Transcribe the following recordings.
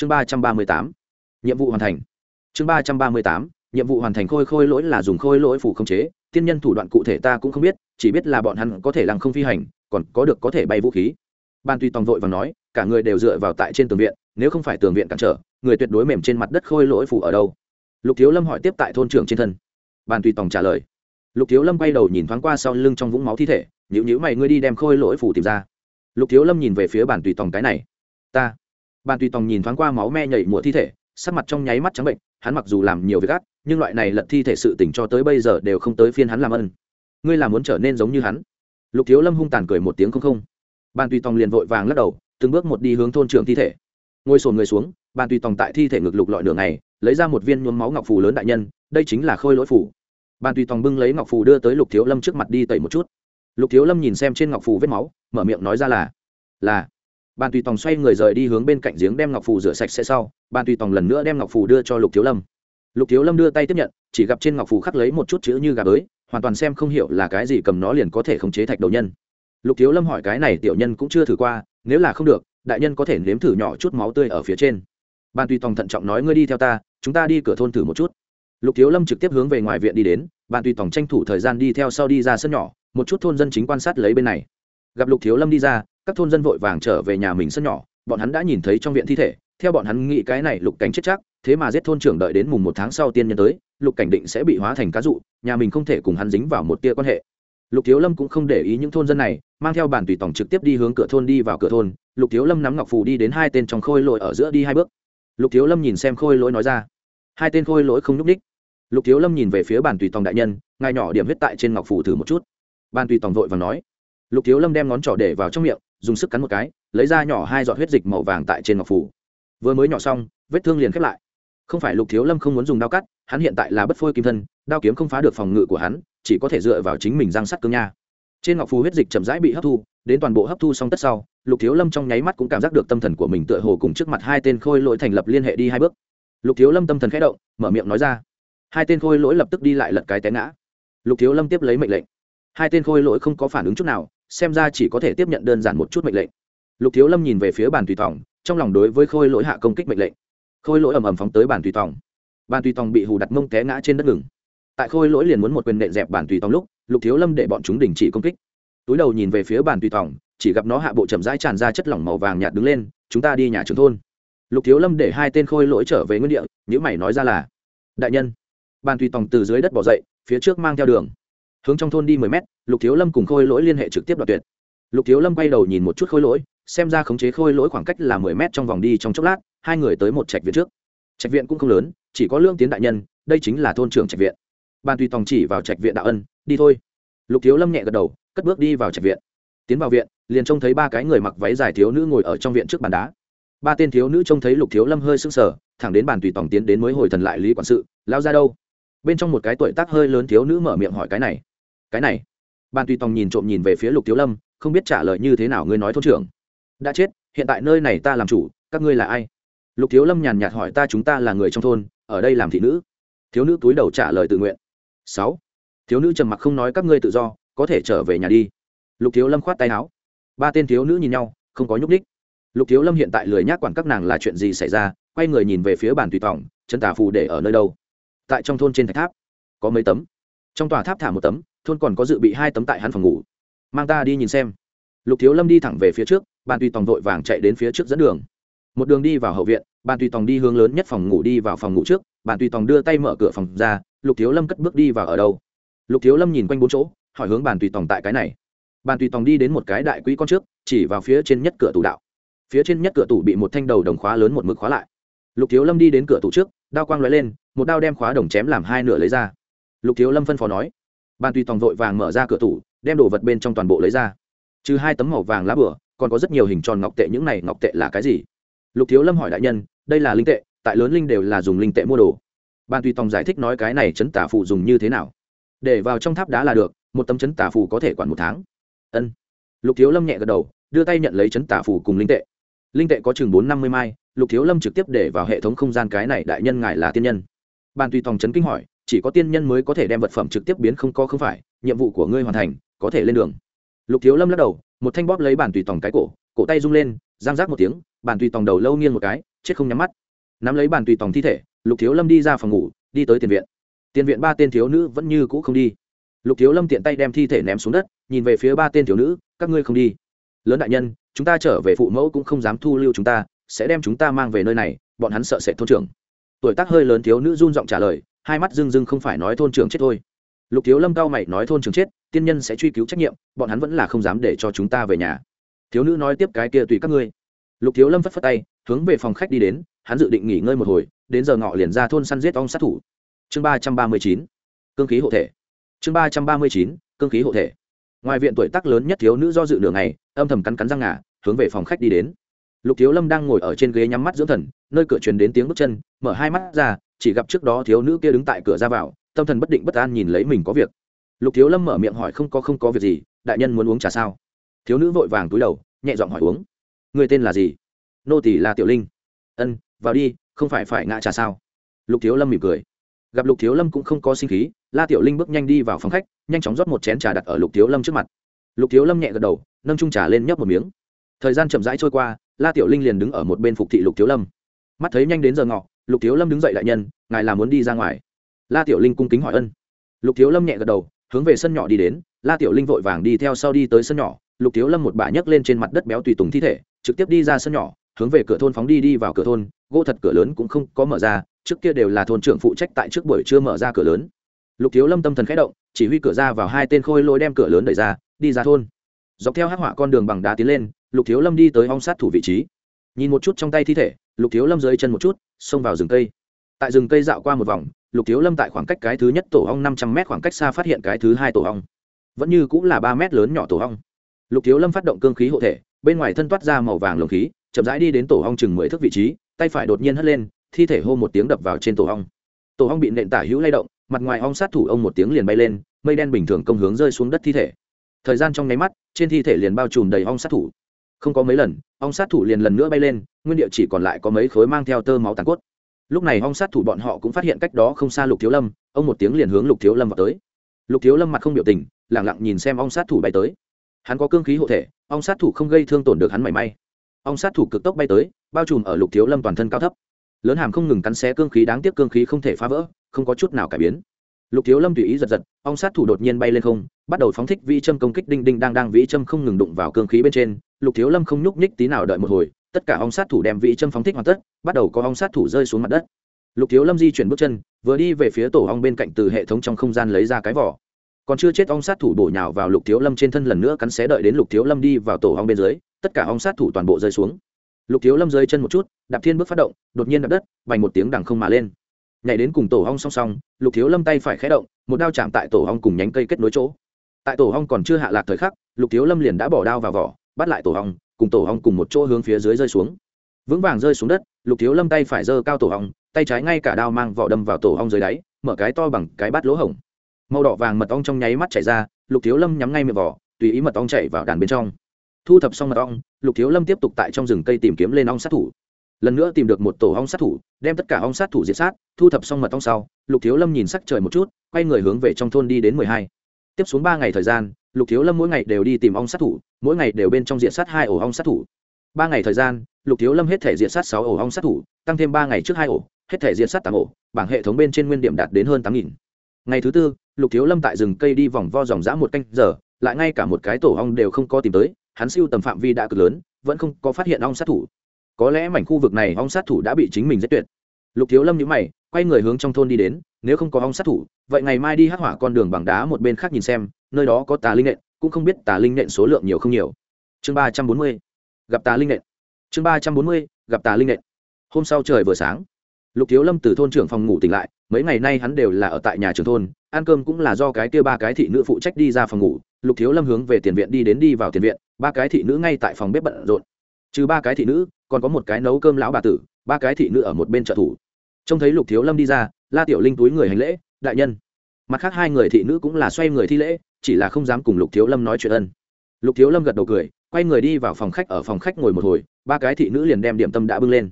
chương ba trăm ba mươi tám, nhiệm vụ hoàn thành. Chương ba trăm ba mươi tám, nhiệm vụ hoàn thành khôi khôi lỗi là dùng khôi lỗi phủ khống chế. Tiên nhân thủ đoạn cụ thể ta cũng không biết, chỉ biết là bọn hắn có thể lăng không phi hành, còn có được có thể bay vũ khí. Ban tuy tòng vội và nói, cả người đều dựa vào tại trên tường viện, nếu không phải tường viện cản trở, người tuyệt đối mềm trên mặt đất khôi lỗi phủ ở đâu. Lục thiếu lâm hỏi tiếp tại thôn trưởng trên thân. Ban tuy tòng trả lời. Lục thiếu lâm bay đầu nhìn thoáng qua sau lưng trong vũng máu thi thể nhữ nhữ mày, ngươi đi đem khôi lỗi phủ tìm ra. Lục thiếu lâm nhìn về phía bàn tùy tòng cái này. Ta bàn tùy tòng nhìn thoáng qua máu me nhảy mùa thi thể, sắc mặt trong nháy mắt trắng bệnh, hắn mặc dù làm nhiều việc gắt nhưng loại này lật thi thể sự tỉnh cho tới bây giờ đều không tới phiên hắn làm ân. Ngươi là muốn trở nên giống như hắn? Lục thiếu lâm hung tàn cười một tiếng không không. Bàn tùy tòng liền vội vàng lắc đầu, từng bước một đi hướng thôn trường thi thể. Ngồi sồn người xuống bàn tùy tòng tại thi thể ngực lục lọi đường này lấy ra một viên nhuốm máu ngọc phù lớn đại nhân, đây chính là khôi lỗi phủ bàn tùy tòng bưng lấy ngọc phù đưa tới lục thiếu lâm trước mặt đi tẩy một chút. Lục thiếu lâm nhìn xem trên ngọc phù vết máu, mở miệng nói ra là là bàn tùy tòng xoay người rời đi hướng bên cạnh giếng đem ngọc phù rửa sạch sẽ sau bàn tùy tòng lần nữa đem ngọc phù đưa cho lục thiếu lâm. Lục thiếu lâm đưa tay tiếp nhận, chỉ gặp trên ngọc phù khắc lấy một chút chữ như gà bới, hoàn toàn xem không hiểu là cái gì cầm nó liền có thể khống chế thạch đầu nhân. Lục thiếu lâm hỏi cái này tiểu nhân cũng chưa thử qua, nếu là không được, đại nhân có thể nếm thử nhỏ chút máu tươi ở phía trên. Ban tùy tòng thận trọng nói, ngươi đi theo ta, chúng ta đi cửa thôn thử một chút. Lục thiếu lâm trực tiếp hướng về ngoài viện đi đến, ban tùy tòng tranh thủ thời gian đi theo sau đi ra sân nhỏ, một chút thôn dân chính quan sát lấy bên này. Gặp lục thiếu lâm đi ra các thôn dân vội vàng trở về nhà mình sân nhỏ, bọn hắn đã nhìn thấy trong viện thi thể. Theo bọn hắn nghĩ cái này, lục cảnh chết chắc, thế mà giết thôn trưởng đợi đến mùng một tháng sau tiên nhân tới, lục cảnh định sẽ bị hóa thành cá dụ, nhà mình không thể cùng hắn dính vào một tia quan hệ. Lục thiếu lâm cũng không để ý những thôn dân này, mang theo bản tùy tổng trực tiếp đi hướng cửa thôn đi vào cửa thôn. Lục thiếu lâm nắm ngọc phù đi đến hai tên trong khôi lỗi ở giữa đi hai bước. Lục thiếu lâm nhìn xem khôi lỗi nói ra, hai tên khôi lỗi không nhúc ních lục thiếu lâm nhìn về phía bản tùy tòng đại nhân, ngài nhỏ điểm huyết tại trên ngọc phù thử một chút. Bàn tùy tòng vội và nói, lục thiếu lâm đem ngón trỏ để vào trong miệng dùng sức cắn một cái, lấy ra nhỏ hai giọt huyết dịch màu vàng tại trên ngọc phủ. Vừa mới nhỏ xong, vết thương liền khép lại. Không phải lục thiếu lâm không muốn dùng đao cắt, hắn hiện tại là bất phôi kim thân, đao kiếm không phá được phòng ngự của hắn, chỉ có thể dựa vào chính mình răng sắt cương nha. Trên ngọc phù huyết dịch chậm rãi bị hấp thu, đến toàn bộ hấp thu xong tất sau, lục thiếu lâm trong nháy mắt cũng cảm giác được tâm thần của mình tựa hồ cùng trước mặt hai tên khôi lỗi thành lập liên hệ đi hai bước. Lục thiếu lâm tâm thần khẽ động, mở miệng nói ra. Hai tên khôi lỗi lập tức đi lại lật cái té ngã. Lục thiếu lâm tiếp lấy mệnh lệnh. Hai tên khôi lỗi không có phản ứng chút nào xem ra chỉ có thể tiếp nhận đơn giản một chút mệnh lệnh. Lục thiếu lâm nhìn về phía bàn tùy tòng, trong lòng đối với khôi lỗi hạ công kích mệnh lệnh. Khôi lỗi ầm ầm phóng tới bàn tùy tòng. Bàn tùy tòng bị hù đặt mông té ngã trên đất ngừng. Tại khôi lỗi liền muốn một quyền nện dẹp bàn tùy tòng lúc, lục thiếu lâm để bọn chúng đình chỉ công kích. Túi đầu nhìn về phía bàn tùy tòng, chỉ gặp nó hạ bộ chậm rãi tràn ra chất lỏng màu vàng nhạt đứng lên, chúng ta đi nhà trường thôn. Lục thiếu lâm để hai tên khôi lỗi trở về nguyên địa những mày nói ra là, đại nhân. Bàn tùy tòng từ dưới đất bỏ dậy, phía trước mang theo đường hướng trong thôn đi mười mét, lục thiếu lâm cùng khôi lỗi liên hệ trực tiếp đoạt tuyệt. Lục thiếu lâm quay đầu nhìn một chút khôi lỗi, xem ra khống chế khôi lỗi khoảng cách là mười mét trong vòng đi trong chốc lát, hai người tới một trạch viện trước. Trạch viện cũng không lớn, chỉ có lương tiến đại nhân, đây chính là thôn trưởng trạch viện. Ban tùy tòng chỉ vào trạch viện đạo ân, đi thôi. Lục thiếu lâm nhẹ gật đầu, cất bước đi vào trạch viện. Tiến vào viện, liền trông thấy ba cái người mặc váy dài thiếu nữ ngồi ở trong viện trước bàn đá. Ba tên thiếu nữ trông thấy lục thiếu lâm hơi sưng sờ, thẳng đến bàn tùy tòng tiến đến mới hồi thần lại lý quản sự lao ra đâu? Bên trong một cái tuổi tác hơi lớn thiếu nữ mở miệng hỏi cái này. Cái này? Ban tùy tòng nhìn trộm nhìn về phía lục thiếu lâm, không biết trả lời như thế nào ngươi nói thôn trưởng. Đã chết, hiện tại nơi này ta làm chủ, các ngươi là ai? Lục thiếu lâm nhàn nhạt hỏi ta chúng ta là người trong thôn, ở đây làm thị nữ. Thiếu nữ túi đầu trả lời tự nguyện. Sáu. Thiếu nữ trầm mặc không nói các ngươi tự do, có thể trở về nhà đi. Lục thiếu lâm khoát tay áo. Ba tên thiếu nữ nhìn nhau, không có nhúc ních lục thiếu lâm hiện tại lười nhác quản các nàng là chuyện gì xảy ra, quay người nhìn về phía bàn tùy tòng chân tà phù để ở nơi đâu? Tại trong thôn trên thạch tháp. Có mấy tấm. Trong tòa tháp thả một tấm, thôn còn có dự bị hai tấm tại hắn phòng ngủ. Mang ta đi nhìn xem. Lục thiếu lâm đi thẳng về phía trước, bàn tùy tòng vội vàng chạy đến phía trước dẫn đường. Một đường đi vào hậu viện, bàn tùy tòng đi hướng lớn nhất phòng ngủ đi vào phòng ngủ trước, bàn tùy tòng đưa tay mở cửa phòng ra, lục thiếu lâm cất bước đi vào ở đâu? Lục thiếu lâm nhìn quanh bốn chỗ, hỏi hướng bàn tùy tòng tại cái này. Bàn tùy tòng đi đến một cái đại quỹ con trước, chỉ vào phía trên nhất cửa tủ đạo. Phía trên nhất cửa tủ bị một thanh đầu đồng khóa lớn một mực khóa lại. Lục thiếu lâm đi đến cửa tủ trước đao quang lóe lên, một đao đem khóa đồng chém làm hai nửa lấy ra. Lục thiếu lâm phân phó nói, bàn tùy tòng vội vàng mở ra cửa tủ, đem đồ vật bên trong toàn bộ lấy ra. Trừ hai tấm màu vàng lá bửa còn có rất nhiều hình tròn ngọc tệ, những này ngọc tệ là cái gì? Lục thiếu lâm hỏi đại nhân, đây là linh tệ, tại lớn linh đều là dùng linh tệ mua đồ. Bàn tùy tòng giải thích nói cái này chấn tả phụ dùng như thế nào? Để vào trong tháp đá là được, một tấm chấn tả phù có thể quản một tháng. Ân. Lục thiếu lâm nhẹ gật đầu, đưa tay nhận lấy chấn tả phù cùng linh tệ. Linh tệ có chừng bốn năm mươi mai lục thiếu lâm trực tiếp để vào hệ thống không gian cái này, đại nhân ngài là tiên nhân. Bàn tùy tòng chấn kinh hỏi, chỉ có tiên nhân mới có thể đem vật phẩm trực tiếp biến không có không phải, nhiệm vụ của ngươi hoàn thành, có thể lên đường. Lục thiếu lâm lắc đầu, một thanh bóp lấy bàn tùy tòng cái cổ cổ tay rung lên, giang rác một tiếng, bàn tùy tòng đầu lâu nghiêng một cái, chết không nhắm mắt. Nắm lấy bàn tùy tòng thi thể, lục thiếu lâm đi ra phòng ngủ, đi tới tiền viện. Tiền viện ba tên thiếu nữ vẫn như cũ không đi. Lục thiếu lâm tiện tay đem thi thể ném xuống đất, nhìn về phía ba tên thiếu nữ, các ngươi không đi. Lớn đại nhân, chúng ta trở về phụ mẫu cũng không dám thu lưu chúng ta sẽ đem chúng ta mang về nơi này, bọn hắn sợ sẽ thôn trưởng. Tuổi tác hơi lớn thiếu nữ run giọng trả lời, hai mắt rưng rưng không phải nói thôn trưởng chết thôi. Lục thiếu lâm cao mày nói thôn trưởng chết, tiên nhân sẽ truy cứu trách nhiệm, bọn hắn vẫn là không dám để cho chúng ta về nhà. Thiếu nữ nói tiếp cái kia tùy các ngươi. Lục thiếu lâm phất phất tay, hướng về phòng khách đi đến, hắn dự định nghỉ ngơi một hồi, đến giờ ngọ liền ra thôn săn giết ong sát thủ. Chương ba trăm ba mươi chín, cương khí hộ thể. Chương ba trăm ba mươi chín, cương khí hộ thể. Ngoài viện tuổi tác lớn nhất thiếu nữ do dự đường này âm thầm cắn cắn răng ngà, hướng về phòng khách đi đến lục thiếu lâm đang ngồi ở trên ghế nhắm mắt dưỡng thần, nơi cửa truyền đến tiếng bước chân, mở hai mắt ra, chỉ gặp trước đó thiếu nữ kia đứng tại cửa ra vào, tâm thần bất định bất an nhìn lấy mình có việc. Lục thiếu lâm mở miệng hỏi không có không có việc gì, đại nhân muốn uống trà sao? Thiếu nữ vội vàng túi đầu, nhẹ giọng hỏi uống. Người tên là gì? Nô tỷ là tiểu linh. Ân, vào đi, không phải phải ngã trà sao? Lục thiếu lâm mỉm cười. Gặp lục thiếu lâm cũng không có sinh khí, la tiểu linh bước nhanh đi vào phòng khách, nhanh chóng rót một chén trà đặt ở lục thiếu lâm trước mặt. Lục thiếu lâm nhẹ gật đầu, nâng trung trà lên nhấp một miếng. Thời gian chậm rãi trôi qua la tiểu linh liền đứng ở một bên phục thị lục thiếu lâm. Mắt thấy nhanh đến giờ ngọ, lục thiếu lâm đứng dậy đại nhân, ngài là muốn đi ra ngoài. La tiểu linh cung kính hỏi ân. Lục thiếu lâm nhẹ gật đầu, hướng về sân nhỏ đi đến. La tiểu linh vội vàng đi theo sau đi tới sân nhỏ. Lục thiếu lâm một bà nhấc lên trên mặt đất béo tùy tùng thi thể, trực tiếp đi ra sân nhỏ, hướng về cửa thôn phóng đi đi vào cửa thôn. Gỗ thật cửa lớn cũng không có mở ra, trước kia đều là thôn trưởng phụ trách tại trước buổi chưa mở ra cửa lớn. Lục thiếu lâm tâm thần khẽ động, chỉ huy cửa ra vào hai tên khôi lôi đem cửa lớn đẩy ra, đi ra thôn. Dọc theo hắc họa con đường bằng đá tiến lên lục thiếu lâm đi tới hong sát thủ vị trí. Nhìn một chút trong tay thi thể, lục thiếu lâm dưới chân một chút, xông vào rừng cây. Tại rừng cây dạo qua một vòng, lục thiếu lâm tại khoảng cách cái thứ nhất tổ hong năm trăm m khoảng cách xa phát hiện cái thứ hai tổ hong vẫn như cũng là ba m lớn nhỏ tổ hong lục thiếu lâm phát động cương khí hộ thể, bên ngoài thân toát ra màu vàng lồng khí, chậm rãi đi đến tổ hong chừng mười thước vị trí, tay phải đột nhiên hất lên, thi thể hô một tiếng đập vào trên tổ hong tổ hong bị nện tả hữu lay động, mặt ngoài hong sát thủ ông một tiếng liền bay lên, mây đen bình thường công hướng rơi xuống đất thi thể. Thời gian trong nháy mắt, trên thi thể liền bao trùm đầy hong sát thủ không có mấy lần, ong sát thủ liền lần nữa bay lên, nguyên địa chỉ còn lại có mấy khối mang theo tơ máu tàn cốt. Lúc này ong sát thủ bọn họ cũng phát hiện cách đó không xa lục thiếu lâm, ông một tiếng liền hướng lục thiếu lâm vào tới. Lục thiếu lâm mặt không biểu tình lẳng lặng nhìn xem ong sát thủ bay tới. Hắn có cương khí hộ thể, ong sát thủ không gây thương tổn được hắn mảy may. Ong sát thủ cực tốc bay tới, bao trùm ở lục thiếu lâm toàn thân cao thấp. Lớn hàm không ngừng cắn xé cương khí đáng tiếc cương khí không thể phá vỡ, không có chút nào cải biến. Lục thiếu lâm tùy ý giật giật, ong sát thủ đột nhiên bay lên không, bắt đầu phóng thích vĩ châm công kích đinh đinh đang đang, vĩ châm không ngừng đụng vào cương khí bên trên lục thiếu lâm không nhúc nhích tí nào đợi một hồi, tất cả ong sát thủ đem vị châm phóng thích hoàn tất, bắt đầu có ong sát thủ rơi xuống mặt đất. Lục thiếu lâm di chuyển bước chân, vừa đi về phía tổ ong bên cạnh từ hệ thống trong không gian lấy ra cái vỏ. Còn chưa chết ong sát thủ bổ nhào vào lục thiếu lâm trên thân lần nữa cắn xé đợi đến lục thiếu lâm đi vào tổ ong bên dưới, tất cả ong sát thủ toàn bộ rơi xuống. Lục thiếu lâm rơi chân một chút, đạp thiên bước phát động, đột nhiên đạp đất vành một tiếng đằng không mà lên. Nhảy đến cùng tổ ong song song, lục thiếu lâm tay phải khé động, một đao chạm tại tổ ong cùng nhánh cây kết nối chỗ. Tại tổ ong còn chưa hạ lạc thời khắc, lục thiếu lâm liền đã bỏ đao vào vỏ bắt lại tổ ong cùng tổ ong cùng một chỗ hướng phía dưới rơi xuống. Vững vàng rơi xuống đất, lục thiếu lâm tay phải giơ cao tổ ong tay trái ngay cả đao mang vỏ đâm vào tổ ong dưới đáy, mở cái to bằng cái bát lỗ hổng. Màu đỏ vàng mật ong trong nháy mắt chảy ra, lục thiếu lâm nhắm ngay miệng vỏ tùy ý mật ong chảy vào đàn bên trong. Thu thập xong mật ong, lục thiếu lâm tiếp tục tại trong rừng cây tìm kiếm lên ong sát thủ. Lần nữa tìm được một tổ ong sát thủ, đem tất cả ong sát thủ diệt sát, thu thập xong mật ong sau, lục thiếu lâm nhìn sắc trời một chút, quay người hướng về trong thôn đi đến mười hai. Tiếp xuống ba ngày thời gian lục thiếu lâm mỗi ngày đều đi tìm ong sát thủ, mỗi ngày đều bên trong diện sát hai ổ ong sát thủ. Ba ngày thời gian, lục thiếu lâm hết thể diện sát sáu ổ ong sát thủ, tăng thêm ba ngày trước hai ổ, hết thể diện sát tám ổ, bảng hệ thống bên trên nguyên điểm đạt đến hơn tám nghìn. Ngày thứ tư, lục thiếu lâm tại rừng cây đi vòng vo dòng dã một canh giờ, lại ngay cả một cái tổ ong đều không có tìm tới, hắn siêu tầm phạm vi đã cực lớn, vẫn không có phát hiện ong sát thủ. Có lẽ mảnh khu vực này ong sát thủ đã bị chính mình giết tuyệt. Lục thiếu lâm nhữ mày, quay người hướng trong thôn đi đến, nếu không có ong sát thủ, vậy ngày mai đi hắc hỏa con đường bằng đá một bên khác nhìn xem nơi đó có tà linh nện, cũng không biết tà linh nện số lượng nhiều không nhiều. Chương ba trăm bốn mươi, gặp tà linh nện. Chương ba trăm bốn mươi, gặp tà linh nện. Hôm sau trời vừa sáng, lục thiếu lâm từ thôn trưởng phòng ngủ tỉnh lại, mấy ngày nay hắn đều là ở tại nhà trường thôn, ăn cơm cũng là do cái kia ba cái thị nữ phụ trách đi ra phòng ngủ. Lục thiếu lâm hướng về tiền viện đi đến đi vào tiền viện, ba cái thị nữ ngay tại phòng bếp bận rộn. Trừ ba cái thị nữ, còn có một cái nấu cơm lão bà tử, ba cái thị nữ ở một bên trợ thủ. Trông thấy lục thiếu lâm đi ra, la tiểu linh túi người hành lễ, đại nhân mặt khác hai người thị nữ cũng là xoay người thi lễ, chỉ là không dám cùng lục thiếu lâm nói chuyện ân. Lục thiếu lâm gật đầu cười, quay người đi vào phòng khách, ở phòng khách ngồi một hồi, ba cái thị nữ liền đem điểm tâm đã bưng lên.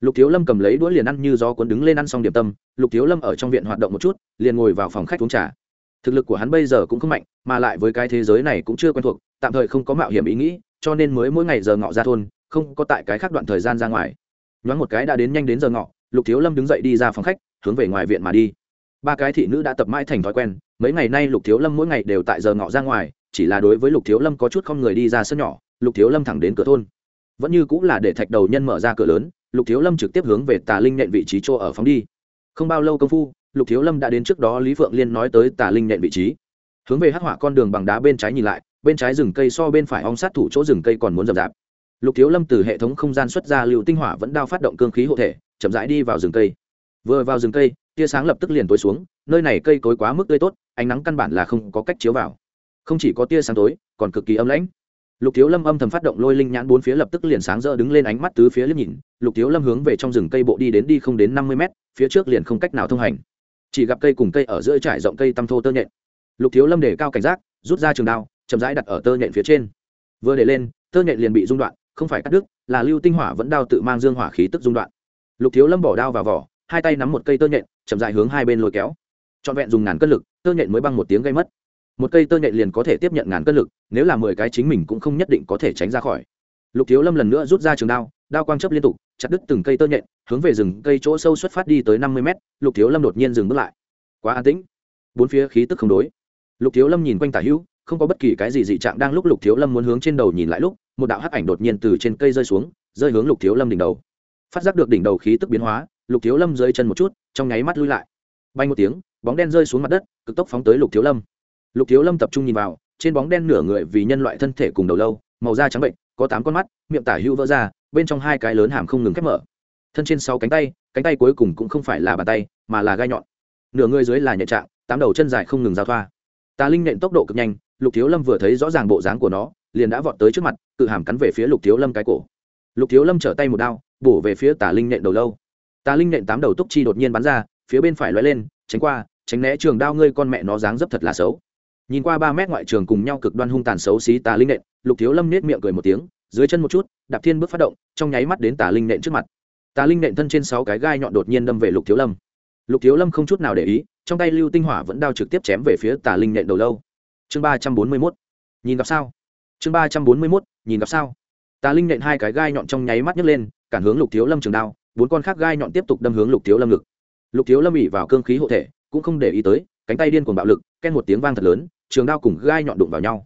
Lục thiếu lâm cầm lấy đũa liền ăn như gió cuốn đứng lên ăn xong điểm tâm, lục thiếu lâm ở trong viện hoạt động một chút, liền ngồi vào phòng khách uống trà. Thực lực của hắn bây giờ cũng không mạnh, mà lại với cái thế giới này cũng chưa quen thuộc, tạm thời không có mạo hiểm ý nghĩ, cho nên mới mỗi ngày giờ ngọ ra thôn, không có tại cái khác đoạn thời gian ra ngoài. Nhoáng một cái đã đến nhanh đến giờ ngọ, lục thiếu lâm đứng dậy đi ra phòng khách, hướng về ngoài viện mà đi ba cái thị nữ đã tập mãi thành thói quen, mấy ngày nay lục thiếu lâm mỗi ngày đều tại giờ ngọ ra ngoài, chỉ là đối với lục thiếu lâm có chút không người đi ra sân nhỏ, lục thiếu lâm thẳng đến cửa thôn. Vẫn như cũng là để thạch đầu nhân mở ra cửa lớn, lục thiếu lâm trực tiếp hướng về tà linh nện vị trí chỗ ở phóng đi. Không bao lâu công phu, lục thiếu lâm đã đến trước đó lý phượng liên nói tới tà linh nện vị trí. Hướng về hắc họa con đường bằng đá bên trái nhìn lại, bên trái rừng cây so bên phải ong sát thủ chỗ rừng cây còn muốn rậm rạp. Lục thiếu lâm từ hệ thống không gian xuất ra liệu tinh hỏa vẫn đao phát động cương khí hộ thể, chậm rãi đi vào rừng cây. Vừa vào rừng cây tia sáng lập tức liền tối xuống, nơi này cây cối quá mức tươi tốt, ánh nắng căn bản là không có cách chiếu vào. Không chỉ có tia sáng tối, còn cực kỳ âm lãnh. Lục thiếu lâm âm thầm phát động lôi linh nhãn bốn phía lập tức liền sáng rỡ đứng lên ánh mắt tứ phía liếc nhìn, lục thiếu lâm hướng về trong rừng cây bộ đi đến đi không đến năm mươi mét, phía trước liền không cách nào thông hành. Chỉ gặp cây cùng cây ở giữa trải rộng cây tăm thô tơ nhện. Lục thiếu lâm để cao cảnh giác, rút ra trường đao, chậm rãi đặt ở tơ nhện phía trên. Vừa để lên, tơ nhện liền bị dung đoạn, không phải cắt đứt, là lưu tinh hỏa vẫn đao tự mang dương hỏa khí tức dung đoạn. Lục thiếu lâm bỏ đao vào vỏ, hai tay nắm một cây tơ nhện chậm dài hướng hai bên lôi kéo. Trọn vẹn dùng ngàn cân lực, tơ nhện mới băng một tiếng gây mất. Một cây tơ nhện liền có thể tiếp nhận ngàn cân lực, nếu là mười cái chính mình cũng không nhất định có thể tránh ra khỏi. Lục thiếu lâm lần nữa rút ra trường đao đao quang chấp liên tục, chặt đứt từng cây tơ nhện, hướng về rừng cây chỗ sâu xuất phát đi tới năm mươi mét, lục thiếu lâm đột nhiên dừng bước lại. Quá an tĩnh. Bốn phía khí tức không đối. Lục thiếu lâm nhìn quanh tả hữu, không có bất kỳ cái gì dị trạng đang lúc lục thiếu lâm muốn hướng trên đầu nhìn lại lúc, một đạo hắc ảnh đột nhiên từ trên cây rơi xuống, rơi hướng lục thiếu lâm đỉnh đầu. Phát giác được đỉnh đầu khí tức biến hóa lục thiếu lâm rơi chân một chút, trong nháy mắt lui lại. Bay một tiếng, bóng đen rơi xuống mặt đất, cực tốc phóng tới lục thiếu lâm. Lục thiếu lâm tập trung nhìn vào, trên bóng đen nửa người vì nhân loại thân thể cùng đầu lâu, màu da trắng bệnh, có tám con mắt, miệng tả hữu vỡ ra, bên trong hai cái lớn hàm không ngừng khép mở. Thân trên sáu cánh tay cánh tay cuối cùng cũng không phải là bàn tay, mà là gai nhọn. Nửa người dưới là nhẹ trạng, tám đầu chân dài không ngừng giao thoa. Tà linh nện tốc độ cực nhanh, lục thiếu lâm vừa thấy rõ ràng bộ dáng của nó, liền đã vọt tới trước mặt, cự hàm cắn về phía lục thiếu lâm cái cổ. Lục thiếu lâm trở tay một đao, bổ về phía tà linh nện đầu lâu tà linh nện tám đầu túc chi đột nhiên bắn ra, phía bên phải lóe lên, tránh qua, tránh né trường đao ngươi con mẹ nó dáng dấp thật là xấu. Nhìn qua ba mét ngoại trường cùng nhau cực đoan hung tàn xấu xí tà linh nện, lục thiếu lâm nết miệng cười một tiếng, dưới chân một chút, đạp thiên bước phát động, trong nháy mắt đến tà linh nện trước mặt. Tà linh nện thân trên sáu cái gai nhọn đột nhiên đâm về lục thiếu lâm. Lục thiếu lâm không chút nào để ý, trong tay lưu tinh hỏa vẫn đao trực tiếp chém về phía tà linh nện đầu lâu. Chương ba trăm bốn mươi mốt. Nhìn gặp sao? Chương ba trăm bốn mươi mốt, nhìn gặp sao? Tà linh nện hai cái gai nhọn trong nháy mắt nhấc lên, cản hướng lục thiếu lâm trường đao bốn con khác gai nhọn tiếp tục đâm hướng lục thiếu lâm ngực. Lục thiếu lâm bị vào cương khí hộ thể, cũng không để ý tới, cánh tay điên cuồng bạo lực, ken một tiếng vang thật lớn, trường đao cùng gai nhọn đụng vào nhau.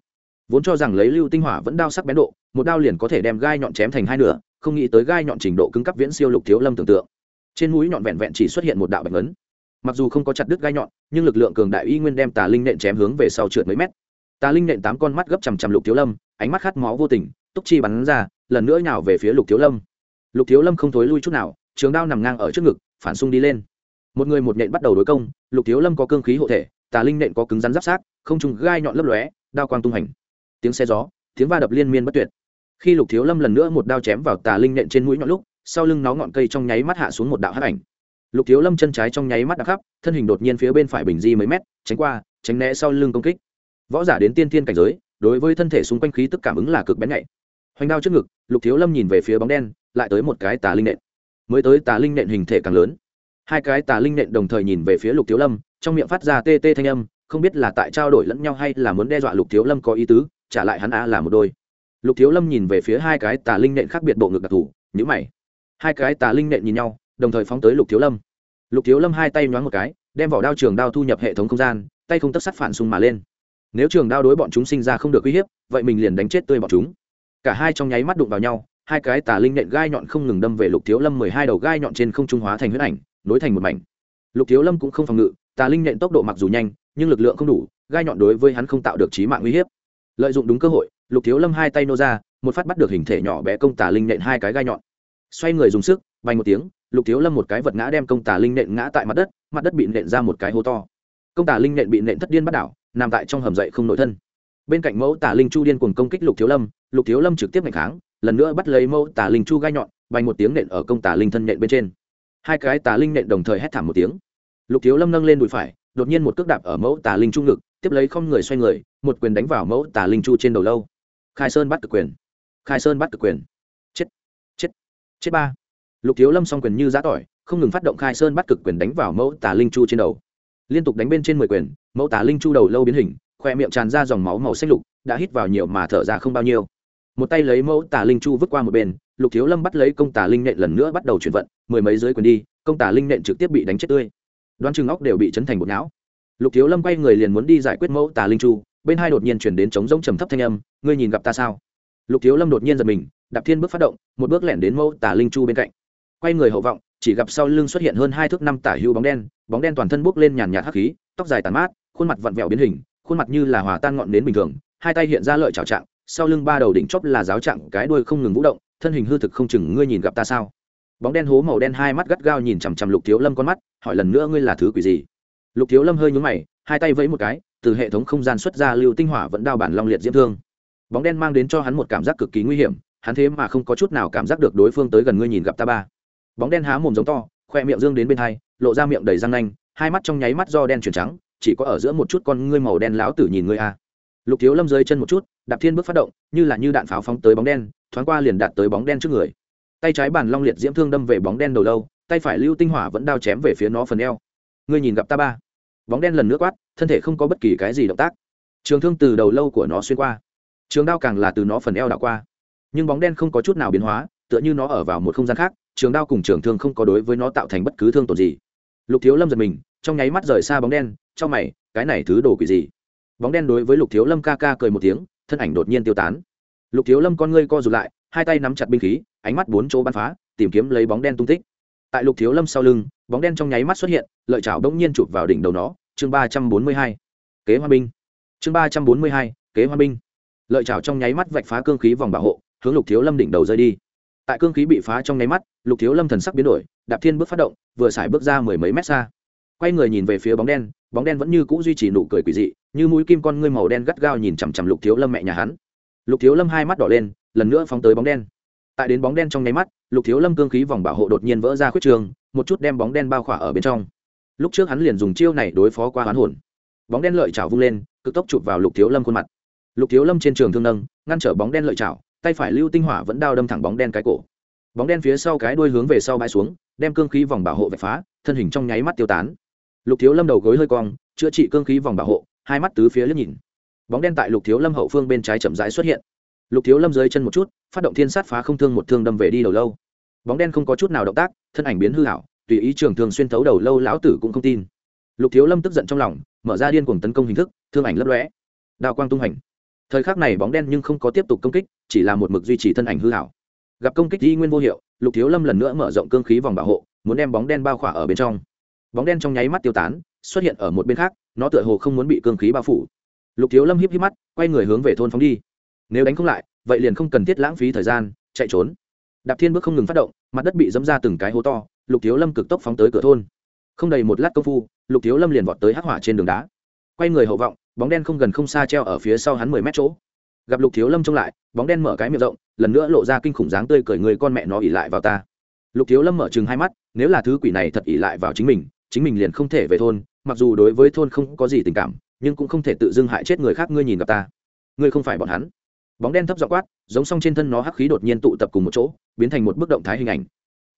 Vốn cho rằng lấy lưu tinh hỏa vẫn đao sắc bén độ, một đao liền có thể đem gai nhọn chém thành hai nửa, không nghĩ tới gai nhọn trình độ cứng cấp viễn siêu lục thiếu lâm tưởng tượng. Trên mũi nhọn vẹn vẹn chỉ xuất hiện một đạo bạch ấn mặc dù không có chặt đứt gai nhọn, nhưng lực lượng cường đại y nguyên đem tà linh nện chém hướng về sau trượt mấy mét. Tà linh nện tám con mắt gấp chằm chằm lục thiếu lâm, ánh mắt khát máu vô tình, túc chi bắn ra, lần nữa nhào về phía lục thiếu lâm lục thiếu lâm không thối lui chút nào, trường đao nằm ngang ở trước ngực, phản xung đi lên. Một người một nện bắt đầu đối công, lục thiếu lâm có cương khí hộ thể, tà linh nện có cứng rắn giáp sát, không trùng gai nhọn lấp lóe, đao quang tung hành. Tiếng xe gió, tiếng va đập liên miên bất tuyệt. Khi lục thiếu lâm lần nữa một đao chém vào tà linh nện trên mũi nhọn lúc, sau lưng nó ngọn cây trong nháy mắt hạ xuống một đạo hắc ảnh. Lục thiếu lâm chân trái trong nháy mắt đã khắp, thân hình đột nhiên phía bên phải bình di mấy mét, tránh qua, tránh né sau lưng công kích. Võ giả đến tiên thiên cảnh giới, đối với thân thể xung quanh khí tức cảm ứng là cực bén nhạy. Hoành đao trước ngực, lục thiếu lâm nhìn về phía bóng đen lại tới một cái tà linh nện. Mới tới tà linh nện hình thể càng lớn. Hai cái tà linh nện đồng thời nhìn về phía lục thiếu lâm, trong miệng phát ra tê tê thanh âm, không biết là tại trao đổi lẫn nhau hay là muốn đe dọa lục thiếu lâm có ý tứ, trả lại hắn a là một đôi. Lục thiếu lâm nhìn về phía hai cái tà linh nện khác biệt bộ ngực đặc thù nhữ mày. Hai cái tà linh nện nhìn nhau, đồng thời phóng tới lục thiếu lâm. Lục thiếu lâm hai tay nhoáng một cái, đem vỏ đao trường đao thu nhập hệ thống không gian, tay không tất sắt phản xung mà lên. Nếu trường đao đối bọn chúng sinh ra không được uy hiếp, vậy mình liền đánh chết tươi bọn chúng. Cả hai trong nháy mắt đụng vào nhau hai cái tà linh nện gai nhọn không ngừng đâm về lục thiếu lâm mười hai đầu gai nhọn trên không trung hóa thành huyết ảnh, nối thành một mảnh. Lục thiếu lâm cũng không phòng ngự, tà linh nện tốc độ mặc dù nhanh, nhưng lực lượng không đủ, gai nhọn đối với hắn không tạo được trí mạng uy hiếp. Lợi dụng đúng cơ hội, lục thiếu lâm hai tay nô ra, một phát bắt được hình thể nhỏ bé công tà linh nện hai cái gai nhọn. Xoay người dùng sức, bay một tiếng, lục thiếu lâm một cái vật ngã đem công tà linh nện ngã tại mặt đất mặt đất bị nện ra một cái hố to. Công tà linh nện bị nện thất điên bắt đảo, nằm tại trong hầm dậy không nội thân. Bên cạnh mẫu tà linh chu điên cùng công kích lục thiếu lâm, lục thiếu lâm trực tiếp ngày kháng lần nữa bắt lấy mẫu tà linh chu gai nhọn, bay một tiếng nện ở công tà linh thân nện bên trên. Hai cái tà linh nện đồng thời hét thảm một tiếng. Lục thiếu lâm nâng lên đùi phải, đột nhiên một cước đạp ở mẫu tà linh chu ngực, tiếp lấy không người xoay người, một quyền đánh vào mẫu tà linh chu trên đầu lâu. Khai sơn bắt cực quyền. Khai sơn bắt cực quyền. Chết. Chết. Chết ba. Lục thiếu lâm song quyền như giã tỏi, không ngừng phát động khai sơn bắt cực quyền đánh vào mẫu tà linh chu trên đầu. Liên tục đánh bên trên mười quyền, mẫu tà linh chu đầu lâu biến hình, khoe miệng tràn ra dòng máu màu xanh lục, đã hít vào nhiều mà thở ra không bao nhiêu một tay lấy mẫu tà linh chu vứt qua một bên, lục thiếu lâm bắt lấy công tà linh nện lần nữa bắt đầu chuyển vận, mười mấy dưới quyền đi, công tà linh nện trực tiếp bị đánh chết tươi. Đoán chừng óc đều bị chấn thành một não. Lục thiếu lâm quay người liền muốn đi giải quyết mẫu tà linh chu, bên hai đột nhiên chuyển đến trống rỗng trầm thấp thanh âm, ngươi nhìn gặp ta sao? Lục thiếu lâm đột nhiên giật mình, đạp thiên bước phát động, một bước lẻn đến mẫu tà linh chu bên cạnh. Quay người hậu vọng, chỉ gặp sau lưng xuất hiện hơn hai thước năm tả Hưu bóng đen bóng đen toàn thân bốc lên nhàn nhạt hắc khí, tóc dài tàn mát, khuôn mặt vặn vẹo biến hình, khuôn mặt như là hòa tan ngọn nến bình thường, hai tay hiện ra lợi trào trạng sau lưng ba đầu đỉnh chóp là giáo trạng cái đuôi không ngừng vũ động, thân hình hư thực không chừng ngươi nhìn gặp ta sao? Bóng đen hố màu đen hai mắt gắt gao nhìn chằm chằm lục thiếu lâm con mắt, hỏi lần nữa ngươi là thứ quỷ gì? Lục thiếu lâm hơi nhúng mày, hai tay vẫy một cái, từ hệ thống không gian xuất ra lưu tinh hỏa vẫn đao bản long liệt diễm thương. Bóng đen mang đến cho hắn một cảm giác cực kỳ nguy hiểm, hắn thế mà không có chút nào cảm giác được đối phương tới gần ngươi nhìn gặp ta ba. Bóng đen há mồm giống to, khoe miệng dương đến bên hai, lộ ra miệng đầy răng nanh, hai mắt trong nháy mắt do đen chuyển trắng, chỉ có ở giữa một chút con ngươi màu đen láo tử nhìn ngươi a lục thiếu lâm rơi chân một chút, đạp thiên bước phát động, như là như đạn pháo phóng tới bóng đen, thoáng qua liền đạt tới bóng đen trước người. Tay trái bàn long liệt diễm thương đâm về bóng đen đầu lâu, tay phải lưu tinh hỏa vẫn đao chém về phía nó phần eo. Ngươi nhìn gặp ta ba. Bóng đen lần nữa quát, thân thể không có bất kỳ cái gì động tác. Trường thương từ đầu lâu của nó xuyên qua. Trường đao càng là từ nó phần eo đảo qua. Nhưng bóng đen không có chút nào biến hóa, tựa như nó ở vào một không gian khác, trường đao cùng trường thương không có đối với nó tạo thành bất cứ thương tổn gì. Lục thiếu lâm giật mình, trong nháy mắt rời xa bóng đen, trong mày, cái này thứ đồ quỷ gì? Bóng đen đối với lục thiếu lâm ca ca cười một tiếng, thân ảnh đột nhiên tiêu tán. Lục thiếu lâm con ngươi co rụt lại, hai tay nắm chặt binh khí, ánh mắt bốn chỗ bắn phá, tìm kiếm lấy bóng đen tung tích. Tại lục thiếu lâm sau lưng, bóng đen trong nháy mắt xuất hiện, lợi chảo đông nhiên chụp vào đỉnh đầu nó, chương ba trăm bốn mươi hai. Kế hoa binh. Chương ba trăm bốn mươi hai, kế hoa binh. Lợi chảo trong nháy mắt vạch phá cương khí vòng bảo hộ, hướng lục thiếu lâm đỉnh đầu rơi đi. Tại cương khí bị phá trong nháy mắt, lục thiếu lâm thần sắc biến đổi, đạp thiên bước phát động, vừa xài bước ra mười mấy mét xa quay người nhìn về phía bóng đen bóng đen vẫn như c ũ duy trì nụ cười quỷ dị, như mũi kim con ngươi màu đen gắt gao nhìn chằm chằm lục thiếu lâm mẹ nhà hắn. Lục thiếu lâm hai mắt đỏ lên, lần nữa phóng tới bóng đen. Tại đến bóng đen trong nháy mắt, lục thiếu lâm cương khí vòng bảo hộ đột nhiên vỡ ra khuyết trường, một chút đem bóng đen bao khỏa ở bên trong. Lúc trước hắn liền dùng chiêu này đối phó qua hoán hồn. Bóng đen lợi chảo vung lên, cực tốc chụp vào lục thiếu lâm khuôn mặt. Lục thiếu lâm trên trường thương nâng, ngăn trở bóng đen lợi chảo, tay phải lưu tinh hỏa vẫn đao đâm thẳng bóng đen cái cổ. Bóng đen phía sau cái đuôi hướng về sau bãi xuống, đem cương khí vòng bảo hộ vạch phá, thân hình trong nháy mắt tiêu tán lục thiếu lâm đầu gối hơi cong, chữa trị cương khí vòng bảo hộ, hai mắt tứ phía liếc nhìn. Bóng đen tại lục thiếu lâm hậu phương bên trái chậm rãi xuất hiện. Lục thiếu lâm dưới chân một chút, phát động thiên sát phá không thương một thương đâm về đi đầu lâu. Bóng đen không có chút nào động tác, thân ảnh biến hư hảo tùy ý trường thường xuyên thấu đầu lâu lão tử cũng không tin. Lục thiếu lâm tức giận trong lòng, mở ra điên cuồng tấn công hình thức, thương ảnh lấp lóe. Đào quang tung hành. Thời khắc này bóng đen nhưng không có tiếp tục công kích, chỉ là một mực duy trì thân ảnh hư hảo gặp công kích di nguyên vô hiệu, lục thiếu lâm lần nữa mở rộng cương khí vòng bảo hộ, muốn đem bóng đen bao khỏa ở bên trong bóng đen trong nháy mắt tiêu tán, xuất hiện ở một bên khác, nó tựa hồ không muốn bị cương khí bao phủ. Lục thiếu lâm híp híp mắt, quay người hướng về thôn phóng đi. Nếu đánh không lại, vậy liền không cần thiết lãng phí thời gian, chạy trốn. Đạp thiên bước không ngừng phát động, mặt đất bị dẫm ra từng cái hố to, lục thiếu lâm cực tốc phóng tới cửa thôn. Không đầy một lát công phu, lục thiếu lâm liền vọt tới hắc hỏa trên đường đá. Quay người hậu vọng, bóng đen không gần không xa treo ở phía sau hắn mười mét chỗ. Gặp lục thiếu lâm trông lại, bóng đen mở cái miệng rộng, lần nữa lộ ra kinh khủng dáng tươi cười người con mẹ nó ỉ lại vào ta. Lục thiếu lâm mở chừng hai mắt, nếu là thứ quỷ này thật ỉ lại vào chính mình chính mình liền không thể về thôn, mặc dù đối với thôn không có gì tình cảm, nhưng cũng không thể tự dưng hại chết người khác ngươi nhìn gặp ta. Ngươi không phải bọn hắn. Bóng đen thấp dọ quát, giống song trên thân nó hắc khí đột nhiên tụ tập cùng một chỗ, biến thành một bức động thái hình ảnh.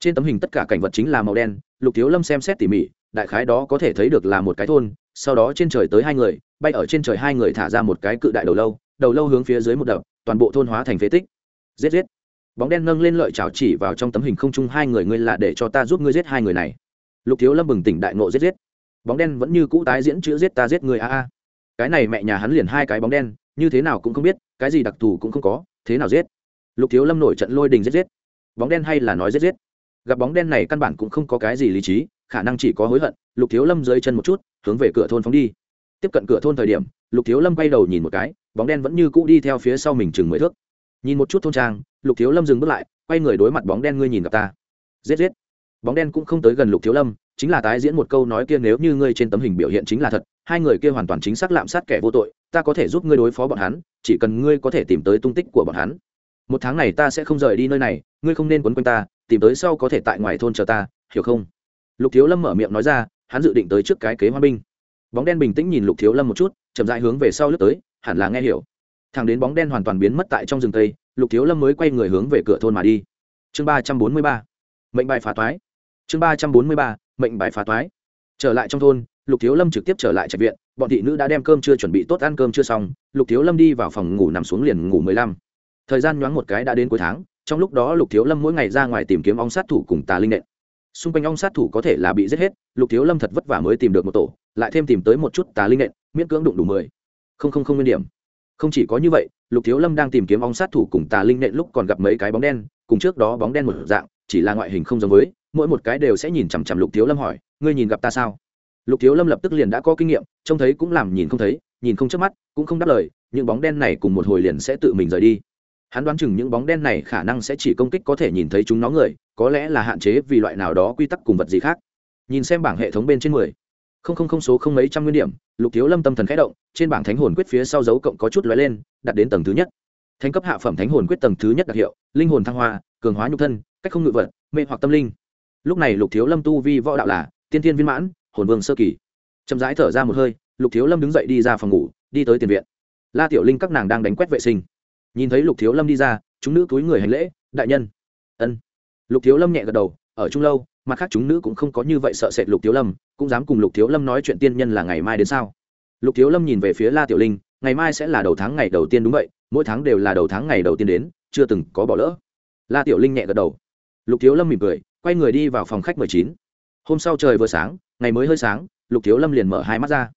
Trên tấm hình tất cả cảnh vật chính là màu đen, lục thiếu lâm xem xét tỉ mỉ, đại khái đó có thể thấy được là một cái thôn, sau đó trên trời tới hai người, bay ở trên trời hai người thả ra một cái cự đại đầu lâu đầu lâu hướng phía dưới một đập, toàn bộ thôn hóa thành phế tích. Giết giết. Bóng đen nâng lên lợi chảo chỉ vào trong tấm hình không chung hai người, ngươi là để cho ta giúp ngươi giết hai người này lục thiếu lâm bừng tỉnh đại nộ giết giết. Bóng đen vẫn như cũ tái diễn chữ giết ta giết người a a. Cái này mẹ nhà hắn liền hai cái bóng đen, như thế nào cũng không biết, cái gì đặc thù cũng không có, thế nào giết? Lục thiếu lâm nổi trận lôi đình giết giết. Bóng đen hay là nói giết giết? Gặp bóng đen này căn bản cũng không có cái gì lý trí, khả năng chỉ có hối hận, lục thiếu lâm dưới chân một chút, hướng về cửa thôn phóng đi. Tiếp cận cửa thôn thời điểm, lục thiếu lâm quay đầu nhìn một cái, bóng đen vẫn như cũ đi theo phía sau mình chừng mười thước. Nhìn một chút thôn trang, lục thiếu lâm dừng bước lại, quay người đối mặt bóng đen, ngươi nhìn gặp ta. Giết giết bóng đen cũng không tới gần lục thiếu lâm, chính là tái diễn một câu nói kia nếu như ngươi trên tấm hình biểu hiện chính là thật, hai người kia hoàn toàn chính xác lạm sát kẻ vô tội, ta có thể giúp ngươi đối phó bọn hắn, chỉ cần ngươi có thể tìm tới tung tích của bọn hắn. Một tháng này ta sẽ không rời đi nơi này, ngươi không nên quấn quanh ta, tìm tới sau có thể tại ngoài thôn chờ ta, hiểu không? Lục thiếu lâm mở miệng nói ra, hắn dự định tới trước cái kế hoa binh. Bóng đen bình tĩnh nhìn lục thiếu lâm một chút, chậm dại hướng về sau lướt tới, hẳn là nghe hiểu. Thằng đến bóng đen hoàn toàn biến mất tại trong rừng tây, lục thiếu lâm mới quay người hướng về cửa thôn mà đi. Chương ba trăm bốn mươi ba. Mệnh bài phá toái chương ba trăm bốn mươi ba, mệnh bài phá toái. Trở lại trong thôn, lục thiếu lâm trực tiếp trở lại trạch viện, bọn thị nữ đã đem cơm chưa chuẩn bị tốt, ăn cơm chưa xong, lục thiếu lâm đi vào phòng ngủ nằm xuống liền ngủ mười lăm. Thời gian nhoáng một cái đã đến cuối tháng, trong lúc đó lục thiếu lâm mỗi ngày ra ngoài tìm kiếm ong sát thủ cùng tà linh nện. Xung quanh ong sát thủ có thể là bị giết hết, lục thiếu lâm thật vất vả mới tìm được một tổ, lại thêm tìm tới một chút tà linh nện, miễn cưỡng đụng đủ mười. Không không không nguyên điểm. Không chỉ có như vậy, lục thiếu lâm đang tìm kiếm ong sát thủ cùng tà linh nện lúc còn gặp mấy cái bóng đen, cùng trước đó bóng đen một dạng, chỉ là ngoại hình không giống với mỗi một cái đều sẽ nhìn chằm chằm lục thiếu lâm hỏi, ngươi nhìn gặp ta sao? Lục thiếu lâm lập tức liền đã có kinh nghiệm, trông thấy cũng làm nhìn không thấy, nhìn không chớp mắt, cũng không đáp lời, những bóng đen này cùng một hồi liền sẽ tự mình rời đi. Hắn đoán chừng những bóng đen này khả năng sẽ chỉ công kích có thể nhìn thấy chúng nó người, có lẽ là hạn chế vì loại nào đó quy tắc cùng vật gì khác. Nhìn xem bảng hệ thống bên trên mười, không không không số không mấy trăm nguyên điểm, lục thiếu lâm tâm thần khẽ động, trên bảng thánh hồn quyết phía sau dấu cộng có chút lóe lên, đặt đến tầng thứ nhất. Thánh cấp hạ phẩm thánh hồn quyết tầng thứ nhất đặc hiệu, linh hồn thăng hoa, cường hóa nhục thân, cách không ngự vật, mê hoặc tâm linh lúc này lục thiếu lâm tu vi võ đạo là tiên tiên viên mãn, hồn vương sơ kỳ. Chậm rãi thở ra một hơi, lục thiếu lâm đứng dậy đi ra phòng ngủ, đi tới tiền viện. La tiểu linh các nàng đang đánh quét vệ sinh. Nhìn thấy lục thiếu lâm đi ra, chúng nữ túi người hành lễ, đại nhân. Ân. Lục thiếu lâm nhẹ gật đầu, ở trung lâu, mặt khác chúng nữ cũng không có như vậy sợ sệt lục thiếu lâm, cũng dám cùng lục thiếu lâm nói chuyện tiên nhân là ngày mai đến sao? Lục thiếu lâm nhìn về phía la tiểu linh, ngày mai sẽ là đầu tháng ngày đầu tiên đúng vậy, mỗi tháng đều là đầu tháng ngày đầu tiên đến, chưa từng có bỏ lỡ. La tiểu linh nhẹ gật đầu. Lục thiếu lâm mỉm cười quay người đi vào phòng khách mười chín. Hôm sau trời vừa sáng, ngày mới hơi sáng, lục thiếu lâm liền mở hai mắt ra.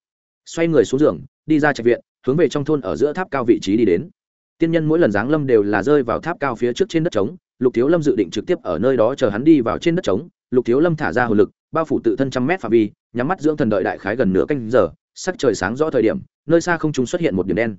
Xoay người xuống giường, đi ra trạch viện, hướng về trong thôn ở giữa tháp cao vị trí đi đến. Tiên nhân mỗi lần giáng lâm đều là rơi vào tháp cao phía trước trên đất trống, lục thiếu lâm dự định trực tiếp ở nơi đó chờ hắn đi vào trên đất trống. Lục thiếu lâm thả ra hồn lực, bao phủ tự thân trăm mét phạm vi, nhắm mắt dưỡng thần đợi đại khái gần nửa canh giờ, sắc trời sáng rõ thời điểm, nơi xa không trung xuất hiện một điểm đen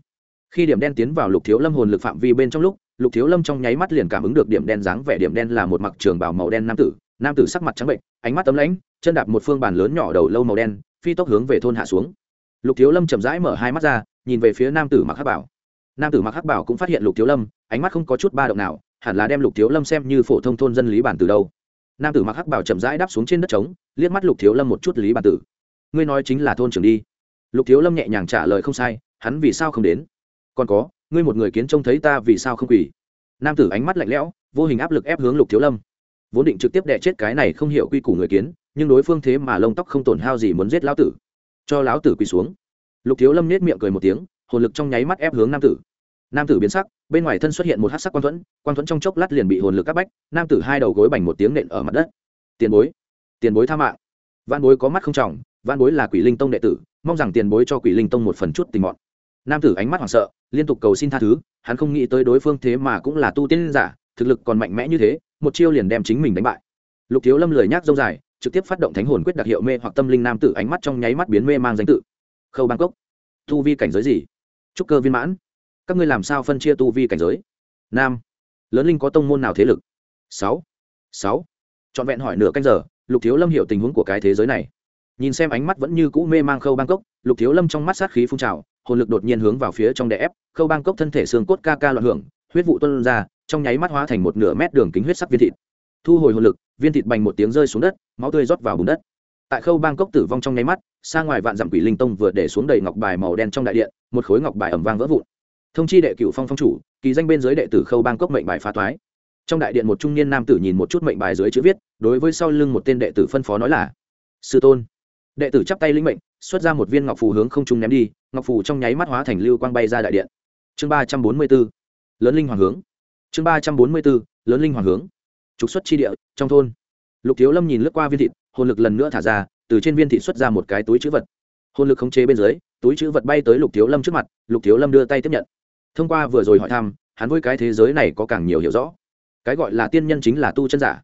khi điểm đen tiến vào lục thiếu lâm hồn lực phạm vi bên trong lúc, lục thiếu lâm trong nháy mắt liền cảm ứng được điểm đen dáng vẻ. Điểm đen là một mặc trường bảo màu đen nam tử nam tử sắc mặt trắng bệnh, ánh mắt tấm lãnh, chân đạp một phương bàn lớn nhỏ đầu lâu màu đen, phi tốc hướng về thôn hạ xuống. Lục thiếu lâm chậm rãi mở hai mắt ra, nhìn về phía nam tử mặc hắc bảo. Nam tử mặc hắc bảo cũng phát hiện lục thiếu lâm, ánh mắt không có chút ba động nào, hẳn là đem lục thiếu lâm xem như phổ thông thôn dân lý bản từ đâu. Nam tử mặc hắc bảo chậm rãi đáp xuống trên đất trống, liếc mắt lục thiếu lâm một chút lý bản tử ngươi nói chính là thôn trưởng đi. Lục thiếu lâm nhẹ nhàng trả lời không sai, hắn vì sao không đến? Còn có, ngươi một người kiến trông thấy ta vì sao không quỳ? Nam tử ánh mắt lạnh lẽo, vô hình áp lực ép hướng lục thiếu lâm. Vốn định trực tiếp đẻ chết cái này không hiểu quy củ người kiến, nhưng đối phương thế mà lông tóc không tổn hao gì muốn giết lão tử. Cho lão tử quỳ xuống. Lục thiếu lâm nết miệng cười một tiếng, hồn lực trong nháy mắt ép hướng nam tử. Nam tử biến sắc, bên ngoài thân xuất hiện một hát sắc quang thuẫn quang thuẫn trong chốc lát liền bị hồn lực áp bách, nam tử hai đầu gối bành một tiếng nện ở mặt đất. Tiền bối tiền bối tha mạng. Văn bối có mắt không trọng văn bối là quỷ linh tông đệ tử, mong rằng tiền bối cho quỷ linh tông một phần chút tình mọn nam tử ánh mắt hoảng sợ, liên tục cầu xin tha thứ, hắn không nghĩ tới đối phương thế mà cũng là tu tiên giả, thực lực còn mạnh mẽ như thế, một chiêu liền đem chính mình đánh bại. Lục thiếu lâm lười nhác dâu dài, trực tiếp phát động thánh hồn quyết đặc hiệu mê hoặc tâm linh nam tử ánh mắt trong nháy mắt biến mê mang danh tự. Khâu bangkok tu vi cảnh giới gì? Trúc cơ viên mãn. Các ngươi làm sao phân chia tu vi cảnh giới? Nam. Lớn linh có tông môn nào thế lực? Sáu. Sáu. Trọn vẹn hỏi nửa canh giờ, lục thiếu lâm hiểu tình huống của cái thế giới này. Nhìn xem ánh mắt vẫn như cũ mê mang khâu bangkok lục thiếu lâm trong mắt sát khí phun trào hồn lực đột nhiên hướng vào phía trong đè ép, khâu bang cốc thân thể xương cốt ca ca loạn hưởng, huyết vụ tuân ra, trong nháy mắt hóa thành một nửa mét đường kính huyết sắc viên thịt. Thu hồi hồn lực, viên thịt bành một tiếng rơi xuống đất, máu tươi rót vào bùn đất. Tại khâu bang cốc tử vong trong nháy mắt, xa ngoài vạn dặm quỷ linh tông vừa để xuống đầy ngọc bài màu đen trong đại điện, một khối ngọc bài ẩm vang vỡ vụn. Thông chi đệ cựu phong phong chủ, kỳ danh bên dưới đệ tử khâu bang cốc mệnh bài phá toái. Trong đại điện một trung niên nam tử nhìn một chút mệnh bài dưới chữ viết, đối với sau lưng một tên đệ tử phân phó nói là, sư tôn đệ tử chắp tay linh mệnh, xuất ra một viên ngọc phù hướng không trung ném đi, ngọc phù trong nháy mắt hóa thành lưu quang bay ra đại điện. Chương ba trăm bốn mươi b ố lớn linh hoàng hướng. Chương ba trăm bốn mươi b ố lớn linh hoàng hướng. Trục xuất chi địa, trong thôn. Lục thiếu lâm nhìn lướt qua viên thịt, hồn lực lần nữa thả ra, từ trên viên thịt xuất ra một cái túi chữ vật. Hồn lực khống chế bên dưới, túi chữ vật bay tới lục thiếu lâm trước mặt, lục thiếu lâm đưa tay tiếp nhận. Thông qua vừa rồi hỏi thăm, hắn với cái thế giới này có càng nhiều hiểu rõ. Cái gọi là tiên nhân chính là tu chân giả.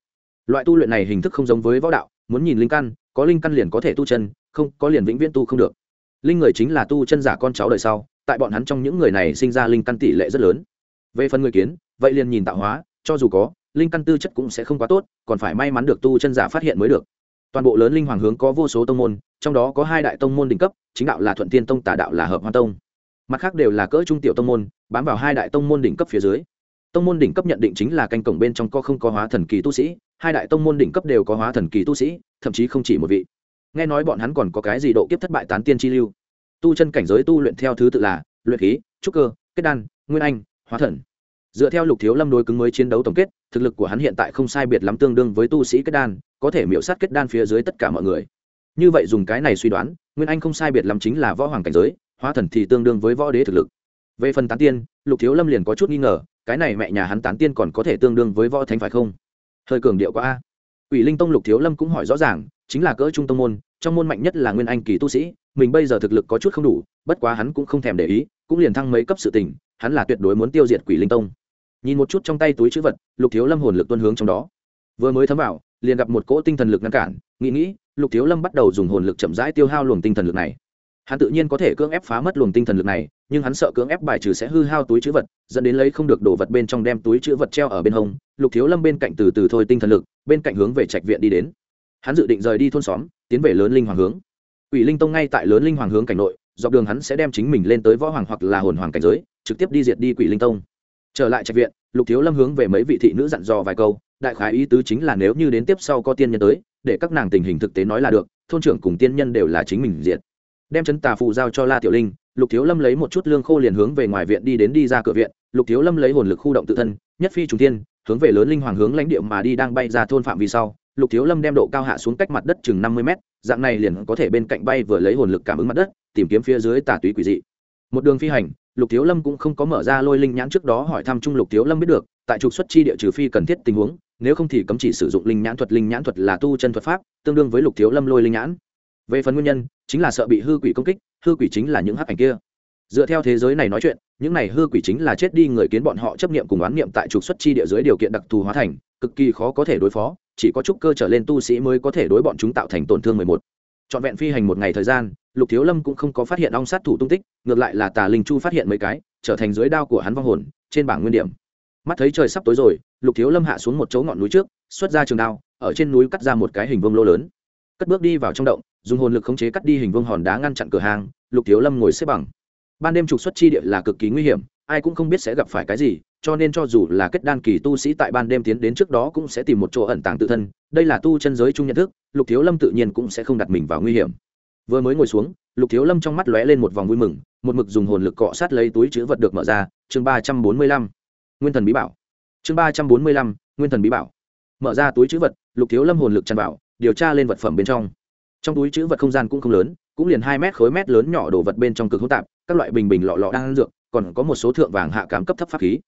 Loại tu luyện này hình thức không giống với võ đạo muốn nhìn linh căn, có linh căn liền có thể tu chân, không, có liền vĩnh viễn tu không được. Linh người chính là tu chân giả con cháu đời sau, tại bọn hắn trong những người này sinh ra linh căn tỷ lệ rất lớn. Về phần người kiến, vậy liền nhìn tạo hóa, cho dù có, linh căn tư chất cũng sẽ không quá tốt, còn phải may mắn được tu chân giả phát hiện mới được. Toàn bộ lớn linh hoàng hướng có vô số tông môn, trong đó có hai đại tông môn đỉnh cấp, chính đạo là thuận tiên tông, tà đạo là hợp hoa tông. Mặt khác đều là cỡ trung tiểu tông môn, bám vào hai đại tông môn đỉnh cấp phía dưới. Tông môn đỉnh cấp nhận định chính là canh cổng bên trong có không có hóa thần kỳ tu sĩ hai đại tông môn đỉnh cấp đều có hóa thần kỳ tu sĩ, thậm chí không chỉ một vị. Nghe nói bọn hắn còn có cái gì độ kiếp thất bại tán tiên chi lưu? Tu chân cảnh giới tu luyện theo thứ tự là luyện khí, trúc cơ, kết đan, nguyên anh, hóa thần. Dựa theo lục thiếu lâm đối cứng mới chiến đấu tổng kết, thực lực của hắn hiện tại không sai biệt lắm tương đương với tu sĩ kết đan, có thể miễu sát kết đan phía dưới tất cả mọi người. Như vậy dùng cái này suy đoán, nguyên anh không sai biệt lắm chính là võ hoàng cảnh giới, hóa thần thì tương đương với võ đế thực lực. Về phần tán tiên, lục thiếu lâm liền có chút nghi ngờ, cái này mẹ nhà hắn tán tiên còn có thể tương đương với võ thánh phải không? Hơi cường điệu quá a. Ủy linh tông lục thiếu lâm cũng hỏi rõ ràng, chính là cỡ trung tông môn, trong môn mạnh nhất là nguyên anh kỳ tu sĩ, mình bây giờ thực lực có chút không đủ, bất quá hắn cũng không thèm để ý, cũng liền thăng mấy cấp sự tình, hắn là tuyệt đối muốn tiêu diệt quỷ linh tông. Nhìn một chút trong tay túi chữ vật, lục thiếu lâm hồn lực tuân hướng trong đó. Vừa mới thấm vào, liền gặp một cỗ tinh thần lực ngăn cản, nghĩ nghĩ, lục thiếu lâm bắt đầu dùng hồn lực chậm rãi tiêu hao luồng tinh thần lực này. Hắn tự nhiên có thể cưỡng ép phá mất luồng tinh thần lực này, nhưng hắn sợ cưỡng ép bài trừ sẽ hư hao túi chữ vật, dẫn đến lấy không được đổ vật bên trong đem túi chữ vật treo ở bên hông lục thiếu lâm bên cạnh từ từ thôi tinh thần lực, bên cạnh hướng về trạch viện đi đến. Hắn dự định rời đi thôn xóm, tiến về lớn linh hoàng hướng. Ủy linh tông ngay tại lớn linh hoàng hướng cảnh nội, dọc đường hắn sẽ đem chính mình lên tới võ hoàng hoặc là hồn hoàng cảnh giới, trực tiếp đi diệt đi quỷ linh tông. Trở lại trạch viện, lục thiếu lâm hướng về mấy vị thị nữ dặn dò vài câu, đại khái ý tứ chính là nếu như đến tiếp sau có tiên nhân tới, để các nàng tình hình thực tế nói là được, thôn trưởng cùng tiên nhân đều là chính mình diệt. Đem chấn tà phù giao cho la tiểu linh, lục thiếu lâm lấy một chút lương khô liền hướng về ngoài viện đi đến đi ra cửa viện, lục thiếu lâm lấy hồn lực khu động tự thân, nhất phi trùng tiên hướng về lớn linh hoàng hướng lãnh địa mà đi đang bay ra thôn phạm vi sau, lục thiếu lâm đem độ cao hạ xuống cách mặt đất chừng năm mươi mét, dạng này liền có thể bên cạnh bay vừa lấy hồn lực cảm ứng mặt đất, tìm kiếm phía dưới tà túy quỷ dị. Một đường phi hành, lục thiếu lâm cũng không có mở ra lôi linh nhãn trước đó hỏi thăm trung lục thiếu lâm biết được, tại trục xuất chi địa trừ phi cần thiết tình huống, nếu không thì cấm chỉ sử dụng linh nhãn thuật, linh nhãn thuật là tu chân thuật pháp, tương đương với lục thiếu lâm lôi linh nhãn. Về phần nguyên nhân, chính là sợ bị hư quỷ công kích, hư quỷ chính là những hắc ảnh kia dựa theo thế giới này nói chuyện, những này hư quỷ chính là chết đi người kiến bọn họ chấp niệm cùng oán niệm tại trục xuất chi địa dưới điều kiện đặc thù hóa thành, cực kỳ khó có thể đối phó, chỉ có trúc cơ trở lên tu sĩ mới có thể đối bọn chúng tạo thành tổn thương mười một. Trọn vẹn phi hành một ngày thời gian, lục thiếu lâm cũng không có phát hiện ong sát thủ tung tích, ngược lại là tà linh chu phát hiện mấy cái, trở thành dưới đao của hắn vong hồn, trên bảng nguyên điểm. Mắt thấy trời sắp tối rồi, lục thiếu lâm hạ xuống một chỗ ngọn núi trước, xuất ra trường đao, ở trên núi cắt ra một cái hình vương lô lớn. Cất bước đi vào trong động, dùng hồn lực khống chế cắt đi hình vương hòn đá ngăn chặn cửa hàng, lục thiếu lâm ngồi xếp bằng ban đêm trục xuất chi địa là cực kỳ nguy hiểm, ai cũng không biết sẽ gặp phải cái gì, cho nên cho dù là kết đan kỳ tu sĩ tại ban đêm tiến đến trước đó cũng sẽ tìm một chỗ ẩn tàng tự thân, đây là tu chân giới chung nhận thức, lục thiếu lâm tự nhiên cũng sẽ không đặt mình vào nguy hiểm. Vừa mới ngồi xuống, lục thiếu lâm trong mắt lóe lên một vòng vui mừng, một mực dùng hồn lực cọ sát lấy túi chữ vật được mở ra, chương ba trăm bốn mươi lăm. Nguyên thần bí bảo. Chương ba trăm bốn mươi lăm, nguyên thần bí bảo. Mở ra túi chữ vật, lục thiếu lâm hồn lực tràn vào, điều tra lên vật phẩm bên trong. Trong túi chữ vật không gian cũng không lớn, cũng liền hai mét khối mét lớn nhỏ đồ vật bên trong cực hỗn tạp các loại bình bình lọ lọ đang dược, còn có một số thượng vàng hạ cám cấp thấp pháp khí.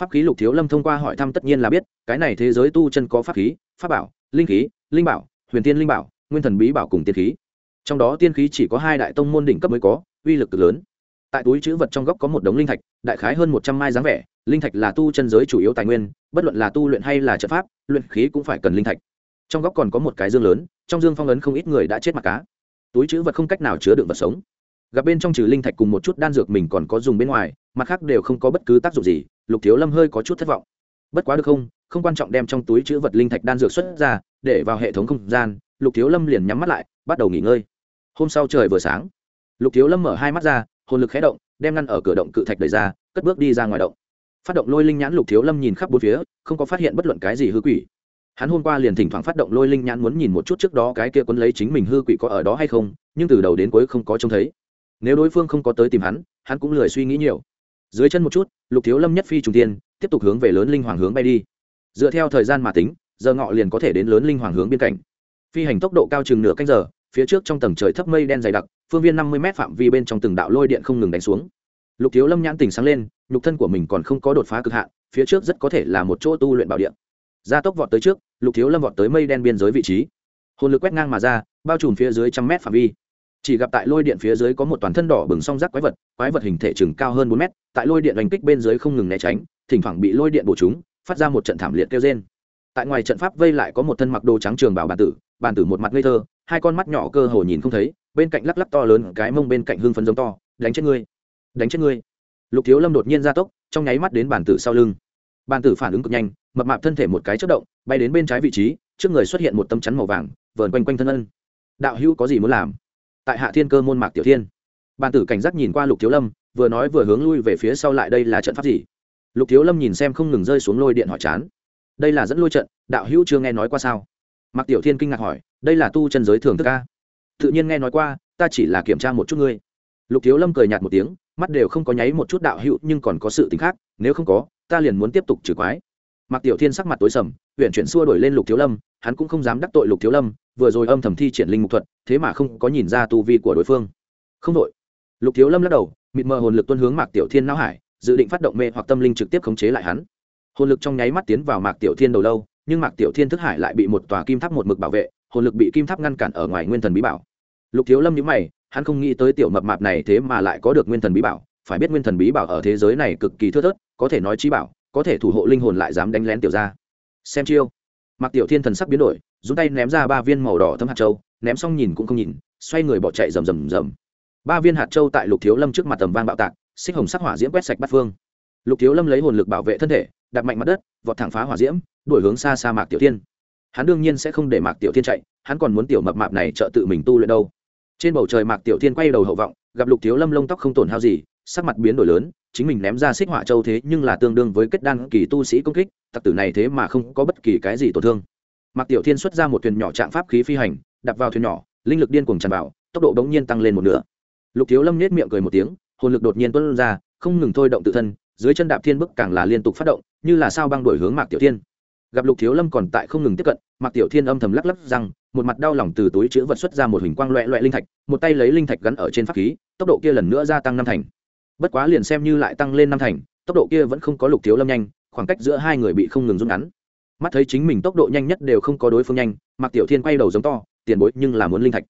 Pháp khí lục thiếu lâm thông qua hỏi thăm tất nhiên là biết, cái này thế giới tu chân có pháp khí, pháp bảo, linh khí, linh bảo, huyền tiên linh bảo, nguyên thần bí bảo cùng tiên khí. Trong đó tiên khí chỉ có hai đại tông môn đỉnh cấp mới có, uy lực cực lớn. Tại túi chữ vật trong góc có một đống linh thạch, đại khái hơn một trăm mai dáng vẻ, linh thạch là tu chân giới chủ yếu tài nguyên, bất luận là tu luyện hay là trận pháp, luyện khí cũng phải cần linh thạch. Trong góc còn có một cái dương lớn, trong dương phong ấn không ít người đã chết mặc cá. Túi chữ vật không cách nào chứa đựng vật sống gặp bên trong trừ linh thạch cùng một chút đan dược mình còn có dùng bên ngoài, mặt khác đều không có bất cứ tác dụng gì, lục thiếu lâm hơi có chút thất vọng. Bất quá được không không quan trọng đem trong túi chữ vật linh thạch đan dược xuất ra, để vào hệ thống không gian, lục thiếu lâm liền nhắm mắt lại, bắt đầu nghỉ ngơi. Hôm sau trời vừa sáng, lục thiếu lâm mở hai mắt ra, hồn lực khé động, đem ngăn ở cửa động cự thạch đẩy ra, cất bước đi ra ngoài động. Phát động lôi linh nhãn, lục thiếu lâm nhìn khắp bốn phía, không có phát hiện bất luận cái gì hư quỷ. Hắn hôm qua liền thỉnh thoảng phát động lôi linh nhãn muốn nhìn một chút trước đó cái kia quấn lấy chính mình hư quỷ có ở đó hay không, nhưng từ đầu đến cuối không có trông thấy nếu đối phương không có tới tìm hắn hắn cũng lười suy nghĩ nhiều. Dưới chân một chút, lục thiếu lâm nhất phi trùng tiên, tiếp tục hướng về lớn linh hoàng hướng bay đi. Dựa theo thời gian mà tính, giờ ngọ liền có thể đến lớn linh hoàng hướng biên cảnh. Phi hành tốc độ cao chừng nửa canh giờ, phía trước trong tầng trời thấp mây đen dày đặc, phương viên năm mươi m phạm vi bên trong từng đạo lôi điện không ngừng đánh xuống. Lục thiếu lâm nhãn tình sáng lên, nhục thân của mình còn không có đột phá cực hạn, phía trước rất có thể là một chỗ tu luyện bảo điện gia tốc vọt tới trước, lục thiếu lâm vọt tới mây đen biên giới vị trí. Hồn lực quét ngang mà ra, bao trùm phía dưới trăm mét phạm vi chỉ gặp tại lôi điện phía dưới có một toàn thân đỏ bừng song rác quái vật quái vật hình thể chừng cao hơn bốn mét, tại lôi điện đánh kích bên dưới không ngừng né tránh, thỉnh thoảng bị lôi điện bổ chúng, phát ra một trận thảm liệt kêu trên tại ngoài trận pháp vây lại có một thân mặc đồ trắng trường bảo bàn tử bàn tử một mặt ngây thơ, hai con mắt nhỏ cơ hồ nhìn không thấy, bên cạnh lắc lắc to lớn, cái mông bên cạnh hương phấn giống to, đánh chết ngươi! Đánh chết ngươi! Lục thiếu lâm đột nhiên ra tốc, trong nháy mắt đến bàn tử sau lưng. Bàn tử phản ứng cực nhanh, mập mạp thân thể một cái chất động, bay đến bên trái vị trí, trước người xuất hiện một tấm chắn màu vàng, vờn quanh quanh thân ân. Đạo hữu có gì muốn làm? Tại hạ thiên cơ môn mạc tiểu thiên. Bàn tử cảnh giác nhìn qua lục thiếu lâm, vừa nói vừa hướng lui về phía sau lại đây là trận pháp gì? Lục thiếu lâm nhìn xem không ngừng rơi xuống lôi điện hỏi chán. Đây là dẫn lôi trận, đạo hữu chưa nghe nói qua sao? Mạc tiểu thiên kinh ngạc hỏi, đây là tu chân giới thường thức ca tự nhiên nghe nói qua, ta chỉ là kiểm tra một chút ngươi. Lục thiếu lâm cười nhạt một tiếng, mắt đều không có nháy một chút đạo hữu, nhưng còn có sự t khác, nếu không có, ta liền muốn tiếp tục trừ quái mạc tiểu thiên sắc mặt tối sầm huyền chuyển xua đổi lên lục thiếu lâm, hắn cũng không dám đắc tội lục thiếu lâm, vừa rồi âm thầm thi triển linh mục thuật, thế mà không có nhìn ra tu vi của đối phương. Không đội lục thiếu lâm lắc đầu, mịt mờ hồn lực tuân hướng mạc tiểu thiên não hải, dự định phát động mê hoặc tâm linh trực tiếp khống chế lại hắn. Hồn lực trong nháy mắt tiến vào mạc tiểu thiên đầu lâu, nhưng mạc tiểu thiên thức hải lại bị một tòa kim tháp một mực bảo vệ, hồn lực bị kim tháp ngăn cản ở ngoài nguyên thần bí bảo. Lục thiếu lâm nhíu mày, hắn không nghĩ tới tiểu mập mạp này thế mà lại có được nguyên thần bí bảo, phải biết nguyên thần bí bảo ở thế giới này cực kỳ thưa thớt, có thể nói chí bảo có thể thủ hộ linh hồn lại dám đánh lén tiểu ra xem chiêu. Mạc tiểu thiên thần sắc biến đổi, dùng tay ném ra ba viên màu đỏ thấm hạt châu, ném xong nhìn cũng không nhìn, xoay người bỏ chạy rầm rầm rầm. Ba viên hạt châu tại lục thiếu lâm trước mặt tầm vang bạo tạc, xích hồng sắc hỏa diễm quét sạch bắt phương. Lục thiếu lâm lấy hồn lực bảo vệ thân thể đặt mạnh mặt đất, vọt thẳng phá hỏa diễm, đuổi hướng xa xa mạc tiểu thiên. Hắn đương nhiên sẽ không để mạc tiểu thiên chạy, hắn còn muốn tiểu mập mạp này trợ tự mình tu luyện đâu. Trên bầu trời mạc tiểu thiên quay đầu hậu vọng, gặp lục thiếu lâm lông tóc không tổn hao gì, sắc mặt biến đổi lớn chính mình ném ra xích hỏa châu thế nhưng là tương đương với kết đan kỳ tu sĩ công kích, tặc tử này thế mà không có bất kỳ cái gì tổn thương. Mạc tiểu thiên xuất ra một thuyền nhỏ trạng pháp khí phi hành đặt vào thuyền nhỏ, linh lực điên cuồng tràn vào, tốc độ bỗng nhiên tăng lên một nửa. Lục thiếu lâm nết miệng cười một tiếng, hồn lực đột nhiên tuân ra, không ngừng thôi động tự thân, dưới chân đạp thiên bức càng là liên tục phát động, như là sao băng đổi hướng mạc tiểu thiên. Gặp lục thiếu lâm còn tại không ngừng tiếp cận, mạc tiểu thiên âm thầm lắc lắc rằng một mặt đau lòng từ túi chữ vật xuất ra một hình quang loẹ loẹ linh thạch, một tay lấy linh thạch gắn ở trên pháp khí, tốc độ kia lần nữa gia tăng năm thành bất quá liền xem như lại tăng lên năm thành, tốc độ kia vẫn không có lục thiếu lâm nhanh, khoảng cách giữa hai người bị không ngừng rút ngắn. Mắt thấy chính mình tốc độ nhanh nhất đều không có đối phương nhanh, mạc tiểu thiên quay đầu giống to, tiền bối nhưng là muốn linh thạch.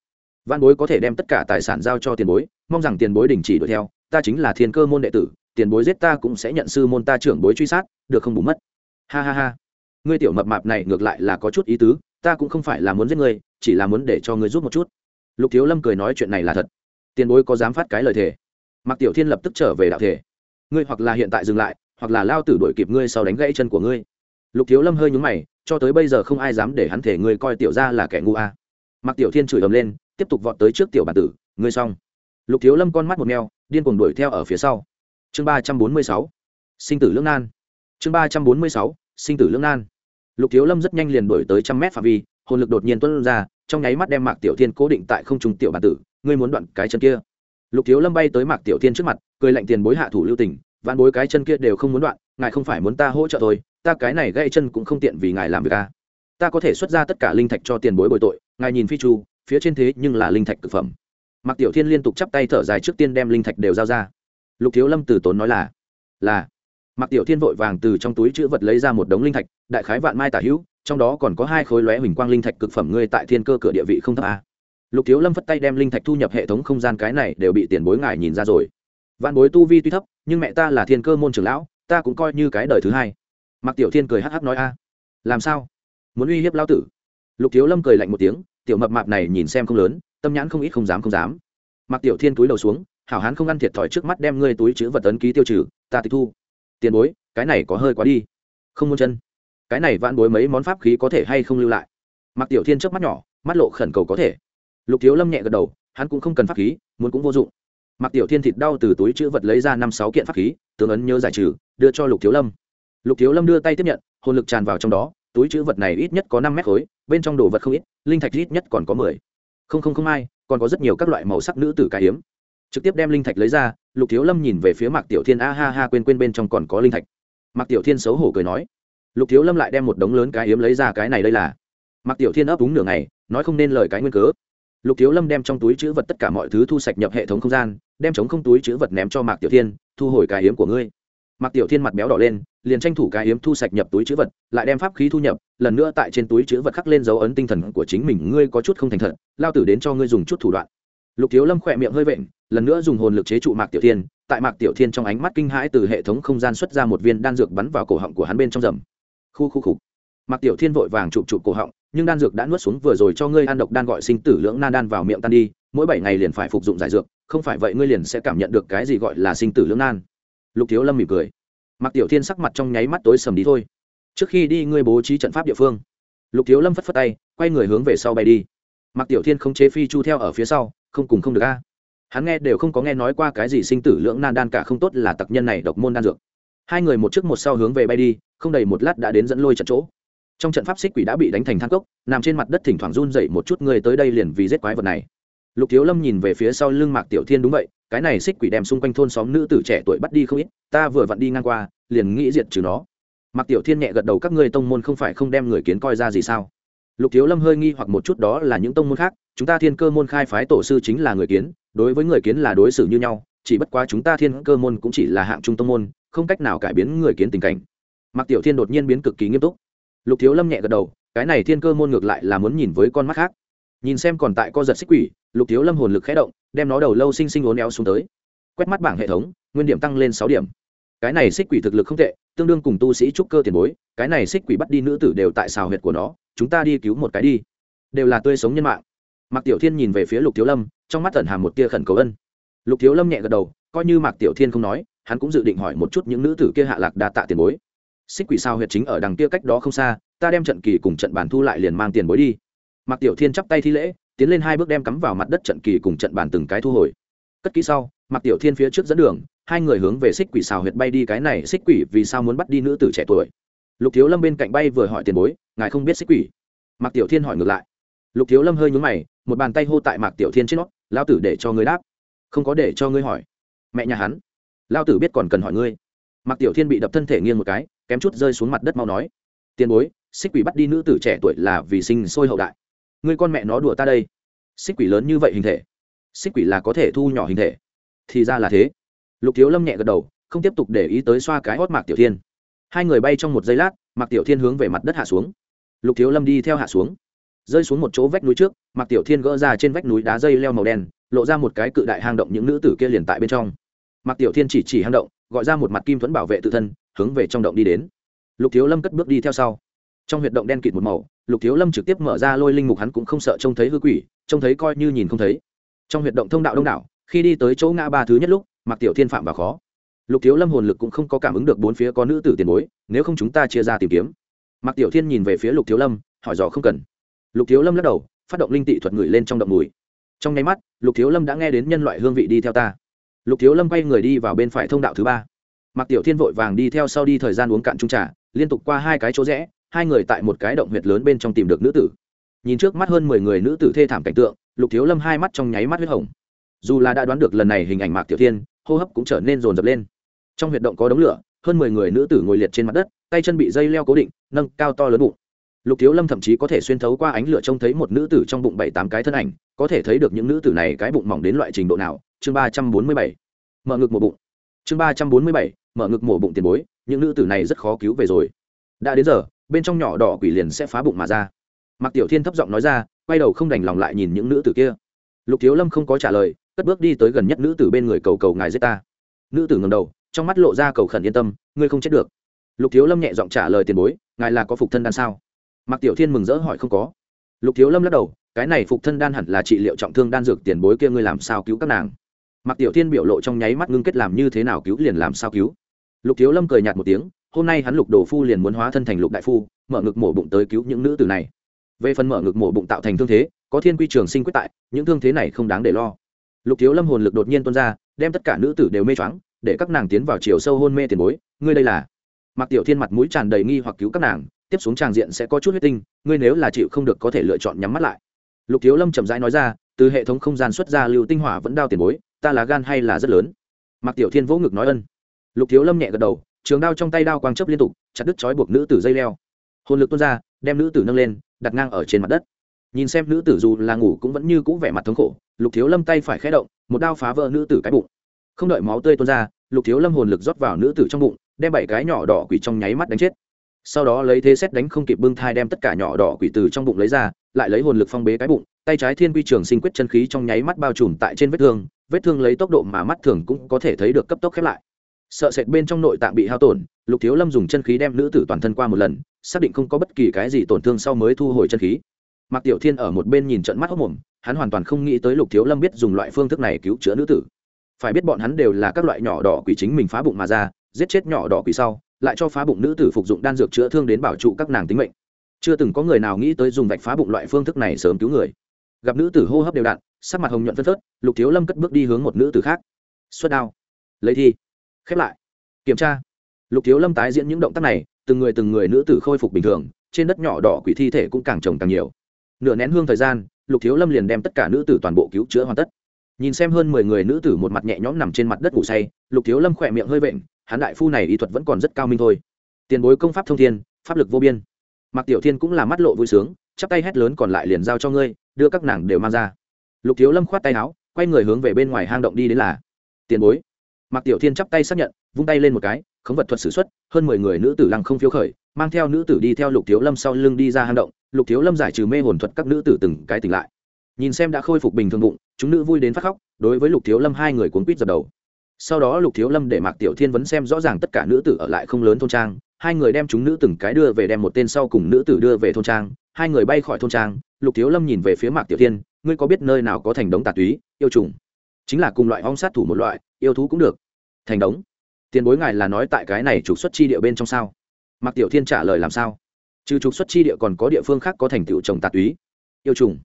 Văn bối có thể đem tất cả tài sản giao cho tiền bối, mong rằng tiền bối đình chỉ đuổi theo, ta chính là thiên cơ môn đệ tử, tiền bối giết ta cũng sẽ nhận sư môn ta trưởng bối truy sát, được không bù mất. Ha ha ha. Ngươi tiểu mập mạp này ngược lại là có chút ý tứ, ta cũng không phải là muốn giết ngươi, chỉ là muốn để cho ngươi giúp một chút. Lục thiếu lâm cười nói chuyện này là thật. Tiền bối có dám phát cái lời thề? Mạc tiểu thiên lập tức trở về đạo thể. Ngươi hoặc là hiện tại dừng lại hoặc là lao tử đuổi kịp ngươi sau đánh gãy chân của ngươi. Lục thiếu lâm hơi nhúng mày cho tới bây giờ không ai dám để hắn thể ngươi coi tiểu ra là kẻ ngu a. À. mạc tiểu thiên chửi ầm lên tiếp tục vọt tới trước tiểu bản tử ngươi xong. Lục thiếu lâm con mắt một mèo, điên cuồng đuổi theo ở phía sau. Chương ba trăm bốn mươi sáu sinh tử lưỡng nan. Chương ba trăm bốn mươi sáu sinh tử lưỡng nan. Lục thiếu lâm rất nhanh liền đuổi tới trăm mét phạm vi hồn lực đột nhiên tuân ra trong nháy mắt đem mạc tiểu thiên cố định tại không trung tiểu bản tử ngươi muốn đoạn cái chân kia? Lục thiếu lâm bay tới mạc tiểu thiên trước mặt cười lạnh tiền bối hạ thủ lưu tình vạn bối cái chân kia đều không muốn đoạn ngài không phải muốn ta hỗ trợ thôi, ta cái này gây chân cũng không tiện vì ngài làm việc ta ta có thể xuất ra tất cả linh thạch cho tiền bối bồi tội ngài nhìn phi chu phía trên thế nhưng là linh thạch thực phẩm. Mạc tiểu thiên liên tục chắp tay thở dài trước tiên đem linh thạch đều giao ra. Lục thiếu lâm từ tốn nói là là. Mạc tiểu thiên vội vàng từ trong túi chữ vật lấy ra một đống linh thạch đại khái vạn mai tả hữu trong đó còn có hai khối lóe huỳnh quang linh thạch cực phẩm ngươi tại thiên cơ cửa địa vị không thấp a lục thiếu lâm phất tay đem linh thạch thu nhập hệ thống không gian, cái này đều bị tiền bối ngài nhìn ra rồi. Vạn bối tu vi tuy thấp, nhưng mẹ ta là thiên cơ môn trưởng lão, ta cũng coi như cái đời thứ hai. Mặc tiểu thiên cười hắc hắc nói a. Làm sao? Muốn uy hiếp lão tử? Lục thiếu lâm cười lạnh một tiếng, tiểu mập mạp này nhìn xem không lớn, tâm nhãn không ít không dám không dám. Mặc tiểu thiên túi đầu xuống, hảo hán không ăn thiệt thòi trước mắt đem ngươi túi chữ vật tấn ký tiêu trừ, ta tịch thu. Tiền bối, cái này có hơi quá đi. Không muốn chân. Cái này vạn bối mấy món pháp khí có thể hay không lưu lại? Mặc tiểu thiên trước mắt nhỏ, mắt lộ khẩn cầu có thể lục thiếu lâm nhẹ gật đầu, hắn cũng không cần pháp khí, muốn cũng vô dụng. Mặc tiểu thiên thịt đau từ túi chữ vật lấy ra năm sáu kiện pháp khí, tướng ấn nhớ giải trừ, đưa cho lục thiếu lâm. Lục thiếu lâm đưa tay tiếp nhận, hồn lực tràn vào trong đó, túi chữ vật này ít nhất có năm mét khối, bên trong đồ vật không ít, linh thạch ít nhất còn có mười. Không không không ai còn có rất nhiều các loại màu sắc nữ tử cái hiếm. Trực tiếp đem linh thạch lấy ra, lục thiếu lâm nhìn về phía mạc tiểu thiên, a ha ha, quên quên bên trong còn có linh thạch. Mạc tiểu thiên xấu hổ cười nói. Lục thiếu lâm lại đem một đống lớn cái hiếm lấy ra, cái này đây là. Mạc tiểu thiên ấp úng nửa ngày, nói không nên lời cái nguyên cớ lục thiếu lâm đem trong túi chữ vật tất cả mọi thứ thu sạch nhập hệ thống không gian, đem chống không túi chữ vật ném cho mạc tiểu thiên, thu hồi cái hiếm của ngươi. Mạc tiểu thiên mặt béo đỏ lên, liền tranh thủ cái hiếm thu sạch nhập túi chữ vật, lại đem pháp khí thu nhập, lần nữa tại trên túi chữ vật khắc lên dấu ấn tinh thần của chính mình, ngươi có chút không thành thật, lao tử đến cho ngươi dùng chút thủ đoạn. Lục thiếu lâm khỏe miệng hơi vện, lần nữa dùng hồn lực chế trụ mạc tiểu thiên, tại mạc tiểu thiên trong ánh mắt kinh hãi từ hệ thống không gian xuất ra một viên đan dược bắn vào cổ họng của hắn bên trong rầm khu khu khục. Mạc tiểu thiên vội vàng chụp chụp cổ họng nhưng đan dược đã nuốt xuống vừa rồi cho ngươi ăn độc đan gọi sinh tử lưỡng nan đan vào miệng tan đi, mỗi bảy ngày liền phải phục dụng giải dược, không phải vậy ngươi liền sẽ cảm nhận được cái gì gọi là sinh tử lưỡng nan. Lục thiếu lâm mỉm cười. Mặc tiểu thiên sắc mặt trong nháy mắt tối sầm đi thôi. Trước khi đi ngươi bố trí trận pháp địa phương. Lục thiếu lâm phất phất tay, quay người hướng về sau bay đi. Mặc tiểu thiên không chế phi chu theo ở phía sau, không cùng không được a. Hắn nghe đều không có nghe nói qua cái gì sinh tử lưỡng nan đan cả không tốt là tặc nhân này độc môn đan dược. Hai người một trước một sau hướng về bay đi, không đầy một lát đã đến dẫn lôi trận chỗ trong trận pháp xích quỷ đã bị đánh thành thang cốc, nằm trên mặt đất thỉnh thoảng run dậy một chút người tới đây liền vì giết quái vật này. Lục thiếu lâm nhìn về phía sau lưng mạc tiểu thiên đúng vậy, cái này xích quỷ đem xung quanh thôn xóm nữ tử trẻ tuổi bắt đi không ít, ta vừa vặn đi ngang qua, liền nghĩ diệt trừ nó. Mạc tiểu thiên nhẹ gật đầu, các ngươi tông môn không phải không đem người kiến coi ra gì sao? Lục thiếu lâm hơi nghi hoặc một chút, đó là những tông môn khác, chúng ta thiên cơ môn khai phái tổ sư chính là người kiến, đối với người kiến là đối xử như nhau, chỉ bất quá chúng ta thiên cơ môn cũng chỉ là hạng trung tông môn, không cách nào cải biến người kiến tình cảnh. Mạc tiểu thiên đột nhiên biến cực kỳ nghiêm túc lục thiếu lâm nhẹ gật đầu, cái này thiên cơ môn ngược lại là muốn nhìn với con mắt khác. Nhìn xem còn tại co giật xích quỷ, lục thiếu lâm hồn lực khé động, đem nó đầu lâu xinh xinh ốn éo xuống tới. Quét mắt bảng hệ thống, nguyên điểm tăng lên sáu điểm. Cái này xích quỷ thực lực không tệ, tương đương cùng tu sĩ trúc cơ tiền bối, cái này xích quỷ bắt đi nữ tử đều tại xào huyệt của nó, chúng ta đi cứu một cái đi. Đều là tươi sống nhân mạng. Mạc tiểu thiên nhìn về phía lục thiếu lâm, trong mắt tẩn hàm một tia khẩn cầu ân. Lục thiếu lâm nhẹ gật đầu, coi như mạc tiểu thiên không nói, hắn cũng dự định hỏi một chút những nữ tử kia hạ lạc đa tạ tiền bối xích quỷ sao huyệt chính ở đằng kia cách đó không xa, ta đem trận kỳ cùng trận bàn thu lại liền mang tiền bối đi. Mạc tiểu thiên chắp tay thi lễ, tiến lên hai bước đem cắm vào mặt đất trận kỳ cùng trận bàn từng cái thu hồi. Cất kỹ sau, mạc tiểu thiên phía trước dẫn đường, hai người hướng về xích quỷ xào huyệt bay đi cái này, xích quỷ vì sao muốn bắt đi nữ tử trẻ tuổi? Lục thiếu lâm bên cạnh bay vừa hỏi tiền bối, ngài không biết xích quỷ? Mạc tiểu thiên hỏi ngược lại. Lục thiếu lâm hơi nhún mày, một bàn tay hô tại mạc tiểu thiên trên nót lao tử để cho ngươi đáp. Không có để cho ngươi hỏi. Mẹ nhà hắn. Lao tử biết còn cần hỏi ngươi. Mạc tiểu thiên bị đập thân thể nghiêng một cái kém chút rơi xuống mặt đất mau nói. Tiền bối, xích quỷ bắt đi nữ tử trẻ tuổi là vì sinh sôi hậu đại. Người con mẹ nó đùa ta đây. Xích quỷ lớn như vậy hình thể. Xích quỷ là có thể thu nhỏ hình thể. Thì ra là thế. Lục thiếu lâm nhẹ gật đầu, không tiếp tục để ý tới xoa cái hót mạc tiểu thiên. Hai người bay trong một giây lát, mạc tiểu thiên hướng về mặt đất hạ xuống. Lục thiếu lâm đi theo hạ xuống. Rơi xuống một chỗ vách núi trước, mạc tiểu thiên gỡ ra trên vách núi đá dây leo màu đen, lộ ra một cái cự đại hang động những nữ tử kia liền tại bên trong. Mạc tiểu thiên chỉ chỉ hang động, gọi ra một mặt kim thuẫn bảo vệ tự thân hướng về trong động đi đến. Lục thiếu lâm cất bước đi theo sau. Trong huyệt động đen kịt một màu, lục thiếu lâm trực tiếp mở ra lôi linh mục hắn cũng không sợ trông thấy hư quỷ, trông thấy coi như nhìn không thấy. Trong huyệt động thông đạo đông đảo, khi đi tới chỗ ngã ba thứ nhất lúc mặc tiểu thiên phạm và khó. Lục thiếu lâm hồn lực cũng không có cảm ứng được bốn phía có nữ tử tiền bối, nếu không chúng ta chia ra tìm kiếm. Mặc tiểu thiên nhìn về phía lục thiếu lâm, hỏi dò không cần. Lục thiếu lâm lắc đầu, phát động linh tị thuật ngửi lên trong động mùi. Trong nháy mắt, lục thiếu lâm đã nghe đến nhân loại hương vị đi theo ta. Lục thiếu lâm quay người đi vào bên phải thông đạo thứ ba. Mạc tiểu thiên vội vàng đi theo sau đi thời gian uống cạn trung trà, liên tục qua hai cái chỗ rẽ, hai người tại một cái động huyệt lớn bên trong tìm được nữ tử. Nhìn trước mắt hơn mười người nữ tử thê thảm cảnh tượng, lục thiếu lâm hai mắt trong nháy mắt huyết hồng. Dù là đã đoán được lần này hình ảnh mạc tiểu thiên, hô hấp cũng trở nên rồn rập lên. Trong huyệt động có đống lửa, hơn mười người nữ tử ngồi liệt trên mặt đất, tay chân bị dây leo cố định, nâng cao to lớn bụng. Lục thiếu lâm thậm chí có thể xuyên thấu qua ánh lửa trông thấy một nữ tử trong bụng bảy tám cái thân ảnh, có thể thấy được những nữ tử này cái bụng mỏng đến loại trình độ nào. Chương ba trăm bốn mươi bảy. Mở ngực một bụng. Chương ba trăm bốn mươi bảy mở ngực mổ bụng tiền bối, những nữ tử này rất khó cứu về rồi. Đã đến giờ, bên trong nhỏ đỏ quỷ liền sẽ phá bụng mà ra. Mạc tiểu thiên thấp giọng nói ra, quay đầu không đành lòng lại nhìn những nữ tử kia. Lục thiếu lâm không có trả lời, cất bước đi tới gần nhất nữ tử bên người cầu cầu ngài giết ta. Nữ tử ngầm đầu, trong mắt lộ ra cầu khẩn yên tâm, ngươi không chết được. Lục thiếu lâm nhẹ giọng trả lời tiền bối, ngài là có phục thân đan sao? Mạc tiểu thiên mừng rỡ hỏi không có. Lục thiếu lâm lắc đầu, cái này phục thân đan hẳn là trị liệu trọng thương đan dược tiền bối kia ngươi làm sao cứu các nàng? Mạc tiểu thiên biểu lộ trong nháy mắt ngưng kết làm như thế nào cứu liền làm sao cứu? Lục thiếu lâm cười nhạt một tiếng, hôm nay hắn lục đồ phu liền muốn hóa thân thành lục đại phu, mở ngực mổ bụng tới cứu những nữ tử này. Về phần mở ngực mổ bụng tạo thành thương thế, có thiên quy trường sinh quyết tại, những thương thế này không đáng để lo. Lục thiếu lâm hồn lực đột nhiên tuôn ra, đem tất cả nữ tử đều mê choáng, để các nàng tiến vào chiều sâu hôn mê tiền bối, ngươi đây là? Mặc tiểu thiên mặt mũi tràn đầy nghi hoặc cứu các nàng, tiếp xuống tràng diện sẽ có chút huyết tinh, ngươi nếu là chịu không được có thể lựa chọn nhắm mắt lại. Lục thiếu lâm chậm rãi nói ra, từ hệ thống không gian xuất ra lưu tinh hỏa vẫn đao tiền bối, ta là gan hay là rất lớn? Mặc tiểu thiên vỗ ngực nói ân lục thiếu lâm nhẹ gật đầu, trường đao trong tay đao quang chấp liên tục, chặt đứt chói buộc nữ tử dây leo. Hồn lực tuôn ra, đem nữ tử nâng lên, đặt ngang ở trên mặt đất. Nhìn xem nữ tử dù là ngủ cũng vẫn như cũ vẻ mặt thống khổ, lục thiếu lâm tay phải khé động, một đao phá vỡ nữ tử cái bụng. Không đợi máu tươi tuôn ra, lục thiếu lâm hồn lực rót vào nữ tử trong bụng, đem bảy cái nhỏ đỏ quỷ trong nháy mắt đánh chết. Sau đó lấy thế xét đánh không kịp bưng thai đem tất cả nhỏ đỏ quỷ từ trong bụng lấy ra, lại lấy hồn lực phong bế cái bụng, tay trái thiên quy trường sinh quyết chân khí trong nháy mắt bao trùm tại trên vết thương vết thương lấy tốc độ mà mắt thường cũng có thể thấy được cấp tốc khép lại sợ sệt bên trong nội tạng bị hao tổn, lục thiếu lâm dùng chân khí đem nữ tử toàn thân qua một lần, xác định không có bất kỳ cái gì tổn thương sau mới thu hồi chân khí. Mạc tiểu thiên ở một bên nhìn trận mắt hốc mồm, hắn hoàn toàn không nghĩ tới lục thiếu lâm biết dùng loại phương thức này cứu chữa nữ tử. Phải biết bọn hắn đều là các loại nhỏ đỏ quỷ chính mình phá bụng mà ra, giết chết nhỏ đỏ quỷ sau, lại cho phá bụng nữ tử phục dụng đan dược chữa thương đến bảo trụ các nàng tính mệnh. Chưa từng có người nào nghĩ tới dùng vạch phá bụng loại phương thức này sớm cứu người. Gặp nữ tử hô hấp đều đặn, sắc mặt hồng nhuận phân phớt, lục thiếu lâm cất bước đi hướng một nữ tử khác. Xuất đao. Lấy thi khép lại. Kiểm tra. Lục thiếu lâm tái diễn những động tác này, từng người từng người nữ tử khôi phục bình thường, trên đất nhỏ đỏ quỷ thi thể cũng càng trồng càng nhiều. Nửa nén hương thời gian, lục thiếu lâm liền đem tất cả nữ tử toàn bộ cứu chữa hoàn tất. Nhìn xem hơn mười người nữ tử một mặt nhẹ nhõm nằm trên mặt đất ngủ say, lục thiếu lâm khỏe miệng hơi vện, hắn đại phu này y thuật vẫn còn rất cao minh thôi. Tiền bối công pháp thông thiên, pháp lực vô biên. Mặc tiểu thiên cũng là mắt lộ vui sướng, chắp tay hét lớn còn lại liền giao cho ngươi, đưa các nàng đều mang ra. Lục thiếu lâm khoát tay áo, quay người hướng về bên ngoài hang động đi đến là, tiền bối mạc tiểu thiên chắp tay xác nhận, vung tay lên một cái, khống vật thuật s ử x u ấ t hơn mười người nữ tử lăng không phiếu khởi, mang theo nữ tử đi theo lục thiếu lâm sau lưng đi ra hang động. Lục thiếu lâm giải trừ mê hồn thuật các nữ tử từng cái tỉnh lại. Nhìn xem đã khôi phục bình thường bụng, chúng nữ vui đến phát khóc, đối với lục thiếu lâm hai người cuốn quýt dập đầu. Sau đó lục thiếu lâm để mạc tiểu thiên vấn xem rõ ràng tất cả nữ tử ở lại không lớn thôn trang. Hai người đem chúng nữ từng cái đưa về đem một tên sau cùng nữ tử đưa về thôn trang. Hai người bay khỏi thôn trang, lục thiếu lâm nhìn về phía mạc tiểu thiên, ngươi có biết nơi nào có thành đống tà túy, yêu trùng? Chính là cùng loại hong sát thủ một loại, yêu thú cũng được. Thành đống. Tiền bối ngài là nói tại cái này trục xuất chi địa bên trong sao? Mạc tiểu thiên trả lời làm sao? Trừ trục xuất chi địa còn có địa phương khác có thành tựu trồng tà túy. Yêu trùng.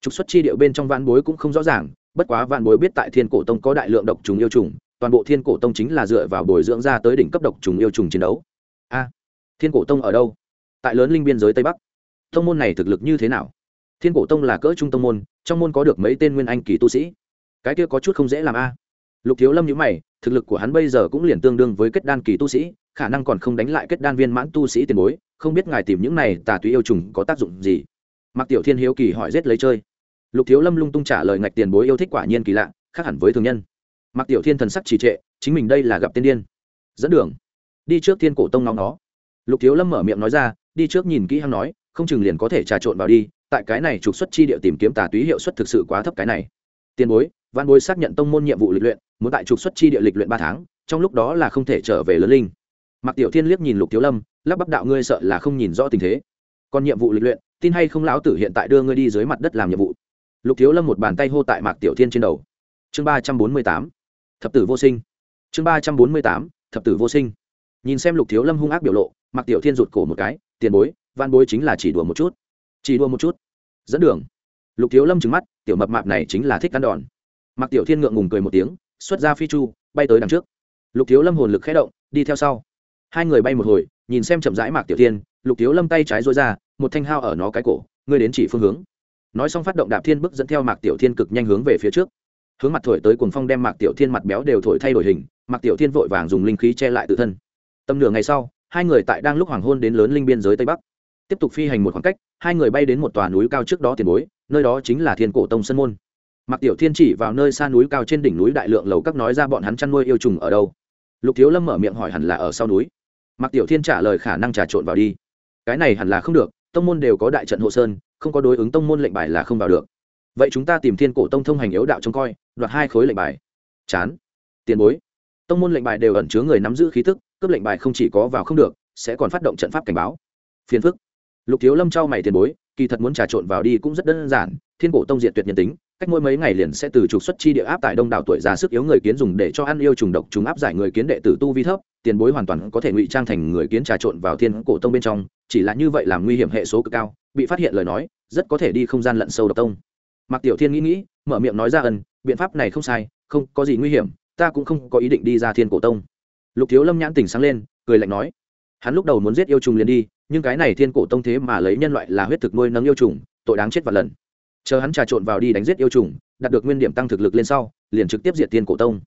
Trục xuất chi địa bên trong vạn bối cũng không rõ ràng, bất quá vạn bối biết tại thiên cổ tông có đại lượng độc trùng yêu trùng, toàn bộ thiên cổ tông chính là dựa vào bồi dưỡng ra tới đỉnh cấp độc trùng yêu trùng chiến đấu. A, thiên cổ tông ở đâu? Tại lớn linh biên giới tây bắc. Tông môn này thực lực như thế nào? Thiên cổ tông là cỡ trung tông môn, trong môn có được mấy tên nguyên anh kỳ tu sĩ cái kia có chút không dễ làm a. Lục thiếu lâm nhữ mày, thực lực của hắn bây giờ cũng liền tương đương với kết đan kỳ tu sĩ, khả năng còn không đánh lại kết đan viên mãn tu sĩ tiền bối, không biết ngài tìm những này tà túy yêu trùng có tác dụng gì. Mặc tiểu thiên hiếu kỳ hỏi rết lấy chơi. Lục thiếu lâm lung tung trả lời ngạch tiền bối yêu thích quả nhiên kỳ lạ, khác hẳn với thường nhân. Mặc tiểu thiên thần sắc trì trệ, chính mình đây là gặp tiên điên. Dẫn đường. Đi trước thiên cổ tông nóng nó lục thiếu lâm mở miệng nói ra, đi trước nhìn kỹ hăng nói, không chừng liền có thể trà trộn vào đi, tại cái này trục xuất chi địa tìm kiếm tà túy hiệu suất thực sự quá thấp cái này tiền bối văn bối xác nhận tông môn nhiệm vụ lịch luyện, muốn tại trục xuất chi địa lịch luyện ba tháng, trong lúc đó là không thể trở về lớn linh. Mặc tiểu thiên liếc nhìn lục thiếu lâm, lắp bắp đạo ngươi sợ là không nhìn rõ tình thế. Còn nhiệm vụ lịch luyện, tin hay không lão tử hiện tại đưa ngươi đi dưới mặt đất làm nhiệm vụ. Lục thiếu lâm một bàn tay hô tại mạc tiểu thiên trên đầu. Chương ba trăm bốn mươi tám. Thập tử vô sinh. Chương ba trăm bốn mươi tám. Thập tử vô sinh. Nhìn xem lục thiếu lâm hung ác biểu lộ, mạc tiểu thiên rụt cổ một cái, tiền bối văn bối chính là chỉ đùa một chút. Chỉ đùa một chút. Dẫn đường lục thiếu lâm trừng mắt, tiểu mập mạp này chính là thích ăn đòn. Mặc tiểu thiên ngượng ngùng cười một tiếng, xuất ra phi chu, bay tới đằng trước. Lục thiếu lâm hồn lực khé động, đi theo sau. Hai người bay một hồi, nhìn xem chậm rãi mạc tiểu thiên, lục thiếu lâm tay trái dối ra, một thanh hao ở nó cái cổ, ngươi đến chỉ phương hướng. Nói xong phát động đạp thiên bước dẫn theo mạc tiểu thiên cực nhanh hướng về phía trước. Hướng mặt thổi tới cuồng phong đem mạc tiểu thiên mặt béo đều thổi thay đổi hình, mạc tiểu thiên vội vàng dùng linh khí che lại tự thân. Tầm nửa ngày sau, hai người tại đang lúc hoàng hôn đến lớn linh biên giới tây bắc tiếp tục phi hành một khoảng cách, hai người bay đến một tòa núi cao trước đó tiền bối, nơi đó chính là thiên cổ tông sân môn. Mặc tiểu thiên chỉ vào nơi xa núi cao trên đỉnh núi đại lượng lầu các nói ra bọn hắn chăn nuôi yêu trùng ở đâu. Lục thiếu lâm mở miệng hỏi hẳn là ở sau núi. Mặc tiểu thiên trả lời khả năng trà trộn vào đi. Cái này hẳn là không được, tông môn đều có đại trận hộ sơn, không có đối ứng tông môn lệnh bài là không vào được. Vậy chúng ta tìm thiên cổ tông thông hành yếu đạo trông coi, đoạt hai khối lệnh bài. Chán. Tiền bối. Tông môn lệnh bài đều ẩn chứa người nắm giữ khí tức, cướp lệnh bài không chỉ có vào không được, sẽ còn phát động trận pháp cảnh báo. Phiền phức lục thiếu lâm trao mày tiền bối, kỳ thật muốn trà trộn vào đi cũng rất đơn giản, thiên cổ tông diệt tuyệt nhân tính, cách mỗi mấy ngày liền sẽ từ trục xuất chi địa áp tại đông đảo tuổi già sức yếu người kiến dùng để cho ăn yêu trùng độc chúng áp giải người kiến đệ tử tu vi thấp, tiền bối hoàn toàn có thể ngụy trang thành người kiến trà trộn vào thiên cổ tông bên trong, chỉ là như vậy làm nguy hiểm hệ số cực cao, bị phát hiện lời nói, rất có thể đi không gian lận sâu độc tông. Mặc tiểu thiên nghĩ nghĩ, mở miệng nói ra ân, biện pháp này không sai, không có gì nguy hiểm, ta cũng không có ý định đi ra thiên cổ tông. Lục thiếu lâm nhãn tỉnh sáng lên, cười lạnh nói, hắn lúc đầu muốn giết yêu trùng liền đi nhưng cái này thiên cổ tông thế mà lấy nhân loại là huyết thực nuôi nấng yêu trùng, tội đáng chết vạn lần. Chờ hắn trà trộn vào đi đánh giết yêu trùng, đạt được nguyên điểm tăng thực lực lên sau, liền trực tiếp diệt thiên cổ tông.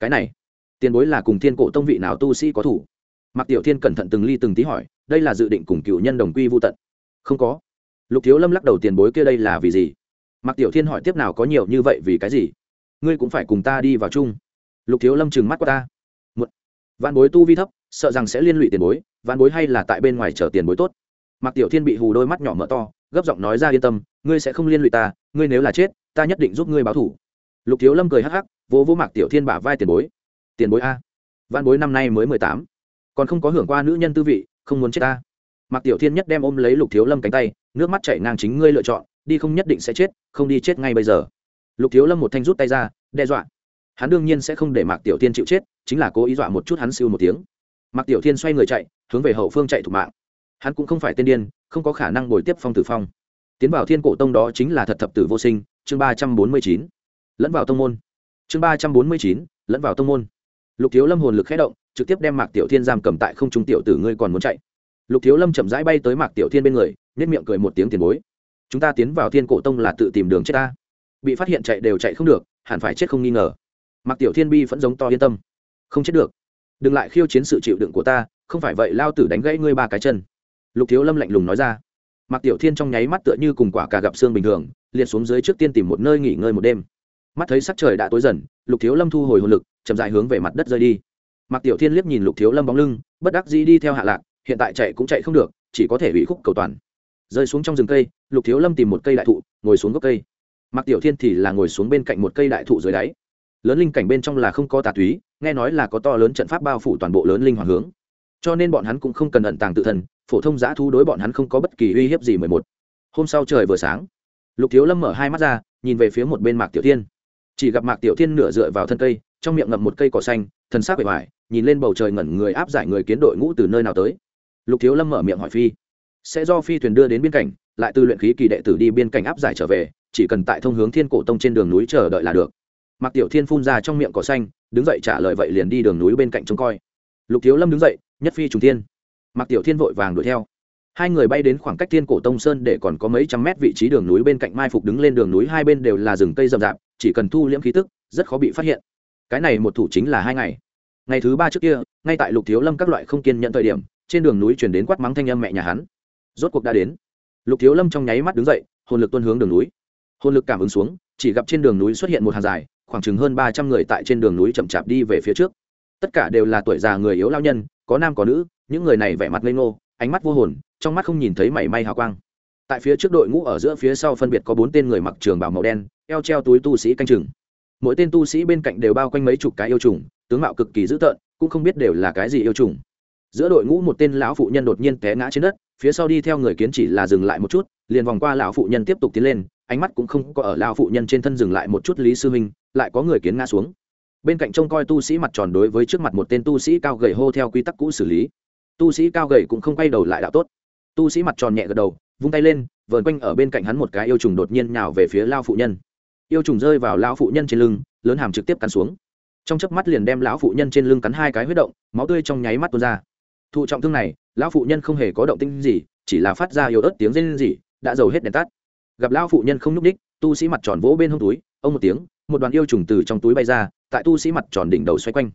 Cái này, tiền bối là cùng thiên cổ tông vị nào tu sĩ có thủ? Mặc tiểu thiên cẩn thận từng ly từng tí hỏi, đây là dự định cùng cựu nhân đồng quy vô tận. Không có. Lục thiếu lâm lắc đầu tiền bối kia đây là vì gì? Mặc tiểu thiên hỏi tiếp nào có nhiều như vậy vì cái gì? Ngươi cũng phải cùng ta đi vào chung. Lục thiếu lâm trừng mắt qua ta. Một, vạn bối tu vi thấp sợ rằng sẽ liên lụy tiền bối ván bối hay là tại bên ngoài chờ tiền bối tốt. Mặc tiểu thiên bị hù đôi mắt nhỏ mở to, gấp giọng nói ra yên tâm, ngươi sẽ không liên lụy ta, ngươi nếu là chết, ta nhất định giúp ngươi báo thủ. Lục thiếu lâm cười hắc hắc, vỗ vỗ mạc tiểu thiên bả vai tiền bối. Tiền bối a. Văn bối năm nay mới mười tám, còn không có hưởng qua nữ nhân tư vị, không muốn chết ta. Mạc tiểu thiên nhất đem ôm lấy lục thiếu lâm cánh tay, nước mắt chảy ngang chính ngươi lựa chọn, đi không nhất định sẽ chết, không đi chết ngay bây giờ. Lục thiếu lâm một thanh rút tay ra, đe dọa. Hắn đương nhiên sẽ không để mạc tiểu thiên chịu chết, chính là cố ý dọa một chút hắn siêu một tiếng mạc tiểu thiên xoay người chạy, hướng về hậu phương chạy thủ mạng. Hắn cũng không phải tên điên, không có khả năng bồi tiếp phong tử phong. Tiến vào thiên cổ tông đó chính là thật thập tử vô sinh, chương ba trăm bốn mươi chín. Lẫn vào tông môn. Chương ba trăm bốn mươi chín, lẫn vào tông môn. Lục thiếu lâm hồn lực khé động, trực tiếp đem mạc tiểu thiên giam cầm tại không trung tiểu tử ngươi còn muốn chạy. Lục thiếu lâm chậm rãi bay tới mạc tiểu thiên bên người nhất miệng cười một tiếng tiền bối. Chúng ta tiến vào thiên cổ tông là tự tìm đường chết ta. Bị phát hiện chạy đều chạy không được, hẳn phải chết không nghi ngờ. Mạc tiểu thiên bi vẫn giống to yên tâm. Không chết được đừng lại khiêu chiến sự chịu đựng của ta, không phải vậy lao tử đánh gãy ngươi ba cái chân. Lục thiếu lâm lạnh lùng nói ra. Mạc tiểu thiên trong nháy mắt tựa như cùng quả cà gặp xương bình thường, liệt xuống dưới trước tiên tìm một nơi nghỉ ngơi một đêm. Mắt thấy sắc trời đã tối dần, lục thiếu lâm thu hồi hồn lực, chậm dài hướng về mặt đất rơi đi. Mặc tiểu thiên liếc nhìn lục thiếu lâm bóng lưng, bất đắc dĩ đi theo hạ lạc, hiện tại chạy cũng chạy không được, chỉ có thể bị khúc cầu toàn. Rơi xuống trong rừng cây, lục thiếu lâm tìm một cây đại thụ, ngồi xuống gốc cây. Mặc tiểu thiên thì là ngồi xuống bên cạnh một cây đại thụ dưới đáy lớn linh cảnh bên trong là không có tà túy, nghe nói là có to lớn trận pháp bao phủ toàn bộ lớn linh hoàng hướng. Cho nên bọn hắn cũng không cần ẩn tàng tự thân, phổ thông giã thu đối bọn hắn không có bất kỳ uy hiếp gì mười một. Hôm sau trời vừa sáng, lục thiếu lâm mở hai mắt ra, nhìn về phía một bên mạc tiểu thiên. Chỉ gặp mạc tiểu thiên nửa dựa vào thân cây, trong miệng ngậm một cây cỏ xanh thân sắc bề ngoài nhìn lên bầu trời ngẩn người áp giải người kiến đội ngũ từ nơi nào tới. Lục thiếu lâm mở miệng hỏi phi. Sẽ do phi thuyền đưa đến biên cảnh, lại từ luyện khí kỳ đệ tử đi biên cảnh áp giải trở về, chỉ cần tại thông hướng thiên cổ tông trên đường núi chờ đợi là được mạc tiểu thiên phun ra trong miệng cỏ xanh, đứng dậy trả lời vậy liền đi đường núi bên cạnh trông coi. Lục thiếu lâm đứng dậy, nhất phi trùng thiên. Mạc tiểu thiên vội vàng đuổi theo. Hai người bay đến khoảng cách thiên cổ tông sơn để còn có mấy trăm mét vị trí đường núi bên cạnh mai phục đứng lên đường núi, hai bên đều là rừng cây rậm rạp, chỉ cần thu liễm khí tức, rất khó bị phát hiện. Cái này một thủ chính là hai ngày. Ngày thứ ba trước kia, ngay tại lục thiếu lâm các loại không kiên nhận thời điểm, trên đường núi chuyển đến quát mắng thanh âm mẹ nhà hắn. Rốt cuộc đã đến. Lục thiếu lâm trong nháy mắt đứng dậy, hồn lực tuân hướng đường núi. Hồn lực cảm ứng xuống, chỉ gặp trên đường núi xuất hiện một hàng dài khoảng chừng hơn ba trăm người tại trên đường núi chậm chạp đi về phía trước. Tất cả đều là tuổi già người yếu lao nhân, có nam có nữ, những người này vẻ mặt ngây ngô, ánh mắt vô hồn, trong mắt không nhìn thấy mảy may hào quang. Tại phía trước đội ngũ ở giữa phía sau phân biệt có bốn tên người mặc trường bào màu đen, eo treo túi tu sĩ canh chừng. Mỗi tên tu sĩ bên cạnh đều bao quanh mấy chục cái yêu trùng, tướng mạo cực kỳ dữ tợn, cũng không biết đều là cái gì yêu trùng. Giữa đội ngũ một tên lão phụ nhân đột nhiên té ngã trên đất, phía sau đi theo người kiến chỉ là dừng lại một chút, liền vòng qua lão phụ nhân tiếp tục tiến lên, ánh mắt cũng không có ở lão phụ nhân trên thân dừng lại một chút lý sư minh lại có người kiến ngã xuống. Bên cạnh trông coi tu sĩ mặt tròn đối với trước mặt một tên tu sĩ cao gầy hô theo quy tắc cũ xử lý. Tu sĩ cao gầy cũng không quay đầu lại đạo tốt. Tu sĩ mặt tròn nhẹ gật đầu, vung tay lên, vờn quanh ở bên cạnh hắn một cái yêu trùng đột nhiên nhào về phía lao phụ nhân. Yêu trùng rơi vào lao phụ nhân trên lưng, lớn hàm trực tiếp cắn xuống. Trong chớp mắt liền đem lão phụ nhân trên lưng cắn hai cái huyết động, máu tươi trong nháy mắt tuôn ra. Thụ trọng thương này, lão phụ nhân không hề có động tinh gì, chỉ là phát ra yếu ớt tiếng rên gì đã dầu hết đèn tắt. Gặp lão phụ nhân không nhúc ních tu sĩ mặt tròn vỗ bên hông túi ông một tiếng, một đoàn yêu trùng từ trong túi bay ra, tại tu sĩ mặt tròn đỉnh đầu xoay quanh.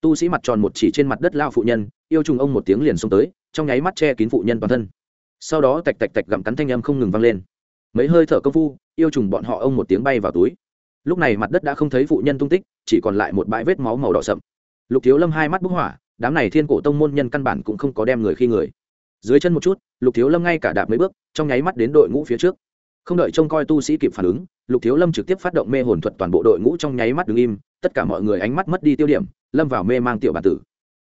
Tu sĩ mặt tròn một chỉ trên mặt đất lao phụ nhân, yêu trùng ông một tiếng liền xông tới, trong nháy mắt che kín phụ nhân toàn thân. Sau đó tạch tạch tạch gặm cắn thanh âm không ngừng vang lên. Mấy hơi thở công phu, yêu trùng bọn họ ông một tiếng bay vào túi. Lúc này mặt đất đã không thấy phụ nhân tung tích, chỉ còn lại một bãi vết máu màu đỏ sậm. Lục thiếu lâm hai mắt bức hỏa, đám này thiên cổ tông môn nhân căn bản cũng không có đem người khi người. Dưới chân một chút, lục thiếu lâm ngay cả đạp mấy bước, trong nháy mắt đến đội ngũ phía trước không đợi trông coi tu sĩ kịp phản ứng, lục thiếu lâm trực tiếp phát động mê hồn thuật toàn bộ đội ngũ trong nháy mắt đứng im, tất cả mọi người ánh mắt mất đi tiêu điểm, lâm vào mê mang tiểu bản tử.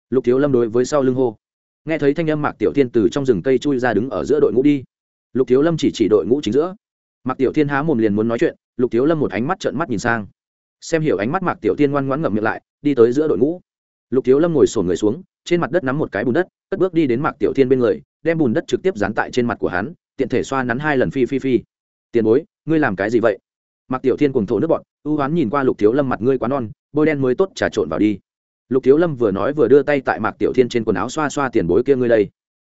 Lục thiếu lâm đối với sau lưng hô. Nghe thấy thanh âm mạc tiểu thiên từ trong rừng cây chui ra đứng ở giữa đội ngũ đi. Lục thiếu lâm chỉ chỉ đội ngũ chính giữa. Mạc tiểu thiên há mồm liền muốn nói chuyện, lục thiếu lâm một ánh mắt trợn mắt nhìn sang. Xem hiểu ánh mắt mạc tiểu thiên ngoan ngoãn ngậm miệng lại, đi tới giữa đội ngũ. Lục thiếu lâm ngồi sổn người xuống, trên mặt đất nắm một cái bùn đất, cất bước đi đến mạc tiểu thiên bên người, đem bùn đất trực tiếp dán tại trên mặt của hắn, tiện thể xoa nắn hai lần phi phi phi tiền bối, ngươi làm cái gì vậy? Mặc tiểu thiên cùng thổ nước bọn ưu hoán nhìn qua lục thiếu lâm mặt ngươi quá non, bôi đen mới tốt, trà trộn vào đi. Lục thiếu lâm vừa nói vừa đưa tay tại mạc tiểu thiên trên quần áo xoa xoa tiền bối kia ngươi đây.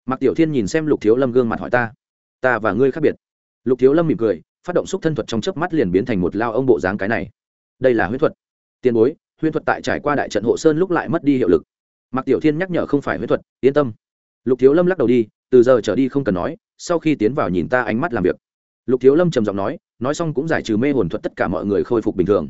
Mạc tiểu thiên nhìn xem lục thiếu lâm gương mặt hỏi ta ta và ngươi khác biệt. Lục thiếu lâm mỉm cười, phát động xúc thân thuật trong chớp mắt liền biến thành một lao ông bộ dáng cái này. Đây là huyết thuật. Tiền bối huyết thuật tại trải qua đại trận hộ sơn lúc lại mất đi hiệu lực. Mạc tiểu thiên nhắc nhở, không phải huyết thuật, yên tâm. Lục thiếu lâm lắc đầu đi, từ giờ trở đi không cần nói, sau khi tiến vào nhìn ta ánh mắt làm việc lục thiếu lâm trầm giọng nói nói xong cũng giải trừ mê hồn thuật tất cả mọi người khôi phục bình thường.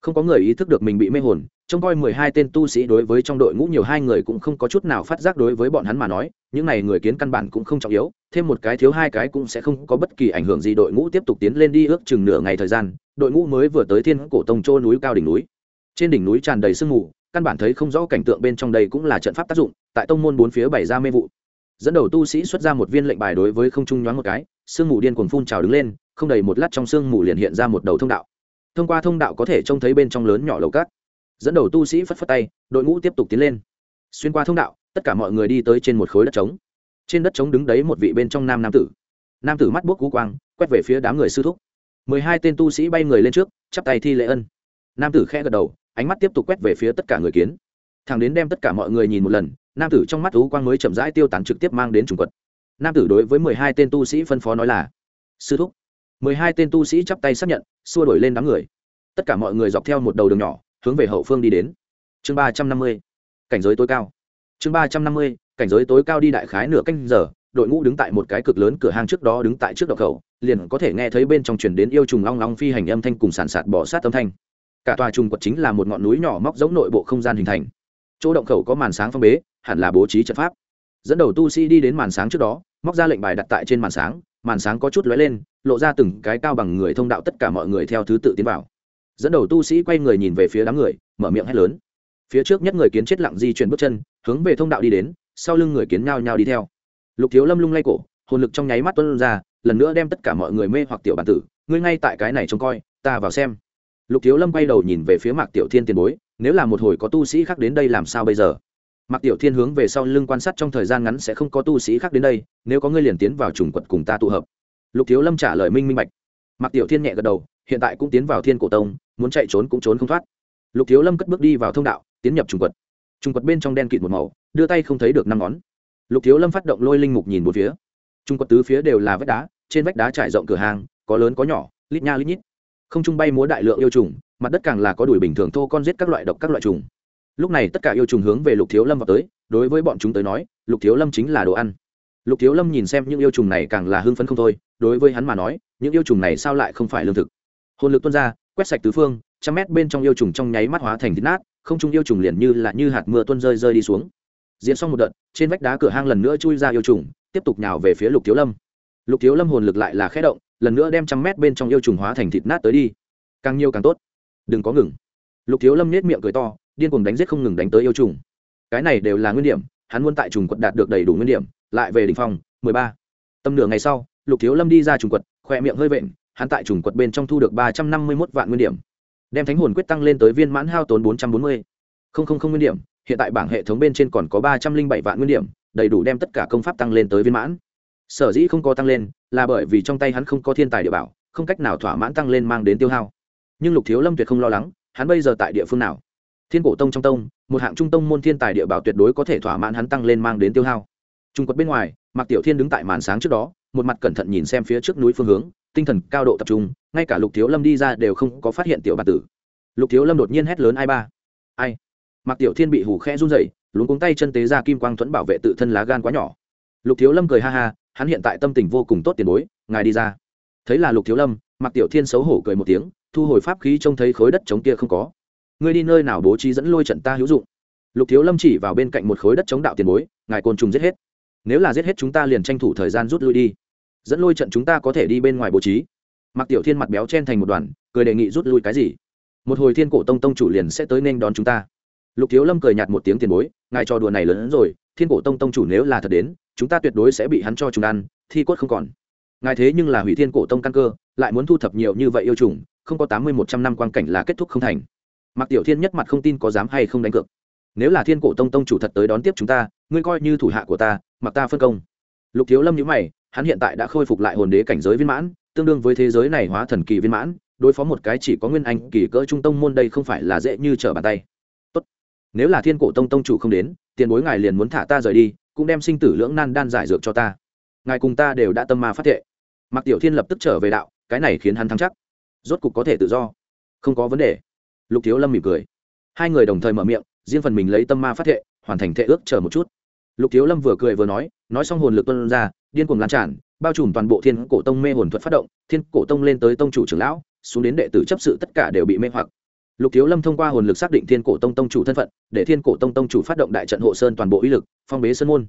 Không có người ý thức được mình bị mê hồn, trông coi mười hai tên tu sĩ đối với trong đội ngũ nhiều hai người cũng không có chút nào phát giác đối với bọn hắn mà nói, những n à y người kiến căn bản cũng không trọng yếu, thêm một cái thiếu hai cái cũng sẽ không có bất kỳ ảnh hưởng gì đội ngũ tiếp tục tiến lên đi ước chừng nửa ngày thời gian, đội ngũ mới vừa tới thiên cổ tông chỗ núi cao đỉnh núi. Trên đỉnh núi tràn đầy sương mù, căn bản thấy không rõ cảnh tượng bên trong đây cũng là trận pháp tác dụng, tại tông môn bốn phía bày ra mê vụ dẫn đầu tu sĩ xuất ra một viên lệnh bài đối với không trung nhoáng một cái, sương mù điên cuồng phun trào đứng lên, không đầy một lát trong sương mù liền hiện ra một đầu thông đạo. Thông qua thông đạo có thể trông thấy bên trong lớn nhỏ lầu cát. Dẫn đầu tu sĩ phất phất tay, đội ngũ tiếp tục tiến lên. Xuyên qua thông đạo, tất cả mọi người đi tới trên một khối đất trống. Trên đất trống đứng đấy một vị bên trong nam nam tử. Nam tử mắt buốc cú quang, quét về phía đám người sư thúc. Mười hai tên tu sĩ bay người lên trước, chắp tay thi lễ ân. Nam tử khẽ gật đầu, ánh mắt tiếp tục quét về phía tất cả người kiến. Thằng đến đem tất cả mọi người nhìn một lần nam tử trong mắt thú quang mới chậm rãi tiêu tán trực tiếp mang đến trùng quật. Nam tử đối với mười hai tên tu sĩ phân phó nói là, sư thúc. mười hai tên tu sĩ chắp tay xác nhận, xua đổi lên đám người. Tất cả mọi người dọc theo một đầu đường nhỏ, hướng về hậu phương đi đến. Chương ba trăm năm mươi, cảnh giới tối cao. Chương ba trăm năm mươi, cảnh giới tối cao đi đại khái nửa canh giờ, đội ngũ đứng tại một cái cực lớn cửa hang trước đó đứng tại trước đập khẩu, liền có thể nghe thấy bên trong truyền đến yêu trùng long long phi hành âm thanh cùng sàn sạt bỏ sát âm thanh. Cả tòa trùng quật chính là một ngọn núi nhỏ móc giống nội bộ không gian hình thành chỗ động khẩu có màn sáng phong bế, hẳn là bố trí trận pháp. Dẫn đầu tu sĩ đi đến màn sáng trước đó, móc ra lệnh bài đặt tại trên màn sáng màn sáng có chút lóe lên, lộ ra từng cái cao bằng người thông đạo tất cả mọi người theo thứ tự tiến vào. Dẫn đầu tu sĩ quay người nhìn về phía đám người, mở miệng hét lớn. Phía trước nhất người kiến chết lặng di chuyển bước chân, hướng về thông đạo đi đến, sau lưng người kiến nhao nhao đi theo. Lục thiếu lâm lung lay cổ, hồn lực trong nháy mắt tuân ra, lần nữa đem tất cả mọi người mê hoặc tiểu bản tử, ngươi ngay tại cái này trông coi, ta vào xem. Lục thiếu lâm quay đầu nhìn về phía mạc tiểu thiên tiền bối nếu là một hồi có tu sĩ khác đến đây làm sao bây giờ? Mặc tiểu thiên hướng về sau lưng quan sát trong thời gian ngắn sẽ không có tu sĩ khác đến đây, nếu có ngươi liền tiến vào trùng quật cùng ta tụ hợp. Lục thiếu lâm trả lời minh minh bạch. Mặc tiểu thiên nhẹ gật đầu, hiện tại cũng tiến vào thiên cổ tông, muốn chạy trốn cũng trốn không thoát. Lục thiếu lâm cất bước đi vào thông đạo, tiến nhập trùng quật. Trùng quật bên trong đen kịt một màu, đưa tay không thấy được năm ngón. Lục thiếu lâm phát động lôi linh mục nhìn một phía. Trung quật tứ phía đều là vách đá, trên vách đá trải rộng cửa hàng, có lớn có nhỏ, lít nha lít nhít. Không trung bay múa đại lượng yêu trùng mặt đất càng là có đuổi bình thường thô con giết các loại độc các loại trùng. Lúc này tất cả yêu trùng hướng về lục thiếu lâm vào tới, đối với bọn chúng tới nói, lục thiếu lâm chính là đồ ăn. Lục thiếu lâm nhìn xem những yêu trùng này càng là hưng phấn không thôi, đối với hắn mà nói, những yêu trùng này sao lại không phải lương thực? Hồn lực tuôn ra, quét sạch tứ phương, trăm mét bên trong yêu trùng trong nháy mắt hóa thành thịt nát, không trung yêu trùng liền như là như hạt mưa tuôn rơi rơi đi xuống. Diễn xong một đợt, trên vách đá cửa hang lần nữa chui ra yêu trùng, tiếp tục nhào về phía lục thiếu lâm. Lục thiếu lâm hồn lực lại là khé động, lần nữa đem trăm mét bên trong yêu trùng hóa thành thịt nát tới đi. Càng nhiều càng tốt đừng có ngừng. Lục thiếu lâm nết miệng cười to, điên cuồng đánh giết không ngừng đánh tới yêu trùng. Cái này đều là nguyên điểm, hắn muốn tại trùng quật đạt được đầy đủ nguyên điểm, lại về đ ỉ n h phong, mười ba. Tầm nửa ngày sau, lục thiếu lâm đi ra trùng quật khỏe miệng hơi vện, hắn tại trùng quật bên trong thu được ba trăm năm mươi mốt vạn nguyên điểm. Đem thánh hồn quyết tăng lên tới viên mãn hao tốn bốn trăm bốn mươi. Không không không nguyên điểm, hiện tại bảng hệ thống bên trên còn có ba trăm linh bảy vạn nguyên điểm, đầy đủ đem tất cả công pháp tăng lên tới viên mãn. Sở dĩ không có tăng lên, là bởi vì trong tay hắn không có thiên tài địa bảo, không cách nào thỏa mãn tăng lên mang đến tiêu hao nhưng lục thiếu lâm tuyệt không lo lắng, hắn bây giờ tại địa phương nào? Thiên cổ tông trong tông, một hạng trung tông môn thiên tài địa bảo tuyệt đối có thể thỏa mãn hắn tăng lên mang đến tiêu hao. Trung quật bên ngoài, mạc tiểu thiên đứng tại màn sáng trước đó, một mặt cẩn thận nhìn xem phía trước núi phương hướng, tinh thần cao độ tập trung, ngay cả lục thiếu lâm đi ra đều không có phát hiện tiểu bản tử. Lục thiếu lâm đột nhiên hét lớn ai ba? Ai? Mạc tiểu thiên bị hủ khe run rẩy, luống cuống tay chân tế ra kim quang thuẫn bảo vệ tự thân lá gan quá nhỏ. Lục thiếu lâm cười ha ha, hắn hiện tại tâm tình vô cùng tốt tiền bối, ngài đi ra. Thấy là lục thiếu lâm, mạc tiểu thiên xấu hổ cười một tiếng thu hồi pháp khí trông thấy khối đất chống kia không có. Ngươi đi nơi nào bố trí dẫn lôi trận ta hữu dụng. Lục thiếu lâm chỉ vào bên cạnh một khối đất chống đạo tiền bối, ngài côn trùng giết hết. Nếu là giết hết chúng ta liền tranh thủ thời gian rút lui đi. Dẫn lôi trận chúng ta có thể đi bên ngoài bố trí. Mặc tiểu thiên mặt béo chen thành một đoàn, cười đề nghị rút lui cái gì? Một hồi thiên cổ tông tông chủ liền sẽ tới nên đón chúng ta. Lục thiếu lâm cười nhạt một tiếng tiền bối, ngài trò đùa này lớn hơn rồi, thiên cổ tông tông chủ nếu là thật đến, chúng ta tuyệt đối sẽ bị hắn cho chúng ăn, thi quất không còn. Ngài thế nhưng là hủy thiên cổ tông căn cơ, lại muốn thu thập nhiều như vậy yêu trùng không có tám mươi một trăm năm quan cảnh là kết thúc không thành. Mặc tiểu thiên nhất mặt không tin có dám hay không đánh cược. Nếu là thiên cổ tông tông chủ thật tới đón tiếp chúng ta, ngươi coi như thủ hạ của ta, mặc ta phân công. Lục thiếu lâm nhữ mày, hắn hiện tại đã khôi phục lại hồn đế cảnh giới viên mãn, tương đương với thế giới này hóa thần kỳ viên mãn, đối phó một cái chỉ có nguyên anh kỳ cỡ trung tông môn đây không phải là dễ như trở bàn tay. Tốt. nếu là thiên cổ tông tông chủ không đến, tiền bối ngài liền muốn thả ta rời đi, cũng đem sinh tử lưỡng nan đan giải dược cho ta. Ngài cùng ta đều đã tâm ma phát thệ. Mặc tiểu thiên lập tức trở về đạo, cái này khiến hắn thắng chắc rốt cục có thể tự do. Không có vấn đề. Lục thiếu lâm mỉm cười. Hai người đồng thời mở miệng, riêng phần mình lấy tâm ma phát thệ, hoàn thành thệ ước chờ một chút. Lục thiếu lâm vừa cười vừa nói nói xong hồn lực tuân ra, điên cuồng lan tràn, bao trùm toàn bộ thiên cổ tông mê hồn thuật phát động, thiên cổ tông lên tới tông chủ trưởng lão, xuống đến đệ tử chấp sự tất cả đều bị mê hoặc. Lục thiếu lâm thông qua hồn lực xác định thiên cổ tông tông chủ thân phận, để thiên cổ tông tông chủ phát động đại trận hộ sơn toàn bộ uy lực, phong bế sơn môn.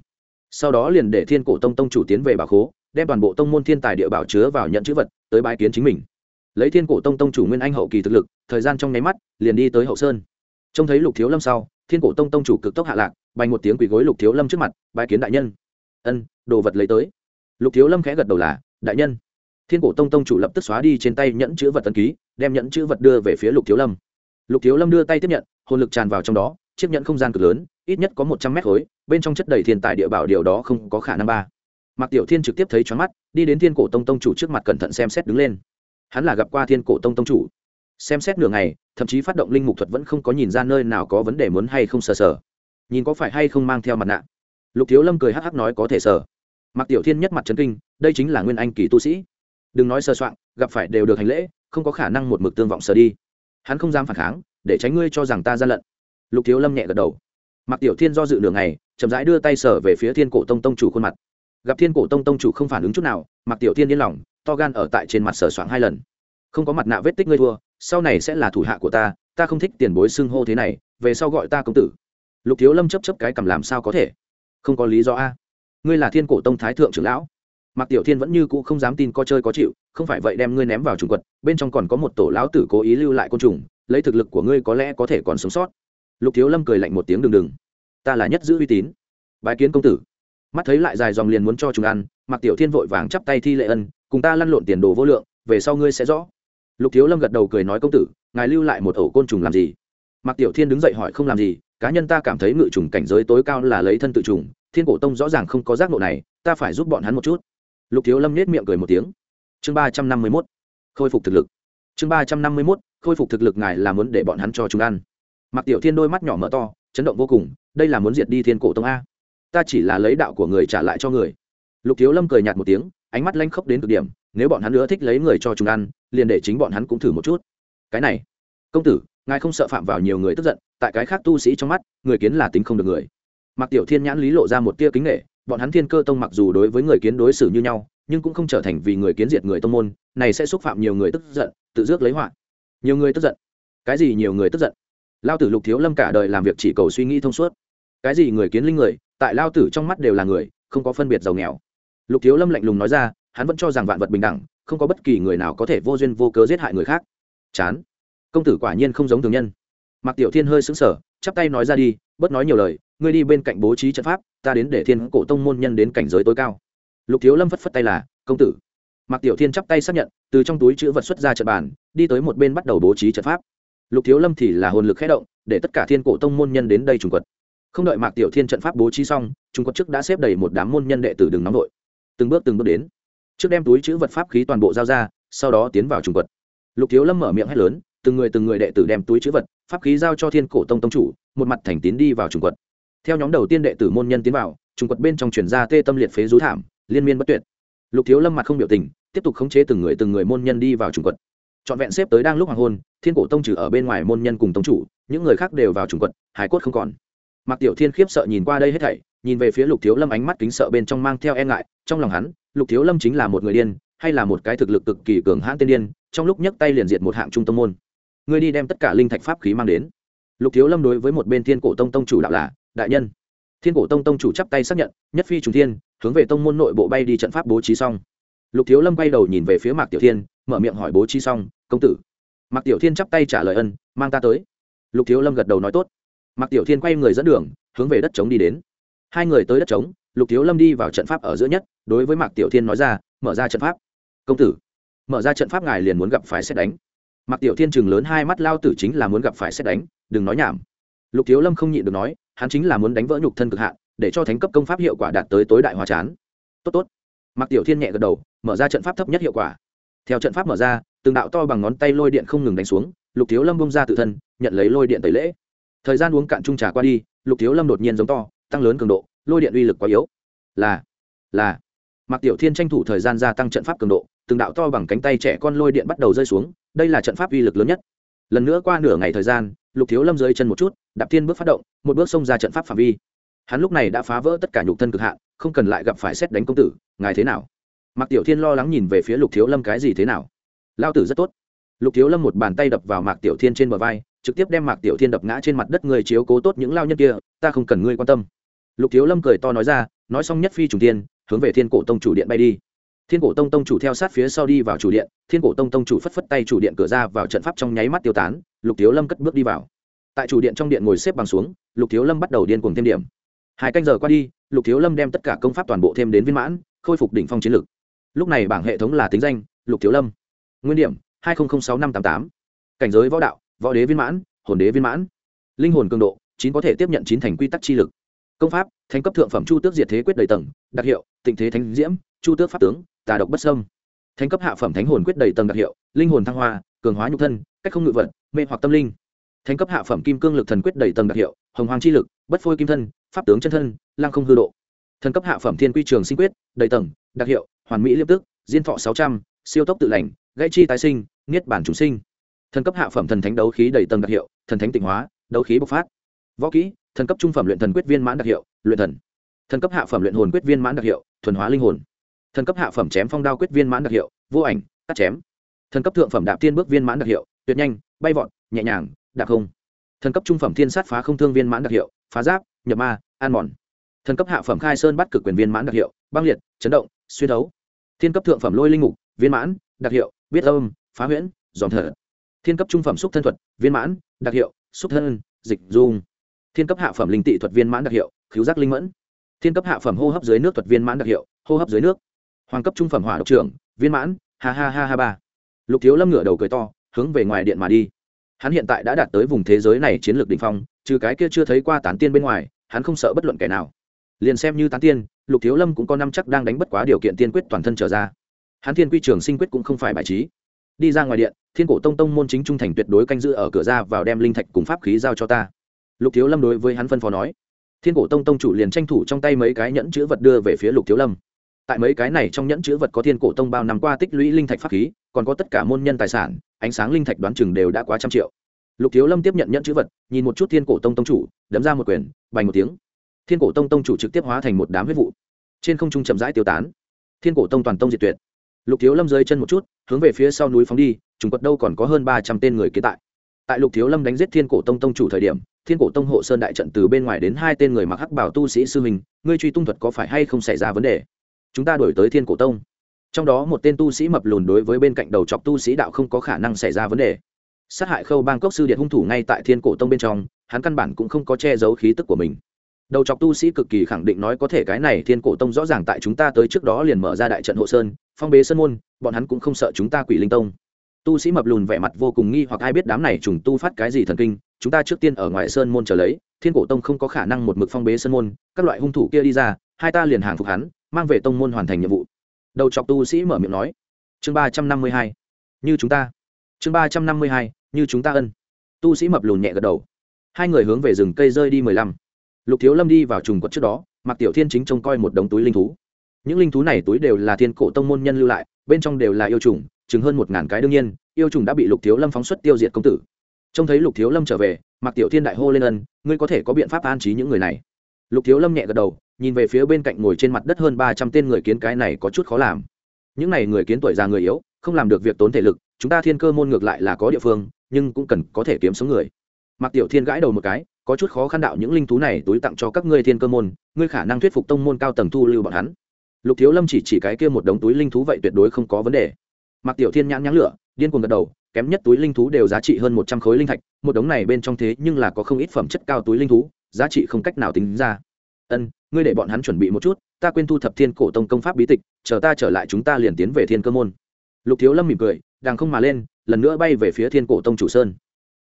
Sau đó liền để thiên cổ tông tông chủ tiến về bảo khố, đem toàn bộ tông môn thiên tài địa bảo chứa vào nhận chữ vật, tới bãi kiến chính mình lấy thiên cổ tông tông chủ nguyên anh hậu kỳ thực lực, thời gian trong nháy mắt, liền đi tới hậu sơn. Trông thấy lục thiếu lâm sau, thiên cổ tông tông chủ cực tốc hạ lạc bay một tiếng quỳ gối lục thiếu lâm trước mặt bãi kiến đại nhân. Ân, đồ vật lấy tới. Lục thiếu lâm khẽ gật đầu là, đại nhân. Thiên cổ tông tông chủ lập tức xóa đi trên tay nhẫn chữ vật tân ký, đem nhẫn chữ vật đưa về phía lục thiếu lâm. Lục thiếu lâm đưa tay tiếp nhận, hồn lực tràn vào trong đó, chiếc nhẫn không gian cực lớn, ít nhất có một trăm mét khối, bên trong chất đầy thiên tài địa bảo điều đó không có khả năng ba. Mạc tiểu thiên trực tiếp thấy choáng mắt, đi đến thiên cổ tông tông chủ trước mặt cẩn thận xem xét đứng lên hắn là gặp qua thiên cổ tông tông chủ. Xem xét nửa ngày, thậm chí phát động linh mục thuật vẫn không có nhìn ra nơi nào có vấn đề muốn hay không sờ sờ. Nhìn có phải hay không mang theo mặt nạ. Lục thiếu lâm cười hắc hắc nói có thể sờ. Mặc tiểu thiên nhất mặt trấn kinh, đây chính là nguyên anh kỳ tu sĩ. Đừng nói sơ soạn, gặp phải đều được hành lễ, không có khả năng một mực tương vọng sờ đi. Hắn không dám phản kháng, để tránh ngươi cho rằng ta gian lận. Lục thiếu lâm nhẹ gật đầu. Mặc tiểu thiên do dự nửa ngày, chậm rãi đưa tay sờ về phía thiên cổ tông tông chủ khuôn mặt. Gặp thiên cổ tông tông chủ không phản ứng chút nào mặc tiểu thiên yên lòng to gan ở tại trên mặt sở soạn hai lần. Không có mặt nạ vết tích ngươi thua, sau này sẽ là thủ hạ của ta ta không thích tiền bối xưng hô thế này, về sau gọi ta công tử. Lục thiếu lâm chấp chấp cái cầm làm sao có thể? Không có lý do a. Ngươi là thiên cổ tông thái thượng trưởng lão. Mạc tiểu thiên vẫn như cũ không dám tin có chơi có chịu, không phải vậy đem ngươi ném vào trùng quật, bên trong còn có một tổ lão tử cố ý lưu lại côn trùng, lấy thực lực của ngươi có lẽ có thể còn sống sót. Lục thiếu lâm cười lạnh một tiếng đừng đừng. Ta là nhất giữ uy tín. Bái kiến công tử. Mắt thấy lại dài dòng liền muốn cho chúng ăn, mạc tiểu thiên vội vàng chắp tay thi lệ ân cùng ta lăn lộn tiền đồ vô lượng, về sau ngươi sẽ rõ. Lục thiếu lâm gật đầu cười nói công tử, ngài lưu lại một ổ côn trùng làm gì? Mạc tiểu thiên đứng dậy hỏi không làm gì, cá nhân ta cảm thấy ngự trùng cảnh giới tối cao là lấy thân tự trùng, thiên cổ tông rõ ràng không có giác ngộ này, ta phải giúp bọn hắn một chút. Lục thiếu lâm nết miệng cười một tiếng. Chương ba trăm năm mươi mốt. Khôi phục thực lực. Chương ba trăm năm mươi mốt, khôi phục thực lực ngài là muốn để bọn hắn cho chúng ăn. Mặc tiểu thiên đôi mắt nhỏ mở to, chấn động vô cùng, đây là muốn diệt đi thiên cổ tông a. Ta chỉ là lấy đạo của người trả lại cho người. Lục thiếu lâm cười nhạt một tiếng ánh mắt lanh khốc đến cực điểm, nếu bọn hắn nữa thích lấy người cho chúng ăn, liền để chính bọn hắn cũng thử một chút. Cái này, công tử, ngài không sợ phạm vào nhiều người tức giận, tại cái khác tu sĩ trong mắt, người kiến là tính không được người. Mặc tiểu thiên nhãn lý lộ ra một tia kính nghệ bọn hắn thiên cơ tông mặc dù đối với người kiến đối xử như nhau, nhưng cũng không trở thành vì người kiến diệt người tông môn, này sẽ xúc phạm nhiều người tức giận, tự dước lấy họa. Nhiều người tức giận. Cái gì nhiều người tức giận? Lao tử lục thiếu lâm cả đời làm việc chỉ cầu suy nghĩ thông suốt. Cái gì người kiến linh người, tại lao tử trong mắt đều là người, không có phân biệt giàu nghèo lục thiếu lâm lạnh lùng nói ra, hắn vẫn cho rằng vạn vật bình đẳng, không có bất kỳ người nào có thể vô duyên vô cớ giết hại người khác. Chán. Công tử quả nhiên không giống thường nhân. Mạc tiểu thiên hơi sững sờ, chắp tay nói ra đi, bớt nói nhiều lời, ngươi đi bên cạnh bố trí trận pháp, ta đến để thiên cổ tông môn nhân đến cảnh giới tối cao. Lục thiếu lâm phất phất tay là, công tử. Mạc tiểu thiên chắp tay xác nhận, từ trong túi chữ vật xuất ra trận bàn, đi tới một bên bắt đầu bố trí trận pháp. Lục thiếu lâm thì là hồn lực khé động, để tất cả thiên cổ tông môn nhân đến đây trùng quật. Không đợi mạc tiểu thiên trận pháp bố trí xong, trùng quật trước đã xếp đầy một đám môn nhân đệ tử đừng nóng đội từng bước từng bước đến. Trước đem túi chữ vật pháp khí toàn bộ giao ra, sau đó tiến vào trùng quật. Lục thiếu lâm mở miệng hét lớn, từng người từng người đệ tử đem túi chữ vật, pháp khí giao cho thiên cổ tông tông chủ, một mặt thành tín đi vào trùng quật. Theo nhóm đầu tiên đệ tử môn nhân tiến vào, trùng quật bên trong chuyển ra tê tâm liệt phế rú thảm, liên miên bất tuyệt. Lục thiếu lâm mặt không biểu tình, tiếp tục khống chế từng người từng người môn nhân đi vào trùng quật. Trọn vẹn xếp tới đang lúc hoàng hôn, thiên cổ tông trừ ở bên ngoài môn nhân cùng tông chủ, những người khác đều vào trùng quật hải cốt không còn. Mặc tiểu thiên khiếp sợ nhìn qua đây hết thảy nhìn về phía lục thiếu lâm ánh mắt kính sợ bên trong mang theo e ngại, trong lòng hắn, lục thiếu lâm chính là một người điên, hay là một cái thực lực cực kỳ cường hãn tiên điên, trong lúc nhấc tay liền diệt một hạng trung tâm môn. Ngươi đi đem tất cả linh thạch pháp khí mang đến. Lục thiếu lâm đối với một bên thiên cổ tông tông chủ đạo là, đại nhân. Thiên cổ tông tông chủ chắp tay xác nhận, nhất phi trùng thiên, hướng về tông môn nội bộ bay đi trận pháp bố trí xong. Lục thiếu lâm bay đầu nhìn về phía mạc tiểu thiên, mở miệng hỏi bố trí xong, công tử? Mạc tiểu thiên chắp tay trả lời ân, mang ta tới. Lục thiếu lâm gật đầu nói tốt. Mạc tiểu thiên quay người dẫn đường, hướng về đất trống đi đến hai người tới đất trống, lục thiếu lâm đi vào trận pháp ở giữa nhất, đối với mạc tiểu thiên nói ra, mở ra trận pháp. Công tử, mở ra trận pháp ngài liền muốn gặp phải xét đánh. Mạc tiểu thiên chừng lớn hai mắt, lao tử chính là muốn gặp phải xét đánh, đừng nói nhảm. Lục thiếu lâm không nhịn được nói, hắn chính là muốn đánh vỡ nhục thân cực hạn, để cho thánh cấp công pháp hiệu quả đạt tới tối đại hóa chán. Tốt tốt. Mạc tiểu thiên nhẹ gật đầu, mở ra trận pháp thấp nhất hiệu quả. Theo trận pháp mở ra, từng đạo to bằng ngón tay lôi điện không ngừng đánh xuống, lục thiếu lâm bông ra tự thân, nhận lấy lôi điện tẩy lễ. Thời gian uống cạn trung trà qua đi, lục thiếu lâm đột nhiên giống to tăng lớn cường độ, lôi điện uy lực quá yếu. Là là. Mạc tiểu thiên tranh thủ thời gian gia tăng trận pháp cường độ, từng đạo to bằng cánh tay trẻ con lôi điện bắt đầu rơi xuống, đây là trận pháp uy lực lớn nhất. Lần nữa qua nửa ngày thời gian, lục thiếu lâm dưới chân một chút, đạp thiên bước phát động, một bước xông ra trận pháp phạm vi. Hắn lúc này đã phá vỡ tất cả nhục thân cực hạn, không cần lại gặp phải xét đánh công tử, ngài thế nào? Mạc tiểu thiên lo lắng nhìn về phía lục thiếu lâm cái gì thế nào? Lao tử rất tốt. Lục thiếu lâm một bàn tay đập vào mạc tiểu thiên trên bờ vai, trực tiếp đem mạc tiểu thiên đập ngã trên mặt đất, người chiếu cố tốt những lao nhân kia, ta không cần ngươi quan tâm lục thiếu lâm cười to nói ra, nói xong nhất phi trùng tiên, hướng về thiên cổ tông chủ điện bay đi. Thiên cổ tông tông chủ theo sát phía sau đi vào chủ điện, thiên cổ tông tông chủ phất phất tay chủ điện cửa ra vào trận pháp trong nháy mắt tiêu tán, lục thiếu lâm cất bước đi vào. Tại chủ điện trong điện ngồi xếp bằng xuống, lục thiếu lâm bắt đầu điên cuồng thêm điểm. Hai canh giờ qua đi, lục thiếu lâm đem tất cả công pháp toàn bộ thêm đến viên mãn, khôi phục đỉnh phong chiến lực. Lúc này bảng hệ thống là tính danh, lục thiếu lâm. Nguyên điểm, hai nghìn sáu năm t á m tám. Cảnh giới võ đạo, võ đế viên mãn, hồn đế viên mãn. Linh hồn cường độ, chín có thể tiếp nhận chín thành quy tắc chi lực công pháp thành cấp thượng phẩm chu tước diệt thế quyết đầy tầng, đặc hiệu, tịnh thế thánh diễm, chu tước pháp tướng, tà độc bất sâm thành cấp hạ phẩm thánh hồn quyết đầy tầng đặc hiệu, linh hồn thăng hoa, cường hóa nhục thân, cách không ngự vật, mê hoặc tâm linh. Thành cấp hạ phẩm kim cương lực thần quyết đầy tầng đặc hiệu, hồng hoàng chi lực, bất phôi kim thân, pháp tướng chân thân lang không hư độ. Thần cấp hạ phẩm thiên quy trường sinh quyết đầy tầng, đặc hiệu, hoàn mỹ liêm tức, diên thọ sáu trăm, siêu tốc tự lành, gãy chi tái sinh, niết bản chúng sinh. Thần cấp hạ phẩm thần thánh đấu khí đầy tầng đặc hiệu, thần thánh tịnh hóa, đấu khí bộc phát. Võ kỹ thần cấp trung phẩm luyện thần quyết viên mãn đặc hiệu, luyện thần. Thần cấp hạ phẩm luyện hồn quyết viên mãn đặc hiệu, thuần hóa linh hồn. Thần cấp hạ phẩm chém phong đao quyết viên mãn đặc hiệu, vô ảnh cắt chém. Thần cấp thượng phẩm đạp tiên bước viên mãn đặc hiệu, tuyệt nhanh, bay vọt, nhẹ nhàng, đạp không. Thần cấp trung phẩm thiên sát phá không thương viên mãn đặc hiệu, phá giáp, nhập ma, an mòn. Thần cấp hạ phẩm khai sơn bắt cực quyền viên mãn đặc hiệu, băng liệt, chấn động, xuyên đấu. Thiên cấp thượng phẩm lôi linh mục, viên mãn, đặc hiệu, biết âm, phá huyễn dòm thở. Thiên cấp trung phẩm xúc thân thuật, viên mãn, đặc hiệu, xúc thân, dịch dung thiên cấp hạ phẩm linh tị thuật viên mãn đặc hiệu cứu giác linh mẫn. Thiên cấp hạ phẩm hô hấp dưới nước thuật viên mãn đặc hiệu, hô hấp dưới nước. Hoàng cấp trung phẩm hỏa độc trưởng, viên mãn, ha ha ha ha ba. Lục thiếu lâm ngửa đầu cười to, hướng về ngoài điện mà đi. Hắn hiện tại đã đạt tới vùng thế giới này chiến lược đ ỉ n h phong, trừ cái kia chưa thấy qua tán tiên bên ngoài, hắn không sợ bất luận kẻ nào. Liền xem như tán tiên, lục thiếu lâm cũng có năm chắc đang đánh bất quá điều kiện tiên quyết toàn thân trở ra. Hắn thiên quy trường sinh quyết cũng không phải bài trí. Đi ra ngoài điện, thiên cổ tông tông môn chính trung thành tuyệt đối canh giữ ở cửa ra vào đem linh thạch cùng pháp khí giao cho ta lục thiếu lâm đối với hắn phân phó nói. Thiên cổ tông tông chủ liền tranh thủ trong tay mấy cái nhẫn chữ vật đưa về phía lục thiếu lâm. Tại mấy cái này trong nhẫn chữ vật có thiên cổ tông bao năm qua tích lũy linh thạch pháp khí, còn có tất cả môn nhân tài sản, ánh sáng linh thạch đoán chừng đều đã quá trăm triệu. Lục thiếu lâm tiếp nhận nhẫn chữ vật, nhìn một chút thiên cổ tông tông chủ, đấm ra một quyền, bành một tiếng. Thiên cổ tông tông chủ trực tiếp hóa thành một đám huyết vụ. Trên không trung chậm rãi tiêu tán. Thiên cổ tông toàn tông diệt tuyệt. Lục thiếu lâm rơi chân một chút, hướng về phía sau núi phóng đi, trùng quật đâu còn có hơn ba trăm tên người kế tại. Tại lục thiếu lâm đánh giết thiên cổ tông tông chủ thời điểm thiên cổ tông hộ sơn đại trận từ bên ngoài đến hai tên người mặc hắc bảo tu sĩ sư mình ngươi truy tung thuật có phải hay không xảy ra vấn đề? Chúng ta đổi tới thiên cổ tông. Trong đó một tên tu sĩ mập lùn đối với bên cạnh đầu chọc tu sĩ đạo không có khả năng xảy ra vấn đề. Sát hại khâu bang cốc sư điện hung thủ ngay tại thiên cổ tông bên trong, hắn căn bản cũng không có che giấu khí tức của mình. Đầu chọc tu sĩ cực kỳ khẳng định nói có thể cái này thiên cổ tông rõ ràng tại chúng ta tới trước đó liền mở ra đại trận hộ sơn, phong bế sơn môn, bọn hắn cũng không sợ chúng ta quỷ linh tông tu sĩ mập lùn vẻ mặt vô cùng nghi hoặc ai biết đám này trùng tu phát cái gì thần kinh, chúng ta trước tiên ở ngoài sơn môn trở lấy, thiên cổ tông không có khả năng một mực phong bế sơn môn, các loại hung thủ kia đi ra, hai ta liền hàng phục hắn, mang về tông môn hoàn thành nhiệm vụ. Đầu chọc tu sĩ mở miệng nói. Chương ba trăm năm mươi hai. Như chúng ta. Chương ba trăm năm mươi hai. Như chúng ta ân. Tu sĩ mập lùn nhẹ gật đầu. Hai người hướng về rừng cây rơi đi mười lăm. Lục thiếu lâm đi vào trùng quật trước đó mặc tiểu thiên chính trông coi một đống túi linh thú. Những linh thú này túi đều là thiên cổ tông môn nhân lưu lại, bên trong đều là yêu trùng chừng hơn một ngàn cái đương nhiên, yêu trùng đã bị lục thiếu lâm phóng xuất tiêu diệt công tử. Trông thấy lục thiếu lâm trở về mặc tiểu thiên đại hô lên ân, ngươi có thể có biện pháp an trí những người này. Lục thiếu lâm nhẹ gật đầu, nhìn về phía bên cạnh ngồi trên mặt đất hơn ba trăm tên người kiến cái này có chút khó làm. Những n à y người kiến tuổi già người yếu, không làm được việc tốn thể lực, chúng ta thiên cơ môn ngược lại là có địa phương, nhưng cũng cần có thể kiếm sống người. Mặc tiểu thiên gãi đầu một cái, có chút khó khăn đạo những linh thú này túi tặng cho các ngươi thiên cơ môn, ngươi khả năng thuyết phục tông môn cao tầng thu lưu bọn hắn. Lục thiếu lâm chỉ chỉ cái kia một đống túi linh thú vậy tuyệt đối không có vấn đề. Mạc tiểu thiên nhãn nhãn lửa, điên cuồng gật đầu, kém nhất túi linh thú đều giá trị hơn một trăm khối linh thạch, một đống này bên trong thế nhưng là có không ít phẩm chất cao túi linh thú, giá trị không cách nào tính ra. Ân, ngươi để bọn hắn chuẩn bị một chút, ta quên thu thập thiên cổ tông công pháp bí tịch, chờ ta trở lại chúng ta liền tiến về thiên cơ môn. Lục thiếu lâm mỉm cười đang không mà lên, lần nữa bay về phía thiên cổ tông chủ sơn.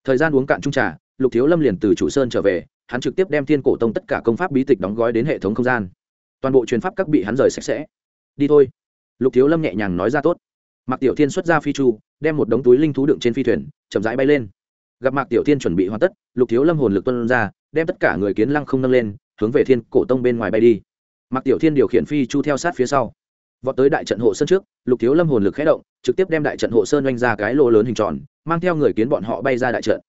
Thời gian uống cạn chung trà, lục thiếu lâm liền từ chủ sơn trở về, hắn trực tiếp đem thiên cổ tông tất cả công pháp bí tịch đóng gói đến hệ thống không gian. Toàn bộ truyền pháp các bị hắn rời sạch sẽ. Đi thôi. Lục thiếu lâm nhẹ nhàng nói ra tốt mạc tiểu thiên xuất ra phi chu, đem một đống túi linh thú đựng trên phi thuyền, chậm rãi bay lên. Gặp mạc tiểu thiên chuẩn bị hoàn tất, lục thiếu lâm hồn lực tuân ra, đem tất cả người kiến lăng không nâng lên, hướng về thiên cổ tông bên ngoài bay đi. Mạc tiểu thiên điều khiển phi chu theo sát phía sau. Vọt tới đại trận hộ sơn trước, lục thiếu lâm hồn lực khé động, trực tiếp đem đại trận hộ sơn oanh ra cái lỗ lớn hình tròn, mang theo người kiến bọn họ bay ra đại trận.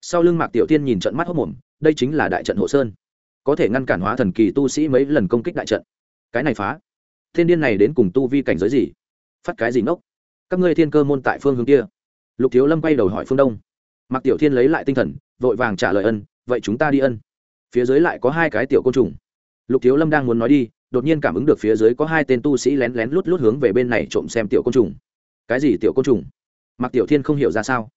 Sau lưng mạc tiểu thiên nhìn trận mắt hốc mồm, đây chính là đại trận hộ sơn. Có thể ngăn cản hóa thần kỳ tu sĩ mấy lần công kích đại trận. Cái này phá. Thiên điên này đến cùng tu vi cảnh giới gì? Phát cái gì ngốc? Các ngươi thiên cơ môn tại phương hướng kia. Lục thiếu lâm quay đầu hỏi phương đông. Mặc tiểu thiên lấy lại tinh thần, vội vàng trả lời ân, vậy chúng ta đi ân. Phía dưới lại có hai cái tiểu côn trùng. Lục thiếu lâm đang muốn nói đi, đột nhiên cảm ứng được phía dưới có hai tên tu sĩ lén lén lút lút hướng về bên này trộm xem tiểu côn trùng. Cái gì tiểu côn trùng? Mặc tiểu thiên không hiểu ra sao.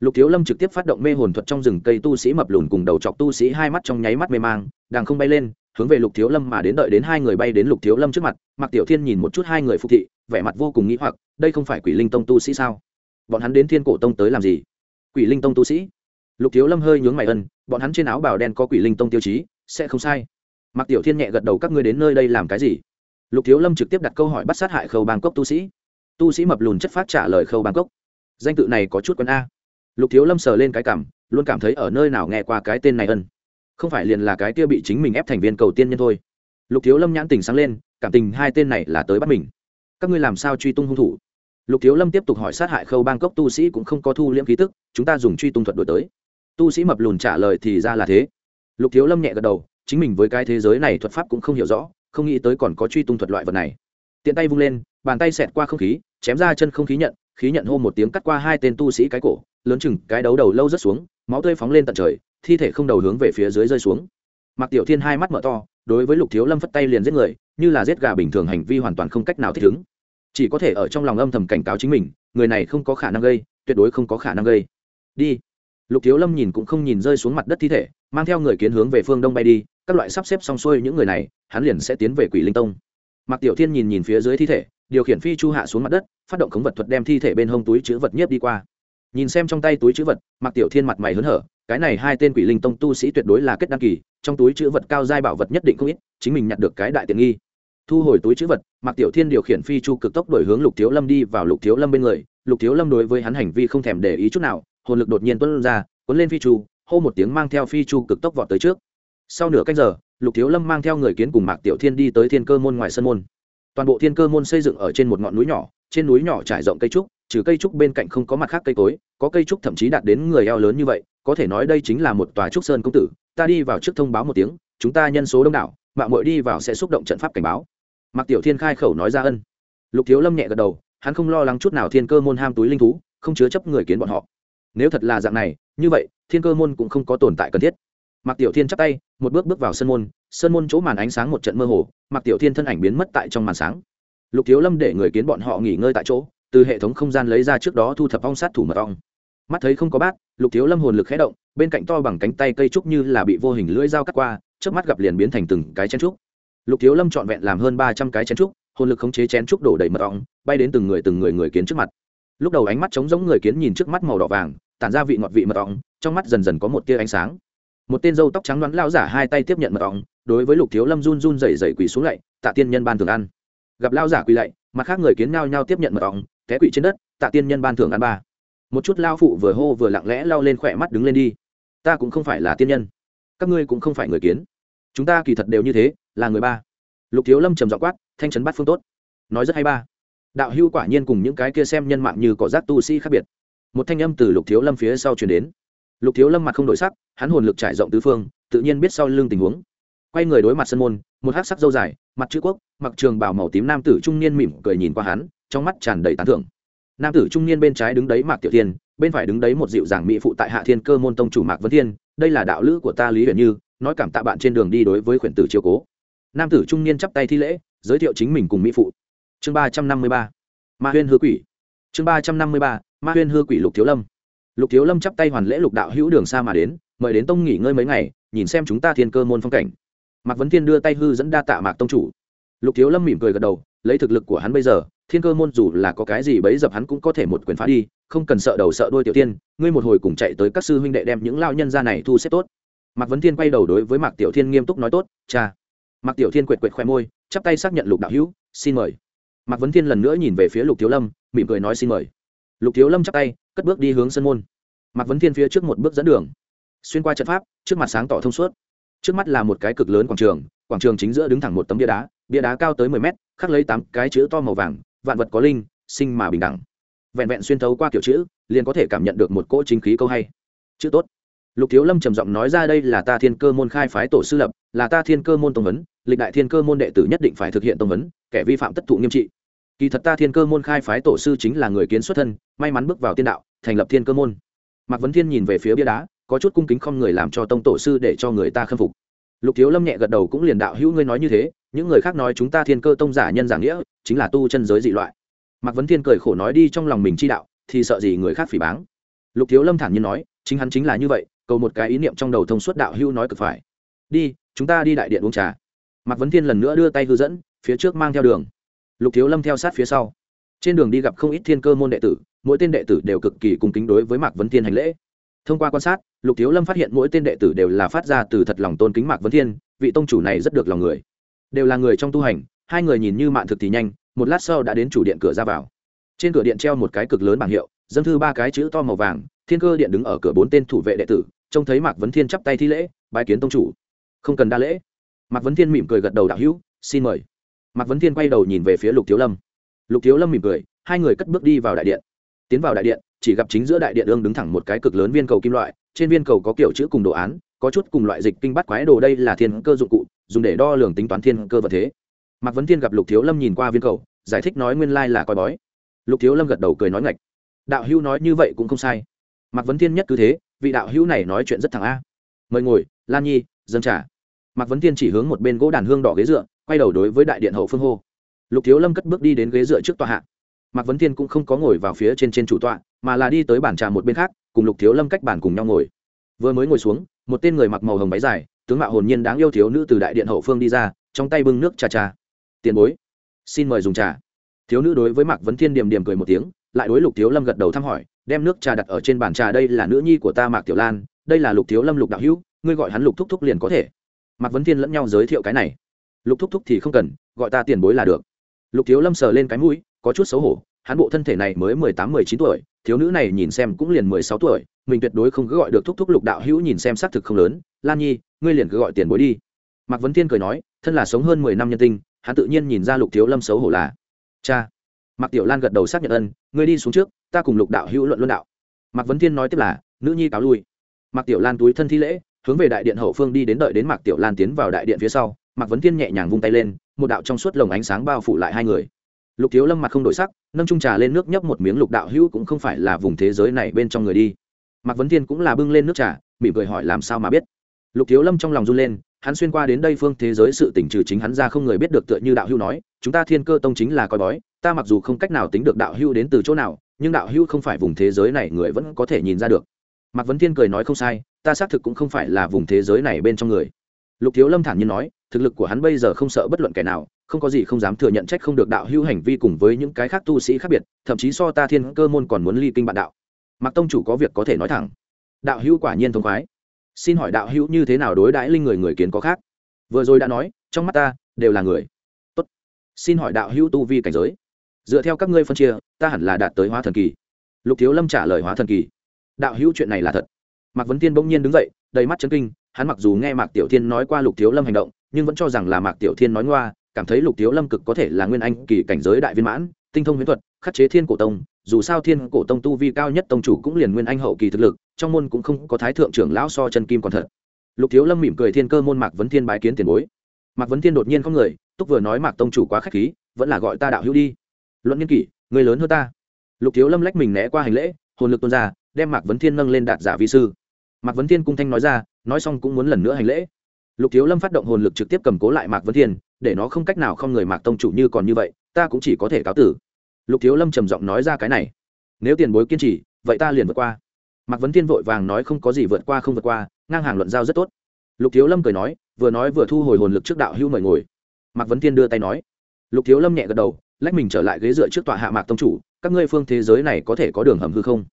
Lục thiếu lâm trực tiếp phát động mê hồn thuật trong rừng, cây tu sĩ mập lùn cùng đầu chọc tu sĩ hai mắt trong nháy mắt mê mang, đang không bay lên hướng về lục thiếu lâm mà đến đợi đến hai người bay đến lục thiếu lâm trước mặt mặc tiểu thiên nhìn một chút hai người phục thị, vẻ mặt vô cùng nghĩ hoặc, đây không phải quỷ linh tông tu sĩ sao? Bọn hắn đến thiên cổ tông tới làm gì? Quỷ linh tông tu sĩ? Lục thiếu lâm hơi nhướng mày ân, bọn hắn trên áo bào đen có quỷ linh tông tiêu chí, sẽ không sai. Mặc tiểu thiên nhẹ gật đầu, các ngươi đến nơi đây làm cái gì? Lục thiếu lâm trực tiếp đặt câu hỏi bắt sát hại khâu bang cốc tu sĩ. Tu sĩ mập lùn chất phát trả lời khâu bang cốc. Danh tự này có chút quân a. Lục thiếu lâm sờ lên cái cảm, luôn cảm thấy ở nơi nào nghe qua cái tên này ân không phải liền là cái kia bị chính mình ép thành viên cầu tiên nhân thôi. Lục thiếu lâm nhãn tình sáng lên, cảm tình hai tên này là tới bắt mình. Các ngươi làm sao truy tung hung thủ? Lục thiếu lâm tiếp tục hỏi sát hại khâu bang cốc tu sĩ cũng không có thu liễm ký tức, chúng ta dùng truy tung thuật đổi tới. Tu sĩ mập lùn trả lời thì ra là thế. Lục thiếu lâm nhẹ gật đầu, chính mình với cái thế giới này thuật pháp cũng không hiểu rõ, không nghĩ tới còn có truy tung thuật loại vật này. Tiện tay vung lên, bàn tay xẹt qua không khí, chém ra chân không khí nhận khí nhận hô một tiếng cắt qua hai tên tu sĩ cái cổ, lớn chừng cái đấu đầu lâu rất xuống, máu tươi phóng lên tận trời thi thể không đầu hướng về phía dưới rơi xuống. Mặc tiểu thiên hai mắt mở to, đối với lục thiếu lâm phất tay liền giết người, như là giết gà bình thường hành vi hoàn toàn không cách nào thích ứng. Chỉ có thể ở trong lòng âm thầm cảnh cáo chính mình, người này không có khả năng gây, tuyệt đối không có khả năng gây. Đi. Lục thiếu lâm nhìn cũng không nhìn rơi xuống mặt đất thi thể, mang theo người kiến hướng về phương đông bay đi, các loại sắp xếp xong xuôi những người này, hắn liền sẽ tiến về quỷ linh tông. Mặc tiểu thiên nhìn nhìn phía dưới thi thể, điều khiển phi chu hạ xuống mặt đất, phát động khống vật thuật đem thi thể bên hông túi chữ vật nhiếp đi qua nhìn xem trong tay túi chữ vật mặc tiểu thiên mặt mày hớn hở, cái này hai tên quỷ linh tông tu sĩ tuyệt đối là kết đăng kỳ, trong túi chữ vật cao giai bảo vật nhất định không ít, chính mình nhặt được cái đại tiện nghi. Thu hồi túi chữ vật mặc tiểu thiên điều khiển phi chu cực tốc đổi hướng lục thiếu lâm đi vào lục thiếu lâm bên người. Lục thiếu lâm đối với hắn hành vi không thèm để ý chút nào, hồn lực đột nhiên tuân ra, cuốn lên phi chu, hô một tiếng mang theo phi chu cực tốc vọt tới trước. Sau nửa cách giờ, lục thiếu lâm mang theo người kiến cùng mạc tiểu thiên đi tới thiên cơ môn ngoài sân môn. Toàn bộ thiên cơ môn xây dựng ở trên một ngọn núi nhỏ, trên núi nhỏ trải rộng cây trúc trừ cây trúc bên cạnh không có mặt khác cây cối, có cây trúc thậm chí đạt đến người eo lớn như vậy, có thể nói đây chính là một tòa trúc sơn công tử, ta đi vào trước thông báo một tiếng, chúng ta nhân số đông đảo mạng mội đi vào sẽ xúc động trận pháp cảnh báo. Mạc tiểu thiên khai khẩu nói ra ân. Lục thiếu lâm nhẹ gật đầu, hắn không lo lắng chút nào thiên cơ môn ham túi linh thú, không chứa chấp người kiến bọn họ. Nếu thật là dạng này, như vậy, thiên cơ môn cũng không có tồn tại cần thiết. Mạc tiểu thiên chắp tay, một bước bước vào sân môn sân môn chỗ màn ánh sáng một trận mơ hồ, mạc tiểu thiên thân ảnh biến mất tại trong màn sáng. Lục thiếu lâm để người kiến bọn họ nghỉ ngơi tại chỗ từ hệ thống không gian lấy ra trước đó thu thập ong sát thủ mật ong. Mắt thấy không có bát, lục thiếu lâm hồn lực khé động, bên cạnh to bằng cánh tay cây trúc như là bị vô hình lưỡi dao cắt qua trước mắt gặp liền biến thành từng cái chén trúc. Lục thiếu lâm trọn vẹn làm hơn ba trăm cái chén trúc, hồn lực khống chế chén trúc đổ đầy mật ong, bay đến từng người từng người người kiến trước mặt. Lúc đầu ánh mắt trống giống người kiến nhìn trước mắt màu đỏ vàng, tản ra vị ngọt vị mật ong, trong mắt dần dần có một tia ánh sáng. Một tên dâu tóc trắng đoán lao giả hai tay tiếp nhận mật ong, đối với lục thiếu lâm run run rẩy rẩy quỳ xuống lạy, tạ tiên nhân ban thường ăn. Gặp lao giả quỳ lạy, mặt khác người kiến nao nhau tiếp nhận mật ong té quỵ trên đất, tạ tiên nhân ban thưởng ăn ba. Một chút lao phụ vừa hô vừa lặng lẽ lao lên khỏe mắt đứng lên đi. Ta cũng không phải là tiên nhân. Các ngươi cũng không phải người kiến. Chúng ta kỳ thật đều như thế, là người ba. Lục thiếu lâm trầm dọ quát, thanh trấn bắt phương tốt. Nói rất hay ba. Đạo hưu quả nhiên cùng những cái kia xem nhân mạng như cỏ rác tu sĩ khác biệt. Một thanh âm từ lục thiếu lâm phía sau chuyển đến. Lục thiếu lâm mặt không đổi sắc, hắn hồn lực trải rộng tứ phương, tự nhiên biết sau lưng tình huống. Quay người đối mặt sân môn, một hát sắc dâu dài, mặt chữ quốc, mặc trường bảo màu tím nam tử trung niên mỉm cười nhìn qua hắn trong mắt tràn đầy tán thưởng. Nam tử trung niên bên trái đứng đấy mạc tiểu thiên, bên phải đứng đấy một dịu dàng mỹ phụ tại hạ thiên cơ môn tông chủ mạc vấn thiên, đây là đạo lữ của ta lý huyền như, nói cảm tạ bạn trên đường đi đối với khuyển tử chiều cố. Nam tử trung niên chắp tay thi lễ, giới thiệu chính mình cùng mỹ phụ. Chương ba trăm năm mươi ba, ma huyên hư quỷ. Chương ba trăm năm mươi ba, ma huyên hư quỷ lục thiếu lâm. Lục thiếu lâm chắp tay hoàn lễ lục đạo hữu đường xa mà đến, mời đến tông nghỉ ngơi mấy ngày, nhìn xem chúng ta thiên cơ môn phong cảnh. Mạc vấn thiên đưa tay hư dẫn đa tạ mạc tông chủ. Lục thiếu lâm mỉm cười gật đầu, lấy thực lực của hắn bây giờ thiên cơ môn dù là có cái gì bấy dập hắn cũng có thể một quyền phá đi, không cần sợ đầu sợ đôi tiểu tiên, ngươi một hồi cùng chạy tới các sư huynh đệ đem những lao nhân ra này thu xếp tốt. Mạc vấn thiên quay đầu đối với mạc tiểu thiên nghiêm túc nói tốt, cha. Mạc tiểu thiên quệt quệt khoe môi, chắp tay xác nhận lục đạo hữu, xin mời. Mạc vấn thiên lần nữa nhìn về phía lục thiếu lâm, mỉm cười nói xin mời. Lục thiếu lâm chắp tay, cất bước đi hướng sân môn. Mạc vấn thiên phía trước một bước dẫn đường, xuyên qua trận pháp, trước mặt sáng tỏ thông suốt. Trước mắt là một cái cực lớn quảng trường quảng trường chính giữa đứng thẳng một tấm bia đá bia đá cao tới mười mét, khắc lấy tám cái chữ to màu vàng vạn vật có linh, sinh mà bình đẳng. Vẹn vẹn xuyên thấu qua kiểu chữ, liền có thể cảm nhận được một cỗ chính khí câu hay. Chữ tốt. Lục thiếu lâm trầm giọng nói ra đây là ta thiên cơ môn khai phái tổ sư lập, là ta thiên cơ môn tông vấn lịch đại thiên cơ môn đệ tử nhất định phải thực hiện tông vấn kẻ vi phạm tất thụ nghiêm trị. Kỳ thật ta thiên cơ môn khai phái tổ sư chính là người kiến xuất thân, may mắn bước vào tiên đạo, thành lập thiên cơ môn. Mạc vấn thiên nhìn về phía bia đá, có chút cung kính không người làm cho tông tổ sư để cho người ta khâm phục. Lục thiếu lâm nhẹ gật đầu cũng liền đạo hữu ngươi nói như thế những người khác nói chúng ta thiên cơ tông giả nhân giả nghĩa, chính là tu chân giới dị loại. Mạc vấn thiên cười khổ nói đi trong lòng mình chi đạo, thì sợ gì người khác phỉ báng. Lục thiếu lâm thản nhiên nói, chính hắn chính là như vậy, cầu một cái ý niệm trong đầu thông suốt đạo hưu nói cực phải. Đi, chúng ta đi đại điện uống trà. Mạc vấn thiên lần nữa đưa tay hư dẫn, phía trước mang theo đường. Lục thiếu lâm theo sát phía sau. Trên đường đi gặp không ít thiên cơ môn đệ tử, mỗi tên đệ tử đều cực kỳ cung kính đối với mạc vấn thiên hành lễ. Thông qua quan sát, lục thiếu lâm phát hiện mỗi tên đệ tử đều là phát ra từ thật lòng tôn kính mạc vấn thiên, vị tông chủ này rất được lòng người đều là người trong tu hành, hai người nhìn như mạn thực thì nhanh, một lát sau đã đến chủ điện cửa ra vào. Trên cửa điện treo một cái cực lớn bảng hiệu, dâng thư ba cái chữ to màu vàng, thiên cơ điện đứng ở cửa bốn tên thủ vệ đệ tử, trông thấy mạc vấn thiên chắp tay thi lễ, bái kiến tông chủ. Không cần đa lễ. Mạc vấn thiên mỉm cười gật đầu đạo hữu, xin mời. Mạc vấn thiên quay đầu nhìn về phía lục thiếu lâm. Lục thiếu lâm mỉm cười, hai người cất bước đi vào đại điện. Tiến vào đại điện, chỉ gặp chính giữa đại điện ương đứng thẳng một cái cực lớn viên cầu kim loại, trên viên cầu có kiểu chữ cùng đồ án, có chút cùng loại dịch kinh bắt quái đồ, đây là thiên cơ dụng cụ dùng để đo lường tính toán thiên cơ vật thế. Mạc vấn thiên gặp lục thiếu lâm nhìn qua viên cầu, giải thích nói nguyên lai là coi bói. Lục thiếu lâm gật đầu cười nói ngạch. Đạo hữu nói như vậy cũng không sai. Mạc vấn thiên nhất cứ thế, vị đạo hữu này nói chuyện rất thẳng a. Mời ngồi, lan nhi dân trả mạc vấn Thiên chỉ hướng một bên gỗ đàn hương đỏ ghế dựa, quay đầu đối với đại điện hậu phương hô. Lục thiếu lâm cất bước đi đến ghế dựa trước tòa hạ. Mạc vấn Thiên cũng không có ngồi vào phía trên trên chủ tọa, mà là đi tới bàn trà một bên khác, cùng lục thiếu lâm cách bàn cùng nhau ngồi. Vừa mới ngồi xuống, một tên người mặc màu hồng váy dài tướng mạo hồn nhiên đáng yêu thiếu nữ từ đại điện hậu phương đi ra, trong tay bưng nước trà trà. Tiền bối, xin mời dùng trà. Thiếu nữ đối với mạc vấn thiên điểm điểm cười một tiếng, lại đối lục thiếu lâm gật đầu thăm hỏi, đem nước trà đặt ở trên bàn trà đây là nữ nhi của ta mạc tiểu lan, đây là lục thiếu lâm lục đạo hữu, ngươi gọi hắn lục thúc thúc liền có thể. Mạc vấn thiên lẫn nhau giới thiệu cái này. Lục thúc thúc thì không cần, gọi ta tiền bối là được. Lục thiếu lâm sờ lên cái mũi, có chút xấu hổ, hắn bộ thân thể này mới mười tám, mười chín tuổi, thiếu nữ này nhìn xem cũng liền mười sáu tuổi, mình tuyệt đối không cứ gọi được thúc thúc lục đạo hữu nhìn xem xác thực không lớn lan nhi, ngươi liền cứ gọi tiền bối đi. Mạc vấn thiên cười nói, thân là sống hơn mười năm nhân tinh, hắn tự nhiên nhìn ra lục thiếu lâm xấu hổ là cha. Mạc tiểu lan gật đầu xác nhận ân, ngươi đi xuống trước, ta cùng lục đạo hữu luận luân đạo. Mạc vấn thiên nói tiếp là, nữ nhi cáo lui. Mạc tiểu lan túi thân thi lễ, hướng về đại điện hậu phương đi đến đợi đến mạc tiểu lan tiến vào đại điện phía sau, mạc vấn thiên nhẹ nhàng vung tay lên, một đạo trong suốt lồng ánh sáng bao phủ lại hai người. Lục thiếu lâm mặt không đổi sắc, nâng trung trà lên nước nhấp một miếng lục đạo hữu cũng không phải là vùng thế giới này bên trong người đi. Mạc vấn thiên cũng là bưng lên nước trà, mỉm cười hỏi làm sao mà biết lục thiếu lâm trong lòng run lên, hắn xuyên qua đến đây phương thế giới sự tỉnh trừ chính hắn ra không người biết được tựa như đạo hưu nói, chúng ta thiên cơ tông chính là coi bói, ta mặc dù không cách nào tính được đạo hưu đến từ chỗ nào, nhưng đạo hưu không phải vùng thế giới này người vẫn có thể nhìn ra được. Mạc vấn thiên cười nói không sai, ta xác thực cũng không phải là vùng thế giới này bên trong người. Lục thiếu lâm thản nhiên nói, thực lực của hắn bây giờ không sợ bất luận kẻ nào, không có gì không dám thừa nhận trách không được đạo hưu hành vi cùng với những cái khác tu sĩ khác biệt, thậm chí so ta thiên cơ môn còn muốn ly kinh bạn đạo. Mạc tông chủ có việc có thể nói thẳng. Đạo hưu quả nhiên thông khoái xin hỏi đạo hữu như thế nào đối đãi linh người người kiến có khác? Vừa rồi đã nói, trong mắt ta, đều là người. Tốt. Xin hỏi đạo hữu tu vi cảnh giới. Dựa theo các ngươi phân chia, ta hẳn là đạt tới hóa thần kỳ. Lục thiếu lâm trả lời hóa thần kỳ. Đạo hữu chuyện này là thật. Mạc vấn tiên bỗng nhiên đứng dậy, đầy mắt chân kinh, hắn mặc dù nghe mạc tiểu thiên nói qua lục thiếu lâm hành động, nhưng vẫn cho rằng là mạc tiểu thiên nói ngoa, cảm thấy lục thiếu lâm cực có thể là nguyên anh kỳ cảnh giới đại viên mãn, tinh thông huyễn thuật, khắc chế thiên cổ tông dù sao thiên cổ tông tu vi cao nhất tông chủ cũng liền nguyên anh hậu kỳ thực lực, trong môn cũng không có thái thượng trưởng lão so chân kim còn thật. Lục thiếu lâm mỉm cười thiên cơ môn mạc vấn thiên bái kiến tiền bối. Mạc vấn thiên đột nhiên không người, túc vừa nói mạc tông chủ quá k h á c h khí, vẫn là gọi ta đạo hữu đi. Luận nghiên kỷ, người lớn hơn ta. Lục thiếu lâm lách mình né qua hành lễ, hồn lực tuôn ra, đem mạc vấn thiên nâng lên đạt giả vi sư. Mạc vấn thiên cung thanh nói ra, nói xong cũng muốn lần nữa hành lễ. Lục thiếu lâm phát động hồn lực trực tiếp cầm cố lại mạc vấn thiên, để nó không cách nào không người mạc tông chủ như còn như vậy, ta cũng chỉ có thể cáo tử lục thiếu lâm trầm giọng nói ra cái này. Nếu tiền bối kiên trì, vậy ta liền vượt qua. Mạc vấn thiên vội vàng nói không có gì vượt qua không vượt qua, ngang hàng luận giao rất tốt. Lục thiếu lâm cười nói, vừa nói vừa thu hồi hồn lực trước đạo hưu mời ngồi. Mạc vấn thiên đưa tay nói. Lục thiếu lâm nhẹ gật đầu, lách mình trở lại ghế dựa trước tòa hạ mạc tông chủ, các ngươi phương thế giới này có thể có đường hầm hư không?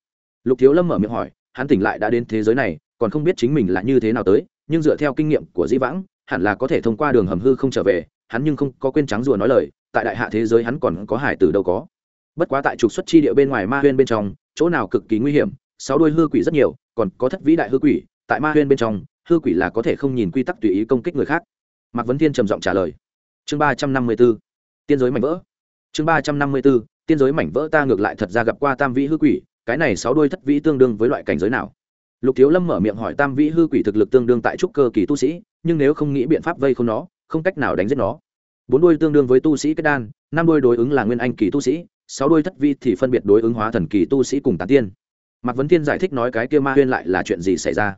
Lục thiếu lâm mở miệng hỏi, hắn tỉnh lại đã đến thế giới này, còn không biết chính mình là như thế nào tới, nhưng dựa theo kinh nghiệm của dĩ vãng, hẳn là có thể thông qua đường hầm hư không trở về, hắn nhưng không có quên trắng rùa nói lời, tại đại hạ thế giới hắn còn có hải tử đâu có bất quá tại trục xuất chi địa bên ngoài ma huyên bên trong, chỗ nào cực kỳ nguy hiểm, sáu đôi hư quỷ rất nhiều, còn có thất vĩ đại hư quỷ, tại ma huyên bên trong, hư quỷ là có thể không nhìn quy tắc tùy ý công kích người khác. Mạc vấn thiên trầm giọng trả lời. Chương ba trăm năm mươi b ố tiên giới mảnh vỡ. Chương ba trăm năm mươi b ố tiên giới mảnh vỡ ta ngược lại thật ra gặp qua tam vĩ hư quỷ, cái này sáu đôi thất vĩ tương đương với loại cảnh giới nào? Lục thiếu lâm mở miệng hỏi tam vĩ hư quỷ thực lực tương đương tại trúc cơ kỳ tu sĩ, nhưng nếu không nghĩ biện pháp vây không nó, không cách nào đánh giết nó. Bốn đôi tương đương với tu sĩ kết đan, năm đôi đối ứng là nguyên anh kỳ tu sĩ sáu đôi thất vi thì phân biệt đối ứng hóa thần kỳ tu sĩ cùng tán tiên. Mạc vấn tiên giải thích nói cái kia ma huyên lại là chuyện gì xảy ra.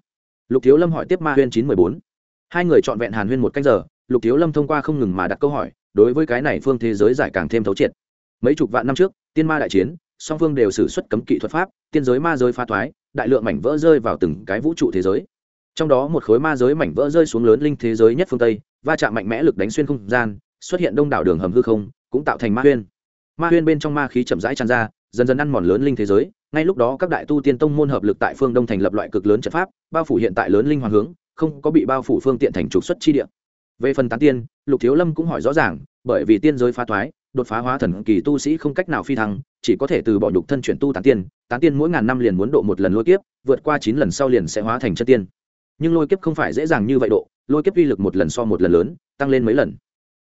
Lục thiếu lâm hỏi tiếp ma huyên chín mười bốn. Hai người trọn vẹn hàn huyên một cách giờ, lục thiếu lâm thông qua không ngừng mà đặt câu hỏi, đối với cái này phương thế giới giải càng thêm thấu triệt. Mấy chục vạn năm trước, tiên ma đại chiến, song phương đều xử suất cấm kỵ thuật pháp, tiên giới ma giới pha thoái, đại lượng mảnh vỡ rơi vào từng cái vũ trụ thế giới. Trong đó một khối ma giới mảnh vỡ rơi xuống lớn linh thế giới nhất phương tây, va chạm mạnh mẽ lực đánh xuyên không gian, xuất hiện đông đảo đường hầm hư không, cũng tạo thành ma huyên ma huyên bên trong ma khí chậm rãi tràn ra, dần dần ăn mòn lớn linh thế giới. Ngay lúc đó, các đại tu tiên tông môn hợp lực tại phương đông thành lập loại cực lớn trận pháp, bao phủ hiện tại lớn linh hoàng hướng, không có bị bao phủ phương tiện thành trục xuất chi địa. Về phần tán tiên, lục thiếu lâm cũng hỏi rõ ràng, bởi vì tiên giới phá thoái, đột phá hóa thần kỳ tu sĩ không cách nào phi thăng, chỉ có thể từ bỏ nhục thân chuyển tu tán tiên tán tiên mỗi ngàn năm liền muốn độ một lần lôi kiếp, vượt qua chín lần sau liền sẽ hóa thành chân tiên. Nhưng lôi kiếp không phải dễ dàng như vậy độ, lôi kiếp uy lực một lần so một lần lớn, tăng lên mấy lần.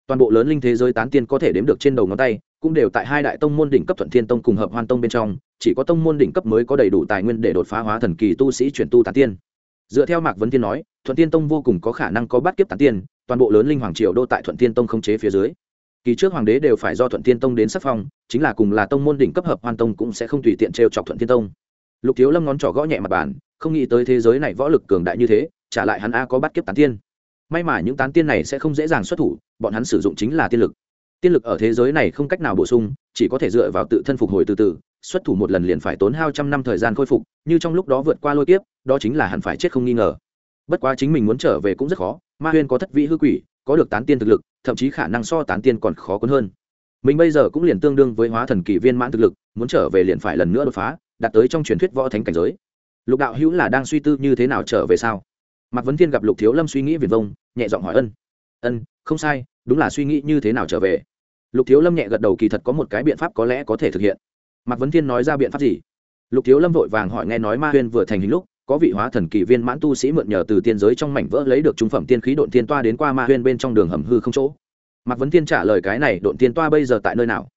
Toàn bộ lớn linh thế giới tán tiên có thể đếm được trên đầu ngón tay cũng đều tại hai đại tông môn đỉnh cấp thuận thiên tông cùng hợp hoan tông bên trong, chỉ có tông môn đỉnh cấp mới có đầy đủ tài nguyên để đột phá hóa thần kỳ tu sĩ chuyển tu tán tiên. Dựa theo mạc vấn thiên nói, thuận thiên tông vô cùng có khả năng có bắt kiếp tán tiên, toàn bộ lớn linh hoàng triều đô tại thuận thiên tông không chế phía dưới. Kỳ trước hoàng đế đều phải do thuận thiên tông đến sắc phong, chính là cùng là tông môn đỉnh cấp hợp hoan tông cũng sẽ không tùy tiện trêu chọc thuận thiên tông. Lục thiếu lâm ngón trỏ gõ nhẹ mặt bàn, không nghĩ tới thế giới này võ lực cường đại như thế, trả lại hắn a có bắt kiếp tán tiên. May mà những tán tiên này sẽ không dễ dàng xuất thủ, bọn hắn sử dụng chính là tiên lực tiên lực ở thế giới này không cách nào bổ sung, chỉ có thể dựa vào tự thân phục hồi từ từ, xuất thủ một lần liền phải tốn hao trăm năm thời gian khôi phục, như trong lúc đó vượt qua lôi kiếp, đó chính là hẳn phải chết không nghi ngờ. Bất quá chính mình muốn trở về cũng rất khó, ma huyên có thất vị hư quỷ, có được tán tiên thực lực, thậm chí khả năng so tán tiên còn khó cuốn hơn. Mình bây giờ cũng liền tương đương với hóa thần kỳ viên mãn thực lực, muốn trở về liền phải lần nữa đột phá, đạt tới trong truyền thuyết võ thánh cảnh giới. Lục đạo hữu là đang suy tư như thế nào trở về sao? Mạc vấn thiên gặp lục thiếu lâm suy nghĩ viền vông, nhẹ giọng hỏi ân. Ân, không sai, đúng là suy nghĩ như thế nào trở về lục thiếu lâm nhẹ gật đầu kỳ thật có một cái biện pháp có lẽ có thể thực hiện. Mạc vấn thiên nói ra biện pháp gì? Lục thiếu lâm vội vàng hỏi nghe nói ma huyên vừa thành hình lúc, có vị hóa thần kỳ viên mãn tu sĩ mượn nhờ từ tiên giới trong mảnh vỡ lấy được trung phẩm tiên khí độn tiên toa đến qua ma huyên bên trong đường hầm hư không chỗ. Mạc vấn thiên trả lời cái này, độn tiên toa bây giờ tại nơi nào?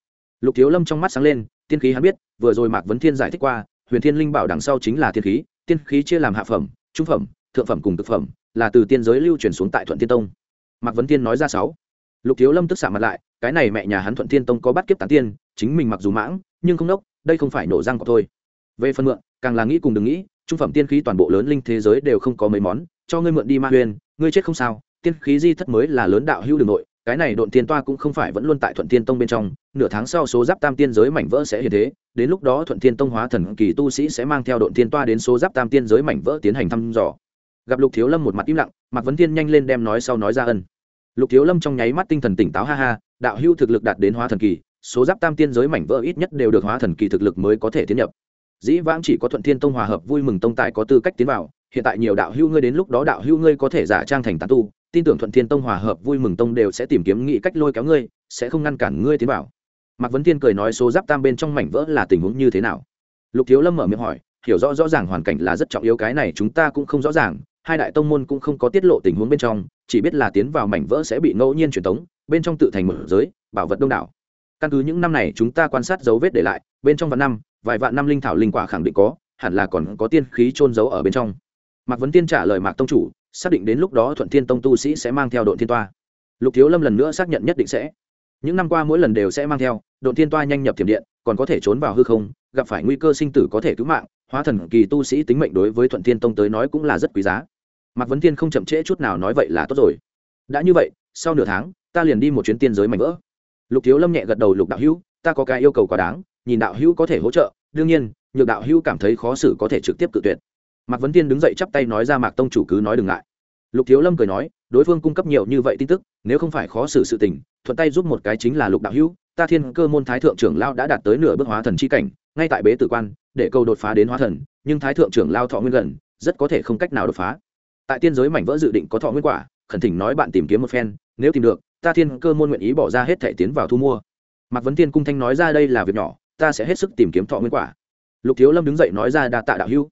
Lục thiếu lâm trong mắt sáng lên, tiên khí hắn biết, vừa rồi mạc vấn thiên giải thích qua, huyền thiên linh bảo đằng sau chính là tiên khí tiên khí chia làm hạ phẩm, trung phẩm, thượng phẩm cùng thực phẩm, là từ tiên giới lưu truyền xuống tại thuận tiên tông. Mạc vấn tiên nói ra sáu lục thiếu lâm tức xạ mặt lại, cái này mẹ nhà hắn thuận Thiên tông có bắt kiếp tán tiên, chính mình mặc dù mãng, nhưng không đốc, đây không phải nổ răng của thôi về phần mượn, càng là nghĩ cùng đừng nghĩ, trung phẩm tiên khí toàn bộ lớn linh thế giới đều không có mấy món, cho ngươi mượn đi ma huyền, ngươi chết không sao, tiên khí di thất mới là lớn đạo hưu đường nội, cái này độn tiên toa cũng không phải vẫn luôn tại thuận tiên tông bên trong, nửa tháng sau số giáp tam tiên giới mảnh vỡ sẽ hiện thế, đến lúc đó thuận tiên tông hóa thần kỳ tu sĩ sẽ mang theo độn tiên toa đến số giáp tam tiên giới mảnh vỡ tiến hành thăm dò. Gặp lục thiếu lâm một mặt im lặng, mạc vấn tiên nhanh lên đem nói sau nói ra ân lục thiếu lâm trong nháy mắt tinh thần tỉnh táo ha ha, đạo hưu thực lực đạt đến hóa thần kỳ, số giáp tam tiên giới mảnh vỡ ít nhất đều được hóa thần kỳ thực lực mới có thể tiến nhập. Dĩ vãng chỉ có thuận thiên tông hòa hợp vui mừng tông tài có tư cách tiến vào, hiện tại nhiều đạo hưu ngươi đến lúc đó đạo hưu ngươi có thể giả trang thành tán tu, tin tưởng thuận thiên tông hòa hợp vui mừng tông đều sẽ tìm kiếm nghị cách lôi kéo ngươi, sẽ không ngăn cản ngươi tiến vào. Mạc vấn thiên cười nói số giáp tam bên trong mảnh vỡ là tình huống như thế nào? Lục thiếu lâm mở miệng hỏi, hiểu rõ rõ ràng hoàn cảnh là rất trọng yếu, cái này chúng ta cũng không rõ ràng hai đại tông môn cũng không có tiết lộ tình huống bên trong, chỉ biết là tiến vào mảnh vỡ sẽ bị ngẫu nhiên truyền tống, bên trong tự thành một giới, bảo vật đông đảo. Căn cứ những năm này chúng ta quan sát dấu vết để lại, bên trong vạn năm, vài vạn năm linh thảo linh quả khẳng định có, hẳn là còn có tiên khí trôn giấu ở bên trong. Mạc vấn tiên trả lời mạc tông chủ, xác định đến lúc đó thuận thiên tông tu sĩ sẽ mang theo đội thiên toa. Lục thiếu lâm lần nữa xác nhận nhất định sẽ. Những năm qua mỗi lần đều sẽ mang theo đội thiên toa nhanh nhập thiểm điện, còn có thể trốn vào hư không, gặp phải nguy cơ sinh tử có thể cứu mạng, hóa thần kỳ tu sĩ tính mệnh đối với thuận thiên tông tới nói cũng là rất quý giá mạc vấn thiên không chậm trễ chút nào nói vậy là tốt rồi. Đã như vậy, sau nửa tháng, ta liền đi một chuyến tiên giới mảnh vỡ. Lục thiếu lâm nhẹ gật đầu, lục đạo hữu, ta có cái yêu cầu quá đáng, nhìn đạo hữu có thể hỗ trợ, đương nhiên, nhược đạo hữu cảm thấy khó xử có thể trực tiếp cự tuyệt. Mạc vấn tiên đứng dậy chắp tay nói ra, mạc tông chủ cứ nói đừng ngại. Lục thiếu lâm cười nói, đối phương cung cấp nhiều như vậy tin tức, nếu không phải khó xử sự tình, thuận tay giúp một cái chính là lục đạo hữu, ta thiên cơ môn thái thượng trưởng lao đã đạt tới nửa bước hóa thần c h i cảnh, ngay tại bế tử quan, để câu đột phá đến hóa thần, nhưng thái thượng trưởng lao thọ nguyên gần, rất có thể không cách nào đột phá tại tiên giới mảnh vỡ dự định có thọ nguyên quả, khẩn thỉnh nói bạn tìm kiếm một phen, nếu tìm được, ta thiên cơ môn nguyện ý bỏ ra hết thẻ tiến vào thu mua. Mạc vấn tiên cung thanh nói ra đây là việc nhỏ, ta sẽ hết sức tìm kiếm thọ nguyên quả. Lục thiếu lâm đứng dậy nói ra đa tạ đạo hưu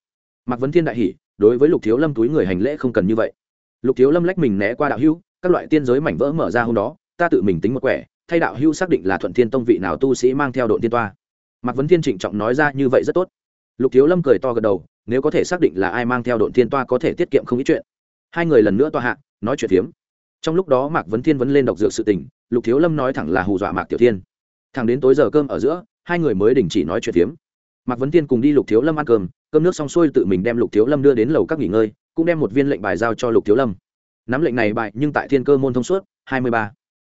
mạc vấn thiên đại hỉ, đối với lục thiếu lâm túi người hành lễ không cần như vậy. Lục thiếu lâm lách mình né qua đạo hưu các loại tiên giới mảnh vỡ mở ra hôm đó, ta tự mình tính một quẻ, thay đạo hưu xác định là thuận thiên tông vị nào tu sĩ mang theo đội tiên toa. Mạc vấn thiên trịnh trọng nói ra như vậy rất tốt lục thiếu lâm cười to gật đầu, nếu có thể xác định là ai mang theo đội tiên toa có thể tiết kiệm không ít chuyện. Hai người lần nữa toa hạ, nói chuyện phiếm. Trong lúc đó mạc vấn thiên vẫn lên đọc dược sự tình, lục thiếu lâm nói thẳng là hù dọa mạc tiểu thiên. Thẳng đến tối giờ cơm ở giữa, hai người mới đình chỉ nói chuyện phiếm. Mạc vấn Thiên cùng đi lục thiếu lâm ăn cơm cơm nước xong xuôi tự mình đem lục thiếu lâm đưa đến lầu các nghỉ ngơi, cũng đem một viên lệnh bài giao cho lục thiếu lâm. Nắm lệnh này bài, nhưng tại thiên cơ môn thông suốt, hai mươi ba.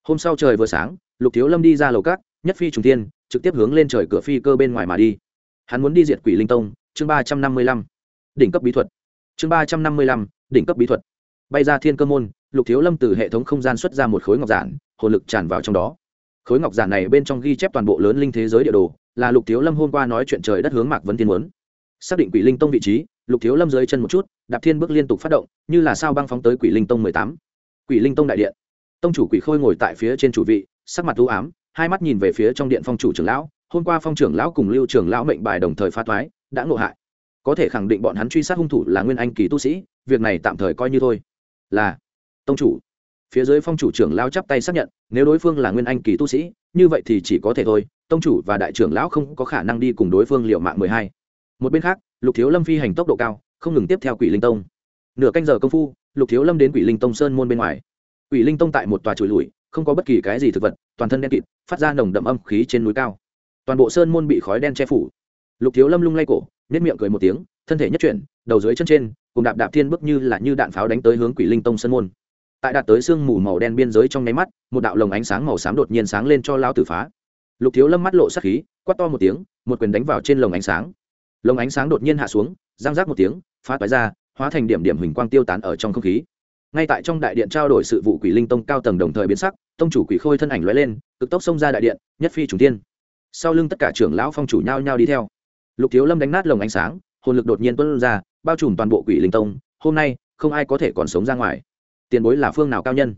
Hôm sau trời vừa sáng, lục thiếu lâm đi ra lầu các, nhất phi trùng tiên trực tiếp hướng lên trời cửa phi cơ bên ngoài mà đi hắn muốn đi diệt quỷ linh tông, chương ba trăm năm mươi lăm, đỉnh cấp bí thuật. Chương ba trăm năm mươi lăm, đỉnh cấp bí thuật. Bay ra thiên cơ môn, lục thiếu lâm từ hệ thống không gian xuất ra một khối ngọc giản, hồn lực tràn vào trong đó. Khối ngọc giản này bên trong ghi chép toàn bộ lớn linh thế giới địa đồ, là lục thiếu lâm hôm qua nói chuyện trời đất hướng mạc vấn tiên muốn. Xác định quỷ linh tông vị trí, lục thiếu lâm dưới chân một chút, đạp thiên bước liên tục phát động, như là sao băng phóng tới quỷ linh tông mười tám. Quỷ linh tông đại điện. Tông chủ quỷ khôi ngồi tại phía trên chủ vị, sắc mặt u ám, hai mắt nhìn về phía trong điện phong chủ trưởng lão hôm qua phong trưởng lão cùng lưu trưởng lão mệnh bài đồng thời phá thoái, đã ngộ hại. Có thể khẳng định bọn hắn truy sát hung thủ là nguyên anh kỳ tu sĩ, việc này tạm thời coi như thôi. Là, tông chủ. Phía dưới phong chủ trưởng lão chắp tay xác nhận, nếu đối phương là nguyên anh kỳ tu sĩ, như vậy thì chỉ có thể thôi, tông chủ và đại trưởng lão không có khả năng đi cùng đối phương liệu mạng mười hai. Một bên khác, lục thiếu lâm phi hành tốc độ cao, không ngừng tiếp theo quỷ linh tông. Nửa canh giờ công phu, lục thiếu lâm đến quỷ linh tông sơn môn bên ngoài. Quỷ linh tông tại một tòa chùi lùi, không có bất kỳ cái gì thực vật, toàn thân đen kịt, phát ra nồng đậm âm khí trên núi cao toàn bộ sơn môn bị khói đen che phủ. Lục thiếu lâm lung lay cổ nếp miệng cười một tiếng, thân thể nhất chuyển, đầu dưới chân trên, cùng đạp đạp thiên bước như là như đạn pháo đánh tới hướng quỷ linh tông sơn môn. Tại đạt tới sương mù màu đen biên giới trong nháy mắt, một đạo lồng ánh sáng màu xám đột nhiên sáng lên cho lao tử phá. Lục thiếu lâm mắt lộ sắc khí, quát to một tiếng, một quyền đánh vào trên lồng ánh sáng. Lồng ánh sáng đột nhiên hạ xuống giang rác một tiếng, phá toái ra, hóa thành điểm điểm huỳnh quang tiêu tán ở trong không khí. Ngay tại trong đại điện trao đổi sự vụ quỷ linh tông cao tầng đồng thời biến sắc, tông chủ quỷ khôi thân ảnh lóe lên, cực tốc xông ra đại điện, nhất phi trùng tiên sau lưng tất cả trưởng lão phong chủ nhao nhao đi theo. Lục thiếu lâm đánh nát lồng ánh sáng, hồn lực đột nhiên tuân ra, bao trùm toàn bộ quỷ linh tông, hôm nay, không ai có thể còn sống ra ngoài. Tiền bối là phương nào cao nhân?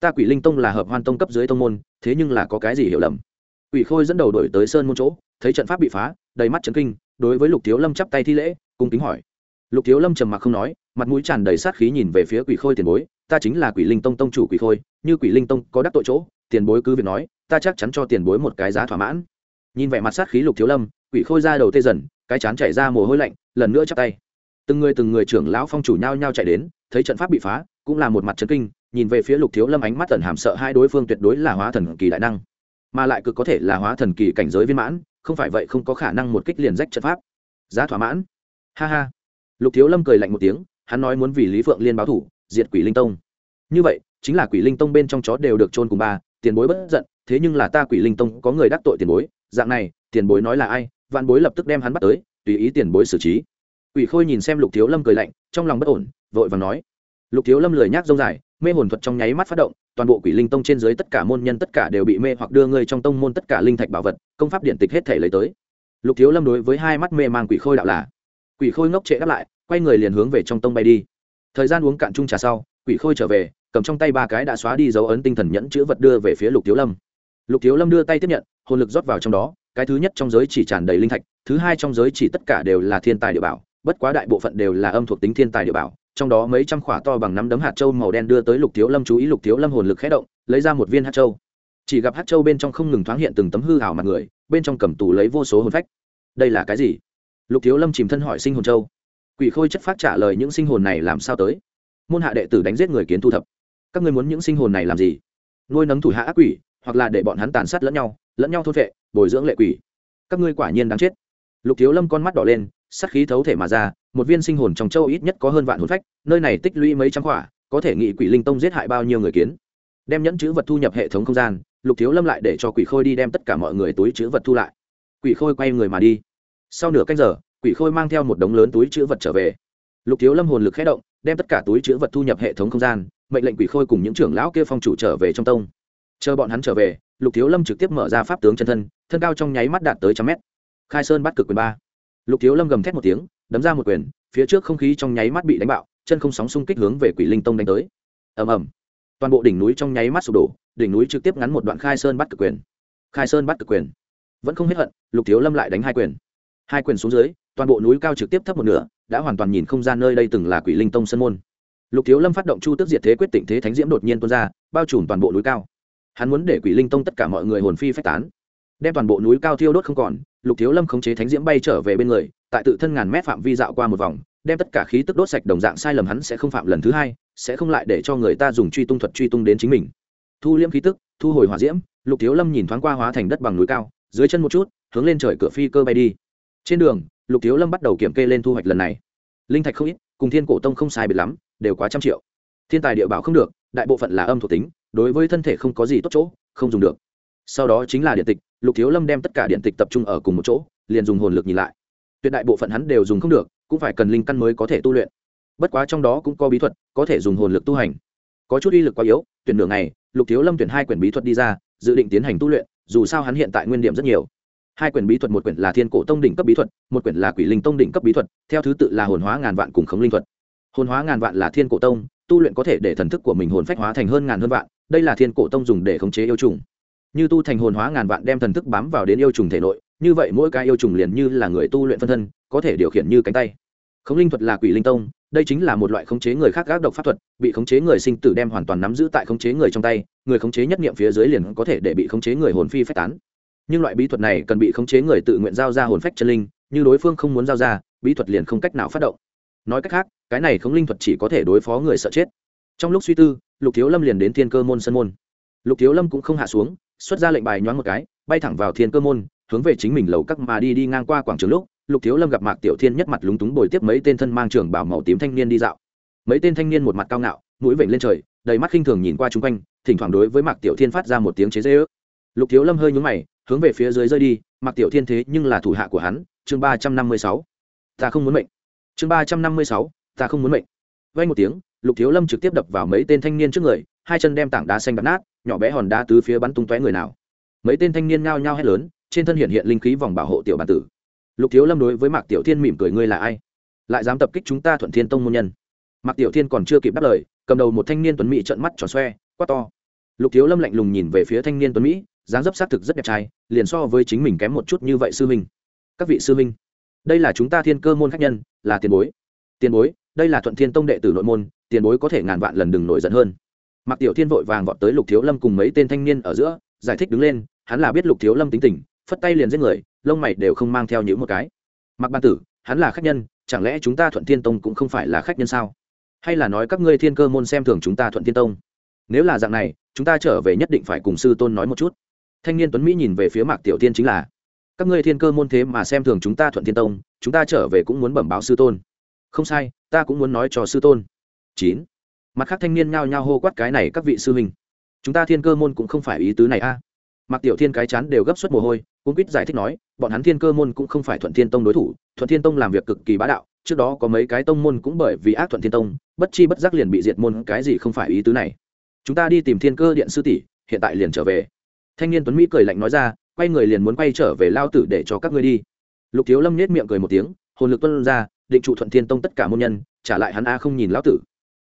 Ta quỷ linh tông là hợp hoan tông cấp dưới tông môn, thế nhưng là có cái gì hiểu lầm? Quỷ khôi dẫn đầu đổi tới sơn môn chỗ, thấy trận pháp bị phá, đầy mắt chấn kinh, đối với lục thiếu lâm chắp tay thi lễ, cung kính hỏi. Lục thiếu lâm trầm mặc không nói, mặt mũi tràn đầy sát khí nhìn về phía quỷ khôi tiền bối, ta chính là quỷ linh tông tông chủ quỷ khôi, như quỷ linh tông có đắc tội chỗ, tiền bối cứ việc nói, ta chắc chắn cho tiền bối một cái giá thỏa mãn nhìn vẻ mặt sát khí lục thiếu lâm, quỷ khôi ra đầu tê dần, cái chán chảy ra mồ hôi lạnh, lần nữa chắp tay. Từng người từng người trưởng lão phong chủ nhau nhau chạy đến, thấy trận pháp bị phá, cũng là một mặt trấn kinh, nhìn về phía lục thiếu lâm ánh mắt tần hàm sợ hai đối phương tuyệt đối là hóa thần kỳ đại năng, mà lại cực có thể là hóa thần kỳ cảnh giới viên mãn, không phải vậy không có khả năng một kích liền rách trận pháp. Giá thỏa mãn. Ha ha. Lục thiếu lâm cười lạnh một tiếng, hắn nói muốn vì lý phượng liên báo thủ, diệt quỷ linh tông. Như vậy, chính là quỷ linh tông bên trong chó đều được trôn cùng ba, tiền bối bất giận, thế nhưng là ta quỷ linh tông có người đắc tội tiền bối dạng này, tiền bối nói là ai, vạn bối lập tức đem hắn bắt tới, tùy ý tiền bối xử trí. Quỷ khôi nhìn xem lục thiếu lâm cười lạnh, trong lòng bất ổn, vội và nói. Lục thiếu lâm lười nhác rông dài, mê hồn thuật trong nháy mắt phát động, toàn bộ quỷ linh tông trên dưới tất cả môn nhân tất cả đều bị mê hoặc đưa ngươi trong tông môn tất cả linh thạch bảo vật, công pháp điện tịch hết thể lấy tới. Lục thiếu lâm đối với hai mắt mê mang quỷ khôi đạo là. Quỷ khôi ngốc trệ đáp lại, quay người liền hướng về trong tông bay đi. Thời gian uống cạn chung trà sau, quỷ khôi trở về, cầm trong tay ba cái đã xóa đi dấu ấn tinh thần nhẫn chữ vật đưa về phía lục thiếu lâm lục thiếu lâm đưa tay tiếp nhận, hồn lực rót vào trong đó, cái thứ nhất trong giới chỉ tràn đầy linh thạch, thứ hai trong giới chỉ tất cả đều là thiên tài địa bảo, bất quá đại bộ phận đều là âm thuộc tính thiên tài địa bảo, trong đó mấy trăm khỏa to bằng nắm đấm hạt châu màu đen đưa tới lục thiếu lâm chú ý, lục thiếu lâm hồn lực khé động, lấy ra một viên hạt châu. Chỉ gặp hạt châu bên trong không ngừng thoáng hiện từng tấm hư hảo mặt người, bên trong cầm tù lấy vô số hồn phách. Đây là cái gì? Lục thiếu lâm chìm thân hỏi sinh hồn châu. Quỷ khôi chất phát trả lời những sinh hồn này làm sao tới? Môn hạ đệ tử đánh giết người kiến thu thập. Các ngươi muốn những sinh hồn này làm gì? Nuôi nấng thủ hạ ác quỷ hoặc là để bọn hắn tàn sát lẫn nhau lẫn nhau thôn vệ bồi dưỡng lệ quỷ. Các ngươi quả nhiên đáng chết. Lục thiếu lâm con mắt đỏ lên sắc khí thấu thể mà ra một viên sinh hồn trong châu ít nhất có hơn vạn hồn phách nơi này tích lũy mấy trăm quả, có thể nghị quỷ linh tông giết hại bao nhiêu người kiến. Đem nhẫn chữ vật thu nhập hệ thống không gian lục thiếu lâm lại để cho quỷ khôi đi đem tất cả mọi người túi chữ vật thu lại. Quỷ khôi quay người mà đi. Sau nửa canh giờ quỷ khôi mang theo một đống lớn túi chữ vật trở về. Lục thiếu lâm hồn lực khé động đem tất cả túi chữ vật thu nhập hệ thống không gian mệnh lệnh quỷ khôi cùng những trưởng lão kia phong chủ trở về trong tông chờ bọn hắn trở về lục thiếu lâm trực tiếp mở ra pháp tướng chân thân thân cao trong nháy mắt đạt tới trăm mét khai sơn bắt cực quyền ba lục thiếu lâm gầm thét một tiếng đấm ra một quyền phía trước không khí trong nháy mắt bị đánh bạo chân không sóng xung kích hướng về quỷ linh tông đánh tới ầm ầm toàn bộ đỉnh núi trong nháy mắt sụp đổ đỉnh núi trực tiếp ngắn một đoạn khai sơn bắt cực quyền khai sơn bắt cực quyền vẫn không hết hận lục thiếu lâm lại đánh hai quyền hai quyền xuống dưới toàn bộ núi cao trực tiếp thấp một nửa đã hoàn toàn nhìn không ra nơi đây từng là quỷ linh tông sân môn lục thiếu lâm phát động chu tước diệt thế quyết định thế thánh diễm đột nhiên tuôn ra bao trùm toàn bộ núi cao hắn muốn để quỷ linh tông tất cả mọi người hồn phi phách tán. Đem toàn bộ núi cao thiêu đốt không còn, lục thiếu lâm khống chế thánh diễm bay trở về bên người, tại tự thân ngàn mét phạm vi dạo qua một vòng, đem tất cả khí tức đốt sạch đồng dạng sai lầm hắn sẽ không phạm lần thứ hai, sẽ không lại để cho người ta dùng truy tung thuật truy tung đến chính mình. Thu liễm khí tức, thu hồi hỏa diễm, lục thiếu lâm nhìn thoáng qua hóa thành đất bằng núi cao, dưới chân một chút, hướng lên trời cửa phi cơ bay đi. Trên đường, lục thiếu lâm bắt đầu kiểm kê lên thu hoạch lần này. Linh thạch không ít, cùng thiên cổ tông không sai biệt lắm, đều quá trăm triệu. Thiên tài địa bảo không được đại bộ phận là âm thuộc tính, đối với thân thể không có gì tốt chỗ, không dùng được. Sau đó chính là điện tịch, lục thiếu lâm đem tất cả điện tịch tập trung ở cùng một chỗ, liền dùng hồn lực nhìn lại. Tuyệt đại bộ phận hắn đều dùng không được, cũng phải cần linh căn mới có thể tu luyện. Bất quá trong đó cũng có bí thuật, có thể dùng hồn lực tu hành. Có chút uy lực quá yếu, tuyển nửa ngày, lục thiếu lâm tuyển hai quyển bí thuật đi ra, dự định tiến hành tu luyện, dù sao hắn hiện tại nguyên điểm rất nhiều. Hai quyển bí thuật một quyển là thiên cổ tông đỉnh cấp bí thuật, một quyển là quỷ linh tông đỉnh cấp bí thuật, theo thứ tự là hồn hóa ngàn vạn cùng khống linh thuật. Hồn hóa ngàn vạn là thiên cổ tông tu luyện có thể để thần thức của mình hồn phách hóa thành hơn ngàn hơn vạn, đây là thiên cổ tông dùng để khống chế yêu trùng. Như tu thành hồn hóa ngàn vạn đem thần thức bám vào đến yêu trùng thể nội, như vậy mỗi cái yêu trùng liền như là người tu luyện phân thân, có thể điều khiển như cánh tay. Khống linh thuật là quỷ linh tông, đây chính là một loại khống chế người khác gác độc pháp thuật, bị khống chế người sinh tử đem hoàn toàn nắm giữ tại khống chế người trong tay, người khống chế nhất nghiệm phía dưới liền có thể để bị khống chế người hồn phi phách tán. Nhưng loại bí thuật này cần bị khống chế người tự nguyện giao ra hồn phách chân linh, như đối phương không muốn giao ra, bí thuật liền không cách nào phát động. Nói cách khác cái này khống linh thuật chỉ có thể đối phó người sợ chết. Trong lúc suy tư, lục thiếu lâm liền đến thiên cơ môn sân môn. Lục thiếu lâm cũng không hạ xuống, xuất ra lệnh bài nhoáng một cái, bay thẳng vào thiên cơ môn, hướng về chính mình lầu các mà đi đi ngang qua quảng trường lúc, lục thiếu lâm gặp mạc tiểu thiên nhất mặt lúng túng bồi tiếp mấy tên thân mang trường bảo màu tím thanh niên đi dạo. Mấy tên thanh niên một mặt cao ngạo, mũi vểnh lên trời, đầy mắt khinh thường nhìn qua chung quanh, thỉnh thoảng đối với mạc tiểu thiên phát ra một tiếng chế dễ ước lục thiếu lâm hơi nhúng mày, hướng về phía dưới rơi đi, mạc tiểu thiên thế nhưng là thủ hạ của hắn, chương ba trăm năm mươi sáu. Ta không muốn mệnh. Chương ba trăm năm mươi sáu ta không muốn mệnh. Vay một tiếng, lục thiếu lâm trực tiếp đập vào mấy tên thanh niên trước người, hai chân đem tảng đá xanh bắn nát, nhỏ bé hòn đá tứ phía bắn tung tóe người nào. Mấy tên thanh niên ngao nhao hét lớn, trên thân hiện hiện linh khí vòng bảo hộ tiểu bản tử. Lục thiếu lâm đối với mạc tiểu thiên mỉm cười, ngươi là ai? Lại dám tập kích chúng ta thuận thiên tông môn nhân? Mạc tiểu thiên còn chưa kịp đáp lời, cầm đầu một thanh niên tuấn mỹ trợn mắt tròn xoe, quát to. Lục thiếu lâm lạnh lùng nhìn về phía thanh niên tuấn mỹ, dáng dấp xác thực rất đẹp trai, liền so với chính mình kém một chút như vậy sư minh các vị sư minh đây là chúng ta thiên cơ môn khách nhân, là tiền bối. Tiền bối? Đây là thuận thiên tông đệ tử nội môn, tiền bối có thể ngàn vạn lần đừng nổi giận hơn. Mạc tiểu thiên vội vàng vọt tới lục thiếu lâm cùng mấy tên thanh niên ở giữa, giải thích đứng lên, hắn là biết lục thiếu lâm tính tình, phất tay liền giết người, lông mày đều không mang theo những một cái. Mặc ban tử, hắn là khách nhân, chẳng lẽ chúng ta thuận thiên tông cũng không phải là khách nhân sao? Hay là nói các ngươi thiên cơ môn xem thường chúng ta thuận thiên tông? Nếu là dạng này, chúng ta trở về nhất định phải cùng sư tôn nói một chút. Thanh niên tuấn mỹ nhìn về phía mạc tiểu tiên chính là, các ngươi thiên cơ môn thế mà xem thường chúng ta thuận thiên tông, chúng ta trở về cũng muốn bẩm báo sư tôn không sai, ta cũng muốn nói cho sư tôn. Chín. Mặt khác thanh niên nhao nhao hô quát cái này các vị sư huynh. Chúng ta thiên cơ môn cũng không phải ý tứ này a. À. mặc tiểu thiên cái chán đều gấp suất mồ hôi cũng quýt giải thích nói, bọn hắn thiên cơ môn cũng không phải thuận thiên tông đối thủ, thuận thiên tông làm việc cực kỳ bá đạo, trước đó có mấy cái tông môn cũng bởi vì ác thuận thiên tông, bất chi bất giác liền bị diệt môn, cái gì không phải ý tứ này. Chúng ta đi tìm thiên cơ điện sư tỷ, hiện tại liền trở về. Thanh niên tuấn mỹ cười lạnh nói ra, quay người liền muốn quay trở về lao tử để cho các ngươi đi. Lục thiếu lâm nết miệng cười một tiếng, hồn lực tuân ra định trụ thuận thiên tông tất cả môn nhân, trả lại hắn a không nhìn lão tử.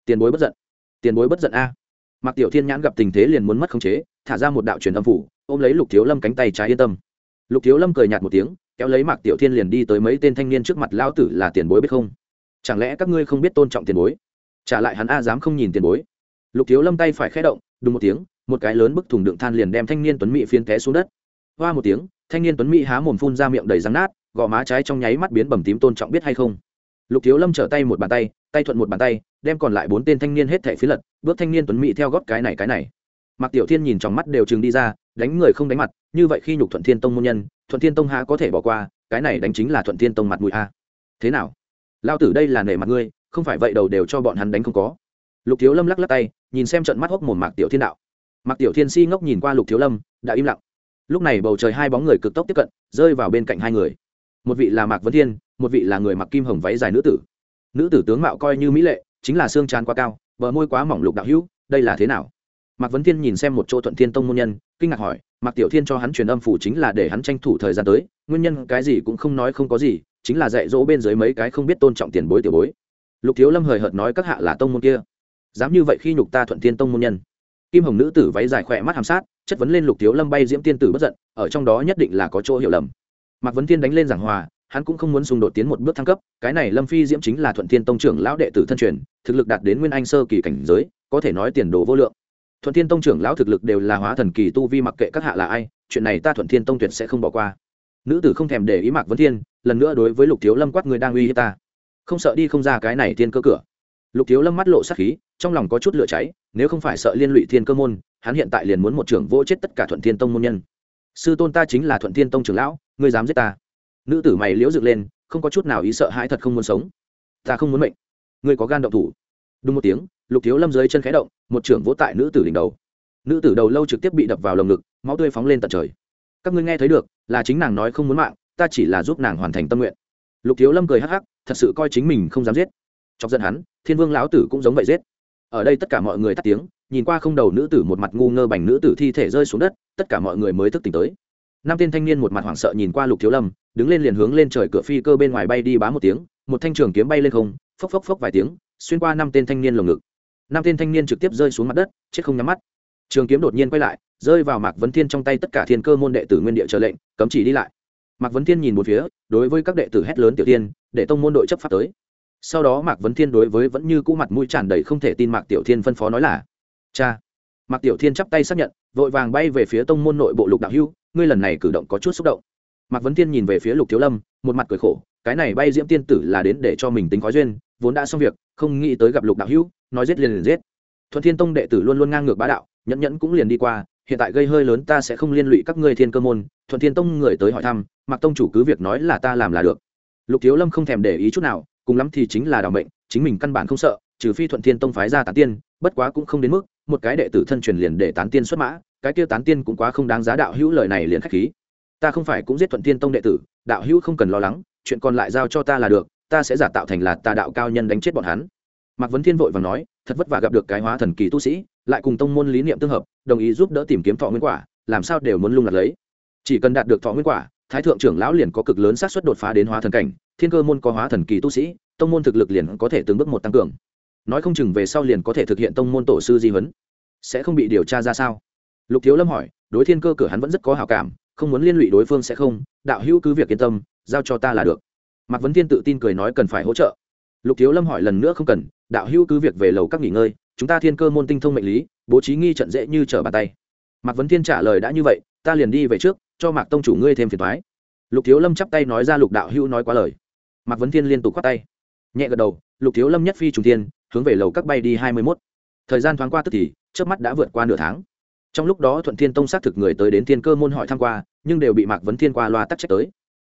Tiền bối bất giận. Tiền bối bất giận a. Mặc tiểu thiên nhãn gặp tình thế liền muốn mất khống chế, thả ra một đạo truyền âm phủ, ôm lấy lục thiếu lâm cánh tay trái yên tâm. Lục thiếu lâm cười nhạt một tiếng, kéo lấy mạc tiểu thiên liền đi tới mấy tên thanh niên trước mặt, lão tử là tiền bối biết không? Chẳng lẽ các ngươi không biết tôn trọng tiền bối? Trả lại hắn a dám không nhìn tiền bối. Lục thiếu lâm tay phải khé động đúng một tiếng, một cái lớn bức thùng đựng than liền đem thanh niên tuấn mỹ phiến té xuống đất. Hoa một tiếng, thanh niên tuấn mỹ há mồm phun ra miệng đầy răng nát, gò má trái trong nháy mắt biến bầm tím, tôn trọng biết hay không? Lục thiếu lâm trở tay một bàn tay tay thuận một bàn tay, đem còn lại bốn tên thanh niên hết thẻ phí lật, bước thanh niên tuấn mỹ theo gót cái này cái này. Mặc tiểu thiên nhìn trong mắt đều chừng đi ra, đánh người không đánh mặt, như vậy khi nhục thuận thiên tông môn nhân, thuận thiên tông há có thể bỏ qua, cái này đánh chính là thuận thiên tông mặt mũi a. Thế nào? Lao tử đây là nể mặt ngươi, không phải vậy đầu đều cho bọn hắn đánh không có. Lục thiếu lâm lắc lắc tay, nhìn xem trận mắt hốc mồm mạc tiểu thiên đạo. Mạc tiểu thiên si ngốc nhìn qua lục thiếu lâm, đã im lặng. Lúc này bầu trời hai bóng người cực tốc tiếp cận, rơi vào bên cạnh hai người. Một vị là mạc vấn thiên một vị là người mặc kim hồng váy dài nữ tử. Nữ tử tướng mạo coi như mỹ lệ, chính là xương tràn quá cao, bờ môi quá mỏng lục đạo hữu, đây là thế nào? Mạc vấn thiên nhìn xem một chỗ thuận thiên tông môn nhân, kinh ngạc hỏi, mạc tiểu thiên cho hắn truyền âm phủ chính là để hắn tranh thủ thời gian tới, nguyên nhân cái gì cũng không nói không có gì, chính là dạy dỗ bên dưới mấy cái không biết tôn trọng tiền bối tiểu bối. Lục thiếu lâm hời hợt nói các hạ là tông môn kia. Dám như vậy khi nhục ta thuận thiên tông môn nhân. Kim hồng nữ tử váy dài khỏe mắt hàm sát, chất vấn lên lục thiếu lâm bay diễm tiên tử bất giận, ở trong đó nhất định là có chỗ hiểu lầm. Mạc vấn thiên đánh lên giảng hòa hắn cũng không muốn xung đột tiến một bước thăng cấp, cái này lâm phi diễm chính là thuận thiên tông trưởng lão đệ tử thân truyền, thực lực đạt đến nguyên anh sơ kỳ cảnh giới, có thể nói tiền đồ vô lượng. Thuận thiên tông trưởng lão thực lực đều là hóa thần kỳ tu vi mặc kệ các hạ là ai, chuyện này ta thuận thiên tông tuyệt sẽ không bỏ qua. Nữ tử không thèm để ý mạc vấn thiên, lần nữa đối với lục thiếu lâm quát người đang uy hiếp ta. Không sợ đi không ra cái này thiên cơ cửa. Lục thiếu lâm mắt lộ sát khí, trong lòng có chút lửa cháy, nếu không phải sợ liên lụy thiên cơ môn, hắn hiện tại liền muốn một trưởng vô chết tất cả thuận thiên tông môn nhân. Sư tôn ta chính là thuận thiên tông trưởng lão, ngươi dám giết ta nữ tử mày liễu dựng lên, không có chút nào ý sợ hãi thật không muốn sống. Ta không muốn mệnh. Ngươi có gan động thủ. Đúng một tiếng, lục thiếu lâm dưới chân khẽ động, một trưởng vỗ tại nữ tử đỉnh đầu. Nữ tử đầu lâu trực tiếp bị đập vào lồng ngực, máu tươi phóng lên tận trời. Các ngươi nghe thấy được, là chính nàng nói không muốn mạng, ta chỉ là giúp nàng hoàn thành tâm nguyện. Lục thiếu lâm cười hắc hắc, thật sự coi chính mình không dám giết. Chọc giận hắn, thiên vương lão tử cũng giống vậy giết. Ở đây tất cả mọi người tắt tiếng, nhìn qua không đầu nữ tử một mặt ngu ngơ bành nữ tử thi thể rơi xuống đất, tất cả mọi người mới thức tỉnh tới năm tên thanh niên một mặt hoảng sợ nhìn qua lục thiếu lâm, đứng lên liền hướng lên trời cửa phi cơ bên ngoài bay đi bá một tiếng, một thanh trường kiếm bay lên không, phốc phốc phốc vài tiếng, xuyên qua năm tên thanh niên lồng ngực. Năm tên thanh niên trực tiếp rơi xuống mặt đất, chết không nhắm mắt. Trường kiếm đột nhiên quay lại, rơi vào mạc vấn thiên trong tay tất cả thiên cơ môn đệ tử nguyên địa trợ lệnh, cấm chỉ đi lại. Mạc vấn thiên nhìn một phía, đối với các đệ tử hét lớn tiểu tiên, để tông môn đội chấp pháp tới. Sau đó mạc vấn thiên đối với vẫn như cũ mặt mũi tràn đầy không thể tin mạc tiểu thiên phân phó nói là, cha. Mạc tiểu thiên chắp tay xác nhận, vội vàng bay về phía tông môn nội bộ lục đạo hưu ngươi lần này cử động có chút xúc động. Mạc vấn thiên nhìn về phía lục thiếu lâm, một mặt cười khổ, cái này bay diễm tiên tử là đến để cho mình tính khói duyên, vốn đã xong việc, không nghĩ tới gặp lục đạo hưu nói giết liền liền giết. Thuận thiên tông đệ tử luôn luôn ngang ngược bá đạo, nhẫn nhẫn cũng liền đi qua, hiện tại gây hơi lớn ta sẽ không liên lụy các ngươi thiên cơ môn, thuận thiên tông người tới hỏi thăm, mạc tông chủ cứ việc nói là ta làm là được. Lục thiếu lâm không thèm để ý chút nào, cùng lắm thì chính là đ mệnh, chính mình căn bản không sợ, trừ phi thuận thiên tông phái ra tán tiên, bất quá cũng không đến mức, một cái đệ tử thân truyền liền để tán tiên xuất mã cái kia tán tiên cũng quá không đáng giá đạo hữu lời này liền khách khí. Ta không phải cũng giết thuận tiên tông đệ tử, đạo hữu không cần lo lắng, chuyện còn lại giao cho ta là được, ta sẽ giả tạo thành là tà đạo cao nhân đánh chết bọn hắn. Mạc vấn thiên vội và nói, thật vất vả gặp được cái hóa thần kỳ tu sĩ, lại cùng tông môn lý niệm tương hợp, đồng ý giúp đỡ tìm kiếm thọ nguyên quả, làm sao đều muốn lung lạc lấy. Chỉ cần đạt được thọ nguyên quả, thái thượng trưởng lão liền có cực lớn xác suất đột phá đến hóa thần cảnh, thiên cơ môn có hóa thần kỳ tu sĩ, tông môn thực lực liền có thể từng bước một tăng cường. Nói không chừng về sau liền có thể thực hiện tông môn tổ sư di huấn. Sẽ không bị điều tra ra sao? Lục thiếu lâm hỏi, đối thiên cơ cửa hắn vẫn rất có hào cảm, không muốn liên lụy đối phương sẽ không, đạo hữu cứ việc yên tâm, giao cho ta là được. Mạc vấn thiên tự tin cười nói cần phải hỗ trợ. Lục thiếu lâm hỏi lần nữa không cần, đạo hữu cứ việc về lầu các nghỉ ngơi, chúng ta thiên cơ môn tinh thông mệnh lý, bố trí nghi trận dễ như trở bàn tay. Mạc vấn thiên trả lời đã như vậy, ta liền đi về trước, cho mạc tông chủ ngươi thêm phiền thoái lục thiếu lâm chắp tay nói ra lục đạo hữu nói quá lời. Mạc vấn thiên liên tục khoát tay. Nhẹ gật đầu, lục thiếu lâm nhất phi trùng tiên hướng về lầu các bay đi hai mươi mốt. Thời gian thoáng qua tức thì trước mắt đã vượt qua nửa tháng trong lúc đó thuận thiên tông xác thực người tới đến thiên cơ môn hỏi tham q u a nhưng đều bị mạc vấn thiên qua loa tắc trách tới.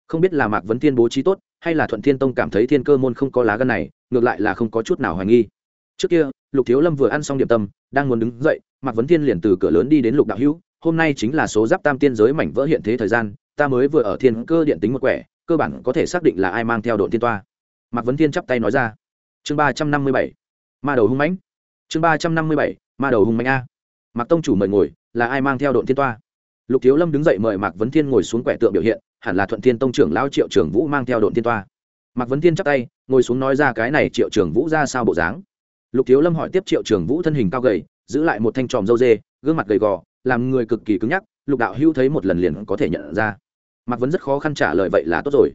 Không biết là mạc vấn thiên bố trí tốt, hay là thuận thiên tông cảm thấy thiên cơ môn không có lá gân này, ngược lại là không có chút nào hoài nghi. Trước kia, lục thiếu lâm vừa ăn xong điểm tâm, đang muốn đứng dậy, mạc vấn thiên liền từ cửa lớn đi đến lục đạo hữu, hôm nay chính là số giáp tam tiên giới mảnh vỡ hiện thế thời gian, ta mới vừa ở thiên cơ điện tính một quẻ, cơ bản có thể xác định là ai mang theo đội tiên toa. Mạc vấn thiên chắp tay nói ra. Chương ba trăm năm mươi bảy, ma đầu hung mãnh. Chương ba trăm năm mươi bảy, ma đầu hung mãnh a mạc tông chủ mời ngồi, là ai mang theo đội thiên toa? Lục thiếu lâm đứng dậy mời mạc vấn thiên ngồi xuống quẻ tượng biểu hiện, hẳn là thuận thiên tông trưởng lao triệu trưởng vũ mang theo đội thiên toa. Mạc vấn thiên chắp tay, ngồi xuống nói ra cái này triệu trưởng vũ ra sao bộ dáng. Lục thiếu lâm hỏi tiếp triệu trưởng vũ thân hình cao gầy, giữ lại một thanh tròm dâu dê, gương mặt gầy gò, làm người cực kỳ cứng nhắc, lục đạo hưu thấy một lần liền có thể nhận ra. Mạc vấn rất khó khăn trả lời vậy là tốt rồi.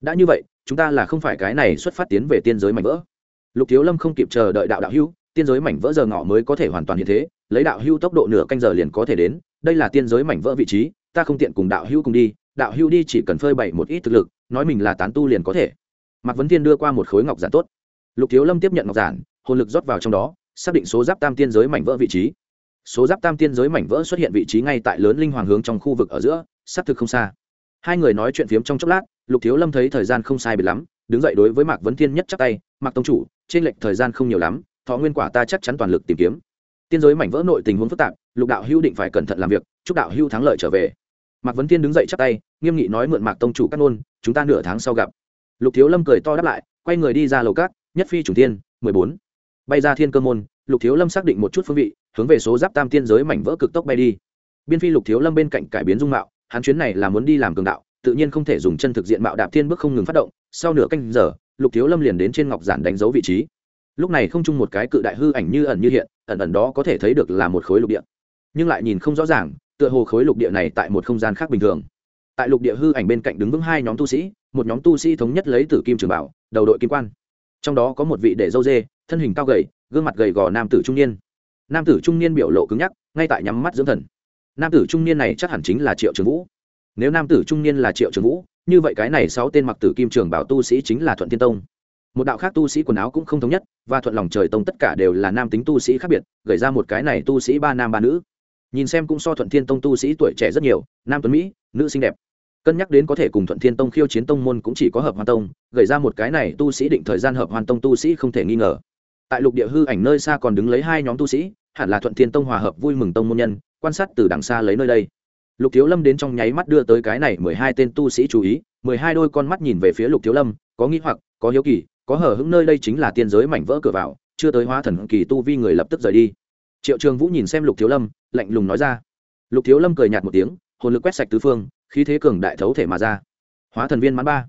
Đã như vậy, chúng ta là không phải cái này xuất phát tiến về tiên giới mảnh vỡ. Lục thiếu lâm không kịp chờ đợi đạo đạo hưu tiên giới mảnh vỡ giờ ngọ mới có thể hoàn toàn hiện thế, lấy đạo hưu tốc độ nửa canh giờ liền có thể đến, đây là tiên giới mảnh vỡ vị trí, ta không tiện cùng đạo hưu cùng đi, đạo hưu đi chỉ cần phơi bày một ít thực lực, nói mình là tán tu liền có thể. Mạc vấn thiên đưa qua một khối ngọc giản tốt. Lục thiếu lâm tiếp nhận ngọc giản, hồn lực rót vào trong đó, xác định số giáp tam tiên giới mảnh vỡ vị trí. Số giáp tam tiên giới mảnh vỡ xuất hiện vị trí ngay tại lớn linh hoàng hướng trong khu vực ở giữa, xác thực không xa. Hai người nói chuyện phiếm trong chốc lát, lục thiếu lâm thấy thời gian không sai biệt lắm, đứng dậy đối với mạc vấn thiên nhất chắc tay, mạc tông chủ, trên lệnh thời gian không nhiều lắm thọ nguyên quả ta chắc chắn toàn lực tìm kiếm. Tiên giới mảnh vỡ nội tình huống phức tạp, lục đạo hưu định phải cẩn thận làm việc, chúc đạo hưu thắng lợi trở về. Mạc vấn thiên đứng dậy chắc tay, nghiêm nghị nói mượn mạc tông chủ cát nôn chúng ta nửa tháng sau gặp. Lục thiếu lâm cười to đáp lại, quay người đi ra lầu cát nhất phi chủ tiên, mười bốn. Bay ra thiên cơ môn, lục thiếu lâm xác định một chút phương vị, hướng về số giáp tam tiên giới mảnh vỡ cực tốc bay đi. Biên phi lục thiếu lâm bên cạnh cải biến dung mạo, hắn chuyến này là muốn đi làm cường đạo, tự nhiên không thể dùng chân thực diện mạo đạp thiên bước không ngừng phát động, sau nửa canh giờ, lục thiếu lâm liền đến trên ngọc giản đánh dấu vị trí lúc này không chung một cái cự đại hư ảnh như ẩn như hiện, ẩn ẩn đó có thể thấy được là một khối lục địa. Nhưng lại nhìn không rõ ràng, tựa hồ khối lục địa này tại một không gian khác bình thường. Tại lục địa hư ảnh bên cạnh đứng vững hai nhóm tu sĩ, một nhóm tu sĩ thống nhất lấy tử kim trường bảo, đầu đội kim quan. Trong đó có một vị để dâu dê, thân hình cao gầy, gương mặt gầy gò nam tử trung niên. Nam tử trung niên biểu lộ cứng nhắc, ngay tại nhắm mắt dưỡng thần. Nam tử trung niên này chắc hẳn chính là triệu trường vũ. Nếu nam tử trung niên là triệu trường vũ, như vậy cái này sáu tên mặc tử kim trường bảo tu sĩ chính là thuận tiên tông một đạo khác tu sĩ quần áo cũng không thống nhất, và thuận lòng trời tông tất cả đều là nam tính tu sĩ khác biệt, gửi ra một cái này tu sĩ ba nam ba nữ. Nhìn xem cũng so thuận thiên tông tu sĩ tuổi trẻ rất nhiều, nam tuấn mỹ, nữ xinh đẹp. Cân nhắc đến có thể cùng thuận thiên tông khiêu chiến tông môn cũng chỉ có hợp hoàn tông, gửi ra một cái này tu sĩ định thời gian hợp hoàn tông tu sĩ không thể nghi ngờ. Tại lục địa hư ảnh nơi xa còn đứng lấy hai nhóm tu sĩ, hẳn là thuận thiên tông hòa hợp vui mừng tông môn nhân, quan sát từ đằng xa lấy nơi đây. Lục thiếu lâm đến trong nháy mắt đưa tới cái này mười hai tên tu sĩ chú ý, mười hai đôi con mắt nhìn về phía lục thiếu lâm, có nghĩ hoặc, có hiếu kỳ có hở hững nơi đây chính là tiên giới mảnh vỡ cửa vào, chưa tới hóa thần kỳ tu vi người lập tức rời đi. Triệu trường vũ nhìn xem lục thiếu lâm, lạnh lùng nói ra. Lục thiếu lâm cười nhạt một tiếng, hồn lực quét sạch tứ phương, khí thế cường đại thấu thể mà ra. Hóa thần viên mãn ba.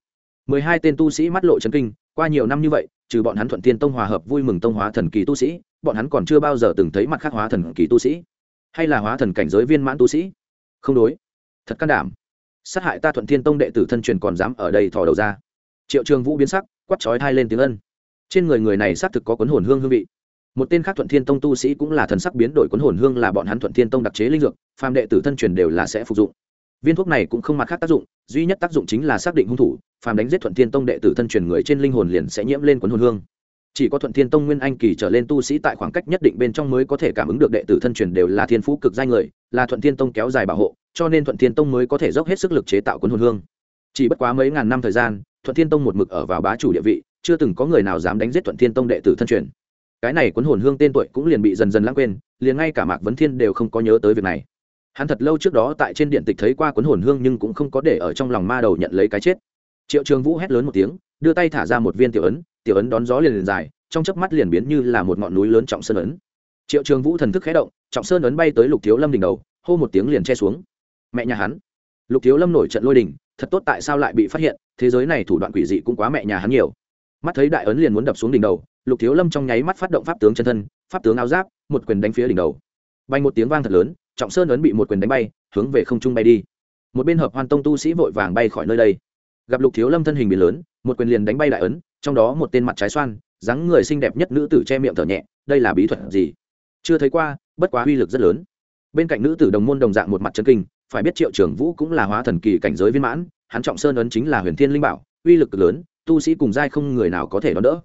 Mười hai tên tu sĩ mắt lộ trấn kinh, qua nhiều năm như vậy, trừ bọn hắn thuận tiên tông hòa hợp vui mừng tông hóa thần kỳ tu sĩ, bọn hắn còn chưa bao giờ từng thấy mặt khác hóa thần kỳ tu sĩ. Hay là hóa thần cảnh giới viên mãn tu sĩ? Không đối. Thật can đảm. Sát hại ta thuận thiên tông đệ tử thân truyền còn dám ở đây thò đầu ra. Triệu trường vũ biến sắc quát chói thai lên tiếng ân. Trên người người này xác thực có cuốn hồn hương hương vị. Một tên khác thuận thiên tông tu sĩ cũng là thần sắc biến đổi cuốn hồn hương là bọn hắn thuận thiên tông đặc chế linh dược, phàm đệ tử thân truyền đều là sẽ phục dụng. Viên thuốc này cũng không mặt khác tác dụng, duy nhất tác dụng chính là xác định hung thủ, phàm đánh giết thuận thiên tông đệ tử thân truyền người trên linh hồn liền sẽ nhiễm lên cuốn hồn hương. Chỉ có thuận thiên tông nguyên anh kỳ trở lên tu sĩ tại khoảng cách nhất định bên trong mới có thể cảm ứng được đệ tử thân truyền đều là thiên phú cực giai người, là thuận thiên tông kéo dài bảo hộ, cho nên thuận thiên tông mới có thể dốc hết sức lực chế tạo cuốn hồn hương. Chỉ bất quá mấy ngàn năm thời gian thuận thiên tông một mực ở vào bá chủ địa vị, chưa từng có người nào dám đánh giết thuận thiên tông đệ tử thân truyền. Cái này cuốn hồn hương tên tuổi cũng liền bị dần dần lãng quên, liền ngay cả mạc vấn thiên đều không có nhớ tới việc này. Hắn thật lâu trước đó tại trên điện tịch thấy qua cuốn hồn hương nhưng cũng không có để ở trong lòng ma đầu nhận lấy cái chết. Triệu trường vũ hét lớn một tiếng, đưa tay thả ra một viên tiểu ấn tiểu ấn đón gió liền liền dài, trong chớp mắt liền biến như là một ngọn núi lớn trọng sơn ấn. Triệu trường vũ thần thức khé động, trọng sơn ấn bay tới lục thiếu lâm đỉnh đầu, hô một tiếng liền che xuống. Mẹ nhà hắn. Lục thiếu lâm nổi trận lôi đình thật tốt tại sao lại bị phát hiện, thế giới này thủ đoạn quỷ dị cũng quá mẹ nhà hắn nhiều. Mắt thấy đại ấn liền muốn đập xuống đỉnh đầu, lục thiếu lâm trong nháy mắt phát động pháp tướng chân thân, pháp tướng áo giáp, một quyền đánh phía đỉnh đầu. Bay một tiếng vang thật lớn, trọng sơn ấn bị một quyền đánh bay, hướng về không trung bay đi. Một bên hợp hoan tông tu sĩ vội vàng bay khỏi nơi đây. Gặp lục thiếu lâm thân hình bị lớn, một quyền liền đánh bay đại ấn, trong đó một tên mặt trái xoan, dáng người xinh đẹp nhất nữ tử che miệng thở nhẹ, đây là bí thuật gì? Chưa thấy qua, bất quá uy lực rất lớn. Bên cạnh nữ tử đồng môn đồng dạng một mặt chân kinh phải biết triệu trường vũ cũng là hóa thần kỳ cảnh giới viên mãn, hắn trọng sơn ấn chính là huyền thiên linh bảo, uy lực lớn, tu sĩ cùng giai không người nào có thể đón đỡ.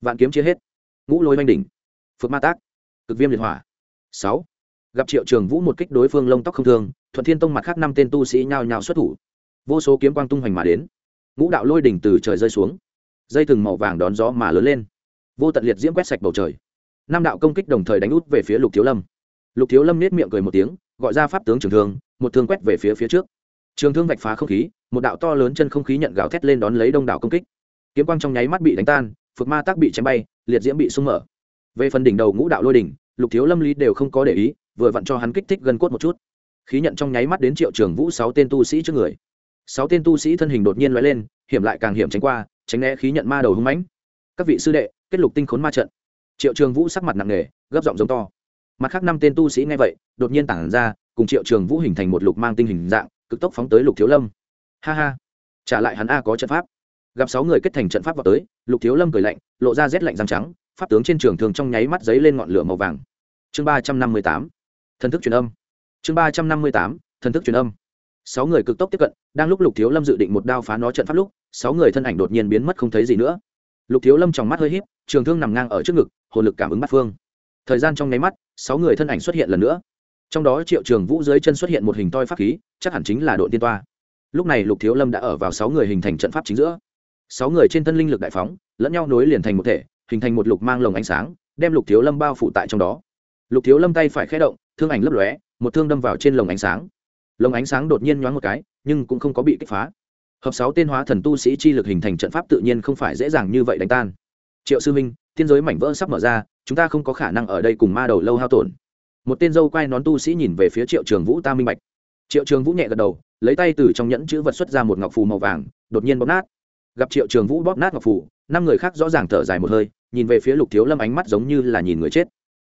Vạn kiếm chia hết. Ngũ lôi oanh đỉnh. Phước ma tác. Cực viêm liệt hỏa. Sáu. Gặp triệu trường vũ một kích đối phương lông tóc không thương, thuận thiên tông mặt khác năm tên tu sĩ nhao nhao xuất thủ. Vô số kiếm quang tung hoành mà đến. Ngũ đạo lôi đỉnh từ trời rơi xuống. Dây thừng màu vàng đón gió mà lớn lên. Vô tận liệt diễm quét sạch bầu trời. Năm đạo công kích đồng thời đánh út về phía lục thiếu lâm. Lục thiếu lâm nết miệng cười một tiếng, gọi ra pháp tướng trường thương một thương quét về phía phía trước. Trường thương vạch phá không khí, một đạo to lớn chân không khí nhận gào thét lên đón lấy đông đảo công kích. Kiếm quang trong nháy mắt bị đánh tan phực ma tác bị chém bay, liệt diễm bị sung mở. Về phần đỉnh đầu ngũ đạo lôi đỉnh, lục thiếu lâm lý đều không có để ý, vừa vặn cho hắn kích thích gần cốt một chút. Khí nhận trong nháy mắt đến triệu trường vũ sáu tên tu sĩ trước người. Sáu tên tu sĩ thân hình đột nhiên loại lên, hiểm lại càng hiểm tránh qua, tránh né khí nhận ma đầu hung mãnh. Các vị sư đệ, kết lục tinh khốn ma trận. Triệu trường vũ sắc mặt nặng nề, gấp giọng giống to. Mặt khác năm tên tu sĩ nghe vậy, đột nhiên tản ra cùng triệu trường vũ hình thành một lục mang tinh hình dạng, cực tốc phóng tới lục thiếu lâm. Ha ha. Trả lại hắn a có trận pháp. Gặp sáu người kết thành trận pháp vào tới, lục thiếu lâm cười lạnh, lộ ra rét lạnh răng trắng, pháp tướng trên trường thường trong nháy mắt giấy lên ngọn lửa màu vàng. Chương ba trăm năm mươi tám. Thần thức truyền âm. Chương ba trăm năm mươi tám. Thần thức truyền âm. Sáu người cực tốc tiếp cận, đang lúc lục thiếu lâm dự định một đao phá nó trận pháp lúc, sáu người thân ảnh đột nhiên biến mất không thấy gì nữa. Lục thiếu lâm trong mắt hơi h í p trường thương nằm ngang ở trước ngực, hồn lực cảm ứng bắt phương. Thời gian trong nháy mắt, sáu người thân ảnh xuất hiện lần nữa trong đó triệu trường vũ dưới chân xuất hiện một hình toi pháp khí, chắc hẳn chính là đội tiên toa. Lúc này lục thiếu lâm đã ở vào sáu người hình thành trận pháp chính giữa. Sáu người trên thân linh lực đại phóng, lẫn nhau nối liền thành một thể, hình thành một lục mang lồng ánh sáng, đem lục thiếu lâm bao phủ tại trong đó. Lục thiếu lâm tay phải khé động, thương ảnh lấp lóe, một thương đâm vào trên lồng ánh sáng. Lồng ánh sáng đột nhiên nhoáng một cái, nhưng cũng không có bị kích phá. Hợp sáu tên hóa thần tu sĩ chi lực hình thành trận pháp tự nhiên không phải dễ dàng như vậy đánh tan. Triệu sư minh, thiên giới mảnh vỡ sắp mở ra, chúng ta không có khả năng ở đây cùng ma đầu lâu hao tổn một tên dâu quai nón tu sĩ nhìn về phía triệu trường vũ ta minh bạch. Triệu trường vũ nhẹ gật đầu, lấy tay từ trong nhẫn chữ vật xuất ra một ngọc phù màu vàng, đột nhiên bóp nát. Gặp triệu trường vũ bóp nát ngọc phù, năm người khác rõ ràng thở dài một hơi, nhìn về phía lục thiếu lâm ánh mắt giống như là nhìn người chết.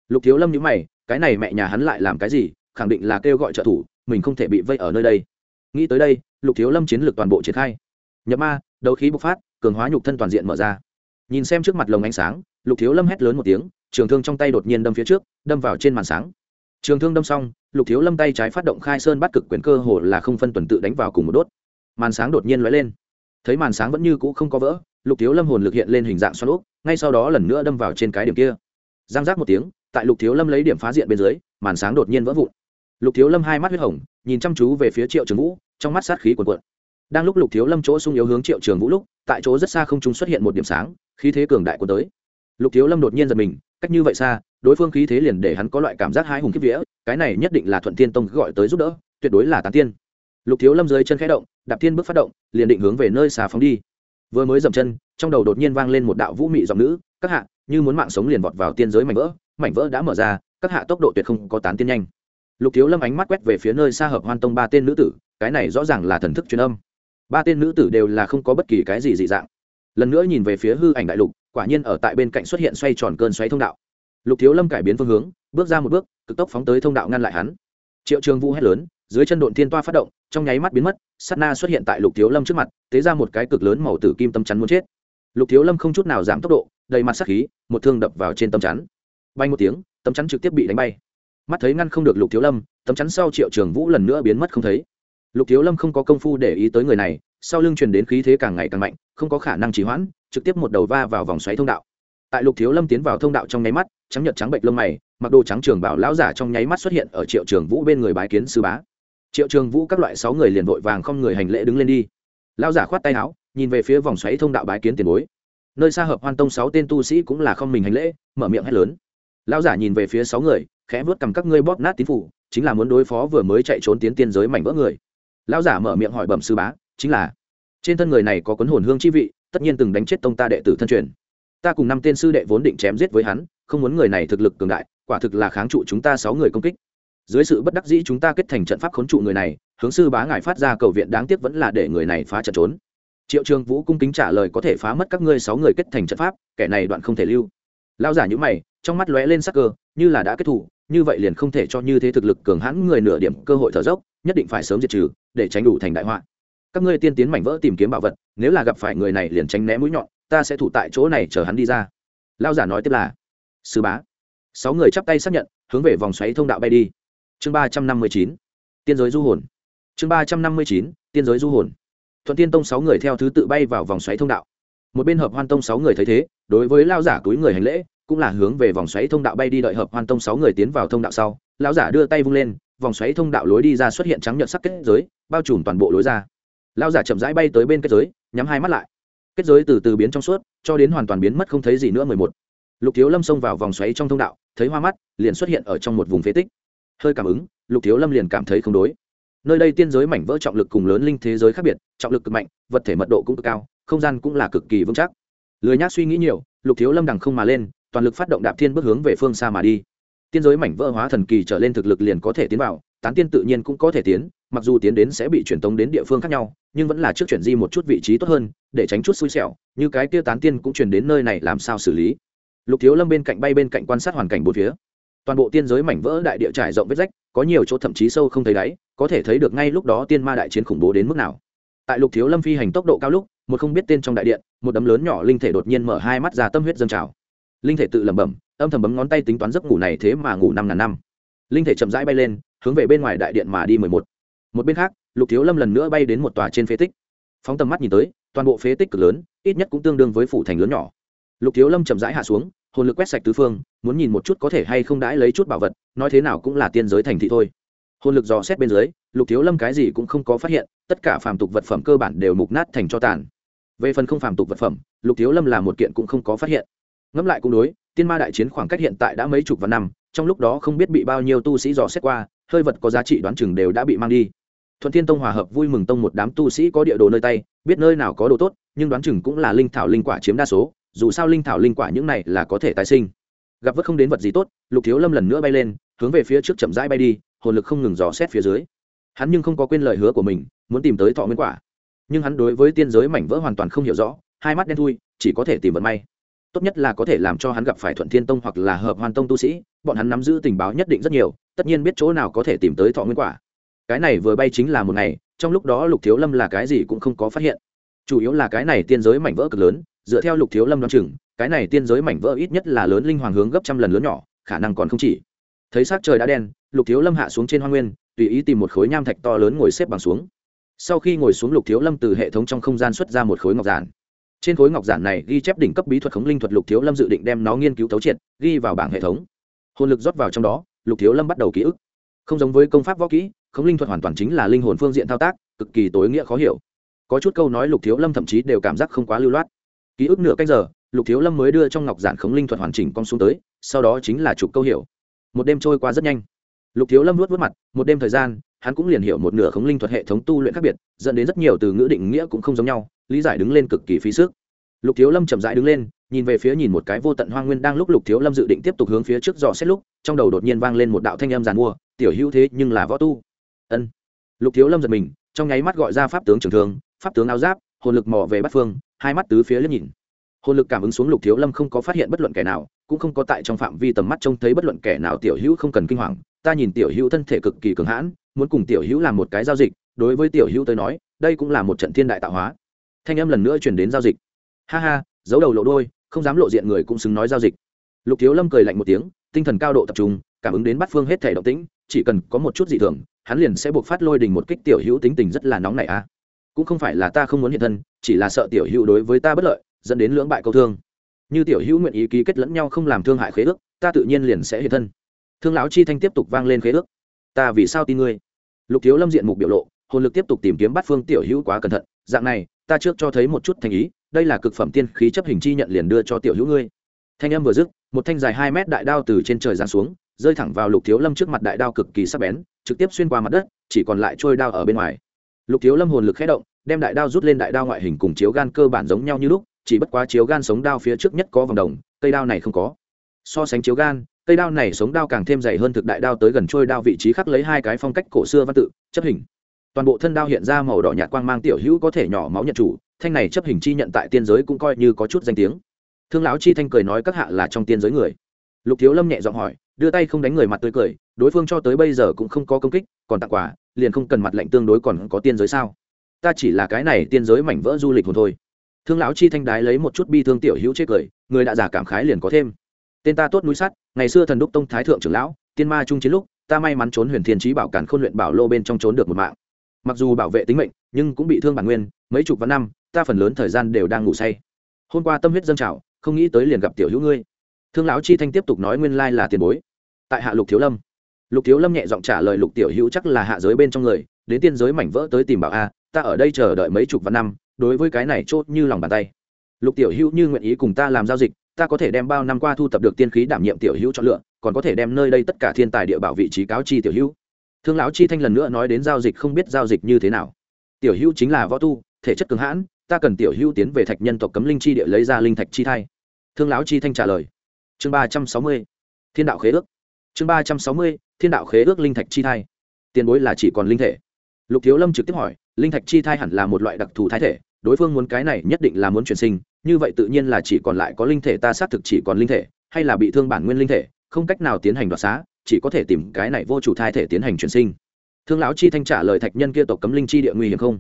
Lục thiếu lâm nhữ mày, cái này mẹ nhà hắn lại làm cái gì, khẳng định là kêu gọi trợ thủ, mình không thể bị vây ở nơi đây. Nghĩ tới đây, lục thiếu lâm chiến lược toàn bộ triển khai. Nhập ma, đấu khí bộc phát, cường hóa nhục thân toàn diện mở ra. Nhìn xem trước mặt lồng ánh sáng, lục thiếu lâm hét lớn một tiếng, trường thương trong tay đột nhiên đâm phía trước, đâm vào trên màn sáng trường thương đâm xong, lục thiếu lâm tay trái phát động khai sơn bắt cực quyền cơ hồ là không phân tuần tự đánh vào cùng một đốt. Màn sáng đột nhiên lóe lên. Thấy màn sáng vẫn như cũ không có vỡ, lục thiếu lâm hồn lực hiện lên hình dạng xoắn úp ngay sau đó lần nữa đâm vào trên cái điểm kia. Giang giác một tiếng, tại lục thiếu lâm lấy điểm phá diện bên dưới, màn sáng đột nhiên vỡ vụn. Lục thiếu lâm hai mắt huyết hồng, nhìn chăm chú về phía triệu trường vũ, trong mắt sát khí cuồn cuộn. Đang lúc lục thiếu lâm chỗ sung yếu hướng triệu trường vũ lúc, tại chỗ rất xa không chúng xuất hiện một điểm sáng, khí thế cường đại của tới. Lục thiếu lâm đột nhiên giật mình, cách như vậy xa đối phương khí thế liền để hắn có loại cảm giác hai hùng kiếp vía, cái này nhất định là thuận thiên tông gọi tới giúp đỡ, tuyệt đối là tán tiên. Lục thiếu lâm dưới chân khẽ động, đạp thiên bước phát động, liền định hướng về nơi xà phóng đi. Vừa mới dậm chân, trong đầu đột nhiên vang lên một đạo vũ mị giọng nữ, các hạ, như muốn mạng sống liền vọt vào tiên giới mảnh vỡ mảnh vỡ đã mở ra, các hạ tốc độ tuyệt không có tán tiên nhanh. Lục thiếu lâm ánh mắt quét về phía nơi xa hợp hoan tông ba tên nữ tử, cái này rõ ràng là thần thức truyền âm. Ba tên nữ tử đều là không có bất kỳ cái gì dị dạng. Lần nữa nhìn về phía hư ảnh đại lục, quả nhiên ở tại bên cạnh xuất hiện xoay tròn cơn xoáy thông đạo lục thiếu lâm cải biến phương hướng, bước ra một bước, cực tốc phóng tới thông đạo ngăn lại hắn. Triệu trường vũ hét lớn, dưới chân độn thiên toa phát động, trong nháy mắt biến mất, sát na xuất hiện tại lục thiếu lâm trước mặt, tế ra một cái cực lớn màu tử kim tâm chắn muốn chết. Lục thiếu lâm không chút nào giảm tốc độ, đầy mặt sắc khí, một thương đập vào trên tâm chắn. Bay một tiếng, tâm chắn trực tiếp bị đánh bay. Mắt thấy ngăn không được lục thiếu lâm tấm chắn sau triệu trường vũ lần nữa biến mất không thấy. Lục thiếu lâm không có công phu để ý tới người này, sau lưng truyền đến khí thế càng ngày càng mạnh, không có khả năng trì hoãn, trực tiếp một đầu va vào vòng xoáy thông đạo tại lục thiếu lâm tiến vào thông đạo trong nháy mắt, trắng nhật trắng bệnh lông mày, mặc đồ trắng trường bảo lão giả trong nháy mắt xuất hiện ở triệu trường vũ bên người bái kiến sư bá. Triệu trường vũ các loại sáu người liền vội vàng không người hành lễ đứng lên đi. Lão giả khoát tay áo, nhìn về phía vòng xoáy thông đạo bái kiến tiền bối. Nơi xa hợp hoan tông sáu tên tu sĩ cũng là không mình hành lễ, mở miệng hét lớn. Lão giả nhìn về phía sáu người, khẽ vớt cầm các ngươi bóp nát tín phủ, chính là muốn đối phó vừa mới chạy trốn tiến tiên giới mảnh vỡ người. Lão giả mở miệng hỏi bẩm sư bá, chính là, trên thân người này có cuốn hồn hương chi vị, tất nhiên từng đánh chết tông ta đệ tử thân truyền ta cùng năm tên sư đệ vốn định chém giết với hắn, không muốn người này thực lực cường đại, quả thực là kháng trụ chúng ta sáu người công kích. Dưới sự bất đắc dĩ chúng ta kết thành trận pháp khốn trụ người này, hướng sư bá ngài phát ra cầu viện đáng tiếc vẫn là để người này phá trận trốn. Triệu trường vũ cung kính trả lời có thể phá mất các ngươi sáu người kết thành trận pháp, kẻ này đoạn không thể lưu. Lao giả nhữ mày, trong mắt lóe lên sắc cơ, như là đã kết thủ như vậy liền không thể cho như thế thực lực cường hãn người nửa điểm cơ hội thở dốc, nhất định phải sớm diệt trừ, để tránh đủ thành đại họa các ngươi tiên tiến mảnh vỡ tìm kiếm bảo vật, nếu là gặp phải người này liền tránh né mũi nhọn, ta sẽ thủ tại chỗ này chờ hắn đi ra. Lao giả nói tiếp là, sư bá. Sáu người chắp tay xác nhận, hướng về vòng xoáy thông đạo bay đi. Chương ba trăm năm mươi chín, tiên giới du hồn. Chương ba trăm năm mươi chín, tiên giới du hồn. Thuận tiên tông sáu người theo thứ tự bay vào vòng xoáy thông đạo. Một bên hợp hoan tông sáu người thấy thế, đối với lao giả túi người hành lễ, cũng là hướng về vòng xoáy thông đạo bay đi đợi hợp hoan tông sáu người tiến vào thông đạo sau lao giả đưa tay vung lên, vòng xoáy thông đạo lối đi ra xuất hiện trắng nhợt sắc kết giới, bao trùm toàn bộ lối ra lão giả chậm rãi bay tới bên kết giới, nhắm hai mắt lại. Kết giới từ từ biến trong suốt, cho đến hoàn toàn biến mất không thấy gì nữa mười một. Lục thiếu lâm xông vào vòng xoáy trong thông đạo, thấy hoa mắt, liền xuất hiện ở trong một vùng phế tích. Hơi cảm ứng, lục thiếu lâm liền cảm thấy không đối. Nơi đây tiên giới mảnh vỡ trọng lực cùng lớn linh thế giới khác biệt, trọng lực cực mạnh, vật thể mật độ cũng cực cao, không gian cũng là cực kỳ vững chắc. Lười nhác suy nghĩ nhiều, lục thiếu lâm đằng không mà lên, toàn lực phát động đạp thiên bước hướng về phương xa mà đi. Tiên giới mảnh vỡ hóa thần kỳ trở lên thực lực liền có thể tiến vào, tán tiên tự nhiên cũng có thể tiến mặc dù tiến đến sẽ bị truyền tống đến địa phương khác nhau, nhưng vẫn là trước chuyển di một chút vị trí tốt hơn, để tránh chút xui xẻo, như cái kia tán tiên cũng truyền đến nơi này làm sao xử lý. Lục thiếu lâm bên cạnh bay bên cạnh quan sát hoàn cảnh bốn phía. Toàn bộ tiên giới mảnh vỡ đại địa trải rộng vết rách, có nhiều chỗ thậm chí sâu không thấy đáy, có thể thấy được ngay lúc đó tiên ma đại chiến khủng bố đến mức nào. Tại lục thiếu lâm phi hành tốc độ cao lúc, một không biết tên trong đại điện, một đấm lớn nhỏ linh thể đột nhiên mở hai mắt ra tâm huyết dâng trào. Linh thể tự lẩm bẩm, âm thầm bấm ngón tay tính toán giấc ngủ này thế mà ngủ năm ngàn năm. Linh thể chậm rãi bay lên, hướng về bên ngoài đại điện mà đi mười một một bên khác, lục thiếu lâm lần nữa bay đến một tòa trên phế tích. Phóng tầm mắt nhìn tới, toàn bộ phế tích cực lớn, ít nhất cũng tương đương với phủ thành lớn nhỏ. Lục thiếu lâm chậm rãi hạ xuống, hồn lực quét sạch tứ phương, muốn nhìn một chút có thể hay không đãi lấy chút bảo vật, nói thế nào cũng là tiên giới thành thị thôi. Hồn lực dò xét bên dưới, lục thiếu lâm cái gì cũng không có phát hiện, tất cả phàm tục vật phẩm cơ bản đều mục nát thành cho tàn. Về phần không phàm tục vật phẩm, lục thiếu lâm là một kiện cũng không có phát hiện. Ngẫm lại cũng đối, tiên ma đại chiến khoảng cách hiện tại đã mấy chục vạn năm, trong lúc đó không biết bị bao nhiêu tu sĩ dò xét qua, hơi vật có giá trị đoán chừng đều đã bị mang đi thuận thiên tông hòa hợp vui mừng tông một đám tu sĩ có địa đồ nơi tay, biết nơi nào có đồ tốt, nhưng đoán chừng cũng là linh thảo linh quả chiếm đa số, dù sao linh thảo linh quả những này là có thể tái sinh. Gặp vất không đến vật gì tốt, lục thiếu lâm lần nữa bay lên, hướng về phía trước chậm rãi bay đi, hồn lực không ngừng dò xét phía dưới. Hắn nhưng không có quên lời hứa của mình, muốn tìm tới thọ nguyên quả. Nhưng hắn đối với tiên giới mảnh vỡ hoàn toàn không hiểu rõ, hai mắt đen thui, chỉ có thể tìm vận may. Tốt nhất là có thể làm cho hắn gặp phải thuận thiên tông hoặc là hợp hoàn tông tu sĩ, bọn hắn nắm giữ tình báo nhất định rất nhiều, tất nhiên biết chỗ nào có thể tìm tới thọ nguyên quả cái này vừa bay chính là một ngày, trong lúc đó lục thiếu lâm là cái gì cũng không có phát hiện. Chủ yếu là cái này tiên giới mảnh vỡ cực lớn, dựa theo lục thiếu lâm đoán chừng, cái này tiên giới mảnh vỡ ít nhất là lớn linh hoàng hướng gấp trăm lần lớn nhỏ, khả năng còn không chỉ. Thấy s trời đã đen, lục thiếu lâm hạ xuống trên hoa nguyên, tùy ý tìm một khối nham thạch to lớn ngồi xếp bằng xuống. Sau khi ngồi xuống lục thiếu lâm từ hệ thống trong không gian xuất ra một khối ngọc giản. Trên khối ngọc giản này ghi chép đỉnh cấp bí thuật khống linh thuật lục thiếu lâm dự định đem nó nghiên cứu thấu triệt, ghi vào bảng hệ thống. Hồn lực rót vào trong đó, lục thiếu lâm bắt đầu ký ức. Không giống với công pháp võ kỹ khống linh thuật hoàn toàn chính là linh hồn phương diện thao tác, cực kỳ tối nghĩa khó hiểu. Có chút câu nói lục thiếu lâm thậm chí đều cảm giác không quá lưu loát. Ký ức nửa cách giờ, lục thiếu lâm mới đưa trong ngọc giản khống linh thuật hoàn chỉnh con xuống tới, sau đó chính là chụp câu hiểu. Một đêm trôi qua rất nhanh. Lục thiếu lâm luốt vớt mặt, một đêm thời gian, hắn cũng liền hiểu một nửa khống linh thuật hệ thống tu luyện khác biệt, dẫn đến rất nhiều từ ngữ định nghĩa cũng không giống nhau, lý giải đứng lên cực kỳ phí sức. Lục thiếu lâm chậm rãi đứng lên, nhìn về phía nhìn một cái vô tận hoang nguyên đang lúc lục thiếu lâm dự định tiếp tục hướng phía trước dò xét lúc, trong đầu đột nhiên vang lên một đạo thanh âm giàn mua, tiểu hữu thế nhưng là võ tu ân. Lục thiếu lâm giật mình, trong nháy mắt gọi ra pháp tướng trường thương, pháp tướng áo giáp, hồn lực mò về bắt phương, hai mắt tứ phía liếc nhìn. Hồn lực cảm ứng xuống lục thiếu lâm không có phát hiện bất luận kẻ nào, cũng không có tại trong phạm vi tầm mắt trông thấy bất luận kẻ nào tiểu hữu không cần kinh hoàng. Ta nhìn tiểu hữu thân thể cực kỳ cường hãn, muốn cùng tiểu hữu làm một cái giao dịch, đối với tiểu hữu tới nói, đây cũng là một trận thiên đại tạo hóa. Thanh âm lần nữa chuyển đến giao dịch. Ha ha, giấu đầu lộ đôi không dám lộ diện người cũng xứng nói giao dịch. Lục thiếu lâm cười lạnh một tiếng, tinh thần cao độ tập trung, cảm ứng đến bắt phương hết thể động tĩnh, chỉ cần có một chút dị thường hắn liền sẽ buộc phát lôi đình một kích tiểu hữu tính tình rất là nóng này a. Cũng không phải là ta không muốn hiện thân, chỉ là sợ tiểu hữu đối với ta bất lợi, dẫn đến lưỡng bại câu thương. Như tiểu hữu nguyện ý ký kết lẫn nhau không làm thương hại khế ước, ta tự nhiên liền sẽ hiện thân. Thương lão chi thanh tiếp tục vang lên khế ước. Ta vì sao tin ngươi? Lục thiếu lâm diện mục biểu lộ, hồn lực tiếp tục tìm kiếm bắt phương tiểu hữu quá cẩn thận, dạng này, ta trước cho thấy một chút thành ý, đây là cực phẩm tiên khí chấp hình chi nhận liền đưa cho tiểu hữu ngươi. Thanh âm vừa dứt, một thanh dài hai mét đại đao từ trên trời giáng xuống rơi thẳng vào lục thiếu lâm trước mặt đại đao cực kỳ sắc bén, trực tiếp xuyên qua mặt đất, chỉ còn lại trôi đao ở bên ngoài. Lục thiếu lâm hồn lực khé động, đem đại đao rút lên đại đao ngoại hình cùng chiếu gan cơ bản giống nhau như lúc, chỉ bất quá chiếu gan sống đao phía trước nhất có vòng đồng, cây đao này không có. So sánh chiếu gan, cây đao này sống đao càng thêm dày hơn thực đại đao tới gần trôi đao vị trí khắc lấy hai cái phong cách cổ xưa văn tự, chấp hình. Toàn bộ thân đao hiện ra màu đỏ nhạt quang mang tiểu hữu có thể nhỏ máu nhận chủ, thanh này chấp hình chi nhận tại tiên giới cũng coi như có chút danh tiếng. Thương lão chi thanh cười nói các hạ là trong tiên giới người. Lục thiếu lâm nhẹ giọng hỏi đưa tay không đánh người mặt tươi cười, đối phương cho tới bây giờ cũng không có công kích, còn tặng quà, liền không cần mặt lệnh tương đối còn có tiên giới sao? Ta chỉ là cái này tiên giới mảnh vỡ du lịch hồn thôi. Thương lão chi thanh đái lấy một chút bi thương tiểu hữu chế cười, người đã giả cảm khái liền có thêm. Tên ta tốt núi sắt, ngày xưa thần đúc tông thái thượng trưởng lão, tiên ma trung chiến lúc, ta may mắn trốn huyền thiên trí bảo cản khôn luyện bảo lô bên trong trốn được một mạng. Mặc dù bảo vệ tính mệnh, nhưng cũng bị thương bản nguyên, mấy chục vạn năm, ta phần lớn thời gian đều đang ngủ say. Hôm qua tâm huyết dâng trào, không nghĩ tới liền gặp tiểu hữu ngươi. Thương lão chi thanh tiếp tục nói nguyên lai là tiền bối tại hạ lục thiếu lâm. Lục thiếu lâm nhẹ giọng trả lời lục tiểu hữu chắc là hạ giới bên trong người, đến tiên giới mảnh vỡ tới tìm bảo a, ta ở đây chờ đợi mấy chục vạn năm, đối với cái này chốt như lòng bàn tay. Lục tiểu hữu như nguyện ý cùng ta làm giao dịch, ta có thể đem bao năm qua thu thập được tiên khí đảm nhiệm tiểu hữu chọn lựa, còn có thể đem nơi đây tất cả thiên tài địa bảo vị trí cáo chi tiểu hữu. Thương lão chi thanh lần nữa nói đến giao dịch không biết giao dịch như thế nào. Tiểu hữu chính là võ tu, thể chất cường hãn, ta cần tiểu hữu tiến về thạch nhân tộc cấm linh chi địa lấy ra linh thạch chi thai. Thương lão chi thanh trả lời. Chương ba trăm sáu mươi. Thiên đạo khế ước chương ba trăm sáu mươi, thiên đạo khế ước linh thạch chi thai. Tiền bối là chỉ còn linh thể. Lục thiếu lâm trực tiếp hỏi, linh thạch chi thai hẳn là một loại đặc thù thai thể, đối phương muốn cái này nhất định là muốn chuyển sinh, như vậy tự nhiên là chỉ còn lại có linh thể ta xác thực chỉ còn linh thể, hay là bị thương bản nguyên linh thể, không cách nào tiến hành đoạt xá, chỉ có thể tìm cái này vô chủ thai thể tiến hành chuyển sinh. Thương lão chi thanh trả lời thạch nhân kia tộc cấm linh chi địa nguy hiểm không?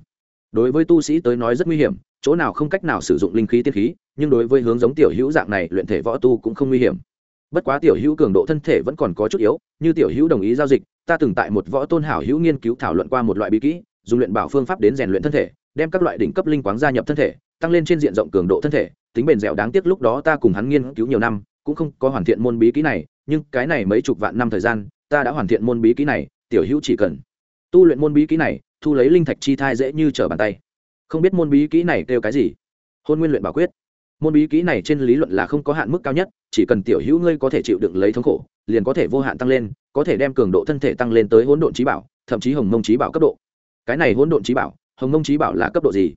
Đối với tu sĩ tới nói rất nguy hiểm, chỗ nào không cách nào sử dụng linh khí tiên khí, nhưng đối với hướng giống tiểu hữu dạng này luyện thể võ tu cũng không nguy hiểm bất quá tiểu hữu cường độ thân thể vẫn còn có chút yếu, như tiểu hữu đồng ý giao dịch, ta từng tại một võ tôn hảo hữu nghiên cứu thảo luận qua một loại bí kỹ, dùng luyện bảo phương pháp đến rèn luyện thân thể, đem các loại đỉnh cấp linh quáng gia nhập thân thể, tăng lên trên diện rộng cường độ thân thể, tính bền dẻo đáng tiếc lúc đó ta cùng hắn nghiên cứu nhiều năm, cũng không có hoàn thiện môn bí kỹ này, nhưng cái này mấy chục vạn năm thời gian, ta đã hoàn thiện môn bí kỹ này, tiểu hữu chỉ cần tu luyện môn bí kỹ này, thu lấy linh thạch chi thai dễ như trở bàn tay. Không biết môn bí kỹ này kêu cái gì? Hôn nguyên luyện bảo quyết môn bí kỹ này trên lý luận là không có hạn mức cao nhất, chỉ cần tiểu hữu ngươi có thể chịu đựng lấy thống khổ, liền có thể vô hạn tăng lên, có thể đem cường độ thân thể tăng lên tới hỗn độn trí bảo, thậm chí hồng mông trí bảo cấp độ. Cái này hỗn độn trí bảo, hồng mông trí bảo là cấp độ gì?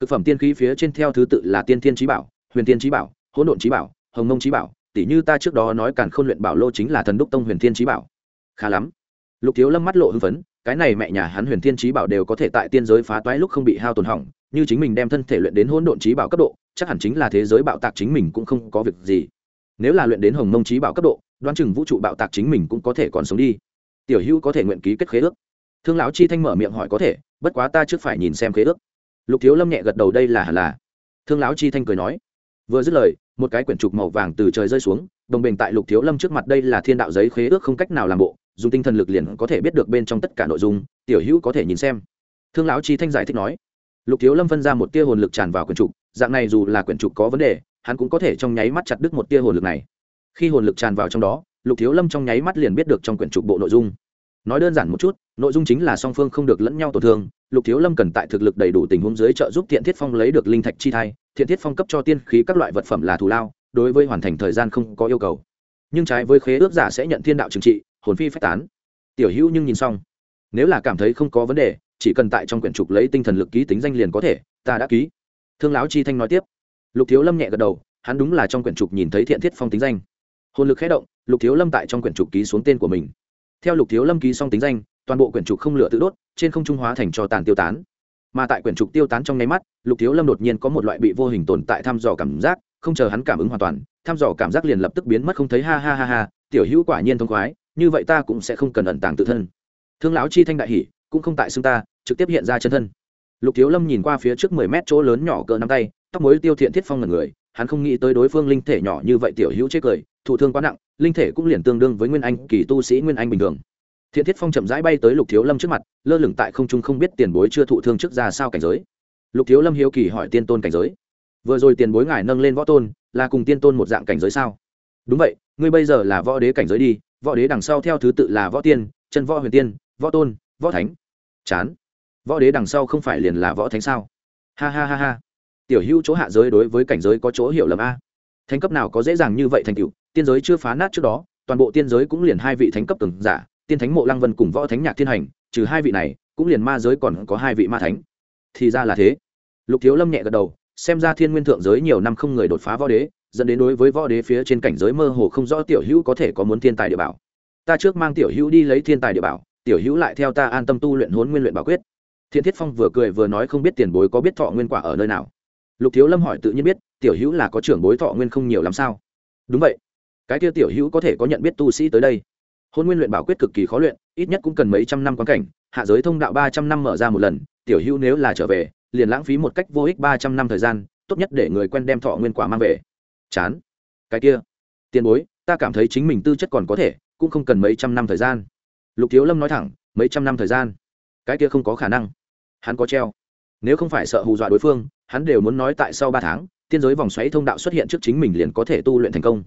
Thực phẩm tiên khí phía trên theo thứ tự là tiên thiên trí bảo, huyền tiên trí bảo, hỗn độn trí bảo, hồng mông trí bảo tỷ như ta trước đó nói càn khôn luyện bảo lô chính là thần đúc tông huyền thiên trí bảo. Khá lắm. Lục thiếu lâm mắt lộ hưng phấn, cái này mẹ nhà hắn huyền thiên trí bảo đều có thể tại tiên giới phá toái lúc không bị hao tổn hỏng như chính mình đem thân thể luyện đến hỗn độn trí bảo cấp độ, chắc hẳn chính là thế giới bạo tạc chính mình cũng không có việc gì. Nếu là luyện đến hồng mông trí bảo cấp độ, đoán chừng vũ trụ bạo tạc chính mình cũng có thể còn sống đi. Tiểu hữu có thể nguyện ký kết khế ước. Thương lão chi thanh mở miệng hỏi có thể, bất quá ta trước phải nhìn xem khế ước. Lục thiếu lâm nhẹ gật đầu đây là hẳn là. Thương lão chi thanh cười nói. Vừa dứt lời, một cái quyển trục màu vàng từ trời rơi xuống, đồng bình tại lục thiếu lâm trước mặt đây là thiên đạo giấy khế ước không cách nào làm bộ, dùng tinh thần lực liền có thể biết được bên trong tất cả nội dung, tiểu hữu có thể nhìn xem. Thương lão chi thanh giải thích nói lục thiếu lâm phân ra một tia hồn lực tràn vào quyển trục, dạng này dù là quyển trục có vấn đề, hắn cũng có thể trong nháy mắt chặt đứt một tia hồn lực này. Khi hồn lực tràn vào trong đó, lục thiếu lâm trong nháy mắt liền biết được trong quyển trục bộ nội dung. Nói đơn giản một chút, nội dung chính là song phương không được lẫn nhau tổn thương, lục thiếu lâm cần tại thực lực đầy đủ tình huống dưới trợ giúp thiện thiết phong lấy được linh thạch chi thai thiện thiết phong cấp cho tiên khí các loại vật phẩm là thù lao, đối với hoàn thành thời gian không có yêu cầu. Nhưng trái với khế ước giả sẽ nhận thiên đạo trừng trị, hồn phi phách tán. Tiểu hữu nhưng nhìn xong, nếu là cảm thấy không có vấn đề chỉ cần tại trong quyển trục lấy tinh thần lực ký tính danh liền có thể, ta đã ký. Thương lão chi thanh nói tiếp. Lục thiếu lâm nhẹ gật đầu, hắn đúng là trong quyển trục nhìn thấy thiện thiết phong tính danh. Hồn lực khé động, lục thiếu lâm tại trong quyển trục ký xuống tên của mình. Theo lục thiếu lâm ký xong tính danh, toàn bộ quyển trục không lửa tự đốt, trên không trung hóa thành cho tàn tiêu tán. Mà tại quyển trục tiêu tán trong nháy mắt, lục thiếu lâm đột nhiên có một loại bị vô hình tồn tại thăm dò cảm giác, không chờ hắn cảm ứng hoàn toàn, thăm dò cảm giác liền lập tức biến mất không thấy ha ha ha ha, tiểu hữu quả nhiên thông khoái, như vậy ta cũng sẽ không cần ẩn tàng tự thân. Thương lão chi thanh đại hỷ cũng không tại xưng ta trực tiếp hiện ra chân thân. Lục thiếu lâm nhìn qua phía trước mười mét chỗ lớn nhỏ cỡ nắm tay, tóc mối tiêu thiện thiết phong là người, hắn không nghĩ tới đối phương linh thể nhỏ như vậy tiểu hữu chế cười, thụ thương quá nặng, linh thể cũng liền tương đương với nguyên anh kỳ tu sĩ nguyên anh bình thường. Thiện thiết phong chậm rãi bay tới lục thiếu lâm trước mặt, lơ lửng tại không trung không biết tiền bối chưa thụ thương trước ra sao cảnh giới. Lục thiếu lâm hiếu kỳ hỏi tiên tôn cảnh giới. Vừa rồi tiền bối ngài nâng lên võ tôn, là cùng tiên tôn một dạng cảnh giới sao? Đúng vậy, ngươi bây giờ là võ đế cảnh giới đi, võ đế đằng sau theo thứ tự là võ tiên, chân võ huyền tiên, võ tôn, võ thánh. Chán võ đế đằng sau không phải liền là võ thánh sao? Ha ha ha ha. Tiểu hữu chỗ hạ giới đối với cảnh giới có chỗ hiểu lầm a. Thánh cấp nào có dễ dàng như vậy thành cựu tiên giới chưa phá nát trước đó, toàn bộ tiên giới cũng liền hai vị thánh cấp từng giả, tiên thánh mộ lăng vân cùng võ thánh nhạc thiên hành, trừ hai vị này, cũng liền ma giới còn có hai vị ma thánh. Thì ra là thế. Lục thiếu lâm nhẹ gật đầu, xem ra thiên nguyên thượng giới nhiều năm không người đột phá võ đế, dẫn đến đối với võ đế phía trên cảnh giới mơ hồ không rõ tiểu hữu có thể có muốn thiên tài địa bảo. Ta trước mang tiểu hữu đi lấy thiên tài địa bảo, tiểu hữu lại theo ta an tâm tu luyện huấn nguyên luyện bảo quyết thiên thiết phong vừa cười vừa nói không biết tiền bối có biết thọ nguyên quả ở nơi nào. Lục thiếu lâm hỏi tự nhiên biết, tiểu hữu là có trưởng bối thọ nguyên không nhiều lắm sao? Đúng vậy. Cái kia tiểu hữu có thể có nhận biết tu sĩ tới đây. Hôn nguyên luyện bảo quyết cực kỳ khó luyện, ít nhất cũng cần mấy trăm năm quan cảnh, hạ giới thông đạo ba trăm năm mở ra một lần, tiểu hữu nếu là trở về, liền lãng phí một cách vô ích ba trăm năm thời gian, tốt nhất để người quen đem thọ nguyên quả mang về. Chán. Cái kia. Tiền bối, ta cảm thấy chính mình tư chất còn có thể, cũng không cần mấy trăm năm thời gian. Lục thiếu lâm nói thẳng, mấy trăm năm thời gian. Cái kia không có khả năng hắn có treo. Nếu không phải sợ hù dọa đối phương, hắn đều muốn nói tại sau ba tháng, tiên giới vòng xoáy thông đạo xuất hiện trước chính mình liền có thể tu luyện thành công.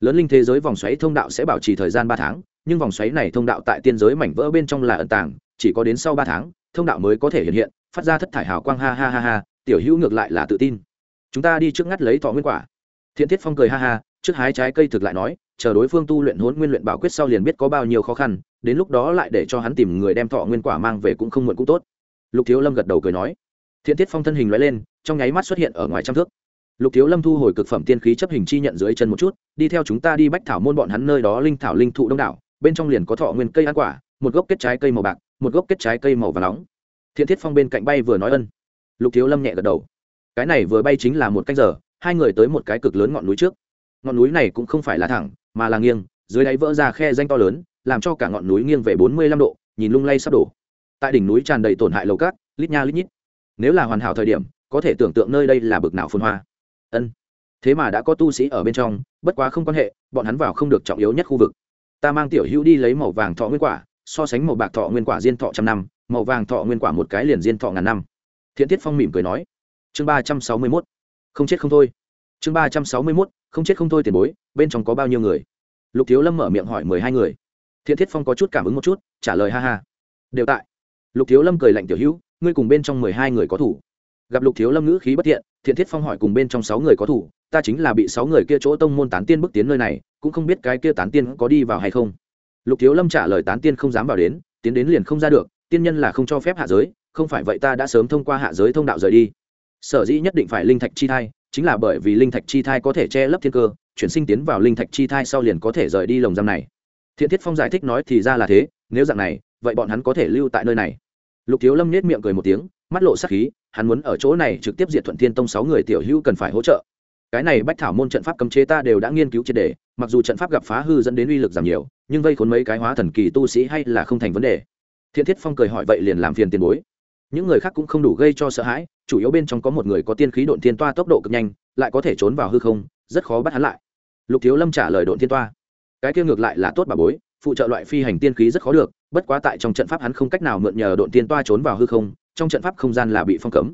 Lớn linh thế giới vòng xoáy thông đạo sẽ bảo trì thời gian ba tháng, nhưng vòng xoáy này thông đạo tại tiên giới mảnh vỡ bên trong là ẩn tàng, chỉ có đến sau ba tháng, thông đạo mới có thể hiện hiện, phát ra thất thải hào quang ha ha ha ha, tiểu hữu ngược lại là tự tin. Chúng ta đi trước ngắt lấy thọ nguyên quả. Thiện thiết phong cười ha ha, trước hái trái cây thực lại nói, chờ đối phương tu luyện hốn nguyên luyện bảo quyết sau liền biết có bao nhiêu khó khăn, đến lúc đó lại để cho hắn tìm người đem thọ nguyên quả mang về cũng không muộn cũng tốt lục thiếu lâm gật đầu cười nói. Thiện thiết phong thân hình loại lên, trong nháy mắt xuất hiện ở ngoài trăm thước. Lục thiếu lâm thu hồi cực phẩm tiên khí chấp hình chi nhận dưới chân một chút, đi theo chúng ta đi bách thảo môn bọn hắn nơi đó linh thảo linh thụ đông đảo, bên trong liền có thọ nguyên cây ăn quả, một gốc kết trái cây màu bạc, một gốc kết trái cây màu và nóng. Thiện thiết phong bên cạnh bay vừa nói ân. Lục thiếu lâm nhẹ gật đầu. Cái này vừa bay chính là một cách giờ, hai người tới một cái cực lớn ngọn núi trước. Ngọn núi này cũng không phải là thẳng, mà là nghiêng, dưới đáy vỡ ra khe danh to lớn, làm cho cả ngọn núi nghiêng về bốn mươi lăm độ, nhìn lung lay sắp đổ tại đỉnh núi tràn đầy tổn hại lầu cát, lít nha lít nhít. Nếu là hoàn hảo thời điểm, có thể tưởng tượng nơi đây là bực nào phun hoa. Ân. Thế mà đã có tu sĩ ở bên trong, bất quá không quan hệ, bọn hắn vào không được trọng yếu nhất khu vực. Ta mang tiểu hữu đi lấy màu vàng thọ nguyên quả, so sánh màu bạc thọ nguyên quả diên thọ trăm năm, màu vàng thọ nguyên quả một cái liền diên thọ ngàn năm. Thiện thiết phong mỉm cười nói. Chương ba trăm sáu mươi mốt. Không chết không thôi. Chương ba trăm sáu mươi mốt, không chết không thôi tiền bối, bên trong có bao nhiêu người? Lục thiếu lâm mở miệng hỏi mười hai người. Thiện thiết phong có chút cảm ứng một chút, trả lời ha ha. Đều tại lục thiếu lâm cười lạnh tiểu hữu, ngươi cùng bên trong mười hai người có thủ. Gặp lục thiếu lâm ngữ khí bất thiện thiện thiết phong hỏi cùng bên trong sáu người có thủ, ta chính là bị sáu người kia chỗ tông môn tán tiên bước tiến nơi này, cũng không biết cái kia tán tiên có đi vào hay không. Lục thiếu lâm trả lời tán tiên không dám vào đến, tiến đến liền không ra được, tiên nhân là không cho phép hạ giới, không phải vậy ta đã sớm thông qua hạ giới thông đạo rời đi. Sở dĩ nhất định phải linh thạch chi thai, chính là bởi vì linh thạch chi thai có thể che lấp thiên cơ, chuyển sinh tiến vào linh thạch chi thai sau liền có thể rời đi lồng giam này. Thiện thiết phong giải thích nói thì ra là thế, nếu dạng này, vậy bọn hắn có thể lưu tại nơi này lục thiếu lâm nết miệng cười một tiếng, mắt lộ sắc khí, hắn muốn ở chỗ này trực tiếp diệt thuận thiên tông sáu người tiểu hữu cần phải hỗ trợ. Cái này bách thảo môn trận pháp cấm chế ta đều đã nghiên cứu triệt đề mặc dù trận pháp gặp phá hư dẫn đến uy lực giảm nhiều, nhưng vây khốn mấy cái hóa thần kỳ tu sĩ hay là không thành vấn đề. Thiện thiết phong cười hỏi vậy liền làm phiền tiền bối. Những người khác cũng không đủ gây cho sợ hãi, chủ yếu bên trong có một người có tiên khí độn thiên toa tốc độ cực nhanh, lại có thể trốn vào hư không, rất khó bắt hắn lại. Lục thiếu lâm trả lời độn thiên toa. Cái kia ngược lại là tốt bà bối phụ trợ loại phi hành tiên khí rất khó được, bất quá tại trong trận pháp hắn không cách nào mượn nhờ độn tiên toa trốn vào hư không, trong trận pháp không gian là bị phong cấm.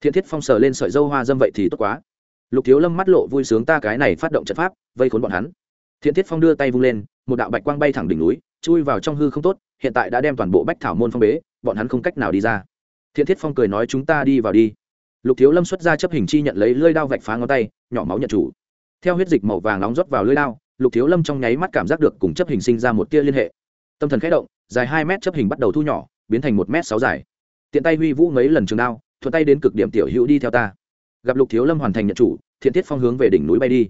Thiện thiết phong sờ lên sợi dâu hoa dâm vậy thì tốt quá. Lục thiếu lâm mắt lộ vui sướng ta cái này phát động trận pháp, vây khốn bọn hắn. Thiện thiết phong đưa tay vung lên, một đạo bạch quang bay thẳng đỉnh núi, chui vào trong hư không tốt, hiện tại đã đem toàn bộ bách thảo môn phong bế, bọn hắn không cách nào đi ra. Thiện thiết phong cười nói chúng ta đi vào đi. Lục thiếu lâm xuất ra chấp hình chi nhận lấy lưỡi đao vạch phá ngón tay, nhỏ máu nhận chủ. Theo huyết dịch màu vàng nóng rót vào lưỡi đao lục thiếu lâm trong nháy mắt cảm giác được cùng chấp hình sinh ra một tia liên hệ. Tâm thần khẽ động, dài hai mét chấp hình bắt đầu thu nhỏ, biến thành một m sáu dài. Tiện tay huy vũ mấy lần trường đao, thuận tay đến cực điểm tiểu hữu đi theo ta. Gặp lục thiếu lâm hoàn thành nhận chủ, thiện thiết phong hướng về đỉnh núi bay đi.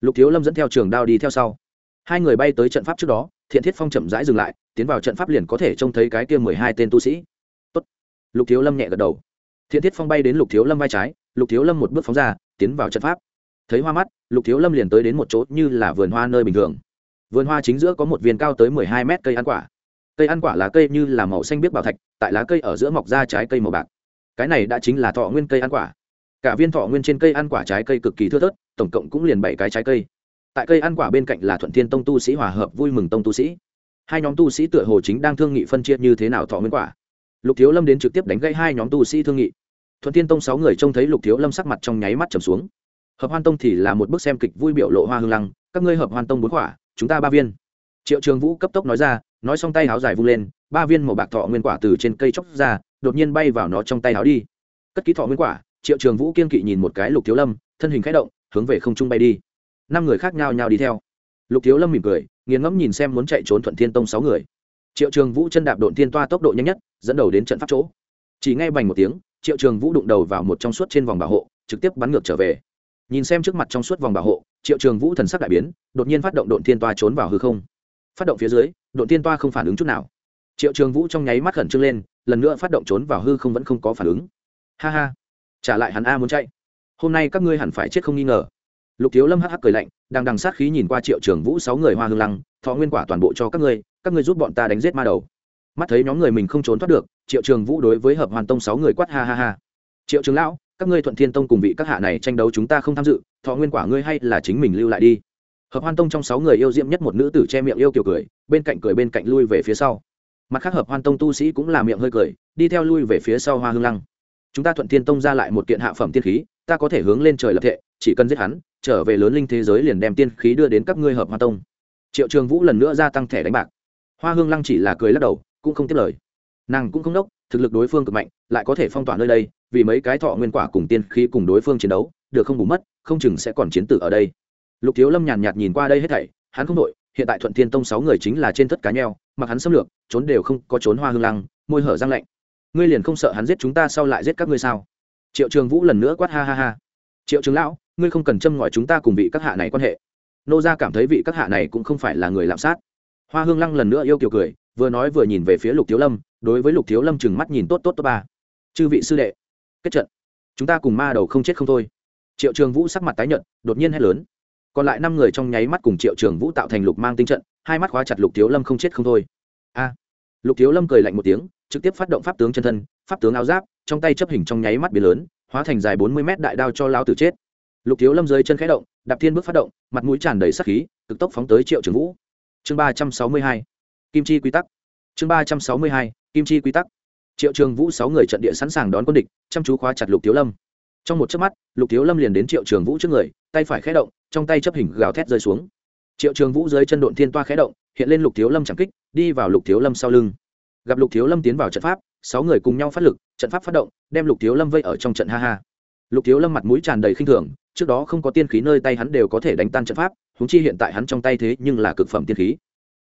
Lục thiếu lâm dẫn theo trường đao đi theo sau. Hai người bay tới trận pháp trước đó, thiện thiết phong chậm rãi dừng lại, tiến vào trận pháp liền có thể trông thấy cái kia mười hai tên tu sĩ. Tốt. lục thiếu lâm nhẹ gật đầu. Thiện thiết phong bay đến lục thiếu lâm vai trái, lục thiếu lâm một bước phóng ra, tiến vào trận pháp thấy hoa mắt, lục thiếu lâm liền tới đến một chỗ như là vườn hoa nơi bình thường. Vườn hoa chính giữa có một viên cao tới mười hai mét cây ăn quả. Cây ăn quả lá cây như là màu xanh biếc bảo thạch, tại lá cây ở giữa mọc ra trái cây màu bạc. Cái này đã chính là thọ nguyên cây ăn quả. Cả viên thọ nguyên trên cây ăn quả trái cây cực kỳ thưa thớt, tổng cộng cũng liền bảy cái trái cây. Tại cây ăn quả bên cạnh là thuận thiên tông tu sĩ hòa hợp vui mừng tông tu sĩ. Hai nhóm tu sĩ tựa hồ chính đang thương nghị phân chia như thế nào thọ nguyên quả. Lục thiếu lâm đến trực tiếp đánh gây hai nhóm tu sĩ thương nghị. Thuận thiên tông sáu người trông thấy lục thiếu lâm sắc mặt trong nháy mắt trầm xuống hợp hoan tông thì là một bức xem kịch vui biểu lộ hoa hương lăng, các ngươi hợp hoan tông bốn quả chúng ta ba viên. Triệu trường vũ cấp tốc nói ra, nói xong tay áo dài vung lên, ba viên màu bạc thọ nguyên quả từ trên cây chóc ra, đột nhiên bay vào nó trong tay áo đi. Cất ký thọ nguyên quả, triệu trường vũ kiên kỵ nhìn một cái lục thiếu lâm, thân hình k h ẽ động, hướng về không trung bay đi. Năm người khác nhau nhau đi theo. Lục thiếu lâm mỉm cười, nghiền ngẫm nhìn xem muốn chạy trốn thuận thiên tông sáu người. Triệu trường vũ chân đạp độn thiên toa tốc độ nhanh nhất, dẫn đầu đến trận pháp chỗ. Chỉ ngay bành một tiếng, triệu trường vũ đụng đầu vào một trong suốt trên vòng bảo hộ, trực tiếp bắn ngược trở về nhìn xem trước mặt trong suốt vòng bảo hộ, triệu trường vũ thần sắc đại biến, đột nhiên phát động độn thiên toa trốn vào hư không. Phát động phía dưới, độn thiên toa không phản ứng chút nào. Triệu trường vũ trong nháy mắt khẩn trương lên, lần nữa phát động trốn vào hư không vẫn không có phản ứng. Ha ha, trả lại hắn a muốn chạy. Hôm nay các ngươi hẳn phải chết không nghi ngờ. Lục thiếu lâm hắc hắc cười lạnh, đang đằng sát khí nhìn qua triệu trường vũ sáu người hoa hương lăng, thọ nguyên quả toàn bộ cho các ngươi các ngươi giúp bọn ta đánh giết ma đầu. Mắt thấy nhóm người mình không trốn thoát được, triệu trường vũ đối với hợp hoàn tông sáu người quát ha ha ha. Triệu trường lão các ngươi thuận thiên tông cùng vị các hạ này tranh đấu chúng ta không tham dự, thọ nguyên quả ngươi hay là chính mình lưu lại đi. Hợp hoan tông trong sáu người yêu diễm nhất một nữ tử che miệng yêu kiều cười, bên cạnh cười bên cạnh lui về phía sau. Mặt khác hợp hoan tông tu sĩ cũng là miệng hơi cười, đi theo lui về phía sau hoa hương lăng. Chúng ta thuận thiên tông ra lại một kiện hạ phẩm tiên khí, ta có thể hướng lên trời lập thệ, chỉ cần giết hắn, trở về lớn linh thế giới liền đem tiên khí đưa đến các ngươi hợp hoa tông. Triệu trường vũ lần nữa gia tăng thẻ đánh bạc. Hoa hương lăng chỉ là cười lắc đầu, cũng không tiếp lời nàng cũng không đốc, thực lực đối phương cực mạnh, lại có thể phong tỏa nơi đây, vì mấy cái thọ nguyên quả cùng tiên khi cùng đối phương chiến đấu, được không bù mất, không chừng sẽ còn chiến tử ở đây. Lục thiếu lâm nhàn nhạt nhìn qua đây hết thảy, hắn không đội hiện tại thuận thiên tông sáu người chính là trên thất cá nheo, mặc hắn xâm lược, trốn đều không có trốn hoa hương lăng, môi hở răng lạnh. Ngươi liền không sợ hắn giết chúng ta sau lại giết các ngươi sao? Triệu trường vũ lần nữa quát ha ha ha. Triệu trường lão, ngươi không cần châm ngòi chúng ta cùng vị các hạ này quan hệ. Nô gia cảm thấy vị các hạ này cũng không phải là người lạm sát. Hoa hương lăng lần nữa yêu kiều cười, vừa nói vừa nhìn về phía lục thiếu lâm đối với lục thiếu lâm chừng mắt nhìn tốt tốt tốt ba. Chư vị sư đệ, kết trận. Chúng ta cùng ma đầu không chết không thôi. Triệu trường vũ sắc mặt tái nhợt, đột nhiên hét lớn. Còn lại năm người trong nháy mắt cùng triệu trường vũ tạo thành lục mang tinh trận, hai mắt khóa chặt lục thiếu lâm không chết không thôi. A. À. Lục thiếu lâm cười lạnh một tiếng, trực tiếp phát động pháp tướng chân thân, pháp tướng áo giáp, trong tay chấp hình trong nháy mắt biến lớn, hóa thành dài bốn mươi mét đại đao cho lao tử chết. Lục thiếu lâm dưới chân khẽ động, đạp thiên bước phát động, mặt mũi tràn đầy sắc khí, cực tốc phóng tới triệu trường vũ. Chương ba trăm sáu mươi hai. Kim chi quy tắc. Chương ba trăm sáu mươi hai kim chi quy tắc. Triệu trường vũ sáu người trận địa sẵn sàng đón quân địch, chăm chú khóa chặt lục thiếu lâm. Trong một chớp mắt, lục thiếu lâm liền đến triệu trường vũ trước người, tay phải khé động, trong tay chấp hình gào thét rơi xuống. Triệu trường vũ dưới chân độn thiên toa khé động, hiện lên lục thiếu lâm chẳng kích, đi vào lục thiếu lâm sau lưng. Gặp lục thiếu lâm tiến vào trận pháp, sáu người cùng nhau phát lực, trận pháp phát động, đem lục thiếu lâm vây ở trong trận ha ha. Lục thiếu lâm mặt mũi tràn đầy khinh thường, trước đó không có tiên khí nơi tay hắn đều có thể đánh tan trận pháp húng chi hiện tại hắn trong tay thế nhưng là cực phẩm tiên khí.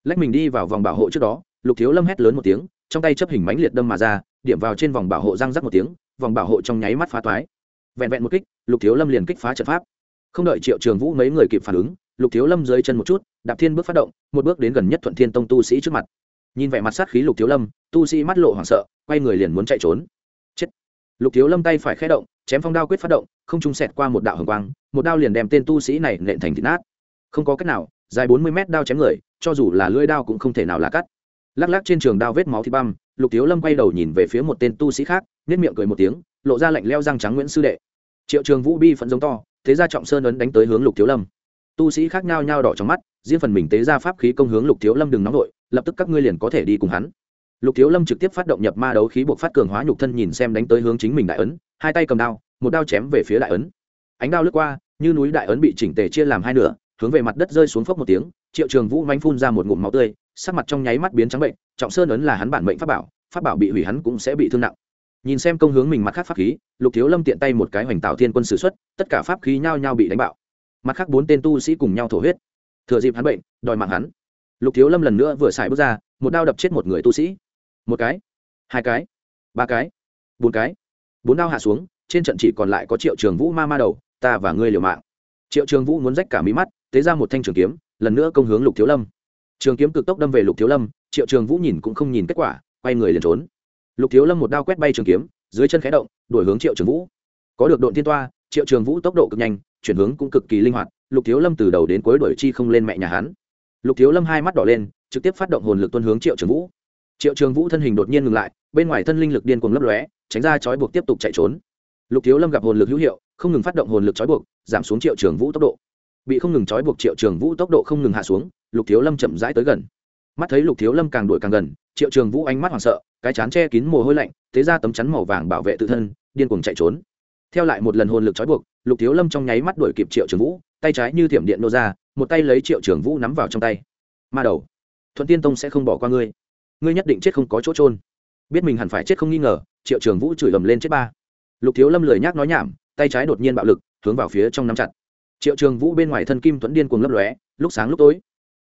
Lách mình đi vào vòng bảo hộ trước đó, lục thiếu lâm hét lớn một tiếng trong tay chấp hình mãnh liệt đâm mà ra, điểm vào trên vòng bảo hộ răng rắc một tiếng, vòng bảo hộ trong nháy mắt phá toái. Vẹn vẹn một kích, lục thiếu lâm liền kích phá trận pháp. Không đợi triệu trường vũ mấy người kịp phản ứng, lục thiếu lâm dưới chân một chút, đạp thiên bước phát động, một bước đến gần nhất thuận thiên tông tu sĩ trước mặt. Nhìn vẻ mặt sát khí lục thiếu lâm, tu sĩ mắt lộ hoảng sợ, quay người liền muốn chạy trốn. Chết. Lục thiếu lâm tay phải khé động, chém phong đao quyết phát động, không trung sẹt qua một đạo hồng quang, một đao liền đem tên tu sĩ này nện thành thịt nát. Không có cách nào, dài bốn mươi mét đao chém người, cho dù là lưỡi đao cũng không thể nào là cắt lắc lắc trên trường đao vết máu thịt băm, lục thiếu lâm quay đầu nhìn về phía một tên tu sĩ khác nếp miệng cười một tiếng, lộ ra lạnh leo răng trắng nguyễn sư đệ. Triệu trường vũ bi phẫn giống to, thế ra trọng sơn ấn đánh tới hướng lục thiếu lâm. Tu sĩ khác nhau nhau đỏ trong mắt, riêng phần mình tế ra pháp khí công hướng lục thiếu lâm đừng nóng vội, lập tức các ngươi liền có thể đi cùng hắn. Lục thiếu lâm trực tiếp phát động nhập ma đấu khí buộc phát cường hóa nhục thân nhìn xem đánh tới hướng chính mình đại ấn, hai tay cầm đao, một đao chém về phía đại ấn. Ánh đao lướt qua, như núi đại ấn bị chỉnh tề chia làm hai nửa hướng về mặt đất rơi xuống phốc một tiếng, triệu trường vũ manh phun ra một ngụm máu tươi, sắc mặt trong nháy mắt biến trắng bệnh, trọng sơn ấn là hắn bản mệnh pháp bảo pháp bảo bị hủy hắn cũng sẽ bị thương nặng. Nhìn xem công hướng mình mặt khác pháp khí, lục thiếu lâm tiện tay một cái hoành tạo thiên quân s ử x u ấ t tất cả pháp khí nhao nhao bị đánh bạo. Mặt khác bốn tên tu sĩ cùng nhau thổ huyết. Thừa dịp hắn bệnh, đòi mạng hắn. Lục thiếu lâm lần nữa vừa xài bước ra, một đao đập chết một người tu sĩ. Một cái, hai cái, ba cái, bốn cái. Bốn đao hạ xuống, trên trận chỉ còn lại có triệu trường vũ ma ma đầu, ta và ngươi liều mạng triệu trường vũ muốn rách cả mí mắt, tế ra một thanh trường kiếm, lần nữa công hướng lục thiếu lâm. Trường kiếm cực tốc đâm về lục thiếu lâm, triệu trường vũ nhìn cũng không nhìn kết quả, quay người liền trốn. Lục thiếu lâm một đao quét bay trường kiếm, dưới chân khé động đổi hướng triệu trường vũ. Có được độn thiên toa, triệu trường vũ tốc độ cực nhanh, chuyển hướng cũng cực kỳ linh hoạt, lục thiếu lâm từ đầu đến cuối đuổi chi không lên mẹ nhà hắn. Lục thiếu lâm hai mắt đỏ lên, trực tiếp phát động hồn lực tuân hướng triệu trường vũ. Triệu trường vũ thân hình đột nhiên ngừng lại, bên ngoài thân linh lực điên cuồng lấp lóe, tránh ra trói buộc tiếp tục chạy trốn. Lục thiếu lâm gặp hồn lực hữu hiệu không ngừng phát động hồn lực trói buộc, giảm xuống triệu trường vũ tốc độ. Bị không ngừng trói buộc triệu trường vũ tốc độ không ngừng hạ xuống, lục thiếu lâm chậm rãi tới gần. Mắt thấy lục thiếu lâm càng đuổi càng gần, triệu trường vũ ánh mắt hoảng sợ, cái chán che kín mồ hôi lạnh, thế ra tấm chắn màu vàng bảo vệ tự thân, điên cuồng chạy trốn. Theo lại một lần hồn lực trói buộc, lục thiếu lâm trong nháy mắt đuổi kịp triệu trường vũ, tay trái như thiểm điện nô ra, một tay lấy triệu trường vũ nắm vào trong tay. Ma đầu, thuận tiên tông sẽ không bỏ qua ngươi. Ngươi nhất định chết không có chỗ trôn biết mình hẳn phải chết không nghi ngờ, triệu trường vũ chửi ầm lên chết ba. Lục thiếu lâm lười nhác nói nhảm tay trái đột nhiên bạo lực, hướng vào phía trong nắm chặt. Triệu trường vũ bên ngoài thân kim thuẫn điên cuồng lấp lóe, lúc sáng lúc tối,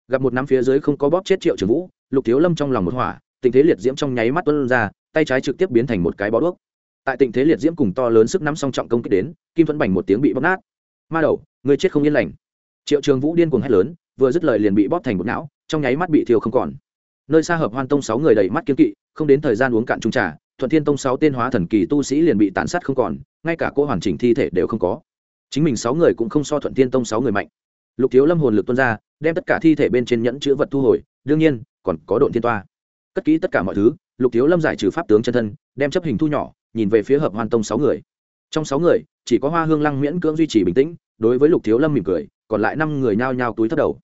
gặp một nắm phía dưới không có bóp chết triệu trường vũ, lục thiếu lâm trong lòng một hỏa, tình thế liệt diễm trong nháy mắt tuân ra, tay trái trực tiếp biến thành một cái bó đuốc. Tại tình thế liệt diễm cùng to lớn sức nắm song trọng công kích đến, kim thuẫn bành một tiếng bị bóp nát. Ma đầu người chết không yên lành. Triệu trường vũ điên cuồng hét lớn, vừa dứt lời liền bị bóp thành một não, trong nháy mắt bị thiêu không còn. Nơi xa hợp hoan tông sáu người đầy mắt kiên kỵ, không đến thời gian uống cạn trung trà, thuận thiên tông sáu tên hóa thần kỳ tu sĩ liền bị tàn sát không còn ngay cả cô hoàn chỉnh thi thể đều không có. Chính mình sáu người cũng không so thuận tiên tông sáu người mạnh. Lục thiếu lâm hồn lực tuân ra, đem tất cả thi thể bên trên nhẫn chữ vật thu hồi, đương nhiên, còn có độn thiên toa. Cất kỹ tất cả mọi thứ, lục thiếu lâm giải trừ pháp tướng chân thân, đem chấp hình thu nhỏ, nhìn về phía hợp hoan tông sáu người. Trong sáu người, chỉ có hoa hương lăng miễn cưỡng duy trì bình tĩnh, đối với lục thiếu lâm mỉm cười, còn lại năm người nhao nhao túi thất đầu.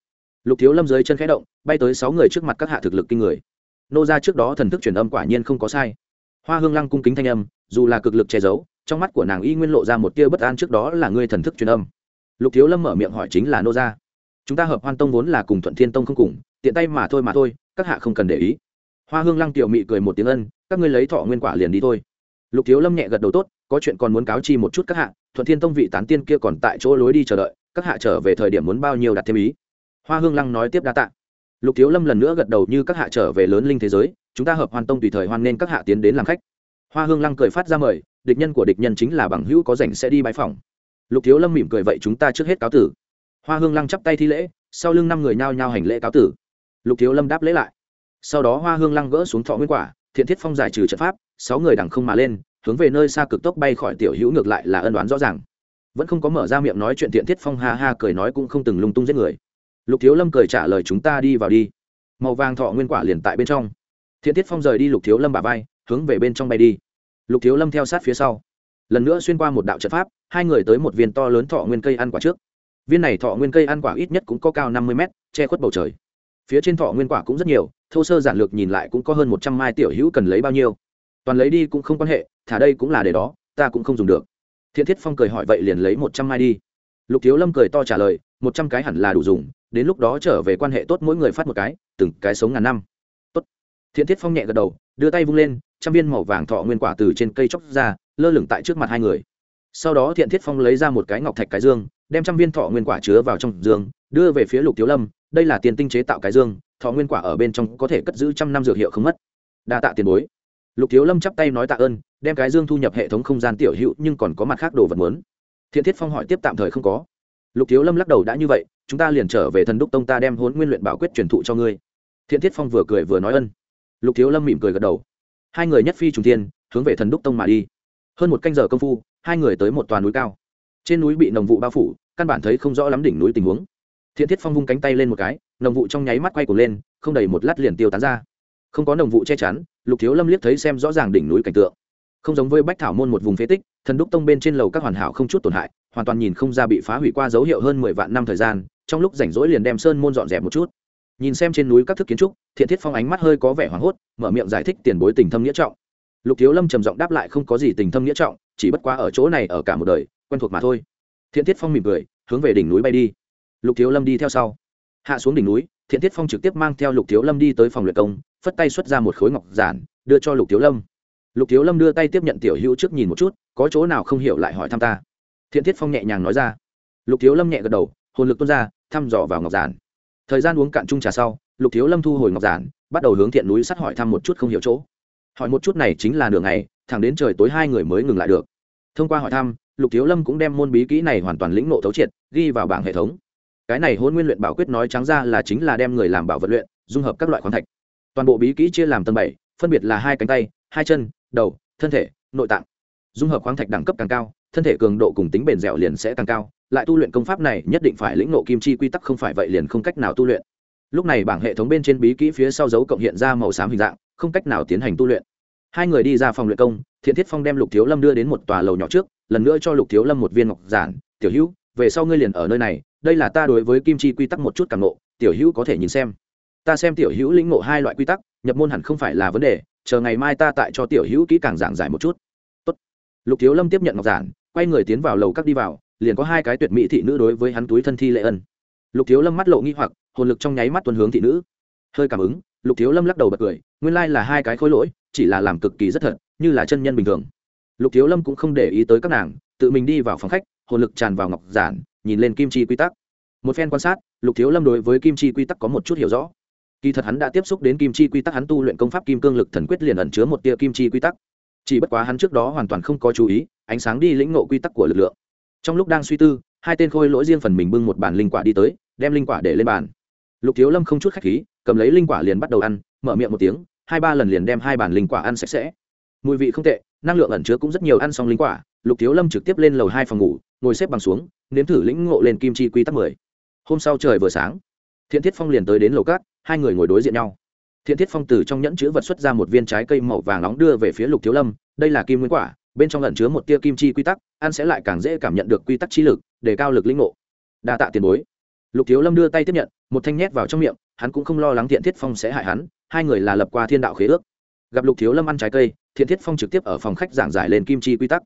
Lục thiếu lâm dưới chân khẽ động, bay tới sáu người trước mặt các hạ thực lực kinh người. Nô ra trước đó thần thức truyền âm quả nhiên không có sai. Hoa hương lăng cung kính thanh âm dù là cực lực che giấu, trong mắt của nàng y nguyên lộ ra một tia bất an trước đó là ngươi thần thức truyền âm. Lục thiếu lâm mở miệng hỏi chính là nô gia. Chúng ta hợp hoan tông vốn là cùng thuận thiên tông không cùng, tiện tay mà thôi mà thôi, các hạ không cần để ý. Hoa hương lăng tiểu mị cười một tiếng ân, các ngươi lấy thọ nguyên quả liền đi thôi. Lục thiếu lâm nhẹ gật đầu tốt, có chuyện còn muốn cáo chi một chút các hạ, thuận thiên tông vị tán tiên kia còn tại chỗ lối đi chờ đợi, các hạ trở về thời điểm muốn bao nhiêu đặt thêm ý. Hoa hương lăng nói tiếp đa tạ. Lục thiếu lâm lần nữa gật đầu như các hạ trở về lớn linh thế giới, chúng ta hợp hoàn tông tùy thời hoan nên các hạ tiến đến làm khách hoa hương lăng cười phát ra mời, địch nhân của địch nhân chính là bằng hữu có rảnh sẽ đi bãi phòng lục thiếu lâm mỉm cười vậy chúng ta trước hết cáo tử. Hoa hương lăng chắp tay thi lễ, sau lưng năm người nhao nhao hành lễ cáo tử. Lục thiếu lâm đáp lễ lại. Sau đó hoa hương lăng gỡ xuống thọ nguyên quả, thiện thiết phong giải trừ trận pháp, sáu người đằng không mà lên, hướng về nơi xa cực tốc bay khỏi tiểu hữu ngược lại là ân đoán rõ ràng. Vẫn không có mở ra miệng nói chuyện thiện thiết phong ha ha cười nói cũng không từng lung tung giết người. Lục thiếu lâm cười trả lời chúng ta đi vào đi. Màu vàng thọ nguyên quả liền tại bên trong. Thiện thiết phong rời đi lục thiếu lâm bà vai, hướng về bên trong bay đi lục thiếu lâm theo sát phía sau. Lần nữa xuyên qua một đạo trận pháp, hai người tới một viên to lớn thọ nguyên cây ăn quả trước. Viên này thọ nguyên cây ăn quả ít nhất cũng có cao năm mươi mét, che khuất bầu trời. Phía trên thọ nguyên quả cũng rất nhiều, thô sơ giản lược nhìn lại cũng có hơn một trăm mai tiểu hữu cần lấy bao nhiêu. Toàn lấy đi cũng không quan hệ, thả đây cũng là để đó, ta cũng không dùng được. Thiện thiết phong cười hỏi vậy liền lấy một trăm mai đi. Lục thiếu lâm cười to trả lời, một trăm cái hẳn là đủ dùng, đến lúc đó trở về quan hệ tốt mỗi người phát một cái, từng cái sống ngàn năm. Tốt. Thiện thiết phong nhẹ gật đầu, đưa tay vung lên trăm viên màu vàng thọ nguyên quả từ trên cây chóc ra, lơ lửng tại trước mặt hai người. Sau đó thiện thiết phong lấy ra một cái ngọc thạch cái dương, đem trăm viên thọ nguyên quả chứa vào trong dương, đưa về phía lục thiếu lâm, đây là tiền tinh chế tạo cái dương, thọ nguyên quả ở bên trong có thể cất giữ trăm năm dược hiệu không mất. Đa tạ tiền bối. Lục thiếu lâm chắp tay nói tạ ơn, đem cái dương thu nhập hệ thống không gian tiểu hữu, nhưng còn có mặt khác đồ vật muốn. Thiện thiết phong hỏi tiếp tạm thời không có. Lục thiếu lâm lắc đầu đã như vậy, chúng ta liền trở về thần đúc tông ta đem hốn nguyên luyện bảo quyết truyền thụ cho ngươi. Thiện thiết phong vừa cười vừa nói ân. Lục thiếu lâm mỉm cười gật đầu hai người nhất phi trùng thiên, hướng về thần đúc tông mà đi. Hơn một canh giờ công phu, hai người tới một toàn núi cao. Trên núi bị nồng vụ bao phủ, căn bản thấy không rõ lắm đỉnh núi tình huống. Thiện thiết phong vung cánh tay lên một cái, nồng vụ trong nháy mắt quay cuồng lên, không đầy một lát liền tiêu tán ra. Không có nồng vụ che chắn, lục thiếu lâm liếc thấy xem rõ ràng đỉnh núi cảnh tượng. Không giống với bách thảo môn một vùng phế tích, thần đúc tông bên trên lầu các hoàn hảo không chút tổn hại, hoàn toàn nhìn không ra bị phá hủy qua dấu hiệu hơn mười vạn năm thời gian, trong lúc rảnh rỗi liền đem sơn môn dọn dẹp một chút nhìn xem trên núi các thức kiến trúc, thiện thiết phong ánh mắt hơi có vẻ hoảng hốt, mở miệng giải thích tiền bối tình thâm nghĩa trọng. Lục thiếu lâm trầm giọng đáp lại không có gì tình thâm nghĩa trọng, chỉ bất quá ở chỗ này ở cả một đời, quen thuộc mà thôi. Thiện thiết phong mỉm cười, hướng về đỉnh núi bay đi. Lục thiếu lâm đi theo sau. Hạ xuống đỉnh núi, thiện thiết phong trực tiếp mang theo lục thiếu lâm đi tới phòng luyện công, phất tay xuất ra một khối ngọc giản, đưa cho lục thiếu lâm. Lục thiếu lâm đưa tay tiếp nhận tiểu hữu trước nhìn một chút, có chỗ nào không hiểu lại hỏi thăm ta. Thiện thiết phong nhẹ nhàng nói ra. Lục thiếu lâm nhẹ gật đầu, hồn lực tuôn ra, thăm dò vào ngọc giản thời gian uống cạn chung trà sau, lục thiếu lâm thu hồi ngọc giản, bắt đầu hướng thiện núi sắt hỏi thăm một chút không hiểu chỗ. Hỏi một chút này chính là nửa ngày, thẳng đến trời tối hai người mới ngừng lại được. Thông qua hỏi thăm, lục thiếu lâm cũng đem môn bí kỹ này hoàn toàn lĩnh nộ thấu triệt, ghi vào bảng hệ thống. Cái này hôn nguyên luyện bảo quyết nói trắng ra là chính là đem người làm bảo vật luyện, dung hợp các loại khoáng thạch. Toàn bộ bí kỹ chia làm tầng bảy, phân biệt là hai cánh tay, hai chân, đầu, thân thể, nội tạng. Dung hợp khoáng thạch đẳng cấp càng cao, thân thể cường độ cùng tính bền dẻo liền sẽ càng cao lại tu luyện công pháp này nhất định phải lĩnh nộ kim chi quy tắc không phải vậy liền không cách nào tu luyện. Lúc này bảng hệ thống bên trên bí kỹ phía sau dấu cộng hiện ra màu xám hình dạng không cách nào tiến hành tu luyện. Hai người đi ra phòng luyện công thiện thiết phong đem lục thiếu lâm đưa đến một tòa lầu nhỏ trước lần nữa cho lục thiếu lâm một viên ngọc giản tiểu hữu về sau ngươi liền ở nơi này đây là ta đối với kim chi quy tắc một chút càng ngộ, tiểu hữu có thể nhìn xem. Ta xem tiểu hữu lĩnh ngộ hai loại quy tắc nhập môn hẳn không phải là vấn đề chờ ngày mai ta tại cho tiểu hữu kỹ càng giảng giải một chút. Tốt. lục thiếu lâm tiếp nhận ngọc giản quay người tiến vào lầu các đi vào liền có hai cái tuyệt mỹ thị nữ đối với hắn túi thân thi lệ ân. Lục thiếu lâm mắt lộ nghi hoặc, hồn lực trong nháy mắt tuân hướng thị nữ. Hơi cảm ứng, lục thiếu lâm lắc đầu bật cười, nguyên lai là hai cái khối lỗi, chỉ là làm cực kỳ rất thật, như là chân nhân bình thường. Lục thiếu lâm cũng không để ý tới các nàng, tự mình đi vào phòng khách, hồn lực tràn vào ngọc giản, nhìn lên kim chi quy tắc. Một phen quan sát, lục thiếu lâm đối với kim chi quy tắc có một chút hiểu rõ. Kỳ thật hắn đã tiếp xúc đến kim chi quy tắc, hắn tu luyện công pháp kim cương lực thần quyết liền ẩn chứa một tia kim chi quy tắc. Chỉ bất quá hắn trước đó hoàn toàn không có chú ý, ánh sáng đi lĩnh ngộ quy tắc của lực lượng trong lúc đang suy tư, hai tên khôi lỗi riêng phần mình bưng một bàn linh quả đi tới, đem linh quả để lên bàn. Lục thiếu lâm không chút khách khí, cầm lấy linh quả liền bắt đầu ăn, mở miệng một tiếng, hai ba lần liền đem hai bàn linh quả ăn sạch sẽ. Mùi vị không tệ, năng lượng ẩn chứa cũng rất nhiều ăn xong linh quả, lục thiếu lâm trực tiếp lên lầu hai phòng ngủ, ngồi xếp bằng xuống, nếm thử lĩnh ngộ lên kim chi quy tắc mười. Hôm sau trời vừa sáng, thiện thiết phong liền tới đến lầu cát hai người ngồi đối diện nhau. Thiện thiết phong từ trong nhẫn chữ vật xuất ra một viên trái cây màu vàng nóng đưa về phía lục thiếu lâm, đây là kim nguyên quả bên trong ẩn chứa một tia kim chi quy tắc, ăn sẽ lại càng dễ cảm nhận được quy tắc chi lực, để cao lực linh ngộ. Đa tạ tiền bối. Lục thiếu lâm đưa tay tiếp nhận, một thanh nhét vào trong miệng, hắn cũng không lo lắng thiện thiết phong sẽ hại hắn, hai người là lập qua thiên đạo khế ước. Gặp lục thiếu lâm ăn trái cây, thiện thiết phong trực tiếp ở phòng khách giảng giải lên kim chi quy tắc.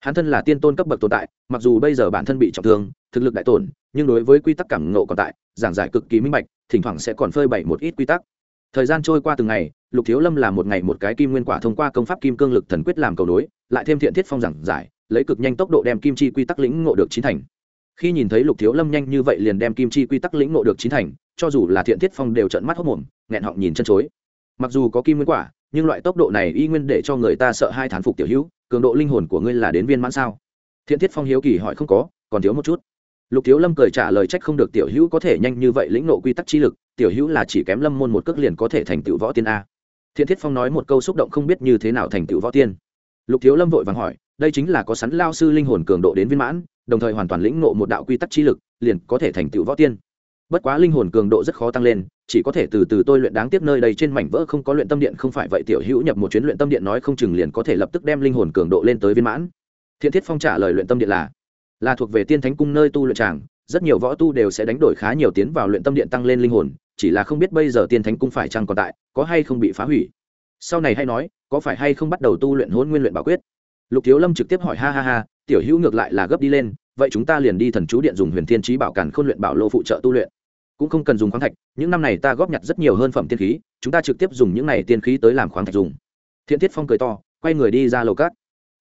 Hắn thân là tiên tôn cấp bậc tồn tại, mặc dù bây giờ bản thân bị trọng thương, thực lực đại tổn, nhưng đối với quy tắc cảm ngộ còn tại, giảng giải cực kỳ minh bạch, thỉnh thoảng sẽ còn phơi bày một ít quy tắc. Thời gian trôi qua từng ngày lục thiếu lâm làm một ngày một cái kim nguyên quả thông qua công pháp kim cương lực thần quyết làm cầu nối, lại thêm thiện thiết phong giảng giải, lấy cực nhanh tốc độ đem kim chi quy tắc lĩnh ngộ được chín thành. Khi nhìn thấy lục thiếu lâm nhanh như vậy liền đem kim chi quy tắc lĩnh ngộ được chín thành, cho dù là thiện thiết phong đều trận mắt hốc mồm, nghẹn họng nhìn chân chối. Mặc dù có kim nguyên quả, nhưng loại tốc độ này y nguyên để cho người ta sợ hai thán phục tiểu hữu, cường độ linh hồn của ngươi là đến viên mãn sao? Thiện thiết phong hiếu kỳ hỏi không có, còn thiếu một chút. Lục thiếu lâm cười trả lời trách không được tiểu hữu có thể nhanh như vậy lĩnh nộ quy tắc chi lực, tiểu hữu là chỉ kém lâm môn một cước liền có thể thành tựu võ tiên a thiện thiết phong nói một câu xúc động không biết như thế nào thành tựu võ tiên. Lục thiếu lâm vội vàng hỏi, đây chính là có sắn lao sư linh hồn cường độ đến viên mãn, đồng thời hoàn toàn lĩnh nộ một đạo quy tắc trí lực, liền có thể thành tựu võ tiên. Bất quá linh hồn cường độ rất khó tăng lên, chỉ có thể từ từ tôi luyện đáng tiếc nơi đây trên mảnh vỡ không có luyện tâm điện, không phải vậy tiểu hữu nhập một chuyến luyện tâm điện nói không chừng liền có thể lập tức đem linh hồn cường độ lên tới viên mãn. Thiện thiết phong trả lời luyện tâm điện là là thuộc về tiên thánh cung nơi tu luyện tràng, rất nhiều võ tu đều sẽ đánh đổi khá nhiều tiến vào luyện tâm điện tăng lên linh hồn chỉ là không biết bây giờ tiên thánh cung phải chăng còn tại, có hay không bị phá hủy. Sau này hay nói, có phải hay không bắt đầu tu luyện hôn nguyên luyện bảo quyết. Lục thiếu lâm trực tiếp hỏi, ha ha ha, tiểu hữu ngược lại là gấp đi lên, vậy chúng ta liền đi thần chú điện dùng huyền thiên trí bảo càn khôn luyện bảo lô phụ trợ tu luyện. Cũng không cần dùng khoáng thạch, những năm này ta góp nhặt rất nhiều hơn phẩm tiên khí, chúng ta trực tiếp dùng những này tiên khí tới làm khoáng thạch dùng. Thiện thiết phong cười to, quay người đi ra lầu cát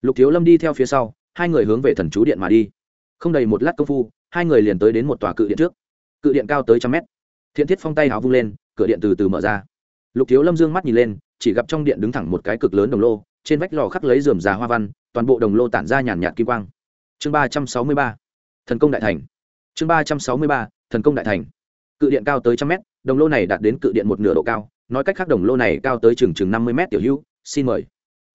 lục thiếu lâm đi theo phía sau, hai người hướng về thần chú điện mà đi. Không đầy một lát công phu, hai người liền tới đến một tòa cự điện trước. Cự điện cao tới trăm mét thiện thiết phong tay háo vung lên, cửa điện từ từ mở ra. Lục thiếu lâm dương mắt nhìn lên, chỉ gặp trong điện đứng thẳng một cái cực lớn đồng lô, trên vách lò khắc lấy dườm già hoa văn, toàn bộ đồng lô tản ra nhàn nhạt kim quang. Chương ba trăm sáu mươi ba. Thần công đại thành. Chương ba trăm sáu mươi ba, thần công đại thành. Cự điện cao tới trăm mét, đồng lô này đạt đến cự điện một nửa độ cao, nói cách khác đồng lô này cao tới chừng chừng năm mươi mét tiểu hữu, xin mời.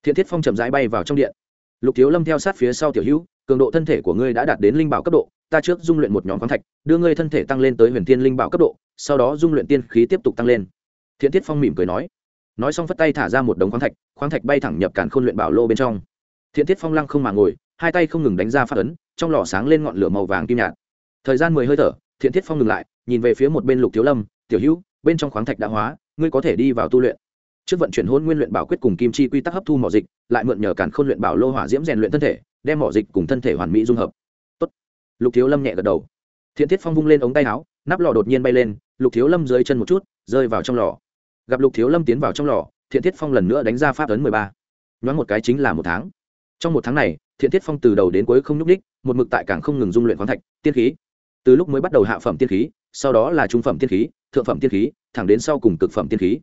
Thiện thiết phong chậm rãi bay vào trong điện. Lục thiếu lâm theo sát phía sau tiểu hữu, cường độ thân thể của ngươi đã đạt đến linh bảo cấp độ, ta trước dung luyện một nhóm khoáng thạch, đưa ngươi thân thể tăng lên tới huyền thiên linh bảo cấp độ sau đó dung luyện tiên khí tiếp tục tăng lên. Thiện thiết phong mỉm cười nói. Nói xong phất tay thả ra một đống khoáng thạch khoáng thạch bay thẳng nhập cản khôn luyện bảo lô bên trong. Thiện thiết phong lăng không mà ngồi, hai tay không ngừng đánh ra phát ấn, trong lò sáng lên ngọn lửa màu vàng kim nhạt. Thời gian mười hơi thở, thiện thiết phong ngừng lại, nhìn về phía một bên lục thiếu lâm, tiểu hữu, bên trong khoáng thạch đã hóa, ngươi có thể đi vào tu luyện. Trước vận chuyển hôn nguyên luyện bảo quyết cùng kim chi quy tắc hấp thu mỏ dịch, lại mượn nhờ cản khôn luyện bảo lô hỏa diễm rèn luyện thân thể, đem mỏ dịch cùng thân thể hoàn mỹ dung hợp. Tốt. lục thiếu lâm nhẹ gật đầu. Thiện thiết phong vung lên ống tay áo, nắp lò đột nhiên bay lên lục thiếu lâm dưới chân một chút, rơi vào trong lò. Gặp lục thiếu lâm tiến vào trong lò, thiện thiết phong lần nữa đánh ra pháp ấn mười ba. Nhoáng một cái chính là một tháng. Trong một tháng này, thiện thiết phong từ đầu đến cuối không nhúc ních một mực tại càng không ngừng dung luyện khoáng thạch, tiên khí. Từ lúc mới bắt đầu hạ phẩm tiên khí, sau đó là trung phẩm tiên khí, thượng phẩm tiên khí, thẳng đến sau cùng cực phẩm tiên khí.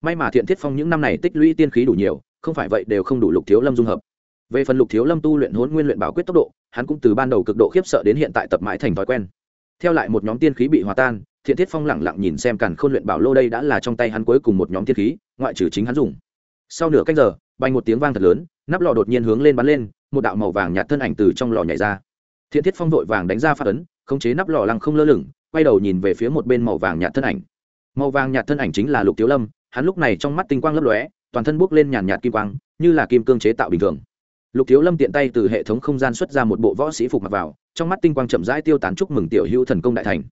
May mà thiện thiết phong những năm này tích lũy tiên khí đủ nhiều, không phải vậy đều không đủ lục thiếu lâm dung hợp. Về phần lục thiếu lâm tu luyện hốn nguyên luyện bảo quyết tốc độ, hắn cũng từ ban đầu cực độ khiếp sợ đến hiện tại tập mãi thành thói quen theo lại một nhóm tiên khí bị hòa tan, thiện thiết phong lẳng lặng nhìn xem càn khôn luyện bảo lô đây đã là trong tay hắn cuối cùng một nhóm tiên khí, ngoại trừ chính hắn dùng. Sau nửa cách giờ bay một tiếng vang thật lớn, nắp lò đột nhiên hướng lên bắn lên, một đạo màu vàng nhạt thân ảnh từ trong lò nhảy ra. Thiện thiết phong vội vàng đánh ra phát ấn, khống chế nắp lò lăng không lơ lửng, quay đầu nhìn về phía một bên màu vàng nhạt thân ảnh. Màu vàng nhạt thân ảnh chính là lục tiếu lâm, hắn lúc này trong mắt tinh quang lấp lóe, toàn thân bốc lên nhàn nhạt kim quang, như là kim cương chế tạo bình thường. Lục Tiếu lâm tiện tay từ hệ thống không gian xuất ra một bộ võ sĩ phục mặc vào trong mắt tinh quang chậm rãi tiêu tán chúc mừng tiểu hữu thần công đại thành.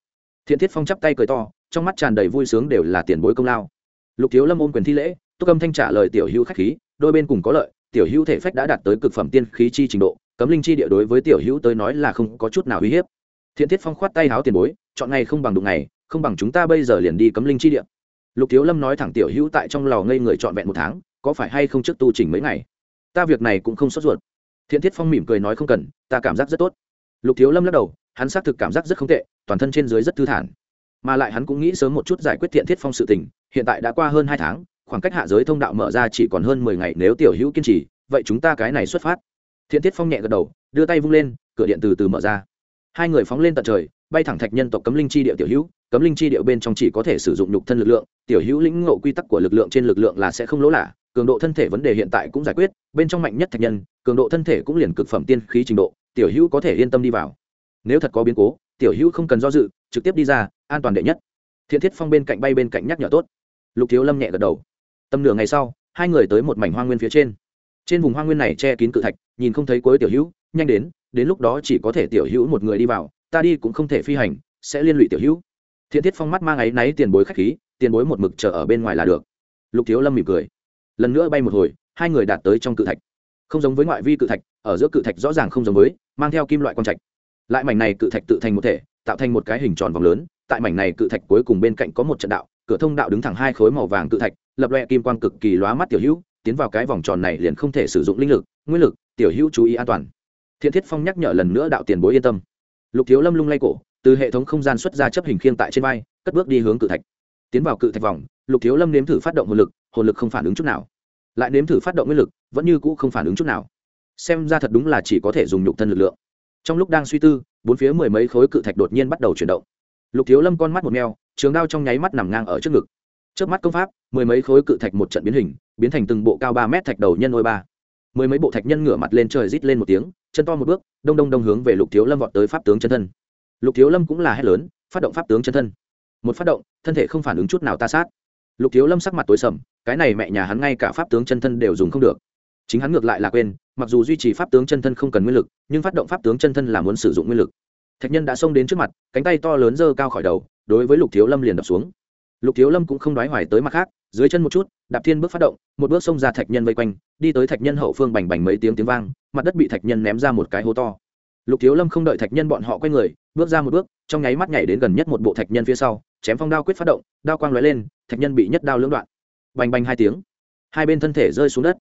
Thiện thiết phong chắp tay cười to, trong mắt tràn đầy vui sướng đều là tiền bối công lao. Lục thiếu lâm ôm quyền thi lễ, túc âm thanh trả lời tiểu hữu khách khí, đôi bên cùng có lợi, tiểu hữu thể phách đã đạt tới cực phẩm tiên khí chi trình độ, cấm linh chi địa đối với tiểu hữu tới nói là không có chút nào uy hiếp. Thiện thiết phong khoát tay háo tiền bối, chọn ngày không bằng đụng ngày, không bằng chúng ta bây giờ liền đi cấm linh chi địa. Lục thiếu lâm nói thẳng tiểu hữu tại trong lò ngây người trọn vẹn một tháng, có phải hay không trước tu chỉnh mấy ngày? Ta việc này cũng không sốt ruột. Thiện thiết phong mỉm cười nói không cần, ta cảm giác rất tốt lục thiếu lâm lắc đầu, hắn xác thực cảm giác rất không tệ, toàn thân trên dưới rất thư thản. Mà lại hắn cũng nghĩ sớm một chút giải quyết thiện thiết phong sự tình, hiện tại đã qua hơn hai tháng, khoảng cách hạ giới thông đạo mở ra chỉ còn hơn mười ngày nếu tiểu hữu kiên trì, vậy chúng ta cái này xuất phát. Thiện thiết phong nhẹ gật đầu, đưa tay vung lên, cửa điện từ từ mở ra. Hai người phóng lên tận trời, bay thẳng thạch nhân tộc cấm linh chi địa tiểu hữu, cấm linh chi địa bên trong chỉ có thể sử dụng nhục thân lực lượng, tiểu hữu lĩnh ngộ quy tắc của lực lượng trên lực lượng là sẽ không lỗ lạ, cường độ thân thể vấn đề hiện tại cũng giải quyết, bên trong mạnh nhất thạch nhân, cường độ thân thể cũng liền cực phẩm tiên khí trình độ tiểu hữu có thể yên tâm đi vào. Nếu thật có biến cố, tiểu hữu không cần do dự, trực tiếp đi ra, an toàn đệ nhất. Thiện thiết phong bên cạnh bay bên cạnh nhắc nhở tốt. Lục thiếu lâm nhẹ gật đầu. Tầm nửa ngày sau, hai người tới một mảnh hoa nguyên phía trên. Trên vùng hoa nguyên này che kín cự thạch, nhìn không thấy cuối tiểu hữu, nhanh đến đến lúc đó chỉ có thể tiểu hữu một người đi vào, ta đi cũng không thể phi hành, sẽ liên lụy tiểu hữu. Thiện thiết phong mắt mang áy náy tiền bối khách khí, tiền bối một mực chờ ở bên ngoài là được. Lục thiếu lâm mỉm cười. Lần nữa bay một hồi, hai người đạt tới trong cự thạch. Không giống với ngoại vi cự thạch, ở giữa cự thạch rõ ràng không giống với mang theo kim loại quang trạch. Lại mảnh này cự thạch tự thành một thể, tạo thành một cái hình tròn vòng lớn, tại mảnh này cự thạch cuối cùng bên cạnh có một trận đạo, cửa thông đạo đứng thẳng hai khối màu vàng cự thạch, lập loe kim quang cực kỳ lóa mắt tiểu hữu, tiến vào cái vòng tròn này liền không thể sử dụng linh lực, nguyên lực, tiểu hữu chú ý an toàn. Thiện thiết phong nhắc nhở lần nữa đạo tiền bối yên tâm. Lục thiếu lâm lung lay cổ, từ hệ thống không gian xuất ra chấp hình khiên tại trên vai, cất bước đi hướng cự thạch. Tiến vào cự thạch vòng, lục thiếu lâm nếm thử phát động hồn lực hồn lực không phản ứng chút nào. Lại nếm thử phát động nguyên lực, vẫn như cũ không phản ứng chút nào xem ra thật đúng là chỉ có thể dùng nhục thân lực lượng. Trong lúc đang suy tư, bốn phía mười mấy khối cự thạch đột nhiên bắt đầu chuyển động. Lục thiếu lâm con mắt một meo, trường đao trong nháy mắt nằm ngang ở trước ngực. Trước mắt công pháp, mười mấy khối cự thạch một trận biến hình, biến thành từng bộ cao ba mét thạch đầu nhân ôi ba. Mười mấy bộ thạch nhân ngửa mặt lên trời rít lên một tiếng, chân to một bước, đông đông đông hướng về lục thiếu lâm vọt tới pháp tướng chân thân. Lục thiếu lâm cũng là hét lớn, phát động pháp tướng chân thân. Một phát động, thân thể không phản ứng chút nào ta sát. Lục thiếu lâm sắc mặt tối sầm, cái này mẹ nhà hắn ngay cả pháp tướng chân thân đều dùng không được chính hắn ngược lại là quên, mặc dù duy trì pháp tướng chân thân không cần nguyên lực, nhưng phát động pháp tướng chân thân là muốn sử dụng nguyên lực. Thạch nhân đã xông đến trước mặt, cánh tay to lớn dơ cao khỏi đầu, đối với lục thiếu lâm liền đập xuống. Lục thiếu lâm cũng không đoái hoài tới mặt khác, dưới chân một chút, đạp thiên bước phát động, một bước xông ra thạch nhân vây quanh, đi tới thạch nhân hậu phương bành bành mấy tiếng tiếng vang, mặt đất bị thạch nhân ném ra một cái hố to. Lục thiếu lâm không đợi thạch nhân bọn họ quay người, bước ra một bước, trong nháy mắt nhảy đến gần nhất một bộ thạch nhân phía sau, chém phong đao quyết phát động, đao quang lóe lên, thạch nhân bị nhất đao lưỡng đoạn. Bành bành hai tiếng, hai bên thân thể rơi xuống đất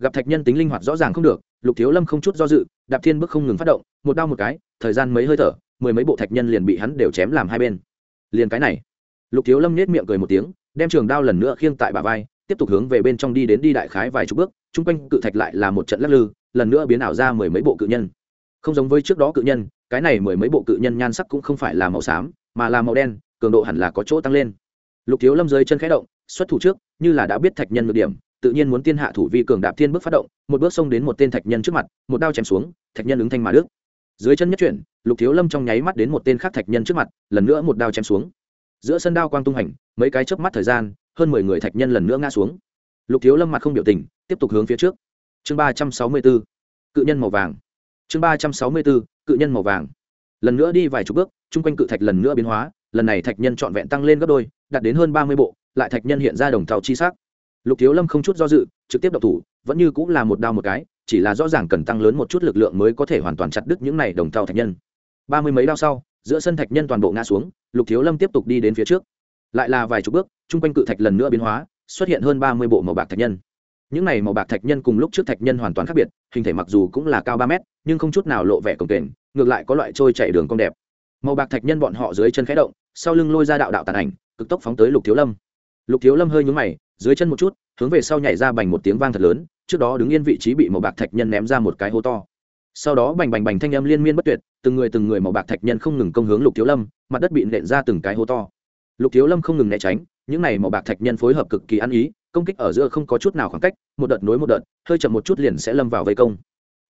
gặp thạch nhân tính linh hoạt rõ ràng không được, lục thiếu lâm không chút do dự, đạp thiên bước không ngừng phát động, một đao một cái, thời gian mấy hơi thở, mười mấy bộ thạch nhân liền bị hắn đều chém làm hai bên. Liền cái này, lục thiếu lâm nết miệng cười một tiếng, đem trường đao lần nữa khiêng tại bà vai, tiếp tục hướng về bên trong đi đến đi đại khái vài chục bước, chung quanh cự thạch lại là một trận lắc lư, lần nữa biến ảo ra mười mấy bộ cự nhân. Không giống với trước đó cự nhân, cái này mười mấy bộ cự nhân nhan sắc cũng không phải là màu xám, mà là màu đen, cường độ hẳn là có chỗ tăng lên. Lục thiếu lâm dưới chân khẽ động, xuất thủ trước, như là đã biết thạch nhân ngược điểm tự nhiên muốn tiên hạ thủ vi cường đạp thiên bước phát động, một bước xông đến một tên thạch nhân trước mặt, một đao chém xuống, thạch nhân ứng thanh mà đức. Dưới chân nhất chuyển, lục thiếu lâm trong nháy mắt đến một tên khác thạch nhân trước mặt, lần nữa một đao chém xuống. Giữa sân đao quang tung hành, mấy cái chớp mắt thời gian, hơn mười người thạch nhân lần nữa ngã xuống. Lục thiếu lâm mặt không biểu tình, tiếp tục hướng phía trước. Chương ba trăm sáu mươi b ố cự nhân màu vàng. Chương ba trăm sáu mươi b ố cự nhân màu vàng. Lần nữa đi vài chục bước, chung quanh cự thạch lần nữa biến hóa, lần này thạch nhân trọn vẹn tăng lên gấp đôi, đạt đến hơn ba mươi bộ, lại thạch nhân hiện ra đồng thau chi sắc lục thiếu lâm không chút do dự, trực tiếp độc thủ, vẫn như cũng là một đao một cái, chỉ là rõ ràng cần tăng lớn một chút lực lượng mới có thể hoàn toàn chặt đứt những này đồng thau thạch nhân. Ba mươi mấy đao sau, giữa sân thạch nhân toàn bộ ngã xuống, lục thiếu lâm tiếp tục đi đến phía trước. Lại là vài chục bước, chung quanh cự thạch lần nữa biến hóa, xuất hiện hơn ba mươi bộ màu bạc thạch nhân. Những này màu bạc thạch nhân cùng lúc trước thạch nhân hoàn toàn khác biệt, hình thể mặc dù cũng là cao ba mét, nhưng không chút nào lộ vẻ cổng kềnh, ngược lại có loại trôi chảy đường cong đẹp. Màu bạc thạch nhân bọn họ dưới chân khẽ động, sau lưng lôi ra đạo đạo tàn ảnh, cực tốc phóng tới lục thiếu lâm. Lục thiếu lâm hơi nhúng mày dưới chân một chút, hướng về sau nhảy ra bành một tiếng vang thật lớn, trước đó đứng yên vị trí bị màu bạc thạch nhân ném ra một cái hố to. Sau đó bành bành bành thanh âm liên miên bất tuyệt, từng người từng người màu bạc thạch nhân không ngừng công hướng lục thiếu lâm, mặt đất bị nện ra từng cái hố to. Lục thiếu lâm không ngừng né tránh, những này màu bạc thạch nhân phối hợp cực kỳ ăn ý, công kích ở giữa không có chút nào khoảng cách, một đợt nối một đợt, hơi chậm một chút liền sẽ lâm vào vây công.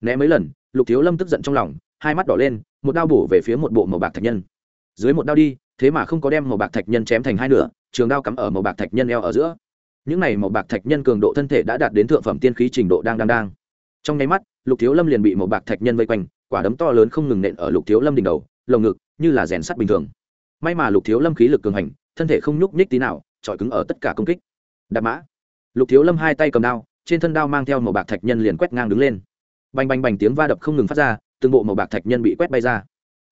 Né mấy lần, lục thiếu lâm tức giận trong lòng, hai mắt đỏ lên, một đao bổ về phía một bộ màu bạc thạch nhân. Dưới một đao đi, thế mà không có đem màu bạc thạch nhân chém thành hai nửa, trường đao cắm ở màu bạc thạch nhân eo ở giữa những này màu bạc thạch nhân cường độ thân thể đã đạt đến thượng phẩm tiên khí trình độ đang đang đang. Trong nháy mắt, lục thiếu lâm liền bị màu bạc thạch nhân vây quanh, quả đấm to lớn không ngừng nện ở lục thiếu lâm đỉnh đầu, lồng ngực, như là rèn sắt bình thường. May mà lục thiếu lâm khí lực cường hành, thân thể không nhúc nhích tí nào trọi cứng ở tất cả công kích. Đạp mã. Lục thiếu lâm hai tay cầm đao, trên thân đao mang theo màu bạc thạch nhân liền quét ngang đứng lên. Bành bành bành tiếng va đập không ngừng phát ra, từng bộ màu bạc thạch nhân bị quét bay ra.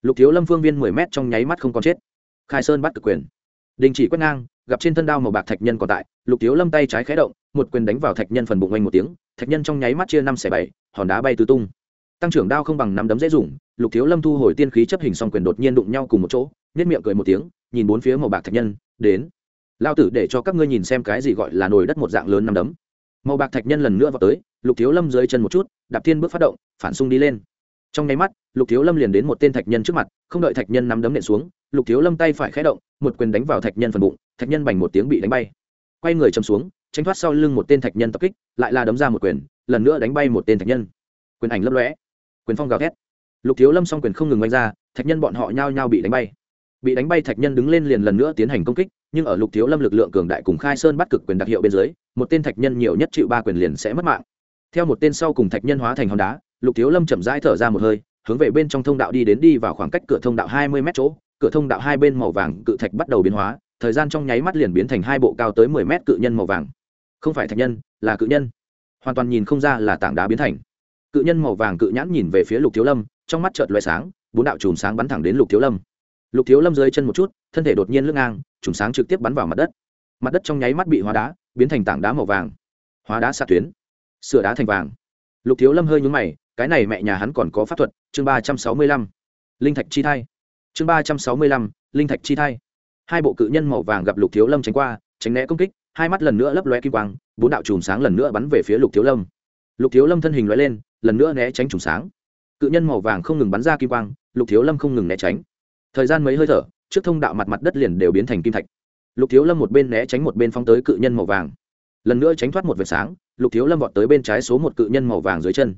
Lục thiếu lâm phương viên mười mét trong nháy mắt không còn chết. Khai sơn bắt cực quyền. Đình chỉ quét ngang gặp trên thân đao màu bạc thạch nhân còn tại, lục thiếu lâm tay trái khé động, một quyền đánh vào thạch nhân phần bụng oanh một tiếng, thạch nhân trong nháy mắt chia năm xẻ bảy, hòn đá bay tứ tung. Tăng trưởng đao không bằng nắm đấm dễ dùng, lục thiếu lâm thu hồi tiên khí chấp hình xong quyền đột nhiên đụng nhau cùng một chỗ nhất miệng cười một tiếng, nhìn bốn phía màu bạc thạch nhân, đến. Lao tử để cho các ngươi nhìn xem cái gì gọi là nồi đất một dạng lớn nắm đấm. Màu bạc thạch nhân lần nữa vào tới, lục thiếu lâm dưới chân một chút, đạp thiên bước phát động, phản xung đi lên trong nháy mắt, lục thiếu lâm liền đến một tên thạch nhân trước mặt, không đợi thạch nhân nắm đấm nện xuống, lục thiếu lâm tay phải khẽ động, một quyền đánh vào thạch nhân phần bụng, thạch nhân bành một tiếng bị đánh bay. Quay người chầm xuống, tránh thoát sau lưng một tên thạch nhân tập kích, lại là đấm ra một quyền, lần nữa đánh bay một tên thạch nhân. Quyền ảnh lấp lõe quyền phong gào thét. Lục thiếu lâm xong quyền không ngừng oanh ra, thạch nhân bọn họ nhao nhao bị đánh bay. Bị đánh bay thạch nhân đứng lên liền lần nữa tiến hành công kích, nhưng ở lục thiếu lâm lực lượng cường đại cùng khai sơn bắt cực quyền đặc hiệu bên dưới, một tên thạch nhân nhiều nhất chịu ba quyền liền sẽ mất mạng. Theo một tên sau cùng thạch nhân hóa thành hòn đá lục thiếu lâm chậm rãi thở ra một hơi, hướng về bên trong thông đạo đi đến đi vào khoảng cách cửa thông đạo hai mươi m chỗ. Cửa thông đạo hai bên màu vàng cự thạch bắt đầu biến hóa, thời gian trong nháy mắt liền biến thành hai bộ cao tới mười mét cự nhân màu vàng. Không phải thạch nhân, là cự nhân. Hoàn toàn nhìn không ra là tảng đá biến thành. Cự nhân màu vàng cự nhãn nhìn về phía lục thiếu lâm, trong mắt chợt loại sáng, bốn đạo chùm sáng bắn thẳng đến lục thiếu lâm. Lục thiếu lâm dưới chân một chút, thân thể đột nhiên lưng ngang, chùm sáng trực tiếp bắn vào mặt đất. Mặt đất trong nháy mắt bị hóa đá, biến thành tảng đá màu vàng. Hóa đá xạ tuyến, sửa đá thành vàng. Lục thiếu lâm hơi nhúng mày cái này mẹ nhà hắn còn có pháp thuật, chương ba trăm sáu mươi lăm. Linh thạch chi thai. Chương ba trăm sáu mươi lăm, linh thạch chi thai. Hai bộ cự nhân màu vàng gặp lục thiếu lâm tránh qua, tránh né công kích, hai mắt lần nữa lấp loe kim quang, bốn đạo chùm sáng lần nữa bắn về phía lục thiếu lâm. Lục thiếu lâm thân hình loe lên, lần nữa né tránh chùm sáng. Cự nhân màu vàng không ngừng bắn ra kim quang, lục thiếu lâm không ngừng né tránh. Thời gian mấy hơi thở, trước thông đạo mặt mặt đất liền đều biến thành kim thạch. Lục thiếu lâm một bên né tránh một bên phóng tới cự nhân màu vàng. Lần nữa tránh thoát một vệt sáng, lục thiếu lâm vọt tới bên trái số một cự nhân màu vàng dưới chân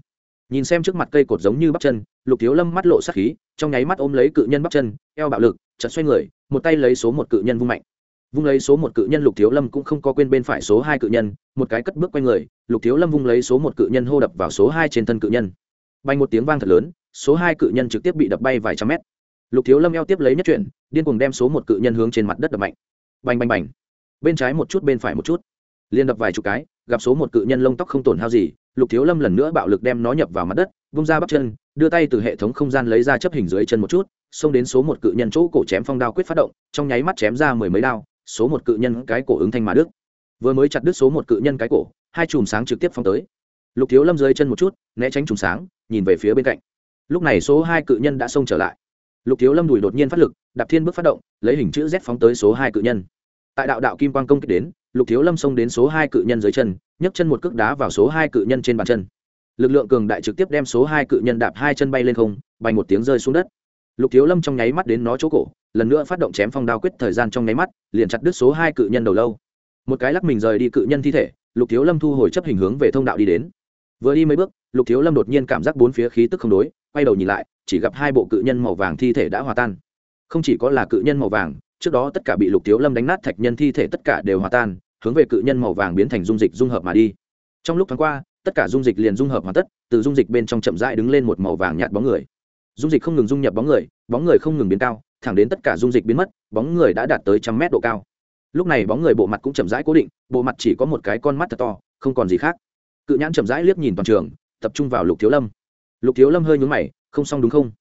nhìn xem trước mặt cây cột giống như bắp chân, lục thiếu lâm mắt lộ sắc khí, trong nháy mắt ôm lấy cự nhân bắp chân, eo bạo lực, chợt xoay người, một tay lấy số một cự nhân vung mạnh. Vung lấy số một cự nhân, lục thiếu lâm cũng không có quên bên phải số hai cự nhân, một cái cất bước quay người, lục thiếu lâm vung lấy số một cự nhân hô đập vào số hai trên thân cự nhân. Bay một tiếng vang thật lớn, số hai cự nhân trực tiếp bị đập bay vài trăm mét. Lục thiếu lâm eo tiếp lấy nhất chuyển, điên cùng đem số một cự nhân hướng trên mặt đất đập mạnh. Bành bành bành. Bên trái một chút, bên phải một chút. Liên đập vài chục cái, gặp số một cự nhân lông tóc không tổn hao gì lục thiếu lâm lần nữa bạo lực đem nó nhập vào mặt đất, vung ra bắp chân, đưa tay từ hệ thống không gian lấy ra chấp hình dưới chân một chút, xông đến số một cự nhân chỗ cổ chém phong đao quyết phát động, trong nháy mắt chém ra mười mấy đao, số một cự nhân cái cổ ứng thanh mà đức vừa mới chặt đứt số một cự nhân cái cổ, hai chùm sáng trực tiếp phong tới. Lục thiếu lâm dưới chân một chút, né tránh chùm sáng, nhìn về phía bên cạnh. Lúc này số hai cự nhân đã xông trở lại. Lục thiếu lâm đùi đột nhiên phát lực, đạp thiên bước phát động, lấy hình chữ z phóng tới số hai cự nhân. Tại đạo đạo kim quang công kích đến lục thiếu lâm xông đến số hai cự nhân dưới chân, nhấc chân một cước đá vào số hai cự nhân trên bàn chân. Lực lượng cường đại trực tiếp đem số hai cự nhân đạp hai chân bay lên không, bay một tiếng rơi xuống đất. Lục thiếu lâm trong nháy mắt đến nó chỗ cổ, lần nữa phát động chém phong đao quyết thời gian trong nháy mắt, liền chặt đứt số hai cự nhân đầu lâu. Một cái lắc mình rời đi cự nhân thi thể, lục thiếu lâm thu hồi chấp hình hướng về thông đạo đi đến. Vừa đi mấy bước, lục thiếu lâm đột nhiên cảm giác bốn phía khí tức không đối, quay đầu nhìn lại, chỉ gặp hai bộ cự nhân màu vàng thi thể đã hòa tan. Không chỉ có là cự nhân màu vàng trước đó tất cả bị lục thiếu lâm đánh nát thạch nhân thi thể tất cả đều hòa tan, hướng về cự nhân màu vàng biến thành dung dịch dung hợp mà đi. Trong lúc thoáng qua, tất cả dung dịch liền dung hợp hoàn tất, từ dung dịch bên trong chậm rãi đứng lên một màu vàng nhạt bóng người. Dung dịch không ngừng dung nhập bóng người bóng người không ngừng biến cao, thẳng đến tất cả dung dịch biến mất, bóng người đã đạt tới trăm mét độ cao. Lúc này bóng người bộ mặt cũng chậm rãi cố định, bộ mặt chỉ có một cái con mắt thật to, không còn gì khác. Cự nhãn chậm rãi liếc nhìn toàn trường, tập trung vào lục thiếu lâm. Lục thiếu lâm hơi nhún mày, không xong đúng không?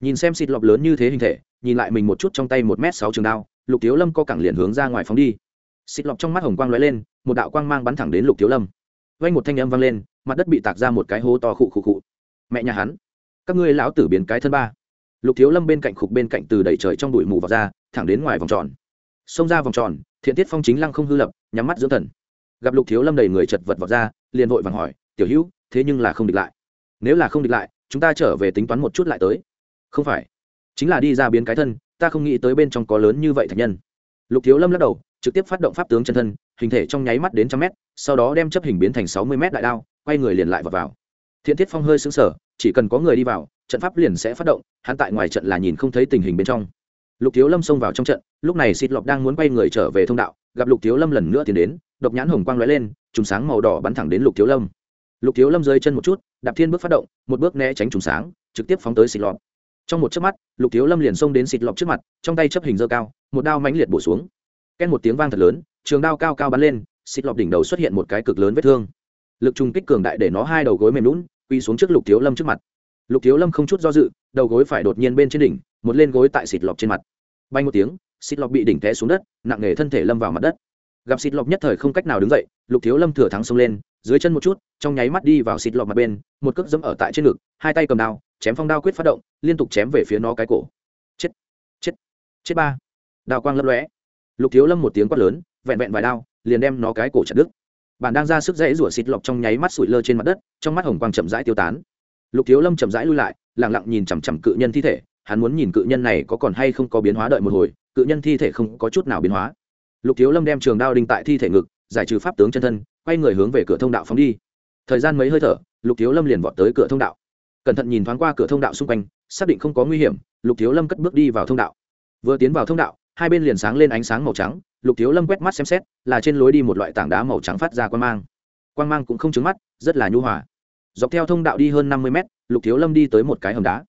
Nhìn xem xịt lọc lớn như thế hình thể, nhìn lại mình một chút trong tay một m sáu trường đao, lục thiếu lâm co cẳng liền hướng ra ngoài phóng đi. Xịt lọc trong mắt hồng quang lóe lên, một đạo quang mang bắn thẳng đến lục thiếu lâm. Vay một thanh âm vang lên, mặt đất bị tạc ra một cái hố to khụ khụ khụ. Mẹ nhà hắn, các ngươi lão tử biến cái thân ba. Lục thiếu lâm bên cạnh khục bên cạnh từ đẩy trời trong bụi mù vào ra, thẳng đến ngoài vòng tròn. Xông ra vòng tròn, thiện tiết phong chính lăng không hư lập, nhắm mắt dưỡng thần. Gặp lục thiếu lâm đầy người chật vật vào ra, liền vội vàng hỏi, tiểu hữu, thế nhưng là không địch lại. Nếu là không địch lại, chúng ta trở về tính toán một chút lại tới không phải. Chính là đi ra biến cái thân ta không nghĩ tới bên trong có lớn như vậy thạch nhân. Lục thiếu lâm lắc đầu trực tiếp phát động pháp tướng chân thân hình thể trong nháy mắt đến trăm mét sau đó đem chấp hình biến thành sáu mươi mét đại đao quay người liền lại vào, vào. thiện thiết phong hơi xứng sở chỉ cần có người đi vào trận pháp liền sẽ phát động hắn tại ngoài trận là nhìn không thấy tình hình bên trong. Lục thiếu lâm xông vào trong trận lúc này xịt lọc đang muốn quay người trở về thông đạo gặp lục thiếu lâm lần nữa tiến đến độc nhãn hồng quang lóe lên trùng sáng màu đỏ bắn thẳng đến lục thiếu lâm. Lục thiếu lâm rơi chân một chút đạp thiên bước phát động một bước né tránh trùng sáng trực tiếp phóng tới xịt lọt trong một chớp mắt, lục thiếu lâm liền xông đến xịt lọt trước mặt, trong tay chấp hình dơ cao, một đao mãnh liệt bổ xuống. Ken một tiếng vang thật lớn, trường đao cao cao bắn lên, xịt lọt đỉnh đầu xuất hiện một cái cực lớn vết thương. Lực trùng kích cường đại để nó hai đầu gối mềm lún, quy xuống trước lục thiếu lâm trước mặt. Lục thiếu lâm không chút do dự, đầu gối phải đột nhiên bên trên đỉnh, một lên gối tại xịt lọt trên mặt. Bay một tiếng, xịt lọt bị đỉnh té xuống đất, nặng nề thân thể lâm vào mặt đất. Gặp xịt lọt nhất thời không cách nào đứng dậy, lục thiếu lâm thừa thắng xông lên, dưới chân một chút, trong nháy mắt đi vào xịt lọt mặt bên, một cước dẫm ở tại trên ngực, hai tay cầm đao chém phong đao quyết phát động, liên tục chém về phía nó cái cổ. Chết chết chết ba. Đao quang lấp lóe. Lục thiếu lâm một tiếng quát lớn, vẹn vẹn vài đao, liền đem nó cái cổ chặt đứt. Bạn đang ra sức dãy rủa xịt lọc trong nháy mắt sủi lơ trên mặt đất, trong mắt hồng quang chậm rãi tiêu tán. Lục thiếu lâm chậm rãi lui lại lẳng lặng nhìn chằm chằm cự nhân thi thể, hắn muốn nhìn cự nhân này có còn hay không có biến hóa đợi một hồi, cự nhân thi thể không có chút nào biến hóa. Lục thiếu lâm đem trường đao đinh tại thi thể ngực, giải trừ pháp tướng chân thân, quay người hướng về cửa thông đạo phóng đi. Thời gian mấy hơi thở, lục thiếu lâm liền vọt tới cửa thông đạo cẩn thận nhìn thoáng qua cửa thông đạo xung quanh, xác định không có nguy hiểm, lục thiếu lâm cất bước đi vào thông đạo. Vừa tiến vào thông đạo, hai bên liền sáng lên ánh sáng màu trắng, lục thiếu lâm quét mắt xem xét, là trên lối đi một loại tảng đá màu trắng phát ra quan mang. Quan mang cũng không trứng mắt, rất là nhu hòa. Dọc theo thông đạo đi hơn năm mươi mét, lục thiếu lâm đi tới một cái hầm đá.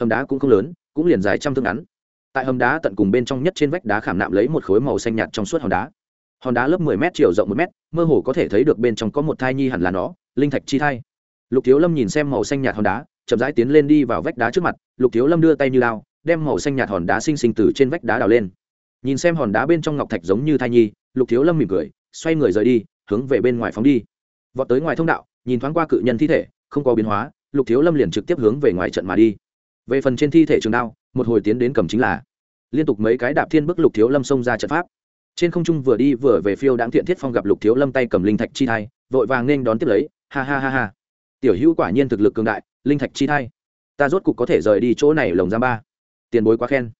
Hầm đá cũng không lớn, cũng liền dài trăm thương ngắn. Tại hầm đá tận cùng bên trong nhất trên vách đá khảm nạm lấy một khối màu xanh nhạt trong suốt hòn đá. Hòn đá lớp mười m chiều rộng một m mơ hồ có thể thấy được bên trong có một thai nhi hẳn là nó, linh thạch chi thai. Lục thiếu lâm nhìn xem màu xanh nhạt hòn đá chậm rãi tiến lên đi vào vách đá trước mặt, lục thiếu lâm đưa tay như lao, đem màu xanh nhạt hòn đá xinh xinh từ trên vách đá đào lên. Nhìn xem hòn đá bên trong ngọc thạch giống như thai nhi, lục thiếu lâm mỉm cười, xoay người rời đi, hướng về bên ngoài phóng đi. Vọt tới ngoài thông đạo, nhìn thoáng qua cự nhân thi thể, không có biến hóa, lục thiếu lâm liền trực tiếp hướng về ngoài trận mà đi. Về phần trên thi thể trường đao, một hồi tiến đến cầm chính là. Liên tục mấy cái đạp thiên bức lục thiếu lâm xông ra trận pháp. Trên không trung vừa đi vừa về phiêu đáng thiện thiết phong gặp lục thiếu lâm tay cầm linh thạch chi thai, vội vàng nên đón tiếp lấy, ha ha ha ha. Tiểu hữu quả nhiên thực lực cường đại linh thạch chi thai. Ta rốt cục có thể rời đi chỗ này lồng giam ba. Tiền bối quá khen.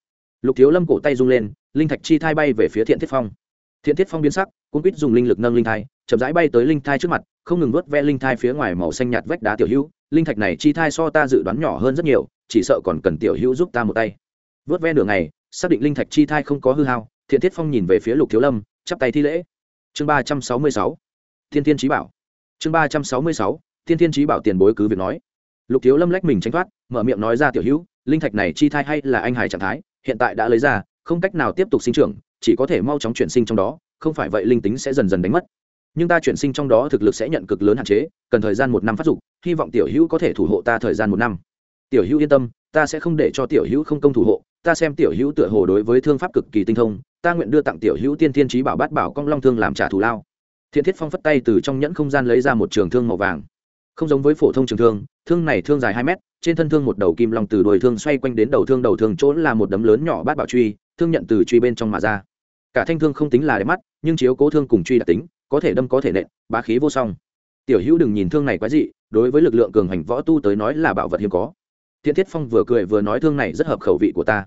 Lục thiếu lâm cổ tay rung lên, linh thạch chi thai bay về phía thiện thiết phong. Thiện thiết phong biến sắc cũng quýt dùng linh lực nâng linh thai, chậm rãi bay tới linh thai trước mặt, không ngừng vớt ve linh thai phía ngoài màu xanh nhạt vách đá tiểu hữu. Linh thạch này chi thai so ta dự đoán nhỏ hơn rất nhiều, chỉ sợ còn cần tiểu hữu giúp ta một tay. Vớt ve nửa ngày, xác định linh thạch chi thai không có hư hao, thiện thiết phong nhìn về phía lục thiếu lâm, chắp tay thi lễ. Chương ba trăm sáu mươi sáu, thiên thiên trí bảo. Chương ba trăm sáu mươi sáu, thiên thiên trí bảo tiền bối cứ việc nói lục thiếu lâm lách mình tránh thoát, mở miệng nói ra tiểu hữu, linh thạch này chi thai hay là anh hải trạng thái, hiện tại đã lấy ra, không cách nào tiếp tục sinh trưởng, chỉ có thể mau chóng chuyển sinh trong đó, không phải vậy linh tính sẽ dần dần đánh mất. Nhưng ta chuyển sinh trong đó thực lực sẽ nhận cực lớn hạn chế, cần thời gian một năm phát dục, hy vọng tiểu hữu có thể thủ hộ ta thời gian một năm. Tiểu hữu yên tâm, ta sẽ không để cho tiểu hữu không công thủ hộ, ta xem tiểu hữu tựa hồ đối với thương pháp cực kỳ tinh thông, ta nguyện đưa tặng tiểu hữu tiên thiên trí bảo bát bảo cong long thương làm trả thù lao. Thiện thiết phong phất tay từ trong nhẫn không gian lấy ra một trường thương màu vàng không giống với phổ thông trường thương thương này thương dài hai mét, trên thân thương một đầu kim long từ đuôi thương xoay quanh đến đầu thương đầu thương chỗ là một đấm lớn nhỏ bát bảo truy, thương nhận từ truy bên trong mà ra. Cả thanh thương không tính là đẹp mắt, nhưng chiếu cố thương cùng truy đặc tính, có thể đâm có thể nện, bá khí vô song. Tiểu hữu đừng nhìn thương này quái dị, đối với lực lượng cường hành võ tu tới nói là bảo vật hiếm có. Thiện thiết phong vừa cười vừa nói thương này rất hợp khẩu vị của ta.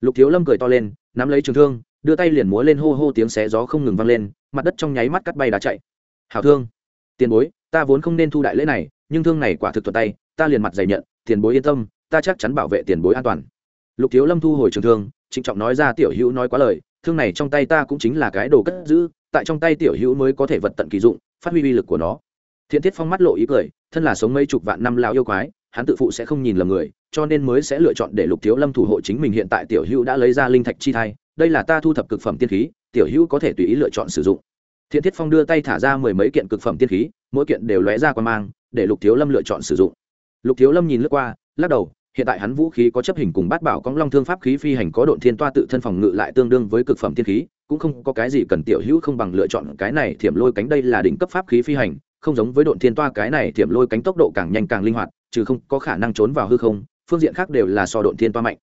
Lục thiếu lâm cười to lên, nắm lấy trường thương, đưa tay liền múa lên hô hô tiếng xé gió không ngừng vang lên, mặt đất trong nháy mắt cắt bay đá chạy. Hảo thương. Tiền bối ta vốn không nên thu đại lễ này, nhưng thương này quả thực thuật tay, ta liền mặt dày nhận, tiền bối yên tâm, ta chắc chắn bảo vệ tiền bối an toàn. Lục thiếu lâm thu hồi trường thương, trịnh trọng nói ra tiểu hữu nói quá lời, thương này trong tay ta cũng chính là cái đồ cất giữ, tại trong tay tiểu hữu mới có thể vật tận kỳ dụng, phát huy uy lực của nó. Thiện thiết phong mắt lộ ý cười, thân là sống mấy chục vạn năm lao yêu quái, hắn tự phụ sẽ không nhìn lầm người, cho nên mới sẽ lựa chọn để lục thiếu lâm thủ hộ chính mình hiện tại tiểu hữu đã lấy ra linh thạch chi thai, đây là ta thu thập cực phẩm tiên khí, tiểu hữu có thể tùy ý lựa chọn sử dụng thiện thiết phong đưa tay thả ra mười mấy kiện cực phẩm tiên khí, mỗi kiện đều lóe ra quang mang, để lục thiếu lâm lựa chọn sử dụng. Lục thiếu lâm nhìn lướt qua, lắc đầu, hiện tại hắn vũ khí có chấp hình cùng bát bảo cong long thương pháp khí phi hành có độn thiên toa tự thân phòng ngự lại tương đương với cực phẩm tiên khí, cũng không có cái gì cần tiểu hữu không bằng lựa chọn cái này thiểm lôi cánh đây là đỉnh cấp pháp khí phi hành, không giống với độn thiên toa cái này thiểm lôi cánh tốc độ càng nhanh càng linh hoạt, trừ không có khả năng trốn vào hư không, phương diện khác đều là so độn thiên toa mạnh.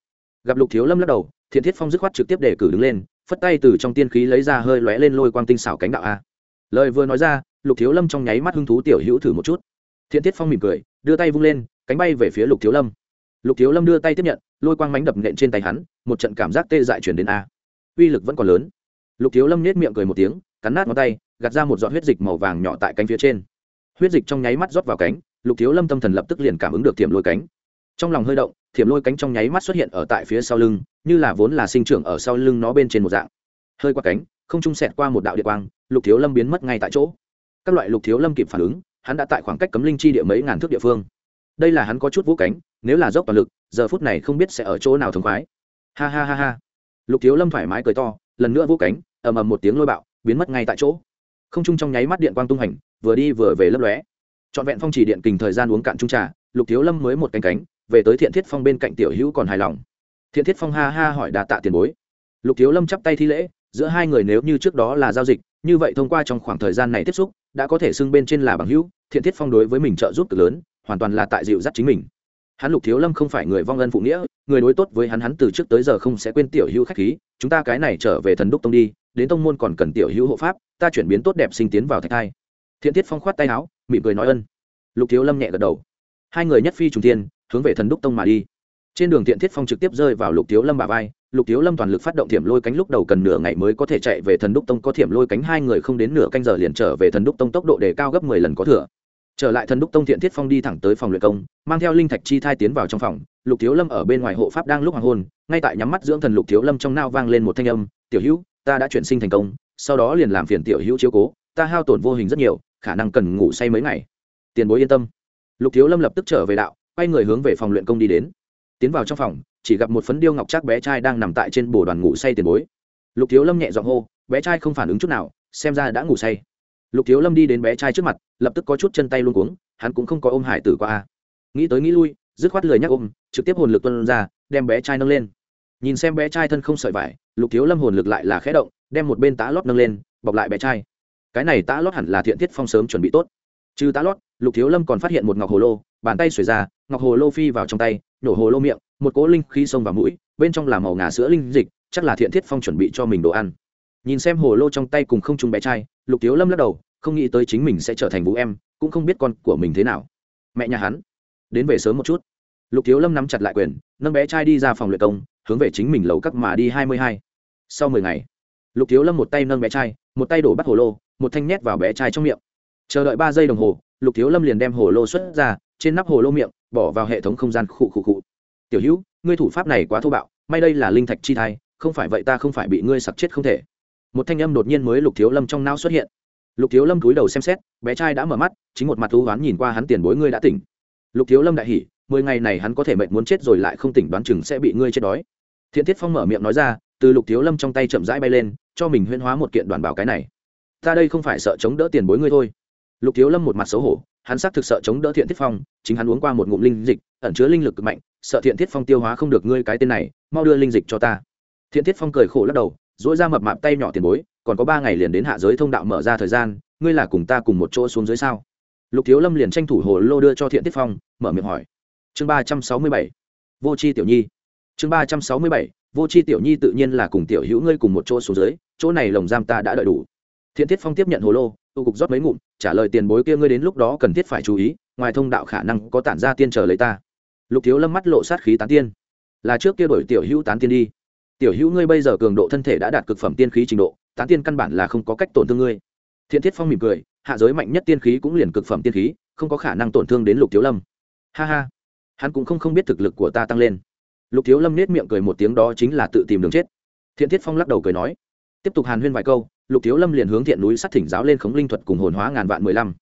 Gặp lục thiếu lâm lắc đầu, thiện thiết phong dứt khoát trực tiếp để cử đứng lên phất tay từ trong tiên khí lấy ra hơi lóe lên lôi quang tinh xảo cánh đạo a. Lời vừa nói ra, lục thiếu lâm trong nháy mắt hứng thú tiểu hữu thử một chút. Thiện thiết phong mỉm cười, đưa tay vung lên, cánh bay về phía lục thiếu lâm. Lục thiếu lâm đưa tay tiếp nhận, lôi quang mánh đập nện trên tay hắn, một trận cảm giác tê dại chuyển đến a. Uy lực vẫn còn lớn. Lục thiếu lâm nết miệng cười một tiếng, cắn nát ngón tay, gạt ra một giọt huyết dịch màu vàng nhỏ tại cánh phía trên. Huyết dịch trong nháy mắt rót vào cánh, lục thiếu lâm tâm thần lập tức liền cảm ứng được tiềm lôi cánh trong lòng hơi động, thiểm lôi cánh trong nháy mắt xuất hiện ở tại phía sau lưng, như là vốn là sinh trưởng ở sau lưng nó bên trên một dạng. Hơi qua cánh, không trung sẹt qua một đạo địa quang, lục thiếu lâm biến mất ngay tại chỗ. Các loại lục thiếu lâm kịp phản ứng, hắn đã tại khoảng cách cấm linh chi địa mấy ngàn thước địa phương. Đây là hắn có chút vũ cánh, nếu là dốc toàn lực, giờ phút này không biết sẽ ở chỗ nào thống khoái. Ha ha ha ha. Lục thiếu lâm thoải mái cười to, lần nữa vũ cánh, ầm ầm một tiếng lôi bạo, biến mất ngay tại chỗ. Không trung trong nháy mắt điện quang tung hành, vừa đi vừa về lấp lóe. Trọn vẹn phong chỉ điện kình thời gian uống cạn trung trà, lục thiếu lâm mới một cánh cánh về tới thiện thiết phong bên cạnh tiểu hữu còn hài lòng. Thiện thiết phong ha ha hỏi đà tạ tiền bối. Lục thiếu lâm chắp tay thi lễ, giữa hai người nếu như trước đó là giao dịch, như vậy thông qua trong khoảng thời gian này tiếp xúc, đã có thể xưng bên trên là bằng hữu, thiện thiết phong đối với mình trợ giúp cực lớn, hoàn toàn là tại dịu dắt chính mình. Hắn lục thiếu lâm không phải người vong ân phụ nghĩa, người đối tốt với hắn hắn từ trước tới giờ không sẽ quên tiểu hữu khách khí, chúng ta cái này trở về thần đúc tông đi, đến tông môn còn cần tiểu hữu hộ pháp, ta chuyển biến tốt đẹp sinh tiến vào thạch thai. Thiện thiết phong khoát tay áo, mỉm cười nói ân. Lục thiếu lâm nhẹ gật đầu. Hai người nhất phi trùng tiên hướng về thần đúc tông mà đi. Trên đường thiện thiết phong trực tiếp rơi vào lục thiếu lâm bà vai. Lục thiếu lâm toàn lực phát động thiểm lôi cánh lúc đầu cần nửa ngày mới có thể chạy về thần đúc tông, có thiểm lôi cánh hai người không đến nửa canh giờ liền trở về thần đúc tông, tốc độ đề cao gấp mười lần có thừa. Trở lại thần đúc tông, thiện thiết phong đi thẳng tới phòng luyện công, mang theo linh thạch chi thai tiến vào trong phòng. Lục thiếu lâm ở bên ngoài hộ pháp đang lúc hoàng hôn, ngay tại nhắm mắt dưỡng thần lục thiếu lâm trong nao vang lên một thanh âm, tiểu hữu, ta đã chuyển sinh thành công, sau đó liền làm phiền tiểu hữu chiếu cố, ta hao tổn vô hình rất nhiều, khả năng cần ngủ say mấy ngày. Tiền bối yên tâm. Lục thiếu lâm lập tức trở về đạo quay người hướng về phòng luyện công đi đến. Tiến vào trong phòng, chỉ gặp một phấn điêu ngọc chắc bé trai đang nằm tại trên bồ đoàn ngủ say tiền bối. Lục thiếu lâm nhẹ giọng hô, bé trai không phản ứng chút nào, xem ra đã ngủ say. Lục thiếu lâm đi đến bé trai trước mặt, lập tức có chút chân tay luôn cuống, hắn cũng không có ôm hải tử qua nghĩ tới nghĩ lui, dứt khoát lời nhắc ôm, trực tiếp hồn lực tuân ra, đem bé trai nâng lên. Nhìn xem bé trai thân không sợi vải, lục thiếu lâm hồn lực lại là khẽ động, đem một bên tá lót nâng lên, bọc lại bé trai. Cái này tá lót hẳn là thiện thiết phong sớm chuẩn bị tốt. Trừ tá lót, lục thiếu lâm còn phát hiện một ngọc hồ lô bàn tay xuề ra, ngọc hồ lô phi vào trong tay nổ hồ lô miệng, một cỗ linh khí xông vào mũi, bên trong là màu ngà sữa linh dịch, chắc là thiện thiết phong chuẩn bị cho mình đồ ăn. Nhìn xem hồ lô trong tay cùng không chung bé trai, lục tiếu lâm lắc đầu, không nghĩ tới chính mình sẽ trở thành vũ em, cũng không biết con của mình thế nào. Mẹ nhà hắn, đến về sớm một chút. Lục tiếu lâm nắm chặt lại quyền, nâng bé trai đi ra phòng luyện công, hướng về chính mình lầu cắt mà đi hai mươi hai. Sau mười ngày, lục tiếu lâm một tay nâng bé trai, một tay đổ bắt hồ lô, một thanh nhét vào bé trai trong miệng. Chờ đợi ba giây đồng hồ, lục thiếu lâm liền đem hồ lô xuất ra trên nắp hồ lô miệng, bỏ vào hệ thống không gian khụ khụ khụ. Tiểu hữu, ngươi thủ pháp này quá thô bạo, may đây là linh thạch chi thai, không phải vậy ta không phải bị ngươi sặc chết không thể. Một thanh âm đột nhiên mới lục thiếu lâm trong não xuất hiện. Lục thiếu lâm cúi đầu xem xét, bé trai đã mở mắt, chính một mặt thú oán nhìn qua hắn tiền bối ngươi đã tỉnh. Lục thiếu lâm đại hỉ, mười ngày này hắn có thể mệnh muốn chết rồi lại không tỉnh đoán chừng sẽ bị ngươi chết đói. Thiện thiết phong mở miệng nói ra, từ lục thiếu lâm trong tay chậm rãi bay lên, cho mình huyễn hóa một kiện đoàn bảo cái này. Ta đây không phải sợ chống đỡ tiền bối ngươi thôi. Lục thiếu lâm một mặt xấu hổ hắn xác thực sợ chống đỡ thiện thiết phong, chính hắn uống qua một ngụm linh dịch, ẩn chứa linh lực cực mạnh, sợ thiện thiết phong tiêu hóa không được ngươi cái tên này, mau đưa linh dịch cho ta. Thiện thiết phong cười khổ lắc đầu dỗi ra mập mạp tay nhỏ tiền bối, còn có ba ngày liền đến hạ giới thông đạo mở ra thời gian, ngươi là cùng ta cùng một chỗ xuống dưới sao? Lục thiếu lâm liền tranh thủ hồ lô đưa cho thiện thiết phong, mở miệng hỏi. Chương ba trăm sáu mươi bảy, vô c h i tiểu nhi. Chương ba trăm sáu mươi bảy, vô c h i tiểu nhi tự nhiên là cùng tiểu hữu ngươi cùng một chỗ xuống dưới, chỗ này lồng giam ta đã đợi đủ thiện thiết phong tiếp nhận hồ lô tu cục rót mấy ngụm, trả lời tiền bối kia ngươi đến lúc đó cần thiết phải chú ý, ngoài thông đạo khả năng có tản ra tiên chờ lấy ta. Lục thiếu lâm mắt lộ sát khí tán tiên. Là trước kia đổi tiểu hữu tán tiên đi. Tiểu hữu ngươi bây giờ cường độ thân thể đã đạt cực phẩm tiên khí trình độ, tán tiên căn bản là không có cách tổn thương ngươi. Thiện thiết phong mỉm cười, hạ giới mạnh nhất tiên khí cũng liền cực phẩm tiên khí, không có khả năng tổn thương đến lục thiếu lâm. Ha ha, hắn cũng không không biết thực lực của ta tăng lên. Lục thiếu lâm nết miệng cười một tiếng đó chính là tự tìm đường chết. Thiện thiết phong lắc đầu cười nói, tiếp tục hàn huyên vài câu lục thiếu lâm liền hướng thiện núi sắt thỉnh giáo lên khống linh thuật cùng hồn hóa ngàn vạn mười lăm.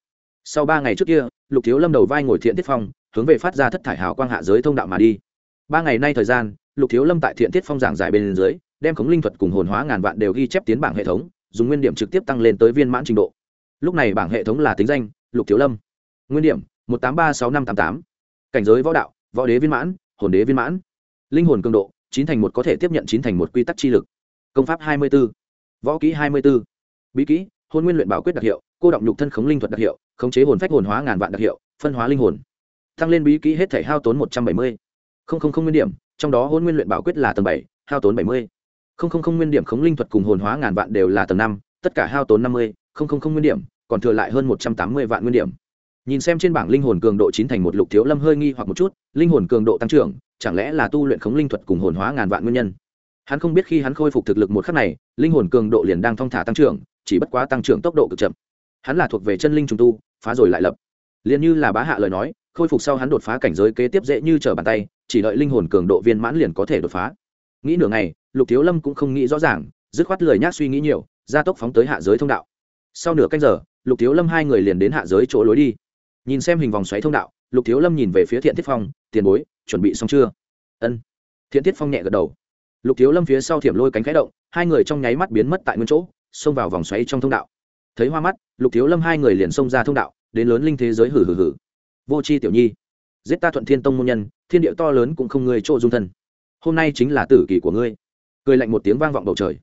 Sau ba ngày trước kia, lục thiếu lâm đầu vai ngồi thiện tiết phong, hướng về phát ra thất thải hào quang hạ giới thông đạo mà đi. Ba ngày nay thời gian, lục thiếu lâm tại thiện tiết phong giảng giải bên dưới, đem khống linh thuật cùng hồn hóa ngàn vạn đều ghi chép tiến bảng hệ thống, dùng nguyên điểm trực tiếp tăng lên tới viên mãn trình độ. Lúc này bảng hệ thống là tính danh, lục thiếu lâm. Nguyên điểm, một tám ba sáu năm t á m tám. Cảnh giới võ đạo, võ đế viên mãn, hồn đế viên mãn. Linh hồn cường độ, chín thành một có thể tiếp nhận chín thành một quy tắc chi lực. Công pháp hai mươi b ố võ kỹ hai mươi b ố bí kỹ, hôn nguyên luyện bảo quyết đặc hiệu, cô động nhục thân khống linh thuật đặc hiệu, khống chế hồn phách hồn hóa ngàn vạn đặc hiệu, phân hóa linh hồn. Tăng lên bí kỹ hết thể hao tốn một trăm bảy mươi. Không không không nguyên điểm, trong đó hôn nguyên luyện bảo quyết là tầng bảy, hao tốn bảy mươi. Không không không nguyên điểm khống linh thuật cùng hồn hóa ngàn vạn đều là tầng năm, tất cả hao tốn năm mươi. Không không không nguyên điểm, còn thừa lại hơn một trăm tám mươi vạn nguyên điểm. Nhìn xem trên bảng linh hồn cường độ chín thành một lục thiếu lâm hơi nghi hoặc một chút, linh hồn cường độ tăng trưởng, chẳng lẽ là tu luyện khống linh thuật cùng hồn hóa ngàn vạn nguyên nhân? Hắn không biết khi hắn khôi phục thực lực một khắc này, linh hồn cường độ liền đang thong thả tăng trưởng, chỉ bất quá tăng trưởng tốc độ cực chậm. Hắn là thuộc về chân linh trùng tu, phá rồi lại lập. Liền như là bá hạ lời nói, khôi phục sau hắn đột phá cảnh giới kế tiếp dễ như trở bàn tay, chỉ đợi linh hồn cường độ viên mãn liền có thể đột phá. Nghĩ nửa ngày, lục thiếu lâm cũng không nghĩ rõ ràng, dứt khoát lười nhác suy nghĩ nhiều, gia tốc phóng tới hạ giới thông đạo. Sau nửa canh giờ, lục thiếu lâm hai người liền đến hạ giới chỗ lối đi. Nhìn xem hình vòng xoáy thông đạo, lục thiếu lâm nhìn về phía thiện thiết phong, tiền bối, chuẩn bị xong chưa? Ân. Thiện thiết phong nhẹ gật đầu lục thiếu lâm phía sau thiểm lôi cánh khẽ động, hai người trong nháy mắt biến mất tại nguyên chỗ, xông vào vòng xoáy trong thông đạo. Thấy hoa mắt, lục thiếu lâm hai người liền xông ra thông đạo, đến lớn linh thế giới hử hử hử. Vô c h i tiểu nhi, giết ta thuận thiên tông môn nhân, thiên địa to lớn cũng không ngươi chỗ dung thân. Hôm nay chính là tử kỷ của ngươi. Cười lạnh một tiếng vang vọng bầu trời.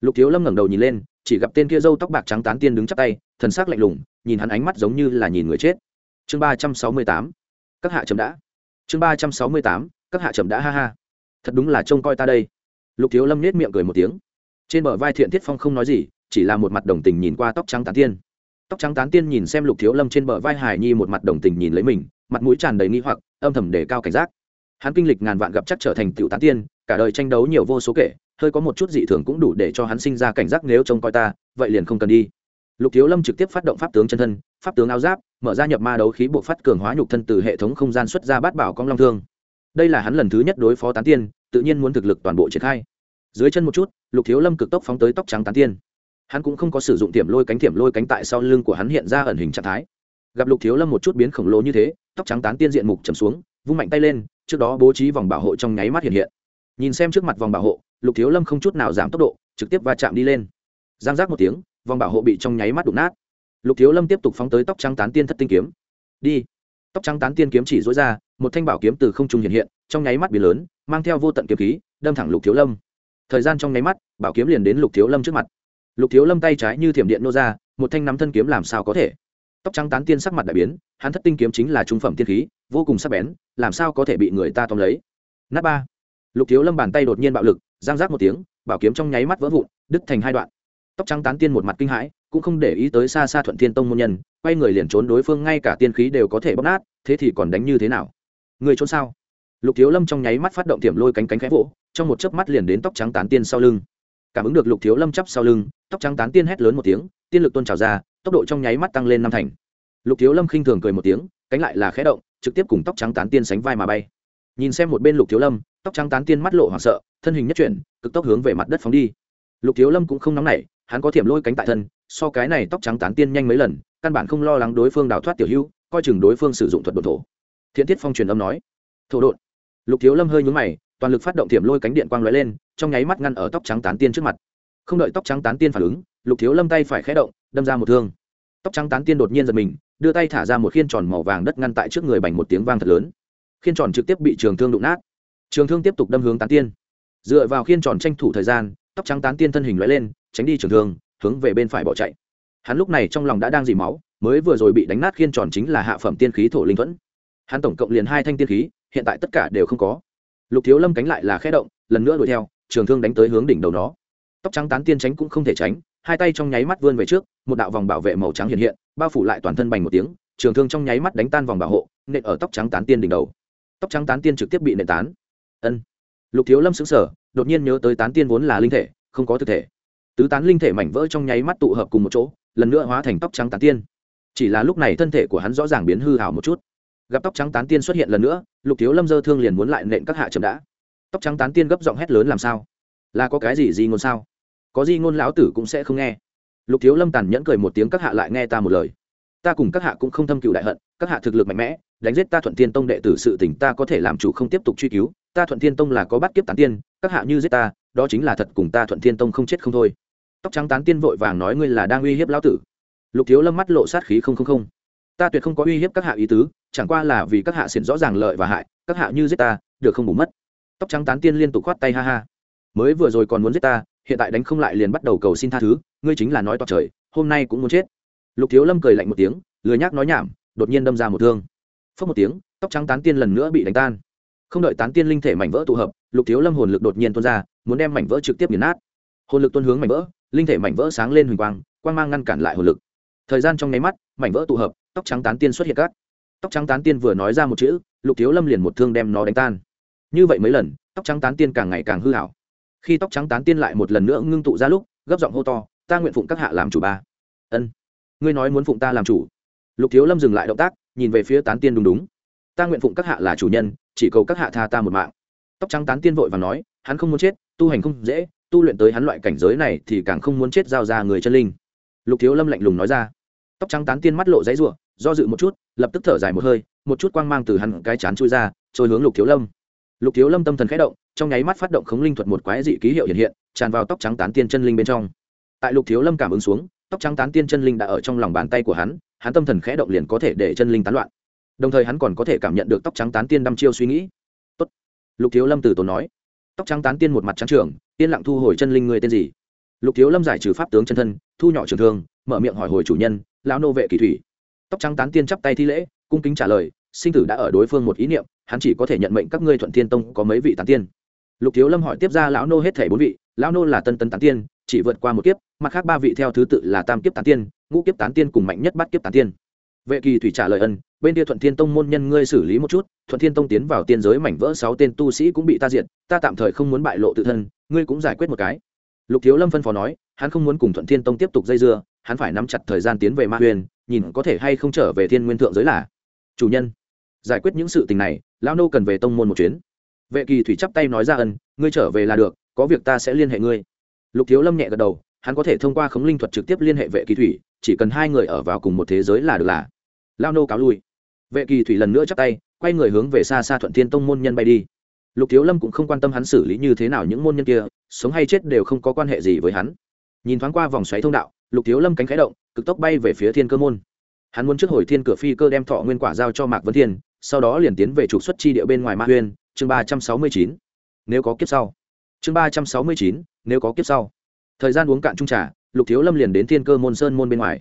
Lục thiếu lâm ngẩng đầu nhìn lên, chỉ gặp tên kia râu tóc bạc trắng tán tiên đứng chắp tay, thần sắc lạnh lùng, nhìn hắn ánh mắt giống như là nhìn người chết. Chương ba trăm sáu mươi tám, các hạ chậm đã. Chương ba trăm sáu mươi tám, các hạ chậm đã, ha ha. Thật đúng là trông coi ta đây lục thiếu lâm nết miệng cười một tiếng. Trên bờ vai thiện thiết phong không nói gì, chỉ là một mặt đồng tình nhìn qua tóc trắng tán tiên. Tóc trắng tán tiên nhìn xem lục thiếu lâm trên bờ vai hải nhi một mặt đồng tình nhìn lấy mình, mặt mũi tràn đầy nghi hoặc, âm thầm đề cao cảnh giác. Hắn kinh lịch ngàn vạn gặp chắc trở thành tiểu tán tiên, cả đời tranh đấu nhiều vô số kể, hơi có một chút dị thường cũng đủ để cho hắn sinh ra cảnh giác nếu trông coi ta, vậy liền không cần đi. Lục thiếu lâm trực tiếp phát động pháp tướng chân thân, pháp tướng áo giáp, mở ra nhập ma đấu khí buộc phát cường hóa nhục thân từ hệ thống không gian xuất ra bát bảo cong long thương. Đây là hắn lần thứ nhất đối phó tán tiên, tự nhiên muốn thực lực toàn bộ triển khai dưới chân một chút, lục thiếu lâm cực tốc phóng tới tóc trắng tán tiên. Hắn cũng không có sử dụng tiềm lôi cánh tiềm lôi cánh tại sau lưng của hắn hiện ra ẩn hình trạng thái. Gặp lục thiếu lâm một chút biến khổng lồ như thế, tóc trắng tán tiên diện mục trầm xuống, vung mạnh tay lên, trước đó bố trí vòng bảo hộ trong nháy mắt hiện hiện. Nhìn xem trước mặt vòng bảo hộ, lục thiếu lâm không chút nào giảm tốc độ, trực tiếp va chạm đi lên. Giang giác một tiếng, vòng bảo hộ bị trong nháy mắt đụng nát. Lục thiếu lâm tiếp tục phóng tới tóc trắng tán tiên thất tinh kiếm. Đi. Tóc trắng tán tiên kiếm chỉ dối ra, một thanh bảo kiếm từ không trung hiện hiện, trong nháy mắt biến lớn, mang theo vô tận kiếm khí, đâm thẳng lục thiếu lâm thời gian trong nháy mắt, bảo kiếm liền đến lục thiếu lâm trước mặt. Lục thiếu lâm tay trái như thiểm điện nô ra, một thanh nắm thân kiếm làm sao có thể? Tóc trắng tán tiên sắc mặt đại biến, hắn thất tinh kiếm chính là trung phẩm tiên khí, vô cùng sắc bén, làm sao có thể bị người ta tóm lấy? Nát ba. Lục thiếu lâm bàn tay đột nhiên bạo lực, giang giác một tiếng, bảo kiếm trong nháy mắt vỡ vụn, đứt thành hai đoạn. Tóc trắng tán tiên một mặt kinh hãi, cũng không để ý tới xa xa thuận thiên tông môn nhân, quay người liền trốn đối phương, ngay cả tiên khí đều có thể bóc nát, thế thì còn đánh như thế nào? Người trốn sao? Lục thiếu lâm trong nháy mắt phát động tiềm lôi cánh cánh khẽ vỗ, trong một chớp mắt liền đến tóc trắng tán tiên sau lưng. Cảm ứng được lục thiếu lâm chắp sau lưng, tóc trắng tán tiên hét lớn một tiếng, tiên lực tôn trào ra, tốc độ trong nháy mắt tăng lên năm thành. Lục thiếu lâm khinh thường cười một tiếng, cánh lại là khẽ động, trực tiếp cùng tóc trắng tán tiên sánh vai mà bay. Nhìn xem một bên lục thiếu lâm, tóc trắng tán tiên mắt lộ hoảng sợ, thân hình nhất chuyển, cực tốc hướng về mặt đất phóng đi. Lục thiếu lâm cũng không nóng nảy, hắn có thiểm lôi cánh tại thân, so cái này tóc trắng tán tiên nhanh mấy lần, căn bản không lo lắng đối phương đào thoát tiểu hưu coi chừng đối phương sử dụng thuật đột thổ. Thiện thiết phong truyền âm nói, thổ đột lục thiếu lâm hơi nhúng mày, toàn lực phát động thiểm lôi cánh điện quang lóe lên, trong nháy mắt ngăn ở tóc trắng tán tiên trước mặt. Không đợi tóc trắng tán tiên phản ứng, lục thiếu lâm tay phải khé động, đâm ra một thương. Tóc trắng tán tiên đột nhiên giật mình, đưa tay thả ra một khiên tròn màu vàng đất ngăn tại trước người bành một tiếng vang thật lớn. Khiên tròn trực tiếp bị trường thương đụng nát. Trường thương tiếp tục đâm hướng tán tiên. Dựa vào khiên tròn tranh thủ thời gian, tóc trắng tán tiên thân hình lóe lên, tránh đi trường thương, hướng về bên phải bỏ chạy. Hắn lúc này trong lòng đã đang dì máu, mới vừa rồi bị đánh nát khiên tròn chính là hạ phẩm tiên khí thổ linh thuẫn. Hắn tổng cộng liền hai thanh tiên khí hiện tại tất cả đều không có. Lục thiếu lâm cánh lại là khẽ động, lần nữa đuổi theo, trường thương đánh tới hướng đỉnh đầu nó. Tóc trắng tán tiên tránh cũng không thể tránh, hai tay trong nháy mắt vươn về trước, một đạo vòng bảo vệ màu trắng hiện hiện, bao phủ lại toàn thân bành một tiếng, trường thương trong nháy mắt đánh tan vòng bảo hộ, nện ở tóc trắng tán tiên đỉnh đầu. Tóc trắng tán tiên trực tiếp bị nện tán. Ân. Lục thiếu lâm xứng sở đột nhiên nhớ tới tán tiên vốn là linh thể, không có thực thể. Tứ tán linh thể mảnh vỡ trong nháy mắt tụ hợp cùng một chỗ, lần nữa hóa thành tóc trắng tán tiên. Chỉ là lúc này thân thể của hắn rõ ràng biến hư ảo một chút gặp tóc trắng tán tiên xuất hiện lần nữa, lục thiếu lâm dơ thương liền muốn lại nện các hạ chậm đã. Tóc trắng tán tiên gấp giọng hét lớn làm sao? Là có cái gì gì ngôn sao? Có gì ngôn lão tử cũng sẽ không nghe. Lục thiếu lâm tàn nhẫn cười một tiếng các hạ lại nghe ta một lời. Ta cùng các hạ cũng không thâm cựu đại hận, các hạ thực lực mạnh mẽ, đánh giết ta thuận tiên tông đệ tử sự tỉnh ta có thể làm chủ không tiếp tục truy cứu, ta thuận tiên tông là có bắt kiếp tán tiên, các hạ như giết ta, đó chính là thật cùng ta thuận tiên tông không chết không thôi. Tóc trắng tán tiên vội vàng nói ngươi là đang uy hiếp lão tử. Lục thiếu lâm mắt lộ sát khí không không không. Ta tuyệt không có uy hiếp các hạ ý tứ chẳng qua là vì các hạ xiển rõ ràng lợi và hại, các hạ như giết ta, được không bù mất. Tóc trắng tán tiên liên tục khoát tay ha ha. Mới vừa rồi còn muốn giết ta, hiện tại đánh không lại liền bắt đầu cầu xin tha thứ, ngươi chính là nói toạc trời, hôm nay cũng muốn chết. Lục thiếu lâm cười lạnh một tiếng, lười nhác nói nhảm, đột nhiên đâm ra một thương. Phớt một tiếng, tóc trắng tán tiên lần nữa bị đánh tan. Không đợi tán tiên linh thể mảnh vỡ tụ hợp, lục thiếu lâm hồn lực đột nhiên tuôn ra, muốn đem mảnh vỡ trực tiếp nghiền nát. Hồn lực tuôn hướng mảnh vỡ, linh thể mảnh vỡ sáng lên huỳnh quang quang mang ngăn cản lại hồn lực. Thời gian trong nháy mắt, mảnh vỡ tụ hợp, tóc trắng tán tiên xuất hiện các tóc trắng tán tiên vừa nói ra một chữ, lục thiếu lâm liền một thương đem nó đánh tan. Như vậy mấy lần, tóc trắng tán tiên càng ngày càng hư hảo. Khi tóc trắng tán tiên lại một lần nữa ngưng tụ ra lúc, gấp giọng hô to, ta nguyện phụng các hạ làm chủ ba. Ân, ngươi nói muốn phụng ta làm chủ. Lục thiếu lâm dừng lại động tác, nhìn về phía tán tiên đúng đúng. Ta nguyện phụng các hạ là chủ nhân, chỉ cầu các hạ tha ta một mạng. Tóc trắng tán tiên vội và nói, hắn không muốn chết, tu hành không dễ, tu luyện tới hắn loại cảnh giới này thì càng không muốn chết giao ra người chân linh. Lục thiếu lâm lạnh lùng nói ra. Tóc trắng tán tiên mắt lộ dãy ruộng do dự một chút, lập tức thở dài một hơi, một chút quang mang từ hắn cái chán chui ra, trôi hướng lục thiếu lâm. Lục thiếu lâm tâm thần khẽ động, trong nháy mắt phát động khống linh thuật một quái dị ký hiệu hiện hiện, tràn vào tóc trắng tán tiên chân linh bên trong. Tại lục thiếu lâm cảm ứng xuống, tóc trắng tán tiên chân linh đã ở trong lòng bàn tay của hắn hắn tâm thần khẽ động liền có thể để chân linh tán loạn. Đồng thời hắn còn có thể cảm nhận được tóc trắng tán tiên đăm chiêu suy nghĩ. Tốt. lục thiếu lâm từ tốn nói. Tóc trắng tán tiên một mặt trắng trường yên lặng thu hồi chân linh người tên gì? Lục thiếu lâm giải trừ pháp tướng chân thân, thu nhỏ trường thương, mở miệng hỏi hồi chủ nhân, lão nô vệ kỳ thủy tóc trắng tán tiên chắp tay thi lễ, cung kính trả lời, sinh tử đã ở đối phương một ý niệm, hắn chỉ có thể nhận mệnh các ngươi thuận thiên tông có mấy vị tán tiên. Lục thiếu lâm hỏi tiếp ra lão nô hết thể bốn vị, lão nô là tân tân tán tiên, chỉ vượt qua một kiếp, mặt khác ba vị theo thứ tự là tam kiếp tán tiên, ngũ kiếp tán tiên cùng mạnh nhất bắt kiếp tán tiên. Vệ kỳ thủy trả lời ân, bên kia thuận thiên tông môn nhân ngươi xử lý một chút, thuận thiên tông tiến vào tiên giới mảnh vỡ sáu tên tu sĩ cũng bị ta diệt, ta tạm thời không muốn bại lộ tự thân, ngươi cũng giải quyết một cái. Lục thiếu lâm phân phó nói, hắn không muốn cùng thuận thiên tông tiếp tục dây dưa, hắn phải nắm chặt thời gian tiến về ma huyền nhìn có thể hay không trở về thiên nguyên thượng giới là. Chủ nhân, giải quyết những sự tình này, lão nô cần về tông môn một chuyến. Vệ kỳ thủy chắp tay nói ra ân, ngươi trở về là được, có việc ta sẽ liên hệ ngươi. Lục thiếu lâm nhẹ gật đầu, hắn có thể thông qua khống linh thuật trực tiếp liên hệ vệ kỳ thủy, chỉ cần hai người ở vào cùng một thế giới là được là. Lao nô cáo lui. Vệ kỳ thủy lần nữa chắp tay, quay người hướng về xa xa thuận thiên tông môn nhân bay đi. Lục thiếu lâm cũng không quan tâm hắn xử lý như thế nào những môn nhân kia, sống hay chết đều không có quan hệ gì với hắn nhìn thoáng qua vòng xoáy thông đạo, lục thiếu lâm cánh khái động, cực tốc bay về phía thiên cơ môn. Hắn muốn trước hồi thiên cửa phi cơ đem thọ nguyên quả giao cho mạc vấn thiên, sau đó liền tiến về trục xuất chi địa bên ngoài ma huyên, chương ba trăm sáu mươi chín. Nếu có kiếp sau. Chương ba trăm sáu mươi chín, nếu có kiếp sau. Thời gian uống cạn trung trà, lục thiếu lâm liền đến thiên cơ môn sơn môn bên ngoài.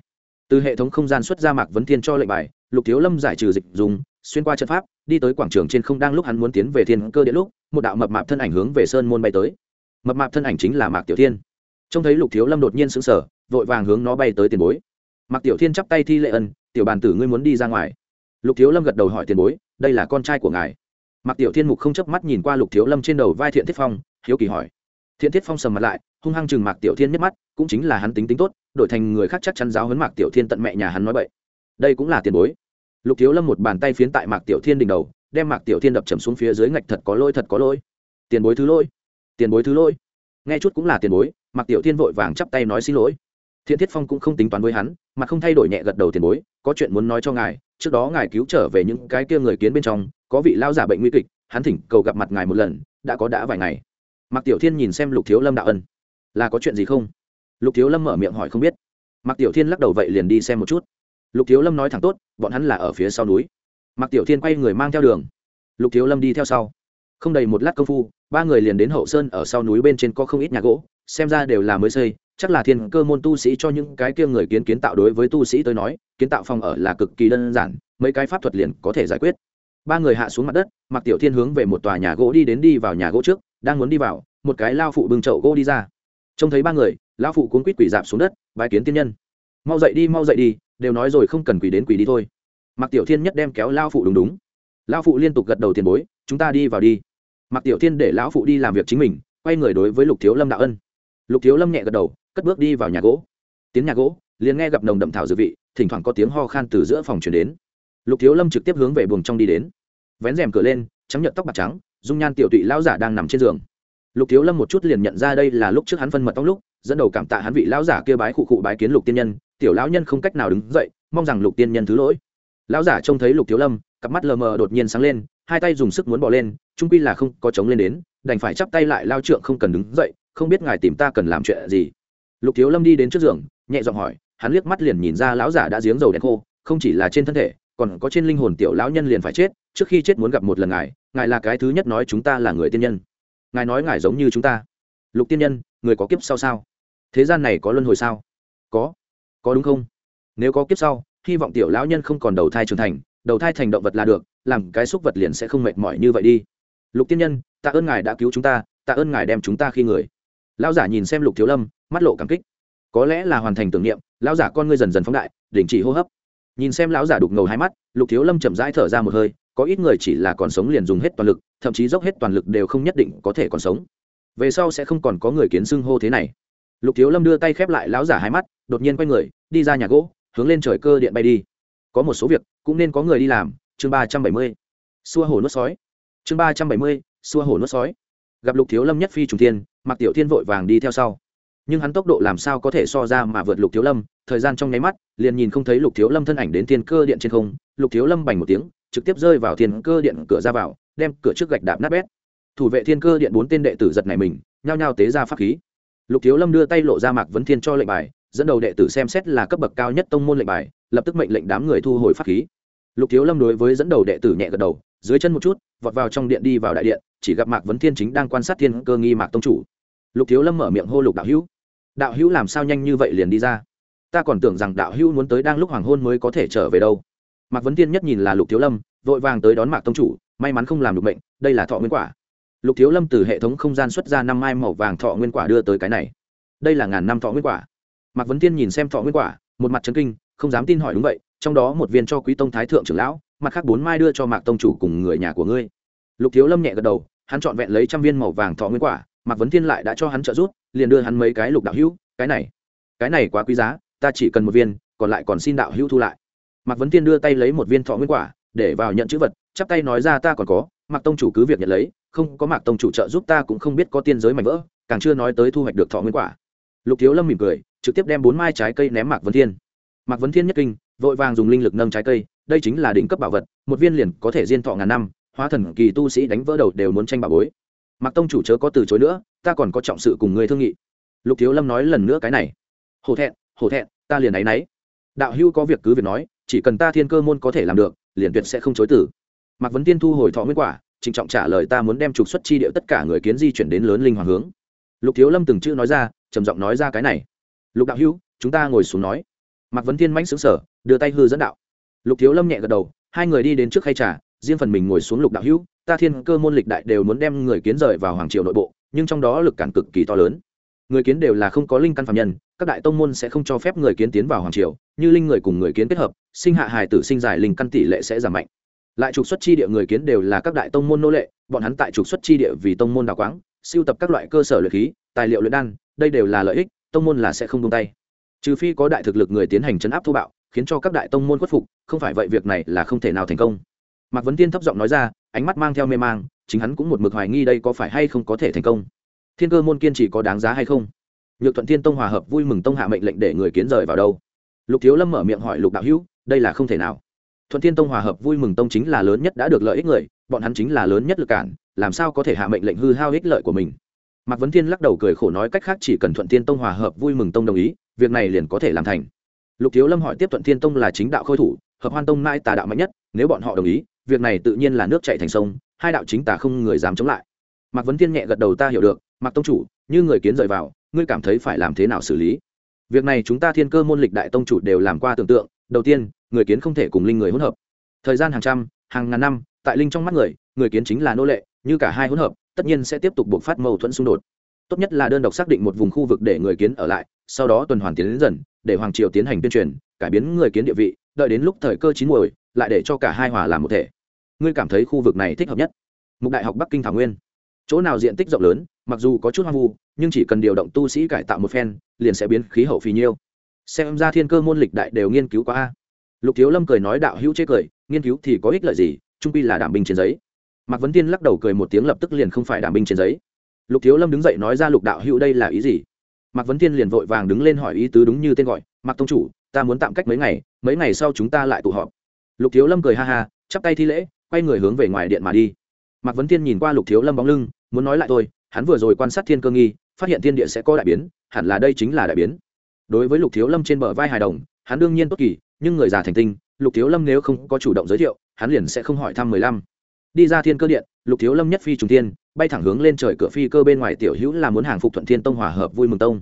Từ hệ thống không gian xuất ra mạc vấn thiên cho lệnh bài, lục thiếu lâm giải trừ dịch dùng, xuyên qua trận pháp, đi tới quảng trường trên không đang lúc hắn muốn tiến về thiên cơ điện lúc, một đạo mập mạp thân ảnh hướng về sơn môn bay tới. Mập mạp thân ảnh chính là mạc tiểu thiên trông thấy lục thiếu lâm đột nhiên sững sờ, vội vàng hướng nó bay tới tiền bối. Mặc tiểu thiên chắp tay thi lệ ân, tiểu bàn tử ngươi muốn đi ra ngoài. Lục thiếu lâm gật đầu hỏi tiền bối, đây là con trai của ngài. Mặc tiểu thiên mục không chớp mắt nhìn qua lục thiếu lâm trên đầu vai thiện thiết phong, hiếu kỳ hỏi. Thiện thiết phong sầm mặt lại, hung hăng chừng mạc tiểu thiên nhất mắt, cũng chính là hắn tính tính tốt, đổi thành người khác chắc chắn giáo hấn mạc tiểu thiên tận mẹ nhà hắn nói vậy đây cũng là tiền bối. Lục thiếu lâm một bàn tay phiến tại mạc tiểu thiên đỉnh đầu, đem mạc tiểu thiên đập chầm xuống phía dưới ngạch thật có lỗi thật có lỗi. Tiền bối thứ lỗi, tiền bối thứ lỗi. Nghe chút cũng là tiền bối mạc tiểu thiên vội vàng chắp tay nói xin lỗi. Thiện thiết phong cũng không tính toán với hắn, mà không thay đổi nhẹ gật đầu tiền bối, có chuyện muốn nói cho ngài, trước đó ngài cứu trở về những cái kia người kiến bên trong, có vị lao giả bệnh nguy kịch, hắn thỉnh cầu gặp mặt ngài một lần, đã có đã vài ngày. Mạc tiểu thiên nhìn xem lục thiếu lâm đạo ân. Là có chuyện gì không? Lục thiếu lâm mở miệng hỏi không biết. Mạc tiểu thiên lắc đầu vậy liền đi xem một chút. Lục thiếu lâm nói thẳng tốt, bọn hắn là ở phía sau núi. Mạc tiểu thiên quay người mang theo đường. Lục thiếu lâm đi theo sau. Không đầy một lát công phu, ba người liền đến hậu sơn ở sau núi bên trên có không ít nhà gỗ xem ra đều là mới xây, chắc là thiên cơ môn tu sĩ cho những cái kia người kiến kiến tạo đối với tu sĩ tới nói, kiến tạo phòng ở là cực kỳ đơn giản, mấy cái pháp thuật liền có thể giải quyết. Ba người hạ xuống mặt đất mặc tiểu thiên hướng về một tòa nhà gỗ đi đến đi vào nhà gỗ trước, đang muốn đi vào, một cái lao phụ bưng chậu gỗ đi ra. Trông thấy ba người, lao phụ cuốn quýt quỷ dạp xuống đất, bái kiến tiên nhân. Mau dậy đi, mau dậy đi, đều nói rồi không cần quỷ đến quỷ đi thôi. Mặc tiểu thiên nhất đem kéo lao phụ đúng đúng. Lao phụ liên tục gật đầu tiền bối, chúng ta đi vào đi. Mặc tiểu thiên để lão phụ đi làm việc chính mình, quay người đối với lục thiếu lâm đạo ân lục thiếu lâm nhẹ gật đầu, cất bước đi vào nhà gỗ. Tiếng nhà gỗ, liền nghe gặp nồng đậm thảo dự vị, thỉnh thoảng có tiếng ho khan từ giữa phòng chuyển đến. Lục thiếu lâm trực tiếp hướng về buồng trong đi đến. Vén rèm cửa lên, trắng nhận tóc bạc trắng, dung nhan tiểu tụy lão giả đang nằm trên giường. Lục thiếu lâm một chút liền nhận ra đây là lúc trước hắn phân mật tóc lúc, dẫn đầu cảm tạ hắn vị lão giả kia bái khụ khụ bái kiến lục tiên nhân, tiểu lão nhân không cách nào đứng dậy, mong rằng lục tiên nhân thứ lỗi. Lão giả trông thấy lục thiếu lâm, cặp mắt lờ mờ đột nhiên sáng lên, hai tay dùng sức muốn bỏ lên trung quy là không có chống lên đến, đành phải chắp tay lại lao trượng không cần đứng dậy không biết ngài tìm ta cần làm chuyện gì. Lục thiếu lâm đi đến trước giường, nhẹ giọng hỏi, hắn liếc mắt liền nhìn ra lão giả đã giếng dầu đen khô, không chỉ là trên thân thể, còn có trên linh hồn tiểu lão nhân liền phải chết, trước khi chết muốn gặp một lần ngài ngài là cái thứ nhất nói chúng ta là người tiên nhân. Ngài nói ngài giống như chúng ta. Lục tiên nhân, người có kiếp sau sao? Thế gian này có luân hồi sao? Có. Có đúng không? Nếu có kiếp sau, hy vọng tiểu lão nhân không còn đầu thai trưởng thành, đầu thai thành động vật là được, làm cái xúc vật liền sẽ không mệt mỏi như vậy đi. Lục tiên nhân, tạ ơn ngài đã cứu chúng ta, tạ ơn ngài đem chúng ta khi người lão giả nhìn xem lục thiếu lâm, mắt lộ cảm kích. Có lẽ là hoàn thành tưởng niệm, lão giả con ngươi dần dần phóng đại, đình chỉ hô hấp. Nhìn xem lão giả đục ngầu hai mắt, lục thiếu lâm chậm rãi thở ra một hơi, có ít người chỉ là còn sống liền dùng hết toàn lực, thậm chí dốc hết toàn lực đều không nhất định có thể còn sống. Về sau sẽ không còn có người kiến xưng hô thế này. Lục thiếu lâm đưa tay khép lại lão giả hai mắt, đột nhiên quay người, đi ra nhà gỗ, hướng lên trời cơ điện bay đi. Có một số việc, cũng nên có người đi làm. Chương ba trăm bảy mươi, xua hồ nuốt sói. Chương ba trăm bảy mươi, xua hồ nuốt sói gặp lục thiếu lâm nhất phi trùng thiên mặc tiểu thiên vội vàng đi theo sau. Nhưng hắn tốc độ làm sao có thể so ra mà vượt lục thiếu lâm? Thời gian trong nháy mắt, liền nhìn không thấy lục thiếu lâm thân ảnh đến thiên cơ điện trên không. Lục thiếu lâm bành một tiếng, trực tiếp rơi vào thiên cơ điện cửa ra vào, đem cửa trước gạch đạp nát bét. Thủ vệ thiên cơ điện bốn tên đệ tử giật này mình, nhao nhao tế ra pháp khí. Lục thiếu lâm đưa tay lộ ra mạc vấn thiên cho lệnh bài, dẫn đầu đệ tử xem xét là cấp bậc cao nhất tông môn lệnh bài, lập tức mệnh lệnh đám người thu hồi pháp khí. Lục thiếu lâm đối với dẫn đầu đệ tử nhẹ gật đầu, dưới chân một chút, vọt vào trong điện đi vào đại điện chỉ gặp mạc vấn thiên chính đang quan sát thiên cơ nghi mạc tông chủ. Lục thiếu lâm mở miệng hô lục đạo hữu. Đạo hữu làm sao nhanh như vậy liền đi ra? Ta còn tưởng rằng đạo hữu muốn tới đang lúc hoàng hôn mới có thể trở về đâu. Mạc vấn thiên nhất nhìn là lục thiếu lâm, vội vàng tới đón mạc tông chủ, may mắn không làm được bệnh, đây là thọ nguyên quả. Lục thiếu lâm từ hệ thống không gian xuất ra năm mai màu vàng thọ nguyên quả đưa tới cái này. Đây là ngàn năm thọ nguyên quả. Mạc vấn thiên nhìn xem thọ nguyên quả, một mặt trấn kinh, không dám tin hỏi đúng vậy, trong đó một viên cho quý tông thái thượng trưởng lão, mặt khác bốn mai đưa cho mạc tông chủ cùng người nhà của ngươi lục thiếu lâm nhẹ gật đầu, hắn trọn vẹn lấy trăm viên màu vàng thọ nguyên quả, mạc vấn thiên lại đã cho hắn trợ giúp, liền đưa hắn mấy cái lục đạo hữu, cái này cái này quá quý giá, ta chỉ cần một viên, còn lại còn xin đạo hữu thu lại. Mạc vấn thiên đưa tay lấy một viên thọ nguyên quả, để vào nhận chữ vật, chắp tay nói ra ta còn có, mạc tông chủ cứ việc nhận lấy, không có mạc tông chủ trợ giúp ta cũng không biết có tiên giới mảnh vỡ, càng chưa nói tới thu hoạch được thọ nguyên quả. Lục thiếu lâm mỉm cười, trực tiếp đem bốn mai trái cây ném mạc vấn thiên. Mạc vấn thiên nhất kinh, vội vàng dùng linh lực nâng trái cây, đây chính là đỉnh cấp bảo vật, một viên liền có thể diên thọ ngàn năm hóa thần kỳ tu sĩ đánh vỡ đầu đều muốn tranh bảo bối. Mạc tông chủ chớ có từ chối nữa, ta còn có trọng sự cùng người thương nghị. Lục thiếu lâm nói lần nữa cái này. Hổ thẹn hổ thẹn, ta liền áy náy đạo hữu có việc cứ việc nói, chỉ cần ta thiên cơ môn có thể làm được, liền tuyệt sẽ không chối tử mạc vấn tiên thu hồi thọ nguyên quả, trịnh trọng trả lời ta muốn đem trục xuất chi điệu tất cả người kiến di chuyển đến lớn linh hoàng hướng. Lục thiếu lâm từng chữ nói ra, trầm giọng nói ra cái này. Lục đạo hữu, chúng ta ngồi xuống nói. Mạc vấn thiên mãnh xứng sở đưa tay hư dẫn đạo. Lục thiếu lâm nhẹ gật đầu, hai người đi đến trước khay trà riêng phần mình ngồi xuống lục đạo hữu, ta thiên cơ môn lịch đại đều muốn đem người kiến rời vào hoàng triều nội bộ, nhưng trong đó lực cản cực kỳ to lớn. Người kiến đều là không có linh căn phạm nhân, các đại tông môn sẽ không cho phép người kiến tiến vào hoàng triều, như linh người cùng người kiến kết hợp, sinh hạ hài tử sinh dài linh căn tỷ lệ sẽ giảm mạnh. Lại trục xuất chi địa người kiến đều là các đại tông môn nô lệ, bọn hắn tại trục xuất chi địa vì tông môn đào quáng, siêu tập các loại cơ sở luyện khí, tài liệu luyện đan, đây đều là lợi ích, tông môn là sẽ không tung tay. Trừ phi có đại thực lực người tiến hành chấn áp thô bạo, khiến cho các đại tông môn khuất phục, không phải vậy việc này là không thể nào thành công mạc vấn tiên thấp giọng nói ra, ánh mắt mang theo mê mang, chính hắn cũng một mực hoài nghi đây có phải hay không có thể thành công. Thiên cơ môn kiên trì có đáng giá hay không? Nhược thuận thiên tông hòa hợp vui mừng tông hạ mệnh lệnh để người kiến rời vào đâu? Lục thiếu lâm mở miệng hỏi lục đạo hữu, đây là không thể nào. Thuận thiên tông hòa hợp vui mừng tông chính là lớn nhất đã được lợi ích người, bọn hắn chính là lớn nhất lực cản, làm sao có thể hạ mệnh lệnh hư hao ích lợi của mình? Mạc vấn thiên lắc đầu cười khổ nói cách khác chỉ cần thuận thiên tông hòa hợp vui mừng tông đồng ý, việc này liền có thể làm thành. Lục thiếu lâm hỏi tiếp thuận thiên tông là chính đạo khôi thủ, hợp hoan tông mai tà đạo mạnh nhất, nếu bọn họ đồng ý việc này tự nhiên là nước chạy thành sông, hai đạo chính tà không người dám chống lại. Mạc vấn thiên nhẹ gật đầu ta hiểu được, mạc tông chủ, như người kiến rời vào, ngươi cảm thấy phải làm thế nào xử lý? Việc này chúng ta thiên cơ môn lịch đại tông chủ đều làm qua tưởng tượng, đầu tiên, người kiến không thể cùng linh người hỗn hợp. Thời gian hàng trăm, hàng ngàn năm, tại linh trong mắt người người kiến chính là nô lệ, như cả hai hỗn hợp, tất nhiên sẽ tiếp tục buộc phát mâu thuẫn xung đột. Tốt nhất là đơn độc xác định một vùng khu vực để người kiến ở lại, sau đó tuần hoàn tiến đến dần, để hoàng triều tiến hành tuyên truyền, cải biến người kiến địa vị, đợi đến lúc thời cơ chín muồi, lại để cho cả hai hòa làm một thể ngươi cảm thấy khu vực này thích hợp nhất? Mục đại học bắc kinh thảo nguyên. Chỗ nào diện tích rộng lớn, mặc dù có chút hoang vu, nhưng chỉ cần điều động tu sĩ cải tạo một phen, liền sẽ biến khí hậu phì nhiêu. Xem ra thiên cơ môn lịch đại đều nghiên cứu qua a. Lục thiếu lâm cười nói đạo hữu chế cười, nghiên cứu thì có ích lợi gì, trung pi là đảm binh trên giấy. Mạc vấn tiên lắc đầu cười một tiếng lập tức liền không phải đảm binh trên giấy. Lục thiếu lâm đứng dậy nói ra lục đạo hữu đây là ý gì? Mạc vấn tiên liền vội vàng đứng lên hỏi ý tứ đúng như tên gọi, mạc tông chủ, ta muốn tạm cách mấy ngày mấy ngày sau chúng ta lại tụ họp. Lục thiếu lâm cười ha ha, chắp tay thi lễ quay người hướng về ngoài điện mà đi. Mạc vấn thiên nhìn qua lục thiếu lâm bóng lưng, muốn nói lại tôi hắn vừa rồi quan sát thiên cơ nghi, phát hiện thiên địa sẽ có đại biến, hẳn là đây chính là đại biến. Đối với lục thiếu lâm trên bờ vai hài đồng, hắn đương nhiên tốt kỳ, nhưng người già thành tinh, lục thiếu lâm nếu không có chủ động giới thiệu, hắn liền sẽ không hỏi thăm mười lăm. Đi ra thiên cơ điện, lục thiếu lâm nhất phi trùng tiên bay thẳng hướng lên trời cửa phi cơ bên ngoài tiểu hữu là muốn hàng phục thuận thiên tông hòa hợp vui mừng tông.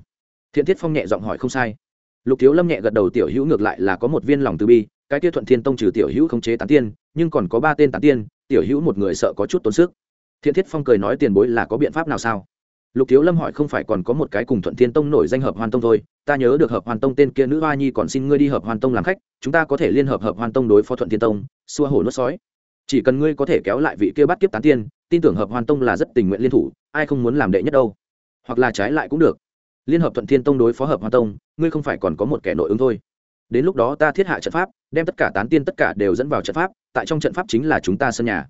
Thiện thiết phong nhẹ giọng hỏi không sai. Lục thiếu lâm nhẹ gật đầu, tiểu hữu ngược lại là có một viên lòng từ bi cái kia thuận thiên tông trừ tiểu hữu không chế tán tiên, nhưng còn có ba tên tán tiên, tiểu hữu một người sợ có chút tốn sức. Thiện thiết phong cười nói tiền bối là có biện pháp nào sao? Lục thiếu lâm hỏi không phải còn có một cái cùng thuận thiên tông nổi danh hợp hoàn tông thôi, ta nhớ được hợp hoàn tông tên kia nữ hoa nhi còn xin ngươi đi hợp hoàn tông làm khách, chúng ta có thể liên hợp hợp hoàn tông đối phó thuận thiên tông, xua hổ nuốt sói. Chỉ cần ngươi có thể kéo lại vị kia bắt kiếp tán tiên, tin tưởng hợp hoàn tông là rất tình nguyện liên thủ, ai không muốn làm đệ nhất đâu. Hoặc là trái lại cũng được. Liên hợp thuận thiên tông đối phó hợp hoàn tông, ngươi không phải còn có một kẻ nội ứng thôi đến lúc đó ta thiết hạ trận pháp, đem tất cả tán tiên tất cả đều dẫn vào trận pháp, tại trong trận pháp chính là chúng ta sân nhà.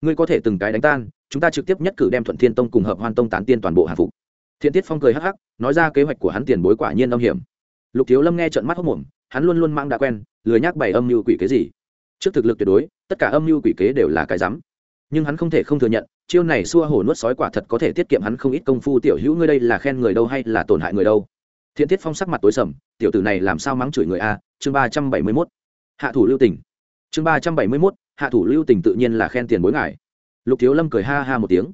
Ngươi có thể từng cái đánh tan, chúng ta trực tiếp nhất cử đem thuận thiên tông cùng hợp hoan tông tán tiên toàn bộ hạ phục. Thiện tiết phong cười hắc hắc, nói ra kế hoạch của hắn tiền bối quả nhiên âm hiểm. Lục thiếu lâm nghe trận mắt hốc mồm hắn luôn luôn mang đã quen, lười nhắc bày âm mưu quỷ kế gì. Trước thực lực tuyệt đối, tất cả âm mưu quỷ kế đều là cái rắm. Nhưng hắn không thể không thừa nhận, chiêu này xua hổ nuốt sói quả thật có thể tiết kiệm hắn không ít công phu, tiểu hữu ngươi đây là khen người đâu hay là tổn hại người đâu? Thiện thiết phong sắc mặt tối sầm, tiểu tử này làm sao mắng chửi người a? Chương ba trăm bảy mươi mốt. Hạ thủ lưu tỉnh chương ba trăm bảy mươi mốt, hạ thủ lưu tỉnh tự nhiên là khen tiền bối ngài. Lục thiếu lâm cười ha ha một tiếng.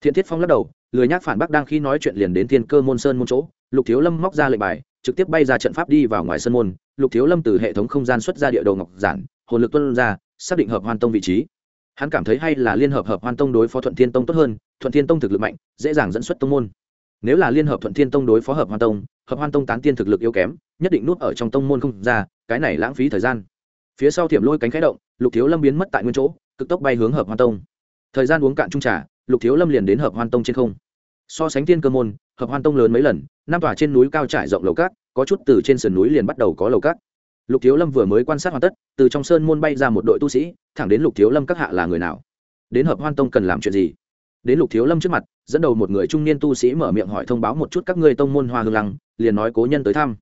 Thiện thiết phong lắc đầu, lười nhác phản bác đang khi nói chuyện liền đến thiên cơ môn sơn môn chỗ. Lục thiếu lâm móc ra lệnh bài, trực tiếp bay ra trận pháp đi vào ngoài sân môn. Lục thiếu lâm từ hệ thống không gian xuất ra địa đồ ngọc giản, hồn lực tuân ra, xác định hợp hoan tông vị trí. Hắn cảm thấy hay là liên hợp hợp hoan tông đối phó thuận thiên tông tốt hơn, thuận thiên tông thực lực mạnh, dễ dàng dẫn xuất tông môn nếu là liên hợp thuận thiên tông đối phó hợp hoan tông, hợp hoan tông tán tiên thực lực yếu kém, nhất định nuốt ở trong tông môn không ra, cái này lãng phí thời gian. Phía sau thiểm lôi cánh khái động, lục thiếu lâm biến mất tại nguyên chỗ, cực tốc bay hướng hợp hoan tông. Thời gian uống cạn trung trà, lục thiếu lâm liền đến hợp hoan tông trên không. So sánh tiên cơ môn, hợp hoan tông lớn mấy lần, năm tòa trên núi cao trải rộng lầu cát, có chút từ trên sườn núi liền bắt đầu có lầu cát. Lục thiếu lâm vừa mới quan sát hoàn tất, từ trong sơn môn bay ra một đội tu sĩ, thẳng đến lục thiếu lâm các hạ là người nào. Đến hợp hoan tông cần làm chuyện gì? Đến lục thiếu lâm trước mặt, dẫn đầu một người trung niên tu sĩ mở miệng hỏi thông báo một chút các ngươi tông môn hoa hương lăng, liền nói cố nhân tới thăm.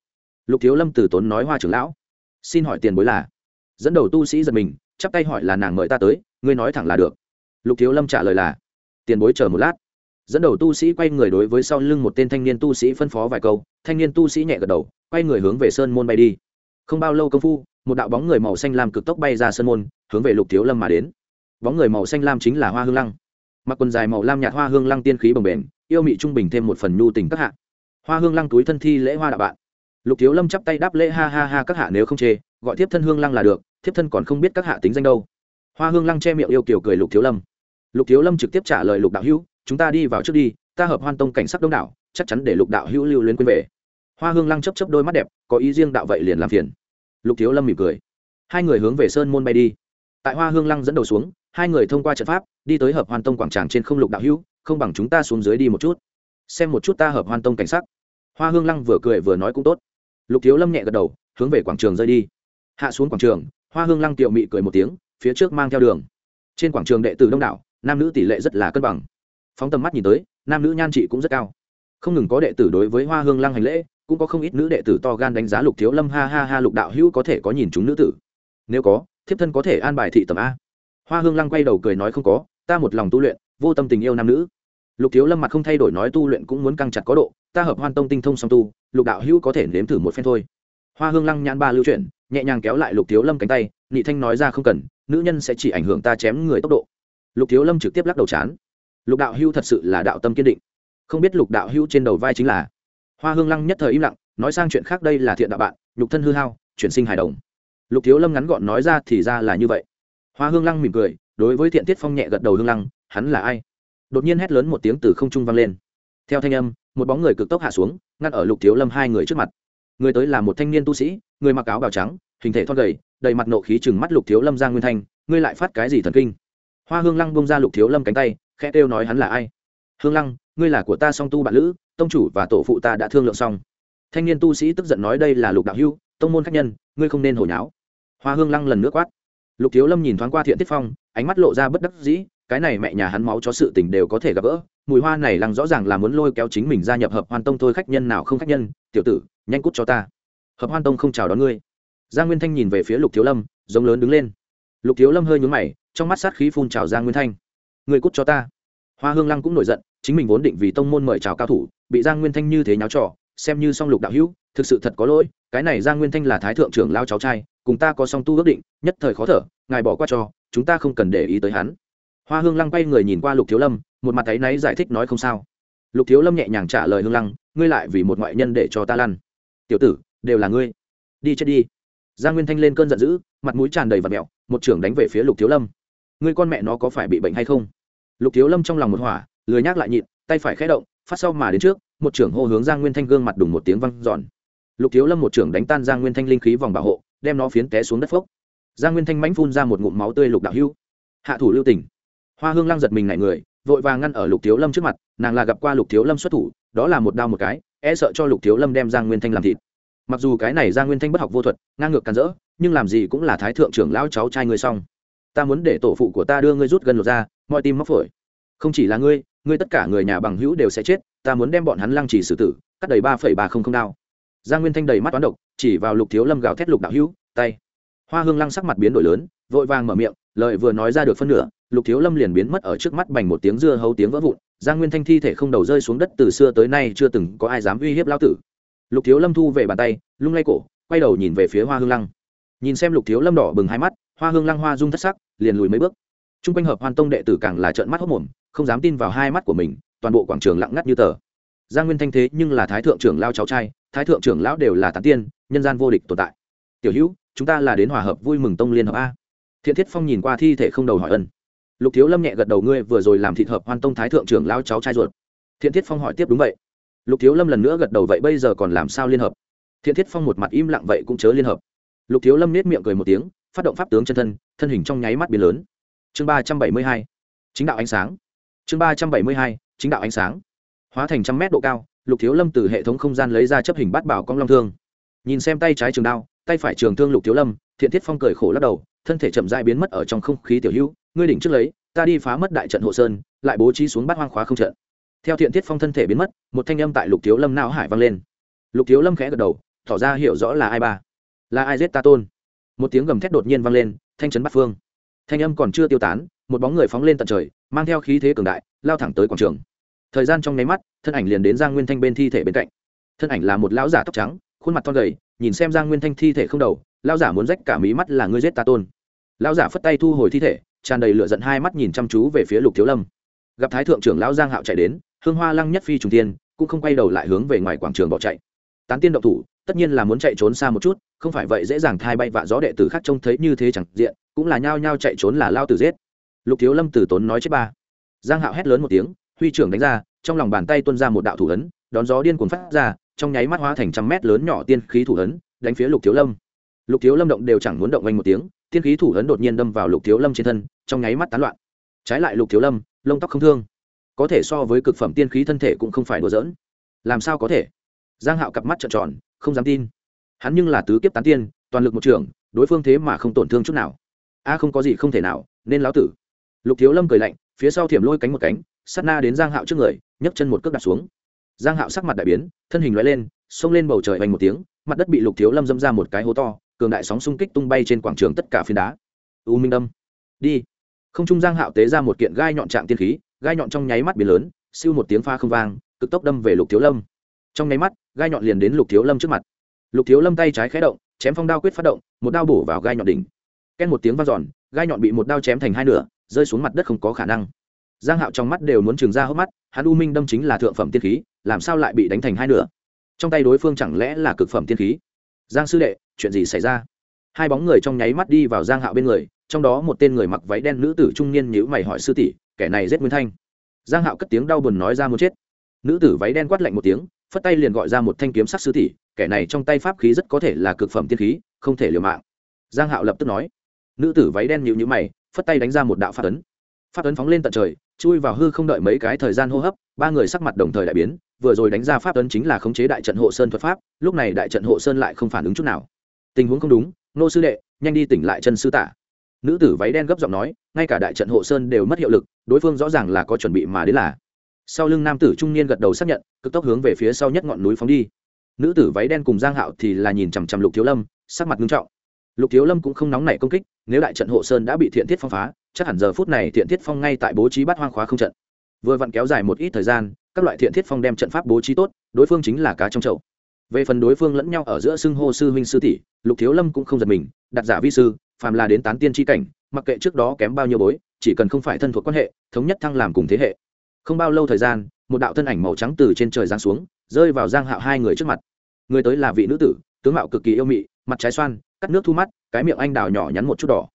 Lục thiếu lâm từ tốn nói hoa trưởng lão. Xin hỏi tiền bối là? Dẫn đầu tu sĩ giật mình, chắp tay hỏi là nàng mời ta tới, ngươi nói thẳng là được. Lục thiếu lâm trả lời là, tiền bối chờ một lát. Dẫn đầu tu sĩ quay người đối với sau lưng một tên thanh niên tu sĩ phân phó vài câu, thanh niên tu sĩ nhẹ gật đầu, quay người hướng về sơn môn bay đi. Không bao lâu công phu, một đạo bóng người màu xanh lam cực tốc bay ra sơn môn, hướng về lục thiếu lâm mà đến. Bóng người màu xanh lam chính là hoa hương lăng mặc quần dài màu lam nhạt hoa hương lăng tiên khí bồng bềnh, yêu mị trung bình thêm một phần nhu tình các hạ. Hoa hương lăng túi thân thi lễ hoa đạo bạn. Lục thiếu lâm chắp tay đáp lễ ha ha ha các hạ nếu không chê, gọi tiếp thân hương lăng là được, thiếp thân còn không biết các hạ tính danh đâu. Hoa hương lăng che miệng yêu kiều cười lục thiếu lâm. Lục thiếu lâm trực tiếp trả lời lục đạo hữu, chúng ta đi vào trước đi, ta hợp hoan tông cảnh sắc đông đảo, chắc chắn để lục đạo hữu lưu luyến quên về. Hoa hương lăng chấp chấp đôi mắt đẹp, có ý riêng đạo vậy liền làm phiền. Lục thiếu lâm mỉm cười. Hai người hướng về sơn môn bay đi. Tại hoa hương lăng dẫn đầu xuống, hai người thông qua trận pháp đi tới hợp hoan tông quảng tràng trên không lục đạo hữu, không bằng chúng ta xuống dưới đi một chút. Xem một chút ta hợp hoan tông cảnh sắc. Hoa hương lăng vừa cười vừa nói cũng tốt. Lục thiếu lâm nhẹ gật đầu, hướng về quảng trường rơi đi. Hạ xuống quảng trường, hoa hương lăng tiệu mị cười một tiếng, phía trước mang theo đường. Trên quảng trường đệ tử đông đảo, nam nữ tỷ lệ rất là cân bằng. Phóng tầm mắt nhìn tới, nam nữ nhan trị cũng rất cao. Không ngừng có đệ tử đối với hoa hương lăng hành lễ, cũng có không ít nữ đệ tử to gan đánh giá lục thiếu lâm, ha ha ha, lục đạo hữu có thể có nhìn chúng nữ tử. Nếu có, thiếp thân có thể an bài thị tầm a. Hoa hương lăng quay đầu cười nói không có ta một lòng tu luyện, vô tâm tình yêu nam nữ. Lục thiếu lâm mặt không thay đổi nói tu luyện cũng muốn căng chặt có độ, ta hợp hoan tông tinh thông song tu, lục đạo hữu có thể nếm thử một phen thôi. Hoa hương lăng nhãn ba lưu chuyển, nhẹ nhàng kéo lại lục thiếu lâm cánh tay nị thanh nói ra không cần, nữ nhân sẽ chỉ ảnh hưởng ta chém người tốc độ. Lục thiếu lâm trực tiếp lắc đầu chán. Lục đạo hữu thật sự là đạo tâm kiên định. Không biết lục đạo hữu trên đầu vai chính là? Hoa hương lăng nhất thời im lặng, nói sang chuyện khác đây là thiện đạo bạn, nhục thân hư hao, chuyển sinh hài đồng. Lục thiếu lâm ngắn gọn nói ra thì ra là như vậy. Hoa hương lăng mỉm cười đối với thiện tiết phong nhẹ gật đầu hương lăng, hắn là ai? Đột nhiên hét lớn một tiếng từ không trung vang lên. Theo thanh âm, một bóng người cực tốc hạ xuống, ngăn ở lục thiếu lâm hai người trước mặt. Người tới là một thanh niên tu sĩ, người mặc áo bào trắng, hình thể thon gầy, đầy mặt nộ khí chừng mắt lục thiếu lâm ra nguyên thanh, ngươi lại phát cái gì thần kinh? Hoa hương lăng bông ra lục thiếu lâm cánh tay, khẽ kêu nói hắn là ai? Hương lăng, ngươi là của ta song tu bạn lữ, tông chủ và tổ phụ ta đã thương lượng xong. Thanh niên tu sĩ tức giận nói đây là lục đạo hưu, tông môn khách nhân, ngươi không nên hồi nháo. Hoa hương lăng lần nước quát lục thiếu lâm nhìn thoáng qua thiện tiết phong, ánh mắt lộ ra bất đắc dĩ, cái này mẹ nhà hắn máu cho sự tình đều có thể gặp gỡ, mùi hoa này lăng rõ ràng là muốn lôi kéo chính mình gia nhập hợp hoan tông thôi, khách nhân nào không khách nhân, tiểu tử, nhanh cút cho ta. Hợp hoan tông không chào đón ngươi. Giang nguyên thanh nhìn về phía lục thiếu lâm, giống lớn đứng lên. Lục thiếu lâm hơi nhún mày, trong mắt sát khí phun trào giang nguyên thanh. Ngươi cút cho ta. Hoa hương lăng cũng nổi giận, chính mình vốn định vì tông môn mời chào cao thủ, bị giang nguyên thanh như thế nháo trò, xem như song lục đạo hữu, thực sự thật có lỗi, cái này giang nguyên thanh là thái thượng trưởng lao cháu trai cùng ta có song tu ước định, nhất thời khó thở, ngài bỏ qua cho, chúng ta không cần để ý tới hắn. Hoa hương lăng quay người nhìn qua lục thiếu lâm, một mặt thấy náy giải thích nói không sao. Lục thiếu lâm nhẹ nhàng trả lời hương lăng, ngươi lại vì một ngoại nhân để cho ta lăn. Tiểu tử, đều là ngươi. Đi chết đi. Gia nguyên thanh lên cơn giận dữ, mặt mũi tràn đầy vật mẹo, một trưởng đánh về phía lục thiếu lâm. Ngươi con mẹ nó có phải bị bệnh hay không? Lục thiếu lâm trong lòng một hỏa, lười nhác lại nhịn, tay phải khé động, phát sau mà đến trước, một trưởng hô hướng giang nguyên thanh gương mặt đùng một tiếng văng giòn lục thiếu lâm một trưởng đánh tan giang nguyên thanh linh khí vòng bảo hộ đem nó phiến té xuống đất phốc. Giang nguyên thanh mãnh phun ra một ngụm máu tươi lục đạo hưu. Hạ thủ lưu tỉnh hoa hương lăng giật mình ngại người, vội vàng ngăn ở lục thiếu lâm trước mặt, nàng là gặp qua lục thiếu lâm xuất thủ, đó là một đao một cái e sợ cho lục thiếu lâm đem giang nguyên thanh làm thịt. Mặc dù cái này giang nguyên thanh bất học vô thuật, ngang ngược càn rỡ, nhưng làm gì cũng là thái thượng trưởng lão cháu trai ngươi xong. Ta muốn để tổ phụ của ta đưa ngươi rút gần lột ra, mọi tim móc phổi. Không chỉ là ngươi ngươi tất cả người nhà bằng hữu đều sẽ chết, ta muốn đem bọn hắn lăng trì xử tử, cắt đầy ba phẩy ba không không đao giang nguyên thanh đầy mắt toán độc, chỉ vào lục thiếu lâm gào thét lục đạo hữu, tay! Hoa hương lăng sắc mặt biến đổi lớn, vội vàng mở miệng, lời vừa nói ra được phân nửa, lục thiếu lâm liền biến mất ở trước mắt bành một tiếng dưa hấu tiếng vỡ vụn. Giang nguyên thanh thi thể không đầu rơi xuống đất từ xưa tới nay chưa từng có ai dám uy hiếp lão tử. Lục thiếu lâm thu về bàn tay, lung lay cổ, quay đầu nhìn về phía hoa hương lăng. Nhìn xem lục thiếu lâm đỏ bừng hai mắt, hoa hương lăng hoa rung thất sắc, liền lùi mấy bước. T r u n g quanh hợp hoan tông đệ tử càng là trợn mắt hốc mồm, không dám tin vào hai mắt của mình, toàn bộ quảng trường lặng ngắt như tờ giang nguyên thanh thế nhưng là thái thượng trưởng lao cháu trai, thái thượng trưởng lão đều là tán tiên, nhân gian vô địch tồn tại. Tiểu hữu, chúng ta là đến hòa hợp vui mừng tông liên hợp a. Thiện thiết phong nhìn qua thi thể không đầu hỏi ân. Lục thiếu lâm nhẹ gật đầu, ngươi vừa rồi làm thịt hợp hoan tông thái thượng trưởng lao cháu trai ruột. Thiện thiết phong hỏi tiếp đúng vậy. Lục thiếu lâm lần nữa gật đầu, vậy bây giờ còn làm sao liên hợp? Thiện thiết phong một mặt im lặng, vậy cũng chớ liên hợp. Lục thiếu lâm nết miệng cười một tiếng, phát động pháp tướng chân thân thân hình trong nháy mắt biến lớn. Chương ba trăm bảy mươi hai, chính đạo ánh sáng. Chương ba trăm bảy mươi hai, chính đạo ánh sáng hóa thành trăm mét độ cao, lục thiếu lâm từ hệ thống không gian lấy ra chấp hình bát bảo cong long thương. Nhìn xem tay trái trường đao, tay phải trường thương lục thiếu lâm, thiện thiết phong cười khổ lắc đầu, thân thể chậm dại biến mất ở trong không khí tiểu hữu, ngươi đỉnh trước lấy, ta đi phá mất đại trận hộ sơn, lại bố trí xuống bát hoang khóa không trận. Theo thiện thiết phong thân thể biến mất, một thanh âm tại lục thiếu lâm não hải vang lên. Lục thiếu lâm khẽ gật đầu, tỏ ra hiểu rõ là ai ba. Là ai giết ta tôn? Một tiếng gầm thét đột nhiên vang lên, thanh trấn bắt phương. Thanh âm còn chưa tiêu tán, một bóng người phóng lên tận trời, mang theo khí thế cường đại, lao thẳng tới quảng trường thời gian trong nháy mắt, thân ảnh liền đến giang nguyên thanh bên thi thể bên cạnh. Thân ảnh là một lão giả tóc trắng, khuôn mặt thon gầy, nhìn xem giang nguyên thanh thi thể không đầu, lão giả muốn rách cả mí mắt là ngươi giết ta tôn. Lão giả phất tay thu hồi thi thể, tràn đầy lửa giận hai mắt nhìn chăm chú về phía lục thiếu lâm. Gặp thái thượng trưởng lão giang hạo chạy đến, hương hoa lăng nhất phi trùng tiên cũng không quay đầu lại hướng về ngoài quảng trường bỏ chạy. Tán tiên động thủ, tất nhiên là muốn chạy trốn xa một chút, không phải vậy dễ dàng thai bay vạ gió đệ tử khác trông thấy như thế chẳng diện, cũng là nhao nhao chạy trốn là lao tử giết. Lục thiếu lâm tử tốn nói chết ba. Giang hạo hét lớn một tiếng huy trưởng đánh ra, trong lòng bàn tay tuôn ra một đạo thủ ấn, đón gió điên cuồng phát ra, trong nháy mắt hóa thành trăm mét lớn nhỏ tiên khí thủ ấn, đánh phía lục thiếu lâm. Lục thiếu lâm động đều chẳng muốn động vanh một tiếng, tiên khí thủ ấn đột nhiên đâm vào lục thiếu lâm trên thân, trong nháy mắt tán loạn. Trái lại lục thiếu lâm, lông tóc không thương. Có thể so với cực phẩm tiên khí thân thể cũng không phải đùa giỡn. Làm sao có thể? Giang hạo cặp mắt trợn tròn, không dám tin. Hắn nhưng là tứ kiếp tán tiên, toàn lực một trường, đối phương thế mà không tổn thương chút nào. A không có gì không thể nào, nên lão tử. Lục thiếu lâm cười lạnh phía sau thiểm lôi cánh một cánh, sát na đến giang hạo trước người, nhấc chân một cước đặt xuống. Giang hạo sắc mặt đại biến, thân hình lóe lên, xông lên bầu trời vành một tiếng, mặt đất bị lục thiếu lâm dâm ra một cái hố to, cường đại sóng xung kích tung bay trên quảng trường tất cả phiến đá. U minh đâm đi. Không trung giang hạo tế ra một kiện gai nhọn trạng tiên khí, gai nhọn trong nháy mắt biến lớn, siêu một tiếng pha không vang, cực tốc đâm về lục thiếu lâm. Trong nháy mắt, gai nhọn liền đến lục thiếu lâm trước mặt. Lục thiếu lâm tay trái khé động, chém phong đao quyết phát động, một đao bổ vào gai nhọn đỉnh. Ken một tiếng vang giòn gai nhọn bị một đao chém thành hai nửa, rơi xuống mặt đất không có khả năng. Giang hạo trong mắt đều muốn trường ra hốc mắt, hắn u minh đâm chính là thượng phẩm tiên khí, làm sao lại bị đánh thành hai nửa? Trong tay đối phương chẳng lẽ là cực phẩm tiên khí? Giang sư đệ, chuyện gì xảy ra? Hai bóng người trong nháy mắt đi vào giang hạo bên người, trong đó một tên người mặc váy đen nữ tử trung niên nhíu mày hỏi sư tỷ, kẻ này giết nguyên thanh? Giang hạo cất tiếng đau buồn nói ra muốn chết. Nữ tử váy đen quát lạnh một tiếng, phất tay liền gọi ra một thanh kiếm sắc sư tỷ, kẻ này trong tay pháp khí rất có thể là cực phẩm tiên khí, không thể liều mạng. Giang hạo lập tức nói nữ tử váy đen nhíu nhíu mày, phất tay đánh ra một đạo pháp ấn. Pháp ấn phóng lên tận trời, chui vào hư không đợi mấy cái thời gian hô hấp, ba người sắc mặt đồng thời đại biến, vừa rồi đánh ra pháp ấn chính là khống chế đại trận hộ sơn thuật pháp, lúc này đại trận hộ sơn lại không phản ứng chút nào. Tình huống không đúng, nô sư đệ, nhanh đi tỉnh lại chân sư tả nữ tử váy đen gấp giọng nói, ngay cả đại trận hộ sơn đều mất hiệu lực, đối phương rõ ràng là có chuẩn bị mà đến là. Sau lưng nam tử trung niên gật đầu xác nhận, cực tốc hướng về phía sau nhất ngọn núi phóng đi. Nữ tử váy đen cùng giang hạo thì là nhìn chằm chằm lục thiếu lâm, sắc mặt nghiêm trọng lục thiếu lâm cũng không nóng nảy công kích, nếu đại trận hộ sơn đã bị thiện thiết phong phá, chắc hẳn giờ phút này thiện thiết phong ngay tại bố trí bắt hoang khóa không trận. Vừa vặn kéo dài một ít thời gian, các loại thiện thiết phong đem trận pháp bố trí tốt, đối phương chính là cá trong chậu. Về phần đối phương lẫn nhau ở giữa xưng hô sư huynh sư tỷ, lục thiếu lâm cũng không giật mình, đặt giả vi sư, phàm là đến tán tiên tri cảnh, mặc kệ trước đó kém bao nhiêu bối, chỉ cần không phải thân thuộc quan hệ, thống nhất thăng làm cùng thế hệ. Không bao lâu thời gian, một đạo thân ảnh màu trắng từ trên trời giáng xuống, rơi vào giang hạo hai người trước mặt. Người tới là vị nữ tử, tướng mạo cực kỳ yêu mị, mặt trái xoan cắt nước thu mắt, cái miệng anh đào nhỏ nhắn một chút đỏ.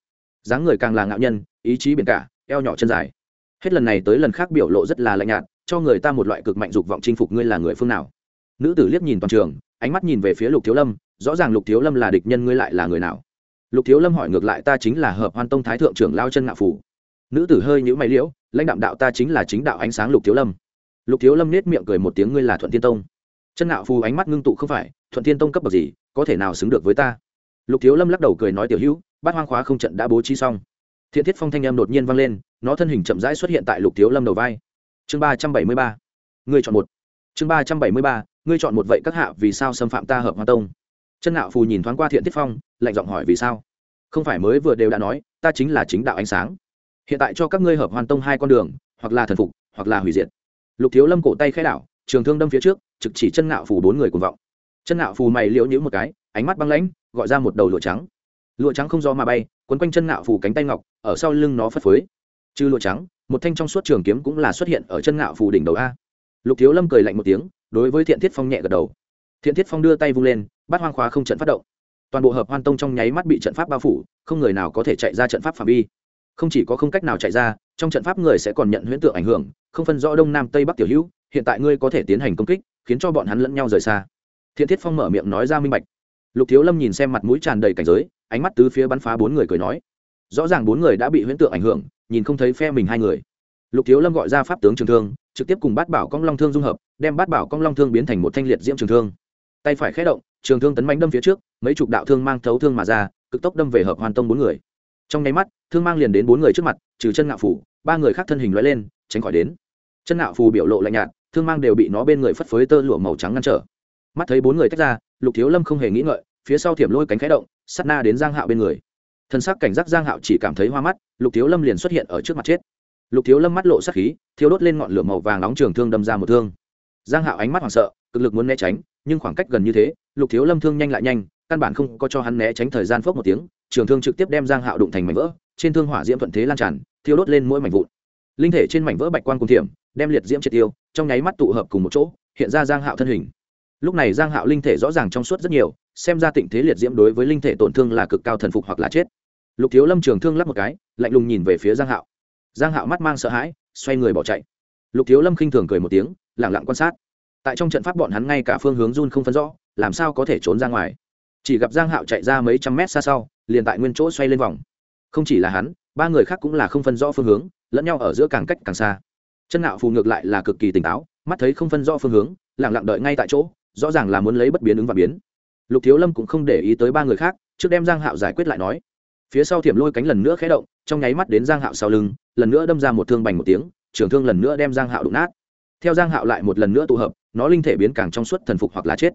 Dáng người càng là ngạo nhân, ý chí biển cả, eo nhỏ chân dài. Hết lần này tới lần khác biểu lộ rất là lạnh nhạt, cho người ta một loại cực mạnh dục vọng chinh phục ngươi là người phương nào. Nữ tử liếc nhìn toàn trường, ánh mắt nhìn về phía lục thiếu lâm, rõ ràng lục thiếu lâm là địch nhân ngươi lại là người nào. Lục thiếu lâm hỏi ngược lại ta chính là hợp hoan tông thái thượng trưởng lao chân ngạo phủ. Nữ tử hơi nhữ mày liễu, lãnh đạo đạo ta chính là chính đạo ánh sáng lục thiếu lâm. Lục thiếu lâm nết miệng cười một tiếng ngươi là thuận thiên tông. Chân ngạo phù ánh mắt ngưng tụ không phải, thuận thiên tông cấp bậc gì, có thể nào xứng được với ta? Lục thiếu lâm lắc đầu cười nói, tiểu hữu, bát hoang khóa không trận đã bố trí xong. Thiện thiết phong thanh em đột nhiên vang lên, nó thân hình chậm rãi xuất hiện tại lục thiếu lâm đầu vai. Chương ba trăm bảy mươi ba. Ngươi chọn một. Chương ba trăm bảy mươi ba, ngươi chọn một vậy các hạ vì sao xâm phạm ta hợp hoa tông? Chân Nạo phù nhìn thoáng qua thiện thiết phong, lạnh giọng hỏi vì sao? Không phải mới vừa đều đã nói, ta chính là chính đạo ánh sáng. Hiện tại cho các ngươi hợp hoàn tông hai con đường, hoặc là thần phục, hoặc là hủy diệt. Lục thiếu lâm cổ tay khai đảo, trường thương đâm phía trước, trực chỉ chân Nạo phù bốn người cùng vọng chân ngạo phù mày liễu nhữ một cái, ánh mắt băng lãnh, gọi ra một đầu lụa trắng. Lụa trắng không do mà bay, quấn quanh chân ngạo phù cánh tay ngọc, ở sau lưng nó phất phới. Chứ lụa trắng, một thanh trong suốt trường kiếm cũng là xuất hiện ở chân ngạo phù đỉnh đầu a. Lục thiếu lâm cười lạnh một tiếng, đối với thiện thiết phong nhẹ gật đầu. Thiện thiết phong đưa tay vung lên bắt hoang khóa không trận phát động. Toàn bộ hợp hoan tông trong nháy mắt bị trận pháp bao phủ, không người nào có thể chạy ra trận pháp phạm vi. Không chỉ có không cách nào chạy ra, trong trận pháp người sẽ còn nhận huyễn tượng ảnh hưởng, không phân rõ đông nam tây bắc tiểu hữu, hiện tại ngươi có thể tiến hành công kích, khiến cho bọn hắn lẫn nhau rời xa thiện thiết phong mở miệng nói ra minh bạch. Lục thiếu lâm nhìn xem mặt mũi tràn đầy cảnh giới, ánh mắt tứ phía bắn phá bốn người cười nói. Rõ ràng bốn người đã bị huyễn tượng ảnh hưởng, nhìn không thấy phe mình hai người. Lục thiếu lâm gọi ra pháp tướng trường thương, trực tiếp cùng bát bảo cong long thương dung hợp, đem bát bảo cong long thương biến thành một thanh liệt diễm trường thương. Tay phải khé động, trường thương tấn bánh đâm phía trước, mấy chục đạo thương mang thấu thương mà ra, cực tốc đâm về hợp hoàn tông bốn người. Trong nháy mắt, thương mang liền đến bốn người trước mặt, trừ chân ngạo phủ, ba người khác thân hình loại lên, tránh khỏi đến. Chân ngạo phù biểu lộ lạnh nhạt, thương mang đều bị nó bên người phất phới tơ lụa màu trắng ngăn trở mắt thấy bốn người tách ra, lục thiếu lâm không hề nghĩ ngợi, phía sau thiểm lôi cánh khẽ động sắt na đến giang hạo bên người. Thân xác cảnh giác giang hạo chỉ cảm thấy hoa mắt, lục thiếu lâm liền xuất hiện ở trước mặt chết. Lục thiếu lâm mắt lộ sắc khí thiếu đốt lên ngọn lửa màu vàng nóng trường thương đâm ra một thương. Giang hạo ánh mắt hoảng sợ, cực lực muốn né tránh, nhưng khoảng cách gần như thế, lục thiếu lâm thương nhanh lại nhanh, căn bản không có cho hắn né tránh thời gian phốc một tiếng, trường thương trực tiếp đem giang hạo đụng thành mảnh vỡ, trên thương hỏa diễm thuận thế lan tràn, thiêu đốt lên mỗi mảnh vụn. Linh thể trên mảnh vỡ bạch quang cùng thiểm, đem liệt diễm triệt tiêu, trong nháy mắt tụ hợp cùng một chỗ, hiện ra giang hạo thân hình lúc này giang hạo linh thể rõ ràng trong suốt rất nhiều, xem ra tịnh thế liệt diễm đối với linh thể tổn thương là cực cao thần phục hoặc là chết. Lục thiếu lâm trường thương lắp một cái, lạnh lùng nhìn về phía giang hạo. Giang hạo mắt mang sợ hãi, xoay người bỏ chạy. Lục thiếu lâm khinh thường cười một tiếng lẳng lặng quan sát. Tại trong trận pháp bọn hắn ngay cả phương hướng run không phân rõ, làm sao có thể trốn ra ngoài? Chỉ gặp giang hạo chạy ra mấy trăm mét xa sau, liền tại nguyên chỗ xoay lên vòng. Không chỉ là hắn, ba người khác cũng là không phân rõ phương hướng, lẫn nhau ở giữa càng cách càng xa. Chân nạo phù ngược lại là cực kỳ tỉnh táo, mắt thấy không phân rõ phương hướng lẳng lặng đợi ngay tại chỗ rõ ràng là muốn lấy bất biến ứng và biến. Lục thiếu lâm cũng không để ý tới ba người khác, trước đem giang hạo giải quyết lại nói. Phía sau thiểm lôi cánh lần nữa khé động, trong nháy mắt đến giang hạo sau lưng, lần nữa đâm ra một thương bành một tiếng, trường thương lần nữa đem giang hạo đụng nát. Theo giang hạo lại một lần nữa tụ hợp, nó linh thể biến càng trong suốt thần phục hoặc là chết.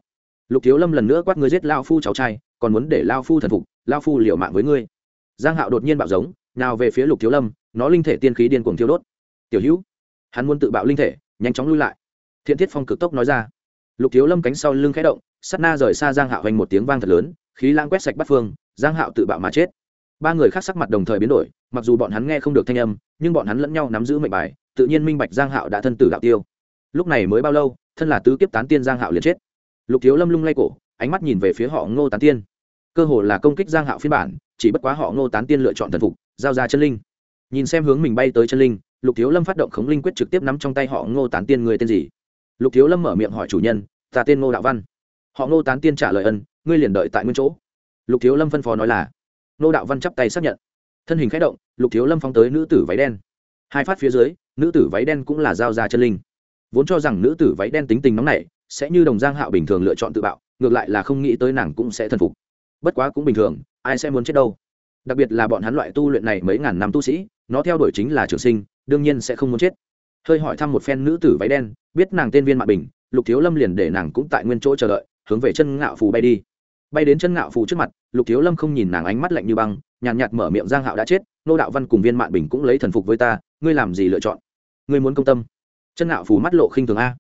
Lục thiếu lâm lần nữa quát ngươi giết lao phu cháu trai, còn muốn để lao phu thần phục, lao phu liều mạng với ngươi. Giang hạo đột nhiên bạo giống, nào về phía lục thiếu lâm, nó linh thể tiên khí điên cuồng thiêu đốt. Tiểu hữu, hắn muốn tự bạo linh thể, nhanh chóng lui lại. Thiện thiết phong cực tốc nói ra lục thiếu lâm cánh sau lưng khẽ động sắt na rời xa giang hạo hoành một tiếng vang thật lớn, khí lãng quét sạch bắt phương, giang hạo tự bạo mà chết. Ba người khác sắc mặt đồng thời biến đổi, mặc dù bọn hắn nghe không được thanh âm, nhưng bọn hắn lẫn nhau nắm giữ mệnh bài, tự nhiên minh bạch giang hạo đã thân tử đạo tiêu. Lúc này mới bao lâu, thân là tứ kiếp tán tiên giang hạo liền chết. Lục thiếu lâm lung lay cổ, ánh mắt nhìn về phía họ ngô tán tiên. Cơ hồ là công kích giang hạo phiên bản, chỉ bất quá họ ngô tán tiên lựa chọn thần phục, giao ra chân linh. Nhìn xem hướng mình bay tới chân linh, lục thiếu lâm phát động khống linh quyết trực tiếp nắm trong tay họ ngô tán tiên người tên gì? Lục thiếu lâm mở miệng hỏi chủ nhân, ta tên ngô đạo văn. Họ ngô tán tiên trả lời ân, ngươi liền đợi tại nguyên chỗ. Lục thiếu lâm phân phó nói là. Ngô đạo văn chắp tay xác nhận. Thân hình k h ẽ động, lục thiếu lâm phóng tới nữ tử váy đen. Hai phát phía dưới, nữ tử váy đen cũng là giao ra chân linh. Vốn cho rằng nữ tử váy đen tính tình nóng này sẽ như đồng giang hạo bình thường lựa chọn tự bạo, ngược lại là không nghĩ tới nàng cũng sẽ thần phục. Bất quá cũng bình thường, ai sẽ muốn chết đâu? Đặc biệt là bọn hắn loại tu luyện này mấy ngàn năm tu sĩ, nó theo đuổi chính là trường sinh, đương nhiên sẽ không muốn chết hơi hỏi thăm một phen nữ tử váy đen biết nàng tên viên mạ bình lục thiếu lâm liền để nàng cũng tại nguyên chỗ chờ đợi hướng về chân ngạo phù bay đi. Bay đến chân ngạo phù trước mặt lục thiếu lâm không nhìn nàng ánh mắt lạnh như băng nhàn nhạt, mở miệng giang hạo đã chết nô đạo văn cùng viên mạn bình cũng lấy thần phục với ta ngươi làm gì lựa chọn? Ngươi muốn công tâm. Chân ngạo phù mắt lộ khinh thường a.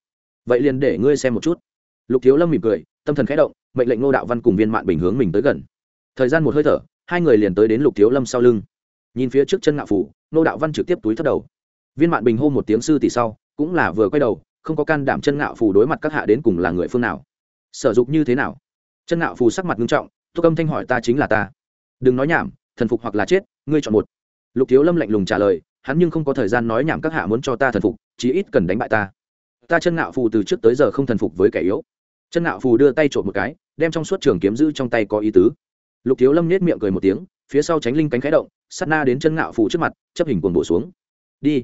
Vậy liền để ngươi xem một chút. Lục thiếu lâm mỉm cười tâm thần khẽ động mệnh lệnh nô đạo văn cùng viên mạn bình hướng mình tới gần. Thời gian một hơi thở hai người liền tới đến lục thiếu lâm sau lưng. Nhìn phía trước chân ngạo phủ nô đạo văn trực tiếp túi thất đầu viên mạn bình hô một tiếng sư tỷ sau, cũng là vừa quay đầu, không có can đảm chân ngạo phù đối mặt các hạ đến cùng là người phương nào. Sở dục như thế nào? Chân ngạo phù sắc mặt nghiêm trọng, thúc âm thanh hỏi ta chính là ta. Đừng nói nhảm, thần phục hoặc là chết, ngươi chọn một. Lục thiếu lâm lạnh lùng trả lời, hắn nhưng không có thời gian nói nhảm các hạ muốn cho ta thần phục, chí ít cần đánh bại ta. Ta chân ngạo phù từ trước tới giờ không thần phục với kẻ yếu. Chân ngạo phù đưa tay trộm một cái, đem trong suốt trường kiếm giữ trong tay có ý tứ. Lục thiếu lâm nết miệng cười một tiếng, phía sau tránh linh cánh khẽ động, sát na đến chân ngạo phù trước mặt, chấp hình cuồng bổ xuống. Đi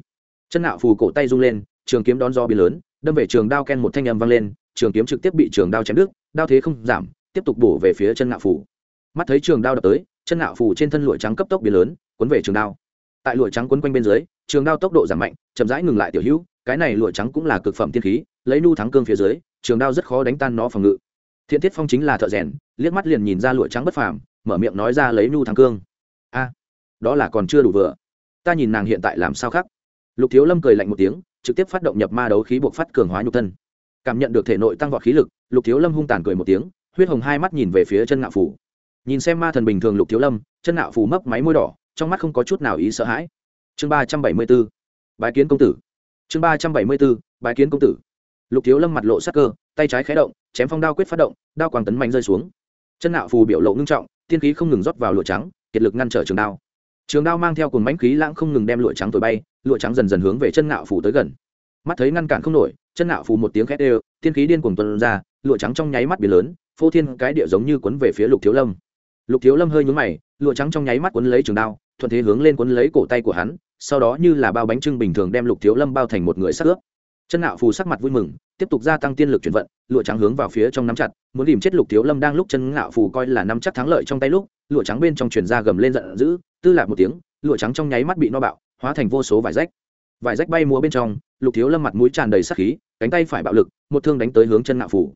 chân nạo phù cổ tay rung lên, trường kiếm đón do biến lớn, đâm về trường đao ken một thanh âm vang lên, trường kiếm trực tiếp bị trường đao chém đứt, đao thế không giảm, tiếp tục bổ về phía chân nạo phù. Mắt thấy trường đao đập tới, chân nạo phù trên thân lụa trắng cấp tốc biến lớn quấn về trường đao. Tại lụa trắng quấn quanh bên dưới, trường đao tốc độ giảm mạnh, chậm rãi ngừng lại tiểu hữu, cái này lụa trắng cũng là cực phẩm tiên khí, lấy nu thắng cương phía dưới, trường đao rất khó đánh tan nó phòng ngự. Thiện thiết phong chính là thợ rèn, liếc mắt liền nhìn ra lụa trắng bất phàm, mở miệng nói ra lấy nu thắng cương. A, đó là còn chưa đủ vừa. Ta nhìn nàng hiện tại làm sao khác? Lục thiếu lâm cười lạnh một tiếng, trực tiếp phát động nhập ma đấu khí buộc phát cường hóa nhục thân. Cảm nhận được thể nội tăng vọt khí lực, lục thiếu lâm hung tàn cười một tiếng, huyết hồng hai mắt nhìn về phía chân ngạo phủ. Nhìn xem ma thần bình thường lục thiếu lâm, chân ngạo phủ mấp máy môi đỏ, trong mắt không có chút nào ý sợ hãi. Chương ba trăm bảy mươi b ố bái kiến công tử. Chương ba trăm bảy mươi b ố bái kiến công tử. Lục thiếu lâm mặt lộ sắc cơ, tay trái khé động, chém phong đao quyết phát động, đao quàng tấn mạnh rơi xuống. Chân nạo phù biểu lộ ngưng trọng, tiên khí không ngừng rót vào lụa trắng, kiệt lực ngăn trở trường đao. Trường đao mang theo cùng mánh khí lãng không ngừng đem lụa trắng thổi bay lụa trắng dần dần hướng về chân ngạo phù tới gần. Mắt thấy ngăn cản không nổi, chân ngạo phù một tiếng khét đều, tiên khí điên cuồng tuần ra, lụa trắng trong nháy mắt biển lớn, phô thiên cái địa giống như quấn về phía lục thiếu lâm. Lục thiếu lâm hơi nhúng mày, lụa trắng trong nháy mắt quấn lấy trường đao, thuận thế hướng lên quấn lấy cổ tay của hắn, sau đó như là bao bánh trưng bình thường đem lục thiếu lâm bao thành một người sắc ướp. Chân nạo phù sắc mặt vui mừng, tiếp tục gia tăng tiên lực chuyển vận, lụa trắng hướng vào phía trong nắm chặt, muốn tìm chết lục thiếu lâm đang lúc chân ngạo phù coi là nắm chắc thắng lợi trong tay lúc, lụa trắng bên trong chuyển ra gầm lên giận dữ, tư lạc một tiếng, lụa trắng trong nháy mắt bị no bạo hóa thành vô số vải rách. Vải rách bay múa bên trong, lục thiếu lâm mặt mũi tràn đầy sắc khí, cánh tay phải bạo lực, một thương đánh tới hướng chân ngạo phù.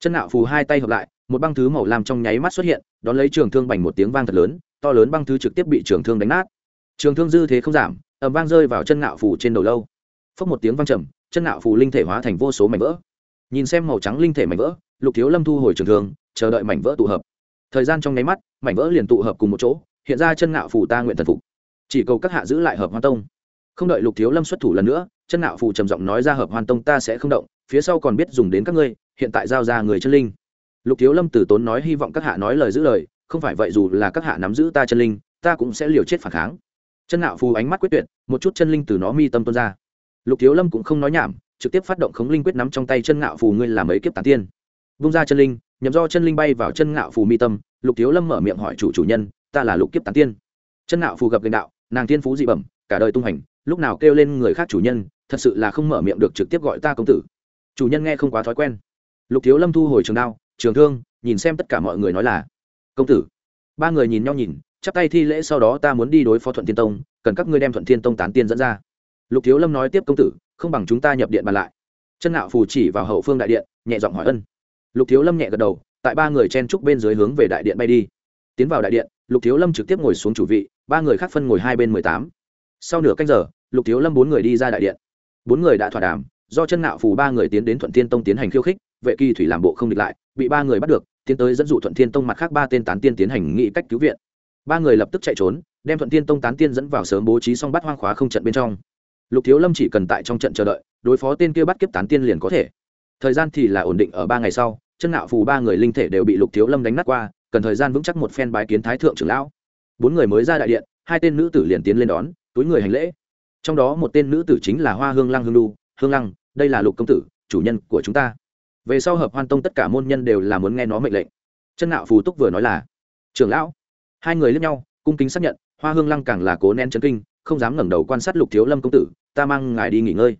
Chân ngạo phù hai tay hợp lại, một băng thứ màu lam trong nháy mắt xuất hiện, đón lấy trường thương bành một tiếng vang thật lớn, to lớn băng thứ trực tiếp bị trường thương đánh nát. Trường thương dư thế không giảm ẩm vang rơi vào chân ngạo phù trên đầu lâu. Phốc một tiếng vang trầm, chân ngạo phù linh thể hóa thành vô số mảnh vỡ. Nhìn xem màu trắng linh thể mảnh vỡ, lục thiếu lâm thu hồi trường thương, chờ đợi mảnh vỡ tụ hợp. Thời gian trong nháy mắt, mảnh vỡ liền tụ hợp cùng một chỗ, hiện ra chân ngạo phù ta nguyện thần phục chỉ cầu các hạ giữ lại hợp hoan tông. Không đợi lục thiếu lâm xuất thủ lần nữa, chân ngạo phù trầm giọng nói ra hợp hoan tông ta sẽ không động, phía sau còn biết dùng đến các ngươi, hiện tại giao ra người chân linh. Lục thiếu lâm tử tốn nói hy vọng các hạ nói lời giữ lời, không phải vậy dù là các hạ nắm giữ ta chân linh, ta cũng sẽ liều chết phản kháng. Chân ngạo phù ánh mắt quyết tuyệt, một chút chân linh từ nó mi tâm tuôn ra. Lục thiếu lâm cũng không nói nhảm, trực tiếp phát động khống linh quyết nắm trong tay chân ngạo phù ngươi làm ấy kiếp tàn tiên. Vung ra chân linh nhằm do chân linh bay vào chân ngạo phù mi tâm, lục thiếu lâm mở miệng hỏi chủ chủ nhân, ta là lục kiếp tàn tiên. Chân ngạo phù gặp lãnh đạo nàng tiên phú dị bẩm, cả đời tung hành lúc nào kêu lên người khác chủ nhân, thật sự là không mở miệng được trực tiếp gọi ta công tử. Chủ nhân nghe không quá thói quen. Lục thiếu lâm thu hồi trường đao, trường thương, nhìn xem tất cả mọi người nói là, công tử. Ba người nhìn nhau nhìn, chắp tay thi lễ sau đó ta muốn đi đối phó thuận tiên tông, cần các ngươi đem thuận tiên tông tán tiên dẫn ra. Lục thiếu lâm nói tiếp, công tử, không bằng chúng ta nhập điện bàn lại. Chân ngạo phù chỉ vào hậu phương đại điện, nhẹ giọng hỏi ân. Lục thiếu lâm nhẹ gật đầu, tại ba người chen trúc bên dưới hướng về đại điện bay đi. Tiến vào đại điện, lục thiếu lâm trực tiếp ngồi xuống chủ vị ba người khác phân ngồi hai bên mười tám. Sau nửa canh giờ, lục thiếu lâm bốn người đi ra đại điện. Bốn người đã thỏa đàm, do chân nạo phù ba người tiến đến thuận tiên tông tiến hành khiêu khích, vệ kỳ thủy làm bộ không địch lại, bị ba người bắt được, tiến tới dẫn dụ thuận thiên tông mặt khác ba tên tán tiên tiến hành nghị cách cứu viện. Ba người lập tức chạy trốn, đem thuận tiên tông tán tiên dẫn vào sớm bố trí xong bắt hoang khóa không trận bên trong. Lục thiếu lâm chỉ cần tại trong trận chờ đợi, đối phó tên kia bắt kiếp tán tiên liền có thể. Thời gian thì là ổn định ở ba ngày sau, chân nạo phù ba người linh thể đều bị lục thiếu lâm đánh nát qua, cần thời gian vững chắc một phen bái kiến thái thượng trưởng lão bốn người mới ra đại điện, hai tên nữ tử liền tiến lên đón, túi người hành lễ. Trong đó một tên nữ tử chính là hoa hương lăng hương lu hương lăng, đây là lục công tử, chủ nhân của chúng ta. Về sau hợp hoan tông tất cả môn nhân đều là muốn nghe nó mệnh lệnh. Chân nạo phù túc vừa nói là, trưởng lão. Hai người lướt nhau, cung kính xác nhận, hoa hương lăng càng là cố nén chấn kinh, không dám ngẩng đầu quan sát lục thiếu lâm công tử, ta mang ngài đi nghỉ ngơi.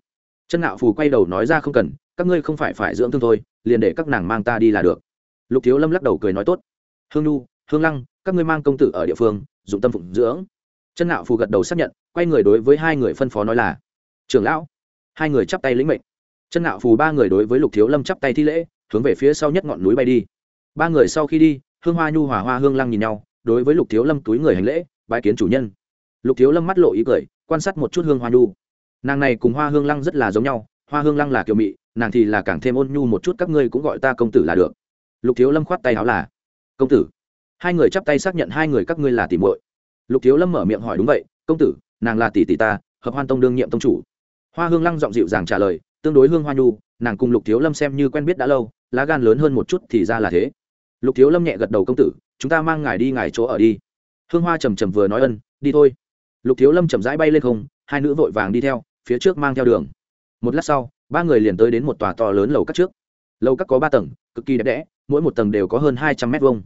Chân nạo phù quay đầu nói ra, không cần, các ngươi không phải phải dưỡng thương thôi, liền để các nàng mang ta đi là được. Lục thiếu lâm lắc đầu cười nói, tốt. Hương nu hương lăng các ngươi mang công tử ở địa phương, dụng tâm phụng dưỡng. Chân nạo phù gật đầu xác nhận, quay người đối với hai người phân phó nói là, trưởng lão. Hai người chắp tay lĩnh mệnh. Chân nạo phù ba người đối với lục thiếu lâm chắp tay thi lễ, hướng về phía sau nhất ngọn núi bay đi. Ba người sau khi đi, hương hoa nhu hòa hoa hương lăng nhìn nhau, đối với lục thiếu lâm túi người hành lễ, bái kiến chủ nhân. Lục thiếu lâm mắt lộ ý cười, quan sát một chút hương hoa nhu. Nàng này cùng hoa hương lăng rất là giống nhau, hoa hương lăng là kiều mị, nàng thì là càng thêm ôn nhu một chút, các ngươi cũng gọi ta công tử là được. Lục thiếu lâm khoát tay áo là, công tử hai người chắp tay xác nhận hai người các ngươi là tỷ muội. Lục thiếu lâm mở miệng hỏi đúng vậy, công tử, nàng là tỷ tỷ ta, hợp hoan tông đương nhiệm tông chủ. Hoa hương lăng giọng dịu dàng trả lời, tương đối hương hoa nhu, nàng cùng lục thiếu lâm xem như quen biết đã lâu, lá gan lớn hơn một chút thì ra là thế. Lục thiếu lâm nhẹ gật đầu, công tử, chúng ta mang ngài đi ngài chỗ ở đi. Hương hoa trầm trầm vừa nói ân, đi thôi. Lục thiếu lâm chậm rãi bay lên không, hai nữ vội vàng đi theo, phía trước mang theo đường. Một lát sau, ba người liền tới đến một tòa to lớn lầu các trước. Lầu các có ba tầng, cực kỳ đẹp đẽ, mỗi một tầng đều có hơn hai trăm mét vuông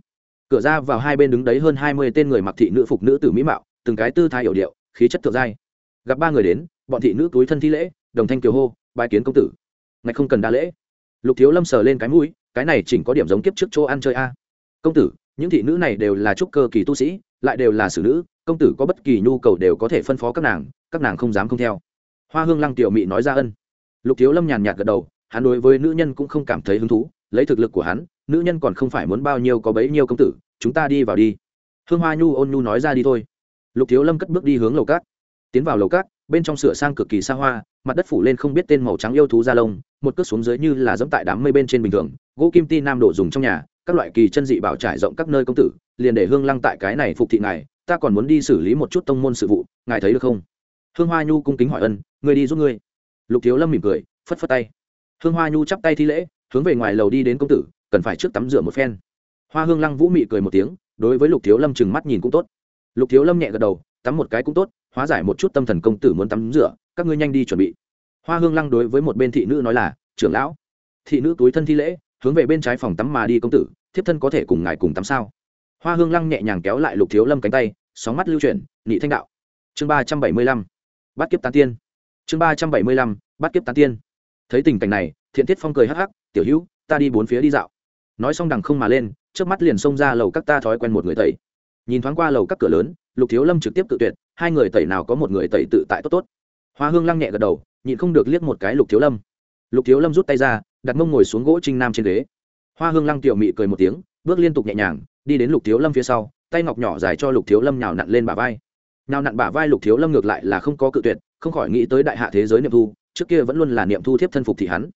cửa ra vào hai bên đứng đấy hơn hai mươi tên người mặc thị nữ phục nữ tử mỹ mạo, từng cái tư thái hiểu điệu, khí chất thượng giai. Gặp ba người đến, bọn thị nữ túi thân thi lễ, đồng thanh kiều hô bài kiến công tử. Ngạch không cần đa lễ. Lục thiếu lâm sờ lên cái mũi, cái này chỉnh có điểm giống kiếp trước chỗ ăn chơi a. Công tử, những thị nữ này đều là trúc cơ kỳ tu sĩ, lại đều là xử nữ, công tử có bất kỳ nhu cầu đều có thể phân phó các nàng các nàng không dám không theo. Hoa hương lăng tiểu mị nói ra ân. Lục thiếu lâm nhàn nhạt gật đầu, hắn đối với nữ nhân cũng không cảm thấy hứng thú, lấy thực lực của hắn nữ nhân còn không phải muốn bao nhiêu có bấy nhiêu công tử, chúng ta đi vào đi. Hương hoa nhu ôn nhu nói ra đi thôi. Lục thiếu lâm cất bước đi hướng lầu cát. Tiến vào lầu cát, bên trong sửa sang cực kỳ xa hoa, mặt đất phủ lên không biết tên màu trắng yêu thú da lông, một cước xuống dưới như là dẫm tại đám mây bên trên bình thường, gỗ kim ti nam đổ dùng trong nhà, các loại kỳ chân dị bảo trải rộng các nơi công tử, liền để hương lăng tại cái này phục thị ngài, ta còn muốn đi xử lý một chút tông môn sự vụ, ngài thấy được không? Hương hoa nhu cung kính hỏi ân người đi giúp ngươi. Lục thiếu lâm mỉm cười, phất phất tay. Hương hoa nhu chắp tay thi lễ, hướng về ngoài lầu đi đến công tử cần phải trước tắm rửa một phen. Hoa hương lăng vũ mị cười một tiếng, đối với lục thiếu lâm chừng mắt nhìn cũng tốt. Lục thiếu lâm nhẹ gật đầu, tắm một cái cũng tốt, hóa giải một chút tâm thần công tử muốn tắm rửa, các ngươi nhanh đi chuẩn bị. Hoa hương lăng đối với một bên thị nữ nói là, trưởng lão. Thị nữ túi thân thi lễ, hướng về bên trái phòng tắm mà đi công tử, thiếp thân có thể cùng ngài cùng tắm sao? Hoa hương lăng nhẹ nhàng kéo lại lục thiếu lâm cánh tay, sóng mắt lưu chuyển, nhị thanh đạo. Chương ba trăm bảy mươi lăm, bắt kiếp tán tiên. Chương ba trăm bảy mươi lăm, bắt kiếp tán tiên. Thấy tình cảnh này, thiện thiết phong cười hắc hắc, tiểu hữu, ta đi bốn phía đi dạo nói xong đằng không mà lên trước mắt liền xông ra lầu các ta thói quen một người tẩy. Nhìn thoáng qua lầu các cửa lớn, lục thiếu lâm trực tiếp tự tuyệt, hai người tẩy nào có một người tẩy tự tại tốt tốt. Hoa hương lăng nhẹ gật đầu, nhịn không được liếc một cái lục thiếu lâm. Lục thiếu lâm rút tay ra, đặt mông ngồi xuống gỗ trinh nam trên ghế. Hoa hương lăng tiểu mị cười một tiếng, bước liên tục nhẹ nhàng, đi đến lục thiếu lâm phía sau, tay ngọc nhỏ dài cho lục thiếu lâm nhào nặn lên bả vai. Nhào nặn bả vai lục thiếu lâm ngược lại là không có cự tuyệt, không khỏi nghĩ tới đại hạ thế giới niệm thu, trước kia vẫn luôn là niệm thu thiếp thân phục thị hắn.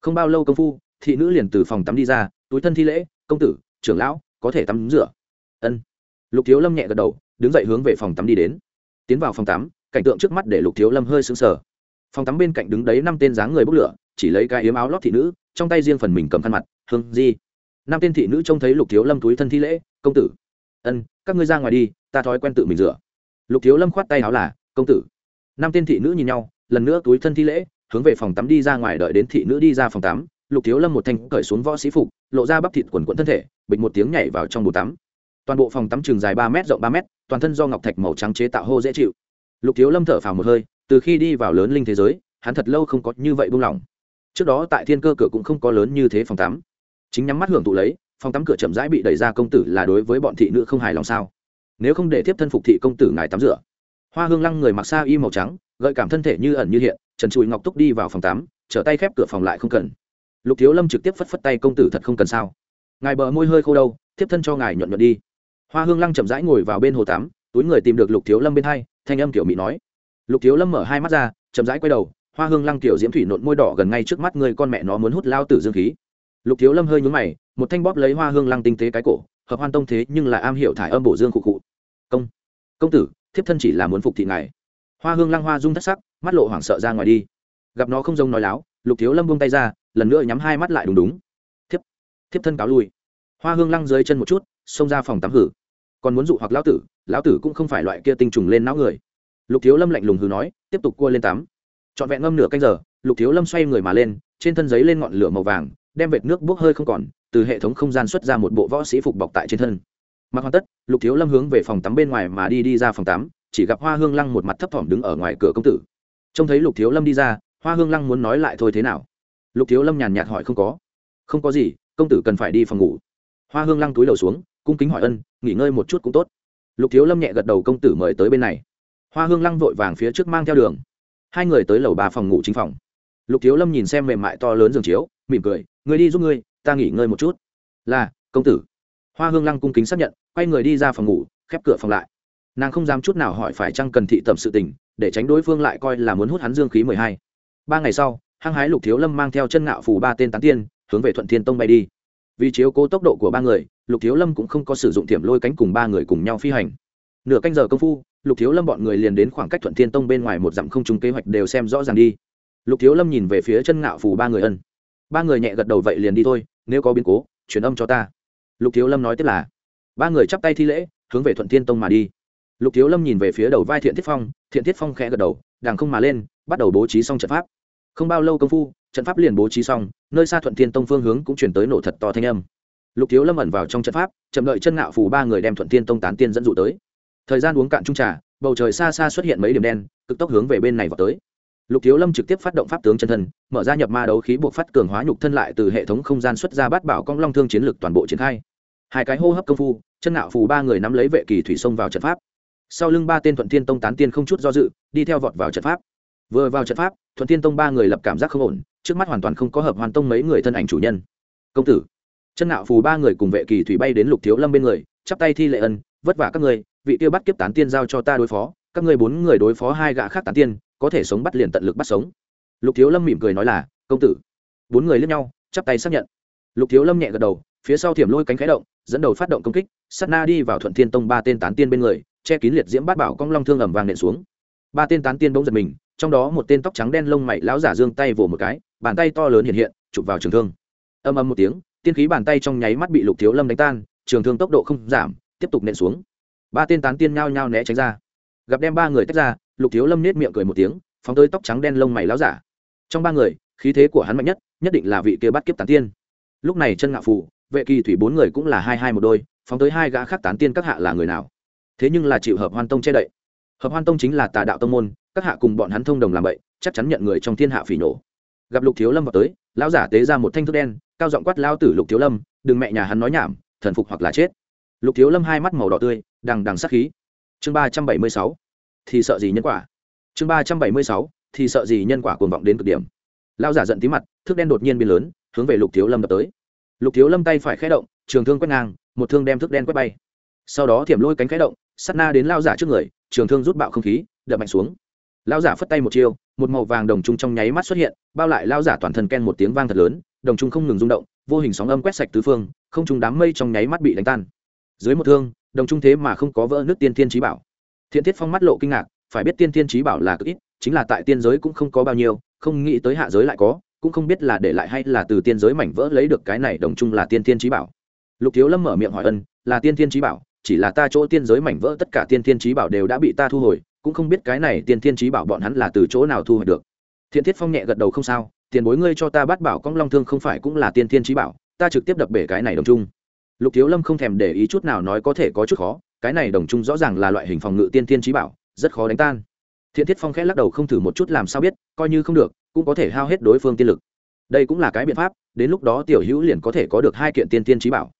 Không bao lâu công phu thị nữ liền từ phòng tắm đi ra, túi thân thi lễ, công tử, trưởng lão, có thể tắm rửa. Ân. Lục thiếu lâm nhẹ gật đầu, đứng dậy hướng về phòng tắm đi đến. Tiến vào phòng tắm, cảnh tượng trước mắt để lục thiếu lâm hơi sững sờ. Phòng tắm bên cạnh đứng đấy năm tên dáng người bốc lửa, chỉ lấy cái yếm áo lót thị nữ, trong tay riêng phần mình cầm khăn mặt, hương di. Năm tên thị nữ trông thấy lục thiếu lâm túi thân thi lễ, công tử. Ân, các ngươi ra ngoài đi, ta thói quen tự mình rửa. Lục thiếu lâm khoát tay áo là, công tử. Năm tên thị nữ nhìn nhau, lần nữa túi thân thi lễ, hướng về phòng tắm đi ra ngoài đợi đến thị nữ đi ra phòng tắm lục thiếu lâm một thanh cởi xuống võ sĩ phục, lộ ra bắp thịt quần quẫn thân thể, bịch một tiếng nhảy vào trong bồn tắm. Toàn bộ phòng tắm trường dài ba m rộng ba m toàn thân do ngọc thạch màu trắng chế tạo hô dễ chịu. Lục thiếu lâm thở phào một hơi, từ khi đi vào lớn linh thế giới, hắn thật lâu không có như vậy buông lỏng. Trước đó tại thiên cơ cửa cũng không có lớn như thế phòng tắm. Chính nhắm mắt hưởng thụ lấy, phòng tắm cửa chậm rãi bị đẩy ra công tử là đối với bọn thị nữ không hài lòng sao? Nếu không để tiếp thân phục thị công tử ngài tắm rửa. Hoa hương lăng người mặc xa y màu trắng, gợi cảm thân thể như ẩn như hiện, trần trụi ngọc túc đi vào phòng tắm, trở tay khép cửa phòng lại không cần lục thiếu lâm trực tiếp phất phất tay, công tử thật không cần sao? Ngài bờ môi hơi khô đâu tiếp thân cho ngài nhuận nhuận đi. Hoa hương lăng chậm rãi ngồi vào bên hồ tắm, túi người tìm được lục thiếu lâm bên hai, thanh âm kiểu mỹ nói. Lục thiếu lâm mở hai mắt ra, chậm rãi quay đầu, hoa hương lăng tiểu diễm thủy nộn môi đỏ gần ngay trước mắt người con mẹ nó muốn hút lao tử dương khí. Lục thiếu lâm hơi nhúng mày, một thanh bóp lấy hoa hương lăng tinh tế cái cổ, hợp hoan tông thế nhưng lại am hiểu thải âm bổ dương khụ khụ. Công công tử, thiếp thân chỉ là muốn phục thị ngài. Hoa hương lăng hoa rung thất sắc, mắt lộ hoảng sợ ra ngoài đi. Gặp nó không giống nói láo, lục thiếu lâm buông tay ra lần nữa nhắm hai mắt lại đúng đúng. Thiếp thiếp thân cáo lui. Hoa hương lăng dưới chân một chút, xông ra phòng tắm hử. Còn muốn dụ hoặc lão tử lão tử cũng không phải loại kia tinh trùng lên não người. Lục thiếu lâm lạnh lùng hừ nói, tiếp tục cua lên tắm. Trọn vẹn ngâm nửa canh giờ, lục thiếu lâm xoay người mà lên, trên thân giấy lên ngọn lửa màu vàng, đem vệt nước bốc hơi không còn, từ hệ thống không gian xuất ra một bộ võ sĩ phục bọc tại trên thân. Mặc hoàn tất, lục thiếu lâm hướng về phòng tắm bên ngoài mà đi đi ra phòng tắm, chỉ gặp hoa hương lăng một mặt thấp thỏm đứng ở ngoài cửa công tử. Trông thấy lục thiếu lâm đi ra, hoa hương lăng muốn nói lại thôi thế nào? Lục thiếu lâm nhàn nhạt hỏi không có. Không có gì, công tử cần phải đi phòng ngủ. Hoa hương lăng túi đầu xuống, cung kính hỏi ân, nghỉ ngơi một chút cũng tốt. Lục thiếu lâm nhẹ gật đầu công tử mời tới bên này. Hoa hương lăng vội vàng phía trước mang theo đường. Hai người tới lầu ba phòng ngủ chính phòng. Lục thiếu lâm nhìn xem mềm mại to lớn giường chiếu, mỉm cười người đi giúp ngươi, ta nghỉ ngơi một chút. Là, công tử. Hoa hương lăng cung kính xác nhận, quay người đi ra phòng ngủ, khép cửa phòng lại. Nàng không dám chút nào hỏi phải chăng cần thị tẩm sự tình, để tránh đối phương lại coi là muốn hút hắn dương khí mười hai. Ba ngày sau hăng hái lục thiếu lâm mang theo chân ngạo phù ba tên tán tiên, hướng về thuận thiên tông bay đi. Vì chiếu cố tốc độ của ba người, lục thiếu lâm cũng không có sử dụng thiểm lôi cánh cùng ba người cùng nhau phi hành. Nửa canh giờ công phu, lục thiếu lâm bọn người liền đến khoảng cách thuận thiên tông bên ngoài một dặm không trùng kế hoạch đều xem rõ ràng đi. Lục thiếu lâm nhìn về phía chân ngạo phù ba người ân. Ba người nhẹ gật đầu vậy liền đi thôi, nếu có biến cố, truyền âm cho ta. Lục thiếu lâm nói tiếp là, ba người chắp tay thi lễ, hướng về thuận thiên tông mà đi. Lục thiếu lâm nhìn về phía đầu vai thiện thiết phong, thiện thiết phong khẽ gật đầu đàng không mà lên, bắt đầu bố trí xong trận pháp không bao lâu công phu, trận pháp liền bố trí xong, nơi xa thuận thiên tông phương hướng cũng chuyển tới nổ thật to thanh âm. Lục thiếu lâm ẩn vào trong trận pháp, chậm đợi chân ngạo phủ ba người đem thuận thiên tông tán tiên dẫn dụ tới. Thời gian uống cạn trung trà, bầu trời xa xa xuất hiện mấy điểm đen, cực tốc hướng về bên này vào tới. Lục thiếu lâm trực tiếp phát động pháp tướng chân thân, mở ra nhập ma đấu khí buộc phát cường hóa nhục thân lại từ hệ thống không gian xuất ra bát bảo cong long thương chiến lược toàn bộ triển khai. Hai cái hô hấp công phu, chân ngạo phù ba người nắm lấy vệ kỳ thủy sông vào trận pháp. Sau lưng ba tên thuận thiên tông tán tiên không chút do dự, đi theo vọt vào trận pháp vừa vào trận pháp, thuận thiên tông ba người lập cảm giác không ổn, trước mắt hoàn toàn không có hợp hoàn tông mấy người thân ảnh chủ nhân. Công tử, chân nạo phù ba người cùng vệ kỳ thủy bay đến lục thiếu lâm bên người, chắp tay thi lệ ân, vất vả các người vị kia bắt kiếp tán tiên giao cho ta đối phó, các người bốn người đối phó hai gã khác tán tiên, có thể sống bắt liền tận lực bắt sống. Lục thiếu lâm mỉm cười nói là, công tử. Bốn người lướt nhau, chắp tay xác nhận. Lục thiếu lâm nhẹ gật đầu, phía sau thiểm lôi cánh khái động, dẫn đầu phát động công kích sắt na đi vào thuận thiên tông ba tên tán tiên bên người, che kín liệt diễm bát bảo cong long thương ẩm vàng nện xuống. Ba tên tán tiên bỗng giật mình trong đó một tên tóc trắng đen lông mày lão giả giương tay vồ một cái, bàn tay to lớn hiện hiện, chụp vào trường thương. Âm âm một tiếng, tiên khí bàn tay trong nháy mắt bị lục thiếu lâm đánh tan, trường thương tốc độ không giảm, tiếp tục nện xuống. Ba tên tán tiên nhao nhao né tránh ra. Gặp đem ba người tách ra, lục thiếu lâm nết miệng cười một tiếng, phóng tới tóc trắng đen lông mày láo giả. Trong ba người, khí thế của hắn mạnh nhất nhất định là vị kia bắt kiếp tán tiên. Lúc này chân ngạo phù, vệ kỳ thủy bốn người cũng là hai hai một đôi, phóng tới hai gã khác tán tiên các hạ là người nào? Thế nhưng là chịu hợp hoan tông che đậy. Hợp hoan tông chính là tà đạo tông môn các hạ cùng bọn hắn thông đồng làm vậy, chắc chắn nhận người trong thiên hạ phỉ nổ. Gặp lục thiếu lâm vào tới, lão giả tế ra một thanh thức đen, cao giọng quát lao tử lục thiếu lâm, đừng mẹ nhà hắn nói nhảm, thần phục hoặc là chết. Lục thiếu lâm hai mắt màu đỏ tươi, đằng đằng sắc khí. Chương ba trăm bảy mươi sáu, thì sợ gì nhân quả? Chương ba trăm bảy mươi sáu, thì sợ gì nhân quả cuồng vọng đến cực điểm. Lao giả giận tí mặt, thước đen đột nhiên biến lớn, hướng về lục thiếu lâm đập tới. Lục thiếu lâm tay phải khé động, trường thương quét ngang, một thương đem thước đen quét bay. Sau đó thiểm lôi cánh khé động sắt na đến lao giả trước người, trường thương rút bạo không khí, đập mạnh xuống lao giả phất tay một chiêu, một màu vàng đồng trung trong nháy mắt xuất hiện, bao lại lao giả toàn thân ken một tiếng vang thật lớn, đồng trung không ngừng rung động, vô hình sóng âm quét sạch tứ phương, không trung đám mây trong nháy mắt bị đánh tan. Dưới một thương, đồng trung thế mà không có vỡ nước tiên thiên trí bảo. Thiện thiết phong mắt lộ kinh ngạc, phải biết tiên thiên trí bảo là cực ít, chính là tại tiên giới cũng không có bao nhiêu, không nghĩ tới hạ giới lại có, cũng không biết là để lại hay là từ tiên giới mảnh vỡ lấy được cái này đồng trung là tiên thiên trí bảo. Lục thiếu lâm mở miệng hỏi ân, là tiên thiên trí bảo, chỉ là ta chỗ tiên giới mảnh vỡ tất cả tiên thiên trí bảo đều đã bị ta thu hồi cũng không biết cái này tiên thiên trí bảo bọn hắn là từ chỗ nào thu hồi được. Thiện thiết phong nhẹ gật đầu không sao, tiền bối ngươi cho ta bắt bảo cong long thương không phải cũng là tiên thiên trí bảo, ta trực tiếp đập bể cái này đồng trung. Lục thiếu lâm không thèm để ý chút nào nói có thể có chút khó, cái này đồng trung rõ ràng là loại hình phòng ngự tiên thiên trí bảo, rất khó đánh tan. Thiện thiết phong khẽ lắc đầu không thử một chút làm sao biết, coi như không được, cũng có thể hao hết đối phương tiên lực. Đây cũng là cái biện pháp, đến lúc đó tiểu hữu liền có thể có được hai kiện tiên tiên trí bảo.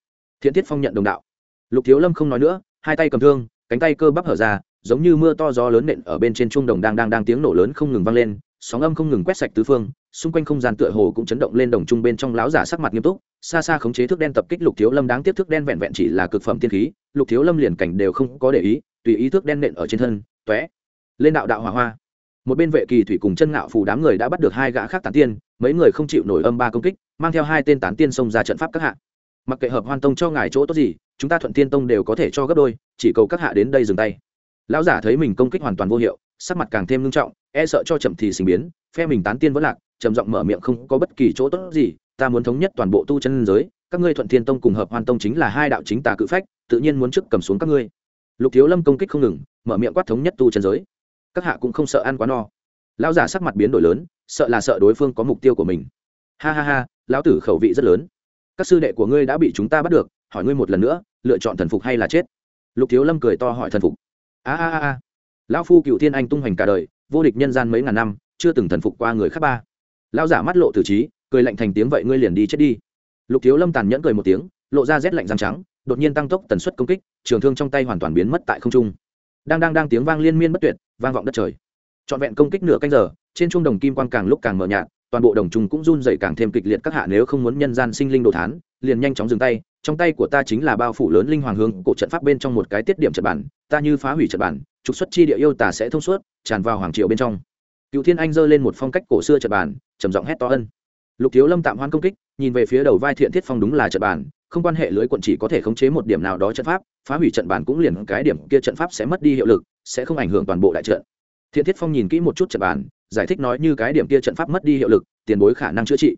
Thiện thiết phong nhận đồng đạo. Lục thiếu lâm không nói nữa, hai tay cầm thương, cánh tay cơ bắp hở ra giống như mưa to gió lớn nện ở bên trên trung đồng đang đang đang tiếng nổ lớn không ngừng vang lên, sóng âm không ngừng quét sạch tứ phương, xung quanh không gian tựa hồ cũng chấn động lên đồng trung bên trong láo giả sắc mặt nghiêm túc, xa xa khống chế thước đen tập kích lục thiếu lâm đáng tiếc thước đen vẹn vẹn chỉ là cực phẩm tiên khí, lục thiếu lâm liền cảnh đều không có để ý, tùy ý thước đen nện ở trên thân, tóe, lên đạo đạo hỏa hoa. Một bên vệ kỳ thủy cùng chân ngạo phù đám người đã bắt được hai gã khác tán tiên, mấy người không chịu nổi âm ba công kích, mang theo hai tên tán tiên xông ra trận pháp các hạ. Mặc kệ hợp hoan tông cho ngài chỗ tốt gì, chúng ta thuận tiên tông đều có thể cho gấp đôi, chỉ cầu các hạ đến đây dừng tay lão giả thấy mình công kích hoàn toàn vô hiệu, sắc mặt càng thêm nghiêm trọng e sợ cho chậm thì sinh biến, phe mình tán tiên vẫn lạc, trầm giọng mở miệng không có bất kỳ chỗ tốt gì, ta muốn thống nhất toàn bộ tu chân giới, các ngươi thuận thiên tông cùng hợp hoan tông chính là hai đạo chính tà cự phách, tự nhiên muốn trước cầm xuống các ngươi. Lục thiếu lâm công kích không ngừng, mở miệng quát thống nhất tu chân giới. Các hạ cũng không sợ ăn quá no. Lão giả sắc mặt biến đổi lớn, sợ là sợ đối phương có mục tiêu của mình. Ha ha ha, lão tử khẩu vị rất lớn. Các sư đệ của ngươi đã bị chúng ta bắt được, hỏi ngươi một lần nữa, lựa chọn thần phục hay là chết? Lục thiếu lâm cười to hỏi thần phục a a a lão phu cựu thiên anh tung hoành cả đời, vô địch nhân gian mấy ngàn năm, chưa từng thần phục qua người khác ba. Lão giả mắt lộ tử trí, cười lạnh thành tiếng vậy ngươi liền đi chết đi. Lục thiếu lâm tàn nhẫn cười một tiếng, lộ ra rét lạnh răng trắng, đột nhiên tăng tốc tần suất công kích, trường thương trong tay hoàn toàn biến mất tại không trung. Đang đang đang tiếng vang liên miên bất tuyệt, vang vọng đất trời. Trọn vẹn công kích nửa canh giờ, trên trung đồng kim quang càng lúc càng mờ nhạt toàn bộ đồng trùng cũng run dậy càng thêm kịch liệt các hạ nếu không muốn nhân gian sinh linh đồ thán, liền nhanh chóng dừng tay, trong tay của ta chính là bao phủ lớn linh hoàng hướng cổ trận pháp bên trong một cái tiết điểm trận bản, ta như phá hủy trận bản, trục xuất chi địa yêu tà sẽ thông suốt, tràn vào hoàng triệu bên trong. Cựu thiên anh giơ lên một phong cách cổ xưa trận bản, trầm giọng hét to ân. Lục thiếu lâm tạm hoan công kích, nhìn về phía đầu vai thiện thiết phong đúng là trận bản, không quan hệ lưới quận chỉ có thể khống chế một điểm nào đó trận pháp, phá hủy trận bản cũng liền cái điểm kia trận pháp sẽ mất đi hiệu lực, sẽ không ảnh hưởng toàn bộ đại trận. Thiện thiết phong nhìn kỹ một chút trận bản giải thích nói như cái điểm kia trận pháp mất đi hiệu lực, tiền bối khả năng chữa trị.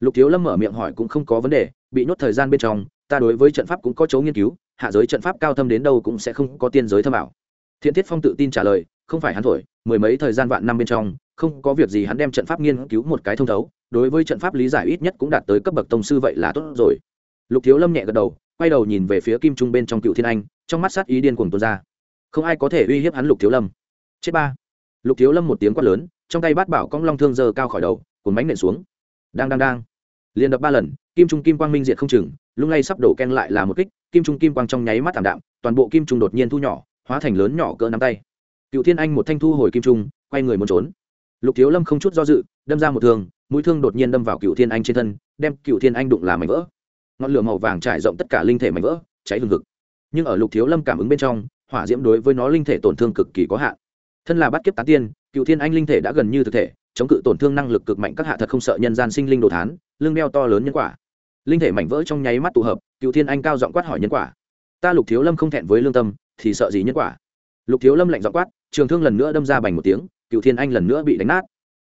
Lục thiếu lâm mở miệng hỏi cũng không có vấn đề, bị nhốt thời gian bên trong, ta đối với trận pháp cũng có chấu nghiên cứu, hạ giới trận pháp cao thâm đến đâu cũng sẽ không có tiên giới thâm ảo. Thiện thiết phong tự tin trả lời, không phải hắn thổi, mười mấy thời gian vạn năm bên trong, không có việc gì hắn đem trận pháp nghiên cứu một cái thông thấu, đối với trận pháp lý giải ít nhất cũng đạt tới cấp bậc tông sư vậy là tốt rồi. Lục thiếu lâm nhẹ gật đầu, quay đầu nhìn về phía kim trung bên trong cựu thiên anh, trong mắt sát ý điên cuồng tuôn ra. Không ai có thể uy hiếp hắn lục thiếu lâm. Chết ba. Lục thiếu lâm một tiếng quát lớn trong tay bát bảo cong long thương giơ cao khỏi đầu, cuốn bánh nện xuống. Đang đang đang. Liền đập ba lần, kim trung kim quang minh diệt không chừng, lung lay sắp đổ ken lại là một kích, kim trung kim quang trong nháy mắt thảm đạm, toàn bộ kim trung đột nhiên thu nhỏ, hóa thành lớn nhỏ cỡ nắm tay. Cựu thiên anh một thanh thu hồi kim trung, quay người muốn trốn. Lục thiếu lâm không chút do dự, đâm ra một thương, mũi thương đột nhiên đâm vào cựu thiên anh trên thân, đem cựu thiên anh đụng làm mảnh vỡ. Ngọn lửa màu vàng trải rộng tất cả linh thể mảnh vỡ, cháy hừng hực. Nhưng ở lục thiếu lâm cảm ứng bên trong, hỏa diễm đối với nó linh thể tổn thương cực kỳ có hạn. Thân là bắt kiếp tán tiên cựu thiên anh linh thể đã gần như thực thể, chống cự tổn thương năng lực cực mạnh các hạ thật không sợ nhân gian sinh linh đồ thán lương đeo to lớn nhân quả. Linh thể mảnh vỡ trong nháy mắt tụ hợp cựu thiên anh cao giọng quát hỏi nhân quả. Ta lục thiếu lâm không thẹn với lương tâm, thì sợ gì nhân quả? Lục thiếu lâm lạnh giọng quát, trường thương lần nữa đâm ra bành một tiếng cựu thiên anh lần nữa bị đánh nát.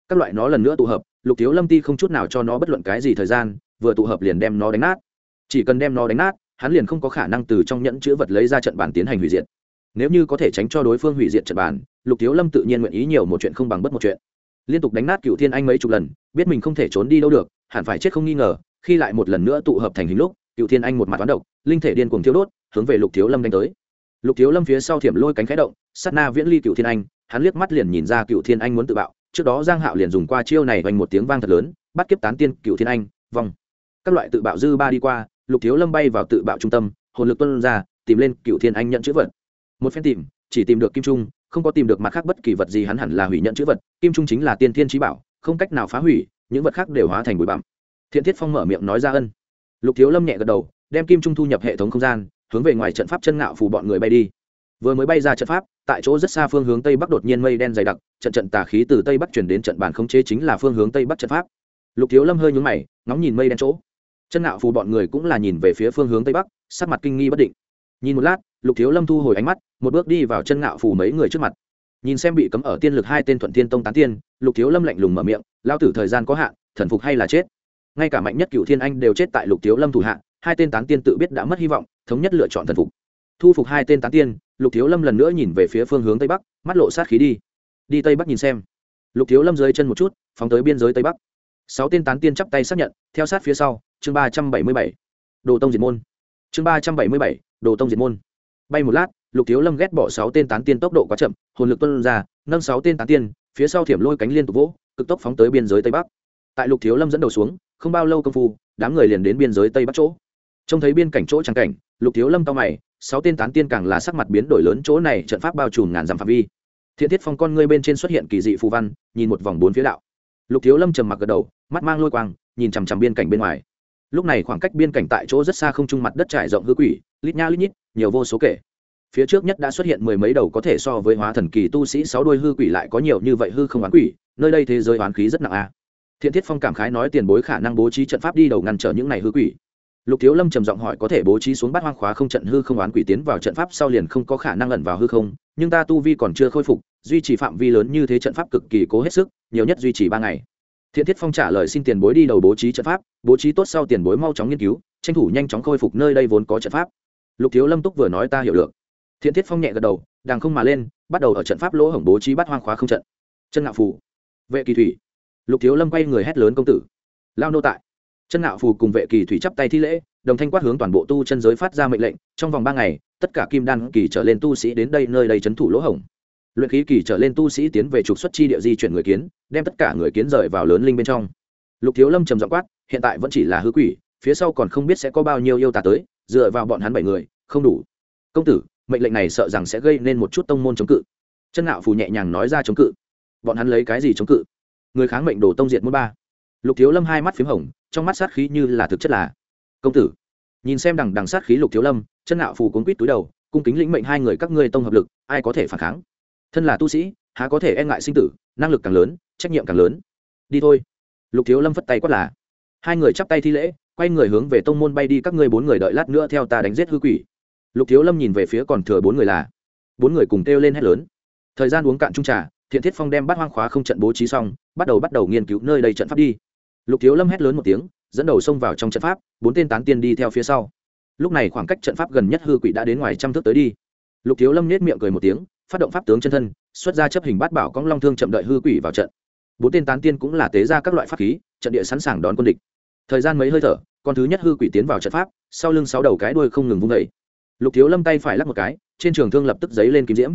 Các loại nó lần nữa tụ hợp, lục thiếu lâm ti không chút nào cho nó bất luận cái gì thời gian, vừa tụ hợp liền đem nó đánh nát. Chỉ cần đem nó đánh nát, hắn liền không có khả năng từ trong nhẫn chữ vật lấy ra trận bàn tiến hành hủy diệt. Nếu như có thể tránh cho đối phương hủy diệt trận bàn lục thiếu lâm tự nhiên nguyện ý nhiều một chuyện không bằng bất một chuyện. Liên tục đánh nát cựu thiên anh mấy chục lần, biết mình không thể trốn đi đâu được, hẳn phải chết không nghi ngờ, khi lại một lần nữa tụ hợp thành hình lúc cựu thiên anh một mặt toán độc, linh thể điên cuồng thiếu đốt, hướng về lục thiếu lâm đánh tới. Lục thiếu lâm phía sau thiểm lôi cánh khẽ động, sát na viễn ly cựu thiên anh, hắn liếc mắt liền nhìn ra cựu thiên anh muốn tự bạo, trước đó giang hạo liền dùng qua chiêu này vành một tiếng vang thật lớn, bắt kiếp tán tiên cựu thiên anh vong các loại tự bạo dư ba đi qua, lục thiếu lâm bay vào tự bạo trung tâm, hồn lực tuân ra, tìm lên cựu thiên anh nhận chữ vật. Một phen tìm, chỉ tìm được kim trung không có tìm được mặt khác bất kỳ vật gì, hắn hẳn là hủy nhận chữ vật, kim trung chính là tiên thiên trí bảo, không cách nào phá hủy, những vật khác đều hóa thành bụi bặm. Thiện thiết phong mở miệng nói ra ân. Lục thiếu lâm nhẹ gật đầu, đem kim trung thu nhập hệ thống không gian, hướng về ngoài trận pháp chân ngạo phù bọn người bay đi. Vừa mới bay ra trận pháp, tại chỗ rất xa phương hướng tây bắc đột nhiên mây đen dày đặc, trận trận tà khí từ tây bắc chuyển đến trận bàn khống chế chính là phương hướng tây bắc trận pháp. Lục thiếu lâm hơi nhúng mày, ngóng nhìn mây đen chỗ. Chân ngạo phù bọn người cũng là nhìn về phía phương hướng tây bắc, sắc mặt kinh nghi bất định. Nhìn một lát lục thiếu lâm thu hồi ánh mắt, một bước đi vào chân ngạo phù mấy người trước mặt. Nhìn xem bị cấm ở tiên lực hai tên thuận Tiên tông tán tiên, lục thiếu lâm lạnh lùng mở miệng lao tử thời gian có hạn, thần phục hay là chết? Ngay cả mạnh nhất cựu thiên anh đều chết tại lục thiếu lâm thủ hạ, hai tên tán tiên tự biết đã mất hy vọng, thống nhất lựa chọn thần phục. Thu phục hai tên tán tiên, lục thiếu lâm lần nữa nhìn về phía phương hướng tây bắc, mắt lộ sát khí đi. Đi tây bắc nhìn xem. Lục thiếu lâm dưới chân một chút, phóng tới biên giới tây bắc. Sáu tên tán tiên chắp tay xác nhận, theo sát phía sau, chương ba trăm bảy mươi bảy, đồ tông diệt môn. Chương ba trăm bảy mươi bảy, đồ tông diệt môn bay một lát, lục thiếu lâm ghét bỏ sáu tên tán tiên tốc độ quá chậm, hồn lực tuân ra, nâng sáu tên tán tiên, phía sau thiểm lôi cánh liên tục vỗ, cực tốc phóng tới biên giới tây bắc. Tại lục thiếu lâm dẫn đầu xuống, không bao lâu công phu, đám người liền đến biên giới tây bắc chỗ. Trông thấy biên cảnh chỗ trắng cảnh, lục thiếu lâm cao mày, sáu tên tán tiên càng là sắc mặt biến đổi lớn, chỗ này trận pháp bao trùm ngàn dặm phạm vi. Thiện thiết phong con ngươi bên trên xuất hiện kỳ dị phù văn, nhìn một vòng bốn phía đạo. Lục thiếu lâm trầm mặc gật đầu, mắt mang lôi quang, nhìn chằm chằm biên cảnh bên ngoài lúc này khoảng cách biên cảnh tại chỗ rất xa không trung mặt đất trải rộng hư quỷ, lít nha lít nhít, nhiều vô số kể. Phía trước nhất đã xuất hiện mười mấy đầu có thể so với hóa thần kỳ tu sĩ sáu đôi hư quỷ lại có nhiều như vậy hư không oán quỷ, nơi đây thế giới oán khí rất nặng a. Thiện thiết phong cảm khái nói tiền bối khả năng bố trí trận pháp đi đầu ngăn trở những này hư quỷ. Lục thiếu lâm trầm giọng hỏi có thể bố trí xuống bát hoang khóa không trận hư không oán quỷ tiến vào trận pháp sau liền không có khả năng ẩn vào hư không, nhưng ta tu vi còn chưa khôi phục, duy trì phạm vi lớn như thế trận pháp cực kỳ cố hết sức, nhiều nhất duy trì ba ngày thiện thiết phong trả lời xin tiền bối đi đầu bố trí trận pháp, bố trí tốt sau tiền bối mau chóng nghiên cứu, tranh thủ nhanh chóng khôi phục nơi đây vốn có trận pháp. Lục thiếu lâm túc vừa nói ta hiểu được. Thiện thiết phong nhẹ gật đầu đàng không mà lên, bắt đầu ở trận pháp lỗ hổng bố trí bắt hoang khóa không trận. Chân ngạo phù, vệ kỳ thủy. Lục thiếu lâm quay người hét lớn công tử. Lao nô tại. Chân ngạo phù cùng vệ kỳ thủy chắp tay thi lễ, đồng thanh quát hướng toàn bộ tu chân giới phát ra mệnh lệnh, trong vòng ba ngày, tất cả kim đan kỳ trở lên tu sĩ đến đây nơi đây trấn thủ lỗ hổng luyện khí kỳ trở lên tu sĩ tiến về trục xuất chi địa di chuyển người kiến, đem tất cả người kiến rời vào lớn linh bên trong. Lục thiếu lâm trầm giọng quát, hiện tại vẫn chỉ là hư quỷ, phía sau còn không biết sẽ có bao nhiêu yêu tà tới, dựa vào bọn hắn bảy người, không đủ. Công tử, mệnh lệnh này sợ rằng sẽ gây nên một chút tông môn chống cự. Chân ngạo phù nhẹ nhàng nói ra chống cự. Bọn hắn lấy cái gì chống cự? Người kháng mệnh đồ tông diệt mũi ba. Lục thiếu lâm hai mắt p h í m hồng, trong mắt sát khí như là thực chất là. Công tử, nhìn xem đằng đằng sát khí lục thiếu lâm, chân ngạo phù cuốn quýt túi đầu, cung kính lĩnh mệnh hai người các ngươi tông hợp lực, ai có thể phản kháng? Thân là tu sĩ, há có thể e ngại sinh tử, năng lực càng lớn, trách nhiệm càng lớn. Đi thôi. Lục thiếu lâm phất tay quát là, hai người chắp tay thi lễ, quay người hướng về tông môn bay đi, các ngươi bốn người đợi lát nữa theo ta đánh giết hư quỷ. Lục thiếu lâm nhìn về phía còn thừa bốn người là, bốn người cùng kêu lên hét lớn. Thời gian uống cạn trung trà, thiện thiết phong đem bắt hoang khóa không trận bố trí xong, bắt đầu bắt đầu nghiên cứu nơi đây trận pháp đi. Lục thiếu lâm hét lớn một tiếng, dẫn đầu xông vào trong trận pháp, bốn tên tán tiên đi theo phía sau. Lúc này khoảng cách trận pháp gần nhất hư quỷ đã đến ngoài trăm thước tới đi. Lục thiếu lâm nết miệng cười một tiếng phát động pháp tướng chân thân, xuất ra chấp hình bát bảo cong long thương chậm đợi hư quỷ vào trận. Bốn tên tán tiên cũng là tế ra các loại pháp khí, trận địa sẵn sàng đón quân địch. Thời gian mấy hơi thở, con thứ nhất hư quỷ tiến vào trận pháp, sau lưng sáu đầu cái đuôi không ngừng vung vẩy lục thiếu lâm tay phải lắc một cái, trên trường thương lập tức giấy lên kim diễm.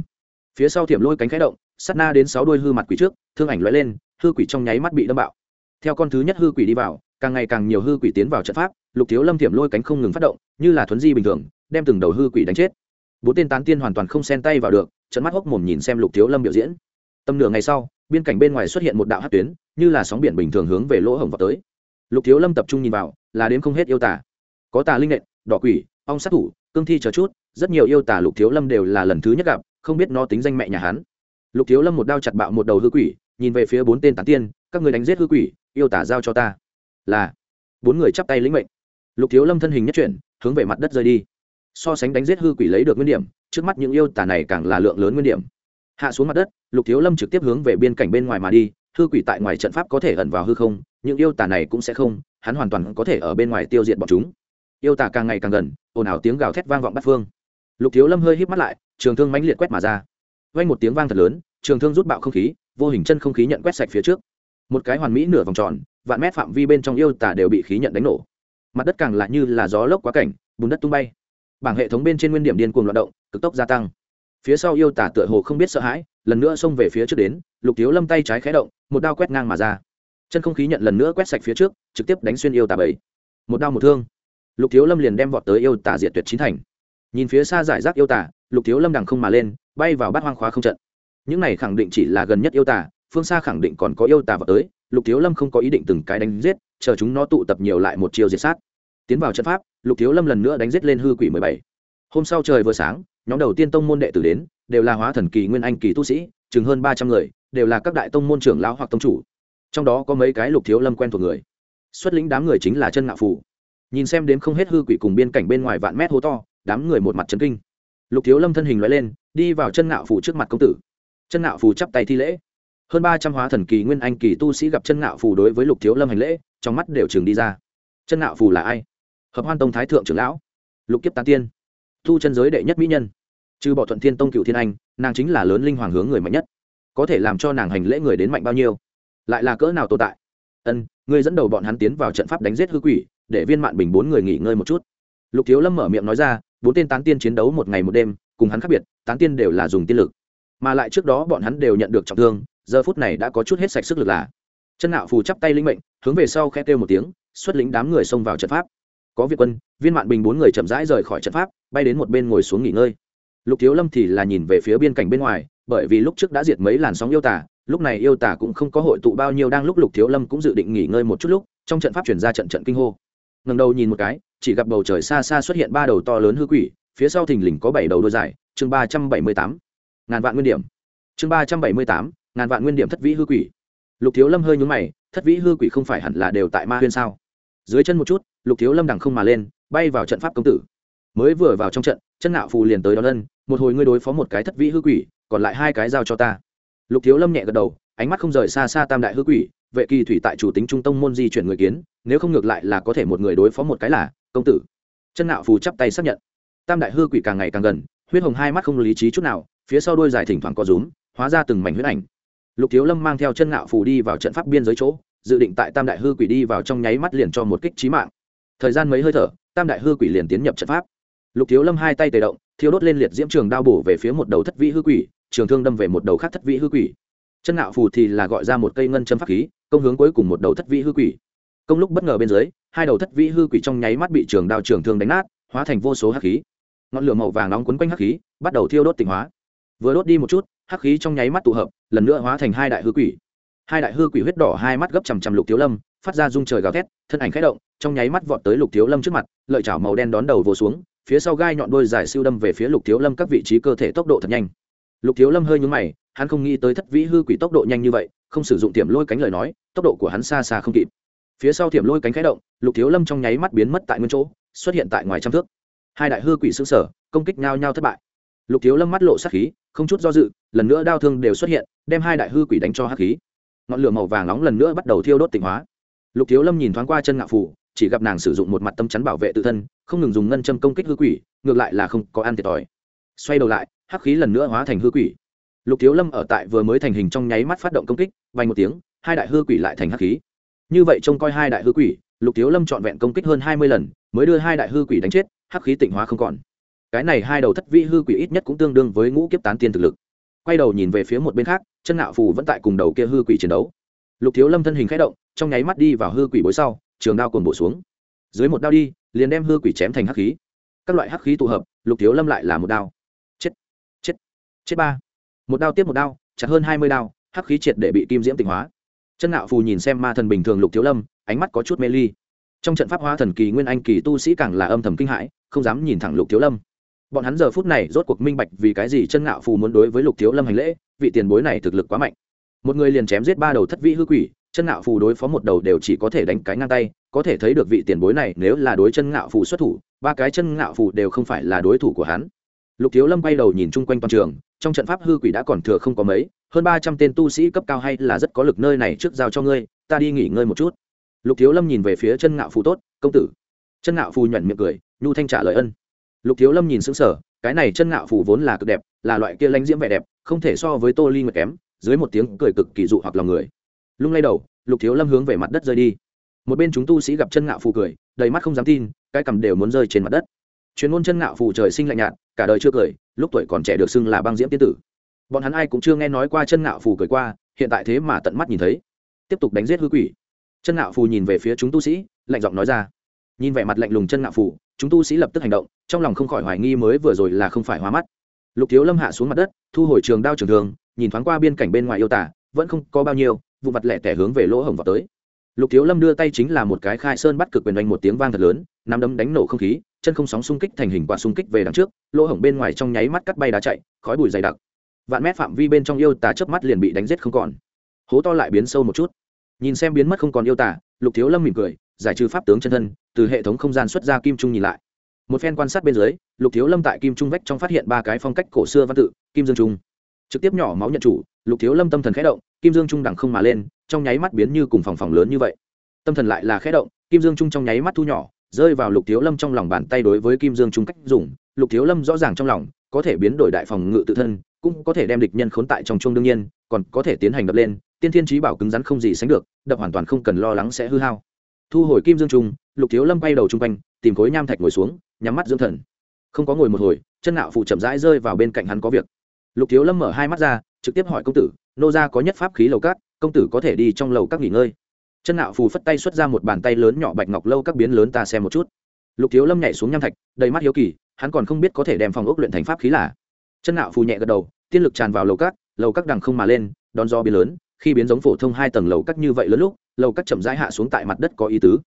Phía sau thiểm lôi cánh khẽ động sắt na đến sáu đuôi hư mặt quỷ trước, thương ảnh lóe lên, hư quỷ trong nháy mắt bị đâm bạo. Theo con thứ nhất hư quỷ đi vào, càng ngày càng nhiều hư quỷ tiến vào trận pháp, lục thiếu lâm thiểm lôi cánh không ngừng phát động, như là thuấn di bình thường, đem từng đầu hư quỷ đánh chết bốn tên tán tiên hoàn toàn không xen tay vào được trận mắt hốc mồm nhìn xem lục thiếu lâm biểu diễn. Tầm nửa ngày sau biên cảnh bên ngoài xuất hiện một đạo hát tuyến, như là sóng biển bình thường hướng về lỗ hổng vào tới. Lục thiếu lâm tập trung nhìn vào, là đến không hết yêu tả có tà linh nện, đỏ quỷ, ong sát thủ, cương thi chờ chút, rất nhiều yêu tả lục thiếu lâm đều là lần thứ nhất gặp, không biết nó tính danh mẹ nhà hắn. Lục thiếu lâm một đao chặt bạo một đầu hư quỷ, nhìn về phía bốn tên tán tiên, các người đánh giết hư quỷ, yêu tả giao cho ta. Là, bốn người chắp tay lĩnh mệnh. Lục thiếu lâm thân hình nhất chuyển, hướng về mặt đất rơi đi so sánh đánh giết hư quỷ lấy được nguyên điểm, trước mắt những yêu tả này càng là lượng lớn nguyên điểm. Hạ xuống mặt đất, lục thiếu lâm trực tiếp hướng về biên cảnh bên ngoài mà đi, hư quỷ tại ngoài trận pháp có thể ẩn vào hư không, những yêu tả này cũng sẽ không, hắn hoàn toàn có thể ở bên ngoài tiêu diệt bọn chúng. Yêu tả càng ngày càng gần, ồn ào tiếng gào thét vang vọng bắt phương. Lục thiếu lâm hơi híp mắt lại, trường thương mãnh liệt quét mà ra. Vang một tiếng vang thật lớn, trường thương rút bạo không khí, vô hình chân không khí nhận quét sạch phía trước. Một cái hoàn mỹ nửa vòng tròn, vạn mét phạm vi bên trong yêu tả đều bị khí nhận đánh nổ. Mặt đất càng lại như là gió lốc quá cảnh, bùn đất tung bay bảng hệ thống bên trên nguyên điểm điên cuồng loạt động, cực tốc gia tăng. Phía sau yêu tả tựa hồ không biết sợ hãi, lần nữa xông về phía trước đến, lục thiếu lâm tay trái khé động, một đao quét ngang mà ra. Chân không khí nhận lần nữa quét sạch phía trước, trực tiếp đánh xuyên yêu tả bảy. Một đao một thương. Lục thiếu lâm liền đem vọt tới yêu tả diệt tuyệt chín thành. Nhìn phía xa giải rác yêu tả, lục thiếu lâm đằng không mà lên, bay vào bát hoang khóa không trận. Những này khẳng định chỉ là gần nhất yêu tả, phương xa khẳng định còn có yêu tả vào tới, lục thiếu lâm không có ý định từng cái đánh giết, chờ chúng nó tụ tập nhiều lại một chiều diệt sát. Tiến vào trận pháp lục thiếu lâm lần nữa đánh giết lên hư quỷ mười bảy. Hôm sau trời vừa sáng, nhóm đầu tiên tông môn đệ tử đến, đều là hóa thần kỳ nguyên anh kỳ tu sĩ, chừng hơn ba trăm người, đều là các đại tông môn trưởng lão hoặc tông chủ. Trong đó có mấy cái lục thiếu lâm quen thuộc người. Xuất lĩnh đám người chính là chân ngạo phủ nhìn xem đến không hết hư quỷ cùng biên cảnh bên ngoài vạn mét hố to, đám người một mặt trấn kinh. Lục thiếu lâm thân hình loại lên, đi vào chân ngạo phủ trước mặt công tử. Chân ngạo phủ chắp tay thi lễ. Hơn ba trăm hóa thần kỳ nguyên anh kỳ tu sĩ gặp chân ngạo phủ đối với lục thiếu lâm hành lễ, trong mắt đều trường đi ra. Chân ngạo phủ là ai? Hợp hoan tông thái thượng trưởng lão, lục kiếp tán tiên, thu chân giới đệ nhất mỹ nhân, trừ bỏ thuận thiên tông cựu thiên anh, nàng chính là lớn linh hoàng hướng người mạnh nhất, có thể làm cho nàng hành lễ người đến mạnh bao nhiêu, lại là cỡ nào tồn tại? Ân, ngươi dẫn đầu bọn hắn tiến vào trận pháp đánh giết hư quỷ, để viên mạn bình bốn người nghỉ ngơi một chút. Lục thiếu lâm mở miệng nói ra, bốn tên tán tiên chiến đấu một ngày một đêm, cùng hắn khác biệt, tán tiên đều là dùng tiên lực. Mà lại trước đó bọn hắn đều nhận được trọng thương, giờ phút này đã có chút hết sạch sức lực là. Chân Nạo phù chắp tay linh mệnh, hướng về sau khe kêu một tiếng, xuất lĩnh đám người xông vào trận pháp có việt quân, viên mạn bình bốn người chậm rãi rời khỏi trận pháp, bay đến một bên ngồi xuống nghỉ ngơi. Lục thiếu lâm thì là nhìn về phía biên cảnh bên ngoài, bởi vì lúc trước đã diệt mấy làn sóng yêu tả lúc này yêu tả cũng không có hội tụ bao nhiêu đang lúc lục thiếu lâm cũng dự định nghỉ ngơi một chút lúc, trong trận pháp chuyển ra trận trận kinh hô. Ngần đầu nhìn một cái, chỉ gặp bầu trời xa xa xuất hiện ba đầu to lớn hư quỷ, phía sau thình lình có bảy đầu đôi dài, chương ba trăm bảy mươi tám, ngàn vạn nguyên điểm. Chương ba trăm bảy mươi tám, ngàn vạn nguyên điểm thất vĩ hư quỷ. Lục thiếu lâm hơi nhúng mày, thất vĩ hư quỷ không phải hẳn là đều tại ma huyên sao? Dưới chân một chút, lục thiếu lâm đằng không mà lên, bay vào trận pháp công tử. Mới vừa vào trong trận, chân ngạo phù liền tới đón lân một hồi ngươi đối phó một cái thất vĩ hư quỷ, còn lại hai cái giao cho ta. Lục thiếu lâm nhẹ gật đầu, ánh mắt không rời xa xa tam đại hư quỷ, vệ kỳ thủy tại chủ tính trung tông môn di chuyển người kiến, nếu không ngược lại là có thể một người đối phó một cái là công tử. Chân ngạo phù chắp tay xác nhận. Tam đại hư quỷ càng ngày càng gần, huyết hồng hai mắt không lý trí chút nào, phía sau đôi dài thỉnh thoảng có rúm, hóa ra từng mảnh huyết ảnh. Lục thiếu lâm mang theo chân ngạo phù đi vào trận pháp biên giới chỗ dự định tại tam đại hư quỷ đi vào trong nháy mắt liền cho một kích trí mạng. Thời gian mấy hơi thở, tam đại hư quỷ liền tiến nhập trận pháp. Lục thiếu lâm hai tay tề động thiếu đốt lên liệt diễm trường đao bổ về phía một đầu thất vĩ hư quỷ, trường thương đâm về một đầu khác thất vĩ hư quỷ. Chân nạo phù thì là gọi ra một cây ngân châm pháp khí, công hướng cuối cùng một đầu thất vĩ hư quỷ. Công lúc bất ngờ bên dưới, hai đầu thất vĩ hư quỷ trong nháy mắt bị trường đao trường thương đánh nát, hóa thành vô số hắc khí. Ngọn lửa màu vàng nóng quấn quanh hắc khí, bắt đầu thiêu đốt tịnh hóa. Vừa đốt đi một chút, hắc khí trong nháy mắt tụ hợp, lần nữa hóa thành hai đại hư quỷ hai đại hư quỷ huyết đỏ hai mắt gấp chằm chằm lục thiếu lâm, phát ra rung trời gào thét, thân ảnh khẽ động, trong nháy mắt vọt tới lục thiếu lâm trước mặt, lợi chảo màu đen đón đầu vồ xuống, phía sau gai nhọn đôi dài siêu đâm về phía lục thiếu lâm các vị trí cơ thể tốc độ thật nhanh. Lục thiếu lâm hơi nhúng mày, hắn không nghĩ tới thất vĩ hư quỷ tốc độ nhanh như vậy, không sử dụng tiềm lôi cánh lời nói, tốc độ của hắn xa xa không kịp. Phía sau tiềm lôi cánh khẽ động, lục thiếu lâm trong nháy mắt biến mất tại nguyên chỗ, xuất hiện tại ngoài trăm thước. Hai đại hư quỷ xứng sở công kích nhau nhau thất bại. Lục thiếu lâm mắt lộ sát khí, không chút do dự, lần nữa đau thương đều xuất hiện, đem hai đại hư quỷ đánh cho hắc khí ngọn lửa màu vàng nóng lần nữa bắt đầu thiêu đốt tịnh hóa. Lục thiếu lâm nhìn thoáng qua chân ngạo phủ, chỉ gặp nàng sử dụng một mặt tâm chắn bảo vệ tự thân, không ngừng dùng ngân châm công kích hư quỷ, ngược lại là không có ăn thiệt thòi. Xoay đầu lại, hắc khí lần nữa hóa thành hư quỷ. Lục thiếu lâm ở tại vừa mới thành hình trong nháy mắt phát động công kích vay một tiếng, hai đại hư quỷ lại thành hắc khí. Như vậy trông coi hai đại hư quỷ, lục thiếu lâm trọn vẹn công kích hơn hai mươi lần, mới đưa hai đại hư quỷ đánh chết, hắc khí tịnh hóa không còn. Cái này hai đầu thất vị hư quỷ ít nhất cũng tương đương với ngũ kiếp tán tiên thực lực. Quay đầu nhìn về phía một bên khác chân ngạo phù vẫn tại cùng đầu kia hư quỷ chiến đấu. Lục thiếu lâm thân hình k h ẽ động, trong nháy mắt đi vào hư quỷ bối sau, trường đao cồn bổ xuống. Dưới một đao đi, liền đem hư quỷ chém thành hắc khí. Các loại hắc khí tụ hợp, lục thiếu lâm lại là một đao. Chết chết chết ba. Một đao tiếp một đao, chặt hơn hai mươi đao, hắc khí triệt để bị kim diễm tịnh hóa. Chân ngạo phù nhìn xem ma thần bình thường lục thiếu lâm, ánh mắt có chút mê ly. Trong trận pháp hóa thần kỳ nguyên anh kỳ tu sĩ càng là âm thầm kinh hãi, không dám nhìn thẳng lục thiếu lâm bọn hắn giờ phút này rốt cuộc minh bạch vì cái gì chân ngạo phù muốn đối với lục thiếu lâm hành lễ, vị tiền bối này thực lực quá mạnh. Một người liền chém giết ba đầu thất vị hư quỷ, chân ngạo phù đối phó một đầu đều chỉ có thể đánh cái ngang tay, có thể thấy được vị tiền bối này nếu là đối chân ngạo phù xuất thủ, ba cái chân ngạo phù đều không phải là đối thủ của hắn. Lục thiếu lâm bay đầu nhìn chung quanh toàn trường, trong trận pháp hư quỷ đã còn thừa không có mấy, hơn ba trăm tên tu sĩ cấp cao hay là rất có lực nơi này trước giao cho ngươi, ta đi nghỉ ngơi một chút. Lục thiếu lâm nhìn về phía chân ngạo phù tốt, công tử. Chân ngạo phù nhuận miệng cười, nhu thanh trả lời ân lục thiếu lâm nhìn sững sờ, cái này chân ngạo phủ vốn là cực đẹp, là loại kia lãnh diễm vẻ đẹp, không thể so với tô ly nguyệt kém, dưới một tiếng cười cực kỳ dụ hoặc lòng người. Lung lay đầu, lục thiếu lâm hướng về mặt đất rơi đi. Một bên chúng tu sĩ gặp chân ngạo phù cười, đầy mắt không dám tin, cái cầm đều muốn rơi trên mặt đất. Chuyên môn chân ngạo phù trời sinh lạnh nhạt, cả đời chưa cười, lúc tuổi còn trẻ được xưng là băng diễm tiên tử. Bọn hắn ai cũng chưa nghe nói qua chân ngạo phù cười qua, hiện tại thế mà tận mắt nhìn thấy. Tiếp tục đánh giết hư quỷ. Chân ngạo phù nhìn về phía chúng tu sĩ, lạnh giọng nói ra nhìn vẻ mặt lạnh lùng chân ngạo phủ, chúng tu sĩ lập tức hành động trong lòng không khỏi hoài nghi mới vừa rồi là không phải hóa mắt. Lục thiếu lâm hạ xuống mặt đất thu hồi trường đao trường thường nhìn thoáng qua biên cảnh bên ngoài yêu tả vẫn không có bao nhiêu vụ mặt lẹ tẻ hướng về lỗ hổng vào tới. Lục thiếu lâm đưa tay chính là một cái khai sơn bắt cực quyền đánh một tiếng vang thật lớn nắm đấm đánh nổ không khí chân không sóng xung kích thành hình quả xung kích về đằng trước lỗ hổng bên ngoài trong nháy mắt cắt bay đá chạy khói bụi dày đặc. Vạn mét phạm vi bên trong yêu tà chớp mắt liền bị đánh giết không còn. Hố to lại biến sâu một chút. Nhìn xem biến mất không còn yêu tà lục thiếu lâm mỉm cười giải trừ pháp tướng chân thân từ hệ thống không gian xuất ra kim trung nhìn lại. Một phen quan sát bên dưới, lục thiếu lâm tại kim trung vách trong phát hiện ba cái phong cách cổ xưa văn tự, kim dương trung. Trực tiếp nhỏ máu nhận chủ, lục thiếu lâm tâm thần khẽ động, kim dương trung đẳng không mà lên, trong nháy mắt biến như cùng phòng phòng lớn như vậy. Tâm thần lại là khẽ động, kim dương trung trong nháy mắt thu nhỏ, rơi vào lục thiếu lâm trong lòng bàn tay đối với kim dương trung cách dùng, lục thiếu lâm rõ ràng trong lòng, có thể biến đổi đại phòng ngự tự thân, cũng có thể đem địch nhân khốn tại trong chung đương nhiên, còn có thể tiến hành đập lên, tiên thiên trí bảo cứng rắn không gì sánh được, đập hoàn toàn không cần lo lắng sẽ hư hao thu hồi kim dương trung, lục thiếu lâm bay đầu chung quanh, tìm khối nham thạch ngồi xuống, nhắm mắt dưỡng thần. Không có ngồi một hồi, chân nạo phụ chậm rãi rơi vào bên cạnh hắn có việc. Lục thiếu lâm mở hai mắt ra, trực tiếp hỏi công tử, nô gia có nhất pháp khí lầu cát, công tử có thể đi trong lầu các nghỉ ngơi? Chân nạo phù phất tay xuất ra một bàn tay lớn nhỏ bạch ngọc lâu các biến lớn ta xem một chút. Lục thiếu lâm nhảy xuống nham thạch, đầy mắt hiếu kỳ, hắn còn không biết có thể đem phòng ốc luyện thành pháp khí là. Chân nạo phù nhẹ gật đầu, tiên lực tràn vào lầu các lầu các đằng không mà lên, đón gió biến lớn khi biến giống phổ thông hai tầng lầu cắt như vậy lớn lúc, lầu cắt chậm rãi hạ xuống tại mặt đất có ý tứ.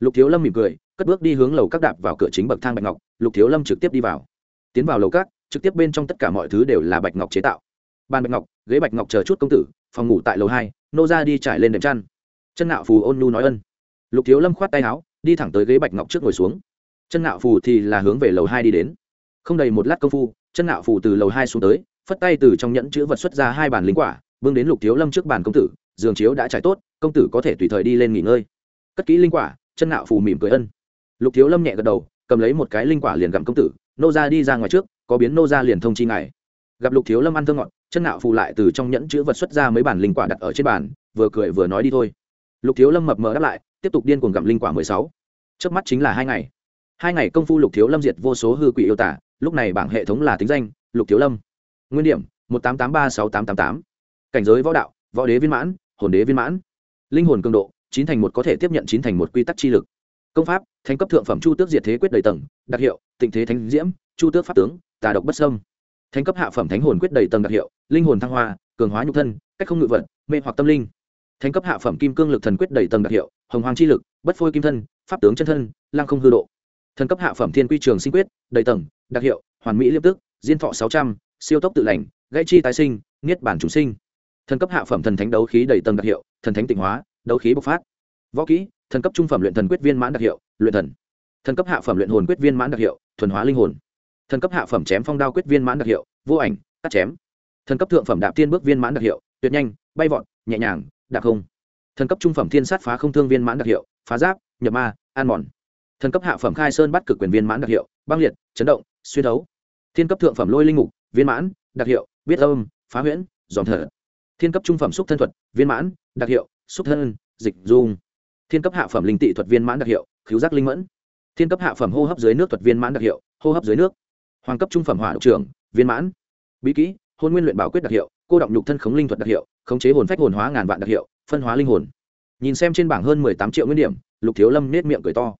Lục thiếu lâm mỉm cười, cất bước đi hướng lầu các đạp vào cửa chính bậc thang bạch ngọc, lục thiếu lâm trực tiếp đi vào. Tiến vào lầu các trực tiếp bên trong tất cả mọi thứ đều là bạch ngọc chế tạo. Bàn bạch ngọc, ghế bạch ngọc chờ chút công tử, phòng ngủ tại lầu hai, nô ra đi trải lên đệm chăn. Chân nạo phù ôn nu nói ân. Lục thiếu lâm khoát tay áo, đi thẳng tới ghế bạch ngọc trước ngồi xuống. Chân nạo phù thì là hướng về lầu hai đi đến. Không đầy một lát công phu, chân nạo phù từ lầu hai xuống tới, phất tay từ trong nhẫn chữ vật xuất ra hai bàn linh quả bưng đến lục thiếu lâm trước bàn công tử, giường chiếu đã trải tốt, công tử có thể tùy thời đi lên nghỉ ngơi. Cất kỹ linh quả, chân nạo phù mỉm cười ân. Lục thiếu lâm nhẹ gật đầu, cầm lấy một cái linh quả liền gặm công tử, nô ra đi ra ngoài trước, có biến nô ra liền thông chi ngài. Gặp lục thiếu lâm ăn thơ ngọt, chân nạo phù lại từ trong nhẫn chữ vật xuất ra mấy bản linh quả đặt ở trên bàn, vừa cười vừa nói đi thôi. Lục thiếu lâm mập mờ đáp lại, tiếp tục điên cuồng gặm linh quả mười sáu. Trước mắt chính là hai ngày. Hai ngày công phu lục thiếu lâm diệt vô số hư quỷ yêu tả lúc này bảng hệ thống là tính danh, lục thiếu lâm. Nguyên điểm, một tám tám ba sáu tám tám tám cảnh giới võ đạo, võ đế viên mãn, hồn đế viên mãn. Linh hồn cường độ, chín thành một có thể tiếp nhận chín thành một quy tắc chi lực. Công pháp thành cấp thượng phẩm chu tước diệt thế quyết đầy tầng, đặc hiệu, tịnh thế thánh diễm, chu tước pháp tướng, tà độc bất sâm thành cấp hạ phẩm thánh hồn quyết đầy tầng đặc hiệu, linh hồn thăng hoa, cường hóa nhục thân, cách không ngự vật, mê hoặc tâm linh. Thành cấp hạ phẩm kim cương lực thần quyết đầy tầng đặc hiệu, hồng hoàng chi lực, bất phôi kim thân, pháp tướng chân thân lang không hư độ. Thần cấp hạ phẩm thiên quy trường sinh quyết, đầy tầng, đặc hiệu, hoàn mỹ liêm tức, diên thọ sáu trăm, siêu tốc tự lành, gãy chi tái sinh, niết bản chủ sinh thần cấp hạ phẩm thần thánh đấu khí đầy tầng đặc hiệu, thần thánh tịnh hóa, đấu khí bộc phát. Võ kỹ, thần cấp trung phẩm luyện thần quyết viên mãn đặc hiệu, luyện thần. Thần cấp hạ phẩm luyện hồn quyết viên mãn đặc hiệu, thuần hóa linh hồn. Thần cấp hạ phẩm chém phong đao quyết viên mãn đặc hiệu, vô ảnh, cắt chém. Thần cấp thượng phẩm đạp tiên bước viên mãn đặc hiệu, tuyệt nhanh, bay vọt, nhẹ nhàng, đạp không. Thần cấp trung phẩm thiên sát phá không thương viên mãn đặc hiệu, phá giáp, nhập ma, an mòn. Thần cấp hạ phẩm khai sơn bắt cực quyền viên mãn đặc hiệu, băng liệt, chấn động, xuyên đấu. Thiên cấp thượng phẩm lôi linh mục viên mãn, đặc hiệu, biết âm, phá huyễn, dòm thở thiên cấp trung phẩm xúc thân thuật, viên mãn, đặc hiệu, xúc thân, dịch dung. Thiên cấp hạ phẩm linh tị thuật viên mãn đặc hiệu khiếu giác linh mẫn. Thiên cấp hạ phẩm hô hấp dưới nước thuật viên mãn đặc hiệu, hô hấp dưới nước. Hoàng cấp trung phẩm hỏa độc trưởng, viên mãn. Bí kỹ, hôn nguyên luyện bảo quyết đặc hiệu, cô động nhục thân khống linh thuật đặc hiệu, khống chế hồn phách hồn hóa ngàn vạn đặc hiệu, phân hóa linh hồn. Nhìn xem trên bảng hơn mười tám triệu nguyên điểm, lục thiếu lâm nết miệng cười to.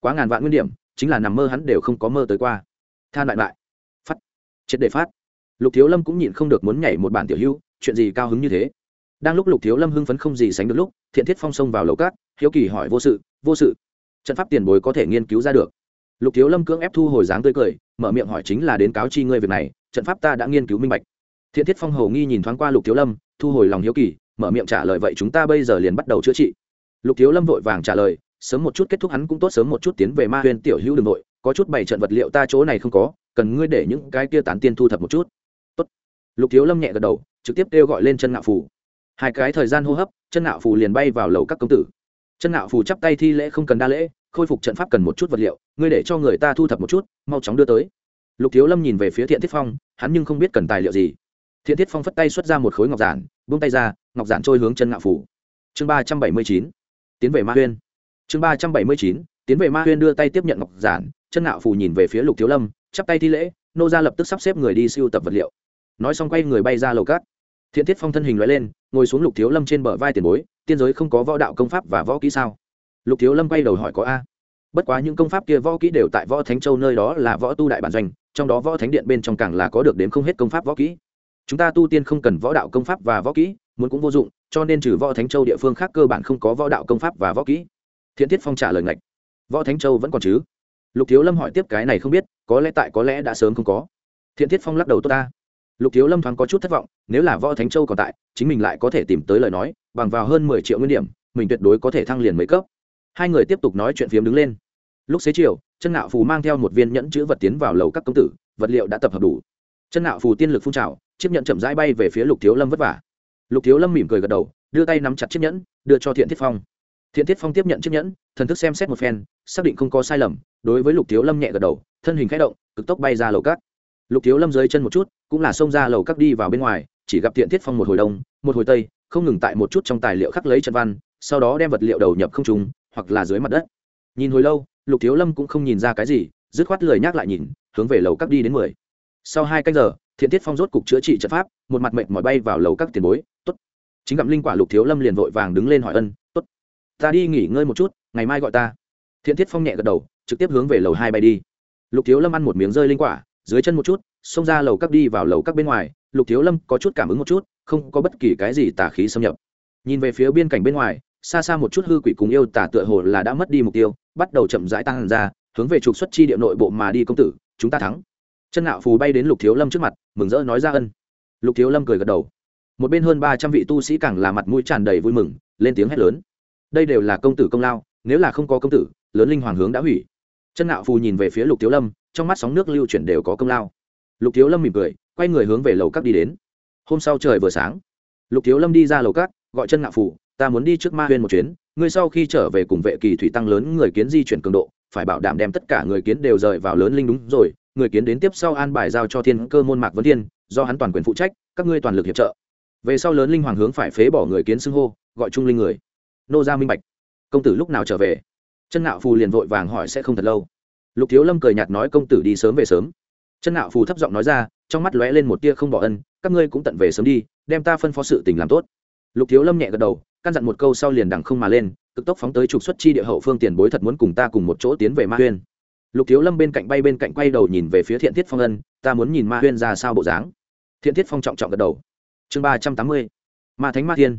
Quá ngàn vạn nguyên điểm, chính là nằm mơ hắn đều không có mơ tới qua. Than lại lại phát. Triệt để phát. Lục thiếu lâm cũng nhịn không được muốn nhảy một bản tiểu hưu chuyện gì cao hứng như thế? Đang lúc lục thiếu lâm hưng phấn không gì sánh được lúc, thiện thiết phong xông vào lầu cát, hiếu kỳ hỏi vô sự vô sự, trận pháp tiền bối có thể nghiên cứu ra được? Lục thiếu lâm cưỡng ép thu hồi dáng tươi cười, mở miệng hỏi chính là đến cáo chi ngươi việc này, trận pháp ta đã nghiên cứu minh bạch. Thiện thiết phong hầu nghi nhìn thoáng qua lục thiếu lâm, thu hồi lòng hiếu kỳ, mở miệng trả lời, vậy chúng ta bây giờ liền bắt đầu chữa trị. Lục thiếu lâm vội vàng trả lời, sớm một chút kết thúc hắn cũng tốt, sớm một chút tiến về ma huyền tiểu hữu đường nội, có chút bảy trận vật liệu ta chỗ này không có, cần ngươi để những cái kia tán tiên thu thập một chút lục thiếu lâm nhẹ gật đầu, trực tiếp kêu gọi lên chân ngạo phù. Hai cái thời gian hô hấp, chân ngạo phù liền bay vào lầu các công tử. Chân ngạo phù chắp tay thi lễ không cần đa lễ, khôi phục trận pháp cần một chút vật liệu, ngươi để cho người ta thu thập một chút, mau chóng đưa tới. Lục thiếu lâm nhìn về phía thiện thiết phong, hắn nhưng không biết cần tài liệu gì. Thiện thiết phong phất tay xuất ra một khối ngọc giản, buông tay ra, ngọc giản trôi hướng chân ngạo phủ chương ba trăm bảy mươi chín, tiến về ma huyên. Chương ba trăm bảy mươi chín, tiến về ma huyên đưa tay tiếp nhận ngọc giản, chân ngạo phủ nhìn về phía lục thiếu lâm, chắp tay thi lễ, nô ra lập tức sắp xếp người đi siêu tập vật liệu nói xong quay người bay ra lầu cát. Thiện thiết phong thân hình loại lên, ngồi xuống lục thiếu lâm trên bờ vai tiền bối, tiên giới không có võ đạo công pháp và võ kỹ sao? Lục thiếu lâm quay đầu hỏi có a. Bất quá những công pháp kia võ kỹ đều tại võ thánh châu nơi đó là võ tu đại bản doanh, trong đó võ thánh điện bên trong càng là có được đến không hết công pháp võ kỹ. Chúng ta tu tiên không cần võ đạo công pháp và võ kỹ, muốn cũng vô dụng, cho nên trừ võ thánh châu địa phương khác cơ bản không có võ đạo công pháp và võ kỹ. Thiện thiết phong trả lời ngạch. Võ thánh châu vẫn còn chứ? Lục thiếu lâm hỏi tiếp cái này không biết, có lẽ tại có lẽ đã sớm không có. Thiện thiết phong lắc đầu tốt ta lục thiếu lâm thoáng có chút thất vọng, nếu là võ thánh châu còn tại, chính mình lại có thể tìm tới lời nói, bằng vào hơn mười triệu nguyên điểm, mình tuyệt đối có thể thăng liền mấy cấp. Hai người tiếp tục nói chuyện phiếm đứng lên. Lúc xế chiều, chân nạo phù mang theo một viên nhẫn chữ vật tiến vào lầu các công tử, vật liệu đã tập hợp đủ. Chân nạo phù tiên lực phun trào, chiếc nhẫn chậm rãi bay về phía lục thiếu lâm vất vả. Lục thiếu lâm mỉm cười gật đầu, đưa tay nắm chặt chiếc nhẫn, đưa cho thiện thiết phong. Thiện thiết phong tiếp nhận chiếc nhẫn, thần thức xem xét một phen, xác định không có sai lầm, đối với lục thiếu lâm nhẹ gật đầu, thân hình k h ẽ động, cực tốc bay ra lầu cát lục thiếu lâm dưới chân một chút cũng là xông ra lầu cát đi vào bên ngoài, chỉ gặp thiện thiết phong một hồi đông, một hồi tây, không ngừng tại một chút trong tài liệu khắc lấy trận văn, sau đó đem vật liệu đầu nhập không trùng hoặc là dưới mặt đất. Nhìn hồi lâu, lục thiếu lâm cũng không nhìn ra cái gì, dứt khoát lời nhắc lại nhìn, hướng về lầu các đi đến mười. Sau hai canh giờ, thiện thiết phong rốt cục chữa trị trận pháp, một mặt mệt mỏi bay vào lầu các tiền bối t ố t chính gặm linh quả lục thiếu lâm liền vội vàng đứng lên hỏi ân t ố t ta đi nghỉ ngơi một chút, ngày mai gọi ta. Thiện thiết phong nhẹ gật đầu, trực tiếp hướng về lầu hai bay đi. Lục thiếu lâm ăn một miếng rơi linh quả, dưới chân một chút xông ra lầu các đi vào lầu các bên ngoài, lục thiếu lâm có chút cảm ứng một chút, không có bất kỳ cái gì tả khí xâm nhập. Nhìn về phía biên cảnh bên ngoài, xa xa một chút hư quỷ cùng yêu tả tựa hồ là đã mất đi mục tiêu, bắt đầu chậm rãi tăng ra, hướng về trục xuất chi địa nội bộ mà đi công tử, chúng ta thắng. Chân ngạo phù bay đến lục thiếu lâm trước mặt, mừng rỡ nói ra ân. Lục thiếu lâm cười gật đầu. Một bên hơn ba trăm vị tu sĩ càng là mặt mũi tràn đầy vui mừng, lên tiếng hét lớn. Đây đều là công tử công lao, nếu là không có công tử, lớn linh hoàng hướng đã hủy. Chân ngạo phù nhìn về phía lục thiếu lâm, trong mắt sóng nước lưu chuyển đều có công lao lục thiếu lâm mỉm cười quay người hướng về lầu cắt đi đến. Hôm sau trời vừa sáng lục thiếu lâm đi ra lầu cắt gọi chân ngạo phủ, ta muốn đi trước ma huyên một chuyến ngươi sau khi trở về cùng vệ kỳ thủy tăng lớn người kiến di chuyển cường độ phải bảo đảm đem tất cả người kiến đều rời vào lớn linh đúng rồi người kiến đến tiếp sau an bài giao cho thiên cơ môn mạc vấn thiên do hắn toàn quyền phụ trách các ngươi toàn lực hiệp trợ. Về sau lớn linh hoàng hướng phải phế bỏ người kiến xưng hô gọi trung linh người. Nô gia minh bạch công tử lúc nào trở về? Chân nạo phù liền vội vàng hỏi sẽ không thật lâu. Lục thiếu lâm cười nhạt nói công tử đi sớm về sớm chân nạo phù thấp giọng nói ra, trong mắt lóe lên một tia không bỏ ân, các ngươi cũng tận về sớm đi, đem ta phân phó sự tình làm tốt. Lục thiếu lâm nhẹ gật đầu, căn dặn một câu sau liền đằng không mà lên, cực tốc phóng tới trục xuất chi địa hậu phương tiền bối thật muốn cùng ta cùng một chỗ tiến về ma huyên. Lục thiếu lâm bên cạnh bay bên cạnh quay đầu nhìn về phía thiện thiết phong ân, ta muốn nhìn ma huyên ra sao bộ dáng. Thiện thiết phong trọng trọng gật đầu. Chương ba trăm tám mươi, ma thánh ma thiên.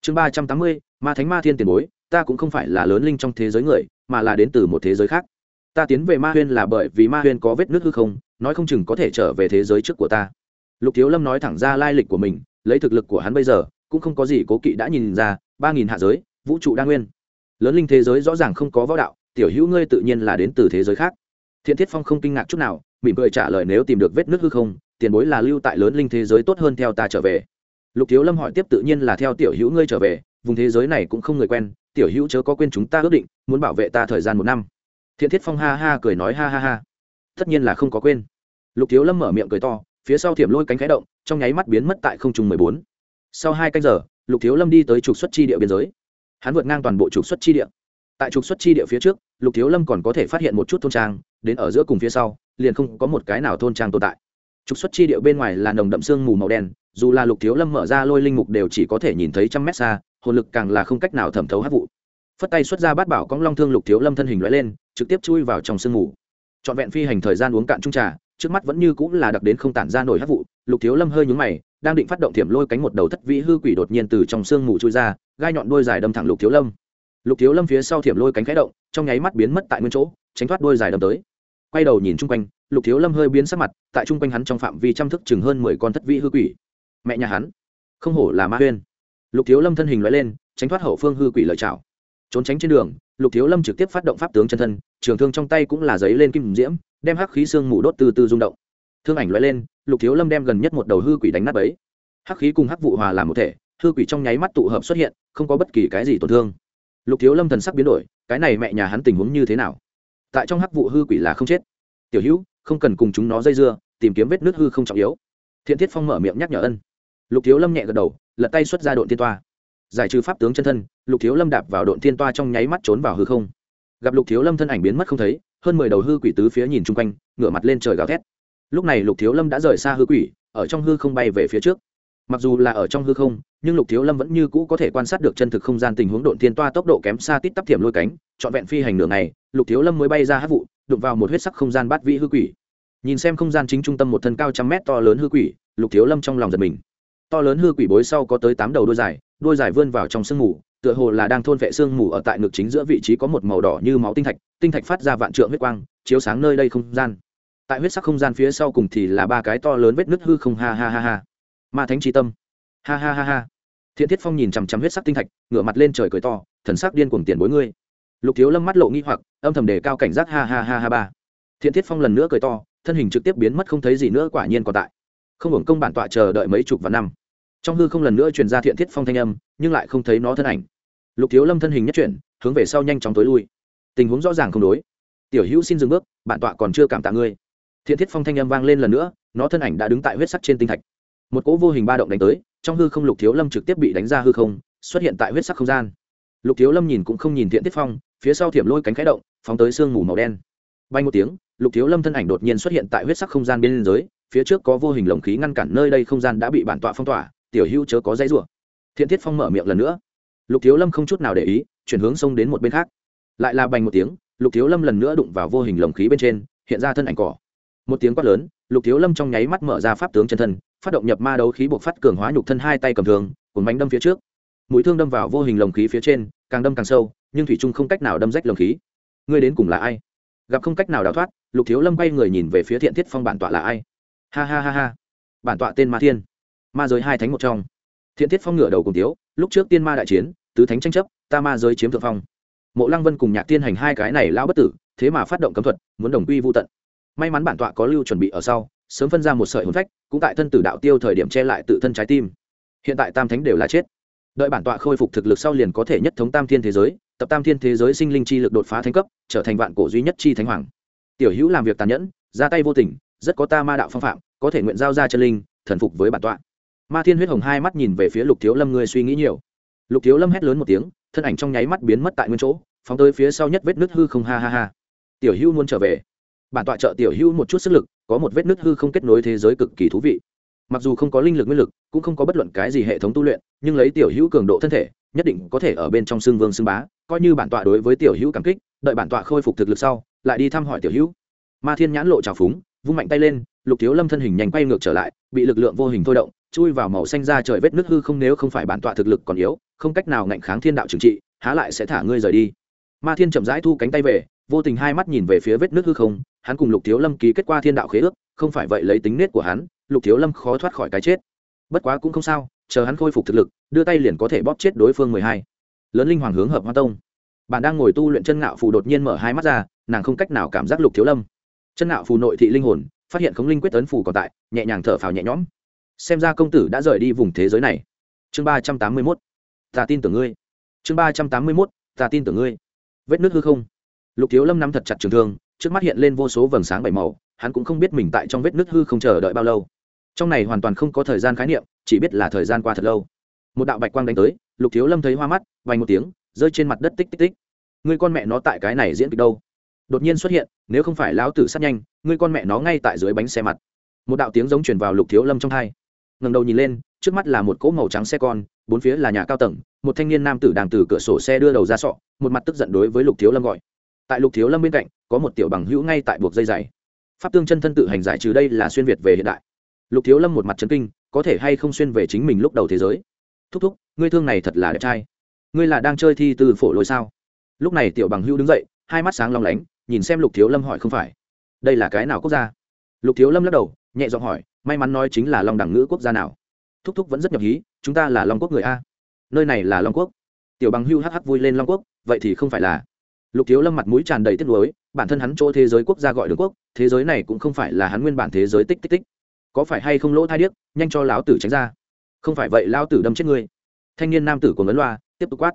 Chương ba trăm tám mươi, ma thánh ma thiên tiền bối, ta cũng không phải là lớn linh trong thế giới người, mà là đến từ một thế giới khác ta tiến về ma huyên là bởi vì ma huyên có vết nước hư không, nói không chừng có thể trở về thế giới trước của ta. Lục thiếu lâm nói thẳng ra lai lịch của mình, lấy thực lực của hắn bây giờ, cũng không có gì cố kỵ đã nhìn ra, ba nghìn hạ giới, vũ trụ đa nguyên. Lớn linh thế giới rõ ràng không có võ đạo, tiểu hữu ngươi tự nhiên là đến từ thế giới khác. Thiện thiết phong không kinh ngạc chút nào, mỉm cười trả lời nếu tìm được vết nước hư không, tiền bối là lưu tại lớn linh thế giới tốt hơn theo ta trở về. Lục thiếu lâm hỏi tiếp tự nhiên là theo tiểu hữu ngươi trở về, vùng thế giới này cũng không người quen, tiểu hữu chớ có quên chúng ta ước định, muốn bảo vệ ta thời gian một năm thiện thiết phong ha ha cười nói ha ha ha. Tất nhiên là không có quên. Lục thiếu lâm mở miệng cười to, phía sau thiểm lôi cánh khẽ động, trong nháy mắt biến mất tại không trung mười bốn. Sau hai canh giờ, lục thiếu lâm đi tới trục xuất chi địa biên giới. Hắn vượt ngang toàn bộ trục xuất chi địa. Tại trục xuất chi địa phía trước, lục thiếu lâm còn có thể phát hiện một chút thôn trang, đến ở giữa cùng phía sau, liền không có một cái nào thôn trang tồn tại. Trục xuất chi địa bên ngoài là nồng đậm sương mù màu đen, dù là lục thiếu lâm mở ra lôi linh mục đều chỉ có thể nhìn thấy trăm mét xa, hồn lực càng là không cách nào thẩm thấu hát vụ. Phất tay xuất ra bát bảo cong long thương lục thiếu lâm thân hình loại lên trực tiếp chui vào trong sương mù. Trọn vẹn phi hành thời gian uống cạn trung trà, trước mắt vẫn như cũng là đặc đến không tản ra nổi hát vụ, lục thiếu lâm hơi nhúng mày, đang định phát động thiểm lôi cánh một đầu thất vĩ hư quỷ đột nhiên từ trong sương mù chui ra, gai nhọn đôi dài đâm thẳng lục thiếu lâm. Lục thiếu lâm phía sau thiểm lôi cánh khẽ động, trong nháy mắt biến mất tại nguyên chỗ, tránh thoát đôi dài đâm tới. Quay đầu nhìn chung quanh, lục thiếu lâm hơi biến sắc mặt, tại chung quanh hắn trong phạm vi chăm thức chừng hơn mười con thất vĩ hư quỷ. Mẹ nhà hắn, không hổ là ma huyên. Lục thiếu lâm thân hình loại lên, tránh thoát hậu phương hư quỷ lợi chảo trốn tránh trên đường lục thiếu lâm trực tiếp phát động pháp tướng chân thân, trường thương trong tay cũng là giấy lên kim diễm, đem hắc khí xương mù đốt từ từ rung động. Thương ảnh loại lên, lục thiếu lâm đem gần nhất một đầu hư quỷ đánh nát ấy hắc khí cùng hắc vụ hòa làm một thể, hư quỷ trong nháy mắt tụ hợp xuất hiện, không có bất kỳ cái gì tổn thương. Lục thiếu lâm thần sắc biến đổi, cái này mẹ nhà hắn tình huống như thế nào? Tại trong hắc vụ hư quỷ là không chết. Tiểu hữu, không cần cùng chúng nó dây dưa, tìm kiếm vết nước hư không trọng yếu. Thiện thiết phong mở miệng nhắc nhở ân. Lục thiếu lâm nhẹ gật đầu, lật tay xuất ra độn tiên toa giải trừ pháp tướng chân thân, lục thiếu lâm đạp vào độn thiên toa trong nháy mắt trốn vào hư không. Gặp lục thiếu lâm thân ảnh biến mất không thấy, hơn mười đầu hư quỷ tứ phía nhìn chung quanh, ngửa mặt lên trời gào thét. Lúc này lục thiếu lâm đã rời xa hư quỷ, ở trong hư không bay về phía trước. Mặc dù là ở trong hư không, nhưng lục thiếu lâm vẫn như cũ có thể quan sát được chân thực không gian tình huống độn thiên toa tốc độ kém xa tít tắp thiểm lôi cánh, trọn vẹn phi hành nửa ngày, lục thiếu lâm mới bay ra hát vụ, đụng vào một huyết sắc không gian bát vĩ hư quỷ. Nhìn xem không gian chính trung tâm một thân cao trăm mét to lớn hư quỷ, lục thiếu lâm trong lòng giật mình. To lớn hư quỷ bối sau có tới tám đầu đôi dài đôi dài vươn vào trong sương mù, tựa hồ là đang thôn vệ sương mù ở tại ngực chính giữa vị trí có một màu đỏ như máu tinh thạch tinh thạch phát ra vạn trượng huyết quang, chiếu sáng nơi đây không gian. Tại huyết sắc không gian phía sau cùng thì là ba cái to lớn vết nứt hư không, ha ha ha ha. Ma thánh trí tâm. Ha ha ha ha. Thiện thiết phong nhìn chằm chằm huyết sắc tinh thạch, ngửa mặt lên trời cười to, thần sắc điên cuồng tiền bối ngươi. Lục thiếu lâm mắt lộ nghi hoặc, âm thầm đề cao cảnh giác, ha ha ha ha ba. Thiện thiết phong lần nữa cười to, thân hình trực tiếp biến mất không thấy gì nữa quả nhiên còn tại. Không hưởng công bản tọa chờ đợi mấy chục vạn năm trong hư không lần nữa truyền ra thiện thiết phong thanh âm, nhưng lại không thấy nó thân ảnh. Lục thiếu lâm thân hình nhất chuyển, hướng về sau nhanh chóng tối lui. Tình huống rõ ràng không đối. Tiểu hữu xin dừng bước, bản tọa còn chưa cảm tạ ngươi. Thiện thiết phong thanh âm vang lên lần nữa, nó thân ảnh đã đứng tại huyết sắc trên tinh thạch. Một cỗ vô hình ba động đánh tới, trong hư không lục thiếu lâm trực tiếp bị đánh ra hư không, xuất hiện tại huyết sắc không gian. Lục thiếu lâm nhìn cũng không nhìn thiện thiết phong, phía sau thiểm lôi cánh khẽ động, phóng tới sương mù màu đen. Bay một tiếng, lục thiếu lâm thân ảnh đột nhiên xuất hiện tại huyết sắc không gian bên dưới, phía trước có vô hình lồng khí ngăn cản nơi đây không gian đã bị bản tọa phong tỏa tiểu hữu chớ có dãy rủa. Thiện thiết phong mở miệng lần nữa. Lục thiếu lâm không chút nào để ý, chuyển hướng sông đến một bên khác. Lại là bành một tiếng, lục thiếu lâm lần nữa đụng vào vô hình lồng khí bên trên, hiện ra thân ảnh cỏ. Một tiếng quát lớn, lục thiếu lâm trong nháy mắt mở ra pháp tướng chân thân, phát động nhập ma đấu khí buộc phát cường hóa nhục thân hai tay cầm thường cuốn bánh đâm phía trước. Mũi thương đâm vào vô hình lồng khí phía trên, càng đâm càng sâu, nhưng thủy trung không cách nào đâm rách lồng khí. Ngươi đến cùng là ai? Gặp không cách nào đào thoát, lục thiếu lâm quay người nhìn về phía thiện thiết phong bản tọa là ai? Ha ha ha ha. Bản tọa tên ma thiên ma giới hai thánh một trong. Thiện thiết phong ngựa đầu cùng tiếu, lúc trước tiên ma đại chiến, tứ thánh tranh chấp, ta ma giới chiếm thượng phong. Mộ lăng vân cùng nhạc tiên hành hai cái này lao bất tử, thế mà phát động cấm thuật, muốn đồng quy vô tận. May mắn bản tọa có lưu chuẩn bị ở sau, sớm phân ra một sợi hồn phách, cũng tại thân tử đạo tiêu thời điểm che lại tự thân trái tim. Hiện tại tam thánh đều là chết. Đợi bản tọa khôi phục thực lực sau liền có thể nhất thống tam thiên thế giới, tập tam thiên thế giới sinh linh chi lực đột phá thánh cấp, trở thành vạn cổ duy nhất chi thánh hoàng. Tiểu hữu làm việc tàn nhẫn, ra tay vô tình, rất có ta ma đạo phong phạm, có thể nguyện giao ra chân linh, thần phục với bản tọa ma thiên huyết hồng hai mắt nhìn về phía lục thiếu lâm, ngươi suy nghĩ nhiều. Lục thiếu lâm hét lớn một tiếng, thân ảnh trong nháy mắt biến mất tại nguyên chỗ, phóng tới phía sau nhất vết nứt hư không, ha ha ha. Tiểu hữu muốn trở về. Bản tọa trợ tiểu hữu một chút sức lực, có một vết nứt hư không kết nối thế giới cực kỳ thú vị. Mặc dù không có linh lực nguyên lực, cũng không có bất luận cái gì hệ thống tu luyện, nhưng lấy tiểu hữu cường độ thân thể, nhất định có thể ở bên trong xương vương xương bá, coi như bản tọa đối với tiểu hữu cảm kích, đợi bản tọa khôi phục thực lực sau, lại đi thăm hỏi tiểu hữu ma thiên nhãn lộ trào phúng, vung mạnh tay lên, lục thiếu lâm thân hình nhanh quay ngược trở lại, bị lực lượng vô hình thôi động chui vào màu xanh ra trời vết nước hư không nếu không phải bản tọa thực lực còn yếu, không cách nào ngạnh kháng thiên đạo trừng trị, há lại sẽ thả ngươi rời đi. Ma thiên chậm rãi thu cánh tay về, vô tình hai mắt nhìn về phía vết nước hư không, hắn cùng lục thiếu lâm ký kết qua thiên đạo khế ước, không phải vậy lấy tính nết của hắn, lục thiếu lâm khó thoát khỏi cái chết. Bất quá cũng không sao, chờ hắn khôi phục thực lực, đưa tay liền có thể bóp chết đối phương mười hai. Lớn linh hoàng hướng hợp hoa tông. Bạn đang ngồi tu luyện chân ngạo phù đột nhiên mở hai mắt ra, nàng không cách nào cảm giác lục thiếu lâm. Chân ngạo phù nội thị linh hồn, phát hiện khống linh quyết tấn phù còn tại, nhẹ nhàng thở phào nhẹ nhõm xem ra công tử đã rời đi vùng thế giới này. Chương ba trăm tám mươi mốt, ta tin tưởng ngươi. Chương ba trăm tám mươi mốt, ta tin tưởng ngươi. Vết nước hư không. Lục thiếu lâm nắm thật chặt trường thương, trước mắt hiện lên vô số vầng sáng bảy màu, hắn cũng không biết mình tại trong vết nước hư không chờ đợi bao lâu. Trong này hoàn toàn không có thời gian khái niệm, chỉ biết là thời gian qua thật lâu. Một đạo bạch quang đánh tới, lục thiếu lâm thấy hoa mắt vành một tiếng, rơi trên mặt đất tích tích tích. Người con mẹ nó tại cái này diễn kịch đâu? Đột nhiên xuất hiện, nếu không phải lão tử sát nhanh người con mẹ nó ngay tại dưới bánh xe mặt. Một đạo tiếng giống truyền vào lục thiếu lâm trong hai ngầm đầu nhìn lên, trước mắt là một cỗ màu trắng xe con, bốn phía là nhà cao tầng, một thanh niên nam tử đang từ cửa sổ xe đưa đầu ra sọ, một mặt tức giận đối với lục thiếu lâm gọi. Tại lục thiếu lâm bên cạnh, có một tiểu bằng hữu ngay tại buộc dây dày pháp tương chân thân tự hành giải trừ đây là xuyên việt về hiện đại. Lục thiếu lâm một mặt trấn kinh, có thể hay không xuyên về chính mình lúc đầu thế giới? Thúc thúc, ngươi thương này thật là đẹp trai. Ngươi là đang chơi thi từ phổ lôi sao? Lúc này tiểu bằng hữu đứng dậy, hai mắt sáng long lánh, nhìn xem lục thiếu lâm hỏi không phải. Đây là cái nào quốc gia? Lục thiếu lâm lắc đầu, nhẹ giọng hỏi may mắn nói chính là long đẳng ngữ quốc gia nào. Thúc thúc vẫn rất nhập hí, chúng ta là long quốc người a. Nơi này là long quốc. Tiểu bằng hưu hh vui lên long quốc, vậy thì không phải là. Lục thiếu lâm mặt mũi tràn đầy tiếc nuối, bản thân hắn chỗ thế giới quốc gia gọi đường quốc, thế giới này cũng không phải là hắn nguyên bản thế giới tích tích tích. Có phải hay không lỗ thai điếc, nhanh cho lão tử tránh ra. Không phải vậy lão tử đâm chết ngươi. Thanh niên nam tử của ngấn loa, tiếp tục quát.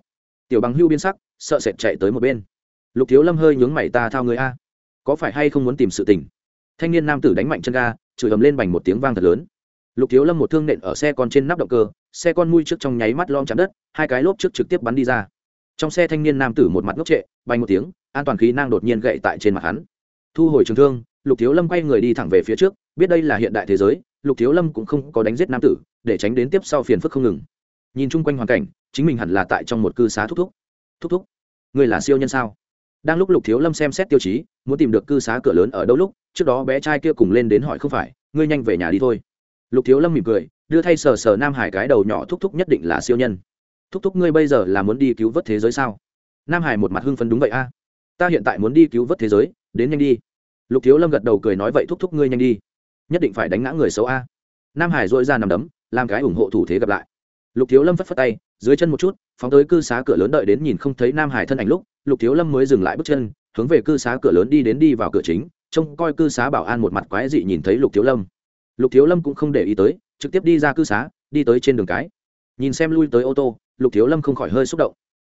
Tiểu bằng hưu biến sắc, sợ sệt chạy tới một bên. Lục thiếu lâm hơi nhướng mày ta thao người a. Có phải hay không muốn tìm sự tình? Thanh niên nam tử đánh mạnh chân ga chửi ầm lên bành một tiếng vang thật lớn. Lục thiếu lâm một thương nện ở xe con trên nắp động cơ, xe con mui trước trong nháy mắt lom chạm đất, hai cái lốp trước trực tiếp bắn đi ra. Trong xe thanh niên nam tử một mặt ngốc trệ bay một tiếng, an toàn khí năng đột nhiên gậy tại trên mặt hắn. Thu hồi trường thương, lục thiếu lâm quay người đi thẳng về phía trước, biết đây là hiện đại thế giới, lục thiếu lâm cũng không có đánh giết nam tử, để tránh đến tiếp sau phiền phức không ngừng. Nhìn chung quanh hoàn cảnh, chính mình hẳn là tại trong một cư xá thúc thúc. Thúc thúc người là siêu nhân sao? Đang lúc lục thiếu lâm xem xét tiêu chí, muốn tìm được cư xá cửa lớn ở đâu lúc, trước đó bé trai kia cùng lên đến hỏi không phải, ngươi nhanh về nhà đi thôi. Lục thiếu lâm mỉm cười, đưa thay sờ sờ nam hải cái đầu nhỏ thúc thúc nhất định là siêu nhân. Thúc thúc, ngươi bây giờ là muốn đi cứu vớt thế giới sao? Nam hải một mặt hưng phấn, đúng vậy a, ta hiện tại muốn đi cứu vớt thế giới, đến nhanh đi. Lục thiếu lâm gật đầu cười nói, vậy thúc thúc, ngươi nhanh đi, nhất định phải đánh ngã người xấu a. Nam hải dội ra nằm đấm, làm cái ủng hộ thủ thế gặp lại. Lục thiếu lâm phất phất tay, dưới chân một chút phóng tới cư xá cửa lớn đợi đến nhìn không thấy nam hải thân ảnh lúc, lục thiếu lâm mới dừng lại bước chân, hướng về cư xá cửa lớn đi đến đi vào cửa chính, trông coi cư xá bảo an một mặt quái dị nhìn thấy lục thiếu lâm. Lục thiếu lâm cũng không để ý tới, trực tiếp đi ra cư xá, đi tới trên đường cái. Nhìn xem lui tới ô tô, lục thiếu lâm không khỏi hơi xúc động.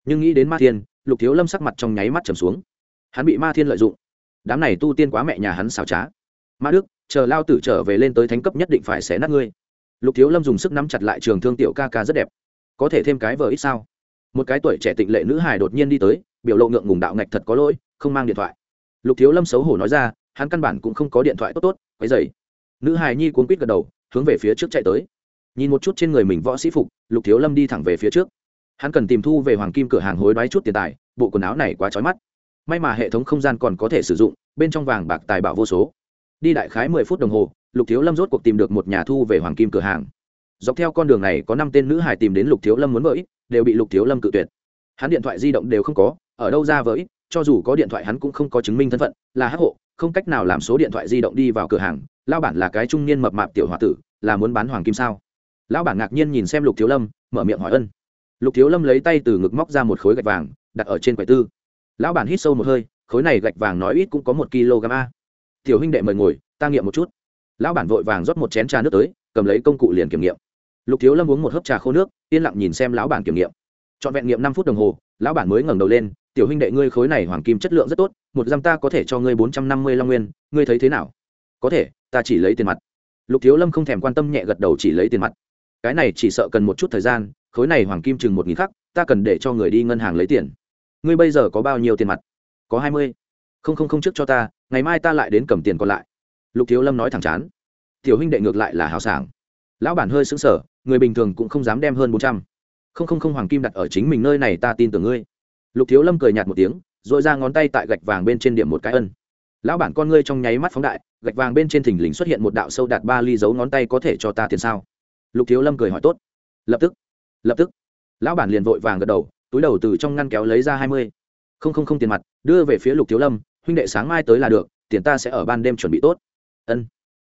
Nhưng nghĩ đến ma thiên, lục thiếu lâm sắc mặt trong nháy mắt trầm xuống. Hắn bị ma thiên lợi dụng. Đám này tu tiên quá mẹ nhà hắn xào trá. Ma đức, chờ lao tử trở về lên tới thánh cấp nhất định phải xé nát ngươi. Lục thiếu lâm dùng sức nắm chặt lại trường thương tiểu ca ca rất đẹp. Có thể thêm cái vờ ít sao? Một cái tuổi trẻ tịnh lệ nữ hài đột nhiên đi tới, biểu lộ ngượng ngùng đạo ngạch thật có lỗi, không mang điện thoại. Lục thiếu lâm xấu hổ nói ra, hắn căn bản cũng không có điện thoại tốt tốt, quấy dày nữ hài nhi cuốn quýt gật đầu, hướng về phía trước chạy tới. Nhìn một chút trên người mình võ sĩ phục, lục thiếu lâm đi thẳng về phía trước. Hắn cần tìm thu về hoàng kim cửa hàng hối đoái chút tiền tài, bộ quần áo này quá trói mắt. May mà hệ thống không gian còn có thể sử dụng, bên trong vàng bạc tài bảo vô số. Đi đại khái mười phút đồng hồ, lục thiếu lâm rốt cuộc tìm được một nhà thu về hoàng kim cửa hàng. Dọc theo con đường này có năm tên nữ hải tìm đến lục thiếu lâm muốn vợ đều bị lục thiếu lâm cự tuyệt. Hắn điện thoại di động đều không có, ở đâu ra với cho dù có điện thoại hắn cũng không có chứng minh thân phận, là hắc hộ, không cách nào làm số điện thoại di động đi vào cửa hàng. Lao bản là cái trung niên mập mạp tiểu h o a tử, là muốn bán hoàng kim sao? Lão bản ngạc nhiên nhìn xem lục thiếu lâm, mở miệng hỏi ân. Lục thiếu lâm lấy tay từ ngực móc ra một khối gạch vàng, đặt ở trên quầy tư. Lão bản hít sâu một hơi, khối này gạch vàng nói ít cũng có một kg a. Tiểu huynh đệ mời ngồi, ta nghiệm một chút. Lão bản vội vàng rót một chén trà nước tới, cầm lấy công cụ liền kiểm nghiệm lục thiếu lâm uống một hớp trà khô nước, yên lặng nhìn xem lão bản kiểm nghiệm. Trọn vẹn nghiệm năm phút đồng hồ, lão bản mới ngẩng đầu lên, tiểu huynh đệ ngươi khối này hoàng kim chất lượng rất tốt, một giam ta có thể cho ngươi bốn trăm năm mươi long nguyên, ngươi thấy thế nào? Có thể, ta chỉ lấy tiền mặt. Lục thiếu lâm không thèm quan tâm nhẹ gật đầu chỉ lấy tiền mặt. Cái này chỉ sợ cần một chút thời gian, khối này hoàng kim chừng một nghìn khắc, ta cần để cho người đi ngân hàng lấy tiền. Ngươi bây giờ có bao nhiêu tiền mặt? Có hai mươi. Không không không trước cho ta, ngày mai ta lại đến cầm tiền còn lại. Lục thiếu lâm nói thẳng chán. Tiểu huynh đệ ngược lại là hào sảng lão bản hơi xứng sở người bình thường cũng không dám đem hơn bốn trăm. Không không không, hoàng kim đặt ở chính mình nơi này ta tin tưởng ngươi. Lục thiếu lâm cười nhạt một tiếng r ồ i ra ngón tay tại gạch vàng bên trên điểm một cái ân. Lão bản con ngươi trong nháy mắt phóng đại, gạch vàng bên trên thình lình xuất hiện một đạo sâu đạt ba ly dấu ngón tay có thể cho ta tiền sao? Lục thiếu lâm cười hỏi tốt. Lập tức lập tức. Lão bản liền vội vàng gật đầu, túi đầu từ trong ngăn kéo lấy ra hai mươi. Không không không tiền mặt, đưa về phía lục thiếu lâm, huynh đệ sáng mai tới là được, tiền ta sẽ ở ban đêm chuẩn bị tốt. Ân.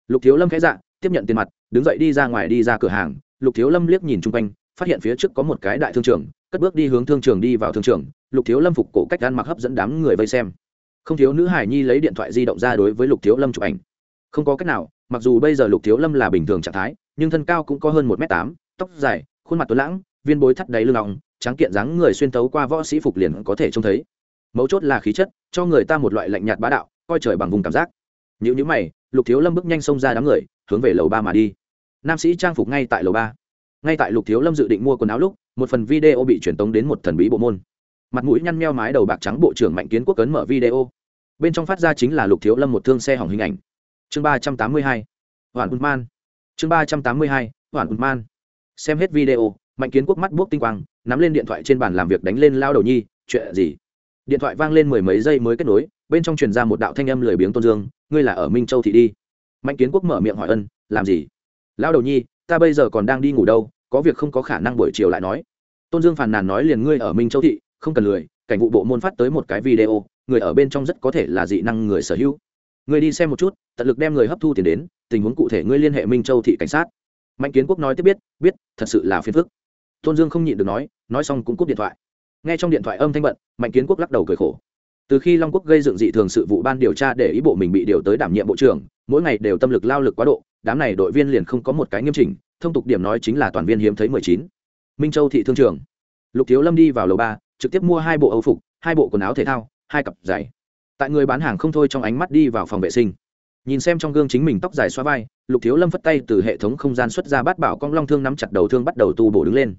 Lục thiếu lâm khẽ dạ tiếp nhận tiền mặt, đứng dậy đi ra ngoài đi ra cửa hàng, lục thiếu lâm liếc nhìn chung quanh, phát hiện phía trước có một cái đại thương trường, cất bước đi hướng thương trường đi vào thương trường, lục thiếu lâm phục cổ cách ăn mặc hấp dẫn đám người vây xem. Không thiếu nữ hải nhi lấy điện thoại di động ra đối với lục thiếu lâm chụp ảnh. Không có cách nào, mặc dù bây giờ lục thiếu lâm là bình thường trạng thái, nhưng thân cao cũng có hơn một m tám, tóc dài, khuôn mặt tuấn lãng, viên bối thắt đáy lưng lòng tráng kiện dáng người xuyên tấu qua võ sĩ phục liền có thể trông thấy. Mấu chốt là khí chất, cho người ta một loại lạnh nhạt bá đạo, coi trời bằng vùng cảm giác. Những nhữ mày lục thiếu lâm bước nhanh xông ra đám người, hướng về lầu ba mà đi. Nam sĩ trang phục ngay tại lầu ba. Ngay tại lục thiếu lâm dự định mua quần áo lúc, một phần video bị truyền tống đến một thần bí bộ môn. Mặt mũi nhăn meo mái đầu bạc trắng bộ trưởng mạnh kiến quốc cấn mở video. Bên trong phát ra chính là lục thiếu lâm một thương xe hỏng hình ảnh. Chương ba trăm tám mươi hai, hoàn hùn man chương ba trăm tám mươi hai, hoàn hùn man xem hết video, mạnh kiến quốc mắt buốc tinh quang, nắm lên điện thoại trên bàn làm việc đánh lên lao đầu nhi, chuyện gì? Điện thoại vang lên mười mấy giây mới kết nối bên trong truyền ra một đạo thanh âm lười biếng tôn dương, ngươi là ở minh châu thị đi. Mạnh kiến quốc mở miệng hỏi ân, làm gì? Lao đầu nhi, ta bây giờ còn đang đi ngủ đâu, có việc không có khả năng buổi chiều lại nói. Tôn dương phàn nàn nói liền, ngươi ở minh châu thị, không cần lười, cảnh vụ bộ môn phát tới một cái video, người ở bên trong rất có thể là dị năng người sở hữu. Người đi xem một chút, tận lực đem người hấp thu tiền đến, tình huống cụ thể ngươi liên hệ minh châu thị cảnh sát. Mạnh kiến quốc nói tiếp biết biết, thật sự là phiền phức. Tôn dương không nhịn được nói nói xong cũng cúp điện thoại. Nghe trong điện thoại âm thanh bận, mạnh kiến quốc lắc đầu cười khổ từ khi long quốc gây dựng dị thường sự vụ ban điều tra để ý bộ mình bị điều tới đảm nhiệm bộ trưởng, mỗi ngày đều tâm lực lao lực quá độ, đám này đội viên liền không có một cái nghiêm chỉnh, thông tục điểm nói chính là toàn viên hiếm thấy mười chín. Minh châu thị thương trường. Lục thiếu lâm đi vào lầu ba, trực tiếp mua hai bộ âu phục, hai bộ quần áo thể thao, hai cặp giày. Tại người bán hàng không thôi trong ánh mắt đi vào phòng vệ sinh. Nhìn xem trong gương chính mình tóc dài xoa vai, lục thiếu lâm phất tay từ hệ thống không gian xuất ra bát bảo cong long thương nắm chặt đầu thương bắt đầu tu bổ đứng lên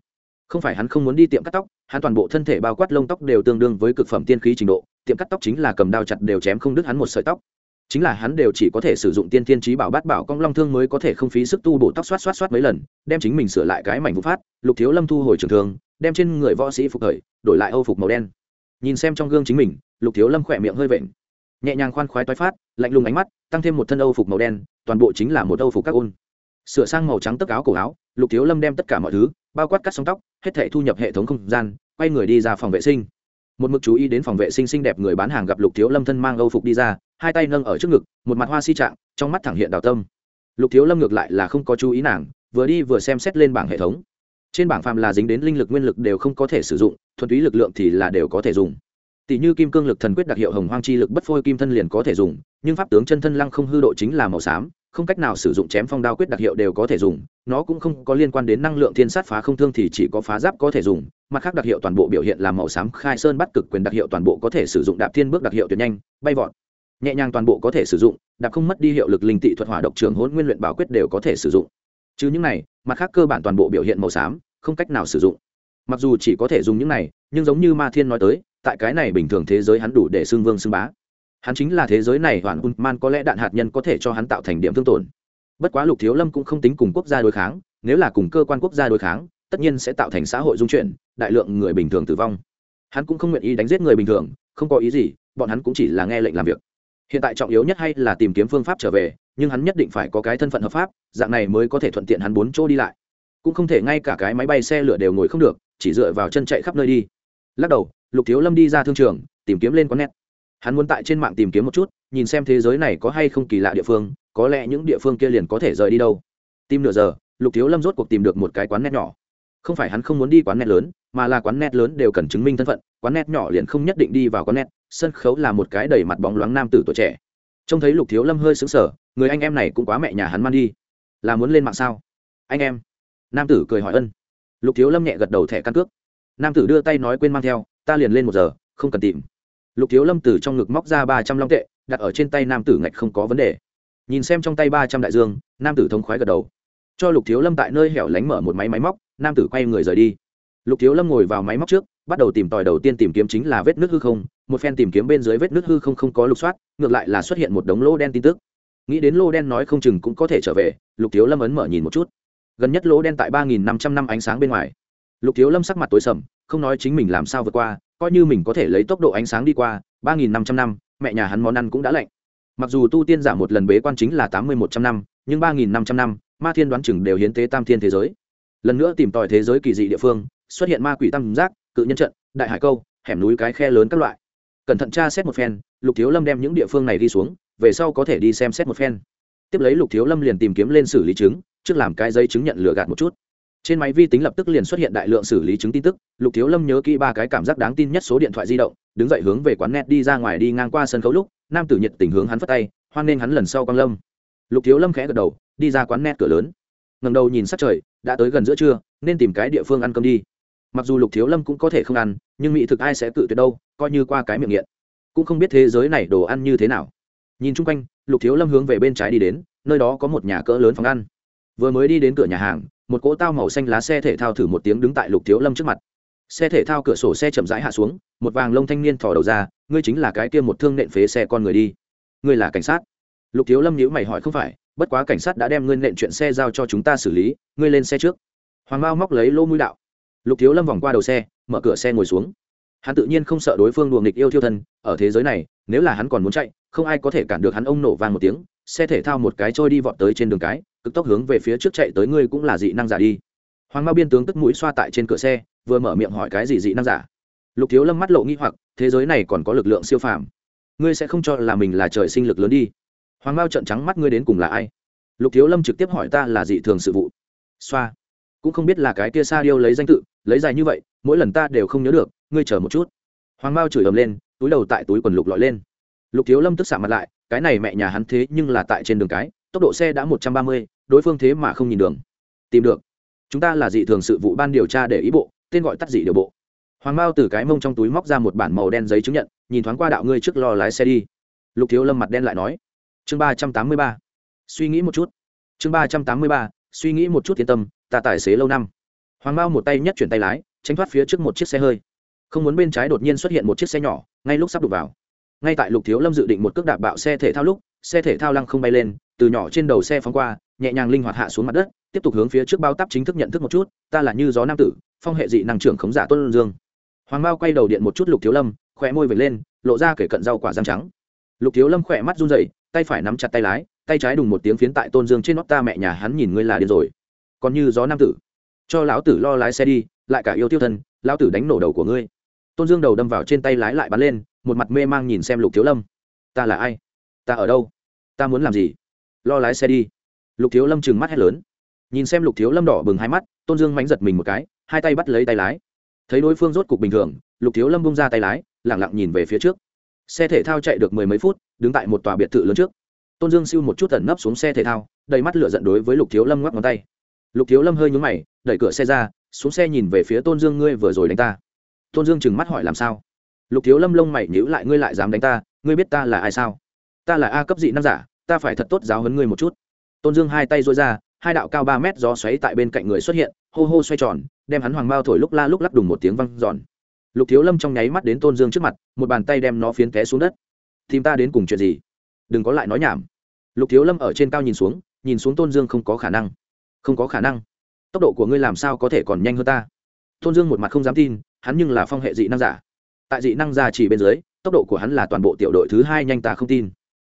không phải hắn không muốn đi tiệm cắt tóc, hắn toàn bộ thân thể bao quát lông tóc đều tương đương với cực phẩm tiên khí trình độ, tiệm cắt tóc chính là cầm đao chặt đều chém không đứt hắn một sợi tóc. Chính là hắn đều chỉ có thể sử dụng tiên thiên trí bảo bát bảo cong long thương mới có thể không phí sức tu bổ tóc xoát xoát xoát mấy lần, đem chính mình sửa lại cái mảnh vũ phát, lục thiếu lâm thu hồi trường thương, đem trên người võ sĩ phục thời, đổi lại âu phục màu đen. Nhìn xem trong gương chính mình, lục thiếu lâm khỏe miệng hơi vện. Nhẹ nhàng khoan khoái toái phát, lạnh lùng ánh mắt, tăng thêm một thân âu phục màu đen, toàn bộ chính là một âu phục các ôn. Sửa sang màu trắng tất áo cổ áo, lục thiếu lâm đem tất cả mọi thứ bao quát cắt sóng tóc, hết thể thu nhập hệ thống không gian, quay người đi ra phòng vệ sinh. Một mực chú ý đến phòng vệ sinh xinh đẹp người bán hàng gặp lục thiếu lâm thân mang âu phục đi ra, hai tay nâng ở trước ngực, một mặt hoa si trạng, trong mắt thẳng hiện đào tâm. Lục thiếu lâm ngược lại là không có chú ý nàng, vừa đi vừa xem xét lên bảng hệ thống. Trên bảng phàm là dính đến linh lực nguyên lực đều không có thể sử dụng, thuần túy lực lượng thì là đều có thể dùng. Tỷ như kim cương lực thần quyết đặc hiệu hồng hoang chi lực bất phôi kim thân liền có thể dùng, nhưng pháp tướng chân thân lăng không hư độ chính là màu xám không cách nào sử dụng chém phong đao quyết đặc hiệu đều có thể dùng, nó cũng không có liên quan đến năng lượng thiên sát phá không thương thì chỉ có phá giáp có thể dùng, mặt khác đặc hiệu toàn bộ biểu hiện là màu xám khai sơn bắt cực quyền đặc hiệu toàn bộ có thể sử dụng đạp thiên bước đặc hiệu tuyệt nhanh, bay vọt. Nhẹ nhàng toàn bộ có thể sử dụng, đạp không mất đi hiệu lực linh tị thuật hỏa độc trường hôn nguyên luyện bảo quyết đều có thể sử dụng. Chứ những này, mặt khác cơ bản toàn bộ biểu hiện màu xám, không cách nào sử dụng. Mặc dù chỉ có thể dùng những này, nhưng giống như ma thiên nói tới, tại cái này bình thường thế giới hắn đủ để xưng vương xưng bá hắn chính là thế giới này hoàn un man có lẽ đạn hạt nhân có thể cho hắn tạo thành điểm thương tổn. Bất quá lục thiếu lâm cũng không tính cùng quốc gia đối kháng, nếu là cùng cơ quan quốc gia đối kháng, tất nhiên sẽ tạo thành xã hội dung chuyển, đại lượng người bình thường tử vong. Hắn cũng không nguyện ý đánh giết người bình thường, không có ý gì, bọn hắn cũng chỉ là nghe lệnh làm việc. Hiện tại trọng yếu nhất hay là tìm kiếm phương pháp trở về, nhưng hắn nhất định phải có cái thân phận hợp pháp, dạng này mới có thể thuận tiện hắn bốn chỗ đi lại. Cũng không thể ngay cả cái máy bay xe lửa đều ngồi không được, chỉ dựa vào chân chạy khắp nơi đi. Lắc đầu, lục thiếu lâm đi ra thương trường, tìm kiếm lên quán net hắn muốn tại trên mạng tìm kiếm một chút, nhìn xem thế giới này có hay không kỳ lạ địa phương, có lẽ những địa phương kia liền có thể rời đi đâu. Tìm nửa giờ, lục thiếu lâm rốt cuộc tìm được một cái quán net nhỏ. Không phải hắn không muốn đi quán net lớn, mà là quán net lớn đều cần chứng minh thân phận, quán net nhỏ liền không nhất định đi vào quán net, sân khấu là một cái đầy mặt bóng loáng nam tử tuổi trẻ. Trông thấy lục thiếu lâm hơi xứng sở người anh em này cũng quá mẹ nhà hắn man đi. Là muốn lên mạng sao? Anh em. Nam tử cười hỏi ân. Lục thiếu lâm nhẹ gật đầu thẻ căn cước. Nam tử đưa tay nói quên mang theo, ta liền lên một giờ, không cần tìm lục thiếu lâm từ trong ngực móc ra ba trăm long tệ, đặt ở trên tay nam tử ngạch không có vấn đề. Nhìn xem trong tay ba trăm đại dương, nam tử thông khoái gật đầu. Cho lục thiếu lâm tại nơi hẻo lánh mở một máy máy móc, nam tử quay người rời đi. Lục thiếu lâm ngồi vào máy móc trước, bắt đầu tìm tòi đầu tiên tìm kiếm chính là vết nước hư không. Một phen tìm kiếm bên dưới vết nước hư không không có lục soát, ngược lại là xuất hiện một đống lô đen tin tức. Nghĩ đến lô đen nói không chừng cũng có thể trở về, lục thiếu lâm ấn mở nhìn một chút. Gần nhất lỗ đen tại ba nghìn năm trăm năm ánh sáng bên ngoài lục thiếu lâm sắc mặt tối sầm, không nói chính mình làm sao vượt qua, coi như mình có thể lấy tốc độ ánh sáng đi qua, ba nghìn năm trăm năm, mẹ nhà hắn món ăn cũng đã lạnh. Mặc dù tu tiên giả một lần bế quan chính là tám mươi một trăm năm, nhưng ba nghìn năm trăm năm, ma thiên đoán chừng đều hiến tế tam thiên thế giới. Lần nữa tìm tòi thế giới kỳ dị địa phương, xuất hiện ma quỷ tam giác, cự nhân trận, đại hải câu, hẻm núi cái khe lớn các loại. Cẩn thận tra xét một phen, lục thiếu lâm đem những địa phương này đi xuống, về sau có thể đi xem xét một phen. Tiếp lấy lục thiếu lâm liền tìm kiếm lên xử lý chứng, trước làm cái giấy chứng nhận lừa gạt một chút trên máy vi tính lập tức liền xuất hiện đại lượng xử lý chứng tin tức, lục thiếu lâm nhớ kỹ ba cái cảm giác đáng tin nhất số điện thoại di động, đứng dậy hướng về quán net đi ra ngoài đi ngang qua sân khấu lúc, nam tử nhiệt tình hướng hắn phất tay, hoan nên hắn lần sau quang lâm. Lục thiếu lâm khẽ gật đầu, đi ra quán net cửa lớn. Ngầm đầu nhìn sát trời, đã tới gần giữa trưa, nên tìm cái địa phương ăn cơm đi. Mặc dù lục thiếu lâm cũng có thể không ăn, nhưng mỹ thực ai sẽ tự tuyệt đâu, coi như qua cái miệng nghiện. Cũng không biết thế giới này đồ ăn như thế nào. Nhìn chung quanh, lục thiếu lâm hướng về bên trái đi đến, nơi đó có một nhà cỡ lớn phòng ăn. Vừa mới đi đến cửa nhà hàng một cỗ tao màu xanh lá xe thể thao thử một tiếng đứng tại lục thiếu lâm trước mặt. Xe thể thao cửa sổ xe chậm rãi hạ xuống, một vàng lông thanh niên thò đầu ra, ngươi chính là cái kia một thương nện phế xe con người đi. Ngươi là cảnh sát. Lục thiếu lâm nhữ mày hỏi, không phải, bất quá cảnh sát đã đem ngươi nện chuyện xe giao cho chúng ta xử lý, ngươi lên xe trước. Hoàng mao móc lấy lô mũi đạo. Lục thiếu lâm vòng qua đầu xe, mở cửa xe ngồi xuống. Hắn tự nhiên không sợ đối phương đùa nghịch yêu thiêu thân, ở thế giới này, nếu là hắn còn muốn chạy, không ai có thể cản được hắn ông nổ vang một tiếng xe thể thao một cái trôi đi vọt tới trên đường cái, cực tốc hướng về phía trước chạy tới ngươi cũng là dị năng giả đi. Hoàng mao biên tướng tức mũi xoa tại trên cửa xe, vừa mở miệng hỏi cái gì dị năng giả. Lục thiếu lâm mắt lộ nghi hoặc, thế giới này còn có lực lượng siêu phàm. Ngươi sẽ không cho là mình là trời sinh lực lớn đi. Hoàng mao trợn trắng mắt ngươi đến cùng là ai? Lục thiếu lâm trực tiếp hỏi ta là dị thường sự vụ. Xoa. Cũng không biết là cái kia sa điêu lấy danh tự, lấy dài như vậy, mỗi lần ta đều không nhớ được, ngươi chờ một chút. Hoàng mao chửi ầm lên, túi đầu tại túi quần lục lọi lên. Lục thiếu lâm tức xạ mặt lại cái này mẹ nhà hắn thế nhưng là tại trên đường cái, tốc độ xe đã một trăm ba mươi, đối phương thế mà không nhìn đường. Tìm được. Chúng ta là dị thường sự vụ ban điều tra để ý bộ, tên gọi tắt dị điều bộ. Hoàng mao từ cái mông trong túi móc ra một bản màu đen giấy chứng nhận, nhìn thoáng qua đạo ngươi trước lo lái xe đi. Lục thiếu lâm mặt đen lại nói. Chương ba trăm tám mươi ba. Suy nghĩ một chút. Chương ba trăm tám mươi ba, suy nghĩ một chút yên tâm, ta tài xế lâu năm. Hoàng mao một tay nhất chuyển tay lái, tránh thoát phía trước một chiếc xe hơi. Không muốn bên trái đột nhiên xuất hiện một chiếc xe nhỏ, ngay lúc sắp đục vào ngay tại lục thiếu lâm dự định một cước đạp bạo xe thể thao lúc, xe thể thao lăng không bay lên, từ nhỏ trên đầu xe phóng qua, nhẹ nhàng linh hoạt hạ xuống mặt đất, tiếp tục hướng phía trước bao tắp chính thức nhận thức một chút, ta là như gió nam tử, phong hệ dị năng trưởng khống giả tôn dương. Hoàng mao quay đầu điện một chút lục thiếu lâm khỏe môi vệt lên, lộ ra kể cận rau quả răng trắng. Lục thiếu lâm khỏe mắt run dậy tay phải nắm chặt tay lái, tay trái đùng một tiếng phiến tại tôn dương trên nót ta mẹ nhà hắn nhìn ngươi là điên rồi. Còn như gió nam tử, cho lão tử lo lái xe đi, lại cả yêu tiêu thân, lão tử đánh nổ đầu của ngươi. Tôn dương đầu đâm vào trên tay lái lại bắn lên một mặt mê mang nhìn xem lục thiếu lâm. Ta là ai? Ta ở đâu? Ta muốn làm gì? Lo lái xe đi. Lục thiếu lâm trừng mắt hét lớn. Nhìn xem lục thiếu lâm đỏ bừng hai mắt, tôn dương mánh giật mình một cái, hai tay bắt lấy tay lái. Thấy đối phương rốt cục bình thường, lục thiếu lâm bung ra tay lái lẳng lặng nhìn về phía trước. Xe thể thao chạy được mười mấy phút, đứng tại một tòa biệt thự lớn trước. Tôn dương siêu một chút tẩn nấp xuống xe thể thao, đầy mắt lửa giận đối với lục thiếu lâm ngoắc ngón tay. Lục thiếu lâm hơi nhúng mày, đẩy cửa xe ra, xuống xe nhìn về phía tôn dương, ngươi vừa rồi đánh ta. Tôn dương chừng mắt hỏi, làm sao? Lục thiếu lâm lông mày nhữ lại, ngươi lại dám đánh ta? Ngươi biết ta là ai sao? Ta là a cấp dị năng giả, ta phải thật tốt giáo hấn ngươi một chút. Tôn dương hai tay dối ra, hai đạo cao ba mét gió xoáy tại bên cạnh người xuất hiện, hô hô xoay tròn, đem hắn hoàng bao thổi lúc la lúc lắc đùng một tiếng văng giòn lục thiếu lâm trong nháy mắt đến tôn dương trước mặt, một bàn tay đem nó phiến té xuống đất. Tìm ta đến cùng chuyện gì? Đừng có lại nói nhảm. Lục thiếu lâm ở trên cao nhìn xuống nhìn xuống tôn dương không có khả năng. Không có khả năng. Tốc độ của ngươi làm sao có thể còn nhanh hơn ta? Tôn dương một mặt không dám tin, hắn nhưng là phong hệ dị năng giả tại dị năng gia chỉ bên dưới, tốc độ của hắn là toàn bộ tiểu đội thứ hai nhanh ta không tin.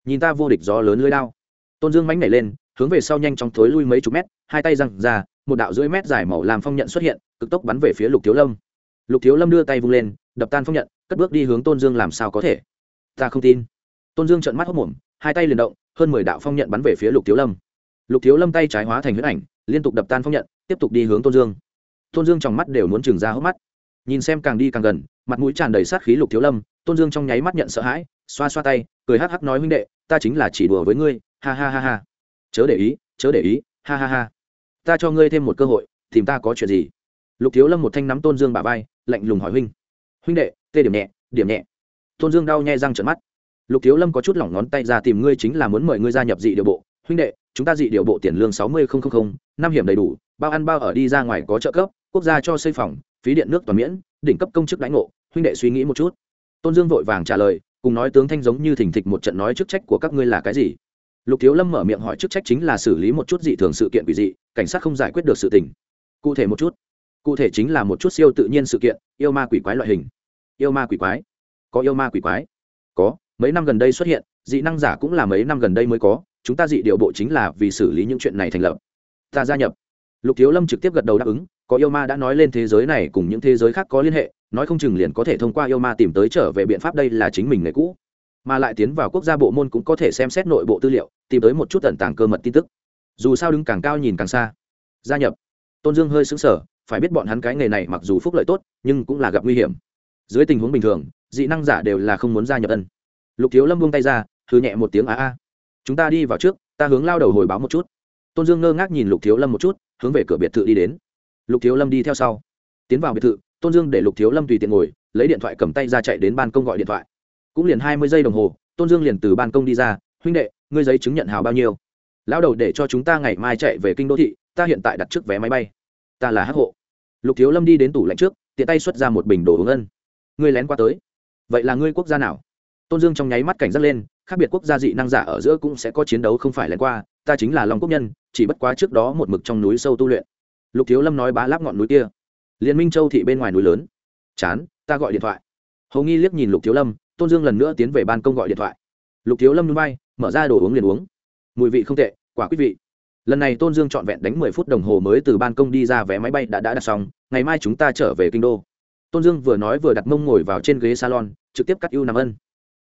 Nhìn ta vô địch gió lớn lưới lao tôn dương mánh nảy lên, hướng về sau nhanh chóng thối lui mấy chục mét, hai tay răng ra, một đạo rưỡi mét dài màu làm phong nhận xuất hiện, cực tốc bắn về phía lục thiếu lâm. Lục thiếu lâm đưa tay vung lên, đập tan phong nhận, cất bước đi hướng tôn dương làm sao có thể. Ta không tin. Tôn dương trợn mắt hốc mồm hai tay liền động, hơn mười đạo phong nhận bắn về phía lục thiếu lâm. Lục thiếu lâm tay trái hóa thành huyết ảnh, liên tục đập tan phong nhận, tiếp tục đi hướng tôn dương. Tôn dương trong mắt đều muốn trừng ra hốc mắt nhìn xem càng đi càng gần, mặt mũi tràn đầy sát khí lục thiếu lâm, tôn dương trong nháy mắt nhận sợ hãi, xoa xoa tay, cười hắc hắc nói, huynh đệ, ta chính là chỉ đùa với ngươi. Ha ha ha ha. Chớ để ý, chớ để ý. Ha ha ha. Ta cho ngươi thêm một cơ hội, tìm ta có chuyện gì? Lục thiếu lâm một thanh nắm tôn dương bà vai, lạnh lùng hỏi, huynh huynh đệ, tê điểm nhẹ điểm nhẹ. Tôn dương đau nhai răng trận mắt. Lục thiếu lâm có chút lỏng ngón tay ra tìm ngươi chính là muốn mời ngươi gia nhập dị điều bộ. Huynh đệ, chúng ta dị điều bộ tiền lương sáu mươi năm hiểm đầy đủ, bao ăn bao ở đi ra ngoài có trợ cấp, quốc gia cho xây phòng phí điện nước toàn miễn, đỉnh cấp công chức đánh ngộ, huynh đệ suy nghĩ một chút. Tôn dương vội vàng trả lời, cùng nói tướng thanh giống như thình thịch một trận nói chức trách của các ngươi là cái gì? Lục thiếu lâm mở miệng hỏi chức trách chính là xử lý một chút dị thường sự kiện quỷ dị, cảnh sát không giải quyết được sự tình. Cụ thể một chút. Cụ thể chính là một chút siêu tự nhiên sự kiện, yêu ma quỷ quái loại hình. Yêu ma quỷ quái. Có yêu ma quỷ quái. Có, mấy năm gần đây xuất hiện, dị năng giả cũng là mấy năm gần đây mới có, chúng ta dị điều bộ chính là vì xử lý những chuyện này thành lập. Ta gia nhập. Lục thiếu lâm trực tiếp gật đầu đáp ứng có yêu ma đã nói lên thế giới này cùng những thế giới khác có liên hệ, nói không chừng liền có thể thông qua yêu ma tìm tới trở về biện pháp đây là chính mình nghề cũ. Mà lại tiến vào quốc gia bộ môn cũng có thể xem xét nội bộ tư liệu, tìm tới một chút tận tàng cơ mật tin tức. Dù sao đứng càng cao nhìn càng xa. Gia nhập. Tôn dương hơi xứng sở phải biết bọn hắn cái nghề này mặc dù phúc lợi tốt, nhưng cũng là gặp nguy hiểm. Dưới tình huống bình thường, dị năng giả đều là không muốn gia nhập ân. Lục thiếu lâm buông tay ra thư nhẹ một tiếng, a a, chúng ta đi vào trước, ta hướng lao đầu hồi báo một chút. Tôn dương ngơ ngác nhìn lục thiếu lâm một chút, hướng về cửa biệt thự đi đến lục thiếu lâm đi theo sau. Tiến vào biệt thự, tôn dương để lục thiếu lâm tùy tiện ngồi, lấy điện thoại cầm tay ra chạy đến ban công gọi điện thoại. Cũng liền hai mươi giây đồng hồ, tôn dương liền từ ban công đi ra, huynh đệ, ngươi giấy chứng nhận hào bao nhiêu? Lão đầu để cho chúng ta ngày mai chạy về kinh đô thị, ta hiện tại đặt trước vé máy bay. Ta là hắc hộ. Lục thiếu lâm đi đến tủ lạnh trước, tiện tay xuất ra một bình đồ uống ân. Ngươi lén qua tới. Vậy là ngươi quốc gia nào? Tôn dương trong nháy mắt cảnh giác lên, khác biệt quốc gia dị năng giả ở giữa cũng sẽ có chiến đấu không phải lén qua, ta chính là long quốc nhân, chỉ bất quá trước đó một mực trong núi sâu tu luyện lục thiếu lâm nói bá láp ngọn núi kia. Liên minh châu thị bên ngoài núi lớn. Chán, ta gọi điện thoại. Hầu nghi liếc nhìn lục thiếu lâm, tôn dương lần nữa tiến về ban công gọi điện thoại. Lục thiếu lâm núi bay mở ra đồ uống liền uống. Mùi vị không tệ, quả quý vị. Lần này tôn dương trọn vẹn đánh mười phút đồng hồ mới từ ban công đi ra vé máy bay đã đã đặt xong, ngày mai chúng ta trở về kinh đô. Tôn dương vừa nói vừa đặt mông ngồi vào trên ghế salon, trực tiếp cắt ưu nằm ân.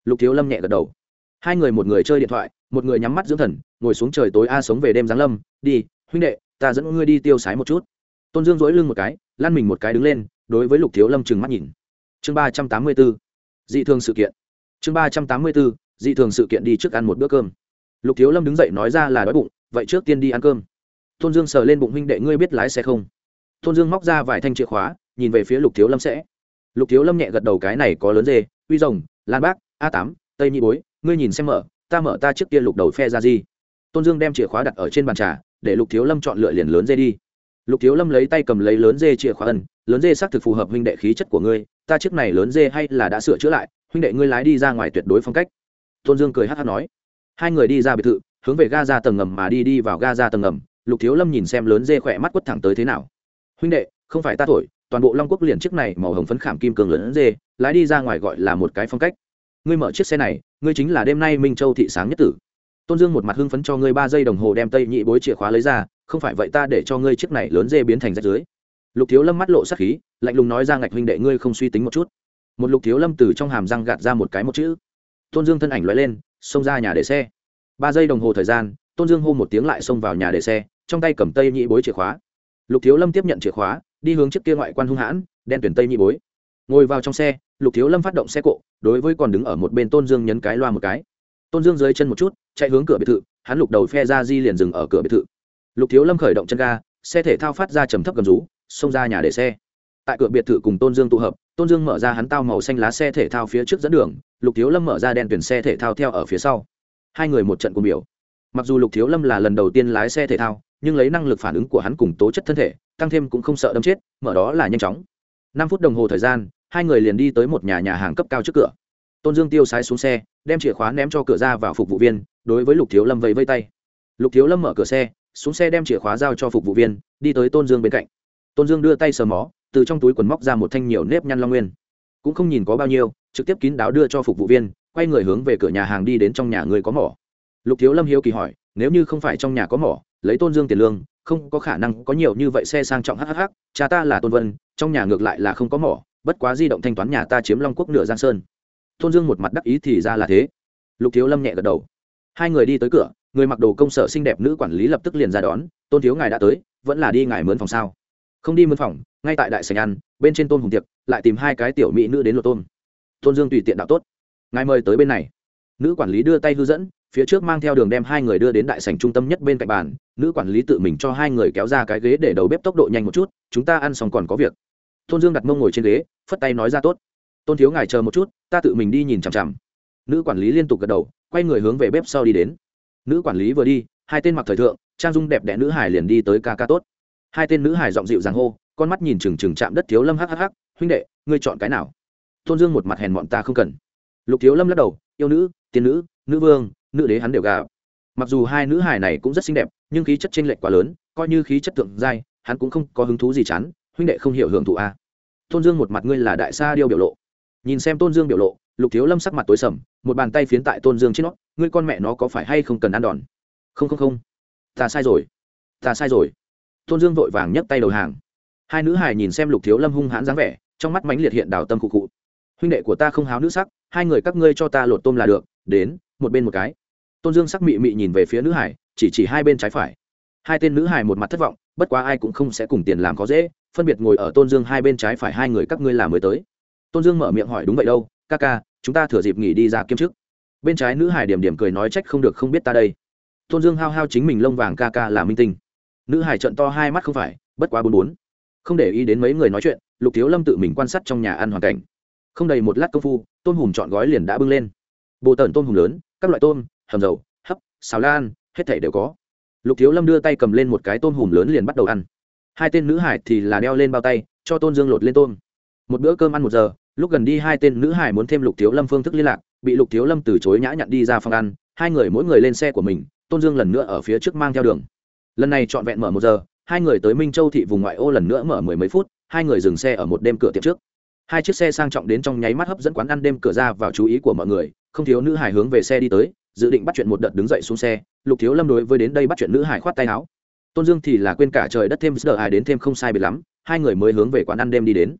Lục thiếu lâm nhẹ gật đầu. Hai người một người chơi điện thoại, một người nhắm mắt dưỡng thần, ngồi xuống trời tối a sống về đêm giáng lâm. Đi, huynh đệ ta dẫn ngươi đi tiêu sái một chút. Tôn dương dỗi lưng một cái, lăn mình một cái đứng lên, đối với lục thiếu lâm trừng mắt nhìn. Chương ba trăm tám mươi b ố dị thường sự kiện. Chương ba trăm tám mươi b ố dị thường sự kiện đi trước ăn một bữa cơm. Lục thiếu lâm đứng dậy nói ra là đói bụng, vậy trước tiên đi ăn cơm. Tôn dương sờ lên bụng huynh đệ ngươi biết lái xe không? Tôn dương móc ra vài thanh chìa khóa, nhìn về phía lục thiếu lâm sẽ. Lục thiếu lâm nhẹ gật đầu cái này có lớn dê, uy rồng, lan bác, a tám, tây nhị bối, ngươi nhìn xem mở, ta mở ta trước kia lục đầu phe ra gì tôn dương đem chìa khóa đặt ở trên bàn trà để lục thiếu lâm chọn lựa liền lớn dê đi. Lục thiếu lâm lấy tay cầm lấy lớn dê chìa khóa ân, lớn dê xác thực phù hợp huynh đệ khí chất của ngươi, ta chiếc này lớn dê hay là đã sửa chữa lại, huynh đệ ngươi lái đi ra ngoài tuyệt đối phong cách. Tôn dương cười hát hát nói. Hai người đi ra biệt thự, hướng về ga ra tầng ngầm mà đi đi vào ga ra tầng ngầm. Lục thiếu lâm nhìn xem lớn dê khỏe mắt quất thẳng tới thế nào. Huynh đệ, không phải ta thổi, toàn bộ long quốc liền chiếc này màu hồng phấn khảm kim cường lớn dê, lái đi ra ngoài gọi là một cái phong cách. Ngươi mở chiếc xe này, ngươi chính là đêm nay minh châu thị sáng nhất tử tôn dương một mặt hưng phấn cho ngươi ba giây đồng hồ đem tây nhị bối chìa khóa lấy ra, không phải vậy ta để cho ngươi chiếc này lớn dê biến thành rách dưới. Lục thiếu lâm mắt lộ sắc khí, lạnh lùng nói ra ngạch huynh đệ ngươi không suy tính một chút. Một lục thiếu lâm từ trong hàm răng gạt ra một cái một chữ. Tôn dương thân ảnh loại lên, xông ra nhà để xe. Ba giây đồng hồ thời gian, tôn dương hô một tiếng lại xông vào nhà để xe, trong tay cầm tây nhị bối chìa khóa. Lục thiếu lâm tiếp nhận chìa khóa, đi hướng trước kia ngoại quan hung hãn, đen tuyển tây nhị bối. Ngồi vào trong xe, lục thiếu lâm phát động xe cộ, đối với còn đứng ở một bên tôn dương nhấn cái loa một cái. Tôn dương dưới chân một chút chạy hướng cửa biệt thự, hắn lục đầu phe ra di liền dừng ở cửa biệt thự. Lục thiếu lâm khởi động chân ga, xe thể thao phát ra trầm thấp gầm rú, xông ra nhà để xe. Tại cửa biệt thự cùng tôn dương tụ hợp, tôn dương mở ra hắn tao màu xanh lá xe thể thao phía trước dẫn đường, lục thiếu lâm mở ra đèn tuyển xe thể thao theo ở phía sau. Hai người một trận cùng biểu. Mặc dù lục thiếu lâm là lần đầu tiên lái xe thể thao, nhưng lấy năng lực phản ứng của hắn cùng tố chất thân thể, tăng thêm cũng không sợ đâm chết, mở đó là nhanh chóng. Năm phút đồng hồ thời gian, hai người liền đi tới một nhà nhà hàng cấp cao trước cửa. Tôn dương tiêu sái xuống xe, đem chìa khóa ném cho cửa ra vào phục vụ viên đối với lục thiếu lâm vẫy vây tay. Lục thiếu lâm mở cửa xe, xuống xe đem chìa khóa giao cho phục vụ viên, đi tới tôn dương bên cạnh. Tôn dương đưa tay sờ mó, từ trong túi quần móc ra một thanh nhiều nếp nhăn long nguyên. Cũng không nhìn có bao nhiêu, trực tiếp kín đáo đưa cho phục vụ viên, quay người hướng về cửa nhà hàng đi đến trong nhà người có mỏ. Lục thiếu lâm hiếu kỳ hỏi, nếu như không phải trong nhà có mỏ, lấy tôn dương tiền lương, không có khả năng có nhiều như vậy xe sang trọng hhh cha ta là tôn vân, trong nhà ngược lại là không có mỏ, bất quá di động thanh toán nhà ta chiếm long quốc nửa giang sơn. Tôn dương một mặt đắc ý thì ra là thế. Lục thiếu lâm nhẹ gật đầu hai người đi tới cửa, người mặc đồ công sở xinh đẹp nữ quản lý lập tức liền ra đón, tôn thiếu ngài đã tới, vẫn là đi ngài mướn phòng sao? Không đi mướn phòng, ngay tại đại sành ăn, bên trên tôn hùng tiệc, lại tìm hai cái tiểu mỹ nữ đến lộ tôn tôn dương tùy tiện đạo tốt. Ngài mời tới bên này. Nữ quản lý đưa tay hư dẫn, phía trước mang theo đường đem hai người đưa đến đại sành trung tâm nhất bên cạnh bàn, nữ quản lý tự mình cho hai người kéo ra cái ghế để đầu bếp tốc độ nhanh một chút, chúng ta ăn xong còn có việc. Tôn dương đặt mông ngồi trên ghế, phất tay nói ra tốt. Tôn thiếu ngài chờ một chút, ta tự mình đi nhìn chằm chằm nữ quản lý liên tục gật đầu, quay người hướng về bếp sau đi đến. Nữ quản lý vừa đi, hai tên mặc thời thượng, trang dung đẹp đẽ nữ hải liền đi tới ca ca tốt. Hai tên nữ hải giọng dịu dàng hô, con mắt nhìn chừng chừng chạm đất thiếu lâm hhh huynh đệ, ngươi chọn cái nào? Tôn dương một mặt hèn bọn ta không cần. Lục thiếu lâm lắc đầu, yêu nữ, tiên nữ nữ vương, nữ đế hắn đều gà mặc dù hai nữ hải này cũng rất xinh đẹp, nhưng khí chất chênh lệch quá lớn, coi như khí chất tượng giai, hắn cũng không có hứng thú gì chán, huynh đệ không hiểu hưởng thụ a tôn dương một mặt, ngươi là đại sa điêu biểu lộ nhìn xem tôn dương biểu lộ, lục thiếu lâm sắc mặt tối sầm, một bàn tay phiến tại tôn dương trên nó, ngươi con mẹ nó có phải hay không cần ăn đòn? Không không không. Ta sai rồi. Ta sai rồi. Tôn dương vội vàng nhấc tay đầu hàng. Hai nữ hài nhìn xem lục thiếu lâm hung hãn dáng vẻ, trong mắt mánh liệt hiện đào tâm cụ cụ huynh đệ của ta không háo nữ sắc, hai người các ngươi cho ta lột tôm là được, đến, một bên một cái. Tôn dương sắc mị mị nhìn về phía nữ hải chỉ chỉ hai bên trái phải. Hai tên nữ hải một mặt thất vọng, bất quá ai cũng không sẽ cùng tiền làm khó dễ, phân biệt ngồi ở tôn dương hai bên trái phải hai người các ngươi làm mới tới tôn dương mở miệng hỏi, đúng vậy đâu, ca ca, chúng ta thừa dịp nghỉ đi ra kiêm chức bên trái nữ hải điểm điểm cười nói, trách không được, không biết ta đây. Tôn dương hao hao chính mình lông vàng, ca ca là minh tinh. Nữ hải trận to hai mắt, không phải, bất quá bốn bốn. Không để ý đến mấy người nói chuyện, lục thiếu lâm tự mình quan sát trong nhà ăn hoàn cảnh. Không đầy một lát công phu tôm hùm chọn gói liền đã bưng lên. Bộ tần tôm hùm lớn, các loại tôm, hầm dầu, hấp, xào lan, hết thảy đều có. Lục thiếu lâm đưa tay cầm lên một cái tôm hùm lớn liền bắt đầu ăn. Hai tên nữ hải thì là đeo lên bao tay, cho tôn dương lột lên tôm một bữa cơm ăn một giờ, lúc gần đi hai tên nữ hải muốn thêm lục thiếu lâm phương thức liên lạc, bị lục thiếu lâm từ chối nhã nhặn đi ra phòng ăn, hai người mỗi người lên xe của mình, tôn dương lần nữa ở phía trước mang theo đường. Lần này trọn vẹn mở một giờ, hai người tới minh châu thị vùng ngoại ô lần nữa mở mười mấy phút, hai người dừng xe ở một đêm cửa tiệm trước. Hai chiếc xe sang trọng đến trong nháy mắt hấp dẫn quán ăn đêm cửa ra vào chú ý của mọi người, không thiếu nữ hải hướng về xe đi tới, dự định bắt chuyện một đợt đứng dậy xuống xe, lục thiếu lâm đối với đến đây bắt chuyện nữ hải khoát tay áo. Tôn dương thì là quên cả trời đất thêm giờ hải đến thêm không sai biệt lắm, hai người mới hướng về quán ăn đêm đi đến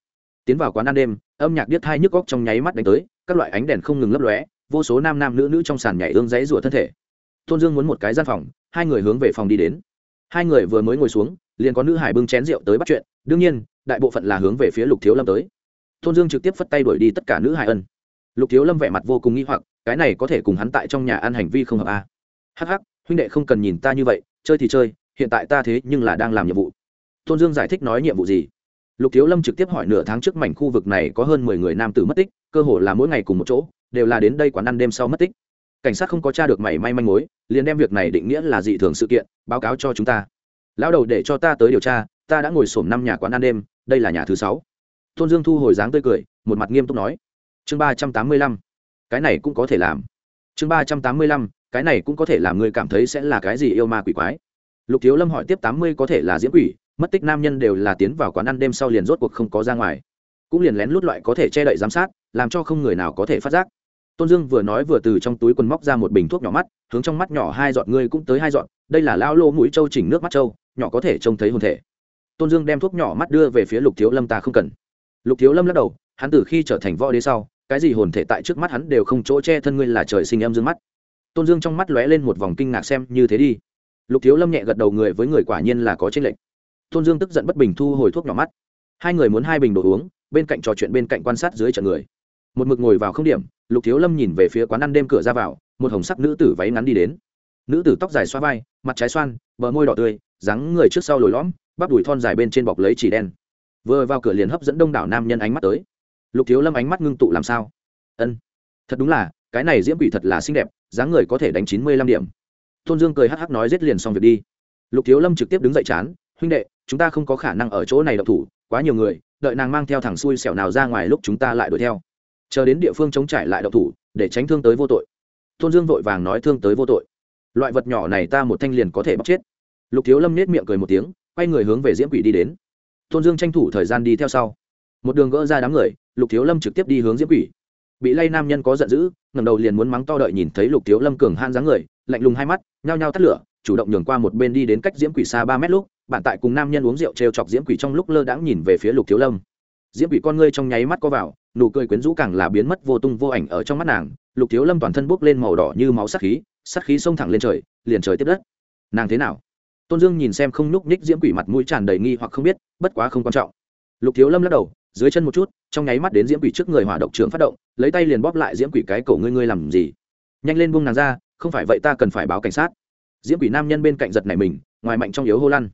tiến vào quán ăn đêm, âm nhạc điếc thai nhức góc trong nháy mắt đánh tới, các loại ánh đèn không ngừng lấp lóe, vô số nam nam nữ nữ trong sàn nhảy ương dãy rủa thân thể. Tôn dương muốn một cái gian phòng, hai người hướng về phòng đi đến. Hai người vừa mới ngồi xuống, liền có nữ hải bưng chén rượu tới bắt chuyện, đương nhiên, đại bộ phận là hướng về phía lục thiếu lâm tới. Tôn dương trực tiếp phất tay đuổi đi tất cả nữ hải ân. Lục thiếu lâm vẻ mặt vô cùng nghi hoặc, cái này có thể cùng hắn tại trong nhà ăn hành vi không hợp a. À. hh huynh đệ không cần nhìn ta như vậy, chơi thì chơi, hiện tại ta thế nhưng là đang làm nhiệm vụ. Tôn dương giải thích nói nhiệm vụ gì? Lục thiếu lâm trực tiếp hỏi nửa tháng trước mảnh khu vực này có hơn mười người nam tử mất tích, cơ hồ là mỗi ngày cùng một chỗ, đều là đến đây quán ăn đêm sau mất tích. Cảnh sát không có t r a được mảy may manh mối, liền đem việc này định nghĩa là dị thường sự kiện, báo cáo cho chúng ta. Lão đầu để cho ta tới điều tra, ta đã ngồi sổm năm nhà quán ăn đêm, đây là nhà thứ sáu. Tôn dương thu hồi dáng tươi cười, một mặt nghiêm túc nói. Chương ba trăm tám mươi lăm, cái này cũng có thể làm. Chương ba trăm tám mươi lăm, cái này cũng có thể làm người cảm thấy sẽ là cái gì yêu ma quỷ quái? Lục thiếu lâm hỏi tiếp tám mươi có thể là diễm quỷ mất tích nam nhân đều là tiến vào quán ăn đêm sau liền rốt cuộc không có ra ngoài. Cũng liền lén lút loại có thể che đậy giám sát, làm cho không người nào có thể phát giác. Tôn dương vừa nói vừa từ trong túi quần móc ra một bình thuốc nhỏ mắt, hướng trong mắt nhỏ hai giọt, ngươi cũng tới hai giọt, đây là lao lô mũi trâu chỉnh nước mắt trâu nhỏ có thể trông thấy hồn thể. Tôn dương đem thuốc nhỏ mắt đưa về phía lục thiếu lâm, ta không cần. Lục thiếu lâm lắc đầu, hắn từ khi trở thành võ đế sau, cái gì hồn thể tại trước mắt hắn đều không chỗ che thân ngươi là trời sinh em dương mắt. Tôn dương trong mắt lóe lên một vòng kinh ngạc xem như thế đi. Lục thiếu lâm nhẹ gật đầu, người với người quả nhiên là có tranh lệch tôn dương tức giận bất bình thu hồi thuốc nhỏ mắt. Hai người muốn hai bình đồ uống, bên cạnh trò chuyện bên cạnh quan sát dưới trận người. Một mực ngồi vào không điểm, lục thiếu lâm nhìn về phía quán ăn đêm cửa ra vào, một hồng sắc nữ tử váy ngắn đi đến. Nữ tử tóc dài xoa vai, mặt trái xoan, bờ môi đỏ tươi, dáng người trước sau lồi lõm, bắp đùi thon dài bên trên bọc lấy chỉ đen. Vừa vào cửa liền hấp dẫn đông đảo nam nhân ánh mắt tới. Lục thiếu lâm ánh mắt ngưng tụ làm sao? Ân, thật đúng là, cái này diễm quỷ thật là xinh đẹp, dáng người có thể đánh chín mươi lăm điểm. Tôn dương cười hắc hắc nói giết liền xong việc đi. Lục thiếu lâm trực tiếp đứng dậy chán, huynh đệ chúng ta không có khả năng ở chỗ này độc thủ, quá nhiều người, đợi nàng mang theo thằng xui xẻo nào ra ngoài lúc chúng ta lại đuổi theo. Chờ đến địa phương chống trải lại độc thủ, để tránh thương tới vô tội. Tôn dương vội vàng nói thương tới vô tội. Loại vật nhỏ này ta một thanh liền có thể bóc chết. Lục thiếu lâm nết miệng cười một tiếng, quay người hướng về diễm quỷ đi đến. Tôn dương tranh thủ thời gian đi theo sau. Một đường gỡ ra đám người, lục thiếu lâm trực tiếp đi hướng diễm quỷ. Bị lay nam nhân có giận dữ ngầm đầu liền muốn mắng to đợi nhìn thấy lục thiếu lâm cường han dáng người, lạnh lùng hai mắt, nhao nhao tắt lửa chủ động nhường qua một bên đi đến cách diễm quỷ xa ba mét lúc, bạn tại cùng nam nhân uống rượu trêu chọc diễm quỷ trong lúc lơ đãng nhìn về phía lục thiếu lâm. Diễm quỷ con ngươi trong nháy mắt co vào, nụ cười quyến rũ càng là biến mất vô tung vô ảnh ở trong mắt nàng. Lục thiếu lâm toàn thân bốc lên màu đỏ như máu sắc khí sắc khí xông thẳng lên trời, liền trời tiếp đất. Nàng thế nào? Tôn dương nhìn xem không nhúc nhích diễm quỷ mặt mũi tràn đầy nghi hoặc không biết, bất quá không quan trọng. Lục thiếu lâm lắc đầu, dưới chân một chút, trong nháy mắt đến diễm quỷ trước người hỏa động trưởng phát động, lấy tay liền bóp lại diễm quỷ cái cổ ngươi ngươi làm gì? Nhanh lên buông nàng ra, không phải vậy ta cần phải báo cảnh sát diễm quỷ nam nhân bên cạnh giật này mình, ngoài mạnh trong yếu hô lăn.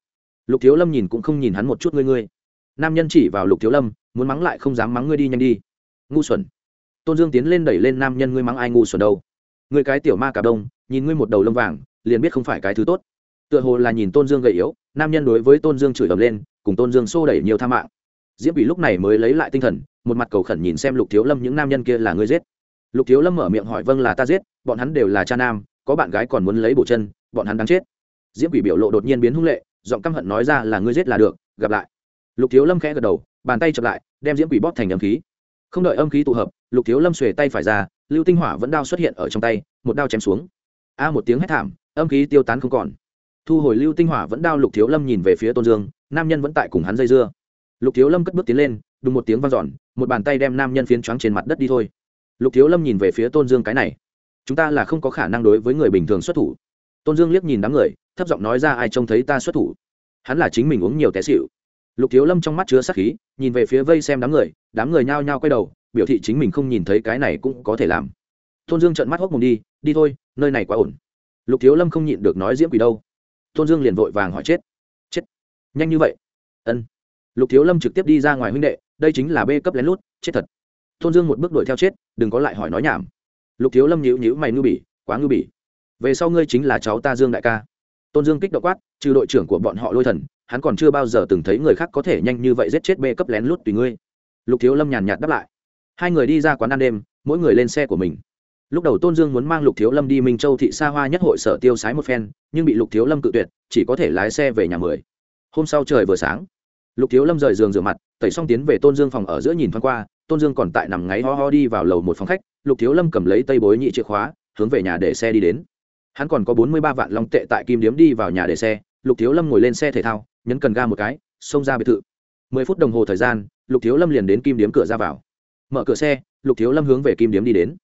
Lục thiếu lâm nhìn cũng không nhìn hắn một chút ngươi ngươi. Nam nhân chỉ vào lục thiếu lâm, muốn mắng lại không dám mắng ngươi đi nhanh đi. Ngu xuẩn. Tôn dương tiến lên đẩy lên nam nhân ngươi mắng ai ngu xuẩn đâu. Ngươi cái tiểu ma cả đông, nhìn ngươi một đầu lông vàng, liền biết không phải cái thứ tốt. Tựa hồ là nhìn tôn dương gầy yếu, nam nhân đối với tôn dương chửi ầm lên, cùng tôn dương xô đẩy nhiều tha mạng. Diễm quỷ lúc này mới lấy lại tinh thần, một mặt cầu khẩn nhìn xem lục thiếu lâm những nam nhân kia là ngươi giết. Lục thiếu lâm mở miệng hỏi vâng là ta giết, bọn hắn đều là cha nam có bạn gái còn muốn lấy bổ chân, bọn hắn đáng chết. Diễm quỷ biểu lộ đột nhiên biến hung lệ, giọng căm hận nói ra là ngươi giết là được, gặp lại. Lục thiếu lâm khẽ gật đầu, bàn tay chập lại, đem diễm quỷ bóp thành âm khí. Không đợi âm khí tụ hợp, lục thiếu lâm xuề tay phải ra, lưu tinh hỏa vẫn đao xuất hiện ở trong tay, một đao chém xuống. A một tiếng hét thảm, âm khí tiêu tán không còn. Thu hồi lưu tinh hỏa vẫn đao, lục thiếu lâm nhìn về phía tôn dương, nam nhân vẫn tại cùng hắn dây dưa. Lục thiếu lâm cất bước tiến lên đùng một tiếng vang dọn, một bàn tay đem nam nhân phiến choáng trên mặt đất đi thôi. Lục thiếu lâm nhìn về phía tôn dương cái này chúng ta là không có khả năng đối với người bình thường xuất thủ. Tôn dương liếc nhìn đám người, thấp giọng nói ra ai trông thấy ta xuất thủ. Hắn là chính mình uống nhiều té xịu lục thiếu lâm trong mắt chứa sắc khí, nhìn về phía vây xem đám người đám người nhao nhao quay đầu, biểu thị chính mình không nhìn thấy cái này cũng có thể làm. Tôn dương trợn mắt hốc mồm đi đi thôi, nơi này quá ổn. Lục thiếu lâm không nhịn được nói diễm quỷ đâu. Tôn dương liền vội vàng hỏi chết. Chết. Nhanh như vậy. Ân. Lục thiếu lâm trực tiếp đi ra ngoài huynh đệ, đây chính là bê cấp lén lút, chết thật. Tôn dương một bước đuổi theo chết, đừng có lại hỏi nói nhảm lục thiếu lâm nhữ nhữ mày ngư bỉ, quá ngư bỉ. Về sau ngươi chính là cháu ta dương đại ca. Tôn dương kích động quát, trừ đội trưởng của bọn họ lôi thần, hắn còn chưa bao giờ từng thấy người khác có thể nhanh như vậy giết chết bê cấp lén lút tùy ngươi. Lục thiếu lâm nhàn nhạt đáp lại. Hai người đi ra quán ăn đêm, mỗi người lên xe của mình. Lúc đầu tôn dương muốn mang lục thiếu lâm đi minh châu thị xa hoa nhất hội sở tiêu sái một phen, nhưng bị lục thiếu lâm cự tuyệt, chỉ có thể lái xe về nhà mười. Hôm sau trời vừa sáng lục thiếu lâm rời giường rửa mặt, tẩy xong tiến về tôn dương phòng ở giữa nhìn thoáng qua, tôn dương còn tại nằm ngáy ho ho đi vào lầu một phòng khách, lục thiếu lâm cầm lấy tây bối nhị chìa khóa, hướng về nhà để xe đi đến. Hắn còn có bốn mươi ba vạn long tệ tại kim điếm đi vào nhà để xe, lục thiếu lâm ngồi lên xe thể thao, nhấn cần ga một cái, xông ra biệt thự. mười phút đồng hồ thời gian, lục thiếu lâm liền đến kim điếm cửa ra vào. Mở cửa xe, lục thiếu lâm hướng về kim điếm đi đến.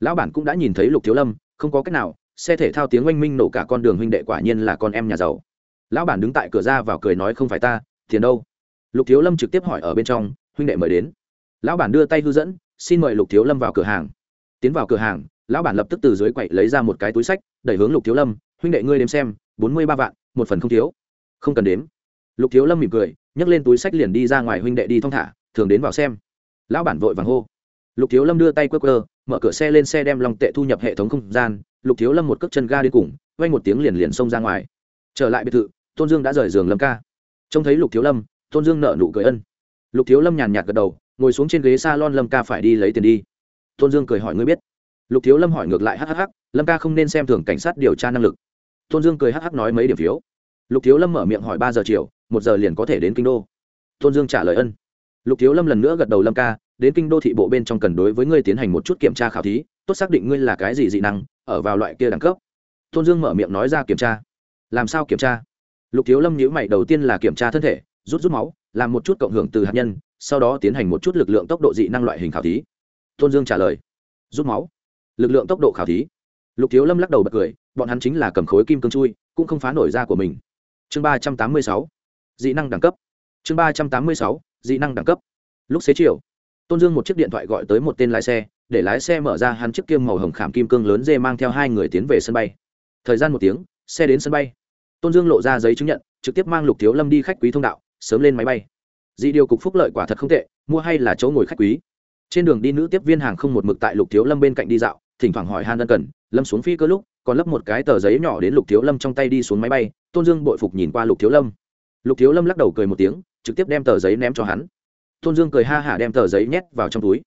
Lão bản cũng đã nhìn thấy lục thiếu lâm, không có cách nào, xe thể thao tiếng oanh minh nổ cả con đường huynh đệ quả nhiên là con em nhà giàu. Lão bản đứng tại cửa ra vào cười nói không phải ta, tiền đâu? Lục thiếu lâm trực tiếp hỏi ở bên trong, huynh đệ mời đến. Lão bản đưa tay hư dẫn, xin mời lục thiếu lâm vào cửa hàng. Tiến vào cửa hàng, lão bản lập tức từ dưới quậy lấy ra một cái túi sách, đẩy hướng lục thiếu lâm, huynh đệ ngươi đếm xem, bốn mươi ba vạn, một phần không thiếu. Không cần đếm. Lục thiếu lâm mỉm cười, nhấc lên túi sách liền đi ra ngoài, huynh đệ đi thong thả, thường đến vào xem. Lão bản vội vàng hô. Lục thiếu lâm đưa tay quơ quơ, mở cửa xe lên xe đem long tệ thu nhập hệ thống không gian, lục thiếu lâm một cước chân ga đi cùng vay một tiếng liền liền xông ra ngoài. Trở lại biệt thự, tôn dương đã rời giường lâm ca. Trông thấy lục thiếu lâm tôn dương nợ nụ cười ân. Lục thiếu lâm nhàn nhạt gật đầu, ngồi xuống trên ghế s a lon lâm ca phải đi lấy tiền đi. Tôn dương cười hỏi ngươi biết. Lục thiếu lâm hỏi ngược lại hhh lâm ca không nên xem thường cảnh sát điều tra năng lực. Tôn dương cười hh nói mấy điểm phiếu. Lục thiếu lâm mở miệng hỏi ba giờ chiều, một giờ liền có thể đến kinh đô. Tôn dương trả lời ân. Lục thiếu lâm lần nữa gật đầu lâm ca, đến kinh đô thị bộ bên trong cần đối với ngươi tiến hành một chút kiểm tra khảo thí, tốt xác định ngươi là cái gì dị năng, ở vào loại kia đẳng cấp. Tôn dương mở miệng nói ra kiểm tra. Làm sao kiểm tra? Lục thiếu lâm nhữ mày, đầu tiên là kiểm tra thân thể rút rút máu, làm một chút cộng hưởng từ hạt nhân, sau đó tiến hành một chút lực lượng tốc độ dị năng loại hình khảo thí. Tôn dương trả lời, rút máu, lực lượng tốc độ khảo thí. Lục thiếu lâm lắc đầu bật cười, bọn hắn chính là cầm khối kim cương chui, cũng không phá nổi ra của mình. Chương ba trăm tám mươi sáu, dị năng đẳng cấp. Chương ba trăm tám mươi sáu, dị năng đẳng cấp. Lúc xế chiều, tôn dương một chiếc điện thoại gọi tới một tên lái xe, để lái xe mở ra hắn chiếc kiêm màu hồng khảm kim cương lớn dê mang theo hai người tiến về sân bay. Thời gian một tiếng, xe đến sân bay. Tôn dương lộ ra giấy chứng nhận, trực tiếp mang lục thiếu lâm đi khách quý thông đạo sớm lên máy bay. Dị điều cục phúc lợi quả thật không tệ, mua hay là chỗ ngồi khách quý. Trên đường đi nữ tiếp viên hàng không một mực tại lục thiếu lâm bên cạnh đi dạo, thỉnh thoảng hỏi han ân cần, lâm xuống phi cơ lúc, còn lấp một cái tờ giấy nhỏ đến lục thiếu lâm trong tay đi xuống máy bay, tôn dương bội phục nhìn qua lục thiếu lâm. Lục thiếu lâm lắc đầu cười một tiếng, trực tiếp đem tờ giấy ném cho hắn. Tôn dương cười ha hả đem tờ giấy nhét vào trong túi.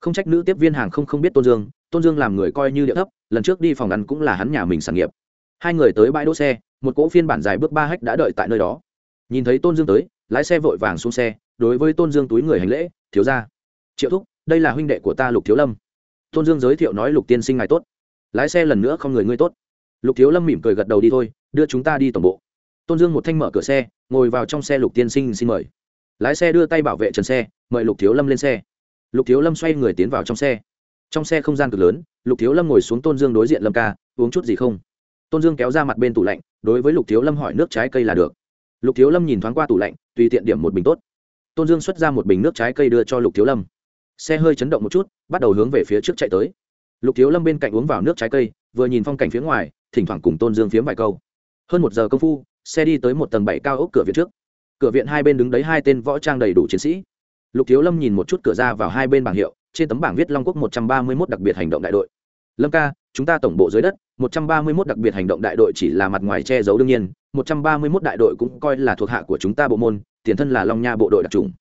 Không trách nữ tiếp viên hàng không không biết tôn dương tôn dương làm người coi như địa thấp, lần trước đi phòng ăn cũng là hắn nhà mình sản nghiệp. Hai người tới bãi đỗ xe, một cỗ phiên bản dài bước ba hách đã đợi tại nơi đó. Nhìn thấy tôn dương tới lái xe vội vàng xuống xe, đối với tôn dương túi người hành lễ, thiếu ra triệu thúc, đây là huynh đệ của ta lục thiếu lâm. Tôn dương giới thiệu nói, lục tiên sinh ngài tốt. Lái xe lần nữa không người ngươi tốt. Lục thiếu lâm mỉm cười gật đầu đi thôi, đưa chúng ta đi tổng bộ. Tôn dương một thanh mở cửa xe, ngồi vào trong xe, lục tiên sinh xin mời. Lái xe đưa tay bảo vệ trần xe, mời lục thiếu lâm lên xe. Lục thiếu lâm xoay người tiến vào trong xe. Trong xe không gian cực lớn, lục thiếu lâm ngồi xuống tôn dương đối diện lâm ca, uống chút gì không? Tôn dương kéo ra mặt bên tủ lạnh, đối với lục thiếu lâm hỏi, nước trái cây là được lục thiếu lâm nhìn thoáng qua tủ lạnh, tùy tiện điểm một bình tốt. Tôn dương xuất ra một bình nước trái cây đưa cho lục thiếu lâm. Xe hơi chấn động một chút, bắt đầu hướng về phía trước chạy tới. Lục thiếu lâm bên cạnh uống vào nước trái cây, vừa nhìn phong cảnh phía ngoài, thỉnh thoảng cùng tôn dương phiếm vài câu. Hơn một giờ công phu, xe đi tới một tầng bảy cao ốc cửa viện trước. Cửa viện hai bên đứng đấy hai tên võ trang đầy đủ chiến sĩ. Lục thiếu lâm nhìn một chút cửa ra vào hai bên bảng hiệu, trên tấm bảng viết long quốc một trăm ba mươi mốt đặc biệt hành động đại đội. Lâm ca chúng ta tổng bộ dưới đất, một trăm ba mươi mốt đặc biệt hành động đại đội chỉ là mặt ngoài che giấu đương nhiên, một trăm ba mươi mốt đại đội cũng coi là thuộc hạ của chúng ta bộ môn, tiền thân là long nha bộ đội đặc trùng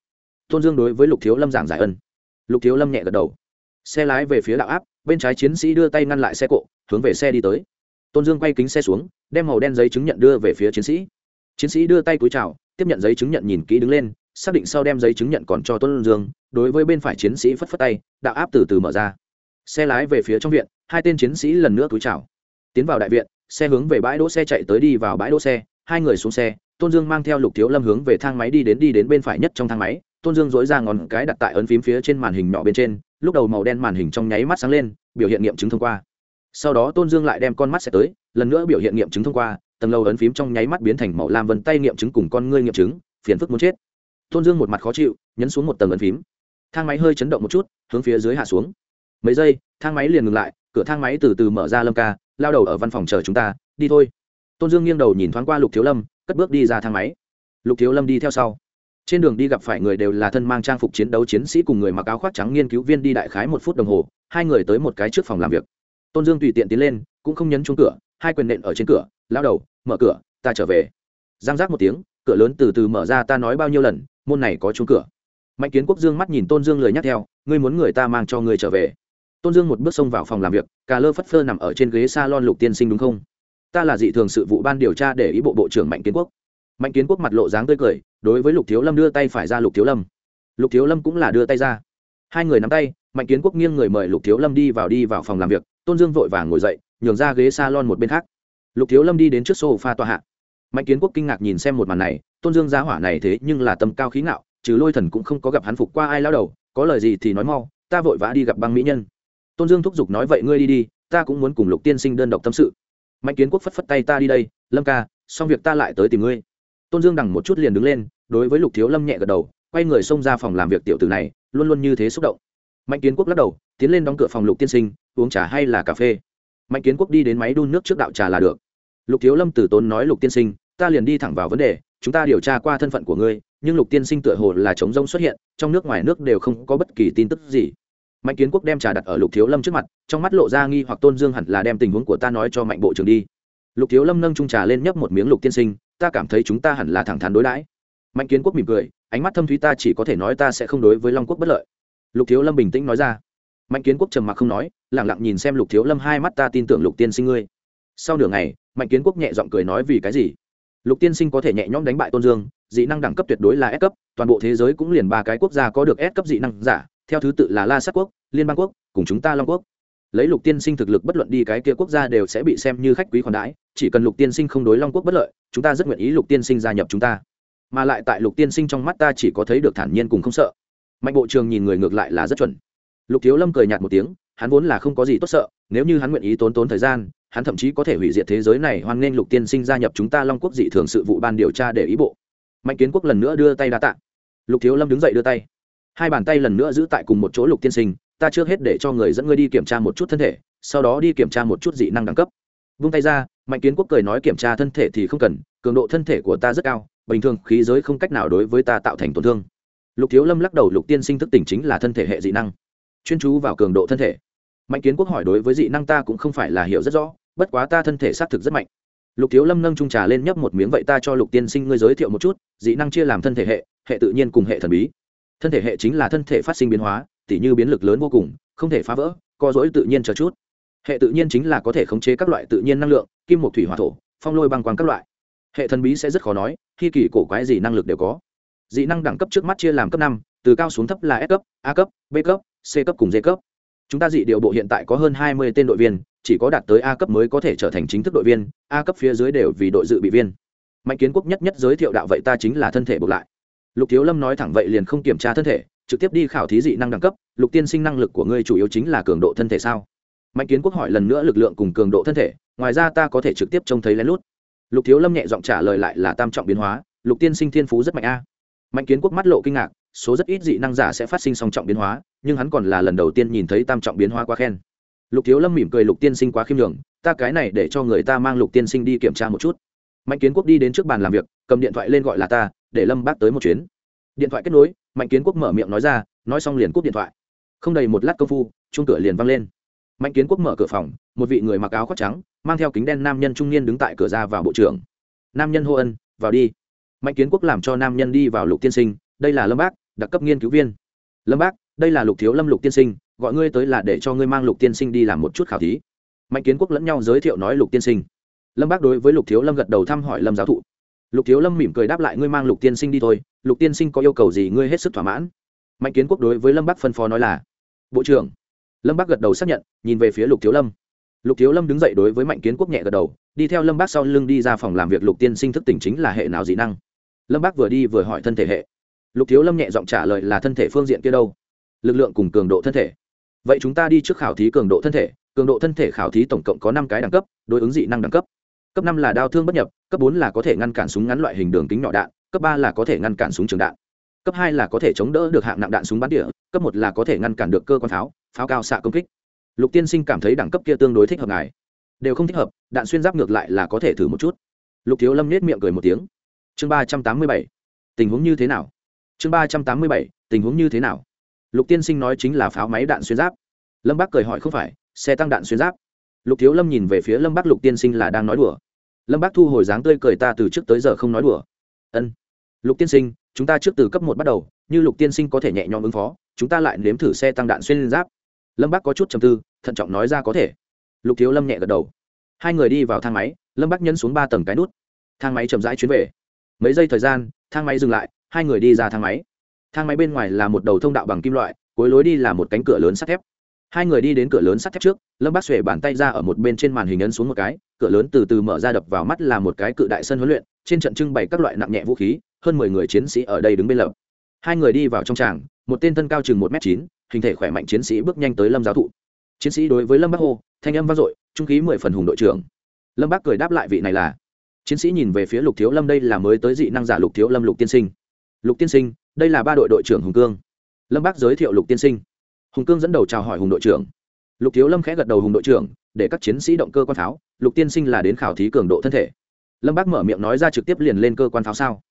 tôn dương đối với lục thiếu lâm giảng giải ân. Lục thiếu lâm nhẹ gật đầu. Xe lái về phía đạo áp, bên trái chiến sĩ đưa tay ngăn lại xe cộ, hướng về xe đi tới. Tôn dương quay kính xe xuống, đem màu đen giấy chứng nhận đưa về phía chiến sĩ. Chiến sĩ đưa tay cúi chào, tiếp nhận giấy chứng nhận nhìn kỹ đứng lên, xác định sau đem giấy chứng nhận còn cho tôn dương, đối với bên phải chiến sĩ phất phất tay, đạo áp từ từ mở ra. Xe lái về phía trong viện hai tên chiến sĩ lần nữa cúi chào. Tiến vào đại viện, xe hướng về bãi đỗ xe chạy tới đi vào bãi đỗ xe, hai người xuống xe, tôn dương mang theo lục thiếu lâm hướng về thang máy đi đến đi đến bên phải nhất trong thang máy. Tôn dương dối ra ngón cái đặt tại ấn phím phía trên màn hình nhỏ bên trên, lúc đầu màu đen màn hình trong nháy mắt sáng lên, biểu hiện nghiệm chứng thông qua. Sau đó tôn dương lại đem con mắt sẽ tới, lần nữa biểu hiện nghiệm chứng thông qua, tầng lâu ấn phím trong nháy mắt biến thành màu lam vân tay nghiệm chứng cùng con ngươi nghiệm chứng, phiền phức muốn chết. Tôn dương một mặt khó chịu, nhấn xuống một tầng ấn phím. Thang máy hơi chấn động một chút, hướng phía dưới hạ xuống. Mấy giây, thang máy liền ngừng lại cửa thang máy từ từ mở ra lâm ca, lao đầu ở văn phòng chờ chúng ta, đi thôi. Tôn dương nghiêng đầu nhìn thoáng qua lục thiếu lâm, cất bước đi ra thang máy. Lục thiếu lâm đi theo sau. Trên đường đi gặp phải người đều là thân mang trang phục chiến đấu chiến sĩ cùng người mặc áo khoác trắng nghiên cứu viên đi đại khái một phút đồng hồ, hai người tới một cái trước phòng làm việc. Tôn dương tùy tiện tiến lên, cũng không nhấn chung cửa, hai quyền nện ở trên cửa lao đầu, mở cửa, ta trở về. Giang giác một tiếng, cửa lớn từ từ mở ra, ta nói bao nhiêu lần, môn này có chung cửa. Mạnh kiến quốc dương mắt nhìn tôn dương lời nhắc theo, ngươi muốn người ta mang cho ngươi trở về tôn dương một bước xông vào phòng làm việc, cà lơ phất phơ nằm ở trên ghế s a lon lục tiên sinh đúng không? Ta là dị thường sự vụ ban điều tra để ý bộ bộ trưởng mạnh kiến quốc. Mạnh kiến quốc mặt lộ dáng tươi cười, đối với lục thiếu lâm đưa tay phải ra lục thiếu lâm. Lục thiếu lâm cũng là đưa tay ra. Hai người nắm tay, mạnh kiến quốc nghiêng người mời lục thiếu lâm đi vào đi vào phòng làm việc, tôn dương vội vàng ngồi dậy, nhường ra ghế s a lon một bên khác. Lục thiếu lâm đi đến trước sofa tòa hạ. Mạnh kiến quốc kinh ngạc nhìn xem một màn này, tôn dương giá hỏa này thế nhưng là tầm cao khí ngạo, trừ lôi thần cũng không có gặp hắn phục qua ai lao đầu, có lời gì thì nói mau, ta vội vã đi gặp băng mỹ nhân tôn dương thúc giục nói, vậy ngươi đi đi, ta cũng muốn cùng lục tiên sinh đơn độc tâm sự. Mạnh kiến quốc phất phất tay, ta đi đây, lâm ca, xong việc ta lại tới tìm ngươi. Tôn dương đằng một chút liền đứng lên, đối với lục thiếu lâm nhẹ gật đầu, quay người xông ra phòng làm việc tiểu tử này, luôn luôn như thế xúc động. Mạnh kiến quốc lắc đầu, tiến lên đóng cửa phòng lục tiên sinh, uống trà hay là cà phê. Mạnh kiến quốc đi đến máy đun nước trước đạo trà là được. Lục thiếu lâm từ tốn nói, lục tiên sinh, ta liền đi thẳng vào vấn đề, chúng ta điều tra qua thân phận của ngươi, nhưng lục tiên sinh tựa hồ là chống rông xuất hiện, trong nước ngoài nước đều không có bất kỳ tin tức gì mạnh kiến quốc đem trà đặt ở lục thiếu lâm trước mặt, trong mắt lộ ra nghi hoặc tôn dương hẳn là đem tình huống của ta nói cho mạnh bộ trưởng đi. Lục thiếu lâm nâng trung trà lên nhấp một miếng lục tiên sinh, ta cảm thấy chúng ta hẳn là thẳng thắn đối đãi. Mạnh kiến quốc mỉm cười, ánh mắt thâm thúy ta chỉ có thể nói ta sẽ không đối với long quốc bất lợi. Lục thiếu lâm bình tĩnh nói ra. Mạnh kiến quốc trầm mặc không nói lẳng lặng nhìn xem lục thiếu lâm hai mắt ta tin tưởng lục tiên sinh ngươi. Sau nửa ngày, mạnh kiến quốc nhẹ g i ọ n g cười nói vì cái gì? Lục tiên sinh có thể nhẹ nhõm đánh bại tôn dương, dị năng đẳng cấp tuyệt đối là S cấp, toàn bộ thế giới cũng liền ba cái quốc gia có được S cấp dị năng giả theo thứ tự là la sát quốc, liên bang quốc, cùng chúng ta long quốc. Lấy lục tiên sinh thực lực bất luận đi cái kia quốc gia đều sẽ bị xem như khách quý khoản đãi, chỉ cần lục tiên sinh không đối long quốc bất lợi, chúng ta rất nguyện ý lục tiên sinh gia nhập chúng ta. Mà lại tại lục tiên sinh trong mắt ta chỉ có thấy được thản nhiên cùng không sợ. Mạnh bộ trường nhìn người ngược lại là rất chuẩn. Lục thiếu lâm cười nhạt một tiếng, hắn vốn là không có gì tốt sợ, nếu như hắn nguyện ý tốn tốn thời gian, hắn thậm chí có thể hủy diệt thế giới này hoan nghênh lục tiên sinh gia nhập chúng ta long quốc dị thường sự vụ ban điều tra để ý bộ. Mạnh kiến quốc lần nữa đưa tay đa tạ. Lục thiếu lâm đứng dậy đưa tay hai bàn tay lần nữa giữ tại cùng một chỗ lục tiên sinh, ta trước hết để cho người dẫn ngươi đi kiểm tra một chút thân thể, sau đó đi kiểm tra một chút dị năng đẳng cấp. Vung tay ra, mạnh kiến quốc cười nói kiểm tra thân thể thì không cần, cường độ thân thể của ta rất cao, bình thường khí giới không cách nào đối với ta tạo thành tổn thương. Lục thiếu lâm lắc đầu, lục tiên sinh thức tỉnh chính là thân thể hệ dị năng. Chuyên chú vào cường độ thân thể. Mạnh kiến quốc hỏi đối với dị năng ta cũng không phải là hiểu rất rõ, bất quá ta thân thể xác thực rất mạnh. Lục thiếu lâm nâng trung trà lên nhấp một miếng, vậy ta cho lục tiên sinh ngươi giới thiệu một chút, dị năng chia làm thân thể hệ hệ tự nhiên cùng hệ thần bí thân thể hệ chính là thân thể phát sinh biến hóa, tỉ như biến lực lớn vô cùng, không thể phá vỡ, co dỗi tự nhiên chờ chút. Hệ tự nhiên chính là có thể khống chế các loại tự nhiên năng lượng, kim một thủy hỏa thổ, phong lôi băng quang các loại. Hệ thần bí sẽ rất khó nói, khi kỳ cổ quái gì năng lực đều có. Dị năng đẳng cấp trước mắt chia làm cấp năm, từ cao xuống thấp là s cấp, a cấp, b cấp, c cấp cùng d cấp. Chúng ta dị điệu bộ hiện tại có hơn hai mươi tên đội viên, chỉ có đạt tới a cấp mới có thể trở thành chính thức đội viên, a cấp phía dưới đều vì đội dự bị viên. Mạnh kiến quốc nhất nhất giới thiệu đạo vậy ta chính là thân thể buộc lại lục thiếu lâm nói thẳng vậy liền không kiểm tra thân thể, trực tiếp đi khảo thí dị năng đẳng cấp, lục tiên sinh năng lực của ngươi chủ yếu chính là cường độ thân thể sao? Mạnh kiến quốc hỏi lần nữa lực lượng cùng cường độ thân thể, ngoài ra ta có thể trực tiếp trông thấy lén lút. Lục thiếu lâm nhẹ giọng trả lời lại là tam trọng biến hóa, lục tiên sinh thiên phú rất mạnh a. Mạnh kiến quốc mắt lộ kinh ngạc, số rất ít dị năng giả sẽ phát sinh song trọng biến hóa, nhưng hắn còn là lần đầu tiên nhìn thấy tam trọng biến hóa quá khen. Lục thiếu lâm mỉm cười lục tiên sinh quá khiêm nhường, ta cái này để cho người ta mang lục tiên sinh đi kiểm tra một chút. Mạnh kiến quốc đi đến trước bàn làm việc, cầm điện thoại lên gọi là ta để lâm bác tới một chuyến. Điện thoại kết nối, mạnh kiến quốc mở miệng nói ra, nói xong liền cúp điện thoại. Không đầy một lát công phu chung cửa liền văng lên. Mạnh kiến quốc mở cửa phòng, một vị người mặc áo khoác trắng, mang theo kính đen nam nhân trung niên đứng tại cửa ra vào bộ trưởng. Nam nhân hô ân, vào đi. Mạnh kiến quốc làm cho nam nhân đi vào lục tiên sinh, đây là lâm bác, đặc cấp nghiên cứu viên. Lâm bác, đây là lục thiếu lâm lục tiên sinh, gọi ngươi tới là để cho ngươi mang lục tiên sinh đi làm một chút khảo thí. Mạnh kiến quốc lẫn nhau giới thiệu nói lục tiên sinh. Lâm bác đối với lục thiếu lâm gật đầu thăm hỏi lâm giáo thụ lục thiếu lâm mỉm cười đáp lại, ngươi mang lục tiên sinh đi thôi, lục tiên sinh có yêu cầu gì ngươi hết sức thỏa mãn. Mạnh kiến quốc đối với lâm bắc phân phó nói là, bộ trưởng. Lâm bắc gật đầu xác nhận, nhìn về phía lục thiếu lâm. Lục thiếu lâm đứng dậy đối với mạnh kiến quốc nhẹ gật đầu, đi theo lâm bắc sau lưng đi ra phòng làm việc, lục tiên sinh thức tỉnh chính là hệ nào dị năng. Lâm bắc vừa đi vừa hỏi thân thể hệ. Lục thiếu lâm nhẹ giọng trả lời là thân thể phương diện kia đâu? Lực lượng cùng cường độ thân thể. Vậy chúng ta đi trước khảo thí cường độ thân thể, cường độ thân thể khảo thí tổng cộng có năm cái đẳng cấp, đối ứng dị năng đẳng cấp. Cấp năm là đao thương bất nhập cấp bốn là có thể ngăn cản súng ngắn loại hình đường kính nhỏ đạn, cấp ba là có thể ngăn cản súng trường đạn. Cấp hai là có thể chống đỡ được hạng nặng đạn súng bắn địa cấp một là có thể ngăn cản được cơ quan pháo pháo cao xạ công kích. Lục tiên sinh cảm thấy đẳng cấp kia tương đối thích hợp ngài. Đều không thích hợp, đạn xuyên giáp ngược lại là có thể thử một chút. Lục thiếu lâm nết miệng cười một tiếng. Chương ba trăm tám mươi bảy. Tình huống như thế nào? Chương ba trăm tám mươi bảy, tình huống như thế nào? Lục tiên sinh nói chính là pháo máy đạn xuyên giáp. Lâm bác cười hỏi không phải, xe tăng đạn xuyên giáp. Lục thiếu lâm nhìn về phía lâm bác lục tiên sinh là đang nói đùa lâm bác thu hồi dáng tươi cười ta từ trước tới giờ không nói đùa. Ân. Lục tiên sinh, chúng ta trước từ cấp một bắt đầu, như lục tiên sinh có thể nhẹ nhõm ứng phó, chúng ta lại nếm thử xe tăng đạn xuyên giáp. Lâm bác có chút trầm tư, thận trọng nói ra có thể. Lục thiếu lâm nhẹ gật đầu. Hai người đi vào thang máy, lâm bác nhấn xuống ba tầng cái nút. Thang máy chậm rãi chuyến về. Mấy giây thời gian, thang máy dừng lại, hai người đi ra thang máy. Thang máy bên ngoài là một đầu thông đạo bằng kim loại, cuối lối đi là một cánh cửa lớn sắt thép hai người đi đến cửa lớn sắt thép trước, lâm bác xuể bàn tay ra ở một bên trên màn hình ấn xuống một cái, cửa lớn từ từ mở ra đập vào mắt là một cái cự đại sân huấn luyện, trên trận trưng bày các loại nặng nhẹ vũ khí, hơn mười người chiến sĩ ở đây đứng bên lập. Hai người đi vào trong tràng, một tên thân cao chừng một m chín, hình thể khỏe mạnh chiến sĩ bước nhanh tới lâm giáo thụ. Chiến sĩ đối với lâm bác hô, thanh âm vang dội, trung khí mười phần hùng đội trưởng. Lâm bác cười đáp lại vị này là, chiến sĩ nhìn về phía lục thiếu lâm đây là mới tới dị năng giả lục thiếu lâm lục tiên sinh. Lục tiên sinh, đây là ba đội đội trưởng hùng cương. Lâm bác giới thiệu lục tiên sinh hùng cương dẫn đầu chào hỏi hùng đội trưởng. Lục thiếu lâm khẽ gật đầu hùng đội trưởng, để các chiến sĩ động cơ quan pháo, lục tiên sinh là đến khảo thí cường độ thân thể. Lâm bác mở miệng nói ra trực tiếp liền lên cơ quan pháo sao?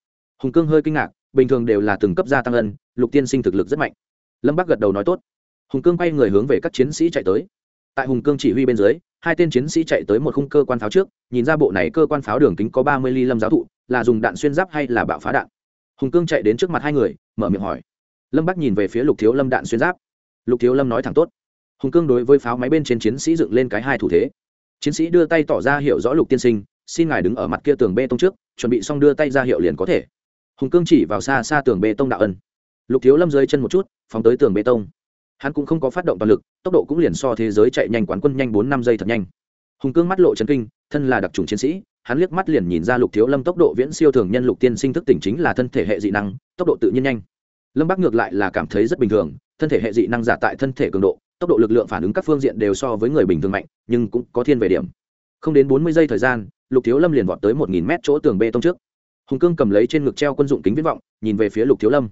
Hùng cương hơi kinh ngạc, bình thường đều là từng cấp gia tăng ân, lục tiên sinh thực lực rất mạnh. Lâm bác gật đầu nói tốt. Hùng cương quay người hướng về các chiến sĩ chạy tới. Tại hùng cương chỉ huy bên dưới, hai tên chiến sĩ chạy tới một khung cơ quan pháo trước, nhìn ra bộ này cơ quan pháo đường kính có ba mươi ly lâm giáo thụ, là dùng đạn xuyên giáp hay là bạo phá đạn? Hùng cương chạy đến trước mặt hai người, mở miệng hỏi. Lâm bắc nhìn về phía lục thiếu lâm đạn xuyên giáp lục thiếu lâm nói thẳng tốt. Hùng cương đối với pháo máy bên trên chiến sĩ dựng lên cái hai thủ thế. Chiến sĩ đưa tay tỏ ra hiệu rõ lục tiên sinh, xin ngài đứng ở mặt kia tường bê tông trước, chuẩn bị xong đưa tay ra hiệu liền có thể. Hùng cương chỉ vào xa xa tường bê tông đạo ân. Lục thiếu lâm dưới chân một chút, phóng tới tường bê tông. Hắn cũng không có phát động toàn lực, tốc độ cũng liền so thế giới chạy nhanh quán quân nhanh bốn năm giây thật nhanh. Hùng cương mắt lộ trấn kinh, thân là đặc trùng chiến sĩ, hắn liếc mắt liền nhìn ra lục thiếu lâm tốc độ viễn siêu thường nhân lục tiên sinh thức tỉnh chính là thân thể hệ dị năng, tốc độ tự nhiên nhanh. Lâm bắc ngược lại là cảm thấy rất bình thường thân thể hệ dị năng giả tại thân thể cường độ, tốc độ lực lượng phản ứng các phương diện đều so với người bình thường mạnh, nhưng cũng có thiên về điểm. Không đến bốn mươi giây thời gian, lục thiếu lâm liền vọt tới một nghìn mét chỗ tường bê tông trước. Hùng cương cầm lấy trên ngực treo quân dụng kính viễn vọng, nhìn về phía lục thiếu lâm.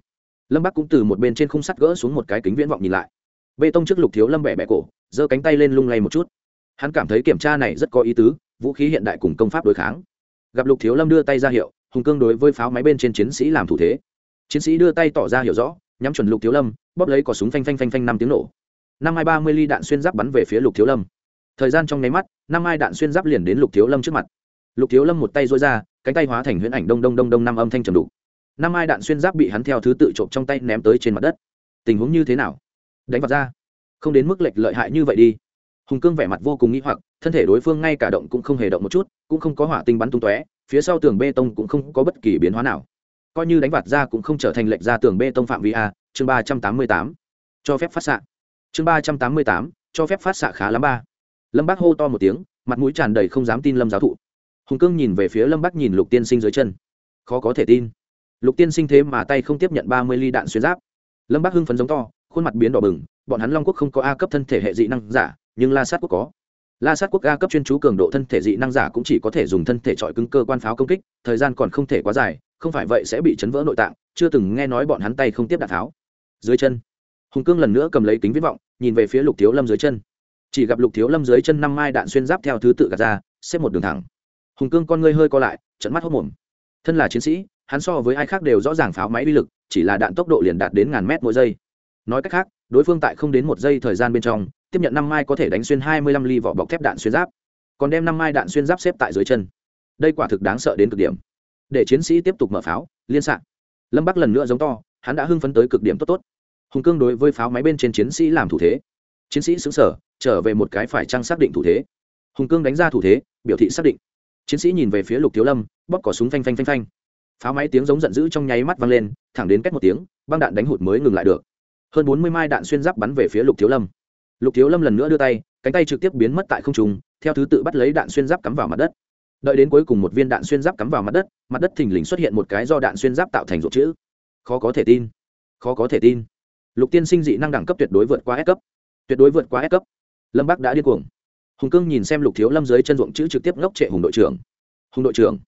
Lâm bắc cũng từ một bên trên khung sắt gỡ xuống một cái kính viễn vọng nhìn lại. Bê tông trước lục thiếu lâm bẻ bẻ cổ, giơ cánh tay lên lung lay một chút. Hắn cảm thấy kiểm tra này rất có ý tứ, vũ khí hiện đại cùng công pháp đối kháng. Gặp lục thiếu lâm đưa tay ra hiệu, hùng cương đối với pháo máy bên trên chiến sĩ làm thủ thế. Chiến sĩ đưa tay tỏ ra hiểu rõ nhắm chuẩn lục thiếu lâm, bóp lấy cỏ súng phanh phanh phanh phanh năm tiếng nổ. Năm hai ba mươi ly đạn xuyên giáp bắn về phía lục thiếu lâm. Thời gian trong nháy mắt, năm hai đạn xuyên giáp liền đến lục thiếu lâm trước mặt. Lục thiếu lâm một tay dối ra, cánh tay hóa thành huyễn ảnh đông đông đông đông năm âm thanh trầm đủ năm hai đạn xuyên giáp bị hắn theo thứ tự trộm trong tay ném tới trên mặt đất. Tình huống như thế nào? Đánh vật ra. Không đến mức lệch lợi hại như vậy đi. Hùng cương vẻ mặt vô cùng nghĩ hoặc, thân thể đối phương ngay cả động cũng không hề động một chút, cũng không có hỏa tinh bắn tung tóe, phía sau tường bê tông cũng không có bất kỳ biến hóa nào coi như đánh vặt ra cũng không trở thành lệch ra tường bê tông phạm vi a, chương ba trăm tám mươi tám, cho phép phát xạ. Chương ba trăm tám mươi tám, cho phép phát xạ khá lắm ba. Lâm bác hô to một tiếng, mặt mũi tràn đầy không dám tin lâm giáo thụ. Hùng cương nhìn về phía lâm bắc nhìn lục tiên sinh dưới chân. Khó có thể tin. Lục tiên sinh thế mà tay không tiếp nhận ba mươi ly đạn xuyên giáp. Lâm bắc hưng phấn giống to, khuôn mặt biến đỏ bừng, bọn hắn long quốc không có a cấp thân thể hệ dị năng giả, nhưng la sát quốc có. La sát quốc a cấp chuyên chú cường độ thân thể dị năng giả cũng chỉ có thể dùng thân thể trọi cứng cơ quan pháo công kích, thời gian còn không thể quá dài không phải vậy sẽ bị chấn vỡ nội tạng, chưa từng nghe nói bọn hắn tay không tiếp đạn tháo. Dưới chân, hùng cương lần nữa cầm lấy kính viết vọng, nhìn về phía lục thiếu lâm dưới chân. Chỉ gặp lục thiếu lâm dưới chân năm mai đạn xuyên giáp theo thứ tự gạt ra, xếp một đường thẳng. Hùng cương con ngươi hơi co lại trận mắt hốc mồm. Thân là chiến sĩ, hắn so với ai khác đều rõ ràng pháo máy uy lực, chỉ là đạn tốc độ liền đạt đến ngàn mét mỗi giây. Nói cách khác, đối phương tại không đến một giây thời gian bên trong, tiếp nhận năm mai có thể đánh xuyên hai mươi lăm ly vỏ bọc thép đạn xuyên giáp. Còn đem năm mai đạn xuyên giáp xếp tại dưới chân. Đây quả thực đáng sợ đến cực điểm để chiến sĩ tiếp tục mở pháo liên sạc, lâm bắc lần nữa giống to hắn đã hưng phấn tới cực điểm tốt tốt. Hùng cương đối với pháo máy bên trên chiến sĩ làm thủ thế. Chiến sĩ xứng sở trở về một cái phải trăng xác định thủ thế. Hùng cương đánh ra thủ thế biểu thị xác định. Chiến sĩ nhìn về phía lục thiếu lâm bóp cỏ súng phanh phanh phanh phanh. Pháo máy tiếng giống giận dữ trong nháy mắt vang lên thẳng đến cách một tiếng băng đạn đánh hụt mới ngừng lại được. Hơn bốn mươi mai đạn xuyên giáp bắn về phía lục thiếu lâm. Lục thiếu lâm lần nữa đưa tay cánh tay trực tiếp biến mất tại không trung theo thứ tự bắt lấy đạn xuyên giáp cắm vào mặt đất đợi đến cuối cùng một viên đạn xuyên giáp cắm vào mặt đất mặt đất thình lình xuất hiện một cái do đạn xuyên giáp tạo thành ruột chữ. Khó có thể tin. Khó có thể tin. Lục tiên sinh dị năng đẳng cấp tuyệt đối vượt qua S cấp. Tuyệt đối vượt qua S cấp. Lâm bắc đã điên cuồng. Hùng cương nhìn xem lục thiếu lâm dưới chân ruộng chữ trực tiếp ngốc trệ hùng đội trưởng. Hùng đội trưởng,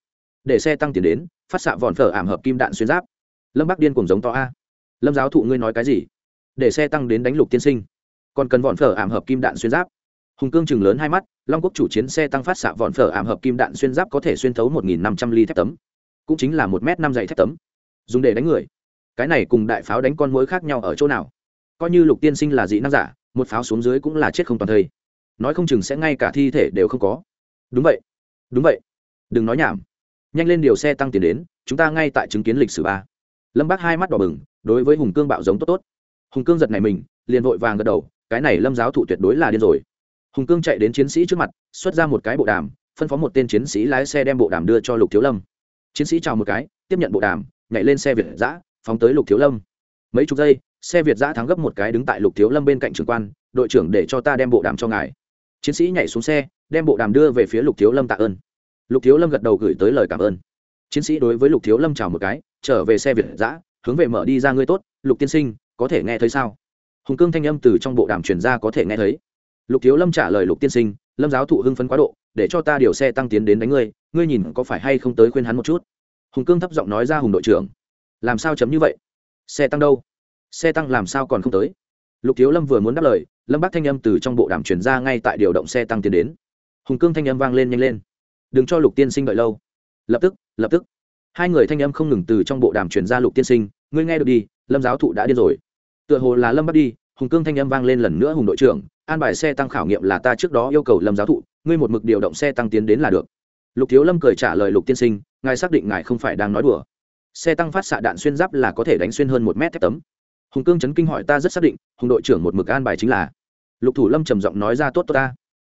để xe tăng tiền đến, phát xạ vòn phở ảm hợp kim đạn xuyên giáp. Lâm bắc điên cuồng giống to a. Lâm giáo thụ ngươi nói cái gì? Để xe tăng đến đánh lục tiên sinh. Còn cần vòn phở ảm hợp kim đạn xuyên giáp hùng cương chừng lớn hai mắt, long quốc chủ chiến xe tăng phát xạ vòn phở ảm hợp kim đạn xuyên giáp có thể xuyên thấu một nghìn năm trăm ly thép tấm, cũng chính là một m năm dày thép tấm. Dùng để đánh người. Cái này cùng đại pháo đánh con mũi khác nhau ở chỗ nào? Coi như lục tiên sinh là dị năng giả, một pháo xuống dưới cũng là chết không toàn thây. Nói không chừng sẽ ngay cả thi thể đều không có. Đúng vậy. Đúng vậy. Đừng nói nhảm. Nhanh lên điều xe tăng tiền đến, chúng ta ngay tại chứng kiến lịch sử ba. Lâm bác hai mắt đỏ bừng, đối với hùng cương bạo giống tốt tốt. Hùng cương giật này mình, liền vội vàng gật đầu, cái này lâm giáo thụ tuyệt đối là điên rồi hùng cương chạy đến chiến sĩ trước mặt, xuất ra một cái bộ đàm, phân phó một tên chiến sĩ lái xe đem bộ đàm đưa cho lục thiếu lâm. Chiến sĩ chào một cái, tiếp nhận bộ đàm, nhảy lên xe việt giã, phóng tới lục thiếu lâm. Mấy chục giây, xe việt giã thắng gấp một cái đứng tại lục thiếu lâm bên cạnh trưởng quan, đội trưởng để cho ta đem bộ đàm cho ngài. Chiến sĩ nhảy xuống xe, đem bộ đàm đưa về phía lục thiếu lâm tạ ơn. Lục thiếu lâm gật đầu gửi tới lời cảm ơn. Chiến sĩ đối với lục thiếu lâm chào một cái, trở về xe việt giã, hướng về mở đi ra ngươi tốt, lục tiên sinh, có thể nghe thấy sao? Hùng cương thanh âm từ trong bộ đàm truyền ra có thể nghe thấy lục thiếu lâm trả lời lục tiên sinh, lâm giáo thụ hưng phấn quá độ, để cho ta điều xe tăng tiến đến đánh ngươi ngươi nhìn có phải hay không tới khuyên hắn một chút? Hùng cương thấp giọng nói ra hùng đội trưởng, làm sao chấm như vậy? Xe tăng đâu? Xe tăng làm sao còn không tới? Lục thiếu lâm vừa muốn đáp lời, lâm bác thanh âm từ trong bộ đàm truyền ra ngay tại điều động xe tăng tiến đến. Hùng cương thanh âm vang lên nhanh lên. Đừng cho lục tiên sinh đợi lâu. Lập tức lập tức. Hai người thanh âm không ngừng từ trong bộ đàm truyền ra lục tiên sinh, ngươi nghe được đi, lâm giáo thụ đã điên rồi. Tựa hồ là lâm bắt đi, hùng cương thanh âm vang lên lần nữa hùng đội trưởng an bài xe tăng khảo nghiệm là ta trước đó yêu cầu lâm giáo thụ, ngươi một mực điều động xe tăng tiến đến là được. Lục thiếu lâm cười trả lời lục tiên sinh, ngài xác định ngài không phải đang nói đùa. Xe tăng phát xạ đạn xuyên giáp là có thể đánh xuyên hơn một mét thép tấm. Hùng cương chấn kinh hỏi ta rất xác định, hùng đội trưởng một mực an bài chính là. Lục thủ lâm trầm giọng nói ra tốt tốt ta.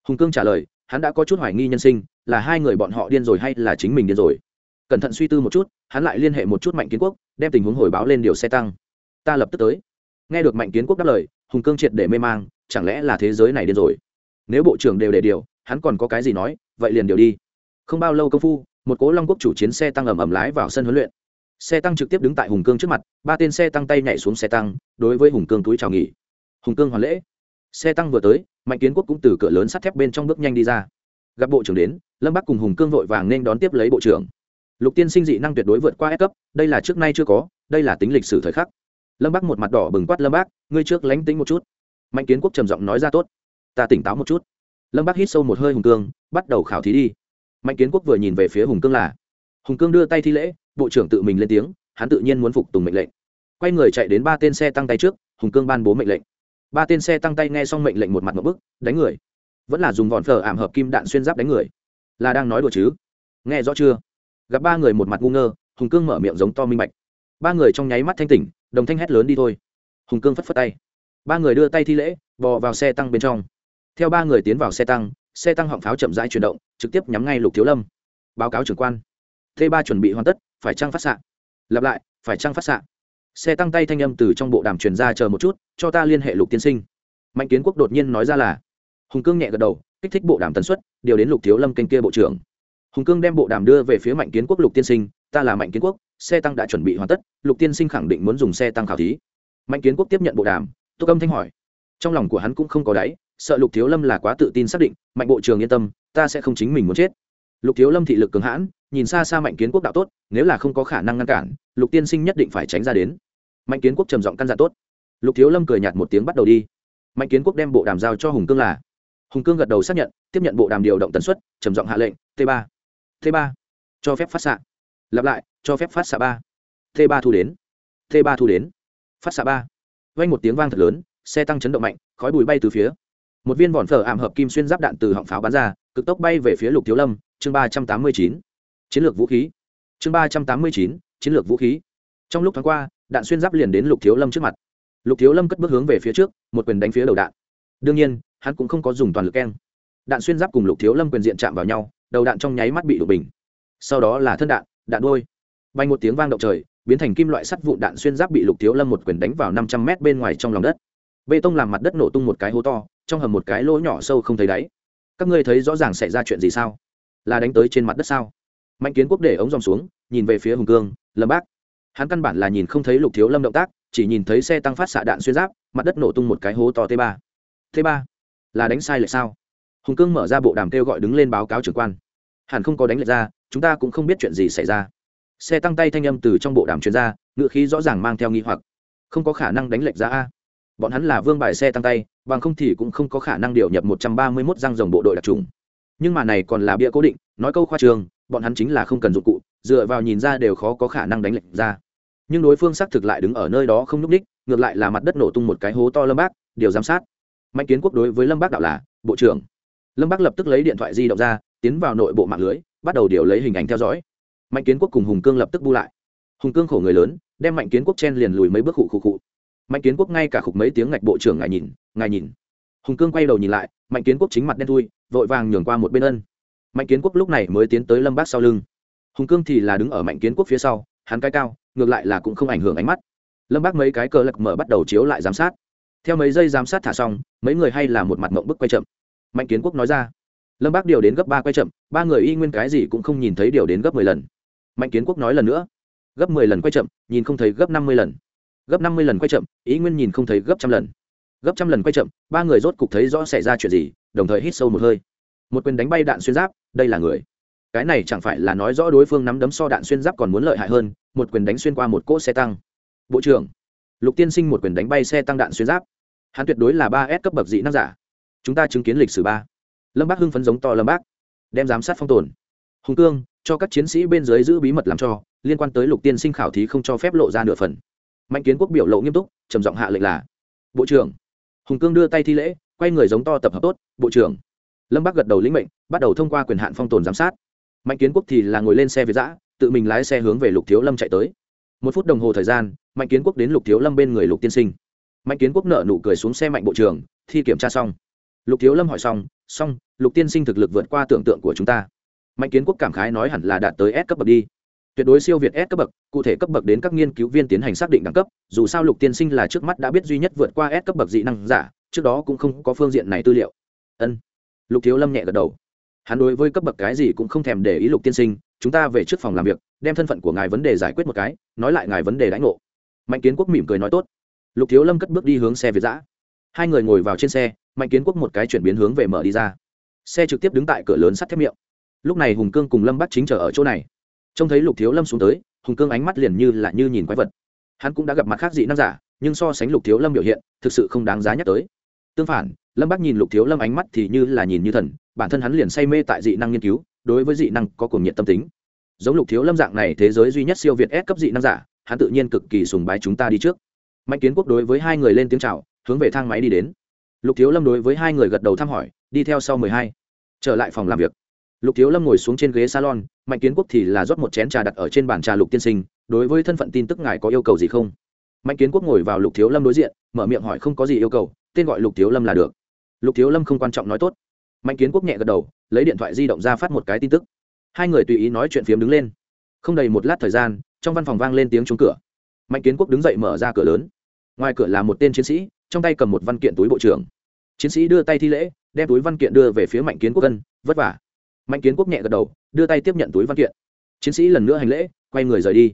Hùng cương trả lời, hắn đã có chút hoài nghi nhân sinh, là hai người bọn họ điên rồi hay là chính mình điên rồi. Cẩn thận suy tư một chút, hắn lại liên hệ một chút mạnh kiến quốc, đem tình huống hồi báo lên điều xe tăng. Ta lập tức tới. Nghe được mạnh kiến quốc đáp lời, hùng cương triệt để mê mang chẳng lẽ là thế giới này điên rồi? Nếu bộ trưởng đều để điều, hắn còn có cái gì nói, vậy liền điều đi. Không bao lâu công phu, một cố long quốc chủ chiến xe tăng ầm ầm lái vào sân huấn luyện. Xe tăng trực tiếp đứng tại hùng cương trước mặt, ba tên xe tăng tay nhảy xuống xe tăng, đối với hùng cương túi chào nghỉ. Hùng cương hoàn lễ. Xe tăng vừa tới, mạnh kiến quốc cũng từ cửa lớn sắt thép bên trong bước nhanh đi ra. Gặp bộ trưởng đến, lâm bắc cùng hùng cương vội vàng nên đón tiếp lấy bộ trưởng. Lục tiên sinh dị năng tuyệt đối vượt qua ép cấp, đây là trước nay chưa có, đây là tính lịch sử thời khắc. Lâm bắc một mặt đỏ bừng quát lâm bác ngươi trước lánh tính một chút mạnh kiến quốc trầm giọng nói ra tốt. Ta tỉnh táo một chút. Lâm bắc hít sâu một hơi hùng cương, bắt đầu khảo thí đi. Mạnh kiến quốc vừa nhìn về phía hùng cương là, hùng cương đưa tay thi lễ, bộ trưởng tự mình lên tiếng, hắn tự nhiên muốn phục tùng mệnh lệnh. Quay người chạy đến ba tên xe tăng tay trước, hùng cương ban bố mệnh lệnh. Ba tên xe tăng tay nghe xong mệnh lệnh một mặt một bức, đánh người. Vẫn là dùng vòn phở ảm hợp kim đạn xuyên giáp đánh người. Là đang nói đùa chứ? Nghe rõ chưa? Gặp ba người một mặt ngu ngơ, hùng cương mở miệng giống to minh bạch. Ba người trong nháy mắt thanh tỉnh, đồng thanh hét lớn đi thôi. Hùng cương phất phất tay ba người đưa tay thi lễ, bò vào xe tăng bên trong. Theo ba người tiến vào xe tăng xe tăng họng pháo chậm rãi chuyển động, trực tiếp nhắm ngay lục thiếu lâm. Báo cáo trưởng quan. T ba chuẩn bị hoàn tất, phải trăng phát xạ? Lặp lại, phải trăng phát xạ? Xe tăng tay thanh âm từ trong bộ đàm truyền ra chờ một chút, cho ta liên hệ lục tiên sinh. Mạnh kiến quốc đột nhiên nói ra là, hùng cương nhẹ gật đầu, kích thích bộ đàm tần suất, điều đến lục thiếu lâm kênh kia bộ trưởng. Hùng cương đem bộ đàm đưa về phía mạnh kiến quốc lục tiên sinh, ta là mạnh kiến quốc, xe tăng đã chuẩn bị hoàn tất, lục tiên sinh khẳng định muốn dùng xe tăng khảo thí. Mạnh kiến quốc tiếp nhận bộ đàm túc âm thanh hỏi. Trong lòng của hắn cũng không có đáy, sợ lục thiếu lâm là quá tự tin xác định, mạnh bộ trưởng yên tâm, ta sẽ không chính mình muốn chết. Lục thiếu lâm thị lực cường hãn, nhìn xa xa mạnh kiến quốc đạo tốt, nếu là không có khả năng ngăn cản, lục tiên sinh nhất định phải tránh ra đến. Mạnh kiến quốc trầm giọng căn dặn tốt. Lục thiếu lâm cười nhạt một tiếng bắt đầu đi. Mạnh kiến quốc đem bộ đàm giao cho hùng cương là. Hùng cương gật đầu xác nhận, tiếp nhận bộ đàm điều động tần suất, trầm giọng hạ lệnh, t ba t ba, cho phép phát xạ. Lặp lại, cho phép phát xạ ba, t ba thu đến, t ba thu đến, phát xạ ba vang một tiếng vang thật lớn, xe tăng chấn động mạnh, khói bụi bay từ phía. Một viên vòn phở ảm hợp kim xuyên giáp đạn từ họng pháo bắn ra, cực tốc bay về phía lục thiếu lâm, chương ba trăm tám mươi chín. Chiến lược vũ khí. Chương ba trăm tám mươi chín, chiến lược vũ khí. Trong lúc tháng qua, đạn xuyên giáp liền đến lục thiếu lâm trước mặt. Lục thiếu lâm cất bước hướng về phía trước, một quyền đánh phía đầu đạn. Đương nhiên, hắn cũng không có dùng toàn lực keng. Đạn xuyên giáp cùng lục thiếu lâm quyền diện chạm vào nhau, đầu đạn trong nháy mắt bị đổ bình. Sau đó là thân đạn đạn đôi bay một tiếng vang động trời biến thành kim loại sắt vụn đạn xuyên giáp bị lục thiếu lâm một quyền đánh vào năm trăm mét bên ngoài trong lòng đất. Bê tông làm mặt đất nổ tung một cái hố to, trong hầm một cái lỗ nhỏ sâu không thấy đáy. Các ngươi thấy rõ ràng xảy ra chuyện gì sao? Là đánh tới trên mặt đất sao? Mạnh kiến quốc để ống dòng xuống, nhìn về phía hùng cương, lâm bác. Hắn căn bản là nhìn không thấy lục thiếu lâm động tác, chỉ nhìn thấy xe tăng phát xạ đạn xuyên giáp, mặt đất nổ tung một cái hố to t ba. T ba? Là đánh sai lệch sao? Hùng cương mở ra bộ đàm kêu gọi đứng lên báo cáo trưởng quan. Hẳn không có đánh lệch ra, chúng ta cũng không biết chuyện gì xảy ra xe tăng tay thanh âm từ trong bộ đàm chuyên gia ngựa khí rõ ràng mang theo nghi hoặc. Không có khả năng đánh lệch ra a. Bọn hắn là vương bài xe tăng tay, bằng không thì cũng không có khả năng điều nhập một trăm ba mươi mốt răng rồng bộ đội đặc trùng. Nhưng mà này còn là bia cố định, nói câu khoa trường, bọn hắn chính là không cần dụng cụ, dựa vào nhìn ra đều khó có khả năng đánh lệch ra. Nhưng đối phương xác thực lại đứng ở nơi đó không nhúc ních ngược lại là mặt đất nổ tung một cái hố to lâm bác, điều giám sát. Mạnh kiến quốc đối với lâm bác đạo là, bộ trưởng. Lâm bác lập tức lấy điện thoại di động ra, tiến vào nội bộ mạng lưới, bắt đầu điều lấy hình ảnh theo dõi mạnh kiến quốc cùng hùng cương lập tức bu lại. Hùng cương khổ người lớn, đem mạnh kiến quốc chen liền lùi mấy bước khụ khụ khụ. Mạnh kiến quốc ngay cả khục mấy tiếng ngạch bộ trưởng ngài nhìn ngài nhìn. Hùng cương quay đầu nhìn lại, mạnh kiến quốc chính mặt đen thui, vội vàng nhường qua một bên ân. Mạnh kiến quốc lúc này mới tiến tới lâm bác sau lưng. Hùng cương thì là đứng ở mạnh kiến quốc phía sau, hắn cái cao, ngược lại là cũng không ảnh hưởng ánh mắt. Lâm bác mấy cái cờ lật mở bắt đầu chiếu lại giám sát. Theo mấy giây giám sát thả xong, mấy người hay là một mặt mộng bức quay chậm. Mạnh kiến quốc nói ra, lâm bác điều đến gấp ba quay chậm, ba người y nguyên cái gì cũng không nhìn thấy điều đến gấp mười lần mạnh kiến quốc nói lần nữa. Gấp mười lần quay chậm, nhìn không thấy gấp năm mươi lần. Gấp năm mươi lần quay chậm, ý nguyên nhìn không thấy gấp trăm lần. Gấp trăm lần quay chậm, ba người rốt cục thấy rõ xảy ra chuyện gì, đồng thời hít sâu một hơi. Một quyền đánh bay đạn xuyên giáp, đây là người. Cái này chẳng phải là nói rõ đối phương nắm đấm so đạn xuyên giáp còn muốn lợi hại hơn, một quyền đánh xuyên qua một cỗ xe tăng. Bộ trưởng, lục tiên sinh một quyền đánh bay xe tăng đạn xuyên giáp. Hắn tuyệt đối là ba s cấp bậc dị năng giả. Chúng ta chứng kiến lịch sử ba. Lâm bác hưng phấn giống to lâm bác đem giám sát phong tồn. Hùng cương cho các chiến sĩ bên dưới giữ bí mật làm cho, liên quan tới lục tiên sinh khảo thí không cho phép lộ ra nửa phần. Mạnh kiến quốc biểu lộ nghiêm túc, trầm giọng hạ lệnh là, bộ trưởng. Hùng cương đưa tay thi lễ, quay người giống to tập hợp tốt, bộ trưởng. Lâm bắc gật đầu lĩnh mệnh, bắt đầu thông qua quyền hạn phong tồn giám sát. Mạnh kiến quốc thì là ngồi lên xe việt giã tự mình lái xe hướng về lục thiếu lâm chạy tới. Một phút đồng hồ thời gian, mạnh kiến quốc đến lục thiếu lâm bên người lục tiên sinh. Mạnh kiến quốc nợ nụ cười xuống xe mạnh bộ trưởng, thi kiểm tra xong. Lục thiếu lâm hỏi xong xong, lục tiên sinh thực lực vượt qua tưởng tượng của chúng ta mạnh kiến quốc cảm khái nói hẳn là đạt tới s cấp bậc đi. Tuyệt đối siêu việt s cấp bậc, cụ thể cấp bậc đến các nghiên cứu viên tiến hành xác định đẳng cấp, dù sao lục tiên sinh là trước mắt đã biết duy nhất vượt qua s cấp bậc dị năng giả, trước đó cũng không có phương diện này tư liệu. Ân. Lục thiếu lâm nhẹ gật đầu. Hắn đối với cấp bậc cái gì cũng không thèm để ý lục tiên sinh, chúng ta về trước phòng làm việc, đem thân phận của ngài vấn đề giải quyết một cái, nói lại ngài vấn đề đãi ngộ. Mạnh kiến quốc mỉm cười nói tốt. Lục thiếu lâm cất bước đi hướng xe việt giã. Hai người ngồi vào trên xe, mạnh kiến quốc một cái chuyển biến hướng về mở đi ra. Xe trực tiếp đứng tại cửa lớn sắt thép miệng lúc này hùng cương cùng lâm bắc chính chờ ở chỗ này. Trông thấy lục thiếu lâm xuống tới, hùng cương ánh mắt liền như là như nhìn quái vật. Hắn cũng đã gặp mặt khác dị năng giả, nhưng so sánh lục thiếu lâm biểu hiện, thực sự không đáng giá nhắc tới. Tương phản, lâm bắc nhìn lục thiếu lâm ánh mắt thì như là nhìn như thần, bản thân hắn liền say mê tại dị năng nghiên cứu, đối với dị năng có cuồng nhiệt tâm tính. Giống lục thiếu lâm dạng này thế giới duy nhất siêu việt S cấp dị năng giả, hắn tự nhiên cực kỳ sùng bái chúng ta đi trước. Mạnh kiến quốc đối với hai người lên tiếng chào, hướng về thang máy đi đến. Lục thiếu lâm đối với hai người gật đầu thăm hỏi, đi theo sau mười hai. Trở lại phòng làm việc lục thiếu lâm ngồi xuống trên ghế salon, mạnh kiến quốc thì là rót một chén trà đặt ở trên bàn trà lục tiên sinh, đối với thân phận tin tức ngài có yêu cầu gì không? Mạnh kiến quốc ngồi vào lục thiếu lâm đối diện, mở miệng hỏi không có gì yêu cầu, tên gọi lục thiếu lâm là được. Lục thiếu lâm không quan trọng nói tốt. Mạnh kiến quốc nhẹ gật đầu, lấy điện thoại di động ra phát một cái tin tức. Hai người tùy ý nói chuyện phiếm đứng lên. Không đầy một lát thời gian, trong văn phòng vang lên tiếng trúng cửa. Mạnh kiến quốc đứng dậy mở ra cửa lớn. Ngoài cửa là một tên chiến sĩ, trong tay cầm một văn kiện túi bộ trưởng. Chiến sĩ đưa tay thi lễ, đem túi văn kiện đưa về phía mạnh kiến quốc cân, vất vả mạnh kiến quốc nhẹ gật đầu, đưa tay tiếp nhận túi văn kiện. Chiến sĩ lần nữa hành lễ, quay người rời đi.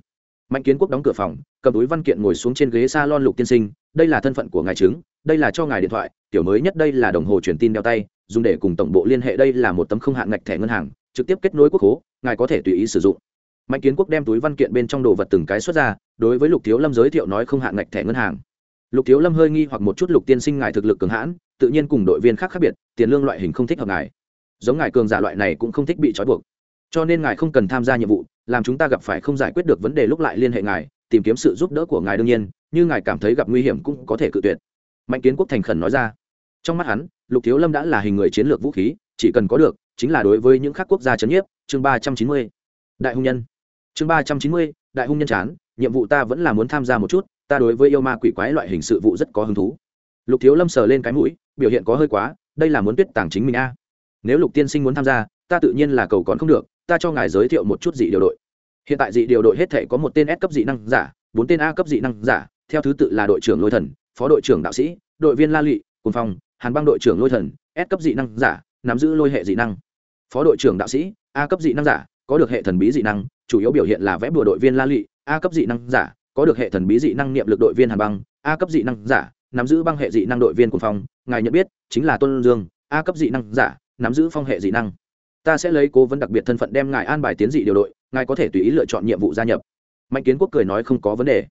Mạnh kiến quốc đóng cửa phòng, cầm túi văn kiện ngồi xuống trên ghế s a lon lục tiên sinh, đây là thân phận của ngài chứng, đây là cho ngài điện thoại, tiểu mới nhất đây là đồng hồ truyền tin đeo tay, dùng để cùng tổng bộ liên hệ đây là một tấm không hạn ngạch thẻ ngân hàng, trực tiếp kết nối quốc hố ngài có thể tùy ý sử dụng. Mạnh kiến quốc đem túi văn kiện bên trong đồ vật từng cái xuất ra, đối với lục thiếu lâm giới thiệu nói không hạn ngạch thẻ ngân hàng. Lục thiếu lâm hơi nghi hoặc một chút lục tiên sinh ngài thực lực cường hãn, tự nhiên cùng đội viên khác khác biệt, tiền lương loại hình không thích hợp ngài giống ngài cường giả loại này cũng không thích bị trói buộc. Cho nên ngài không cần tham gia nhiệm vụ, làm chúng ta gặp phải không giải quyết được vấn đề lúc lại liên hệ ngài, tìm kiếm sự giúp đỡ của ngài đương nhiên, như ngài cảm thấy gặp nguy hiểm cũng có thể cự tuyệt. Mạnh kiến quốc thành khẩn nói ra. Trong mắt hắn, lục thiếu lâm đã là hình người chiến lược vũ khí, chỉ cần có được, chính là đối với những khác quốc gia chấn nhiếp. Chương ba trăm chín mươi. Đại hung nhân. Chương ba trăm chín mươi, đại hung nhân chán, nhiệm vụ ta vẫn là muốn tham gia một chút, ta đối với yêu ma quỷ quái loại hình sự vụ rất có hứng thú. Lục thiếu lâm sờ lên cái mũi, biểu hiện có hơi quá, đây là muốn tuyết tàng chính mình a nếu lục tiên sinh muốn tham gia, ta tự nhiên là cầu còn không được, ta cho ngài giới thiệu một chút dị điều đội. Hiện tại dị điều đội hết thể có một tên s cấp dị năng giả, bốn tên a cấp dị năng giả, theo thứ tự là đội trưởng lôi thần, phó đội trưởng đạo sĩ, đội viên la lụy cùng phong, hàn băng đội trưởng lôi thần, s cấp dị năng giả, nắm giữ lôi hệ dị năng. Phó đội trưởng đạo sĩ, a cấp dị năng giả, có được hệ thần bí dị năng, chủ yếu biểu hiện là vẽ bùa đội viên la lụy, a cấp dị năng giả, có được hệ thần bí dị năng niệm lực đội viên hàn băng, a cấp dị năng giả, nắm giữ băng hệ dị năng đội viên cùng phong, ngài nhận biết, chính là tôn dương, a cấp dị năng giả nắm giữ phong hệ dị năng. Ta sẽ lấy cố vấn đặc biệt thân phận đem ngài an bài tiến dị điều đội, ngài có thể tùy ý lựa chọn nhiệm vụ gia nhập. Mạnh kiến quốc cười nói không có vấn đề.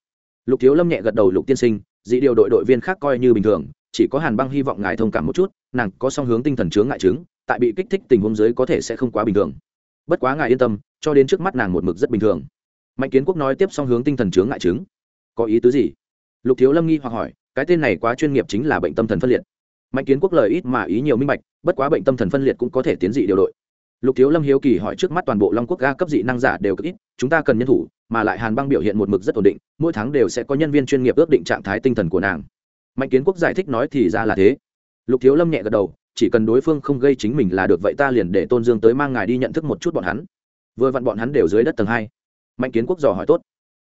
Lục thiếu lâm nhẹ gật đầu, lục tiên sinh, dị điều đội đội viên khác coi như bình thường, chỉ có hàn băng hy vọng ngài thông cảm một chút, nàng có song hướng tinh thần chướng ngại chứng, tại bị kích thích tình huống dưới có thể sẽ không quá bình thường. Bất quá ngài yên tâm, cho đến trước mắt nàng một mực rất bình thường. Mạnh kiến quốc nói tiếp song hướng tinh thần chướng ngại chứng. Có ý tứ gì? Lục thiếu lâm nghi hoặc hỏi, cái tên này quá chuyên nghiệp chính là bệnh tâm thần phân liệt mạnh kiến quốc lời ít mà ý nhiều minh bạch, bất quá bệnh tâm thần phân liệt cũng có thể tiến dị điều đội. Lục thiếu lâm hiếu kỳ hỏi trước mắt toàn bộ long quốc ga cấp dị năng giả đều cực ít, chúng ta cần nhân thủ, mà lại hàn băng biểu hiện một mực rất ổn định, mỗi tháng đều sẽ có nhân viên chuyên nghiệp ước định trạng thái tinh thần của nàng. Mạnh kiến quốc giải thích nói thì ra là thế. Lục thiếu lâm nhẹ gật đầu, chỉ cần đối phương không gây chính mình là được, vậy ta liền để tôn dương tới mang ngài đi nhận thức một chút bọn hắn. Vừa vặn bọn hắn đều dưới đất tầng hai. Mạnh kiến quốc dò hỏi tốt.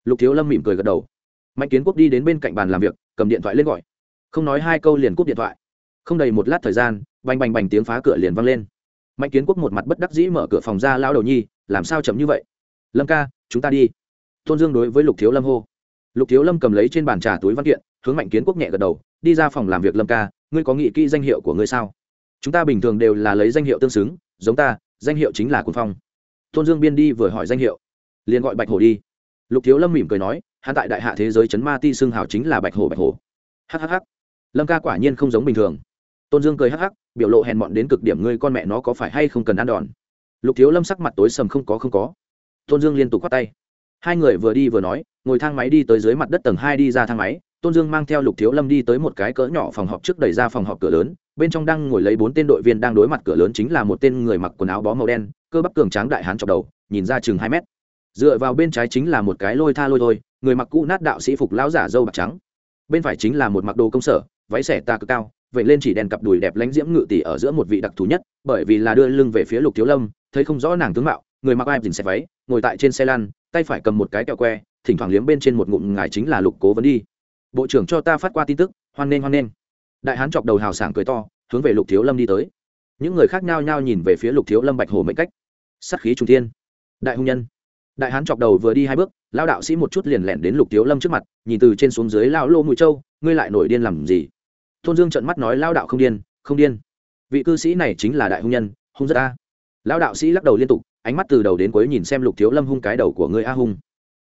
Lục thiếu lâm mỉm cười gật đầu. Mạnh kiến quốc đi đến bên cạnh bàn làm việc, cầm điện thoại lên gọi. Không nói hai câu liền cúp điện thoại không đầy một lát thời gian, bành bành bành tiếng phá cửa liền vang lên. Mạnh kiến quốc một mặt bất đắc dĩ mở cửa phòng ra lao đầu nhi, làm sao chậm như vậy? Lâm ca, chúng ta đi. Tôn dương đối với lục thiếu lâm hô. Lục thiếu lâm cầm lấy trên bàn trà túi văn kiện, hướng mạnh kiến quốc nhẹ gật đầu, đi ra phòng làm việc lâm ca, ngươi có nghị kỹ danh hiệu của ngươi sao? Chúng ta bình thường đều là lấy danh hiệu tương xứng, giống ta, danh hiệu chính là quân phong. Tôn dương biên đi vừa hỏi danh hiệu, liền gọi bạch hổ đi. Lục thiếu lâm mỉm cười nói, hắn tại đại hạ thế giới chấn ma ti xưng hào chính là bạch hổ bạch hổ. Hhh lâm ca quả nhiên không giống bình thường tôn dương cười hắc hắc, biểu lộ hèn mọn đến cực điểm ngươi con mẹ nó có phải hay không cần ăn đòn? Lục thiếu lâm sắc mặt tối sầm không có không có. Tôn dương liên tục k h o á t tay. Hai người vừa đi vừa nói, ngồi thang máy đi tới dưới mặt đất tầng hai đi ra thang máy, tôn dương mang theo lục thiếu lâm đi tới một cái cỡ nhỏ phòng họp trước đẩy ra phòng họp cửa lớn, bên trong đang ngồi lấy bốn tên đội viên đang đối mặt cửa lớn chính là một tên người mặc quần áo bó màu đen, cơ bắp cường tráng đại hán chọc đầu, nhìn ra chừng hai mét. Dựa vào bên trái chính là một cái lôi tha lôi thôi, người mặc cũ nát đạo sĩ phục lão giả dâu bạc trắng. Bên phải chính là một mặc đồ công sở, váy xẻ ta cực cao vậy lên chỉ đèn cặp đùi đẹp lánh diễm ngự tỷ ở giữa một vị đặc thù nhất, bởi vì là đưa lưng về phía lục thiếu lâm, thấy không rõ nàng tướng mạo, người mặc ai dình xe váy, ngồi tại trên xe lăn, tay phải cầm một cái kẹo que, thỉnh thoảng liếm bên trên một ngụm ngài chính là lục cố vấn đi. Bộ trưởng cho ta phát qua tin tức, hoan nghênh hoan nghênh. Đại hán chọc đầu hào sảng cười to, hướng về lục thiếu lâm đi tới. Những người khác nhao nhao nhìn về phía lục thiếu lâm bạch hồ mệnh cách. Sắc khí trung thiên. Đại hung nhân. Đại hán chọc đầu vừa đi hai bước lao đạo sĩ một chút liền lẻn đến lục thiếu lâm trước mặt, nhìn từ trên xuống dưới lao lô mũi trâu ngươi lại nổi điên làm gì? Tôn dương trợn mắt nói lao đạo không điên không điên. Vị cư sĩ này chính là đại hung nhân, hung rất a. Lao đạo sĩ lắc đầu liên tục, ánh mắt từ đầu đến cuối nhìn xem lục thiếu lâm hung cái đầu của ngươi a hung.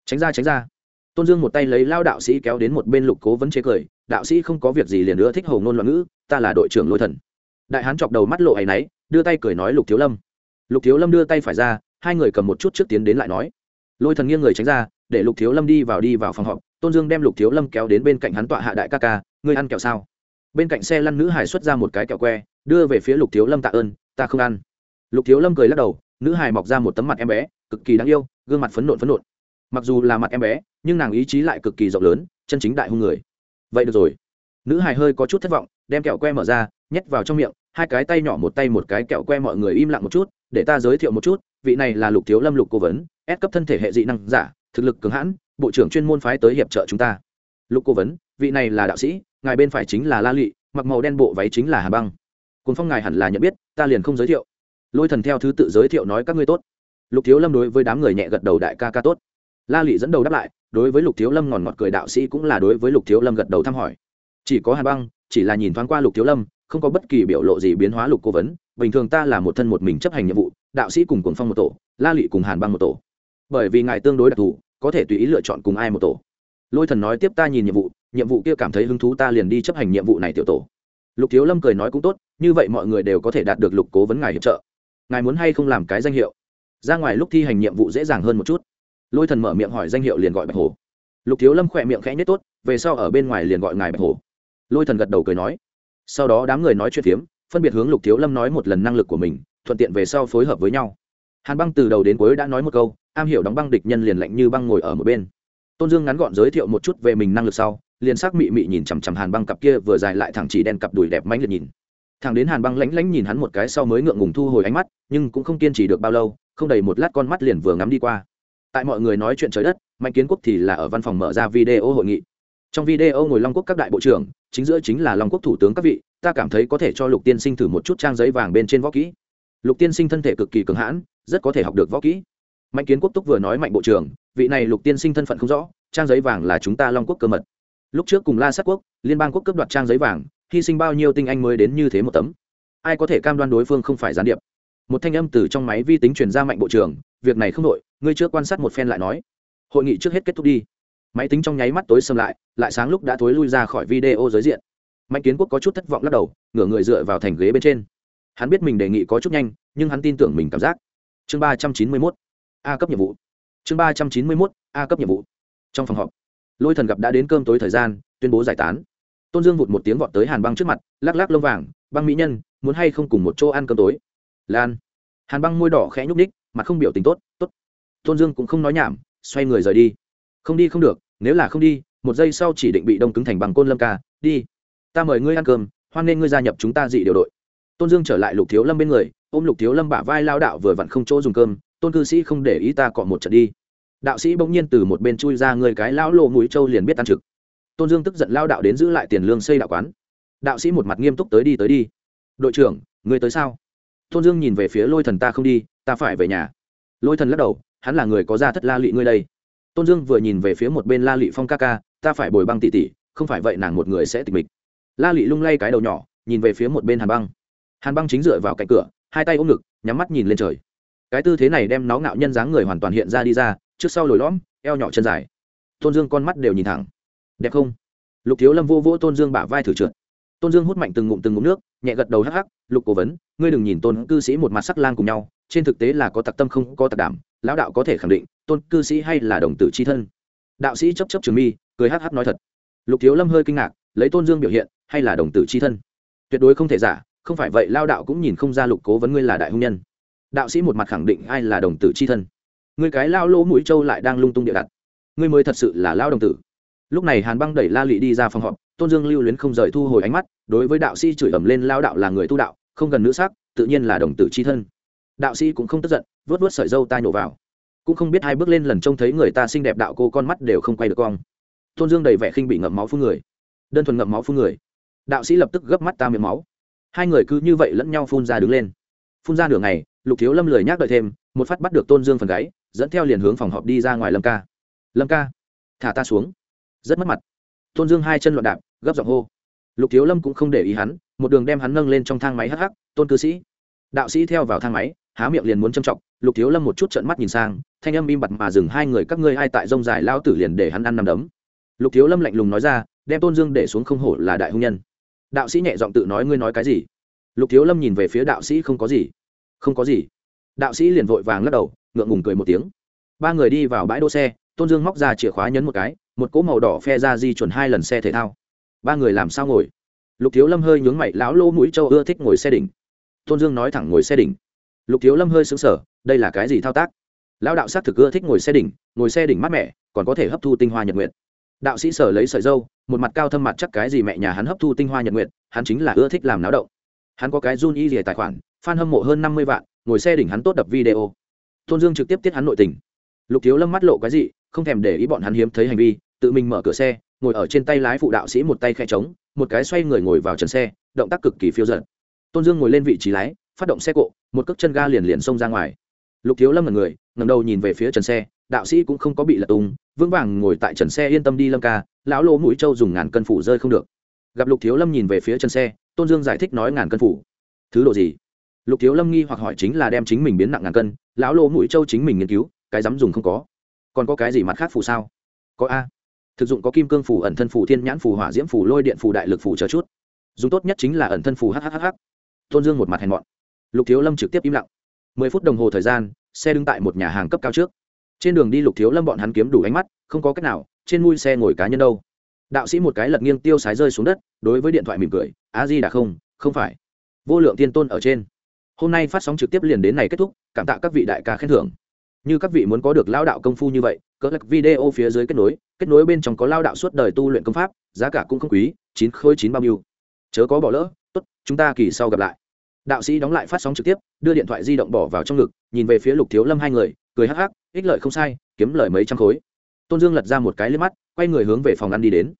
Tránh ra tránh ra. Tôn dương một tay lấy lao đạo sĩ kéo đến một bên lục cố vấn chế cười, đạo sĩ không có việc gì liền nữa thích hầu ngôn loạn ngữ, ta là đội trưởng lôi thần. Đại hán chọc đầu mắt lộ ấ y náy, đưa tay cười nói lục thiếu lâm. Lục thiếu lâm đưa tay phải ra, hai người cầm một chút trước tiến đến lại nói. Lôi thần nghiêng người tránh ra, để lục thiếu lâm đi vào đi vào phòng họp. Tôn dương đem lục thiếu lâm kéo đến bên cạnh hắn tọa hạ đại ca ca, ngươi ăn kẹo sao? Bên cạnh xe lăn nữ hải xuất ra một cái kẹo que, đưa về phía lục thiếu lâm tạ ơn, ta không ăn. Lục thiếu lâm cười lắc đầu, nữ hải mọc ra một tấm mặt em bé, cực kỳ đáng yêu, gương mặt phấn nộn phấn nộn. Mặc dù là mặt em bé, nhưng nàng ý chí lại cực kỳ rộng lớn, chân chính đại hung người. Vậy được rồi. Nữ hải hơi có chút thất vọng, đem kẹo que mở ra, nhét vào trong miệng, hai cái tay nhỏ một tay một cái kẹo que mọi người im lặng một chút, để ta giới thiệu một chút, vị này là lục thiếu lâm lục cố vấn ép cấp thân thể hệ dị năng giả, thực lực cường hãn, bộ trưởng chuyên môn phái tới hiệp trợ chúng ta. Lục cố vấn, vị này là đạo sĩ ngài bên phải chính là la lị mặc màu đen bộ váy chính là hà băng. Cuốn phong ngài hẳn là nhận biết, ta liền không giới thiệu. Lôi thần theo thứ tự giới thiệu nói các ngươi tốt. Lục thiếu lâm đối với đám người nhẹ gật đầu đại ca ca tốt. La lị dẫn đầu đáp lại, đối với lục thiếu lâm ngòn ngọt cười đạo sĩ cũng là đối với lục thiếu lâm gật đầu thăm hỏi. Chỉ có hà băng, chỉ là nhìn thoáng qua lục thiếu lâm, không có bất kỳ biểu lộ gì biến hóa lục cố vấn. Bình thường ta là một thân một mình chấp hành nhiệm vụ, đạo sĩ cùng cuồng phong một tổ, la lị cùng hàn băng một tổ. Bởi vì ngài tương đối đặc thù, có thể tùy ý lựa chọn cùng ai một tổ. Lôi thần nói tiếp ta nhìn nhiệm vụ nhiệm vụ kia cảm thấy hứng thú ta liền đi chấp hành nhiệm vụ này tiểu tổ. Lục thiếu lâm cười nói cũng tốt, như vậy mọi người đều có thể đạt được lục cố vấn ngài hiệp trợ. Ngài muốn hay không làm cái danh hiệu? Ra ngoài lúc thi hành nhiệm vụ dễ dàng hơn một chút. Lôi thần mở miệng hỏi danh hiệu liền gọi bạch hồ lục thiếu lâm khỏe miệng khẽ nhất tốt, về sau ở bên ngoài liền gọi ngài bạch hồ lôi thần gật đầu cười nói. Sau đó đám người nói chuyện phiếm, phân biệt hướng lục thiếu lâm nói một lần năng lực của mình, thuận tiện về sau phối hợp với nhau. Hàn băng từ đầu đến cuối đã nói một câu, am hiểu đóng băng địch nhân liền lạnh như băng ngồi ở một bên tôn dương ngắn gọn giới thiệu một chút về mình năng lực sau, liền sắc mị mị nhìn chằm chằm hàn băng cặp kia vừa dài lại thẳng chỉ đen cặp đùi đẹp mãnh liệt nhìn. Thằng đến hàn băng lánh lánh nhìn hắn một cái sau mới ngượng ngùng thu hồi ánh mắt, nhưng cũng không kiên trì được bao lâu, không đầy một lát con mắt liền vừa ngắm đi qua. Tại mọi người nói chuyện trời đất, mạnh kiến quốc thì là ở văn phòng mở ra video hội nghị. Trong video ngồi long quốc các đại bộ trưởng, chính giữa chính là long quốc thủ tướng các vị, ta cảm thấy có thể cho lục tiên sinh thử một chút trang giấy vàng bên trên võ kỹ. Lục tiên sinh thân thể cực kỳ cường hãn, rất có thể học được võ kỹ. Mạnh kiến quốc túc vừa nói mạnh bộ trưởng vị này lục tiên sinh thân phận không rõ, trang giấy vàng là chúng ta long quốc cơ mật. Lúc trước cùng la sát quốc, liên bang quốc cấp đoạt trang giấy vàng, hy sinh bao nhiêu tinh anh mới đến như thế một tấm? Ai có thể cam đoan đối phương không phải gián điệp? Một thanh âm từ trong máy vi tính truyền ra mạnh bộ trưởng, việc này không đội ngươi chưa quan sát một phen lại nói. Hội nghị trước hết kết thúc đi. Máy tính trong nháy mắt tối xâm lại lại sáng lúc đã thối lui ra khỏi video giới diện. Mạnh kiến quốc có chút thất vọng lắc đầu, ngửa người dựa vào thành ghế bên trên. Hắn biết mình đề nghị có chút nhanh, nhưng hắn tin tưởng mình cảm giác. Chương ba trăm chín mươi mốt. A cấp nhiệm vụ chương ba trăm chín mươi mốt, a cấp nhiệm vụ. Trong phòng họp, lôi thần gặp đã đến cơm tối thời gian, tuyên bố giải tán. Tôn dương vụt một tiếng vọt tới hàn băng trước mặt, lắc lắc lông vàng, băng mỹ nhân, muốn hay không cùng một chỗ ăn cơm tối? Lan. Hàn băng môi đỏ khẽ nhúc ních mặt không biểu tình tốt tốt. Tôn dương cũng không nói nhảm, xoay người rời đi. Không đi không được, nếu là không đi, một giây sau chỉ định bị đông cứng thành bằng côn lâm ca, đi. Ta mời ngươi ăn cơm, hoan nên ngươi gia nhập chúng ta dị điều đội. Tôn dương trở lại lục thiếu lâm bên người, ôm lục thiếu lâm bả vai lao đạo vừa vặn không chỗ dùng cơm, tôn cư sĩ không để ý ta cọ một trận đi đạo sĩ bỗng nhiên từ một bên chui ra người cái lão lộ mũi trâu liền biết tan trực. Tôn dương tức giận lao đạo đến giữ lại tiền lương xây đạo quán. Đạo sĩ một mặt nghiêm túc tới đi tới đi. Đội trưởng, người tới sao? Tôn dương nhìn về phía lôi thần, ta không đi, ta phải về nhà. Lôi thần lắc đầu, hắn là người có ra thất la lụy ngươi đây. Tôn dương vừa nhìn về phía một bên la lụy phong ca ca, ta phải bồi băng tỉ tỉ không phải vậy nàng một người sẽ tịch mịch. La lụy lung lay cái đầu nhỏ, nhìn về phía một bên hàn băng. Hàn băng chính dựa vào cạnh cửa, hai tay ôm ngực, nhắm mắt nhìn lên trời. Cái tư thế này đem nó ngạo nhân dáng người hoàn toàn hiện ra đi ra trước sau lồi lõm, eo nhỏ chân dài. Tôn dương con mắt đều nhìn thẳng. Đẹp không? Lục thiếu lâm vô vỗ tôn dương bả vai thử trượt. Tôn dương hút mạnh từng ngụm từng ngụm nước, nhẹ gật đầu hắc hắc, lục cố vấn, ngươi đừng nhìn tôn cư sĩ một mặt sắc lang cùng nhau, trên thực tế là có tặc tâm không có tặc đảm, lão đạo có thể khẳng định, tôn cư sĩ hay là đồng tử c h i thân. Đạo sĩ chấp chấp trường mi, cười hắc hắc nói thật. Lục thiếu lâm hơi kinh ngạc, lấy tôn dương biểu hiện, hay là đồng tử c h i thân? Tuyệt đối không thể giả, không phải vậy lao đạo cũng nhìn không ra lục cố vấn ngươi là đại hùng nhân. Đạo sĩ một mặt khẳng định, ai là đồng tử c h i thân? Ngươi cái lao lỗ mũi trâu lại đang lung tung địa đặt. Ngươi mới thật sự là lao đồng tử. Lúc này hàn băng đẩy la lị đi ra phòng họp, tôn dương lưu luyến không rời thu hồi ánh mắt, đối với đạo sĩ chửi ẩm lên, lao đạo là người tu đạo, không gần nữ sắc, tự nhiên là đồng tử c h i thân. Đạo sĩ cũng không tức giận vớt vớt sợi dâu tai nổ vào. Cũng không biết hai bước lên lần trông thấy người ta xinh đẹp đạo cô con mắt đều không quay được cong. Tôn dương đầy vẻ khinh bị ngậm máu phun người. Đơn thuần ngậm máu phun người. Đạo sĩ lập tức gấp mắt ta miệng máu. Hai người cứ như vậy lẫn nhau phun ra đứng lên. Phun ra nửa ngày, lục thiếu lâm lười nhác đợi thêm, một phát bắt được tôn dương phần gáy dẫn theo liền hướng phòng họp đi ra ngoài lâm ca lâm ca thả ta xuống rất mất mặt tôn dương hai chân loạn đạp gấp giọng hô lục thiếu lâm cũng không để ý hắn một đường đem hắn nâng lên trong thang máy hh tôn cư sĩ đạo sĩ theo vào thang máy há miệng liền muốn châm trọng lục thiếu lâm một chút trận mắt nhìn sang thanh âm im bặt mà dừng hai người các ngươi ai tại rông dài lao tử liền để hắn ăn nằm đấm lục thiếu lâm lạnh lùng nói ra đem tôn dương để xuống không hổ là đại hung nhân đạo sĩ nhẹ giọng tự nói ngươi nói cái gì lục thiếu lâm nhìn về phía đạo sĩ không có gì không có gì đạo sĩ liền vội vàng lắc đầu ngượng ngùng cười một tiếng. Ba người đi vào bãi đỗ xe, tôn dương móc ra chìa khóa nhấn một cái, một cỗ màu đỏ phe ra di chuẩn hai lần xe thể thao. Ba người làm sao ngồi? Lục thiếu lâm hơi nhướng mày, lão lô mũi châu ưa thích ngồi xe đỉnh. Tôn dương nói thẳng ngồi xe đỉnh. Lục thiếu lâm hơi xứng sở đây là cái gì thao tác? Lão đạo s á c thực ưa thích ngồi xe đỉnh, ngồi xe đỉnh mát mẻ, còn có thể hấp thu tinh hoa nhật nguyện đạo sĩ sở lấy sợi dâu, một mặt cao thâm mặt chắc cái gì mẹ nhà hắn hấp thu tinh hoa nhật nguyện hắn chính là ưa thích làm náo động. Hắn có cái run y rìa tài khoản f a n hâm mộ hơn năm mươi vạn, ngồi xe đỉnh hắn tốt đập video tôn dương trực tiếp tiết hắn nội tình. Lục thiếu lâm mắt lộ cái gì không thèm để ý bọn hắn hiếm thấy hành vi, tự mình mở cửa xe, ngồi ở trên tay lái phụ đạo sĩ một tay khe trống, một cái xoay người ngồi vào trần xe, động tác cực kỳ phiêu giận tôn dương ngồi lên vị trí lái, phát động xe cộ, một cước chân ga liền liền xông ra ngoài. Lục thiếu lâm là người ngầm đầu nhìn về phía trần xe, đạo sĩ cũng không có bị lật tung, vững vàng ngồi tại trần xe yên tâm đi lâm ca, lão lỗ mũi trâu dùng ngàn cân phủ rơi không được. Gặp lục thiếu lâm nhìn về phía trần xe, tôn dương giải thích nói ngàn cân phủ. Thứ độ gì? Lục thiếu lâm nghi hoặc hỏi chính là đem chính mình biến nặng ngàn cân, lão lỗ mũi châu chính mình nghiên cứu, cái dám dùng không có. Còn có cái gì mặt khác phù sao? Có a. Thực dụng có kim cương phù ẩn thân phù thiên nhãn phù hỏa diễm phù lôi điện phù đại lực phù chờ chút. Dùng tốt nhất chính là ẩn thân phù hhhh tôn dương một mặt hèn mọn. Lục thiếu lâm trực tiếp im lặng. Mười phút đồng hồ thời gian, xe đứng tại một nhà hàng cấp cao trước. Trên đường đi lục thiếu lâm bọn hắn kiếm đủ ánh mắt, không có cách nào, trên mui xe ngồi cá nhân đâu. Đạo sĩ một cái lật nghiêng tiêu sái rơi xuống đất, đối với điện thoại mỉm cười, a di đã không không phải. Vô lượng tiên tôn ở trên hôm nay phát sóng trực tiếp liền đến này kết thúc, cảm tạ các vị đại ca khen thưởng. Như các vị muốn có được lao đạo công phu như vậy cỡ lắc video phía dưới kết nối kết nối bên trong có lao đạo suốt đời tu luyện công pháp, giá cả cũng không quý, chín khối chín bao nhiêu. Chớ có bỏ lỡ, tốt, chúng ta kỳ sau gặp lại. Đạo sĩ đóng lại phát sóng trực tiếp, đưa điện thoại di động bỏ vào trong ngực, nhìn về phía lục thiếu lâm hai người, cười hắc hắc, ích lợi không sai, kiếm lời mấy trăm khối. Tôn dương lật ra một cái lên mắt, quay người hướng về phòng ăn đi đến.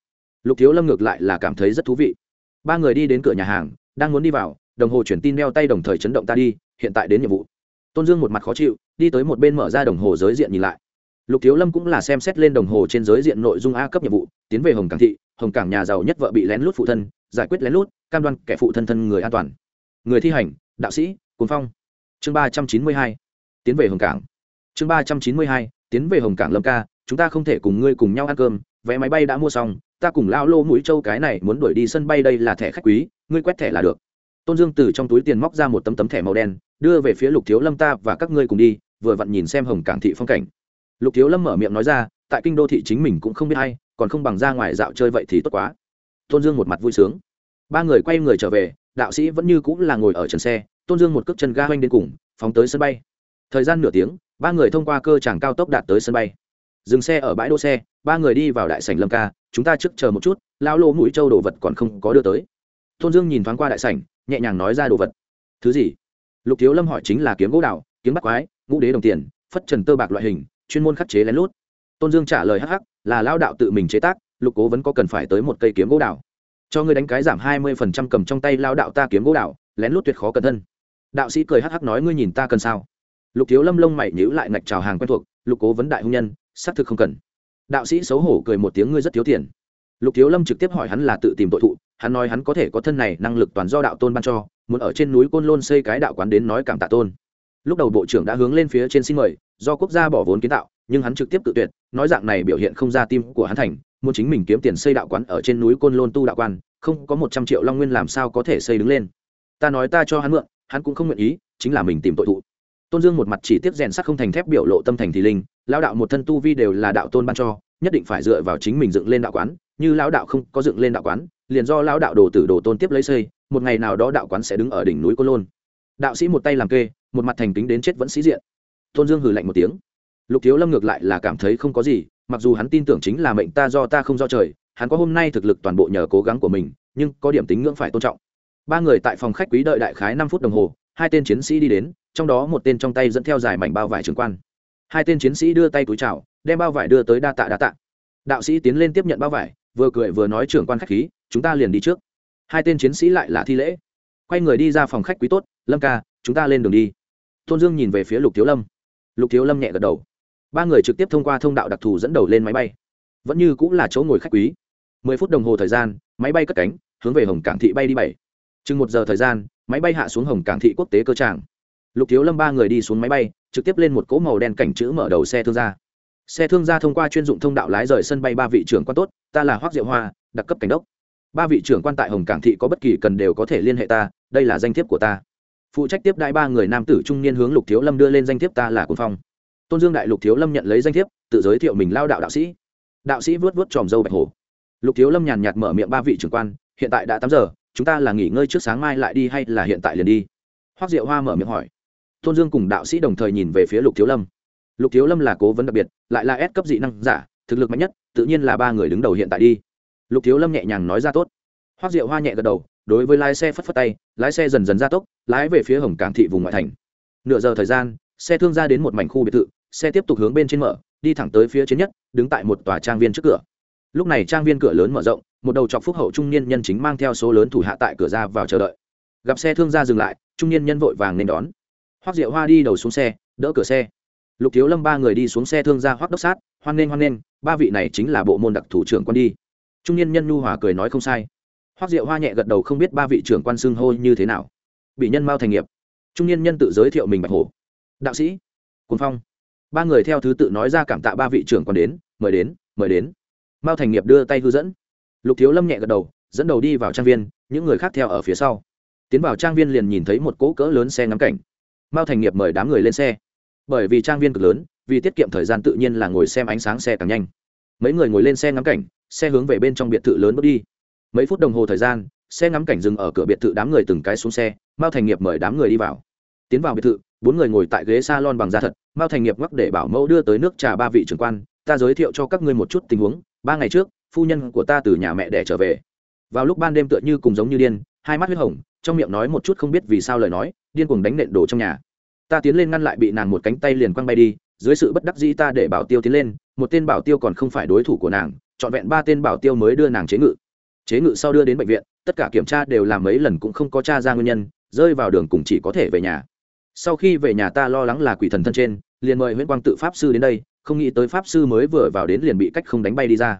Lục thiếu lâm ngược lại là cảm thấy rất thú vị. Ba người đi đến cửa nhà hàng, đang muốn đi vào đồng hồ chuyển tin đeo tay đồng thời chấn động ta đi, hiện tại đến nhiệm vụ. Tôn dương một mặt khó chịu, đi tới một bên mở ra đồng hồ giới diện nhìn lại. Lục thiếu lâm cũng là xem xét lên đồng hồ trên giới diện nội dung a cấp nhiệm vụ, tiến về hồng cảng thị, hồng cảng nhà giàu nhất vợ bị lén lút phụ thân, giải quyết lén lút, cam đoan kẻ phụ thân thân người an toàn. Người thi hành, đạo sĩ cuốn phong. Chương ba trăm chín mươi hai, tiến về hồng cảng. Chương ba trăm chín mươi hai, tiến về hồng cảng lâm ca, chúng ta không thể cùng ngươi cùng nhau ăn cơm, vé máy bay đã mua xong, ta cùng lao lô mũi châu cái này muốn đuổi đi sân bay đây là thẻ khách quý, ngươi quét thẻ là được tôn dương từ trong túi tiền móc ra một tấm tấm thẻ màu đen, đưa về phía lục thiếu lâm ta và các ngươi cùng đi, vừa vặn nhìn xem hồng cảng thị phong cảnh. Lục thiếu lâm mở miệng nói ra, tại kinh đô thị chính mình cũng không biết hay còn không bằng ra ngoài dạo chơi vậy thì tốt quá. Tôn dương một mặt vui sướng. Ba người quay người trở về, đạo sĩ vẫn như cũng là ngồi ở trần xe, tôn dương một cước chân ga oanh đến cùng, phóng tới sân bay. Thời gian nửa tiếng, ba người thông qua cơ tràng cao tốc đạt tới sân bay. Dừng xe ở bãi đỗ xe, ba người đi vào đại sảnh lâm ca, chúng ta trước chờ một chút, lão lỗ mũi châu đồ vật còn không có đưa tới. Tôn dương nhìn thoáng qua đại sảnh nhẹ nhàng nói ra đồ vật. Thứ gì? Lục thiếu lâm hỏi chính là kiếm gỗ đạo kiếm bắt quái, ngũ đế đồng tiền, phất trần tơ bạc loại hình, chuyên môn khắc chế lén lút. Tôn dương trả lời hắc hắc, là lao đạo tự mình chế tác, lục cố vẫn có cần phải tới một cây kiếm gỗ đạo cho ngươi đánh cái giảm hai mươi phần trăm cầm trong tay lao đạo ta kiếm gỗ đạo lén lút tuyệt khó cẩn thân. Đạo sĩ cười hắc hắc nói ngươi nhìn ta cần sao? Lục thiếu lâm lông mày nhíu lại ngạch trào hàng quen thuộc, lục cố vấn đại hôn nhân, xác thực không cần. Đạo sĩ xấu hổ cười một tiếng ngươi rất thiếu tiền. Lục thiếu lâm trực tiếp hỏi hắn là tự tìm tội thụ hắn nói hắn có thể có thân này năng lực toàn do đạo tôn ban cho, muốn ở trên núi côn lôn xây cái đạo quán đến nói cảm tạ tôn. Lúc đầu bộ trưởng đã hướng lên phía trên xin mời, do quốc gia bỏ vốn kiến tạo, nhưng hắn trực tiếp tự tuyệt, nói dạng này biểu hiện không ra tim của hắn thành, muốn chính mình kiếm tiền xây đạo quán ở trên núi côn lôn tu đạo quan, không có một trăm triệu long nguyên làm sao có thể xây đứng lên. Ta nói ta cho hắn mượn, hắn cũng không nguyện ý, chính là mình tìm tội thụ. Tôn dương một mặt chỉ tiếp rèn sắc không thành thép biểu lộ tâm thành thì linh lao đạo một thân tu vi đều là đạo tôn ban cho, nhất định phải dựa vào chính mình dựng lên đạo quán, như lão đạo không có dựng lên đạo quán liền do lão đạo đồ tử đồ tôn tiếp lấy xây, một ngày nào đó đạo quán sẽ đứng ở đỉnh núi côn lôn. Đạo sĩ một tay làm kê, một mặt thành kính đến chết vẫn sĩ diện. Tôn dương hừ lạnh một tiếng. Lục thiếu lâm ngược lại là cảm thấy không có gì, mặc dù hắn tin tưởng chính là mệnh ta do ta không do trời, hắn có hôm nay thực lực toàn bộ nhờ cố gắng của mình, nhưng có điểm tính ngưỡng phải tôn trọng. Ba người tại phòng khách quý đợi đại khái năm phút đồng hồ, hai tên chiến sĩ đi đến, trong đó một tên trong tay dẫn theo dài mảnh bao vải trường quan. Hai tên chiến sĩ đưa tay túi chào, đem bao vải đưa tới đa tạ đa tạ. Đạo sĩ tiến lên tiếp nhận bao vải, vừa cười vừa nói trưởng quan khách khí chúng ta liền đi trước. Hai tên chiến sĩ lại là thi lễ. Quay người đi ra phòng khách quý tốt, lâm ca, chúng ta lên đường đi. Tôn dương nhìn về phía lục thiếu lâm. Lục thiếu lâm nhẹ gật đầu. Ba người trực tiếp thông qua thông đạo đặc thù dẫn đầu lên máy bay. Vẫn như cũng là chỗ ngồi khách quý. Mười phút đồng hồ thời gian, máy bay cất cánh, hướng về hồng cảng thị bay đi bảy. Chừng một giờ thời gian, máy bay hạ xuống hồng cảng thị quốc tế cơ tràng. Lục thiếu lâm ba người đi xuống máy bay, trực tiếp lên một cỗ màu đen cảnh chữ mở đầu xe thương gia. Xe thương gia thông qua chuyên dụng thông đạo lái rời sân bay ba vị trưởng quan tốt, ta là hoác diệu hoa, đặc cấp cảnh đốc ba vị trưởng quan tại hồng cảng thị có bất kỳ cần đều có thể liên hệ ta, đây là danh thiếp của ta. Phụ trách tiếp đại ba người nam tử trung niên hướng lục thiếu lâm đưa lên danh thiếp ta là quân phong. Tôn dương đại lục thiếu lâm nhận lấy danh thiếp, tự giới thiệu mình lao đạo đạo sĩ. Đạo sĩ vớt vớt tròm dâu bạch hổ. Lục thiếu lâm nhàn nhạt mở miệng ba vị trưởng quan, hiện tại đã tám giờ, chúng ta là nghỉ ngơi trước sáng mai lại đi hay là hiện tại liền đi? Hoác diệu hoa mở miệng hỏi. Tôn dương cùng đạo sĩ đồng thời nhìn về phía lục thiếu lâm. Lục thiếu lâm là cố vấn đặc biệt, lại là ép cấp dị năng giả, thực lực mạnh nhất, tự nhiên là ba người đứng đầu hiện tại đi lục thiếu lâm nhẹ nhàng nói ra tốt. Hoác diệu hoa nhẹ gật đầu, đối với lái xe phất phất tay, lái xe dần dần ra tốc, lái về phía hồng cảng thị vùng ngoại thành. Nửa giờ thời gian, xe thương ra đến một mảnh khu biệt thự, xe tiếp tục hướng bên trên mở, đi thẳng tới phía trên nhất, đứng tại một tòa trang viên trước cửa. Lúc này trang viên cửa lớn mở rộng, một đầu chọc phúc hậu trung niên nhân chính mang theo số lớn thủ hạ tại cửa ra vào chờ đợi. Gặp xe thương gia dừng lại, trung niên nhân vội vàng nên đón. Hoác diệu hoa đi đầu xuống xe, đỡ cửa xe. Lục thiếu lâm ba người đi xuống xe thương gia hoác đốc sát, hoan nghênh hoan nghênh, ba vị này chính là bộ môn đặc thủ trưởng quân đi trung niên nhân nhu hòa cười nói không sai. Hoác diệu hoa nhẹ gật đầu không biết ba vị trưởng quan xưng hô như thế nào. Bị nhân mao thành nghiệp. Trung niên nhân tự giới thiệu mình bạch hổ. Đạo sĩ. Quân phong. Ba người theo thứ tự nói ra cảm tạ ba vị trưởng quan đến, mời đến mời đến. Mao thành nghiệp đưa tay hư dẫn. Lục thiếu lâm nhẹ gật đầu, dẫn đầu đi vào trang viên, những người khác theo ở phía sau. Tiến vào trang viên liền nhìn thấy một cỗ cỡ lớn xe ngắm cảnh. Mao thành nghiệp mời đám người lên xe. Bởi vì trang viên cực lớn, vì tiết kiệm thời gian tự nhiên là ngồi xem ánh sáng xe càng nhanh. Mấy người ngồi lên xe ngắm cảnh xe hướng về bên trong biệt thự lớn bước đi. Mấy phút đồng hồ thời gian, xe ngắm cảnh dừng ở cửa biệt thự đám người từng cái xuống xe, mao thành nghiệp mời đám người đi vào. Tiến vào biệt thự, bốn người ngồi tại ghế s a lon bằng da thật, mao thành nghiệp ngắc để bảo mẫu đưa tới nước trà ba vị trưởng quan, ta giới thiệu cho các ngươi một chút tình huống, ba ngày trước, phu nhân của ta từ nhà mẹ đẻ trở về. Vào lúc ban đêm tựa như cùng giống như điên, hai mắt huyết hồng, trong miệng nói một chút không biết vì sao lời nói, điên cuồng đánh nện đổ trong nhà. Ta tiến lên ngăn lại bị nàng một cánh tay liền quăng bay đi, dưới sự bất đắc dĩ ta để bảo tiêu tiến lên, một tên bảo tiêu còn không phải đối thủ của nàng trọn vẹn ba tên bảo tiêu mới đưa nàng chế ngự. Chế ngự sau đưa đến bệnh viện, tất cả kiểm tra đều làm mấy lần cũng không có t r a ra nguyên nhân, rơi vào đường cùng chỉ có thể về nhà. Sau khi về nhà ta lo lắng là quỷ thần thân trên, liền mời nguyễn quang tự pháp sư đến đây, không nghĩ tới pháp sư mới vừa vào đến liền bị cách không đánh bay đi ra.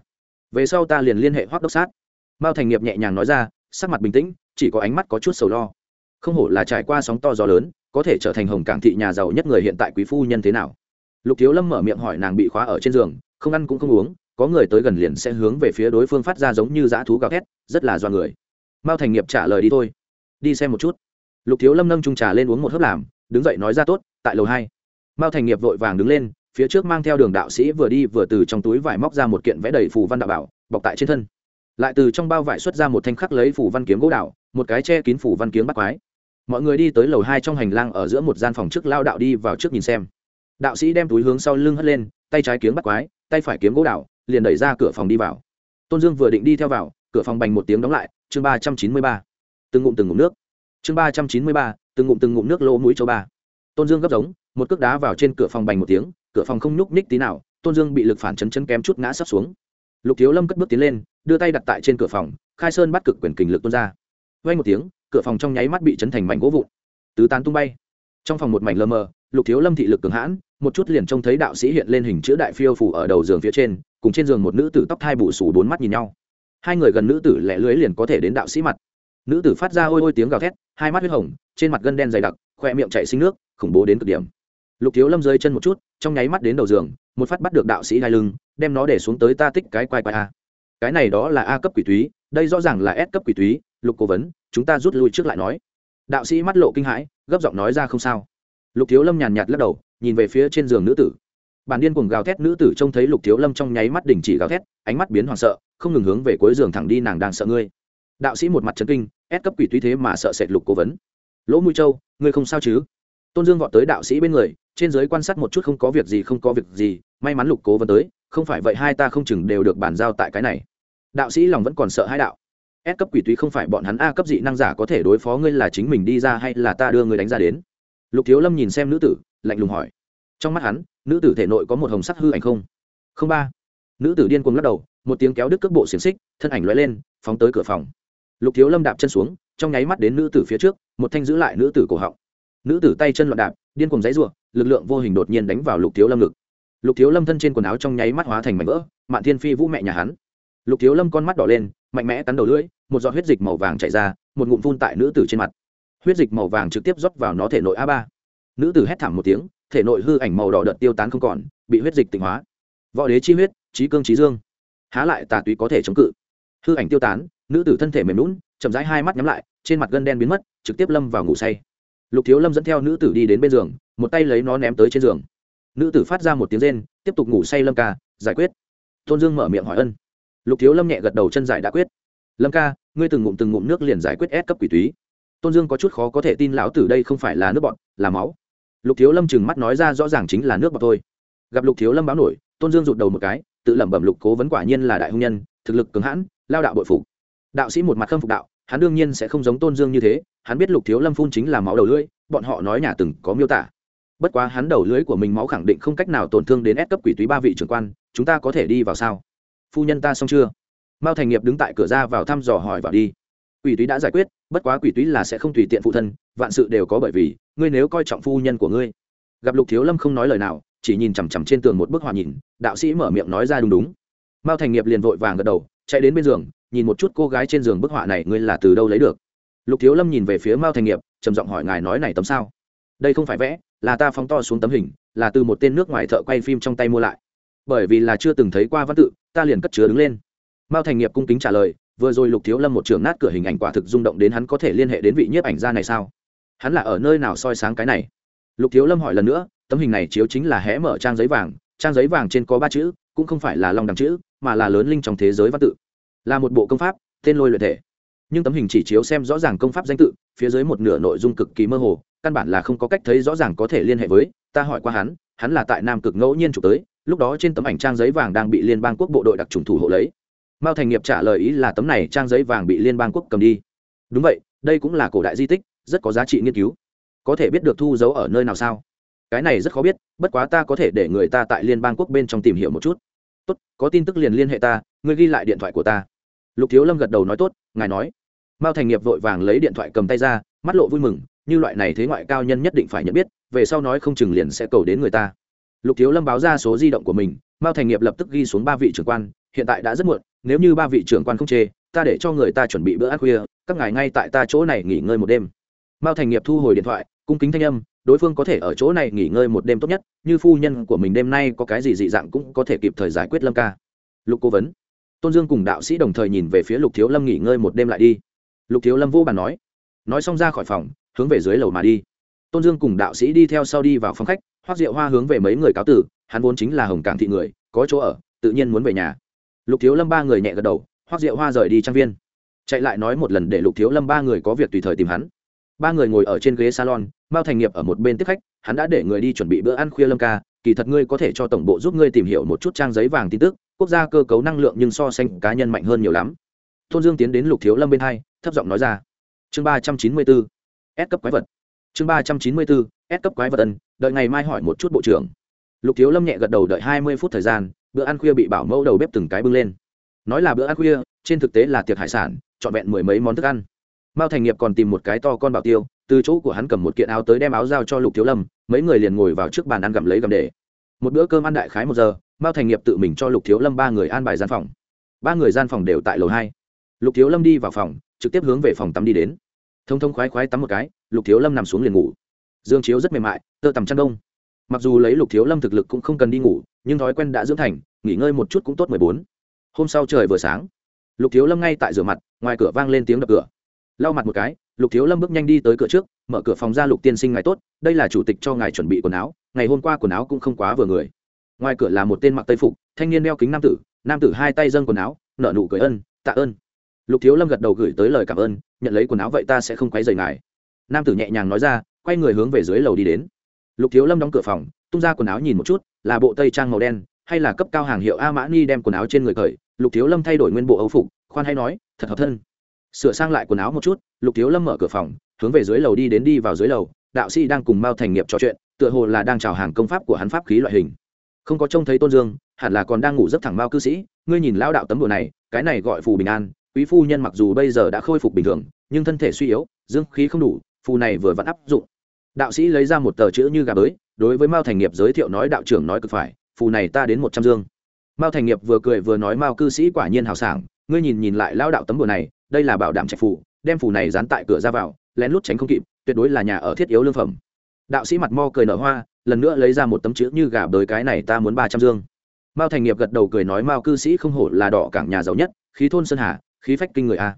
Về sau ta liền liên hệ hoác đốc sát. Mao thành nghiệp nhẹ nhàng nói ra, sắc mặt bình tĩnh, chỉ có ánh mắt có chút sầu lo. Không hổ là trải qua sóng to gió lớn, có thể trở thành hồng cảng thị nhà giàu nhất người hiện tại quý phu nhân thế nào. Lục thiếu lâm mở miệng hỏi nàng bị khóa ở trên giường, không ăn cũng không uống có người tới gần liền sẽ hướng về phía đối phương phát ra giống như dã thú gào thét, rất là do người. Mao thành nghiệp trả lời đi thôi. Đi xem một chút. Lục thiếu lâm nâng trung trà lên uống một hớp làm, đứng dậy nói ra tốt, tại lầu hai. Mao thành nghiệp vội vàng đứng lên, phía trước mang theo đường đạo sĩ vừa đi vừa từ trong túi vải móc ra một kiện vẽ đầy phù văn đạo bảo, bọc tại trên thân. Lại từ trong bao vải xuất ra một thanh khắc lấy phù văn kiếm gỗ đạo, một cái che kín phù văn kiếm bắt quái. Mọi người đi tới lầu hai trong hành lang ở giữa một gian phòng trước lao đạo đi vào trước nhìn xem. Đạo sĩ đem túi hướng sau lưng hất lên, tay trái kiếm bắt quái, tay phải kiếm gỗ đạo liền đẩy ra cửa phòng đi vào. Tôn dương vừa định đi theo vào, cửa phòng bành một tiếng đóng lại, chương ba trăm chín mươi ba. Từng ngụm từng ngụm nước. Chương ba trăm chín mươi ba, từng ngụm từng ngụm nước lỗ mũi châu ba. Tôn dương gấp giống, một cước đá vào trên cửa phòng bành một tiếng, cửa phòng không nhúc ních tí nào, tôn dương bị lực phản chấn chân kém chút ngã sắp xuống. Lục thiếu lâm cất bước tiến lên, đưa tay đặt tại trên cửa phòng, khai sơn bắt cực quyền kình lực tuôn ra. Vay một tiếng, cửa phòng trong nháy mắt bị chấn thành mảnh gỗ vụn. Tứ tán tung bay. Trong phòng một mảnh lơ mờ lục thiếu lâm thị lực cường hãn, một chút liền trông thấy đạo sĩ hiện lên hình chữ đại phiêu phủ ở đầu giường phía trên, cùng trên giường một nữ tử tóc thai bụ sủ bốn mắt nhìn nhau. Hai người gần nữ tử lẻ lưới liền có thể đến đạo sĩ mặt. Nữ tử phát ra ôi ôi tiếng gào thét, hai mắt huyết hồng, trên mặt gân đen dày đặc, khoe miệng chạy sinh nước, khủng bố đến cực điểm. Lục thiếu lâm rơi chân một chút, trong nháy mắt đến đầu giường, một phát bắt được đạo sĩ hai lưng, đem nó để xuống tới ta tích cái quai quai a. Cái này đó là a cấp quỷ túy, đây rõ ràng là s cấp quỷ túy, lục cố vấn, chúng ta rút lui trước lại nói. Đạo sĩ mắt lộ kinh hãi, gấp giọng nói ra không sao lục thiếu lâm nhàn nhạt lắc đầu, nhìn về phía trên giường nữ tử. Bản điên cuồng gào thét nữ tử trông thấy lục thiếu lâm trong nháy mắt đình chỉ gào thét, ánh mắt biến hoảng sợ, không ngừng hướng về cuối giường thẳng đi nàng đang sợ ngươi. Đạo sĩ một mặt trấn kinh, ép cấp quỷ tuy thế mà sợ sệt lục cố vấn. Lỗ mũi châu, ngươi không sao chứ? Tôn dương vọt tới đạo sĩ bên người, trên giới quan sát một chút không có việc gì, không có việc gì, may mắn lục cố vấn tới, không phải vậy hai ta không chừng đều được bàn giao tại cái này. Đạo sĩ lòng vẫn còn sợ hai đạo. S cấp quỷ túy không phải bọn hắn A cấp dị năng giả có thể đối phó ngươi là chính mình đi ra hay là ta đưa ngươi đánh ra đến. Lục Thiếu Lâm nhìn xem nữ tử, lạnh lùng hỏi. Trong mắt hắn, nữ tử thể nội có một hồng sắc hư ảnh không? Không ba. Nữ tử điên cuồng lắc đầu, một tiếng kéo đứt cước bộ xiềng xích, thân ảnh lóe lên, phóng tới cửa phòng. Lục Thiếu Lâm đạp chân xuống, trong nháy mắt đến nữ tử phía trước, một thanh giữ lại nữ tử cổ họng. Nữ tử tay chân loạn đạp, điên cuồng giãy giụa, lực lượng vô hình đột nhiên đánh vào Lục Thiếu Lâm ngực. Lục Thiếu Lâm thân trên quần áo trong nháy mắt hóa thành mảnh vỡ, Mạn Thiên Phi vũ mẹ nhà hắn. Lục Thiếu Lâm con mắt đỏ lên, mạnh mẽ cắn đầu lưỡi, một giọt huyết dịch màu vàng chảy ra một ngụm phun tại nữ tử trên mặt huyết dịch màu vàng trực tiếp rót vào nó thể nội a ba. Nữ tử hét thảm một tiếng, thể nội hư ảnh màu đỏ đợt tiêu tán không còn, bị huyết dịch tịnh hóa. Võ đế chi huyết, trí cương trí dương. Há lại tà túy có thể chống cự. Hư ảnh tiêu tán, nữ tử thân thể mềm lún chậm rãi hai mắt nhắm lại, trên mặt gân đen biến mất, trực tiếp lâm vào ngủ say. Lục thiếu lâm dẫn theo nữ tử đi đến bên giường, một tay lấy nó ném tới trên giường. Nữ tử phát ra một tiếng rên, tiếp tục ngủ say lâm ca, giải quyết. Tôn dương mở miệng hỏi ân. Lục thiếu lâm nhẹ gật đầu chân giải đã quyết. Lâm ca, ngươi từng ngụm từng ngụm nước liền giải quyết ép cấp quỷ túy tôn dương có chút khó có thể tin lão tử đây không phải là nước bọn là máu. Lục thiếu lâm chừng mắt nói ra rõ ràng chính là nước bọt thôi. Gặp lục thiếu lâm báo nổi, tôn dương rụt đầu một cái, tự lẩm bẩm lục cố vấn quả nhiên là đại hung nhân, thực lực cứng hãn, lao đạo bội phục. Đạo sĩ một mặt khâm phục đạo, hắn đương nhiên sẽ không giống tôn dương như thế, hắn biết lục thiếu lâm phun chính là máu đầu lưỡi, bọn họ nói nhà từng có miêu tả. Bất quá hắn đầu lưỡi của mình máu khẳng định không cách nào tổn thương đến ép cấp quỷ túy ba vị trưởng quan, chúng ta có thể đi vào sao? Phu nhân ta xong chưa? Mao thành nghiệp đứng tại cửa ra vào thăm dò hỏi vào đi quỷ túy đã giải quyết, bất quá quỷ túy là sẽ không tùy tiện phụ thân, vạn sự đều có bởi vì, ngươi nếu coi trọng phu nhân của ngươi. Gặp lục thiếu lâm không nói lời nào, chỉ nhìn chằm chằm trên tường một bức họa nhìn, đạo sĩ mở miệng nói ra đúng đúng. Mao thành nghiệp liền vội vàng gật đầu, chạy đến bên giường, nhìn một chút cô gái trên giường bức họa này, ngươi là từ đâu lấy được? Lục thiếu lâm nhìn về phía mao thành nghiệp, trầm giọng hỏi ngài nói này tấm sao? Đây không phải vẽ, là ta phóng to xuống tấm hình, là từ một tên nước ngoài thợ quay phim trong tay mua lại. Bởi vì là chưa từng thấy qua văn tự, ta liền cất chứa đứng lên. Mao thành nghiệp cung kính trả lời vừa rồi lục thiếu lâm một trường nát cửa hình ảnh quả thực rung động đến hắn có thể liên hệ đến vị nhiếp ảnh gia này sao? Hắn là ở nơi nào soi sáng cái này? Lục thiếu lâm hỏi lần nữa, tấm hình này chiếu chính là hé mở trang giấy vàng, trang giấy vàng trên có ba chữ, cũng không phải là long đằng chữ, mà là lớn linh trong thế giới văn tự. Là một bộ công pháp, tên lôi luyện thể. Nhưng tấm hình chỉ chiếu xem rõ ràng công pháp danh tự, phía dưới một nửa nội dung cực kỳ mơ hồ, căn bản là không có cách thấy rõ ràng có thể liên hệ với, ta hỏi qua hắn hắn là tại nam cực ngẫu nhiên chụp tới, lúc đó trên tấm ảnh trang giấy vàng đang bị liên bang quốc bộ đội đặc trùng thủ hộ lấy mao thành nghiệp trả lời ý là tấm này trang giấy vàng bị liên bang quốc cầm đi. Đúng vậy, đây cũng là cổ đại di tích, rất có giá trị nghiên cứu. Có thể biết được thu giấu ở nơi nào sao? Cái này rất khó biết, bất quá ta có thể để người ta tại liên bang quốc bên trong tìm hiểu một chút. Tốt, có tin tức liền liên hệ ta, ngươi ghi lại điện thoại của ta. Lục thiếu lâm gật đầu nói tốt, ngài nói. Mao thành nghiệp vội vàng lấy điện thoại cầm tay ra, mắt lộ vui mừng, như loại này thế ngoại cao nhân nhất định phải nhận biết, về sau nói không chừng liền sẽ cầu đến người ta. Lục thiếu lâm báo ra số di động của mình, mao thành nghiệp lập tức ghi xuống ba vị trưởng quan hiện tại đã rất muộn, nếu như ba vị trưởng quan không chê, ta để cho người ta chuẩn bị bữa ăn khuya, các ngài ngay tại ta chỗ này nghỉ ngơi một đêm. Mao thành nghiệp thu hồi điện thoại, cung kính thanh âm, đối phương có thể ở chỗ này nghỉ ngơi một đêm tốt nhất, như phu nhân của mình đêm nay có cái gì dị dạng cũng có thể kịp thời giải quyết lâm ca. Lục cố vấn, tôn dương cùng đạo sĩ đồng thời nhìn về phía lục thiếu lâm nghỉ ngơi một đêm lại đi. Lục thiếu lâm vô bàn nói nói xong ra khỏi phòng, hướng về dưới lầu mà đi. Tôn dương cùng đạo sĩ đi theo sau đi vào phòng khách, hoác diệu hoa hướng về mấy người cáo tử, hắn vốn chính là hồng cảng thị người, có chỗ ở, tự nhiên muốn về nhà lục thiếu lâm ba người nhẹ gật đầu hoác rượu hoa rời đi trang viên. Chạy lại nói một lần để lục thiếu lâm ba người có việc tùy thời tìm hắn. Ba người ngồi ở trên ghế salon, mao thành nghiệp ở một bên tiếp khách, hắn đã để người đi chuẩn bị bữa ăn khuya lâm ca, kỳ thật ngươi có thể cho tổng bộ giúp ngươi tìm hiểu một chút trang giấy vàng tin tức, quốc gia cơ cấu năng lượng nhưng so sánh cá nhân mạnh hơn nhiều lắm. Tôn dương tiến đến lục thiếu lâm bên hai, thấp giọng nói ra. Chương ba trăm chín mươi bốn, s cấp quái vật. Chương ba trăm chín mươi bốn, s cấp quái vật ân, đợi ngày mai hỏi một chút bộ trưởng. Lục thiếu lâm nhẹ gật đầu đợi hai mươi phút thời gian bữa ăn khuya bị bảo mẫu đầu bếp từng cái bưng lên. Nói là bữa ăn khuya, trên thực tế là tiệc hải sản, trọn vẹn mười mấy món thức ăn. Mao thành nghiệp còn tìm một cái to con bảo tiêu, từ chỗ của hắn cầm một kiện áo tới đem áo giao cho lục thiếu lâm, mấy người liền ngồi vào trước bàn ăn gặm lấy gặm để. Một bữa cơm ăn đại khái một giờ, mao thành nghiệp tự mình cho lục thiếu lâm ba người an bài gian phòng. Ba người gian phòng đều tại lầu hai. Lục thiếu lâm đi vào phòng, trực tiếp hướng về phòng tắm đi đến. Thông thông khoái khoái tắm một cái, lục thiếu lâm nằm xuống liền ngủ. Dương chiếu rất mềm mại, tơ tằm chăn đông. Mặc dù lấy lục thiếu lâm thực lực cũng không cần đi ngủ nhưng thói quen đã dưỡng thành, nghỉ ngơi một chút cũng tốt mười bốn. Hôm sau trời vừa sáng, lục thiếu lâm ngay tại rửa mặt, ngoài cửa vang lên tiếng đập cửa. Lau mặt một cái, lục thiếu lâm bước nhanh đi tới cửa trước, mở cửa phòng ra lục tiên sinh ngài tốt, đây là chủ tịch cho ngài chuẩn bị quần áo, ngày hôm qua quần áo cũng không quá vừa người. Ngoài cửa là một tên mặc tây phục, thanh niên đeo kính nam tử nam tử hai tay dâng quần áo nợ nụ cười ân, tạ ơn. Lục thiếu lâm gật đầu gửi tới lời cảm ơn, nhận lấy quần áo vậy ta sẽ không quấy rầy ngài. Nam tử nhẹ nhàng nói ra, quay người hướng về dưới lầu đi đến. Lục thiếu lâm đóng cửa phòng tung ra quần áo nhìn một chút, là bộ tây trang màu đen, hay là cấp cao hàng hiệu a mã ni đem quần áo trên người cởi, lục thiếu lâm thay đổi nguyên bộ ấu phục, khoan hay nói, thật hợp thân. Sửa sang lại quần áo một chút, lục thiếu lâm mở cửa phòng, hướng về dưới lầu đi đến đi vào dưới lầu, đạo sĩ đang cùng mao thành nghiệp trò chuyện, tựa hồ là đang chào hàng công pháp của hắn pháp khí loại hình. Không có trông thấy tôn dương, hẳn là còn đang ngủ rất thẳng mao cư sĩ, ngươi nhìn lao đạo tấm đồ này, cái này gọi phù bình an, quý phu nhân mặc dù bây giờ đã khôi phục bình thường, nhưng thân thể suy yếu, dương khí không đủ, phù này vừa vặn áp dụng đạo sĩ lấy ra một tờ chữ như gà bới, đối với mao thành nghiệp giới thiệu nói, đạo trưởng nói cực phải, phù này ta đến một trăm dương. Mao thành nghiệp vừa cười vừa nói, mao cư sĩ quả nhiên hào sảng, ngươi nhìn nhìn lại lao đạo tấm bùa này, đây là bảo đảm trạch phù, đem phù này dán tại cửa ra vào, lén lút tránh không kịp, tuyệt đối là nhà ở thiết yếu lương phẩm. Đạo sĩ mặt mo cười nở hoa, lần nữa lấy ra một tấm chữ như gà bới, cái này ta muốn ba trăm dương. Mao thành nghiệp gật đầu cười nói, mao cư sĩ không hổ là đỏ cảng nhà giàu nhất, khí thôn sơn hà, khí phách kinh người a.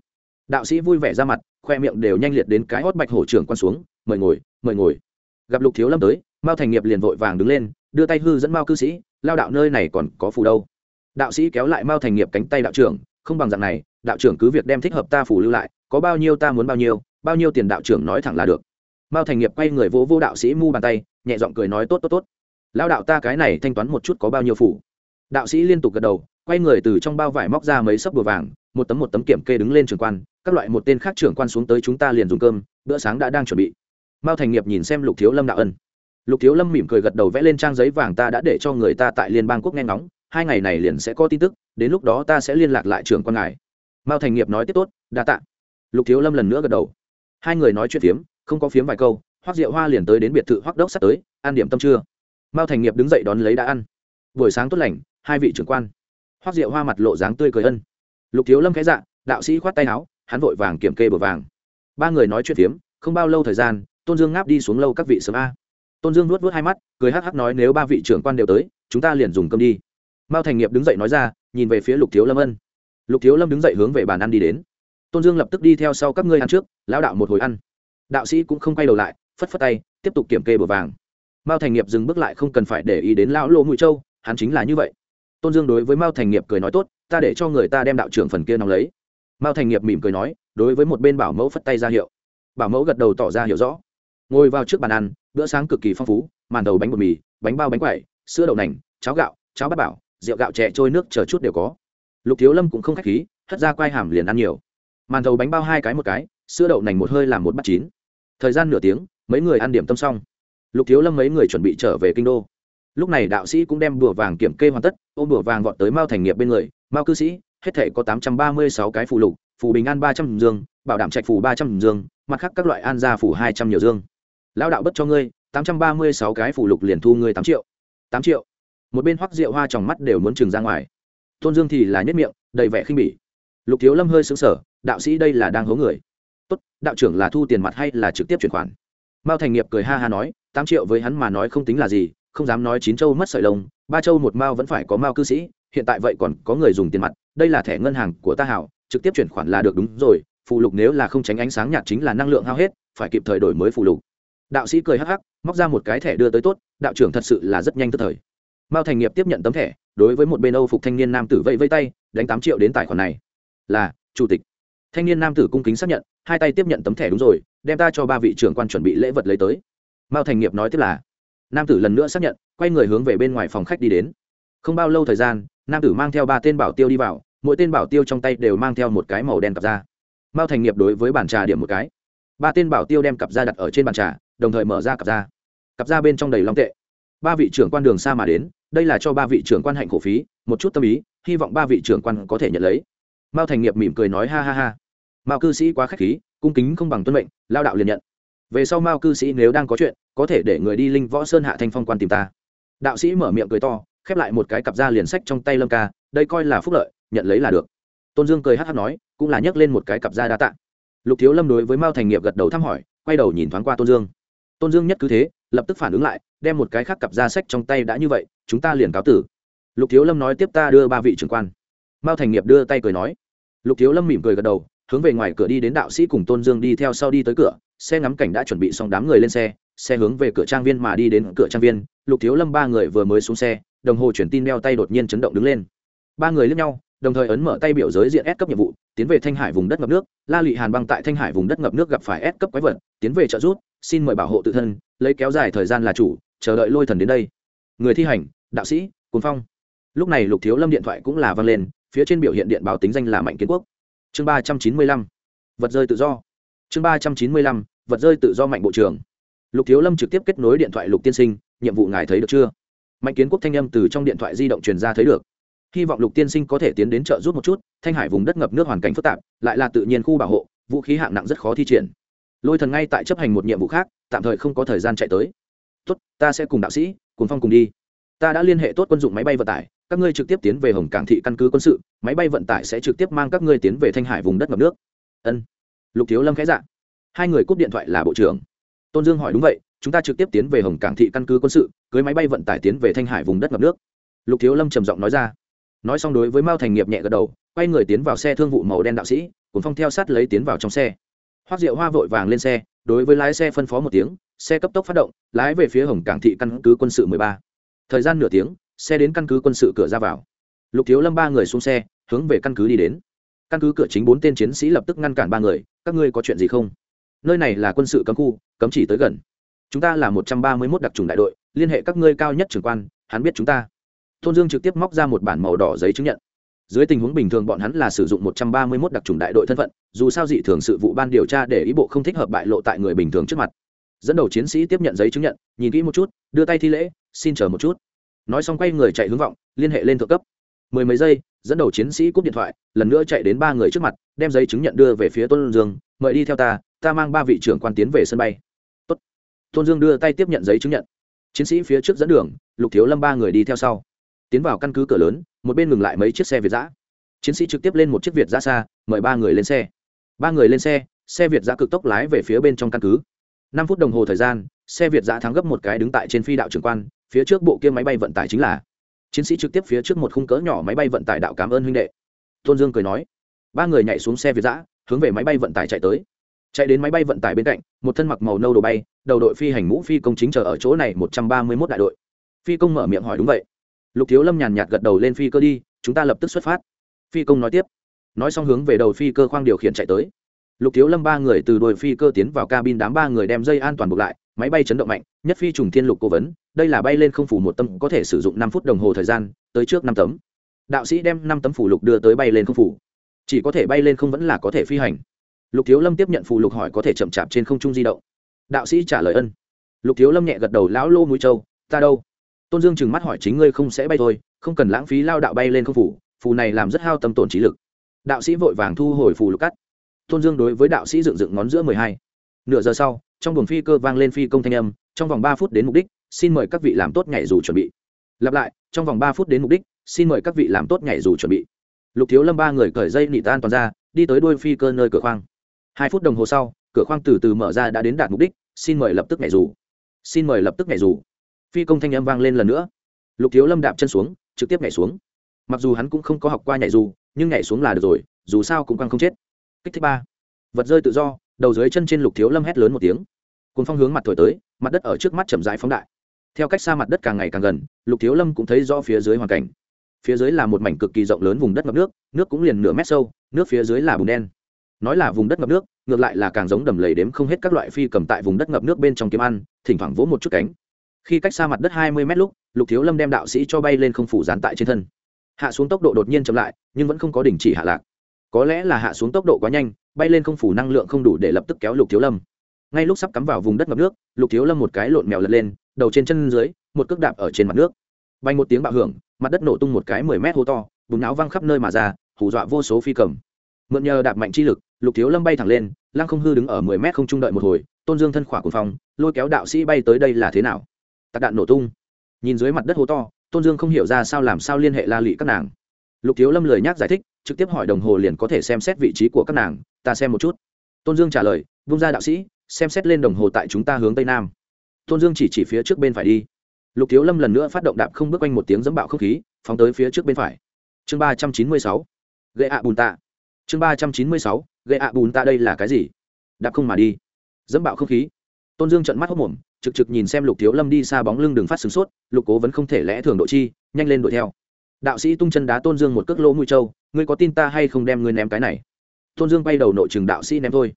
Đạo sĩ vui vẻ ra mặt, khoe miệng đều nhanh liệt đến cái hót bạch hổ trưởng quan xuống, mời ngồi mời ngồi. Gặp lục thiếu lâm tới, mao thành nghiệp liền vội vàng đứng lên, đưa tay hư dẫn mao cư sĩ, lao đạo nơi này còn có phù đâu. Đạo sĩ kéo lại mao thành nghiệp cánh tay đạo trưởng, không bằng dạng này, đạo trưởng cứ việc đem thích hợp ta phủ lưu lại, có bao nhiêu ta muốn bao nhiêu bao nhiêu tiền đạo trưởng nói thẳng là được. Mao thành nghiệp quay người vỗ vô đạo sĩ mu bàn tay, nhẹ giọng cười nói tốt tốt tốt. Lao đạo ta cái này thanh toán một chút có bao nhiêu phủ đạo sĩ liên tục gật đầu, quay người từ trong bao vải móc ra mấy sấp bùa vàng, một tấm một tấm kiểm kê đứng lên trường quan, các loại một tên khác trưởng quan xuống tới chúng ta liền dùng cơm, bữa sáng đã đang chuẩn bị mao thành nghiệp nhìn xem lục thiếu lâm đạo ân. Lục thiếu lâm mỉm cười gật đầu vẽ lên trang giấy vàng ta đã để cho người ta tại liên bang quốc nghe ngóng, hai ngày này liền sẽ có tin tức, đến lúc đó ta sẽ liên lạc lại trưởng quan ngài. Mao thành nghiệp nói tiếp tốt, đa tạ. Lục thiếu lâm lần nữa gật đầu. Hai người nói chuyện phiếm, không có phiếm vài câu hoác rượu hoa liền tới đến biệt thự hoác đốc sắp tới, ăn điểm tâm trưa. Mao thành nghiệp đứng dậy đón lấy đã ăn. Buổi sáng tốt lành, hai vị trưởng quan. Hoác rượu hoa mặt lộ dáng tươi cười ân. Lục thiếu lâm khẽ dạ đạo sĩ khoát tay áo, hắn vội vàng kiểm kê bờ vàng. Ba người nói chuyện phiếm, không bao lâu thời gian tôn dương ngáp đi xuống lâu các vị sớm a. Tôn dương nuốt vớt hai mắt, cười hắc hắc nói nếu ba vị trưởng quan đều tới, chúng ta liền dùng cơm đi. Mao thành nghiệp đứng dậy nói ra, nhìn về phía lục thiếu lâm ân. Lục thiếu lâm đứng dậy hướng về bàn ăn đi đến. Tôn dương lập tức đi theo sau các ngươi ăn trước, lão đạo một hồi ăn. Đạo sĩ cũng không quay đầu lại, phất phất tay, tiếp tục kiểm kê bờ vàng. Mao thành nghiệp dừng bước lại không cần phải để ý đến lão lỗ mũi châu, hắn chính là như vậy. Tôn dương đối với mao thành nghiệp cười nói tốt, ta để cho người ta đem đạo trưởng phần kia nóng lấy. Mao thành nghiệp mỉm cười nói, đối với một bên bảo mẫu phất tay ra hiệu. Bảo mẫu gật đầu tỏ ra hiểu rõ ngồi vào trước bàn ăn, bữa sáng cực kỳ phong phú, màn đầu bánh bột mì, bánh bao bánh quẩy, sữa đậu nành, cháo gạo, cháo bát bảo, rượu gạo chè trôi nước chờ chút đều có. Lục thiếu lâm cũng không k h á c h khí, hất ra quai hàm liền ăn nhiều. Màn đầu bánh bao hai cái một cái, sữa đậu nành một hơi làm một bát chín. Thời gian nửa tiếng, mấy người ăn điểm tâm xong. Lục thiếu lâm mấy người chuẩn bị trở về kinh đô. Lúc này đạo sĩ cũng đem bùa vàng kiểm kê hoàn tất, ôm bùa vàng gọn tới mao thành nghiệp bên người. Mao cư sĩ, hết thể có tám trăm ba mươi sáu cái phù lục, phù bình an ba trăm dương, bảo đảm trạch phù ba trăm dương, mặt khác các loại an gia phù hai trăm nhiều dương lao đạo bất cho ngươi, tám trăm ba mươi sáu cái phủ lục liền thu ngươi tám triệu. Tám triệu. Một bên hoắc rượu hoa tròng mắt đều muốn trừng ra ngoài. Tôn dương thì là nhất miệng, đầy vẻ khinh bỉ. Lục thiếu lâm hơi xứng sở đạo sĩ đây là đang hố người. Tốt, đạo trưởng là thu tiền mặt hay là trực tiếp chuyển khoản? Mao thành nghiệp cười ha ha nói, tám triệu với hắn mà nói không tính là gì, không dám nói chín châu mất sợi lông, ba châu một mao vẫn phải có mao cư sĩ, hiện tại vậy còn có người dùng tiền mặt, đây là thẻ ngân hàng của ta hảo, trực tiếp chuyển khoản là được đúng rồi phụ lục nếu là không tránh ánh sáng nhạt chính là năng lượng hao hết, phải kịp thời đổi mới phụ lục đạo sĩ cười hắc hắc, móc ra một cái thẻ đưa tới tốt, đạo trưởng thật sự là rất nhanh tức thời. Mao thành nghiệp tiếp nhận tấm thẻ, đối với một bên âu phục thanh niên nam tử vẫy vây tay, đánh tám triệu đến tài khoản này. Là, chủ tịch. Thanh niên nam tử cung kính xác nhận, hai tay tiếp nhận tấm thẻ đúng rồi, đem ta cho ba vị trưởng quan chuẩn bị lễ vật lấy tới. Mao thành nghiệp nói tiếp là, nam tử lần nữa xác nhận, quay người hướng về bên ngoài phòng khách đi đến. Không bao lâu thời gian, nam tử mang theo ba tên bảo tiêu đi vào, mỗi tên bảo tiêu trong tay đều mang theo một cái màu đen cặp ra. mao thành nghiệp đối với bàn trà điểm một cái ba tên bảo tiêu đem cặp da đặt ở trên bàn trà, đồng thời mở ra cặp da. Cặp da bên trong đầy long tệ. Ba vị trưởng quan đường xa mà đến, đây là cho ba vị trưởng quan hạnh khổ phí, một chút tâm ý, hy vọng ba vị trưởng quan có thể nhận lấy. Mao thành nghiệp mỉm cười nói ha ha ha. Mao cư sĩ quá k h á c h khí, cung kính không bằng tuân mệnh, lao đạo liền nhận. Về sau mao cư sĩ nếu đang có chuyện, có thể để người đi linh võ sơn hạ thanh phong quan tìm ta. Đạo sĩ mở miệng cười to, khép lại một cái cặp da liền sách trong tay lâm ca, đây coi là phúc lợi, nhận lấy là được. Tôn dương cười hát hát nói, cũng là nhấc lên một cái cặp da đa tạ lục thiếu lâm đối với mao thành nghiệp gật đầu thăm hỏi, quay đầu nhìn thoáng qua tôn dương. Tôn dương nhất cứ thế, lập tức phản ứng lại, đem một cái khác cặp da sách trong tay đã như vậy, chúng ta liền cáo tử. Lục thiếu lâm nói tiếp ta đưa ba vị trưởng quan. Mao thành nghiệp đưa tay cười nói. Lục thiếu lâm mỉm cười gật đầu, hướng về ngoài cửa đi đến đạo sĩ cùng tôn dương đi theo sau đi tới cửa, xe ngắm cảnh đã chuẩn bị xong đám người lên xe xe hướng về cửa trang viên mà đi đến cửa trang viên, lục thiếu lâm ba người vừa mới xuống xe, đồng hồ chuyển tin đeo tay đột nhiên chấn động đứng lên. Ba người lướt nhau đồng thời ấn mở tay biểu giới diện S cấp nhiệm vụ, tiến về thanh hải vùng đất ngập nước, la lụy hàn băng tại thanh hải vùng đất ngập nước gặp phải S cấp quái vật, tiến về trợ giúp, xin mời bảo hộ tự thân, lấy kéo dài thời gian là chủ, chờ đợi lôi thần đến đây. Người thi hành, đạo sĩ cuốn phong. Lúc này lục thiếu lâm điện thoại cũng là vang lên, phía trên biểu hiện điện báo tính danh là mạnh kiến quốc. Chương ba trăm chín mươi lăm, vật rơi tự do. Chương ba trăm chín mươi lăm, vật rơi tự do mạnh bộ trưởng. Lục thiếu lâm trực tiếp kết nối điện thoại lục tiên sinh, nhiệm vụ ngài thấy được chưa? Mạnh kiến quốc thanh âm từ trong điện thoại di động truyền ra thấy được hy vọng lục tiên sinh có thể tiến đến trợ giúp một chút, thanh hải vùng đất ngập nước hoàn cảnh phức tạp, lại là tự nhiên khu bảo hộ, vũ khí hạng nặng rất khó thi triển. Lôi thần ngay tại chấp hành một nhiệm vụ khác, tạm thời không có thời gian chạy tới. Tốt, ta sẽ cùng đạo sĩ, cùng phong cùng đi. Ta đã liên hệ tốt quân dụng máy bay vận tải, các ngươi trực tiếp tiến về hồng cảng thị căn cứ quân sự, máy bay vận tải sẽ trực tiếp mang các ngươi tiến về thanh hải vùng đất ngập nước. Ân. Lục thiếu lâm khẽ dạ. Hai người cúp điện thoại là bộ trưởng. Tôn dương hỏi, đúng vậy, chúng ta trực tiếp tiến về hồng cảng thị căn cứ quân sự, cưới máy bay vận tải tiến về thanh hải vùng đất ngập nước. Lục thiếu lâm trầm giọng nói ra nói xong đối với mao thành nghiệp nhẹ gật đầu, quay người tiến vào xe thương vụ màu đen đạo sĩ, cuốn phong theo sát lấy tiến vào trong xe. Hoác diệu hoa vội vàng lên xe, đối với lái xe phân phó một tiếng, xe cấp tốc phát động, lái về phía hồng cảng thị căn cứ quân sự mười ba. Thời gian nửa tiếng, xe đến căn cứ quân sự cửa ra vào. Lục thiếu lâm ba người xuống xe, hướng về căn cứ đi đến. Căn cứ cửa chính bốn tên chiến sĩ lập tức ngăn cản ba người, các ngươi có chuyện gì không? Nơi này là quân sự cấm khu, cấm chỉ tới gần. Chúng ta là một trăm ba mươi mốt đặc trùng đại đội, liên hệ các ngươi cao nhất trưởng quan, hắn biết chúng ta tôn dương trực tiếp móc ra một bản màu đỏ giấy chứng nhận. Dưới tình huống bình thường bọn hắn là sử dụng một trăm ba mươi mốt đặc trùng đại đội thân phận, dù sao dị thường sự vụ ban điều tra để ý bộ không thích hợp bại lộ tại người bình thường trước mặt. Dẫn đầu chiến sĩ tiếp nhận giấy chứng nhận, nhìn kỹ một chút, đưa tay thi lễ, xin chờ một chút. Nói xong quay người chạy hướng vọng, liên hệ lên thượng cấp. Mười mấy giây, dẫn đầu chiến sĩ cúp điện thoại, lần nữa chạy đến ba người trước mặt, đem giấy chứng nhận đưa về phía tôn dương, mời đi theo ta ta mang ba vị trưởng quan tiến về sân bay. Tốt. tôn dương đưa tay tiếp nhận giấy chứng nhận. Chiến sĩ phía trước dẫn đường, lục thiếu lâm ba người đi theo sau tiến vào căn cứ cửa lớn, một bên ngừng lại mấy chiếc xe việt giã chiến sĩ trực tiếp lên một chiếc việt giã xa, mời ba người lên xe. Ba người lên xe xe việt giã cực tốc lái về phía bên trong căn cứ. Năm phút đồng hồ thời gian, xe việt giã thắng gấp một cái đứng tại trên phi đạo trưởng quan, phía trước bộ kia máy bay vận tải chính là. Chiến sĩ trực tiếp phía trước một khung cỡ nhỏ máy bay vận tải đạo cảm ơn huynh đệ. Tôn dương cười nói. Ba người nhảy xuống xe việt giã hướng về máy bay vận tải chạy tới. Chạy đến máy bay vận tải bên cạnh, một thân mặc màu nâu đồ bay, đầu đội phi hành mũ phi công chính chờ ở chỗ này một trăm ba mươi mốt đại đội. Phi công mở miệng hỏi đúng vậy lục thiếu lâm nhàn nhạt gật đầu lên phi cơ đi chúng ta lập tức xuất phát. Phi công nói tiếp. Nói xong hướng về đầu phi cơ khoang điều khiển chạy tới. Lục thiếu lâm ba người từ đồi phi cơ tiến vào cabin đám ba người đem dây an toàn buộc lại máy bay chấn động mạnh nhất phi trùng thiên lục cố vấn đây là bay lên không phủ một tâm có thể sử dụng năm phút đồng hồ thời gian tới trước năm tấm. Đạo sĩ đem năm tấm phủ lục đưa tới bay lên không phủ. Chỉ có thể bay lên không vẫn là có thể phi hành. Lục thiếu lâm tiếp nhận phủ lục hỏi có thể chậm chạp trên không trung di động. Đạo sĩ trả lời ân. Lục thiếu lâm nhẹ gật đầu lão lô mũi châu, ta đâu? Tôn dương chừng mắt hỏi chính ngươi không sẽ bay thôi, không cần lãng phí lao đạo bay lên không phủ, phù này làm rất hao tâm tổn trí lực. Đạo sĩ vội vàng thu hồi phù lục cắt. Tôn dương đối với đạo sĩ dựng dựng ngón giữa mười hai. Nửa giờ sau, trong buồng phi cơ vang lên phi công thanh âm, trong vòng ba phút đến mục đích, xin mời các vị làm tốt nhảy dù chuẩn bị. Lặp lại, trong vòng ba phút đến mục đích, xin mời các vị làm tốt nhảy dù chuẩn bị. Lục thiếu lâm ba người cởi dây nị tan toàn ra, đi tới đuôi phi cơ nơi cửa khoang. Hai phút đồng hồ sau, cửa khoang từ từ mở ra đã đến đạt mục đích, xin mời lập tức nhảy dù. Xin mời lập tức nhảy dù phi công thanh âm vang lên lần nữa. Lục thiếu lâm đạp chân xuống, trực tiếp nhảy xuống. Mặc dù hắn cũng không có học qua nhảy dù, nhưng nhảy xuống là được rồi, dù sao cũng quăng không chết. Kích thích ba. Vật rơi tự do, đầu dưới chân trên lục thiếu lâm hét lớn một tiếng. Cùng phong hướng mặt thổi tới, mặt đất ở trước mắt chậm rãi phóng đại. Theo cách xa mặt đất càng ngày càng gần, lục thiếu lâm cũng thấy rõ phía dưới hoàn cảnh. Phía dưới là một mảnh cực kỳ rộng lớn vùng đất ngập nước nước cũng liền nửa mét sâu, nước phía dưới là bùn đen. Nói là vùng đất ngập nước, ngược lại là càng giống đầm lầy đếm không hết các loại phi cầm tại vùng đất ngập nước bên trong kiếm ăn, thỉnh thoảng vỗ một chút cánh khi cách xa mặt đất hai mươi mét lúc, lục thiếu lâm đem đạo sĩ cho bay lên không phủ dán tại trên thân. Hạ xuống tốc độ đột nhiên chậm lại, nhưng vẫn không có đình chỉ hạ lạc. Có lẽ là hạ xuống tốc độ quá nhanh, bay lên không phủ năng lượng không đủ để lập tức kéo lục thiếu lâm. Ngay lúc sắp cắm vào vùng đất ngập nước, lục thiếu lâm một cái lộn mèo lật lên, đầu trên chân dưới, một cước đạp ở trên mặt nước. Bay một tiếng bạo hưởng, mặt đất nổ tung một cái mười mét hô to bùn não văng khắp nơi mà ra, hù dọa vô số phi cầm. Mượn nhờ đạp mạnh chi lực, lục thiếu lâm bay thẳng lên, lăng không hư đứng ở mười mét không trung đợi một hồi, tôn dương thân khỏa cùng phòng lôi kéo đạo sĩ bay tới đây là thế nào? Tạc đạn nổ tung. Nhìn dưới mặt đất hố to, tôn dương không hiểu ra sao làm sao liên hệ la lị các nàng. Lục thiếu lâm lời nhắc giải thích, trực tiếp hỏi đồng hồ liền có thể xem xét vị trí của các nàng, ta xem một chút. Tôn dương trả lời, vung ra đạo sĩ, xem xét lên đồng hồ tại chúng ta hướng tây nam. Tôn dương chỉ chỉ phía trước bên phải đi. Lục thiếu lâm lần nữa phát động đạp không bước quanh một tiếng dẫm bạo không khí, phóng tới phía trước bên phải. Chương ba trăm chín mươi sáu. Gây ạ bùn tạ. Chương ba trăm chín mươi sáu. Gây ạ bùn tạ đây là cái gì? Đạp không mà đi. Dẫm bạo không khí. Tôn dương trận mắt hốc mồm trực trực nhìn xem lục thiếu lâm đi xa bóng lưng đường phát sửng sốt, lục cố vẫn không thể lẽ thường độ chi, nhanh lên đuổi theo. Đạo sĩ tung chân đá tôn dương một cước lỗ mũi trâu ngươi có tin ta hay không đem ngươi ném cái này? Tôn dương bay đầu nội trường đạo sĩ ném thôi.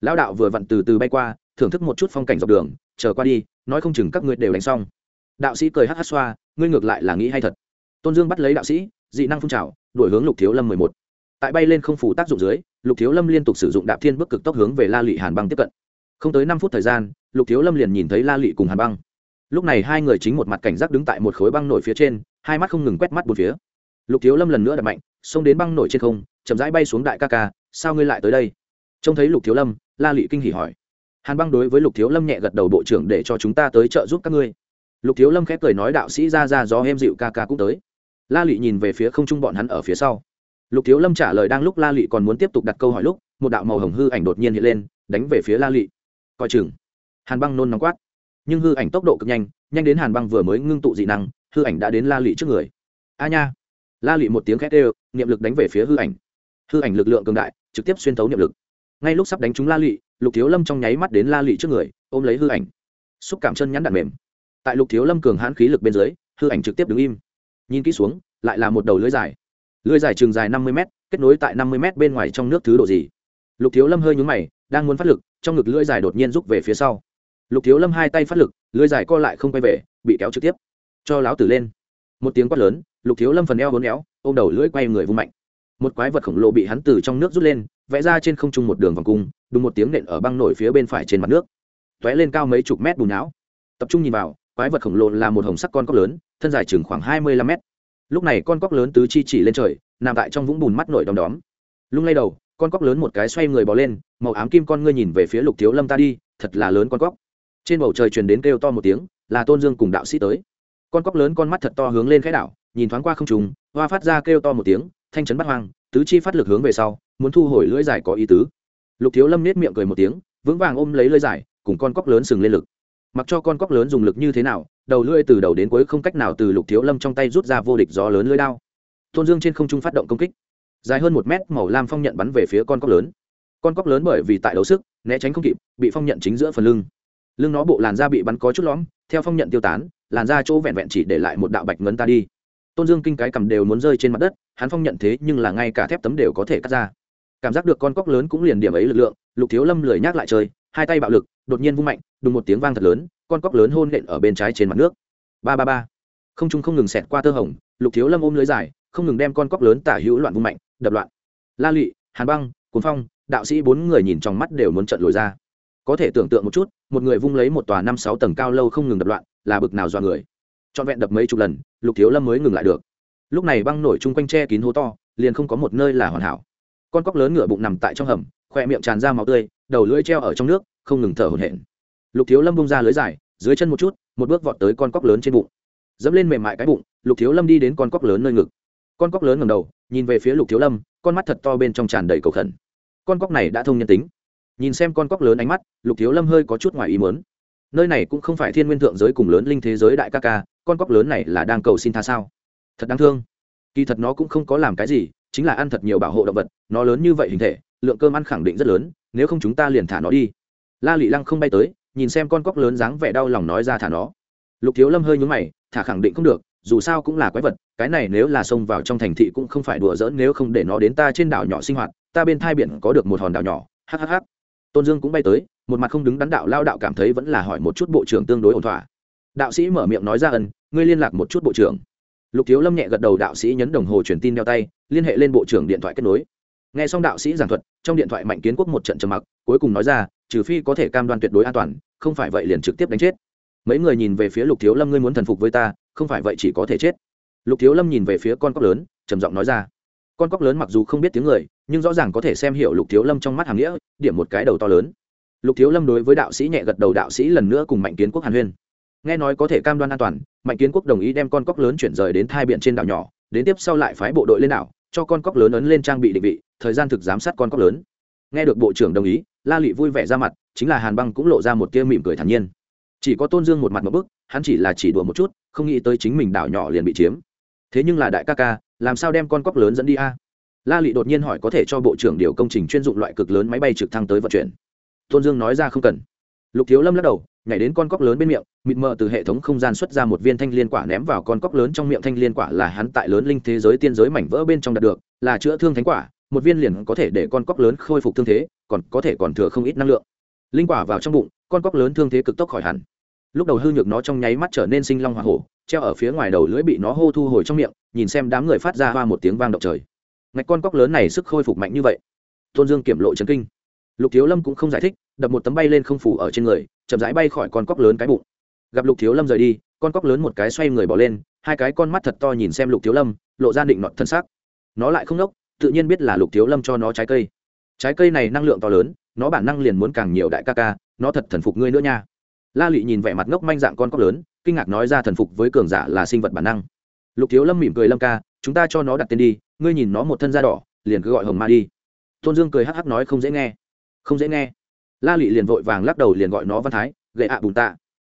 Lão đạo vừa vặn từ từ bay qua, thưởng thức một chút phong cảnh dọc đường, chờ qua đi, nói không chừng các ngươi đều đánh xong. Đạo sĩ cười hát hát xoa, ngươi ngược lại là nghĩ hay thật. Tôn dương bắt lấy đạo sĩ, dị năng phun trào đổi hướng lục thiếu lâm mười một. Tại bay lên không phủ tác dụng dưới, lục thiếu lâm liên tục sử dụng đạp thiên bước cực tốc hướng về la lị hàn băng tiếp cận không tới năm phút thời gian, lục thiếu lâm liền nhìn thấy la lị cùng hàn băng. Lúc này hai người chính một mặt cảnh giác đứng tại một khối băng nổi phía trên, hai mắt không ngừng quét mắt bốn phía. Lục thiếu lâm lần nữa đập mạnh, xông đến băng nổi trên không, chậm rãi bay xuống đại ca ca, sao ngươi lại tới đây? Trông thấy lục thiếu lâm, la lị kinh hỉ hỏi. Hàn băng đối với lục thiếu lâm nhẹ gật đầu, bộ trưởng để cho chúng ta tới trợ giúp các ngươi. Lục thiếu lâm khép cười nói, đạo sĩ ra ra gió em dịu ca ca cũng tới. La lị nhìn về phía không trung bọn hắn ở phía sau. Lục thiếu lâm trả lời đang lúc la lị còn muốn tiếp tục đặt câu hỏi lúc, một đạo màu hồng hư ảnh đột nhiên hiện lên, đánh về phía la lị coi chừng. Hàn băng nôn nóng quát. Nhưng hư ảnh tốc độ cực nhanh nhanh đến hàn băng vừa mới ngưng tụ dị năng, hư ảnh đã đến la lị trước người. A nha. La lị một tiếng khét đều, niệm lực đánh về phía hư ảnh. Hư ảnh lực lượng cường đại, trực tiếp xuyên thấu niệm lực. Ngay lúc sắp đánh trúng la lị, lục thiếu lâm trong nháy mắt đến la lị trước người, ôm lấy hư ảnh. Xúc cảm chân nhắn đạn mềm. Tại lục thiếu lâm cường hãn khí lực bên dưới, hư ảnh trực tiếp đứng im. Nhìn kỹ xuống, lại là một đầu lưới dài. Lưới dài trường dài năm mươi m kết nối tại năm mươi m bên ngoài trong nước thứ độ gì? Lục thiếu lâm hơi nhúng mày đang muốn phát lực, trong ngực lưỡi dài đột nhiên rút về phía sau. Lục thiếu lâm hai tay phát lực, lưỡi dài co lại không quay về, bị kéo trực tiếp. Cho láo tử lên. Một tiếng quát lớn, lục thiếu lâm phần eo hốn éo, ôm đầu lưỡi quay người vung mạnh. Một quái vật khổng lồ bị hắn từ trong nước rút lên, vẽ ra trên không trung một đường vòng cung, đùng một tiếng nện ở băng nổi phía bên phải trên mặt nước. T ó é lên cao mấy chục mét bùn não. Tập trung nhìn vào, quái vật khổng lồ là một hồng sắc con cóc lớn, thân dài chừng khoảng hai mươi lăm mét. Lúc này con cóc lớn tứ chi chỉ lên trời, nằm tại trong vũng bùn mắt nổi đom đóm. Lung lay đầu con cóc lớn một cái xoay người bò lên, màu ám kim con ngươi nhìn về phía lục thiếu lâm ta đi, thật là lớn con cóc. Trên bầu trời truyền đến kêu to một tiếng, là tôn dương cùng đạo sĩ tới. Con cóc lớn con mắt thật to hướng lên khẽ đảo, nhìn thoáng qua không trùng hoa phát ra kêu to một tiếng, thanh chấn bắt hoang, tứ chi phát lực hướng về sau, muốn thu hồi lưỡi dài có ý tứ. Lục thiếu lâm nết miệng cười một tiếng, vững vàng ôm lấy lưỡi dài cùng con cóc lớn sừng lên lực. Mặc cho con cóc lớn dùng lực như thế nào, đầu lưỡi từ đầu đến cuối không cách nào từ lục thiếu lâm trong tay rút ra vô địch gió lớn lưỡi đao. Tôn dương trên không trung phát động công kích dài hơn một mét màu lam phong nhận bắn về phía con cóc lớn. Con cóc lớn bởi vì tại đấu sức, né tránh không kịp, bị phong nhận chính giữa phần lưng. Lưng nó bộ làn da bị bắn có chút lõm, theo phong nhận tiêu tán, làn da chỗ vẹn vẹn chỉ để lại một đạo bạch ngấn ta đi. Tôn dương kinh cái cầm đều muốn rơi trên mặt đất, hắn phong nhận thế nhưng là ngay cả thép tấm đều có thể cắt ra. Cảm giác được con cóc lớn cũng liền điểm ấy lực lượng, lục thiếu lâm lười nhác lại chơi, hai tay bạo lực, đột nhiên vung mạnh, đùng một tiếng vang thật lớn, con cóc lớn hôn nện ở bên trái trên mặt nước. Ba ba ba. Không trung không ngừng xẹt qua tơ hồng, lục thiếu lâm ôm lưới dài, không ngừng đem con cóc lớn tả hữu loạn vung mạnh đập loạn. La lụy, hàn băng cuốn phong, đạo sĩ bốn người nhìn trong mắt đều muốn trận lồi ra. Có thể tưởng tượng một chút, một người vung lấy một tòa năm sáu tầng cao lâu không ngừng đập loạn, là bực nào do người. Trọn vẹn đập mấy chục lần, lục thiếu lâm mới ngừng lại được. Lúc này băng nổi chung quanh che kín hố to, liền không có một nơi là hoàn hảo. Con cóc lớn ngựa bụng nằm tại trong hầm, khoe miệng tràn ra máu tươi, đầu lưỡi treo ở trong nước, không ngừng thở hổn hển. Lục thiếu lâm bung ra lưới dài, dưới chân một chút, một bước vọt tới con cóc lớn trên bụng. Dẫm lên mềm mại cái bụng, lục thiếu lâm đi đến con cóc lớn nơi ngực. Con cóc lớn ngầm đầu nhìn về phía lục thiếu lâm, con mắt thật to bên trong tràn đầy cầu khẩn. Con cóc này đã thông nhân tính. Nhìn xem con cóc lớn ánh mắt, lục thiếu lâm hơi có chút ngoài ý mớn nơi này cũng không phải thiên nguyên thượng giới cùng lớn linh thế giới đại ca ca, con cóc lớn này là đang cầu xin tha sao? Thật đáng thương. Kỳ thật nó cũng không có làm cái gì, chính là ăn thật nhiều bảo hộ động vật, nó lớn như vậy hình thể, lượng cơm ăn khẳng định rất lớn, nếu không chúng ta liền thả nó đi. La lị lăng không bay tới, nhìn xem con cóc lớn dáng vẻ đau lòng nói ra thả nó. Lục thiếu lâm hơi nhúng mày, thả khẳng định không được dù sao cũng là quái vật, cái này nếu là xông vào trong thành thị cũng không phải đùa giỡn nếu không để nó đến ta trên đảo nhỏ sinh hoạt, ta bên thai biển có được một hòn đảo nhỏ hhh tôn dương cũng bay tới, một mặt không đứng đắn đạo lao đạo cảm thấy vẫn là hỏi một chút bộ trưởng tương đối ổn thỏa. Đạo sĩ mở miệng nói ra ân, ngươi liên lạc một chút bộ trưởng. Lục thiếu lâm nhẹ gật đầu đạo sĩ nhấn đồng hồ truyền tin đeo tay, liên hệ lên bộ trưởng điện thoại kết nối. Nghe xong đạo sĩ giảng thuật, trong điện thoại mạnh kiến quốc một trận trầm mặc, cuối cùng nói ra, trừ phi có thể cam đoan tuyệt đối an toàn, không phải vậy liền trực tiếp đánh chết. Mấy người nhìn về phía lục thiếu lâm, ngươi muốn thần phục với ta không phải vậy chỉ có thể chết. Lục thiếu lâm nhìn về phía con cóc lớn, trầm giọng nói ra. Con cóc lớn mặc dù không biết tiếng người, nhưng rõ ràng có thể xem hiểu lục thiếu lâm trong mắt hàng nghĩa, điểm một cái đầu to lớn. Lục thiếu lâm đối với đạo sĩ nhẹ gật đầu đạo sĩ lần nữa cùng mạnh kiến quốc hàn huyên. Nghe nói có thể cam đoan an toàn, mạnh kiến quốc đồng ý đem con cóc lớn chuyển rời đến thai biển trên đảo nhỏ, đến tiếp sau lại phái bộ đội lên đảo, cho con cóc lớn ấn lên trang bị định vị, thời gian thực giám sát con cóc lớn. Nghe được bộ trưởng đồng ý, la lị vui vẻ ra mặt, chính là hàn băng cũng lộ ra một tia mỉm cười thản nhiên. Chỉ có tôn dương một mặt một bức hắn chỉ là chỉ đùa một chút, không nghĩ tới chính mình đảo nhỏ liền bị chiếm. Thế nhưng là đại ca ca, làm sao đem con cóc lớn dẫn đi a? La lị đột nhiên hỏi có thể cho bộ trưởng điều công trình chuyên dụng loại cực lớn máy bay trực thăng tới vận chuyển. Tôn dương nói ra không cần. Lục thiếu lâm lắc đầu, nhảy đến con cóc lớn bên miệng, mịt mờ từ hệ thống không gian xuất ra một viên thanh liên quả ném vào con cóc lớn trong miệng. Thanh liên quả là hắn tại lớn linh thế giới tiên giới mảnh vỡ bên trong đạt được, là chữa thương thánh quả, một viên liền có thể để con cóc lớn khôi phục thương thế, còn có thể còn thừa không ít năng lượng. Linh quả vào trong bụng, con cóc lớn thương thế cực tốc khỏi hẳn lúc đầu hư nhược nó trong nháy mắt trở nên sinh long hoa hổ, treo ở phía ngoài đầu lưỡi bị nó hô thu hồi trong miệng, nhìn xem đám người phát ra hoa một tiếng vang động trời. Ngạch con cóc lớn này sức khôi phục mạnh như vậy. Tôn dương kiểm lộ trấn kinh. Lục thiếu lâm cũng không giải thích, đập một tấm bay lên không phủ ở trên người, chậm rãi bay khỏi con cóc lớn cái bụng. Gặp lục thiếu lâm rời đi, con cóc lớn một cái xoay người bỏ lên, hai cái con mắt thật to nhìn xem lục thiếu lâm, lộ ra định nọt thân xác. Nó lại không nốc, tự nhiên biết là lục thiếu lâm cho nó trái cây. Trái cây này năng lượng to lớn, nó bản năng liền muốn càng nhiều đại ca ca, nó thật thần phục ngươi nữa nha la lụy nhìn vẻ mặt ngốc manh dạng con cóc lớn, kinh ngạc nói ra thần phục với cường giả là sinh vật bản năng. Lục thiếu lâm mỉm cười, lâm ca, chúng ta cho nó đặt tên đi, ngươi nhìn nó một thân da đỏ, liền cứ gọi hồng ma đi. Tôn dương cười hắc hắc nói, không dễ nghe, không dễ nghe. La lụy liền vội vàng lắc đầu liền gọi nó văn thái, gậy ạ, bùn tạ.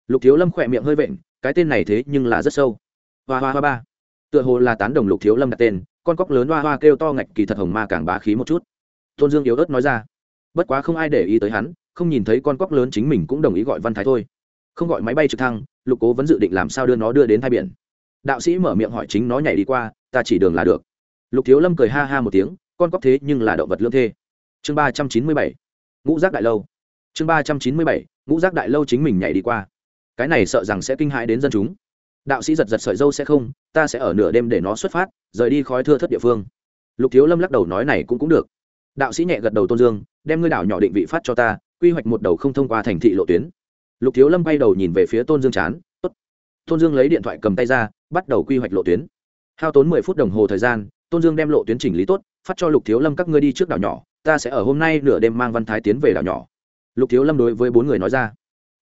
Lục thiếu lâm khỏe miệng hơi vện, cái tên này thế nhưng là rất sâu. Hoa hoa hoa ba. Tựa hồ là tán đồng lục thiếu lâm đặt tên, con cóc lớn hoa hoa kêu to ngạch kỳ thật hồng ma càng bá khí một chút. Tôn dương yếu ớt nói ra, bất quá không ai để ý tới hắn không nhìn thấy con cóc lớn chính mình cũng đồng ý gọi văn thái thôi. Không gọi máy bay trực thăng, lục cố vẫn dự định làm sao đưa nó đưa đến hai biển. Đạo sĩ mở miệng hỏi chính nó nhảy đi qua, ta chỉ đường là được. Lục thiếu lâm cười ha ha một tiếng, con cóc thế nhưng là động vật lương thê. Chương ba trăm chín mươi bảy, ngũ giác đại lâu. Chương ba trăm chín mươi bảy, ngũ giác đại lâu chính mình nhảy đi qua. Cái này sợ rằng sẽ kinh hãi đến dân chúng. Đạo sĩ giật giật sợi dâu sẽ không, ta sẽ ở nửa đêm để nó xuất phát, rời đi khói thưa thất địa phương. Lục thiếu lâm lắc đầu nói này cũng cũng được. Đạo sĩ nhẹ gật đầu tôn dương, đem ngươi đảo nhỏ định vị phát cho ta quy hoạch một đầu không thông qua thành thị lộ tuyến. Lục thiếu lâm bay đầu nhìn về phía tôn dương chán, Tốt. tôn dương lấy điện thoại cầm tay ra, bắt đầu quy hoạch lộ tuyến. Hao tốn mười phút đồng hồ thời gian, tôn dương đem lộ tuyến chỉnh lý tốt, phát cho lục thiếu lâm, các ngươi đi trước đảo nhỏ, ta sẽ ở hôm nay nửa đêm mang văn thái tiến về đảo nhỏ. Lục thiếu lâm đối với bốn người nói ra.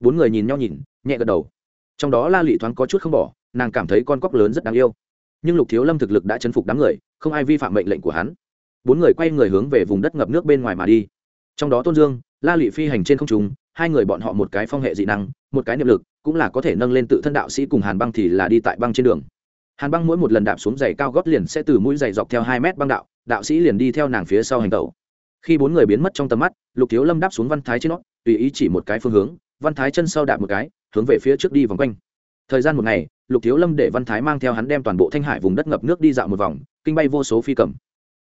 Bốn người nhìn nhau nhìn, nhẹ gật đầu. Trong đó la lị thoáng có chút không bỏ, nàng cảm thấy con cóc lớn rất đáng yêu. Nhưng lục thiếu lâm thực lực đã chấn phục đám người, không ai vi phạm mệnh lệnh của hắn. Bốn người quay người hướng về vùng đất ngập nước bên ngoài mà đi. Trong đó tôn dương la lị phi hành trên không trung, hai người bọn họ một cái phong hệ dị năng, một cái niệm lực, cũng là có thể nâng lên tự thân đạo sĩ cùng hàn băng thì là đi tại băng trên đường. Hàn băng mỗi một lần đạp xuống giày cao gót liền sẽ từ mũi giày dọc theo hai mét băng đạo đạo sĩ liền đi theo nàng phía sau hành tẩu. Khi bốn người biến mất trong tầm mắt, lục thiếu lâm đáp xuống văn thái trên nó, tùy ý chỉ một cái phương hướng, văn thái chân sau đạp một cái, hướng về phía trước đi vòng quanh. Thời gian một ngày, lục thiếu lâm để văn thái mang theo hắn đem toàn bộ thanh hải vùng đất ngập nước đi dạo một vòng, kinh bay vô số phi cầm.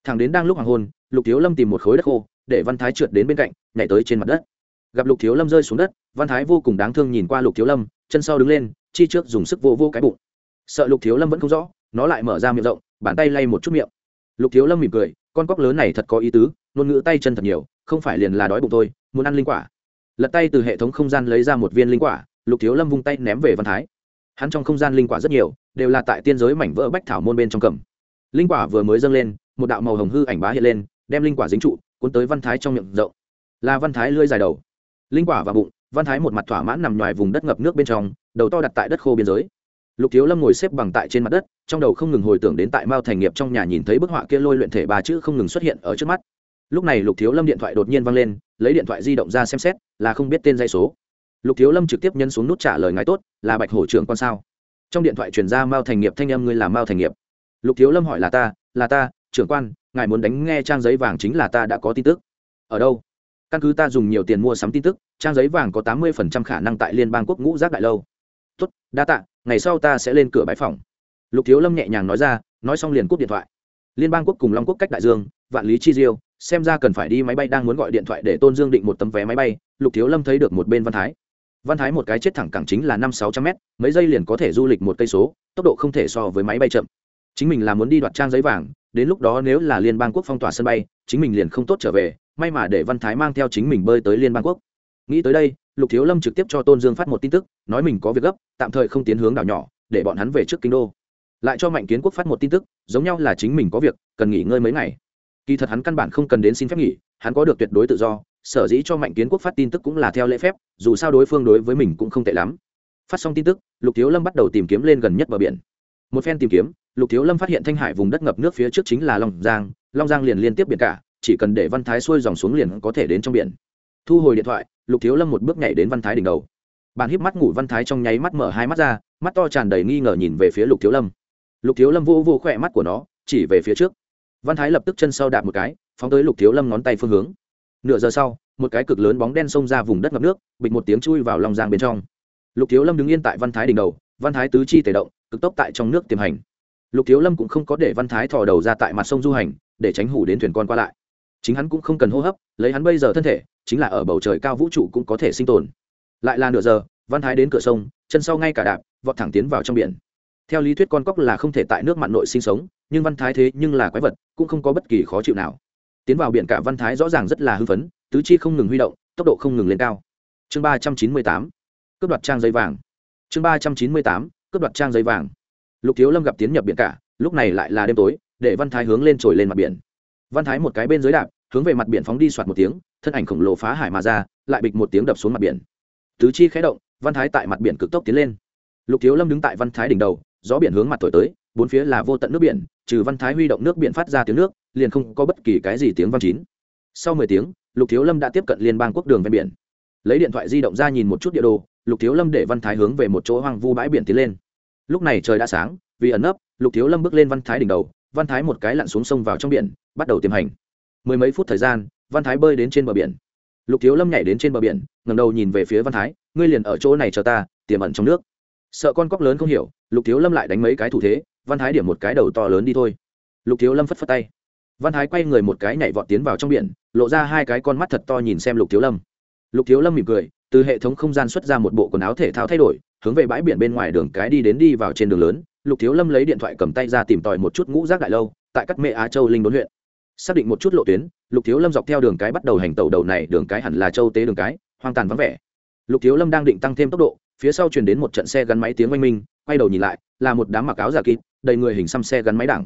Thằng đến đang lúc hoàng hôn, lục thiếu lâm tìm một khối đất khô để văn thái trượt đến bên cạnh, nhảy tới trên mặt đất. Gặp lục thiếu lâm rơi xuống đất, văn thái vô cùng đáng thương nhìn qua lục thiếu lâm, chân sau đứng lên, chi trước dùng sức vô vô cái bụng. Sợ lục thiếu lâm vẫn không rõ, nó lại mở ra miệng rộng, bàn tay lay một chút miệng. Lục thiếu lâm mỉm cười, con cóc lớn này thật có ý tứ, ngôn ngữ tay chân thật nhiều, không phải liền là đói bụng tôi muốn ăn linh quả. Lật tay từ hệ thống không gian lấy ra một viên linh quả, lục thiếu lâm vung tay ném về văn thái. Hắn trong không gian linh quả rất nhiều, đều là tại tiên giới mảnh vỡ bách thảo môn bên trong cầm. Linh quả vừa mới dâng lên, một đạo màu hồng hư ảnh bá hiện lên, đem linh quả dính trụ cuốn tới văn thái trong miệng rộng. Là văn thái lưỡi dài đầu. Linh quả và bụng, văn thái một mặt thỏa mãn nằm ngoài vùng đất ngập nước bên trong, đầu to đặt tại đất khô biên giới. Lục thiếu lâm ngồi xếp bằng tại trên mặt đất, trong đầu không ngừng hồi tưởng đến tại mao thành nghiệp trong nhà nhìn thấy bức họa kia lôi luyện thể ba chữ không ngừng xuất hiện ở trước mắt. Lúc này lục thiếu lâm điện thoại đột nhiên văng lên, lấy điện thoại di động ra xem xét, là không biết tên dây số. Lục thiếu lâm trực tiếp nhân xuống nút trả lời ngài tốt, là bạch hổ trưởng con sao? Trong điện thoại truyền ra mao thành nghiệp thanh âm, ngươi là mao thành nghiệp. Lục thiếu lâm hỏi là ta là ta, trưởng quan ngài muốn đánh nghe trang giấy vàng chính là ta đã có tin tức. Ở đâu? Căn cứ ta dùng nhiều tiền mua sắm tin tức, trang giấy vàng có tám mươi phần trăm khả năng tại liên bang quốc ngũ giác đại lâu. Tốt, đa tạ, ngày sau ta sẽ lên cửa bãi phòng. Lục thiếu lâm nhẹ nhàng nói ra, nói xong liền cúp điện thoại. Liên bang quốc cùng long quốc cách đại dương, vạn lý chi diêu, xem ra cần phải đi máy bay, đang muốn gọi điện thoại để tôn dương định một tấm vé máy bay, lục thiếu lâm thấy được một bên văn thái. Văn thái một cái chết thẳng cẳng chính là năm sáu trăm mét, mấy giây liền có thể du lịch một cây số, tốc độ không thể so với máy bay chậm. Chính mình là muốn đi đoạt trang giấy vàng đến lúc đó nếu là liên bang quốc phong tỏa sân bay, chính mình liền không tốt trở về, may mà để văn thái mang theo chính mình bơi tới liên bang quốc. Nghĩ tới đây, lục thiếu lâm trực tiếp cho tôn dương phát một tin tức, nói mình có việc gấp, tạm thời không tiến hướng đảo nhỏ, để bọn hắn về trước kinh đô. Lại cho mạnh kiến quốc phát một tin tức, giống nhau là chính mình có việc, cần nghỉ ngơi mấy ngày. Kỳ thật hắn căn bản không cần đến xin phép nghỉ, hắn có được tuyệt đối tự do, sở dĩ cho mạnh kiến quốc phát tin tức cũng là theo lễ phép, dù sao đối phương đối với mình cũng không tệ lắm. Phát xong tin tức, lục thiếu lâm bắt đầu tìm kiếm lên gần nhất bờ biển. Một phen tìm kiếm lục thiếu lâm phát hiện thanh hải vùng đất ngập nước phía trước chính là long giang long giang liền liên tiếp biển cả, chỉ cần để văn thái xuôi dòng xuống liền có thể đến trong biển. Thu hồi điện thoại, lục thiếu lâm một bước nhảy đến văn thái đỉnh đầu. Bàn híp mắt ngủ văn thái trong nháy mắt mở hai mắt ra, mắt to tràn đầy nghi ngờ nhìn về phía lục thiếu lâm. Lục thiếu lâm vô vô khỏe mắt của nó, chỉ về phía trước. Văn thái lập tức chân sau đạp một cái, phóng tới lục thiếu lâm ngón tay phương hướng. Nửa giờ sau, một cái cực lớn bóng đen xông ra vùng đất ngập nước, bịch một tiếng chui vào lòng giang bên trong. Lục thiếu lâm đứng yên tại văn thái đỉnh đầu, văn thái tứ chi tề động, cực tốc tại trong nước tiềm hành lục thiếu lâm cũng không có để văn thái thò đầu ra tại mặt sông du hành, để tránh hủ đến thuyền con qua lại. Chính hắn cũng không cần hô hấp, lấy hắn bây giờ thân thể, chính là ở bầu trời cao vũ trụ cũng có thể sinh tồn. Lại là nửa giờ, văn thái đến cửa sông, chân sau ngay cả đạp, vọt thẳng tiến vào trong biển. Theo lý thuyết con cóc là không thể tại nước mặn nội sinh sống, nhưng văn thái thế nhưng là quái vật, cũng không có bất kỳ khó chịu nào. Tiến vào biển cả văn thái rõ ràng rất là hưng phấn, tứ chi không ngừng huy động, tốc độ không ngừng lên cao. Chương ba trăm chín mươi tám, cướp đoạt trang giấy vàng. Chương ba trăm chín mươi tám, cướp đoạt trang giấy vàng lục thiếu lâm gặp tiến nhập biển cả, lúc này lại là đêm tối, để văn thái hướng lên trồi lên mặt biển. Văn thái một cái bên dưới đạp, hướng về mặt biển phóng đi soạt một tiếng, thân ảnh khổng lồ phá hải mà ra, lại bịch một tiếng đập xuống mặt biển. Tứ chi khé động, văn thái tại mặt biển cực tốc tiến lên. Lục thiếu lâm đứng tại văn thái đỉnh đầu, gió biển hướng mặt thổi tới, bốn phía là vô tận nước biển, trừ văn thái huy động nước biển phát ra tiếng nước, liền không có bất kỳ cái gì tiếng vang chín. Sau mười tiếng, lục thiếu lâm đã tiếp cận liên bang quốc đường ven biển. Lấy điện thoại di động ra nhìn một chút địa đồ, lục thiếu lâm để văn thái hướng về một chỗ hoang vu bãi biển tiến lên lúc này trời đã sáng, vì ẩn nấp, lục thiếu lâm bước lên văn thái đỉnh đầu, văn thái một cái lặn xuống sông vào trong biển, bắt đầu tiềm hành. Mười mấy phút thời gian, văn thái bơi đến trên bờ biển. Lục thiếu lâm nhảy đến trên bờ biển ngầm đầu nhìn về phía văn thái, ngươi liền ở chỗ này chờ ta, tiềm ẩn trong nước. Sợ con cóc lớn không hiểu, lục thiếu lâm lại đánh mấy cái thủ thế, văn thái điểm một cái đầu to lớn đi thôi. Lục thiếu lâm phất phất tay. Văn thái quay người một cái nhảy vọt tiến vào trong biển, lộ ra hai cái con mắt thật to nhìn xem lục thiếu lâm. Lục thiếu lâm mỉm cười, từ hệ thống không gian xuất ra một bộ quần áo thể thao thay đổi hướng về bãi biển bên ngoài đường cái đi đến đi vào trên đường lớn, lục thiếu lâm lấy điện thoại cầm tay ra tìm tòi một chút ngũ rác đại lâu, tại các mệ á châu linh đốn huyện. Xác định một chút lộ tuyến, lục thiếu lâm dọc theo đường cái bắt đầu hành tàu đầu này, đường cái hẳn là châu tế đường cái, hoang tàn vắng vẻ. Lục thiếu lâm đang định tăng thêm tốc độ, phía sau truyền đến một trận xe gắn máy tiếng oanh minh, quay đầu nhìn lại, là một đám mặc áo giả kịp, đầy người hình xăm xe gắn máy đẳng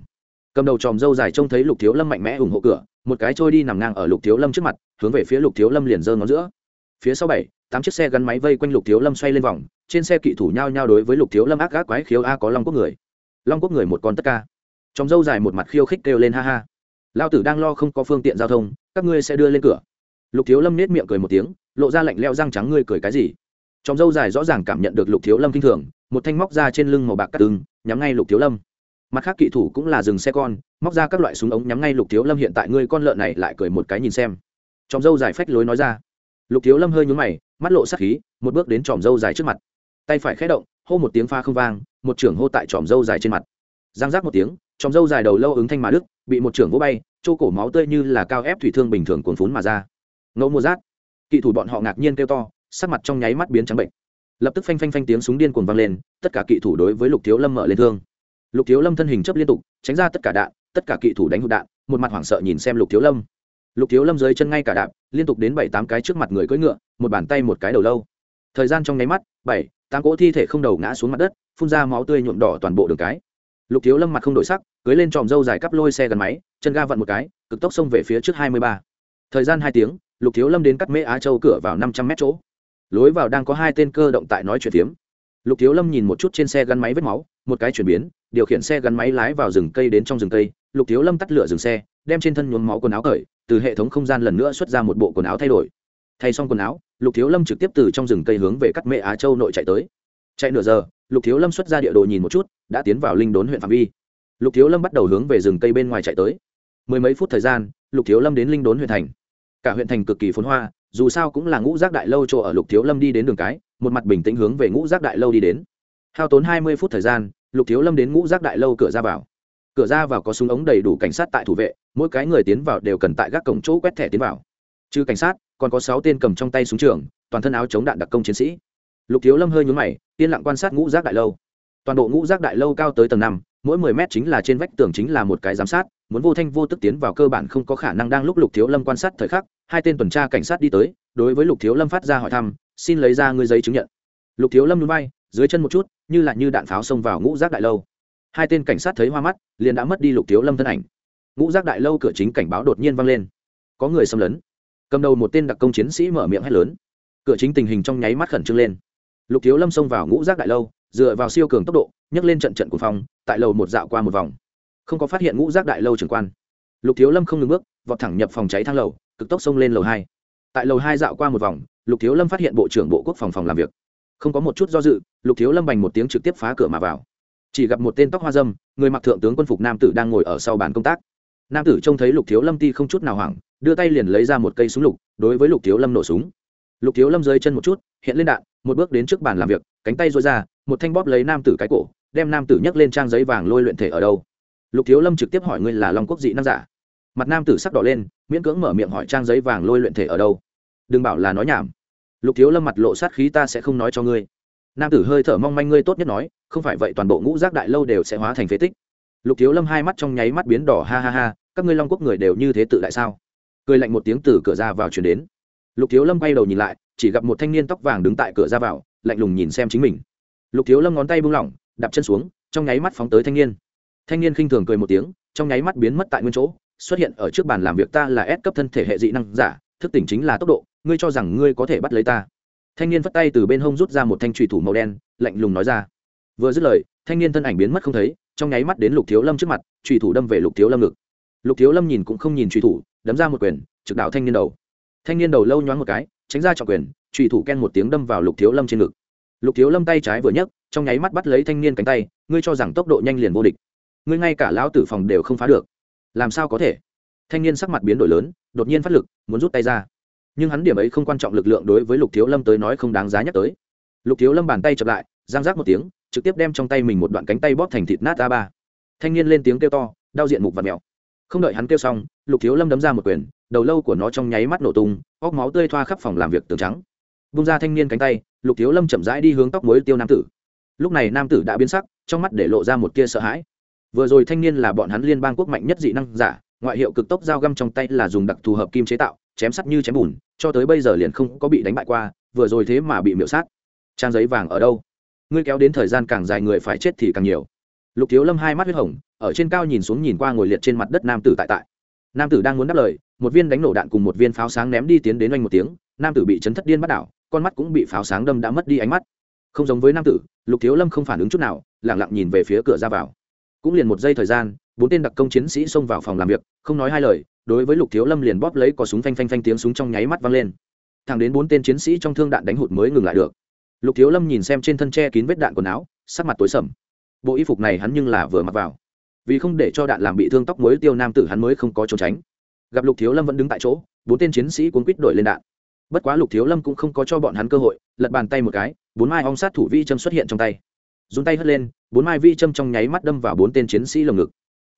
cầm đầu tròm dâu dài trông thấy lục thiếu lâm mạnh mẽ ủng hộ cửa, một cái trôi đi nằm ngang ở lục thiếu lâm trước mặt, hướng về phía lục thiếu lâm liền giơ ngón giữa. Phía sau bảy, tám chiếc xe gắn máy vây quanh lục thiếu lâm xoay lên vòng trên xe kỵ thủ nhao nhao đối với lục thiếu lâm ác gác quái khiếu a có long quốc người. Long quốc người một con tất ca. Trong dâu dài một mặt khiêu khích kêu lên ha ha. Lao tử đang lo không có phương tiện giao thông, các ngươi sẽ đưa lên cửa. Lục thiếu lâm nết miệng cười một tiếng, lộ ra lạnh leo răng trắng ngươi cười cái gì? Trong dâu dài rõ ràng cảm nhận được lục thiếu lâm kinh thường, một thanh móc ra trên lưng màu bạc cắt tưng nhắm ngay lục thiếu lâm. Mặt khác kỵ thủ cũng là dừng xe con, móc ra các loại súng ống nhắm ngay lục thiếu lâm hiện tại ngươi con lợn này lại cười một cái nhìn xem. Trong dâu dài phách lối nói ra. Lục thiếu lâm hơi nhún mày, mắt lộ sắc khí, một bước đến tròm dâu dài trước mặt tay phải khẽ động, hô một tiếng pha không vang, một trưởng hô tại tròm dâu dài trên mặt. Giang giác một tiếng, tròm dâu dài đầu lâu ứng thanh mà đức bị một trưởng vỗ bay, chỗ cổ máu tươi như là cao ép thủy thương bình thường cuồn phún mà ra. Ngẫu mua rác kỵ thủ bọn họ ngạc nhiên kêu to, sắc mặt trong nháy mắt biến trắng bệnh. Lập tức phanh phanh phanh tiếng súng điên cuồng vang lên, tất cả kỵ thủ đối với lục thiếu lâm mở lên thương. Lục thiếu lâm thân hình chấp liên tục, tránh ra tất cả đạn, tất cả kỵ thủ đánh hụt đạn, một mặt hoảng sợ nhìn xem lục thiếu lâm. Lục thiếu lâm dưới chân ngay cả đạp, liên tục đến bảy tám cái trước mặt người cưỡi ngựa, một bàn tay một cái đầu lâu. Thời gian trong nháy mắt, bảy tám cỗ thi thể không đầu ngã xuống mặt đất, phun ra máu tươi nhuộm đỏ toàn bộ đường cái. Lục thiếu lâm mặt không đổi sắc, cưới lên tròm dâu dài cắp lôi xe gắn máy, chân ga vặn một cái, cực tốc xông về phía trước hai mươi ba. Thời gian hai tiếng, lục thiếu lâm đến cắt mễ á châu cửa vào năm trăm mét chỗ. Lối vào đang có hai tên cơ động tại nói chuyện phiếm. Lục thiếu lâm nhìn một chút trên xe gắn máy vết máu, một cái chuyển biến, điều khiển xe gắn máy lái vào rừng cây đến trong rừng cây. Lục thiếu lâm tắt lửa dừng xe, đem trên thân nhuốm máu quần áo cởi, từ hệ thống không gian lần nữa xuất ra một bộ quần áo thay đổi. Thay xong quần áo lục thiếu lâm trực tiếp từ trong rừng cây hướng về cắt mệ á châu nội chạy tới. Chạy nửa giờ, lục thiếu lâm xuất ra địa đồ nhìn một chút, đã tiến vào linh đốn huyện phạm vi. Lục thiếu lâm bắt đầu hướng về rừng cây bên ngoài chạy tới. Mười mấy phút thời gian, lục thiếu lâm đến linh đốn huyện thành. Cả huyện thành cực kỳ phốn hoa, dù sao cũng là ngũ giác đại lâu chỗ ở lục thiếu lâm đi đến đường cái, một mặt bình tĩnh hướng về ngũ giác đại lâu đi đến. Hao tốn hai mươi phút thời gian, lục thiếu lâm đến ngũ giác đại lâu cửa ra vào. Cửa ra vào có súng ống đầy đủ cảnh sát tại thủ vệ, mỗi cái người tiến vào đều cần tại gác cổng chỗ quét thẻ tiến vào trừ cảnh sát, còn có sáu tên cầm trong tay súng trường, toàn thân áo chống đạn đặc công chiến sĩ. Lục thiếu lâm hơi nhún mày, yên lặng quan sát ngũ giác đại lâu. Toàn bộ ngũ giác đại lâu cao tới tầng năm, mỗi mười mét chính là trên vách tường chính là một cái giám sát, muốn vô thanh vô tức tiến vào cơ bản không có khả năng đang lúc lục thiếu lâm quan sát thời khắc, hai tên tuần tra cảnh sát đi tới, đối với lục thiếu lâm phát ra hỏi thăm, xin lấy ra ngươi giấy chứng nhận. Lục thiếu lâm núi bay dưới chân một chút, như là như đạn pháo xông vào ngũ giác đại lâu. Hai tên cảnh sát thấy hoa mắt, liền đã mất đi lục thiếu lâm thân ảnh. Ngũ giác đại lâu cửa chính cảnh báo đột nhiên vang lên. Có người xâm lấn cầm đầu một tên đặc công chiến sĩ mở miệng hét lớn. Cửa chính tình hình trong nháy mắt khẩn trương lên. Lục thiếu lâm xông vào ngũ giác đại lâu, dựa vào siêu cường tốc độ, nhấc lên trận trận của phòng tại lầu một dạo qua một vòng. Không có phát hiện ngũ giác đại lâu trưởng quan. Lục thiếu lâm không ngừng bước, vọt thẳng nhập phòng cháy thang lầu, cực tốc xông lên lầu hai. Tại lầu hai dạo qua một vòng, lục thiếu lâm phát hiện bộ trưởng bộ quốc phòng phòng làm việc. Không có một chút do dự, lục thiếu lâm bành một tiếng trực tiếp phá cửa mà vào. Chỉ gặp một tên tóc hoa dâm, người mặc thượng tướng quân phục nam tử đang ngồi ở sau bàn công tác nam tử trông thấy lục thiếu lâm ti không chút nào hoảng, đưa tay liền lấy ra một cây súng lục, đối với lục thiếu lâm nổ súng. Lục thiếu lâm dưới chân một chút, hiện lên đạn, một bước đến trước bàn làm việc, cánh tay dối ra, một thanh bóp lấy nam tử cái cổ, đem nam tử nhấc lên trang giấy vàng lôi luyện thể ở đâu. Lục thiếu lâm trực tiếp hỏi ngươi là long quốc dị năng giả. Mặt nam tử sắc đỏ lên, miễn cưỡng mở miệng hỏi trang giấy vàng lôi luyện thể ở đâu. Đừng bảo là nói nhảm. Lục thiếu lâm mặt lộ sát khí ta sẽ không nói cho ngươi. Nam tử hơi thở mong manh ngươi tốt nhất nói, không phải vậy toàn bộ ngũ giác đại lâu đều sẽ hóa thành phế tích. Lục thiếu lâm hai mắt trong nháy mắt biến đỏ, ha ha ha các ngươi long quốc người đều như thế tự đại sao? Cười lạnh một tiếng từ cửa ra vào chuyển đến. Lục thiếu lâm bay đầu nhìn lại, chỉ gặp một thanh niên tóc vàng đứng tại cửa ra vào, lạnh lùng nhìn xem chính mình. Lục thiếu lâm ngón tay buông lỏng, đạp chân xuống, trong nháy mắt phóng tới thanh niên. Thanh niên khinh thường cười một tiếng, trong nháy mắt biến mất tại nguyên chỗ, xuất hiện ở trước bàn làm việc ta là ép cấp thân thể hệ dị năng giả, thức tỉnh chính là tốc độ, ngươi cho rằng ngươi có thể bắt lấy ta. Thanh niên vất tay từ bên hông rút ra một thanh trùy thủ màu đen, lạnh lùng nói ra. Vừa dứt lời, thanh niên thân ảnh biến mất không thấy, trong nháy mắt đến lục thiếu lâm trước mặt trùy thủ đâm về lục thiếu lâm ngực lục thiếu lâm nhìn cũng không nhìn trùy thủ, đấm ra một quyền, trực đạo thanh niên đầu. Thanh niên đầu lâu nhoáng một cái, tránh ra trọng quyền trùy thủ ken một tiếng đâm vào lục thiếu lâm trên ngực. Lục thiếu lâm tay trái vừa nhấc, trong nháy mắt bắt lấy thanh niên cánh tay, ngươi cho rằng tốc độ nhanh liền vô địch. Ngươi ngay cả lão tử phòng đều không phá được. Làm sao có thể? Thanh niên sắc mặt biến đổi lớn, đột nhiên phát lực, muốn rút tay ra. Nhưng hắn điểm ấy không quan trọng lực lượng đối với lục thiếu lâm tới nói không đáng giá nhắc tới. Lục thiếu lâm bàn tay chập lại, giang rác một tiếng, trực tiếp đem trong tay mình một đoạn cánh tay bóp thành thịt nát a ba. Thanh niên lên tiếng kêu to, đau diện mục và mèo không đợi hắn kêu xong, lục thiếu lâm đấm ra một quyền, đầu lâu của nó trong nháy mắt nổ tung, óc máu tươi thoa khắp phòng làm việc tường trắng. Bung ra thanh niên cánh tay, lục thiếu lâm chậm rãi đi hướng tóc mối tiêu nam tử. Lúc này nam tử đã biến sắc, trong mắt để lộ ra một tia sợ hãi. Vừa rồi thanh niên là bọn hắn liên bang quốc mạnh nhất dị năng giả, ngoại hiệu cực tốc dao găm trong tay là dùng đặc thù hợp kim chế tạo, chém sắt như chém bùn, cho tới bây giờ liền không có bị đánh bại qua, vừa rồi thế mà bị miễu sát. Trang giấy vàng ở đâu? Ngươi kéo đến thời gian càng dài người phải chết thì càng nhiều. Lục thiếu lâm hai mắt huyết hồng ở trên cao nhìn xuống nhìn qua ngồi liệt trên mặt đất nam tử tại tại. Nam tử đang muốn đáp lời, một viên đánh nổ đạn cùng một viên pháo sáng ném đi tiến đến oanh một tiếng, nam tử bị chấn thất điên bắt đảo, con mắt cũng bị pháo sáng đâm đã mất đi ánh mắt. Không giống với nam tử, lục thiếu lâm không phản ứng chút nào lẳng lặng nhìn về phía cửa ra vào. Cũng liền một giây thời gian, bốn tên đặc công chiến sĩ xông vào phòng làm việc, không nói hai lời, đối với lục thiếu lâm liền bóp lấy có súng phanh phanh phanh tiếng súng trong nháy mắt vang lên. Thẳng đến bốn tên chiến sĩ trong thương đạn đánh hụt mới ngừng lại được. Lục thiếu lâm nhìn xem trên thân tre kín vết đạn quần áo, sắc mặt tối sầm. Bộ y phục này hắn nhưng là vừa mặc vào vì không để cho đạn làm bị thương tóc mới tiêu nam tử hắn mới không có trốn tránh. Gặp lục thiếu lâm vẫn đứng tại chỗ, bốn tên chiến sĩ cuốn quýt đổi lên đạn. Bất quá lục thiếu lâm cũng không có cho bọn hắn cơ hội, lật bàn tay một cái, bốn mai ong sát thủ vi châm xuất hiện trong tay. Dùng tay hất lên, bốn mai vi châm trong nháy mắt đâm vào bốn tên chiến sĩ lồng ngực.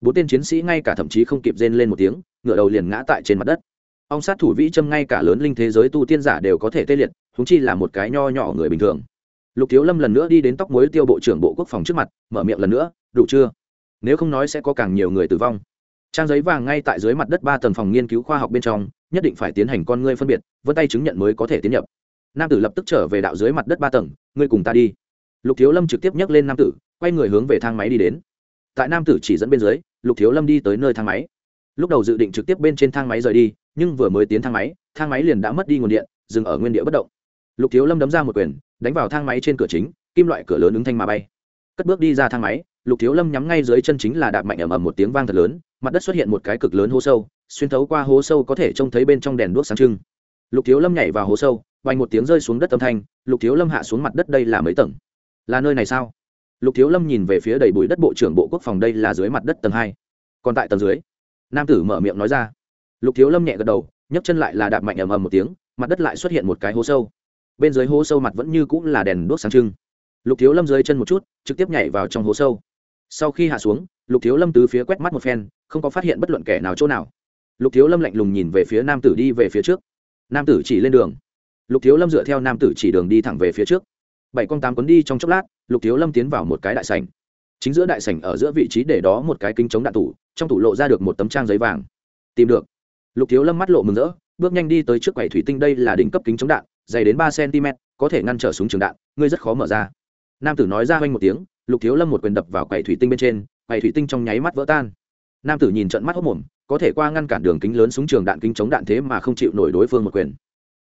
Bốn tên chiến sĩ ngay cả thậm chí không kịp rên lên một tiếng ngựa đầu liền ngã tại trên mặt đất. Ong sát thủ vi châm ngay cả lớn linh thế giới tu tiên giả đều có thể tê liệt húng chi là một cái nho nhỏ người bình thường. Lục thiếu lâm lần nữa đi đến tóc mối tiêu bộ trưởng bộ quốc phòng trước mặt, mở miệng lần nữa, đủ chưa? Nếu không nói sẽ có càng nhiều người tử vong. Trang giấy vàng ngay tại dưới mặt đất ba tầng phòng nghiên cứu khoa học bên trong, nhất định phải tiến hành con ngươi phân biệt, vân tay chứng nhận mới có thể tiến nhập. Nam tử lập tức trở về đạo dưới mặt đất ba tầng, ngươi cùng ta đi. Lục thiếu lâm trực tiếp nhấc lên nam tử, quay người hướng về thang máy đi đến. Tại nam tử chỉ dẫn bên dưới, lục thiếu lâm đi tới nơi thang máy. Lúc đầu dự định trực tiếp bên trên thang máy rời đi, nhưng vừa mới tiến thang máy thang máy liền đã mất đi nguồn điện, dừng ở nguyên địa bất động. Lục thiếu lâm đấm ra một quyền, đánh vào thang máy trên cửa chính, kim loại cửa lớn ứng thanh mà bay. Cất bước đi ra thang máy lục thiếu lâm nhắm ngay dưới chân chính là đạp mạnh ầm ầm một tiếng vang thật lớn, mặt đất xuất hiện một cái cực lớn hố sâu, xuyên thấu qua hố sâu có thể trông thấy bên trong đèn đuốc sáng trưng. Lục thiếu lâm nhảy vào hố sâu vành một tiếng rơi xuống đất âm thanh, lục thiếu lâm hạ xuống mặt đất đây là mấy tầng? Là nơi này sao? Lục thiếu lâm nhìn về phía đầy bụi đất bộ trưởng bộ quốc phòng đây là dưới mặt đất tầng hai. Còn tại tầng dưới? Nam tử mở miệng nói ra. Lục thiếu lâm nhẹ gật đầu, nhấc chân lại là đạp mạnh ầm ầm một tiếng, mặt đất lại xuất hiện một cái hố sâu. Bên dưới hố sâu mặt vẫn như cũng là đèn đuốc sáng trưng. Lục thiếu lâm dưới chân một chút, trực tiếp nhảy vào trong hố sâu sau khi hạ xuống, lục thiếu lâm từ phía quét mắt một phen, không có phát hiện bất luận kẻ nào chỗ nào. Lục thiếu lâm lạnh lùng nhìn về phía nam tử đi về phía trước. Nam tử chỉ lên đường. Lục thiếu lâm dựa theo nam tử chỉ đường đi thẳng về phía trước. Bảy con tám quấn đi trong chốc lát, lục thiếu lâm tiến vào một cái đại sảnh. Chính giữa đại sảnh ở giữa vị trí để đó một cái kính chống đạn tủ, trong tủ lộ ra được một tấm trang giấy vàng. Tìm được. Lục thiếu lâm mắt lộ mừng rỡ, bước nhanh đi tới trước quầy thủy tinh đây là đỉnh cấp kính chống đạn, dày đến ba cm có thể ngăn trở súng trường đạn, ngươi rất khó mở ra. Nam tử nói ra hoanh một tiếng lục thiếu lâm một quyền đập vào quầy thủy tinh bên trên, quầy thủy tinh trong nháy mắt vỡ tan. Nam tử nhìn trận mắt hốc mồm, có thể qua ngăn cản đường kính lớn súng trường đạn kính chống đạn thế mà không chịu nổi đối phương một quyền.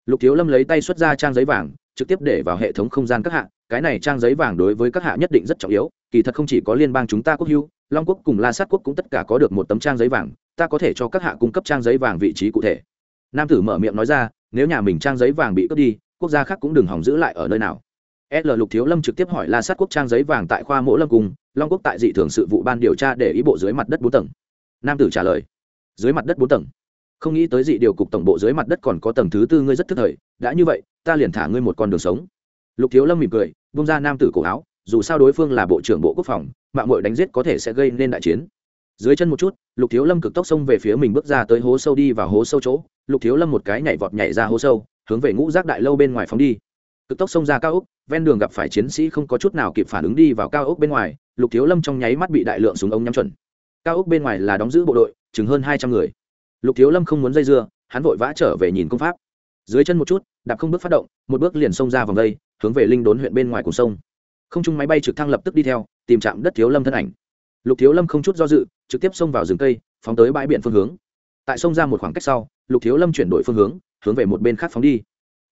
Lục thiếu lâm lấy tay xuất ra trang giấy vàng, trực tiếp để vào hệ thống không gian các hạ, cái này trang giấy vàng đối với các hạ nhất định rất trọng yếu, kỳ thật không chỉ có liên bang chúng ta quốc hưu long quốc cùng la sát quốc cũng tất cả có được một tấm trang giấy vàng, ta có thể cho các hạ cung cấp trang giấy vàng vị trí cụ thể. Nam tử mở miệng nói ra, nếu nhà mình trang giấy vàng bị cướp đi, quốc gia khác cũng đừng hỏng giữ lại ở nơi nào l lục thiếu lâm trực tiếp hỏi la sát quốc trang giấy vàng tại khoa mỗ lâm cung, long quốc tại dị thường sự vụ ban điều tra để ý bộ dưới mặt đất bốn tầng. Nam tử trả lời, dưới mặt đất bốn tầng. Không nghĩ tới dị điều cục tổng bộ dưới mặt đất còn có tầng thứ tư ngươi rất thức thời, đã như vậy, ta liền thả ngươi một con đường sống. Lục thiếu lâm mỉm cười bung ra nam tử cổ áo, dù sao đối phương là bộ trưởng bộ quốc phòng, mạng mội đánh giết có thể sẽ gây nên đại chiến. Dưới chân một chút, lục thiếu lâm cực tốc xông về phía mình bước ra tới hố sâu đi vào hố sâu chỗ, lục thiếu lâm một cái nhảy vọt nhảy ra hố sâu, hướng về ngũ giác đại lâu bên ngoài phóng đi. Cực tốc xông ra cao ốc ven đường gặp phải chiến sĩ không có chút nào kịp phản ứng đi vào cao ốc bên ngoài, lục thiếu lâm trong nháy mắt bị đại lượng súng ống nhắm chuẩn. Cao ốc bên ngoài là đóng giữ bộ đội, chừng hơn hai trăm người. Lục thiếu lâm không muốn dây dưa, hắn vội vã trở về nhìn công pháp. Dưới chân một chút, đạp không bước phát động, một bước liền xông ra vòng đây, hướng về linh đốn huyện bên ngoài cùng sông. Không trung máy bay trực thăng lập tức đi theo, tìm chạm đất thiếu lâm thân ảnh. Lục thiếu lâm không chút do dự, trực tiếp xông vào rừng cây, phóng tới bãi biển phương hướng. Tại sông ra một khoảng cách sau, lục thiếu lâm chuyển đổi phương hướng hướng về một bên khác phóng đi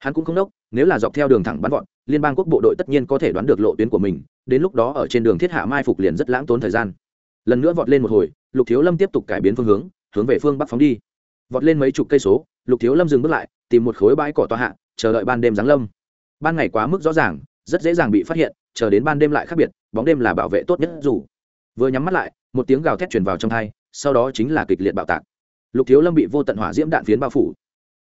hắn cũng không đốc nếu là dọc theo đường thẳng bắn gọn liên bang quốc bộ đội tất nhiên có thể đoán được lộ tuyến của mình, đến lúc đó ở trên đường thiết hạ mai phục liền rất lãng tốn thời gian. Lần nữa vọt lên một hồi, lục thiếu lâm tiếp tục cải biến phương hướng hướng về phương bắc phóng đi. Vọt lên mấy chục cây số, lục thiếu lâm dừng bước lại, tìm một khối bãi cỏ tòa hạ, chờ đợi ban đêm giáng lâm. Ban ngày quá mức rõ ràng, rất dễ dàng bị phát hiện, chờ đến ban đêm lại khác biệt, bóng đêm là bảo vệ tốt nhất dù. Vừa nhắm mắt lại, một tiếng gào thét truyền vào trong thai sau đó chính là kịch liệt bạo tạc. Lục thiếu lâm bị vô tận hỏa diễm đạn phiến bao phủ